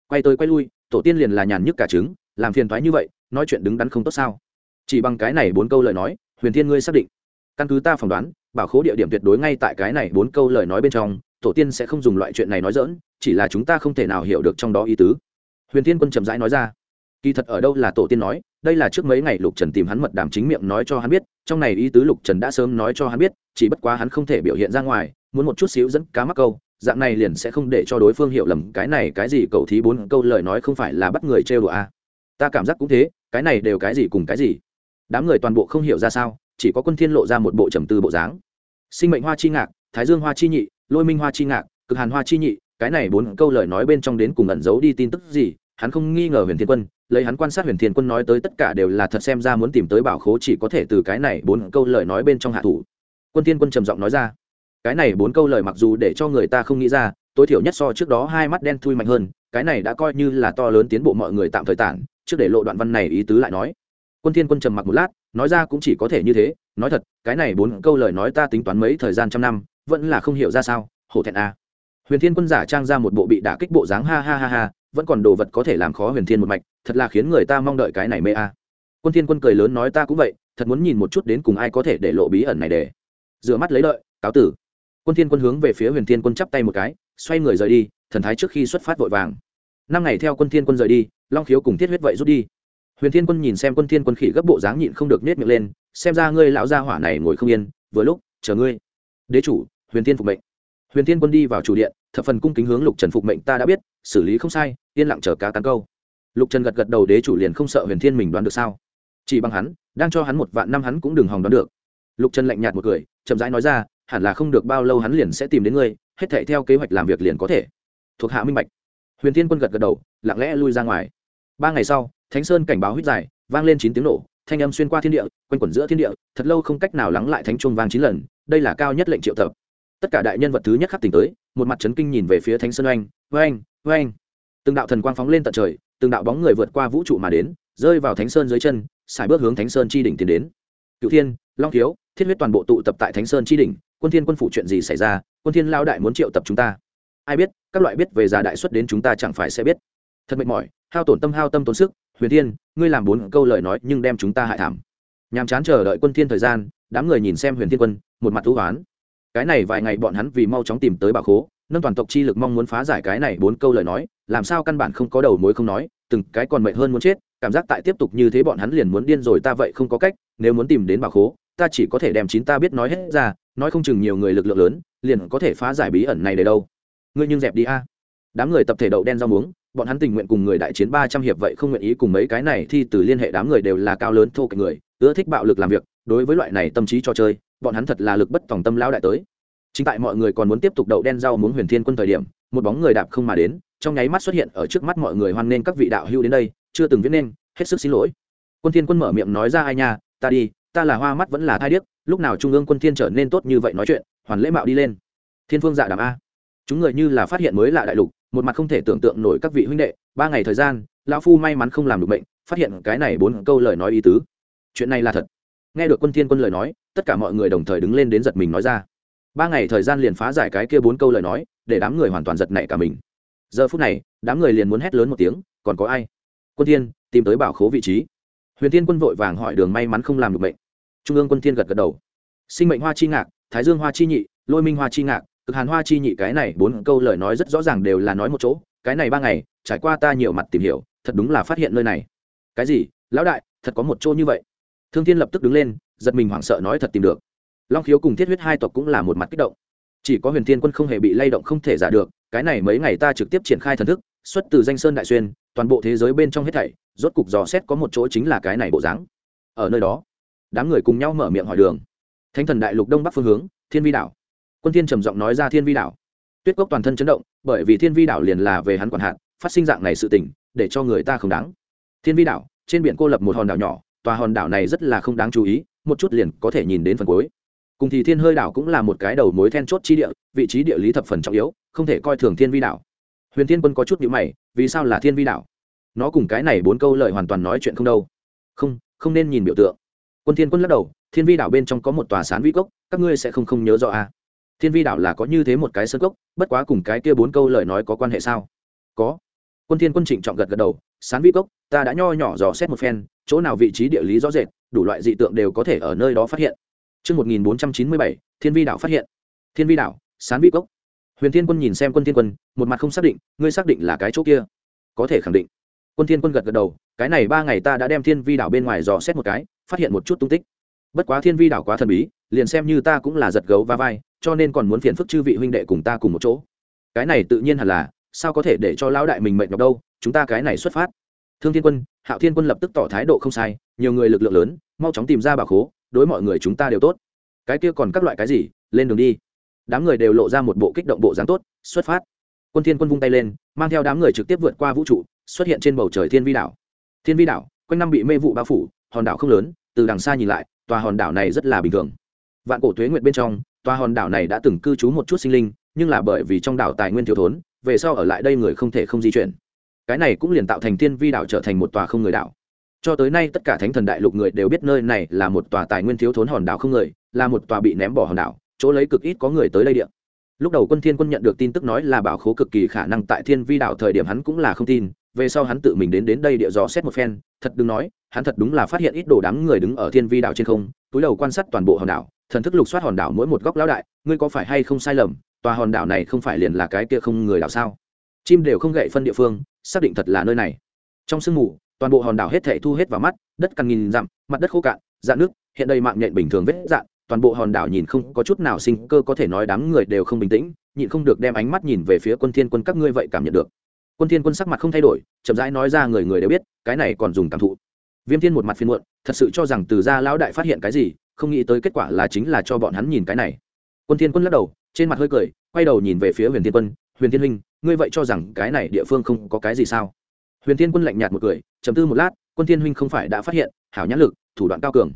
Quay tới quay lui, tổ tiên liền là nhàn nhức cả trứng, làm phiền toái như vậy, nói chuyện đứng đắn không tốt sao? Chỉ bằng cái này bốn câu lời nói, Huyền Thiên ngươi xác định. Căn cứ ta phỏng đoán, bảo khố địa điểm tuyệt đối ngay tại cái này bốn câu lời nói bên trong, tổ tiên sẽ không dùng loại chuyện này nói dỡn, chỉ là chúng ta không thể nào hiểu được trong đó ý tứ huyền tiên quân chậm rãi nói ra kỳ thật ở đâu là tổ tiên nói đây là trước mấy ngày lục trần tìm hắn mật đàm chính miệng nói cho hắn biết trong này ý tứ lục trần đã sớm nói cho hắn biết chỉ bất quá hắn không thể biểu hiện ra ngoài muốn một chút xíu dẫn cá mắc câu dạng này liền sẽ không để cho đối phương hiểu lầm cái này cái gì cầu thí bốn câu lời nói không phải là bắt người trêu đùa a à. ta cảm giác cũng thế, cái này đều cái gì cùng cái gì. Đám người toàn bộ không hiểu ra sao, chỉ có quân thiên lộ ra một bộ trầm tư bộ dáng. Sinh mệnh hoa chi ngạc, thái dương hoa chi nhị, lôi minh hoa chi ngạc, cực hàn hoa chi nhị, cái này bốn câu lời nói bên trong đến cùng ẩn giấu đi tin tức gì, hắn không nghi ngờ huyền thiên quân, lấy hắn quan sát huyền thiên quân nói tới tất cả đều là thật xem ra muốn tìm tới bảo khố chỉ có thể từ cái này bốn câu lời nói bên trong hạ thủ. Quân thiên quân trầm giọng nói ra cái này bốn câu lời mặc dù để cho người ta không nghĩ ra tối thiểu nhất so trước đó hai mắt đen thui mạnh hơn cái này đã coi như là to lớn tiến bộ mọi người tạm thời tản trước để lộ đoạn văn này ý tứ lại nói. Quân thiên quân trầm mặc một lát nói ra cũng chỉ có thể như thế nói thật cái này bốn câu lời nói ta tính toán mấy thời gian trăm năm vẫn là không hiểu ra sao hổ thẹn a à. huyền thiên quân giả trang ra một bộ bị đả kích bộ dáng ha ha ha ha vẫn còn đồ vật có thể làm khó huyền thiên một mạch thật là khiến người ta mong đợi cái này mê a. Quân thiên quân cười lớn nói ta cũng vậy thật muốn nhìn một chút đến cùng ai có thể để lộ bí ẩn này để. Rửa mắt lấy lợi, cáo tử quân thiên quân hướng về phía huyền thiên quân chắp tay một cái, xoay người rời đi, thần thái trước khi xuất phát vội vàng. Năm ngày theo quân thiên quân rời đi, long khiếu cùng thiết huyết vậy rút đi. Huyền thiên quân nhìn xem quân thiên quân khỉ gấp bộ dáng nhịn không được nết miệng lên, xem ra ngươi lão gia hỏa này ngồi không yên, vừa lúc, chờ ngươi. Đế chủ, huyền thiên phục mệnh. Huyền thiên quân đi vào chủ điện, thập phần cung kính hướng lục trần phục mệnh ta đã biết, xử lý không sai, yên lặng chờ cá tán câu. Lục trần gật gật đầu đế chủ liền không sợ huyền thiên mình đoán được sao. Chỉ bằng hắn, đang cho hắn một vạn năm hắn cũng đừng hòng đoán được. Lục trần lạnh nhạt một cười, chậm rãi nói ra hẳn là không được bao lâu hắn liền sẽ tìm đến ngươi, hết thể theo kế hoạch làm việc liền có thể. Thuộc hạ minh bạch. Huyền thiên quân gật gật đầu, lặng lẽ lui ra ngoài. Ba ngày sau, thánh sơn cảnh báo huyết dài vang lên chín tiếng nổ, thanh âm xuyên qua thiên địa, quanh quẩn giữa thiên địa, thật lâu không cách nào lắng lại thánh trung vang chín lần, đây là cao nhất lệnh triệu tập. Tất cả đại nhân vật thứ nhất khắc tỉnh tới, một mặt trấn kinh nhìn về phía thánh sơn oanh oanh oanh. Từng đạo thần quang phóng lên tận trời, từng đạo bóng người vượt qua vũ trụ mà đến, rơi vào thánh sơn dưới chân xài bước hướng thánh sơn chi đỉnh tiến đến. Cựu thiên, long thiếu, thiết huyết toàn bộ tụ tập tại thánh sơn chi đỉnh quân thiên quân phủ chuyện gì xảy ra, quân thiên lao đại muốn triệu tập chúng ta. Ai biết, các loại biết về già đại xuất đến chúng ta chẳng phải sẽ biết. Thật mệt mỏi, hao tổn tâm hao tâm tốn sức, huyền thiên, ngươi làm bốn câu lời nói nhưng đem chúng ta hại thảm. Nhàm chán chờ đợi quân thiên thời gian, đám người nhìn xem huyền thiên quân, một mặt thú hoán cái này vài ngày bọn hắn vì mau chóng tìm tới bảo khố, nâng toàn tộc chi lực mong muốn phá giải cái này bốn câu lời nói, làm sao căn bản không có đầu mối không nói, từng cái còn mệt hơn muốn chết, cảm giác tại tiếp tục như thế bọn hắn liền muốn điên rồi, ta vậy không có cách, nếu muốn tìm đến bảo khố, ta chỉ có thể đem chín ta biết nói hết ra nói không chừng nhiều người lực lượng lớn, liền có thể phá giải bí ẩn này để đâu. Ngươi nhưng dẹp đi a. Đám người tập thể đậu đen rau muống, bọn hắn tình nguyện cùng người đại chiến ba trăm hiệp vậy không nguyện ý cùng mấy cái này thì từ liên hệ đám người đều là cao lớn thô kệch người, ưa thích bạo lực làm việc, đối với loại này tâm trí cho chơi, bọn hắn thật là lực bất tòng tâm lão đại tới. Chính tại mọi người còn muốn tiếp tục đậu đen rau muống huyền thiên quân thời điểm, một bóng người đạp không mà đến, trong nháy mắt xuất hiện ở trước mắt mọi người hoan nên các vị đạo hưu đến đây, chưa từng viết nên, hết sức xin lỗi. Quân thiên quân mở miệng nói ra, ai nha, ta đi ta là hoa mắt vẫn là thai điếc, lúc nào trung ương quân thiên trở nên tốt như vậy nói chuyện, hoàn lễ mạo đi lên. Thiên phương dạ đàm a. Chúng người như là phát hiện mới lạ đại lục, một mặt không thể tưởng tượng nổi các vị huynh đệ, ba ngày thời gian, lão phu may mắn không làm được bệnh phát hiện cái này bốn câu lời nói ý tứ. Chuyện này là thật. Nghe được quân thiên quân lời nói, tất cả mọi người đồng thời đứng lên đến giật mình nói ra. Ba ngày thời gian liền phá giải cái kia bốn câu lời nói, để đám người hoàn toàn giật nảy cả mình. Giờ phút này, đám người liền muốn hét lớn một tiếng, còn có ai? Quân thiên, tìm tới bảo khố vị trí huyền thiên quân vội vàng hỏi đường may mắn không làm được bệnh trung ương quân thiên gật gật đầu. Sinh mệnh hoa chi ngạc, thái dương hoa chi nhị, lôi minh hoa chi ngạc, cực hàn hoa chi nhị, cái này bốn câu lời nói rất rõ ràng đều là nói một chỗ, cái này ba ngày, trải qua ta nhiều mặt tìm hiểu, thật đúng là phát hiện nơi này. Cái gì? Lão đại, thật có một chỗ như vậy. Thương thiên lập tức đứng lên, giật mình hoảng sợ nói thật tìm được. Long khiếu cùng thiết huyết hai tộc cũng là một mặt kích động. Chỉ có huyền thiên quân không hề bị lay động không thể giả được, cái này mấy ngày ta trực tiếp triển khai thần thức, xuất từ danh sơn đại xuyên toàn bộ thế giới bên trong hết thảy, rốt cục dò xét có một chỗ chính là cái này bộ dáng. Ở nơi đó, đám người cùng nhau mở miệng hỏi đường. Thánh thần đại lục đông bắc phương hướng, thiên vi đảo. Quân thiên trầm giọng nói ra thiên vi đảo. Tuyết cốc toàn thân chấn động, bởi vì thiên vi đảo liền là về hắn quản hạt, phát sinh dạng này sự tình, để cho người ta không đáng. Thiên vi đảo, trên biển cô lập một hòn đảo nhỏ, tòa hòn đảo này rất là không đáng chú ý, một chút liền có thể nhìn đến phần cuối. Cùng thì thiên hơi đảo cũng là một cái đầu mối then chốt chi địa, vị trí địa lý thập phần trọng yếu, không thể coi thường thiên vi đảo huyền thiên quân có chút nhữ mày vì sao là thiên vi đảo nó cùng cái này bốn câu lời hoàn toàn nói chuyện không đâu không không nên nhìn biểu tượng quân thiên quân lắc đầu thiên vi đảo bên trong có một tòa sán vi cốc các ngươi sẽ không không nhớ rõ à. thiên vi đảo là có như thế một cái sơ cốc bất quá cùng cái kia bốn câu lời nói có quan hệ sao có quân thiên quân trịnh trọng gật gật đầu sán vi cốc ta đã nho nhỏ dò xét một phen chỗ nào vị trí địa lý rõ rệt đủ loại dị tượng đều có thể ở nơi đó phát hiện Trước 1497, thiên vi đảo phát hiện. Thiên vi đảo, sán vi cốc. Huyền Thiên Quân nhìn xem Quân Thiên Quân, một mặt không xác định, ngươi xác định là cái chỗ kia? Có thể khẳng định. Quân Thiên Quân gật gật đầu, cái này ba ngày ta đã đem Thiên Vi đảo bên ngoài dò xét một cái, phát hiện một chút tung tích. Bất quá Thiên Vi đảo quá thần bí, liền xem như ta cũng là giật gấu va vai, cho nên còn muốn phiền phức chư vị huynh đệ cùng ta cùng một chỗ. Cái này tự nhiên hẳn là, sao có thể để cho lão đại mình mệt nhọc đâu, chúng ta cái này xuất phát. Thương Thiên Quân, Hạo Thiên Quân lập tức tỏ thái độ không sai, nhiều người lực lượng lớn, mau chóng tìm ra bảo khố, đối mọi người chúng ta đều tốt. Cái kia còn các loại cái gì, lên đường đi đám người đều lộ ra một bộ kích động bộ dáng tốt, xuất phát. Quân thiên quân vung tay lên, mang theo đám người trực tiếp vượt qua vũ trụ, xuất hiện trên bầu trời thiên vi đảo. Thiên vi đảo, quanh năm bị mê vụ bao phủ, hòn đảo không lớn, từ đằng xa nhìn lại, tòa hòn đảo này rất là bình thường. Vạn cổ tuế nguyệt bên trong, tòa hòn đảo này đã từng cư trú một chút sinh linh, nhưng là bởi vì trong đảo tài nguyên thiếu thốn, về sau ở lại đây người không thể không di chuyển. Cái này cũng liền tạo thành thiên vi đảo trở thành một tòa không người đảo. Cho tới nay tất cả thánh thần đại lục người đều biết nơi này là một tòa tài nguyên thiếu thốn hòn đảo không người, là một tòa bị ném bỏ hòn đảo chỗ lấy cực ít có người tới đây địa. lúc đầu quân thiên quân nhận được tin tức nói là bảo khố cực kỳ khả năng tại thiên vi đảo thời điểm hắn cũng là không tin, về sau hắn tự mình đến đến đây địa dò xét một phen, thật đừng nói, hắn thật đúng là phát hiện ít đồ đám người đứng ở thiên vi đảo trên không, túi đầu quan sát toàn bộ hòn đảo, thần thức lục soát hòn đảo mỗi một góc lão đại, ngươi có phải hay không sai lầm, tòa hòn đảo này không phải liền là cái kia không người đảo sao chim đều không gậy phân địa phương, xác định thật là nơi này trong sương mù, toàn bộ hòn đảo hết thảy thu hết vào mắt, đất cằn nghìn dặm, mặt đất khô cạn dạn nước hiện đây mạng nhện bình thường vết dạn toàn bộ hòn đảo nhìn không có chút nào sinh cơ có thể nói đám người đều không bình tĩnh, nhịn không được đem ánh mắt nhìn về phía quân thiên quân các ngươi vậy cảm nhận được. Quân thiên quân sắc mặt không thay đổi, chậm rãi nói ra người người đều biết, cái này còn dùng cảm thụ. Viêm thiên một mặt phiền muộn, thật sự cho rằng từ gia lão đại phát hiện cái gì, không nghĩ tới kết quả là chính là cho bọn hắn nhìn cái này. Quân thiên quân lắc đầu, trên mặt hơi cười, quay đầu nhìn về phía huyền thiên quân, huyền thiên huynh, ngươi vậy cho rằng cái này địa phương không có cái gì sao? Huyền thiên quân lạnh nhạt một cười, trầm tư một lát, quân thiên huynh không phải đã phát hiện, hảo nhãn lực, thủ đoạn cao cường.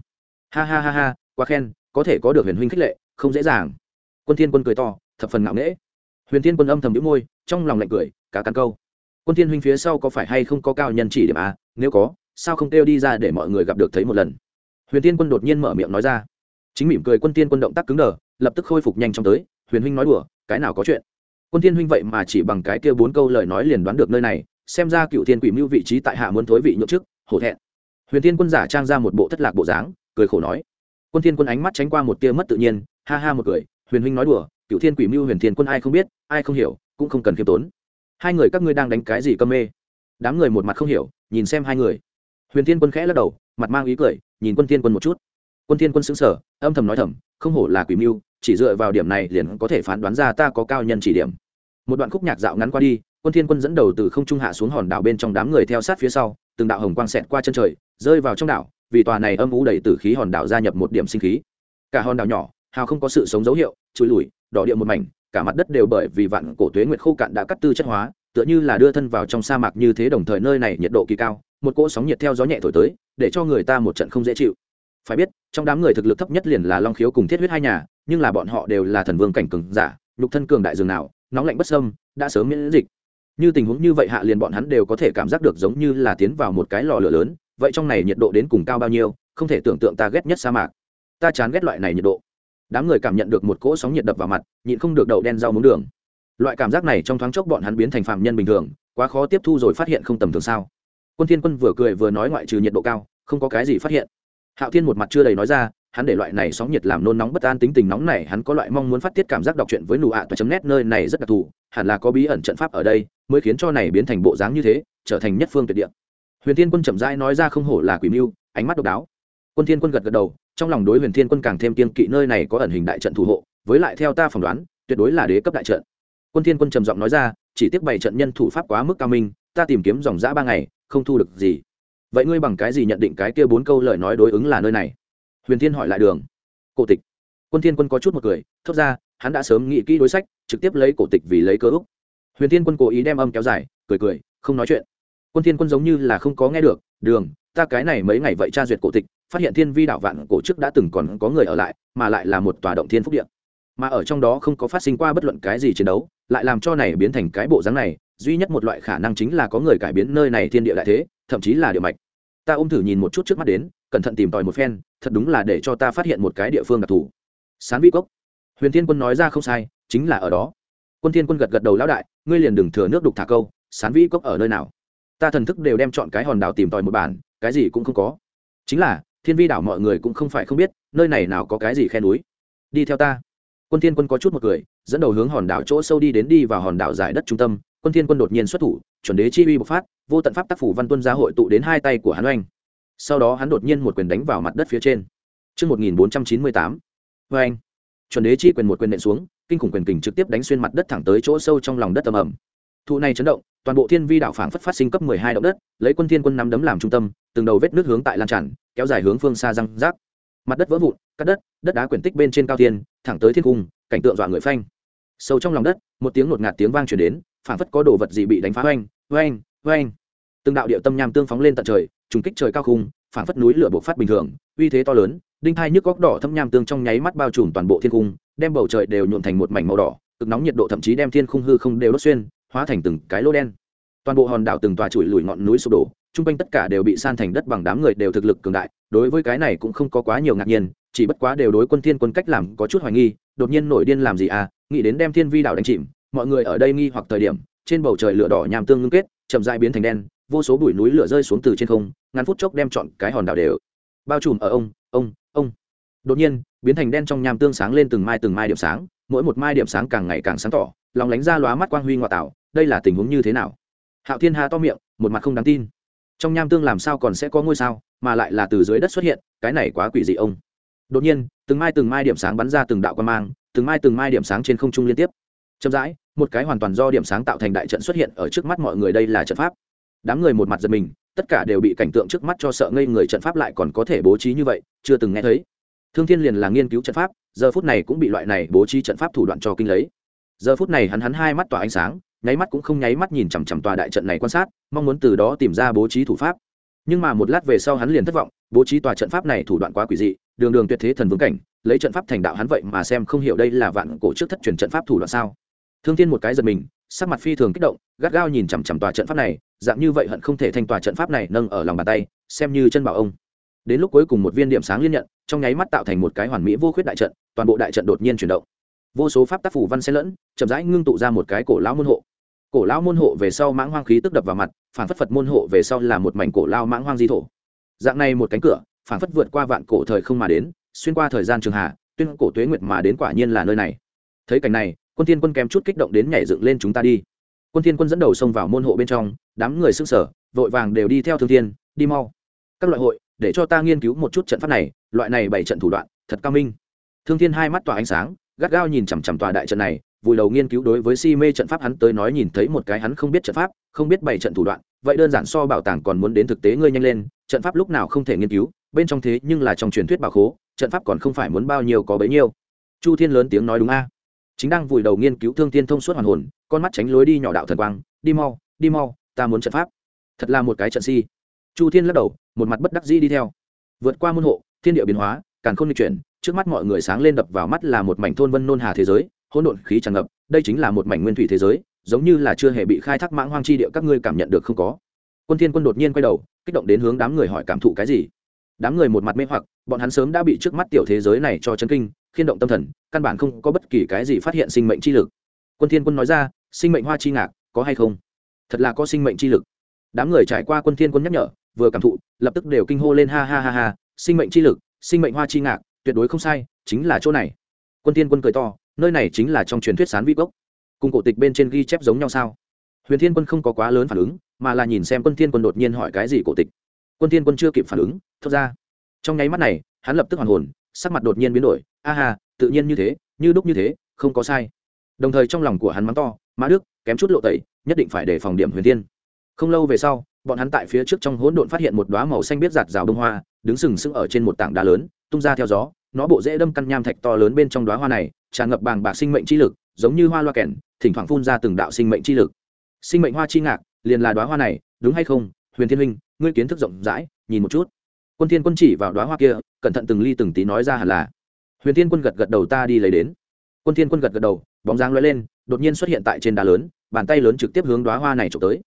Ha ha ha ha, quá khen có thể có được huyền huynh khích lệ không dễ dàng. Quân thiên quân cười to thập phần ngạo nghễ. Huyền thiên quân âm thầm nhíu môi trong lòng lạnh cười cả căn câu. Quân thiên huynh phía sau có phải hay không có cao nhân chỉ điểm à? Nếu có sao không kêu đi ra để mọi người gặp được thấy một lần? Huyền thiên quân đột nhiên mở miệng nói ra. Chính mỉm cười quân thiên quân động tác cứng đờ lập tức khôi phục nhanh chóng tới. Huyền huynh nói đùa cái nào có chuyện? Quân thiên huynh vậy mà chỉ bằng cái kia bốn câu lời nói liền đoán được nơi này xem ra cựu thiên quỷ mưu vị trí tại hạ muốn thối vị nhượng trước, hổ thẹn. Huyền thiên quân giả trang ra một bộ thất lạc bộ dáng cười khổ nói quân thiên quân ánh mắt tránh qua một tia mất tự nhiên, ha ha một cười, huyền huynh nói đùa cựu thiên quỷ mưu huyền thiên quân ai không biết, ai không hiểu, cũng không cần khiêm tốn. Hai người các ngươi đang đánh cái gì cơm mê? Đám người một mặt không hiểu, nhìn xem hai người. Huyền thiên quân khẽ lắc đầu, mặt mang ý cười, nhìn quân thiên quân một chút. Quân thiên quân sững sờ, âm thầm nói thầm, không hổ là quỷ mưu, chỉ dựa vào điểm này liền có thể phán đoán ra ta có cao nhân chỉ điểm. Một đoạn khúc nhạc dạo ngắn qua đi, quân thiên quân dẫn đầu từ không trung hạ xuống hòn đảo bên trong đám người theo sát phía sau, từng đạo hồng quang xẹt qua chân trời, rơi vào trong đảo vì tòa này âm u đầy tử khí hòn đảo gia nhập một điểm sinh khí. Cả hòn đảo nhỏ, hào không có sự sống dấu hiệu, trôi lùi đỏ địa một mảnh, cả mặt đất đều bởi vì vạn cổ tuế nguyệt khô cạn đã cắt tư chất hóa, tựa như là đưa thân vào trong sa mạc như thế đồng thời nơi này nhiệt độ kỳ cao, một cỗ sóng nhiệt theo gió nhẹ thổi tới, để cho người ta một trận không dễ chịu. Phải biết, trong đám người thực lực thấp nhất liền là long khiếu cùng thiết huyết hai nhà, nhưng là bọn họ đều là thần vương cảnh cường giả, nhục thân cường đại dường nào, nóng lạnh bất sâm đã sớm miễn dịch. Như tình huống như vậy hạ liền bọn hắn đều có thể cảm giác được giống như là tiến vào một cái lò lửa lớn vậy trong này nhiệt độ đến cùng cao bao nhiêu, không thể tưởng tượng ta ghét nhất sa mạc. Ta chán ghét loại này nhiệt độ. Đám người cảm nhận được một cỗ sóng nhiệt đập vào mặt, nhịn không được đậu đen rau muống đường. Loại cảm giác này trong thoáng chốc bọn hắn biến thành phạm nhân bình thường, quá khó tiếp thu rồi phát hiện không tầm thường sao. Quân thiên quân vừa cười vừa nói ngoại trừ nhiệt độ cao, không có cái gì phát hiện. Hạo thiên một mặt chưa đầy nói ra, hắn để loại này sóng nhiệt làm nôn nóng bất an tính tình nóng này, hắn có loại mong muốn phát tiết cảm giác đọc truyện với nụ ạ toa chấm nét nơi này rất đặc thù, hẳn là có bí ẩn trận pháp ở đây, mới khiến cho này biến thành bộ dáng như thế, trở thành nhất phương tuyệt địa huyền thiên quân chậm rãi nói ra không hổ là quỷ mưu, ánh mắt độc đáo. Quân thiên quân gật gật đầu, trong lòng đối huyền thiên quân càng thêm kiên kỵ, nơi này có ẩn hình đại trận thủ hộ, với lại theo ta phỏng đoán, tuyệt đối là đế cấp đại trận. Quân thiên quân trầm giọng nói ra, chỉ tiếc bảy trận nhân thủ pháp quá mức cao minh, ta tìm kiếm dòng dã ba ngày, không thu được gì. Vậy ngươi bằng cái gì nhận định cái kia bốn câu lời nói đối ứng là nơi này? Huyền thiên hỏi lại đường. Cổ tịch. Quân thiên quân có chút một cười, thốt ra, hắn đã sớm nghĩ kỹ đối sách, trực tiếp lấy cổ tịch vì lấy cơ úc. Huyền thiên quân cố ý đem âm kéo dài, cười cười, không nói chuyện quân thiên quân giống như là không có nghe được, đường, ta cái này mấy ngày vậy tra duyệt cổ tịch, phát hiện thiên vi đảo vạn cổ trước đã từng còn có người ở lại, mà lại là một tòa động thiên phúc địa. Mà ở trong đó không có phát sinh qua bất luận cái gì chiến đấu, lại làm cho này biến thành cái bộ dáng này, duy nhất một loại khả năng chính là có người cải biến nơi này thiên địa đại thế, thậm chí là địa mạch. Ta ôm thử nhìn một chút trước mắt đến, cẩn thận tìm tòi một phen, thật đúng là để cho ta phát hiện một cái địa phương đặc thù. Sán vi cốc. Huyền thiên quân nói ra không sai, chính là ở đó. Quân thiên quân gật gật đầu lão đại, ngươi liền đừng thừa nước đục thả câu, sán vi cốc ở nơi nào? Ta thần thức đều đem chọn cái hòn đảo tìm tòi một bản cái gì cũng không có. Chính là thiên vi đảo mọi người cũng không phải không biết nơi này nào có cái gì khe núi. Đi theo ta. Quân thiên quân có chút một cười dẫn đầu hướng hòn đảo chỗ sâu đi đến đi vào hòn đảo giải đất trung tâm. Quân thiên quân đột nhiên xuất thủ chuẩn đế chi uy bộc phát vô tận pháp tác phủ văn tuân gia hội tụ đến hai tay của hắn oanh. Sau đó hắn đột nhiên một quyền đánh vào mặt đất phía trên. Trước 1498, oanh, chuẩn đế chi quyền một quyền nện xuống kinh khủng quyền kình trực tiếp đánh xuyên mặt đất thẳng tới chỗ sâu trong lòng đất âm ẩm thụ này chấn động toàn bộ thiên vi đảo phảng phất phát sinh cấp mười hai động đất, lấy quân thiên quân nắm đấm làm trung tâm, từng đầu vết nước hướng tại lan tràn, kéo dài hướng phương xa răng rác. Mặt đất vỡ vụn, cắt đất đất đá quyển tích bên trên cao thiên, thẳng tới thiên cung, cảnh tượng dọa người phanh. Sâu trong lòng đất, một tiếng ngột ngạt tiếng vang truyền đến, phảng phất có đồ vật gì bị đánh phá oanh oanh oanh. Từng đạo địa tâm nham tương phóng lên tận trời, trùng kích trời cao khung, phảng phất núi lửa bộc phát bình thường, uy thế to lớn, đinh thai nhức góc đỏ thâm nham tương trong nháy mắt bao trùm toàn bộ thiên cung, đem bầu trời đều nhuộn thành một mảnh màu đỏ, cực nóng nhiệt độ thậm chí đem thiên khung hư không đều đốt xuyên hóa thành từng cái lô đen. Toàn bộ hòn đảo từng tòa chùi lùi ngọn núi sụp đổ, chung quanh tất cả đều bị san thành đất bằng đám người đều thực lực cường đại, đối với cái này cũng không có quá nhiều ngạc nhiên, chỉ bất quá đều đối quân thiên quân cách làm có chút hoài nghi, đột nhiên nổi điên làm gì à nghĩ đến đem thiên vi đảo đánh chìm, mọi người ở đây nghi hoặc thời điểm, trên bầu trời lửa đỏ nham tương ngưng kết, chậm rãi biến thành đen, vô số bụi núi lửa rơi xuống từ trên không ngắn phút chốc đem trọn cái hòn đảo đều bao trùm ở ông ông ông. Đột nhiên, biến thành đen trong nham tương sáng lên từng mai từng mai điểm sáng, mỗi một mai điểm sáng càng ngày càng sáng tỏ, lòng lánh ra lóa mắt quang huy ngoại tạo đây là tình huống như thế nào? Hạo thiên hà to miệng, một mặt không đáng tin. Trong nham tương làm sao còn sẽ có ngôi sao, mà lại là từ dưới đất xuất hiện, cái này quá quỷ dị ông. Đột nhiên, từng mai từng mai điểm sáng bắn ra từng đạo quan mang, từng mai từng mai điểm sáng trên không trung liên tiếp. Chậm rãi, một cái hoàn toàn do điểm sáng tạo thành đại trận xuất hiện ở trước mắt mọi người, đây là trận pháp. Đám người một mặt giật mình, tất cả đều bị cảnh tượng trước mắt cho sợ ngây người, trận pháp lại còn có thể bố trí như vậy, chưa từng nghe thấy. Thương thiên liền là nghiên cứu trận pháp, giờ phút này cũng bị loại này bố trí trận pháp thủ đoạn cho kinh lấy. Giờ phút này hắn hắn hai mắt tỏa ánh sáng nháy mắt cũng không nháy mắt nhìn chằm chằm tòa đại trận này quan sát, mong muốn từ đó tìm ra bố trí thủ pháp. Nhưng mà một lát về sau hắn liền thất vọng, bố trí tòa trận pháp này thủ đoạn quá quỷ dị, đường đường tuyệt thế thần vương cảnh, lấy trận pháp thành đạo hắn vậy mà xem không hiểu đây là vạn cổ trước thất truyền trận pháp thủ đoạn sao. Thương thiên một cái giật mình, sắc mặt phi thường kích động, gắt gao nhìn chằm chằm tòa trận pháp này, dạng như vậy hận không thể thành tòa trận pháp này nâng ở lòng bàn tay, xem như chân bảo ông. Đến lúc cuối cùng một viên điểm sáng liên nhận, trong nháy mắt tạo thành một cái hoàn mỹ vô khuyết đại trận, toàn bộ đại trận đột nhiên chuyển động. Vô số pháp tác phủ văn xen lẫn, chậm rãi ngưng tụ ra một cái cổ lão môn hộ cổ lão môn hộ về sau mãng hoang khí tức đập vào mặt phản phất phật môn hộ về sau là một mảnh cổ lao mãng hoang di thổ. Dạng này một cánh cửa phản phất vượt qua vạn cổ thời không mà đến, xuyên qua thời gian trường hạ, tuyên cổ tuế nguyệt mà đến quả nhiên là nơi này. Thấy cảnh này, quân thiên quân kém chút kích động đến nhảy dựng lên chúng ta đi. Quân thiên quân dẫn đầu xông vào môn hộ bên trong, đám người sức sở vội vàng đều đi theo thương thiên, đi mau. Các loại hội, để cho ta nghiên cứu một chút trận pháp này, loại này bảy trận thủ đoạn, thật cao minh. Thương thiên hai mắt tỏa ánh sáng, gắt gao nhìn chằm chằm tòa đại trận này vùi đầu nghiên cứu đối với si mê trận pháp hắn tới nói nhìn thấy một cái hắn không biết trận pháp, không biết bảy trận thủ đoạn, vậy đơn giản so bảo tàng còn muốn đến thực tế ngươi nhanh lên, trận pháp lúc nào không thể nghiên cứu, bên trong thế nhưng là trong truyền thuyết bảo khố, trận pháp còn không phải muốn bao nhiêu có bấy nhiêu. Chu thiên lớn tiếng nói đúng a. Chính đang vùi đầu nghiên cứu thương thiên thông suốt hoàn hồn, con mắt tránh lối đi nhỏ đạo thần quang, đi mau đi mau, ta muốn trận pháp. Thật là một cái trận si. Chu thiên lắc đầu, một mặt bất đắc dĩ đi theo. Vượt qua môn hộ, thiên địa biến hóa càng không di chuyển, trước mắt mọi người sáng lên đập vào mắt là một mảnh thôn vân nôn hà thế giới hỗn độn khí tràn ngập, đây chính là một mảnh nguyên thủy thế giới, giống như là chưa hề bị khai thác mãng hoang chi địa các ngươi cảm nhận được không có. Quân thiên quân đột nhiên quay đầu, kích động đến hướng đám người hỏi cảm thụ cái gì. Đám người một mặt mê hoặc, bọn hắn sớm đã bị trước mắt tiểu thế giới này cho chấn kinh, khiên động tâm thần, căn bản không có bất kỳ cái gì phát hiện sinh mệnh chi lực. Quân thiên quân nói ra, sinh mệnh hoa chi ngạc, có hay không? Thật là có sinh mệnh chi lực. Đám người trải qua quân thiên quân nhắc nhở, vừa cảm thụ, lập tức đều kinh hô lên ha ha ha ha, sinh mệnh chi lực, sinh mệnh hoa chi ngạc, tuyệt đối không sai, chính là chỗ này. Quân thiên quân cười to nơi này chính là trong truyền thuyết sán vi cốc cùng cổ tịch bên trên ghi chép giống nhau sao? Huyền thiên quân không có quá lớn phản ứng, mà là nhìn xem quân thiên quân đột nhiên hỏi cái gì cổ tịch. Quân thiên quân chưa kịp phản ứng, thốt ra. Trong nháy mắt này, hắn lập tức hoàn hồn, sắc mặt đột nhiên biến đổi. A hà tự nhiên như thế, như đúc như thế, không có sai. Đồng thời trong lòng của hắn mắng to, mã đức, kém chút lộ tẩy, nhất định phải để phòng điểm huyền thiên. Không lâu về sau, bọn hắn tại phía trước trong hỗn độn phát hiện một đóa màu xanh biết giạt rào đông hoa, đứng sừng sững ở trên một tảng đá lớn, tung ra theo gió nó bộ rễ đâm căn nham thạch to lớn bên trong đóa hoa này, tràn ngập bàng bạc sinh mệnh chi lực, giống như hoa loa kèn, thỉnh thoảng phun ra từng đạo sinh mệnh chi lực. Sinh mệnh hoa chi ngạc, liền là đóa hoa này, đúng hay không? Huyền thiên huynh, ngươi kiến thức rộng rãi, nhìn một chút. Quân thiên quân chỉ vào đóa hoa kia, cẩn thận từng ly từng tí nói ra hẳn là. Huyền thiên quân gật gật đầu ta đi lấy đến. Quân thiên quân gật gật đầu, bóng dáng lóe lên, đột nhiên xuất hiện tại trên đá lớn, bàn tay lớn trực tiếp hướng đóa hoa này trộm tới.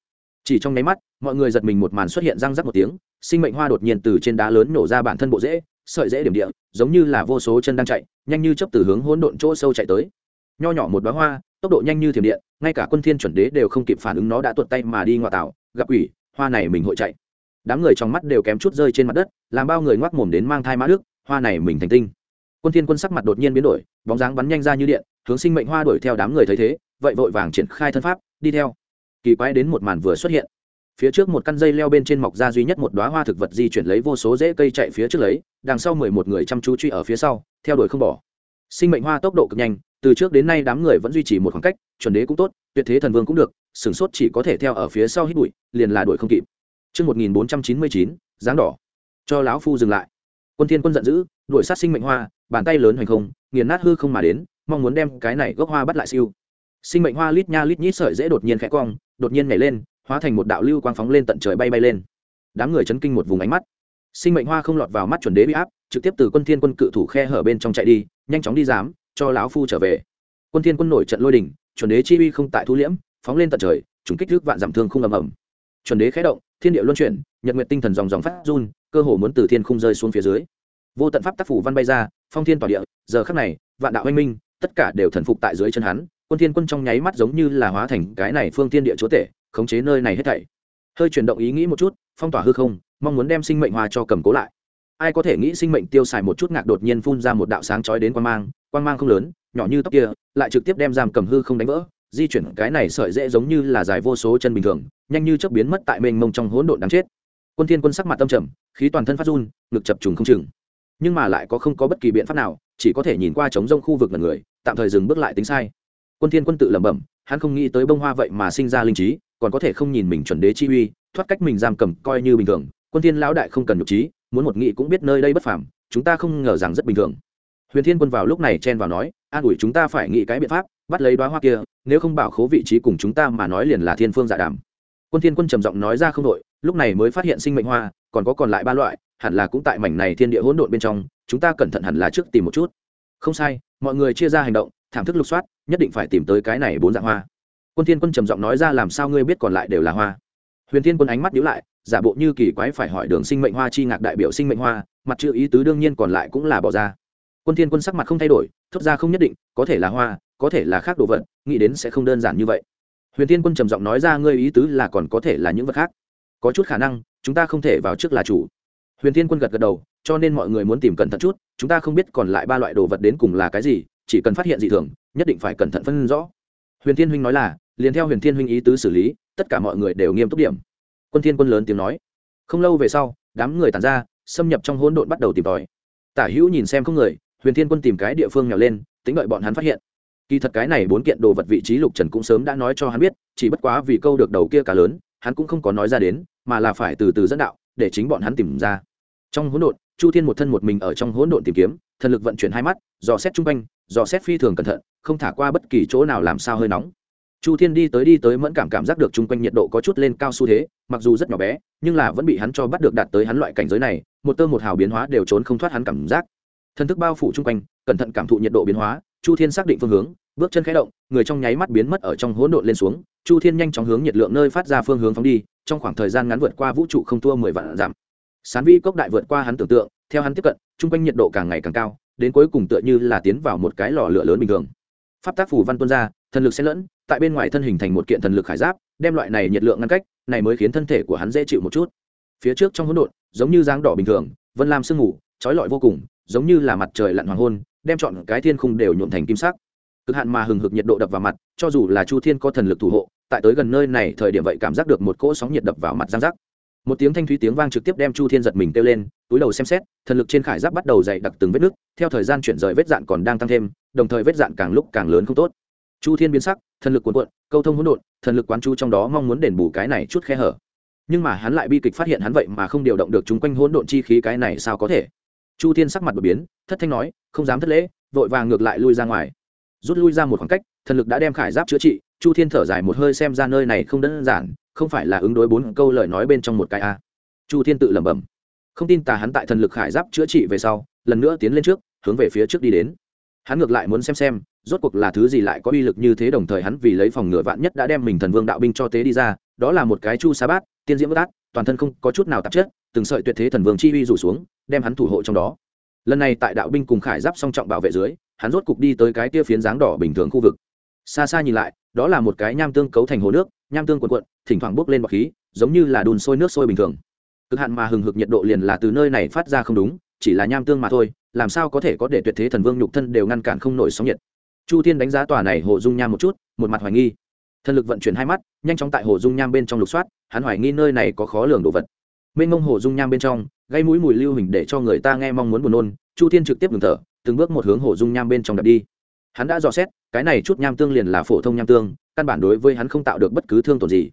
Chỉ trong nháy mắt, mọi người giật mình một màn xuất hiện răng rắc một tiếng, sinh mệnh hoa đột nhiên từ trên đá lớn nổ ra bản thân bộ rễ sợi rễ điểm địa giống như là vô số chân đang chạy nhanh như chấp từ hướng hỗn độn chỗ sâu chạy tới. Nho nhỏ một đoá hoa tốc độ nhanh như thiểm điện ngay cả quân thiên chuẩn đế đều không kịp phản ứng nó đã tuột tay mà đi ngoại tảo, gặp ủy hoa này mình hội chạy. Đám người trong mắt đều kém chút rơi trên mặt đất làm bao người ngoác mồm đến mang thai mã đức hoa này mình thành tinh. Quân thiên quân sắc mặt đột nhiên biến đổi bóng dáng bắn nhanh ra như điện hướng sinh mệnh hoa đuổi theo đám người thấy thế vậy vội vàng triển khai thân pháp đi theo. Kỳ quái đến một màn vừa xuất hiện phía trước một căn dây leo bên trên mọc ra duy nhất một đóa hoa thực vật di chuyển lấy vô số rễ cây chạy phía trước lấy đằng sau mười một người chăm chú truy ở phía sau theo đuổi không bỏ sinh mệnh hoa tốc độ cực nhanh từ trước đến nay đám người vẫn duy trì một khoảng cách chuẩn đế cũng tốt tuyệt thế thần vương cũng được sửng sốt chỉ có thể theo ở phía sau hít bụi liền là đuổi không kịp Trước 1499, dáng đỏ. Cho lão phu dừng lại. Quân Thiên Quân giận dữ, đuổi sát sinh mệnh hoa, bàn tay lớn hoành không, nghiền nát hư không mà đến, mong muốn đem cái này gốc hoa bắt lại siêu. Sinh mệnh hoa lít nha lít nhít sợi dễ đột nhiên khẽ cong, đột nhiên nhảy lên, hóa thành một đạo lưu quang phóng lên tận trời bay bay lên. Đám người chấn kinh một vùng ánh mắt. Sinh mệnh hoa không lọt vào mắt chuẩn đế bị áp, trực tiếp từ quân thiên quân cự thủ khe hở bên trong chạy đi, nhanh chóng đi giám, cho lão phu trở về. Quân thiên quân nổi trận lôi đỉnh, chuẩn đế chi uy không tại thu liễm, phóng lên tận trời, trùng kích thước vạn giảm thương không ầm ầm. Chuẩn đế khẽ động, thiên địa luân chuyển, nhật nguyệt tinh thần dòng dòng phát run, cơ hồ muốn từ thiên khung rơi xuống phía dưới. Vô tận pháp tác phủ văn bay ra, phong thiên tỏa địa, giờ khắc này, vạn đạo anh minh, tất cả đều thần phục tại dưới chân hắn, quân thiên quân trong nháy mắt giống như là hóa thành cái này phương thiên địa chúa tể, khống chế nơi này hết thảy. Hơi chuyển động ý nghĩ một chút, phong tỏa hư không, mong muốn đem sinh mệnh hòa cho cầm cố lại. Ai có thể nghĩ sinh mệnh tiêu xài một chút ngạc đột nhiên phun ra một đạo sáng chói đến quang mang, quang mang không lớn, nhỏ như tóc kia, lại trực tiếp đem giam cầm hư không đánh vỡ, di chuyển cái này sợi dễ giống như là dài vô số chân bình thường nhanh như chớp biến mất tại mênh mông trong hỗn độn đáng chết quân thiên quân sắc mặt tâm trầm khí toàn thân phát run ngực chập trùng không chừng nhưng mà lại có không có bất kỳ biện pháp nào chỉ có thể nhìn qua trống rông khu vực là người tạm thời dừng bước lại tính sai quân thiên quân tự lẩm bẩm hắn không nghĩ tới bông hoa vậy mà sinh ra linh trí còn có thể không nhìn mình chuẩn đế chi uy, thoát cách mình giam cầm coi như bình thường, quân thiên lão đại không cần nhục trí, muốn một nghị cũng biết nơi đây bất phàm, chúng ta không ngờ rằng rất bình thường. Huyền thiên quân vào lúc này chen vào nói, an ủi chúng ta phải nghĩ cái biện pháp, bắt lấy đoá hoa kia, nếu không bảo khố vị trí cùng chúng ta mà nói liền là thiên phương dạ đàm. Quân thiên quân trầm giọng nói ra không đội lúc này mới phát hiện sinh mệnh hoa, còn có còn lại ba loại, hẳn là cũng tại mảnh này thiên địa hỗn độn bên trong, chúng ta cẩn thận hẳn là trước tìm một chút. Không sai, mọi người chia ra hành động, thảm thức lục soát, nhất định phải tìm tới cái này bốn dạng hoa quân thiên quân trầm giọng nói ra, làm sao ngươi biết còn lại đều là hoa? Huyền thiên quân ánh mắt nhíu lại, giả bộ như kỳ quái phải hỏi đường sinh mệnh hoa, chi ngạc đại biểu sinh mệnh hoa, mặt chữ ý tứ đương nhiên còn lại cũng là bỏ ra. Quân thiên quân sắc mặt không thay đổi, thốt ra không nhất định, có thể là hoa, có thể là khác đồ vật, nghĩ đến sẽ không đơn giản như vậy. Huyền thiên quân trầm giọng nói ra, ngươi ý tứ là còn có thể là những vật khác. Có chút khả năng, chúng ta không thể vào trước là chủ. Huyền thiên quân gật gật đầu, cho nên mọi người muốn tìm cẩn thận chút, chúng ta không biết còn lại ba loại đồ vật đến cùng là cái gì, chỉ cần phát hiện dị thường, nhất định phải cẩn thận phân rõ. Huyền thiên huynh nói là liền theo huyền thiên huynh ý tứ xử lý, tất cả mọi người đều nghiêm túc điểm. Quân thiên quân lớn tiếng nói. Không lâu về sau, đám người tàn ra, xâm nhập trong hỗn độn bắt đầu tìm tòi. Tả hữu nhìn xem không người, huyền thiên quân tìm cái địa phương nhào lên, tính đợi bọn hắn phát hiện. Kỳ thật cái này bốn kiện đồ vật vị trí lục trần cũng sớm đã nói cho hắn biết, chỉ bất quá vì câu được đầu kia cả lớn, hắn cũng không có nói ra đến, mà là phải từ từ dẫn đạo, để chính bọn hắn tìm ra. Trong hỗn độn, chu thiên một thân một mình ở trong hỗn độn tìm kiếm, thần lực vận chuyển hai mắt, dò xét chung quanh, dò xét phi thường cẩn thận, không thả qua bất kỳ chỗ nào làm sao hơi nóng chu thiên đi tới đi tới mẫn cảm cảm giác được chung quanh nhiệt độ có chút lên cao xu thế, mặc dù rất nhỏ bé, nhưng là vẫn bị hắn cho bắt được đạt tới hắn loại cảnh giới này, một tơ một hào biến hóa đều trốn không thoát hắn cảm giác. Thần thức bao phủ chung quanh, cẩn thận cảm thụ nhiệt độ biến hóa, chu thiên xác định phương hướng, bước chân khẽ động, người trong nháy mắt biến mất ở trong hỗn độn lên xuống, chu thiên nhanh chóng hướng nhiệt lượng nơi phát ra phương hướng phóng đi, trong khoảng thời gian ngắn vượt qua vũ trụ không thua mười vạn giảm sán vi cốc đại vượt qua hắn tưởng tượng, theo hắn tiếp cận, chung quanh nhiệt độ càng ngày càng cao, đến cuối cùng tựa như là tiến vào một cái lò lửa lớn bình thường. Pháp tác phủ văn tuân ra, thần lực xen lẫn tại bên ngoài thân hình thành một kiện thần lực khải giáp, đem loại này nhiệt lượng ngăn cách, này mới khiến thân thể của hắn dễ chịu một chút. Phía trước trong hỗn độn, giống như dáng đỏ bình thường, vân lam sương ngủ trói lọi vô cùng, giống như là mặt trời lặn hoàng hôn, đem chọn cái thiên khung đều nhuộm thành kim sắc. Cực hạn mà hừng hực nhiệt độ đập vào mặt, cho dù là chu thiên có thần lực thủ hộ, tại tới gần nơi này thời điểm vậy cảm giác được một cỗ sóng nhiệt đập vào mặt giang giác một tiếng thanh thúy tiếng vang trực tiếp đem chu thiên giật mình kêu lên, túi đầu xem xét, thần lực trên khải giáp bắt đầu dày đặc từng vết nước theo thời gian chuyển rời vết dạn còn đang tăng thêm, đồng thời vết dạn càng lúc càng lớn không tốt. Chu thiên biến sắc thần lực cuộn cuộn, câu thông hỗn độn, thần lực quán chú trong đó mong muốn đền bù cái này chút khe hở. Nhưng mà hắn lại bi kịch phát hiện hắn vậy mà không điều động được chúng quanh hỗn độn chi khí cái này sao có thể? Chu thiên sắc mặt đột biến, thất thanh nói, không dám thất lễ, vội vàng ngược lại lui ra ngoài. Rút lui ra một khoảng cách, thần lực đã đem khải giáp chữa trị, chu thiên thở dài một hơi xem ra nơi này không đơn giản, không phải là ứng đối bốn câu lời nói bên trong một cái a. Chu thiên tự lẩm bẩm, không tin tà hắn tại thần lực khải giáp chữa trị về sau, lần nữa tiến lên trước, hướng về phía trước đi đến hắn ngược lại muốn xem xem, rốt cuộc là thứ gì lại có uy lực như thế, đồng thời hắn vì lấy phòng ngựa vạn nhất đã đem mình thần vương đạo binh cho tế đi ra, đó là một cái chu sa bát, tiên diễm bất át, toàn thân không có chút nào tạp chất, từng sợi tuyệt thế thần vương chi uy rủ xuống, đem hắn thủ hộ trong đó. Lần này tại đạo binh cùng khải giáp song trọng bảo vệ dưới, hắn rốt cục đi tới cái kia phiến dáng đỏ bình thường khu vực. Xa xa nhìn lại, đó là một cái nham tương cấu thành hồ nước, nham tương quần quận thỉnh thoảng bốc lên bọc khí, giống như là đun sôi nước sôi bình thường. Cực hạn mà hừng hực nhiệt độ liền là từ nơi này phát ra không đúng, chỉ là nham tương mà thôi làm sao có thể có để tuyệt thế thần vương nhục thân đều ngăn cản không nổi sóng nhiệt. Chu tiên đánh giá tòa này hồ dung nham một chút, một mặt hoài nghi. Thần lực vận chuyển hai mắt, nhanh chóng tại hồ dung nham bên trong lục soát, hắn hoài nghi nơi này có khó lường đồ vật. Mênh mông hồ dung nham bên trong, gây mũi mùi lưu hình để cho người ta nghe mong muốn buồn nôn, chu tiên trực tiếp ngừng thở, từng bước một hướng hồ dung nham bên trong đập đi. Hắn đã dò xét, cái này chút nham tương liền là phổ thông nham tương, căn bản đối với hắn không tạo được bất cứ thương tổn gì.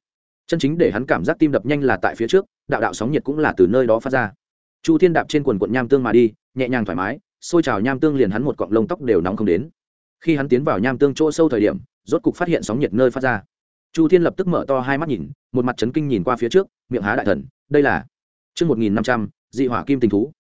Chân chính để hắn cảm giác tim đập nhanh là tại phía trước, đạo đạo sóng nhiệt cũng là từ nơi đó phát ra. Chu thiên đạp trên quần quận nham tương mà đi nhẹ nhàng thoải mái, xôi trào nham tương liền hắn một cọng lông tóc đều nóng không đến. Khi hắn tiến vào nham tương chỗ sâu thời điểm, rốt cục phát hiện sóng nhiệt nơi phát ra. Chu thiên lập tức mở to hai mắt nhìn, một mặt trấn kinh nhìn qua phía trước, miệng há đại thần, đây là chương một nghìn năm trăm, dị hỏa kim tình thú.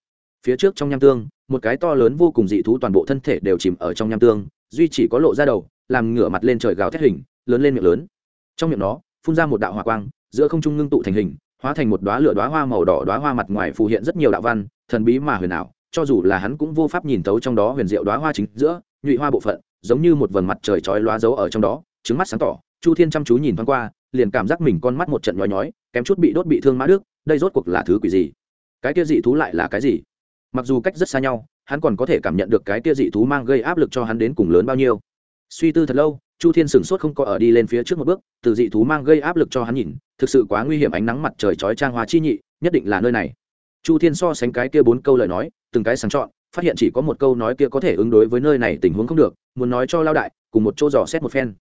Phía trước trong nham tương, một cái to lớn vô cùng dị thú toàn bộ thân thể đều chìm ở trong nham tương, duy chỉ có lộ ra đầu, làm ngửa mặt lên trời gào thét hình, lớn lên miệng lớn. Trong miệng nó, phun ra một đạo hỏa quang, giữa không trung ngưng tụ thành hình, hóa thành một đoá lửa đoá hoa màu đỏ đoá hoa mặt ngoài phù hiện rất nhiều đạo văn, thần bí mà huyền ảo cho dù là hắn cũng vô pháp nhìn thấu trong đó huyền diệu đoá hoa chính giữa, nhụy hoa bộ phận, giống như một vầng mặt trời chói loa dấu ở trong đó, trứng mắt sáng tỏ, chu thiên chăm chú nhìn thoáng qua, liền cảm giác mình con mắt một trận nhói nhói, kém chút bị đốt bị thương mã đức, đây rốt cuộc là thứ quỷ gì? Cái kia dị thú lại là cái gì? Mặc dù cách rất xa nhau, hắn còn có thể cảm nhận được cái kia dị thú mang gây áp lực cho hắn đến cùng lớn bao nhiêu. Suy tư thật lâu, chu thiên sửng sốt không có ở đi lên phía trước một bước, từ dị thú mang gây áp lực cho hắn nhìn, thực sự quá nguy hiểm ánh nắng mặt trời chói trang hoa chi nhị, nhất định là nơi này. Chu thiên so sánh cái kia bốn câu lời nói từng cái sáng chọn, phát hiện chỉ có một câu nói kia có thể ứng đối với nơi này tình huống không được, muốn nói cho lao đại, cùng một chỗ dò xét một phen.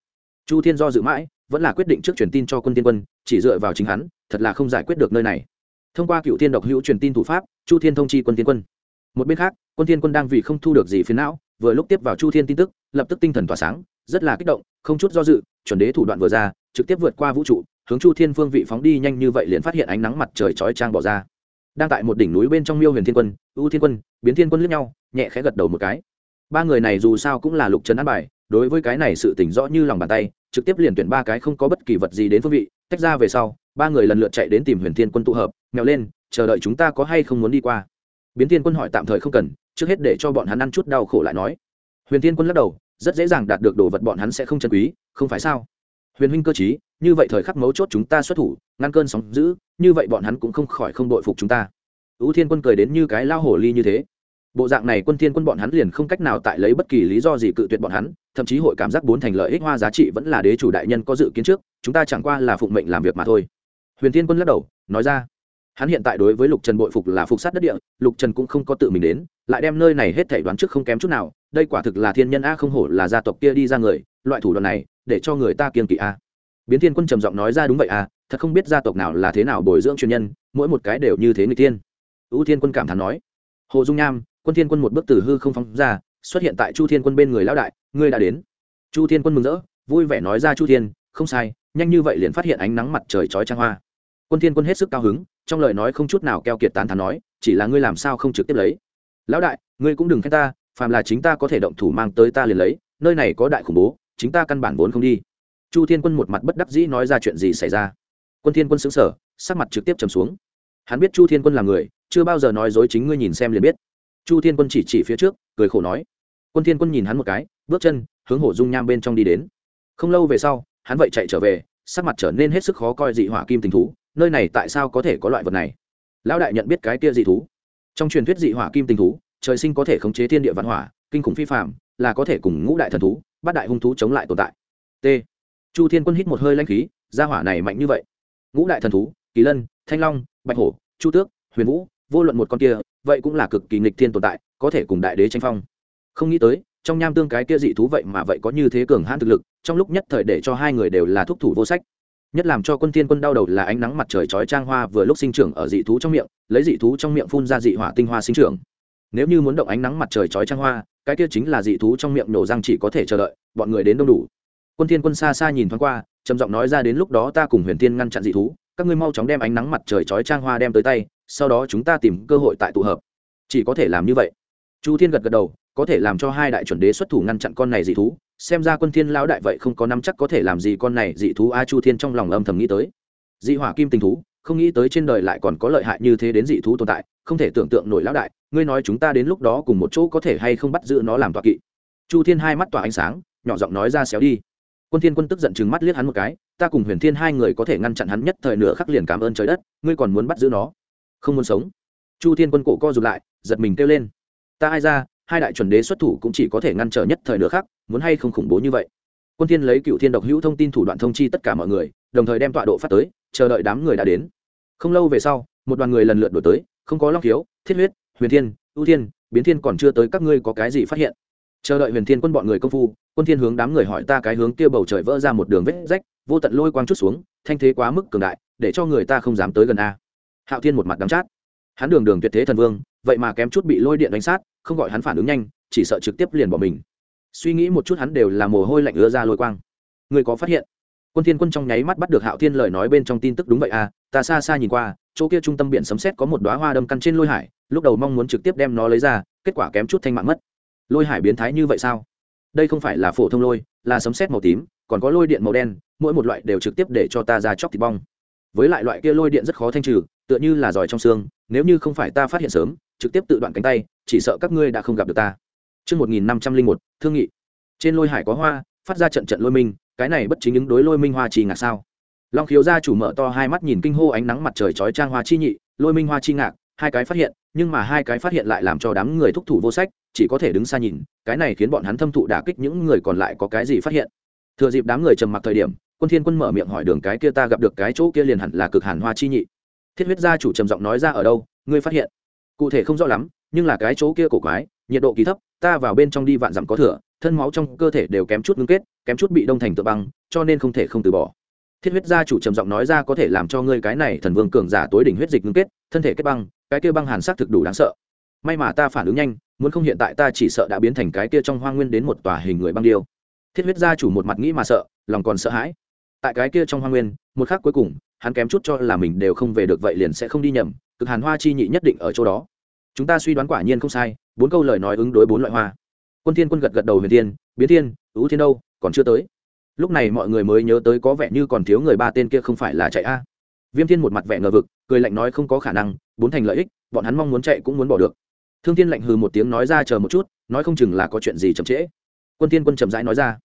Chu thiên do dự mãi, vẫn là quyết định trước truyền tin cho quân tiên quân, chỉ dựa vào chính hắn, thật là không giải quyết được nơi này. Thông qua cựu thiên độc hữu truyền tin thủ pháp, chu thiên thông chi quân tiên quân. Một bên khác, quân tiên quân đang vì không thu được gì phiến não, vừa lúc tiếp vào chu thiên tin tức, lập tức tinh thần tỏa sáng, rất là kích động, không chút do dự, chuẩn đế thủ đoạn vừa ra, trực tiếp vượt qua vũ trụ, hướng chu thiên phương vị phóng đi nhanh như vậy liền phát hiện ánh nắng mặt trời chói trang bỏ ra đang tại một đỉnh núi bên trong miêu huyền thiên quân, ưu thiên quân, biến thiên quân lướt nhau, nhẹ khẽ gật đầu một cái. Ba người này dù sao cũng là lục trần an bài, đối với cái này sự tỉnh rõ như lòng bàn tay, trực tiếp liền tuyển ba cái không có bất kỳ vật gì đến phương vị, tách ra về sau, ba người lần lượt chạy đến tìm huyền thiên quân tụ hợp, mèo lên, chờ đợi chúng ta có hay không muốn đi qua. Biến thiên quân hỏi tạm thời không cần, trước hết để cho bọn hắn ăn chút đau khổ lại nói. Huyền thiên quân lắc đầu, rất dễ dàng đạt được đồ vật bọn hắn sẽ không chân quý, không phải sao? Huyền huynh cơ chí như vậy thời khắc mấu chốt chúng ta xuất thủ, ngăn cơn sóng giữ như vậy bọn hắn cũng không khỏi không đội phục chúng ta. Ưu thiên quân cười đến như cái lao hổ ly như thế. Bộ dạng này quân thiên quân bọn hắn liền không cách nào tại lấy bất kỳ lý do gì cự tuyệt bọn hắn, thậm chí hội cảm giác bốn thành lợi ích hoa giá trị vẫn là đế chủ đại nhân có dự kiến trước, chúng ta chẳng qua là phụng mệnh làm việc mà thôi. Huyền thiên quân lắc đầu, nói ra. Hắn hiện tại đối với lục trần bội phục là phục sát đất địa, lục trần cũng không có tự mình đến, lại đem nơi này hết thể đoán trước không kém chút nào, đây quả thực là thiên nhân a không hổ là gia tộc kia đi ra người, loại thủ đoạn này, để cho người ta kiên kỵ a biến thiên quân trầm giọng nói ra đúng vậy à thật không biết gia tộc nào là thế nào bồi dưỡng truyền nhân, mỗi một cái đều như thế người tiên ưu thiên quân cảm thán nói. Hồ dung nham, quân thiên quân một bước từ hư không phóng ra, xuất hiện tại chu thiên quân bên người lão đại, ngươi đã đến. Chu thiên quân mừng rỡ, vui vẻ nói ra chu thiên, không sai, nhanh như vậy liền phát hiện ánh nắng mặt trời chói trang hoa. Quân thiên quân hết sức cao hứng, trong lời nói không chút nào keo kiệt tán thán nói, chỉ là ngươi làm sao không trực tiếp lấy. Lão đại, ngươi cũng đừng khen ta, phàm là chính ta có thể động thủ mang tới ta liền lấy, nơi này có đại khủng bố, chính ta căn bản vốn không đi chu thiên quân một mặt bất đắc dĩ nói ra chuyện gì xảy ra. Quân thiên quân xứng sở sắc mặt trực tiếp trầm xuống. Hắn biết chu thiên quân là người, chưa bao giờ nói dối chính ngươi nhìn xem liền biết. Chu thiên quân chỉ chỉ phía trước, cười khổ nói. Quân thiên quân nhìn hắn một cái, bước chân, hướng hổ dung nham bên trong đi đến. Không lâu về sau, hắn vậy chạy trở về, sắc mặt trở nên hết sức khó coi dị hỏa kim tình thú, nơi này tại sao có thể có loại vật này? Lão đại nhận biết cái kia dị thú. Trong truyền thuyết dị hỏa kim tình thú, trời sinh có thể khống chế thiên địa văn hỏa, kinh khủng phi phạm là có thể cùng ngũ đại thần thú, bát đại hung thú chống lại tồn tại. T chu thiên quân hít một hơi lanh khí, gia hỏa này mạnh như vậy. Ngũ đại thần thú, kỳ lân, thanh long, bạch hổ, chu tước, huyền vũ, vô luận một con kia, vậy cũng là cực kỳ nghịch thiên tồn tại, có thể cùng đại đế tranh phong. Không nghĩ tới, trong nham tương cái kia dị thú vậy mà vậy có như thế cường hãn thực lực, trong lúc nhất thời để cho hai người đều là thúc thủ vô sách. Nhất làm cho quân thiên quân đau đầu là ánh nắng mặt trời chói trang hoa vừa lúc sinh trưởng ở dị thú trong miệng, lấy dị thú trong miệng phun ra dị hỏa tinh hoa sinh trưởng. Nếu như muốn động ánh nắng mặt trời chói trang hoa, cái kia chính là dị thú trong miệng nổ răng chỉ có thể chờ đợi, bọn người đến đông đủ quân thiên quân xa xa nhìn thoáng qua, trầm giọng nói ra đến lúc đó ta cùng huyền thiên ngăn chặn dị thú, các ngươi mau chóng đem ánh nắng mặt trời chói trang hoa đem tới tay, sau đó chúng ta tìm cơ hội tại tụ hợp. Chỉ có thể làm như vậy. Chu thiên gật gật đầu, có thể làm cho hai đại chuẩn đế xuất thủ ngăn chặn con này dị thú, xem ra quân thiên lão đại vậy không có nắm chắc có thể làm gì con này dị thú a chu thiên trong lòng âm thầm nghĩ tới. Dị hỏa kim tình thú, không nghĩ tới trên đời lại còn có lợi hại như thế đến dị thú tồn tại, không thể tưởng tượng nổi lão đại, ngươi nói chúng ta đến lúc đó cùng một chỗ có thể hay không bắt giữ nó làm tọa kỵ. Chu thiên hai mắt tỏa ánh sáng, nhỏ giọng nói ra xéo đi quân thiên quân tức giận chừng mắt liếc hắn một cái, ta cùng huyền thiên hai người có thể ngăn chặn hắn nhất thời nửa khắc liền cảm ơn trời đất, ngươi còn muốn bắt giữ nó? Không muốn sống. Chu thiên quân cổ co rụt lại, giật mình kêu lên, ta ai ra, hai đại chuẩn đế xuất thủ cũng chỉ có thể ngăn trở nhất thời nửa khắc, muốn hay không khủng bố như vậy? Quân thiên lấy cựu thiên độc hữu thông tin thủ đoạn thông chi tất cả mọi người, đồng thời đem tọa độ phát tới, chờ đợi đám người đã đến. Không lâu về sau, một đoàn người lần lượt đổi tới, không có long thiếu, thiết huyết, huyền thiên, ưu thiên, biến thiên còn chưa tới, các ngươi có cái gì phát hiện? Chờ đợi huyền thiên quân bọn người công phu, quân thiên hướng đám người hỏi ta cái hướng kia bầu trời vỡ ra một đường vết rách, vô tận lôi quang chút xuống, thanh thế quá mức cường đại, để cho người ta không dám tới gần a. Hạo thiên một mặt đắm chát. Hắn đường đường tuyệt thế thần vương, vậy mà kém chút bị lôi điện đánh sát, không gọi hắn phản ứng nhanh, chỉ sợ trực tiếp liền bỏ mình. Suy nghĩ một chút hắn đều là mồ hôi lạnh ứa ra lôi quang. Người có phát hiện? Quân thiên quân trong nháy mắt bắt được hạo thiên lời nói bên trong tin tức đúng vậy à ta xa xa nhìn qua, chỗ kia trung tâm biển sấm sét có một đóa hoa đâm căn trên lôi hải, lúc đầu mong muốn trực tiếp đem nó lấy ra, kết quả kém chút thanh mạng mất lôi hải biến thái như vậy sao đây không phải là phổ thông lôi là sấm sét màu tím còn có lôi điện màu đen mỗi một loại đều trực tiếp để cho ta ra chóc thịt bong với lại loại kia lôi điện rất khó thanh trừ tựa như là giỏi trong xương nếu như không phải ta phát hiện sớm trực tiếp tự đoạn cánh tay chỉ sợ các ngươi đã không gặp được ta Trước 1501, thương nghị. Trên lôi hải có hoa, phát ra trận trận lôi minh, cái này bất chính ứng đối lôi minh hoa chi ngạc sao? Long khiếu gia chủ mở to hai mắt nhìn kinh hô ánh nắng mặt trời chói trang hoa chi nhị, lôi minh hoa chi ngạc, hai cái phát hiện, nhưng mà hai cái phát hiện lại làm cho đám người thúc thủ vô sách, chỉ có thể đứng xa nhìn, cái này khiến bọn hắn thâm thụ đả kích những người còn lại có cái gì phát hiện. Thừa dịp đám người trầm mặc thời điểm, Quân Thiên Quân mở miệng hỏi đường cái kia ta gặp được cái chỗ kia liền hẳn là cực hàn hoa chi nhị. Thiết huyết gia chủ trầm giọng nói ra ở đâu, ngươi phát hiện? Cụ thể không rõ lắm, nhưng là cái chỗ kia cổ quái, nhiệt độ kỳ thấp, ta vào bên trong đi vạn dặm có thừa thân máu trong cơ thể đều kém chút ngưng kết kém chút bị đông thành tự băng cho nên không thể không từ bỏ thiết huyết gia chủ trầm giọng nói ra có thể làm cho ngươi cái này thần vương cường giả tối đỉnh huyết dịch ngưng kết thân thể kết băng cái kia băng hàn sắc thực đủ đáng sợ may mà ta phản ứng nhanh, muốn không hiện tại ta chỉ sợ đã biến thành cái kia trong hoang nguyên đến một tòa hình người băng điêu. Thiết huyết gia chủ một mặt nghĩ mà sợ, lòng còn sợ hãi. Tại cái kia trong hoang nguyên, một khắc cuối cùng, hắn kém chút cho là mình đều không về được vậy liền sẽ không đi nhầm, cực hàn hoa chi nhị nhất định ở chỗ đó. Chúng ta suy đoán quả nhiên không sai, bốn câu lời nói ứng đối bốn loại hoa. Quân thiên quân gật gật đầu huyền thiên, biến thiên ứ thiên đâu, còn chưa tới. Lúc này mọi người mới nhớ tới có vẻ như còn thiếu người ba tên kia không phải là chạy a. Viêm thiên một mặt vẻ ngờ vực, cười lạnh nói không có khả năng, bốn thành lợi ích, bọn hắn mong muốn chạy cũng muốn bỏ được thương thiên lạnh hừ một tiếng nói ra chờ một chút, nói không chừng là có chuyện gì chậm trễ. Quân thiên quân chậm rãi nói ra.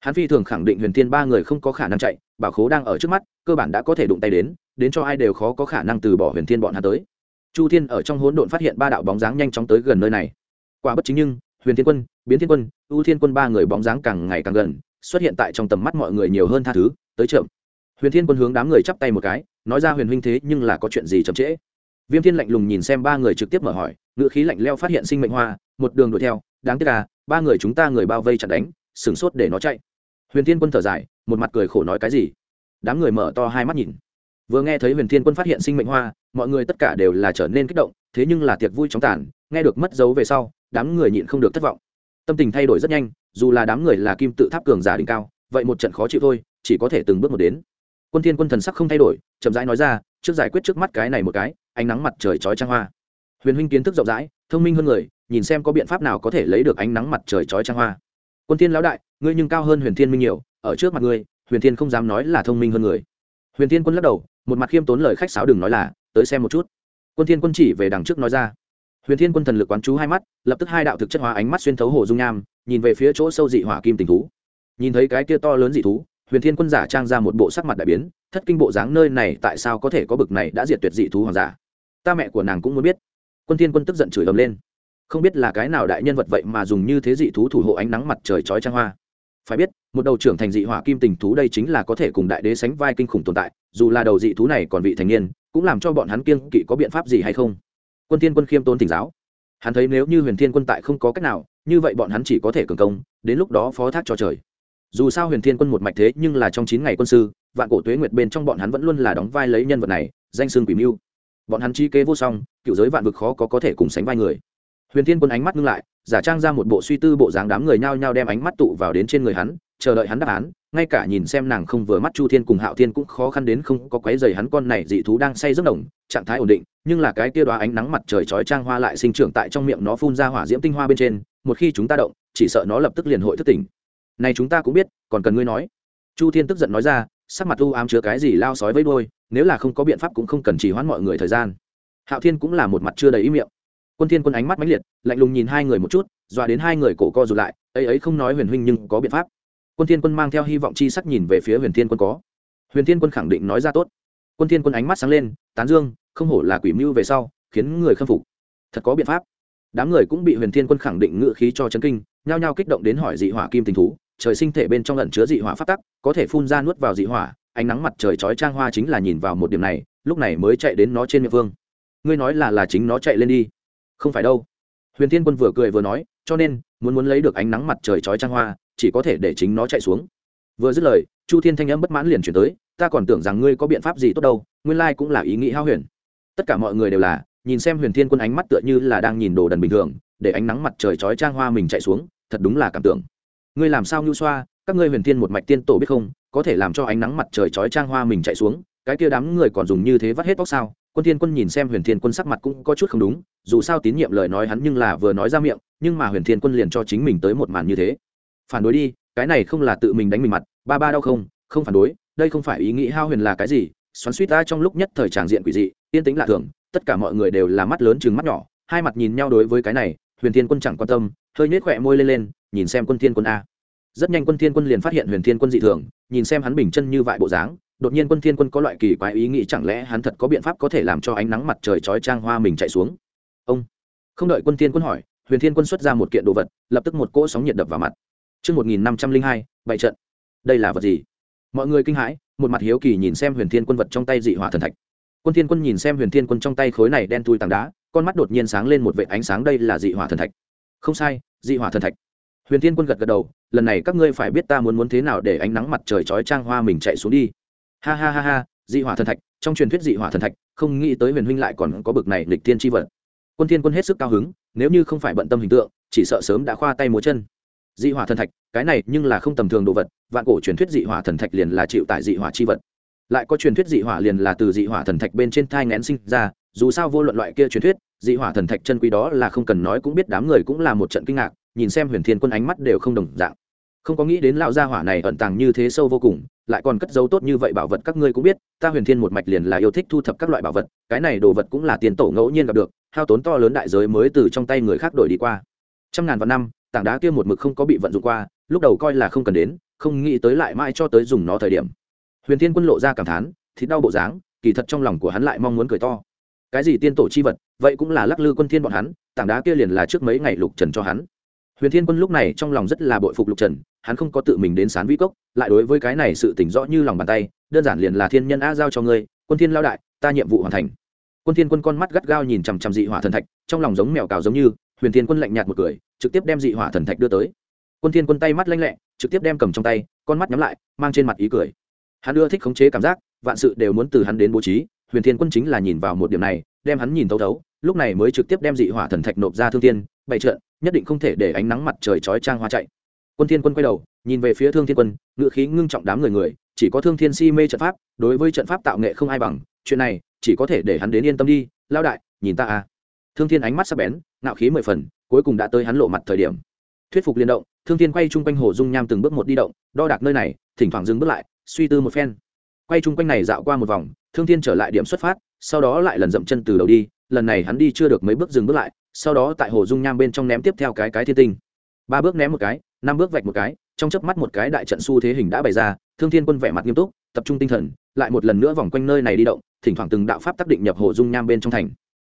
Hắn phi thường khẳng định huyền thiên ba người không có khả năng chạy, bảo khố đang ở trước mắt, cơ bản đã có thể đụng tay đến đến cho ai đều khó có khả năng từ bỏ huyền thiên bọn hắn tới. Chu thiên ở trong hỗn độn phát hiện ba đạo bóng dáng nhanh chóng tới gần nơi này. Quả bất chính nhưng, huyền thiên quân, biến thiên quân, ưu thiên quân ba người bóng dáng càng ngày càng gần, xuất hiện tại trong tầm mắt mọi người nhiều hơn tha thứ, tới chậm. Huyền thiên quân hướng đám người chắp tay một cái, nói ra huyền huynh thế nhưng là có chuyện gì chậm trễ? Viêm thiên lạnh lùng nhìn xem ba người trực tiếp mở hỏi, ngữ khí lạnh leo phát hiện sinh mệnh hoa, một đường đuổi theo, đáng tiếc là ba người chúng ta người bao vây chặn đánh, sửng sốt để nó chạy. Huyền thiên quân thở dài, một mặt cười khổ nói cái gì? Đám người mở to hai mắt nhìn. Vừa nghe thấy huyền thiên quân phát hiện sinh mệnh hoa, mọi người tất cả đều là trở nên kích động, thế nhưng là tiệc vui chóng tàn, nghe được mất dấu về sau, đám người nhịn không được thất vọng. Tâm tình thay đổi rất nhanh, dù là đám người là kim tự tháp cường giả đỉnh cao, vậy một trận khó chịu thôi, chỉ có thể từng bước một đến. Quân thiên quân thần sắc không thay đổi, chậm rãi nói ra, trước giải quyết trước mắt cái này một cái ánh nắng mặt trời chói chang hoa. Huyền huynh kiến thức rộng rãi, thông minh hơn người, nhìn xem có biện pháp nào có thể lấy được ánh nắng mặt trời chói chang hoa. Quân thiên lão đại, ngươi nhưng cao hơn huyền thiên minh nhiều, ở trước mặt ngươi, huyền thiên không dám nói là thông minh hơn người. Huyền thiên quân lắc đầu, một mặt khiêm tốn lời khách sáo đừng nói là, tới xem một chút. Quân thiên quân chỉ về đằng trước nói ra. Huyền thiên quân thần lực quán chú hai mắt, lập tức hai đạo thực chất hóa ánh mắt xuyên thấu hồ dung nham, nhìn về phía chỗ sâu dị hỏa kim tình thú. Nhìn thấy cái kia to lớn dị thú, huyền thiên quân giả trang ra một bộ sắc mặt đại biến, thất kinh bộ dáng nơi này tại sao có thể có bực này đã diệt tuyệt dị thú hoàng giả? Ta mẹ của nàng cũng muốn biết. Quân thiên quân tức giận chửi ầm lên. Không biết là cái nào đại nhân vật vậy mà dùng như thế dị thú thủ hộ ánh nắng mặt trời chói trang hoa. Phải biết, một đầu trưởng thành dị hỏa kim tình thú đây chính là có thể cùng đại đế sánh vai kinh khủng tồn tại, dù là đầu dị thú này còn vị thành niên, cũng làm cho bọn hắn kiêng kỵ có biện pháp gì hay không. Quân thiên quân khiêm tôn tỉnh giáo. Hắn thấy nếu như huyền thiên quân tại không có cách nào, như vậy bọn hắn chỉ có thể cường công, đến lúc đó phó thác cho trời. Dù sao huyền thiên quân một mạch thế nhưng là trong chín ngày quân sư, vạn cổ tuế nguyệt bên trong bọn hắn vẫn luôn là đóng vai lấy nhân vật này, danh xương quỷ mưu bọn hắn chi kế vô song, cựu giới vạn vực khó có có thể cùng sánh vai người. Huyền thiên quân ánh mắt ngưng lại, giả trang ra một bộ suy tư bộ dáng đám người nhao nhao đem ánh mắt tụ vào đến trên người hắn, chờ đợi hắn đáp án, ngay cả nhìn xem nàng không vừa mắt chu thiên cùng hạo thiên cũng khó khăn đến không có quấy giày hắn con này dị thú đang say giấc đồng trạng thái ổn định, nhưng là cái kia đoá ánh nắng mặt trời chói trang hoa lại sinh trưởng tại trong miệng nó phun ra hỏa diễm tinh hoa bên trên, một khi chúng ta động, chỉ sợ nó lập tức liền hội thức tỉnh. Này chúng ta cũng biết, còn cần ngươi nói. Chu thiên tức giận nói ra sắc mặt u ám chứa cái gì lao sói với đôi nếu là không có biện pháp cũng không cần chỉ hoãn mọi người thời gian. Hạo thiên cũng là một mặt chưa đầy ý miệng. Quân thiên quân ánh mắt mãnh liệt, lạnh lùng nhìn hai người một chút, dọa đến hai người cổ co rụt lại, ấy ấy không nói huyền huynh nhưng có biện pháp. Quân thiên quân mang theo hy vọng chi sắc nhìn về phía huyền thiên quân có. Huyền thiên quân khẳng định nói ra tốt. Quân thiên quân ánh mắt sáng lên, tán dương, không hổ là quỷ mưu về sau, khiến người khâm phục. Thật có biện pháp. Đám người cũng bị huyền thiên quân khẳng định ngự khí cho chấn kinh, nhao nhao kích động đến hỏi dị hỏa kim tình thú trời sinh thể bên trong lẩn chứa dị hỏa phát tắc, có thể phun ra nuốt vào dị hỏa, ánh nắng mặt trời chói trang hoa chính là nhìn vào một điểm này, lúc này mới chạy đến nó trên miệng vương. Ngươi nói là là chính nó chạy lên đi. Không phải đâu. Huyền thiên quân vừa cười vừa nói, cho nên, muốn muốn lấy được ánh nắng mặt trời chói trang hoa, chỉ có thể để chính nó chạy xuống. Vừa dứt lời, chu thiên thanh âm bất mãn liền chuyển tới, ta còn tưởng rằng ngươi có biện pháp gì tốt đâu, nguyên lai cũng là ý nghĩ hao huyền. Tất cả mọi người đều là, nhìn xem huyền thiên quân ánh mắt tựa như là đang nhìn đồ đần bình thường, để ánh nắng mặt trời chói trang hoa mình chạy xuống, thật đúng là cảm tưởng ngươi làm sao nhu xoa, các ngươi huyền thiên một mạch tiên tổ biết không? Có thể làm cho ánh nắng mặt trời chói trang hoa mình chạy xuống, cái kia đám người còn dùng như thế vắt hết tóc sao? Quân thiên quân nhìn xem huyền thiên quân sắc mặt cũng có chút không đúng, dù sao tín nhiệm lời nói hắn nhưng là vừa nói ra miệng, nhưng mà huyền thiên quân liền cho chính mình tới một màn như thế. Phản đối đi, cái này không là tự mình đánh mình mặt, ba ba đau không? Không phản đối, đây không phải ý nghĩ hao huyền là cái gì? Xoắn suýt ta trong lúc nhất thời tràng diện quỷ dị, yên tĩnh lạ thường, tất cả mọi người đều là mắt lớn chừng mắt nhỏ, hai mặt nhìn nhau đối với cái này, huyền thiên quân chẳng quan tâm, hơi nhếch khỏe môi lên lên nhìn xem quân thiên quân a. Rất nhanh quân thiên quân liền phát hiện huyền thiên quân dị thường, nhìn xem hắn bình chân như vại bộ dáng, đột nhiên quân thiên quân có loại kỳ quái ý nghĩ, chẳng lẽ hắn thật có biện pháp có thể làm cho ánh nắng mặt trời chói trang hoa mình chạy xuống? Ông. Không đợi quân thiên quân hỏi, huyền thiên quân xuất ra một kiện đồ vật, lập tức một cỗ sóng nhiệt đập vào mặt. Trước một nghìn năm trăm linh hai bảy trận. Đây là vật gì? Mọi người kinh hãi, một mặt hiếu kỳ nhìn xem huyền thiên quân vật trong tay dị hỏa thần thạch. Quân thiên quân nhìn xem huyền thiên quân trong tay khối này đen thui tảng đá, con mắt đột nhiên sáng lên một vệt ánh sáng, đây là dị hỏa thần thạch. Không sai, dị hỏa thần thạch huyền thiên quân gật gật đầu, lần này các ngươi phải biết ta muốn muốn thế nào để ánh nắng mặt trời chói trang hoa mình chạy xuống đi. Ha ha ha ha, dị hỏa thần thạch, trong truyền thuyết dị hỏa thần thạch, không nghĩ tới huyền huynh lại còn có bực này lịch thiên tri vật. Quân thiên quân hết sức cao hứng, nếu như không phải bận tâm hình tượng, chỉ sợ sớm đã khoa tay múa chân. Dị hỏa thần thạch, cái này nhưng là không tầm thường đồ vật, vạn cổ truyền thuyết dị hỏa thần thạch liền là chịu tại dị hỏa chi vật. Lại có truyền thuyết dị hỏa liền là từ dị hỏa thần thạch bên trên thai ngén sinh ra, dù sao vô luận loại kia truyền thuyết, dị hỏa thần thạch chân quý đó là không cần nói cũng biết, đám người cũng là một trận kinh ngạc nhìn xem huyền thiên quân ánh mắt đều không đồng dạng. Không có nghĩ đến lão gia hỏa này ẩn tàng như thế sâu vô cùng, lại còn cất dấu tốt như vậy bảo vật các ngươi cũng biết, ta huyền thiên một mạch liền là yêu thích thu thập các loại bảo vật, cái này đồ vật cũng là tiền tổ ngẫu nhiên gặp được, hao tốn to lớn đại giới mới từ trong tay người khác đổi đi qua. Trăm ngàn vạn năm, tảng đá kia một mực không có bị vận dụng qua, lúc đầu coi là không cần đến, không nghĩ tới lại mãi cho tới dùng nó thời điểm. Huyền thiên quân lộ ra cảm thán, thì đau bộ dáng, kỳ thật trong lòng của hắn lại mong muốn cười to. Cái gì tiên tổ chi vật, vậy cũng là lắc lư quân thiên bọn hắn, tảng đá kia liền là trước mấy ngày lục trần cho hắn huyền thiên quân lúc này trong lòng rất là bội phục lục trần, hắn không có tự mình đến sán vĩ cốc, lại đối với cái này sự tỉnh rõ như lòng bàn tay, đơn giản liền là thiên nhân a giao cho ngươi, quân thiên lao đại, ta nhiệm vụ hoàn thành. Quân thiên quân con mắt gắt gao nhìn chằm chằm dị hỏa thần thạch, trong lòng giống mèo cào giống như, huyền thiên quân lạnh nhạt một cười, trực tiếp đem dị hỏa thần thạch đưa tới. Quân thiên quân tay mắt lanh lẹ, trực tiếp đem cầm trong tay, con mắt nhắm lại, mang trên mặt ý cười. Hắn ưa thích khống chế cảm giác, vạn sự đều muốn từ hắn đến bố trí, huyền thiên quân chính là nhìn vào một điểm này, đem hắn nhìn thấu thấu, lúc này mới trực tiếp đem dị hỏa thần thạch nộp ra thương thiên bày trận, nhất định không thể để ánh nắng mặt trời chói trang hoa chạy. Quân thiên quân quay đầu, nhìn về phía thương thiên quân ngựa khí ngưng trọng đám người người, chỉ có thương thiên si mê trận pháp, đối với trận pháp tạo nghệ không ai bằng, chuyện này, chỉ có thể để hắn đến yên tâm đi lao đại, nhìn ta à. Thương thiên ánh mắt sắc bén, ngạo khí mười phần, cuối cùng đã tới hắn lộ mặt thời điểm. Thuyết phục liên động, thương thiên quay chung quanh hồ dung nham từng bước một đi động, đo đạc nơi này, thỉnh thoảng dừng bước lại, suy tư một phen. Quay chung quanh này dạo qua một vòng, thương thiên trở lại điểm xuất phát, sau đó lại lần dậm chân từ đầu đi, lần này hắn đi chưa được mấy bước dừng bước lại sau đó tại hồ dung nham bên trong ném tiếp theo cái cái thiên tinh. Ba bước ném một cái, năm bước vạch một cái, trong chớp mắt một cái đại trận xu thế hình đã bày ra, thương thiên quân vẻ mặt nghiêm túc, tập trung tinh thần, lại một lần nữa vòng quanh nơi này đi động, thỉnh thoảng từng đạo pháp tác định nhập hồ dung nham bên trong thành.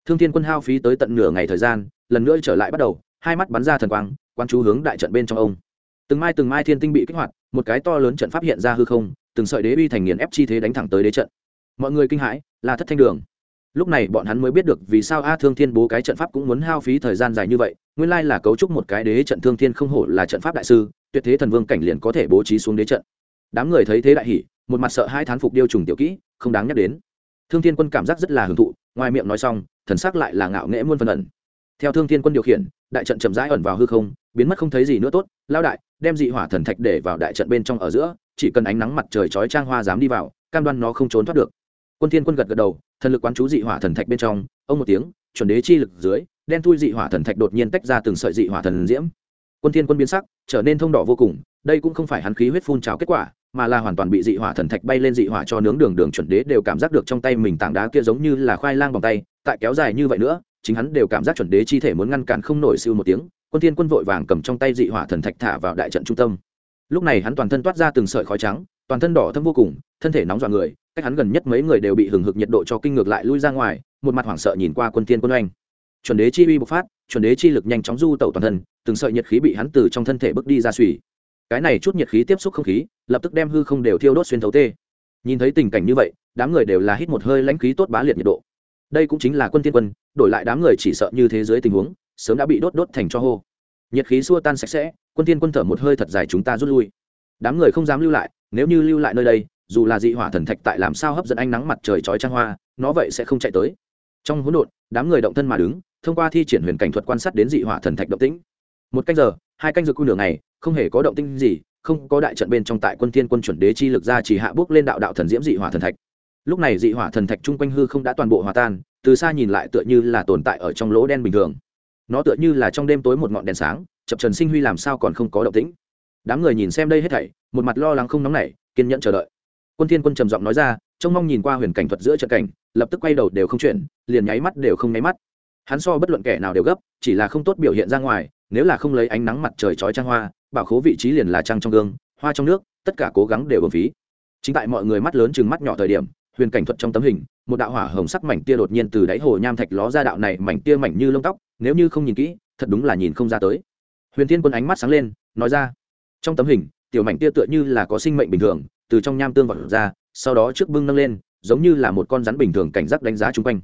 Thương thiên quân hao phí tới tận nửa ngày thời gian, lần nữa trở lại bắt đầu, hai mắt bắn ra thần quang quan chú hướng đại trận bên trong ông. Từng mai từng mai thiên tinh bị kích hoạt, một cái to lớn trận pháp hiện ra hư không, từng sợi đế uy thành nghiền ép chi thế đánh thẳng tới đế trận. Mọi người kinh hãi, là thất thanh đường lúc này bọn hắn mới biết được vì sao a thương thiên bố cái trận pháp cũng muốn hao phí thời gian dài như vậy, nguyên lai là cấu trúc một cái đế trận thương thiên không hổ là trận pháp đại sư, tuyệt thế thần vương cảnh liền có thể bố trí xuống đế trận. Đám người thấy thế đại hỉ, một mặt sợ hai thán phục điêu trùng tiểu kỹ, không đáng nhắc đến. Thương thiên quân cảm giác rất là hưởng thụ, ngoài miệng nói xong, thần sắc lại là ngạo nghễ muôn phần ẩn. Theo thương thiên quân điều khiển, đại trận chậm rãi ẩn vào hư không, biến mất không thấy gì nữa tốt lao đại, đem dị hỏa thần thạch để vào đại trận bên trong ở giữa, chỉ cần ánh nắng mặt trời chói trang hoa dám đi vào, cam đoan nó không trốn thoát được. Quân thiên quân gật gật đầu thần lực quán chú dị hỏa thần thạch bên trong, ông một tiếng, chuẩn đế chi lực dưới, đen thui dị hỏa thần thạch đột nhiên tách ra từng sợi dị hỏa thần diễm. Quân thiên quân biến sắc, trở nên thông đỏ vô cùng, đây cũng không phải hắn khí huyết phun trào kết quả, mà là hoàn toàn bị dị hỏa thần thạch bay lên dị hỏa cho nướng đường đường chuẩn đế đều cảm giác được trong tay mình tảng đá kia giống như là khoai lang bằng tay, tại kéo dài như vậy nữa, chính hắn đều cảm giác chuẩn đế chi thể muốn ngăn cản không nổi siêu một tiếng, quân thiên quân vội vàng cầm trong tay dị hỏa thần thạch thả vào đại trận trung tâm. Lúc này hắn toàn thân toát ra từng sợi khói trắng, toàn thân đỏ thâm vô cùng, thân thể nóng dọa người cách hắn gần nhất mấy người đều bị hừng hực nhiệt độ cho kinh ngược lại lui ra ngoài, một mặt hoảng sợ nhìn qua quân thiên quân oanh. Chuẩn đế chi uy bộc phát, chuẩn đế chi lực nhanh chóng du tẩu toàn thân, từng sợi nhiệt khí bị hắn từ trong thân thể bước đi ra suy cái này chút nhiệt khí tiếp xúc không khí, lập tức đem hư không đều thiêu đốt xuyên thấu tê. Nhìn thấy tình cảnh như vậy, đám người đều là hít một hơi lãnh khí tốt bá liệt nhiệt độ. Đây cũng chính là quân thiên quân, đổi lại đám người chỉ sợ như thế giới tình huống, sớm đã bị đốt đốt thành cho hô. Nhiệt khí xua tan sạch sẽ, quân thiên quân thở một hơi thật dài chúng ta rút lui. Đám người không dám lưu lại, nếu như lưu lại nơi đây dù là dị hỏa thần thạch tại làm sao hấp dẫn ánh nắng mặt trời chói trang hoa, nó vậy sẽ không chạy tới. Trong hỗn độn, đám người động thân mà đứng, thông qua thi triển huyền cảnh thuật quan sát đến dị hỏa thần thạch động tĩnh. Một canh giờ, hai canh giờ cung đường này không hề có động tĩnh gì, không có đại trận bên trong tại quân thiên quân chuẩn đế chi lực ra chỉ hạ bước lên đạo đạo thần diễm dị hỏa thần thạch. Lúc này dị hỏa thần thạch trung quanh hư không đã toàn bộ hòa tan, từ xa nhìn lại tựa như là tồn tại ở trong lỗ đen bình thường. Nó tựa như là trong đêm tối một ngọn đèn sáng, chập trần sinh huy làm sao còn không có động tĩnh. Đám người nhìn xem đây hết thảy, một mặt lo lắng không nóng nảy, kiên nhẫn chờ đợi quân thiên quân trầm giọng nói ra, trông mong nhìn qua huyền cảnh thuật giữa trận cảnh, lập tức quay đầu đều không chuyển, liền nháy mắt đều không nháy mắt. Hắn so bất luận kẻ nào đều gấp, chỉ là không tốt biểu hiện ra ngoài, nếu là không lấy ánh nắng mặt trời chói trang hoa, bảo khố vị trí liền là trăng trong gương, hoa trong nước, tất cả cố gắng đều bầm phí. Chính tại mọi người mắt lớn chừng mắt nhỏ thời điểm, huyền cảnh thuật trong tấm hình, một đạo hỏa hồng sắc mảnh tia đột nhiên từ đáy hồ nham thạch ló ra đạo này mảnh tia mảnh như lông tóc, nếu như không nhìn kỹ, thật đúng là nhìn không ra tới. Huyền thiên quân ánh mắt sáng lên, nói ra, trong tấm hình, tiểu mảnh tia tựa như là có sinh mệnh bình thường từ trong nham tương vọt ra sau đó trước bưng nâng lên giống như là một con rắn bình thường cảnh giác đánh giá chung quanh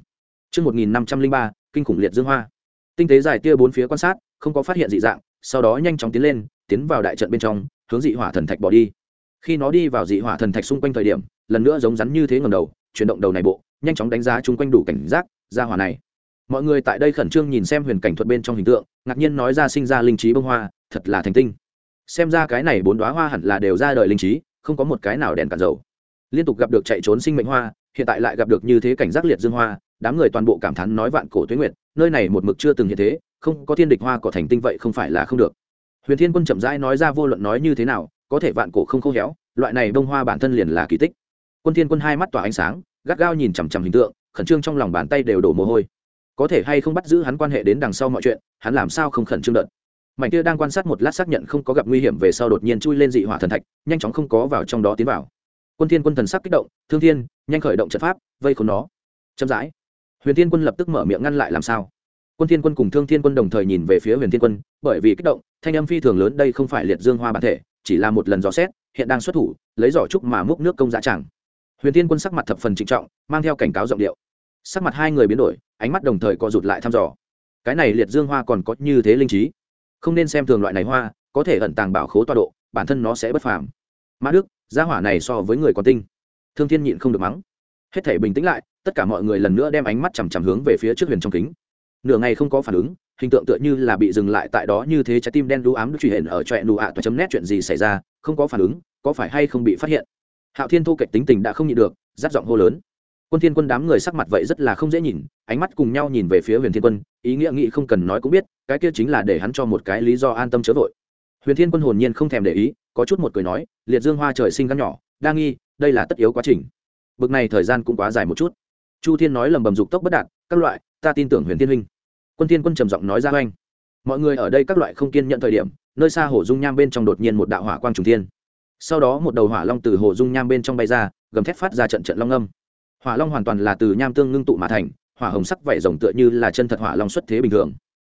Trước 1503, kinh khủng liệt dương hoa. Tinh tế dài tia bốn phía quan sát, không có phát hiện dị dạng, sau đó nhanh chóng tiến lên, tiến vào đại trận bên trong, hướng dị hỏa thần thạch bỏ đi. Khi nó đi vào dị hỏa thần thạch xung quanh thời điểm, lần nữa giống rắn như thế ngẩng đầu, chuyển động đầu này bộ, nhanh chóng đánh giá chung quanh đủ cảnh giác, ra hỏa này. Mọi người tại đây khẩn trương nhìn xem huyền cảnh thuật bên trong hình tượng, ngạc nhiên nói ra sinh ra linh trí bông hoa, thật là thành tinh. Xem ra cái này bốn đóa hoa hẳn là đều ra đời linh trí, không có một cái nào đèn cản dầu. Liên tục gặp được chạy trốn sinh mệnh hoa, hiện tại lại gặp được như thế cảnh giác liệt dương hoa, đám người toàn bộ cảm thán nói vạn cổ tuế nguyệt, nơi này một mực chưa từng hiện thế, không có thiên địch hoa cỏ thành tinh vậy không phải là không được. Huyền thiên quân chậm rãi nói ra vô luận nói như thế nào, có thể vạn cổ không khô héo, loại này bông hoa bản thân liền là kỳ tích. Quân thiên quân hai mắt tỏa ánh sáng, gắt gao nhìn chằm chằm hình tượng, khẩn trương trong lòng bàn tay đều đổ mồ hôi. Có thể hay không bắt giữ hắn quan hệ đến đằng sau mọi chuyện, hắn làm sao không khẩn trương đợt? Mảnh kia đang quan sát một lát xác nhận không có gặp nguy hiểm về sau đột nhiên chui lên dị hỏa thần thạch, nhanh chóng không có vào trong đó tiến vào. Quân thiên quân thần sắc kích động, thương thiên, nhanh khởi động trận pháp, vây khốn nó. Chậm rãi. Huyền thiên quân lập tức mở miệng ngăn lại, làm sao? Quân thiên quân cùng thương thiên quân đồng thời nhìn về phía huyền thiên quân, bởi vì kích động, thanh âm phi thường lớn, đây không phải liệt dương hoa bản thể, chỉ là một lần dò xét, hiện đang xuất thủ, lấy giỏ trúc mà múc nước công giá chẳng. Huyền thiên quân sắc mặt thập phần trịnh trọng, mang theo cảnh cáo giọng điệu. Sắc mặt hai người biến đổi, ánh mắt đồng thời co rụt lại thăm dò. Cái này liệt dương hoa còn có như thế linh trí không nên xem thường loại này hoa, có thể ẩn tàng bảo khố tọa độ, bản thân nó sẽ bất phàm. Mã đức, gia hỏa này so với người còn tinh. Thương thiên nhịn không được mắng. Hết thể bình tĩnh lại, tất cả mọi người lần nữa đem ánh mắt chằm chằm hướng về phía trước huyền trong kính. Nửa ngày không có phản ứng, hình tượng tựa như là bị dừng lại tại đó như thế trái tim đen đu ám được truy hiện ở trọe nụ ạ toa chấm nét chuyện gì xảy ra, không có phản ứng, có phải hay không bị phát hiện. Hạo thiên thu kịch tính tình đã không nhịn được giáp giọng hô lớn quân thiên quân đám người sắc mặt vậy rất là không dễ nhìn, ánh mắt cùng nhau nhìn về phía huyền thiên quân, ý nghĩa nghị không cần nói cũng biết, cái kia chính là để hắn cho một cái lý do an tâm chớ vội. Huyền thiên quân hồn nhiên không thèm để ý, có chút một cười nói, liệt dương hoa trời sinh gắn nhỏ, đa nghi, đây là tất yếu quá trình. Bực này thời gian cũng quá dài một chút. Chu thiên nói lầm bầm dục tốc bất đạt, các loại, ta tin tưởng huyền thiên huynh. Quân thiên quân trầm giọng nói ra, oanh. Mọi người ở đây các loại không kiên nhận thời điểm, nơi xa hồ dung nham bên trong đột nhiên một đạo hỏa quang trùng thiên. Sau đó một đầu hỏa long từ hồ dung nham bên trong bay ra, gầm thét phát ra trận trận long âm hỏa long hoàn toàn là từ nham tương ngưng tụ mà thành, hỏa hồng sắc vảy rồng tựa như là chân thật hỏa long xuất thế bình thường.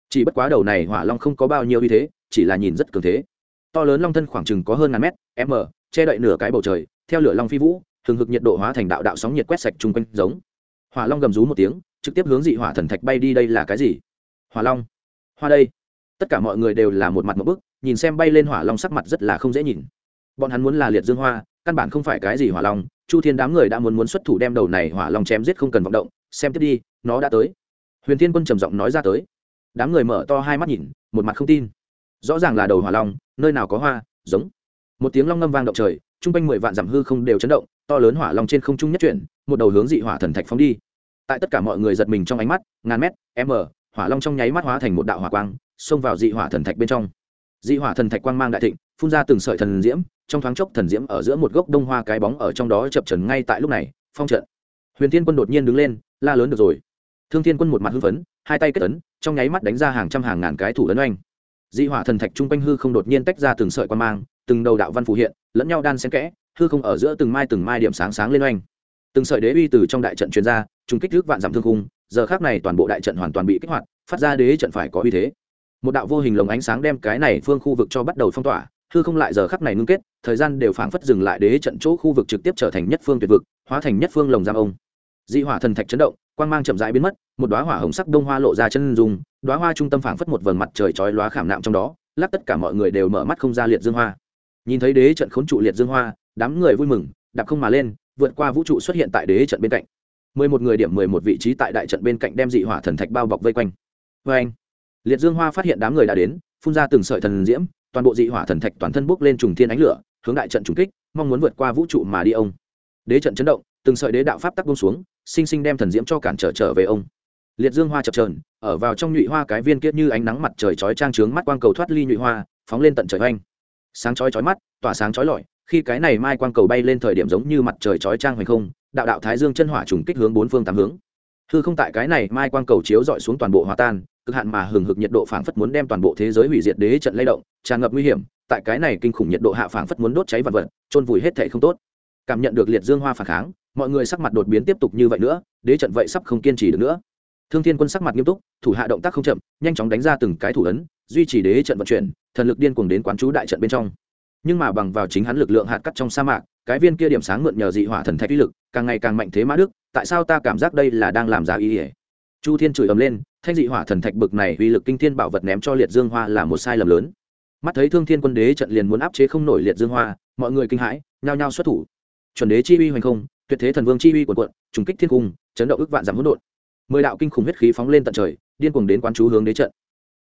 Chỉ bất quá đầu này hỏa long không có bao nhiêu uy thế, chỉ là nhìn rất cường thế. To lớn long thân khoảng chừng có hơn ngàn mét, m, che đậy nửa cái bầu trời, theo lửa long phi vũ thường hực nhiệt độ hóa thành đạo đạo sóng nhiệt quét sạch chung quanh giống. Hỏa long gầm rú một tiếng, trực tiếp hướng dị hỏa thần thạch bay đi đây là cái gì? Hỏa long. Hoa đây. Tất cả mọi người đều là một mặt một bức, nhìn xem bay lên hỏa long sắc mặt rất là không dễ nhìn. Bọn hắn muốn là liệt dương hoa căn bản không phải cái gì hỏa long, chu thiên đám người đã muốn muốn xuất thủ đem đầu này hỏa long chém giết không cần vọng động, xem tiếp đi, nó đã tới. Huyền thiên quân trầm giọng nói ra tới. Đám người mở to hai mắt nhìn, một mặt không tin. Rõ ràng là đầu hỏa long, nơi nào có hoa, giống. Một tiếng long ngâm vang động trời, chung quanh mười vạn dặm hư không đều chấn động, to lớn hỏa long trên không trung nhất chuyển, một đầu hướng dị hỏa thần thạch phóng đi. Tại tất cả mọi người giật mình trong ánh mắt, ngàn mét, m, hỏa long trong nháy mắt hóa thành một đạo hỏa quang, xông vào dị hỏa thần thạch bên trong. Dị hỏa thần thạch quang mang đại thịnh phun ra từng sợi thần diễm, trong thoáng chốc thần diễm ở giữa một gốc đông hoa cái bóng ở trong đó chập trần ngay tại lúc này, phong trận. Huyền thiên quân đột nhiên đứng lên, la lớn được rồi. Thương thiên quân một mặt hưng phấn, hai tay kết ấn, trong nháy mắt đánh ra hàng trăm hàng ngàn cái thủ ấn oanh. Dị hỏa thần thạch chung quanh hư không đột nhiên tách ra từng sợi quan mang, từng đầu đạo văn phù hiện, lẫn nhau đan xen kẽ, hư không ở giữa từng mai từng mai điểm sáng sáng lên oanh. Từng sợi đế uy từ trong đại trận truyền ra trung kích trước vạn giảm thương khung, giờ khác này toàn bộ đại trận hoàn toàn bị kích hoạt, phát ra đế trận phải có uy thế. Một đạo vô hình lồng ánh sáng đem cái này phương khu vực cho bắt đầu phong tỏa hư không lại giờ khắc này ngưng kết, thời gian đều phảng phất dừng lại đế trận chỗ khu vực trực tiếp trở thành nhất phương tuyệt vực, hóa thành nhất phương lồng giam ông. Dị hỏa thần thạch chấn động, quang mang chậm rãi biến mất, một đóa hỏa hồng sắc đông hoa lộ ra chân dung, đóa hoa trung tâm phảng phất một vầng mặt trời chói lóa khảm nạm trong đó, lắc tất cả mọi người đều mở mắt không ra liệt dương hoa. Nhìn thấy đế trận khốn trụ liệt dương hoa, đám người vui mừng, đạp không mà lên, vượt qua vũ trụ xuất hiện tại đế trận bên cạnh. Mười một người điểm mười một vị trí tại đại trận bên cạnh đem dị hỏa thần thạch bao bọc vây quanh. Vây anh liệt dương hoa phát hiện đám người đã đến, phun ra từng sợi thần diễm toàn bộ dị hỏa thần thạch toàn thân bốc lên trùng thiên ánh lửa, hướng đại trận trùng kích, mong muốn vượt qua vũ trụ mà đi ông. Đế trận chấn động, từng sợi đế đạo pháp tắc bông xuống, sinh sinh đem thần diễm cho cản trở trở về ông. Liệt dương hoa chập trờn ở vào trong nhụy hoa cái viên kiết như ánh nắng mặt trời chói trang trướng mắt quang cầu thoát ly nhụy hoa, phóng lên tận trời oanh. Sáng chói chói mắt, tỏa sáng chói lọi, khi cái này mai quang cầu bay lên thời điểm giống như mặt trời chói trang hoành không, đạo đạo thái dương chân hỏa trùng kích hướng bốn phương tám hướng. Hư không tại cái này mai quang cầu chiếu dọi xuống toàn bộ hòa tan cực hạn mà hừng hực nhiệt độ phảng phất muốn đem toàn bộ thế giới hủy diệt đế trận lay động, tràn ngập nguy hiểm, tại cái này kinh khủng nhiệt độ hạ phảng phất muốn đốt cháy vật vật trôn vùi hết thể không tốt. Cảm nhận được liệt dương hoa phản kháng, mọi người sắc mặt đột biến tiếp tục như vậy nữa, đế trận vậy sắp không kiên trì được nữa. Thương thiên quân sắc mặt nghiêm túc, thủ hạ động tác không chậm, nhanh chóng đánh ra từng cái thủ ấn, duy trì đế trận vận chuyển, thần lực điên cuồng đến quán chú đại trận bên trong. Nhưng mà bằng vào chính hắn lực lượng hạt cắt trong sa mạc, cái viên kia điểm sáng mượn nhờ dị hỏa thần thạch uy lực, càng ngày càng mạnh thế mã đức, tại sao ta cảm giác đây là đang làm giá ý ỉa chu thiên chửi ầm lên, thanh dị hỏa thần thạch bực này uy lực kinh thiên bảo vật ném cho liệt dương hoa là một sai lầm lớn. Mắt thấy thương thiên quân đế trận liền muốn áp chế không nổi liệt dương hoa, mọi người kinh hãi, nhao nhao xuất thủ. Chuẩn đế chi uy hoành không, tuyệt thế thần vương chi uy quần quận trùng kích thiên cung, chấn động ức vạn giảm hỗn độn. Mười đạo kinh khủng huyết khí phóng lên tận trời, điên cuồng đến quán chú hướng đế trận.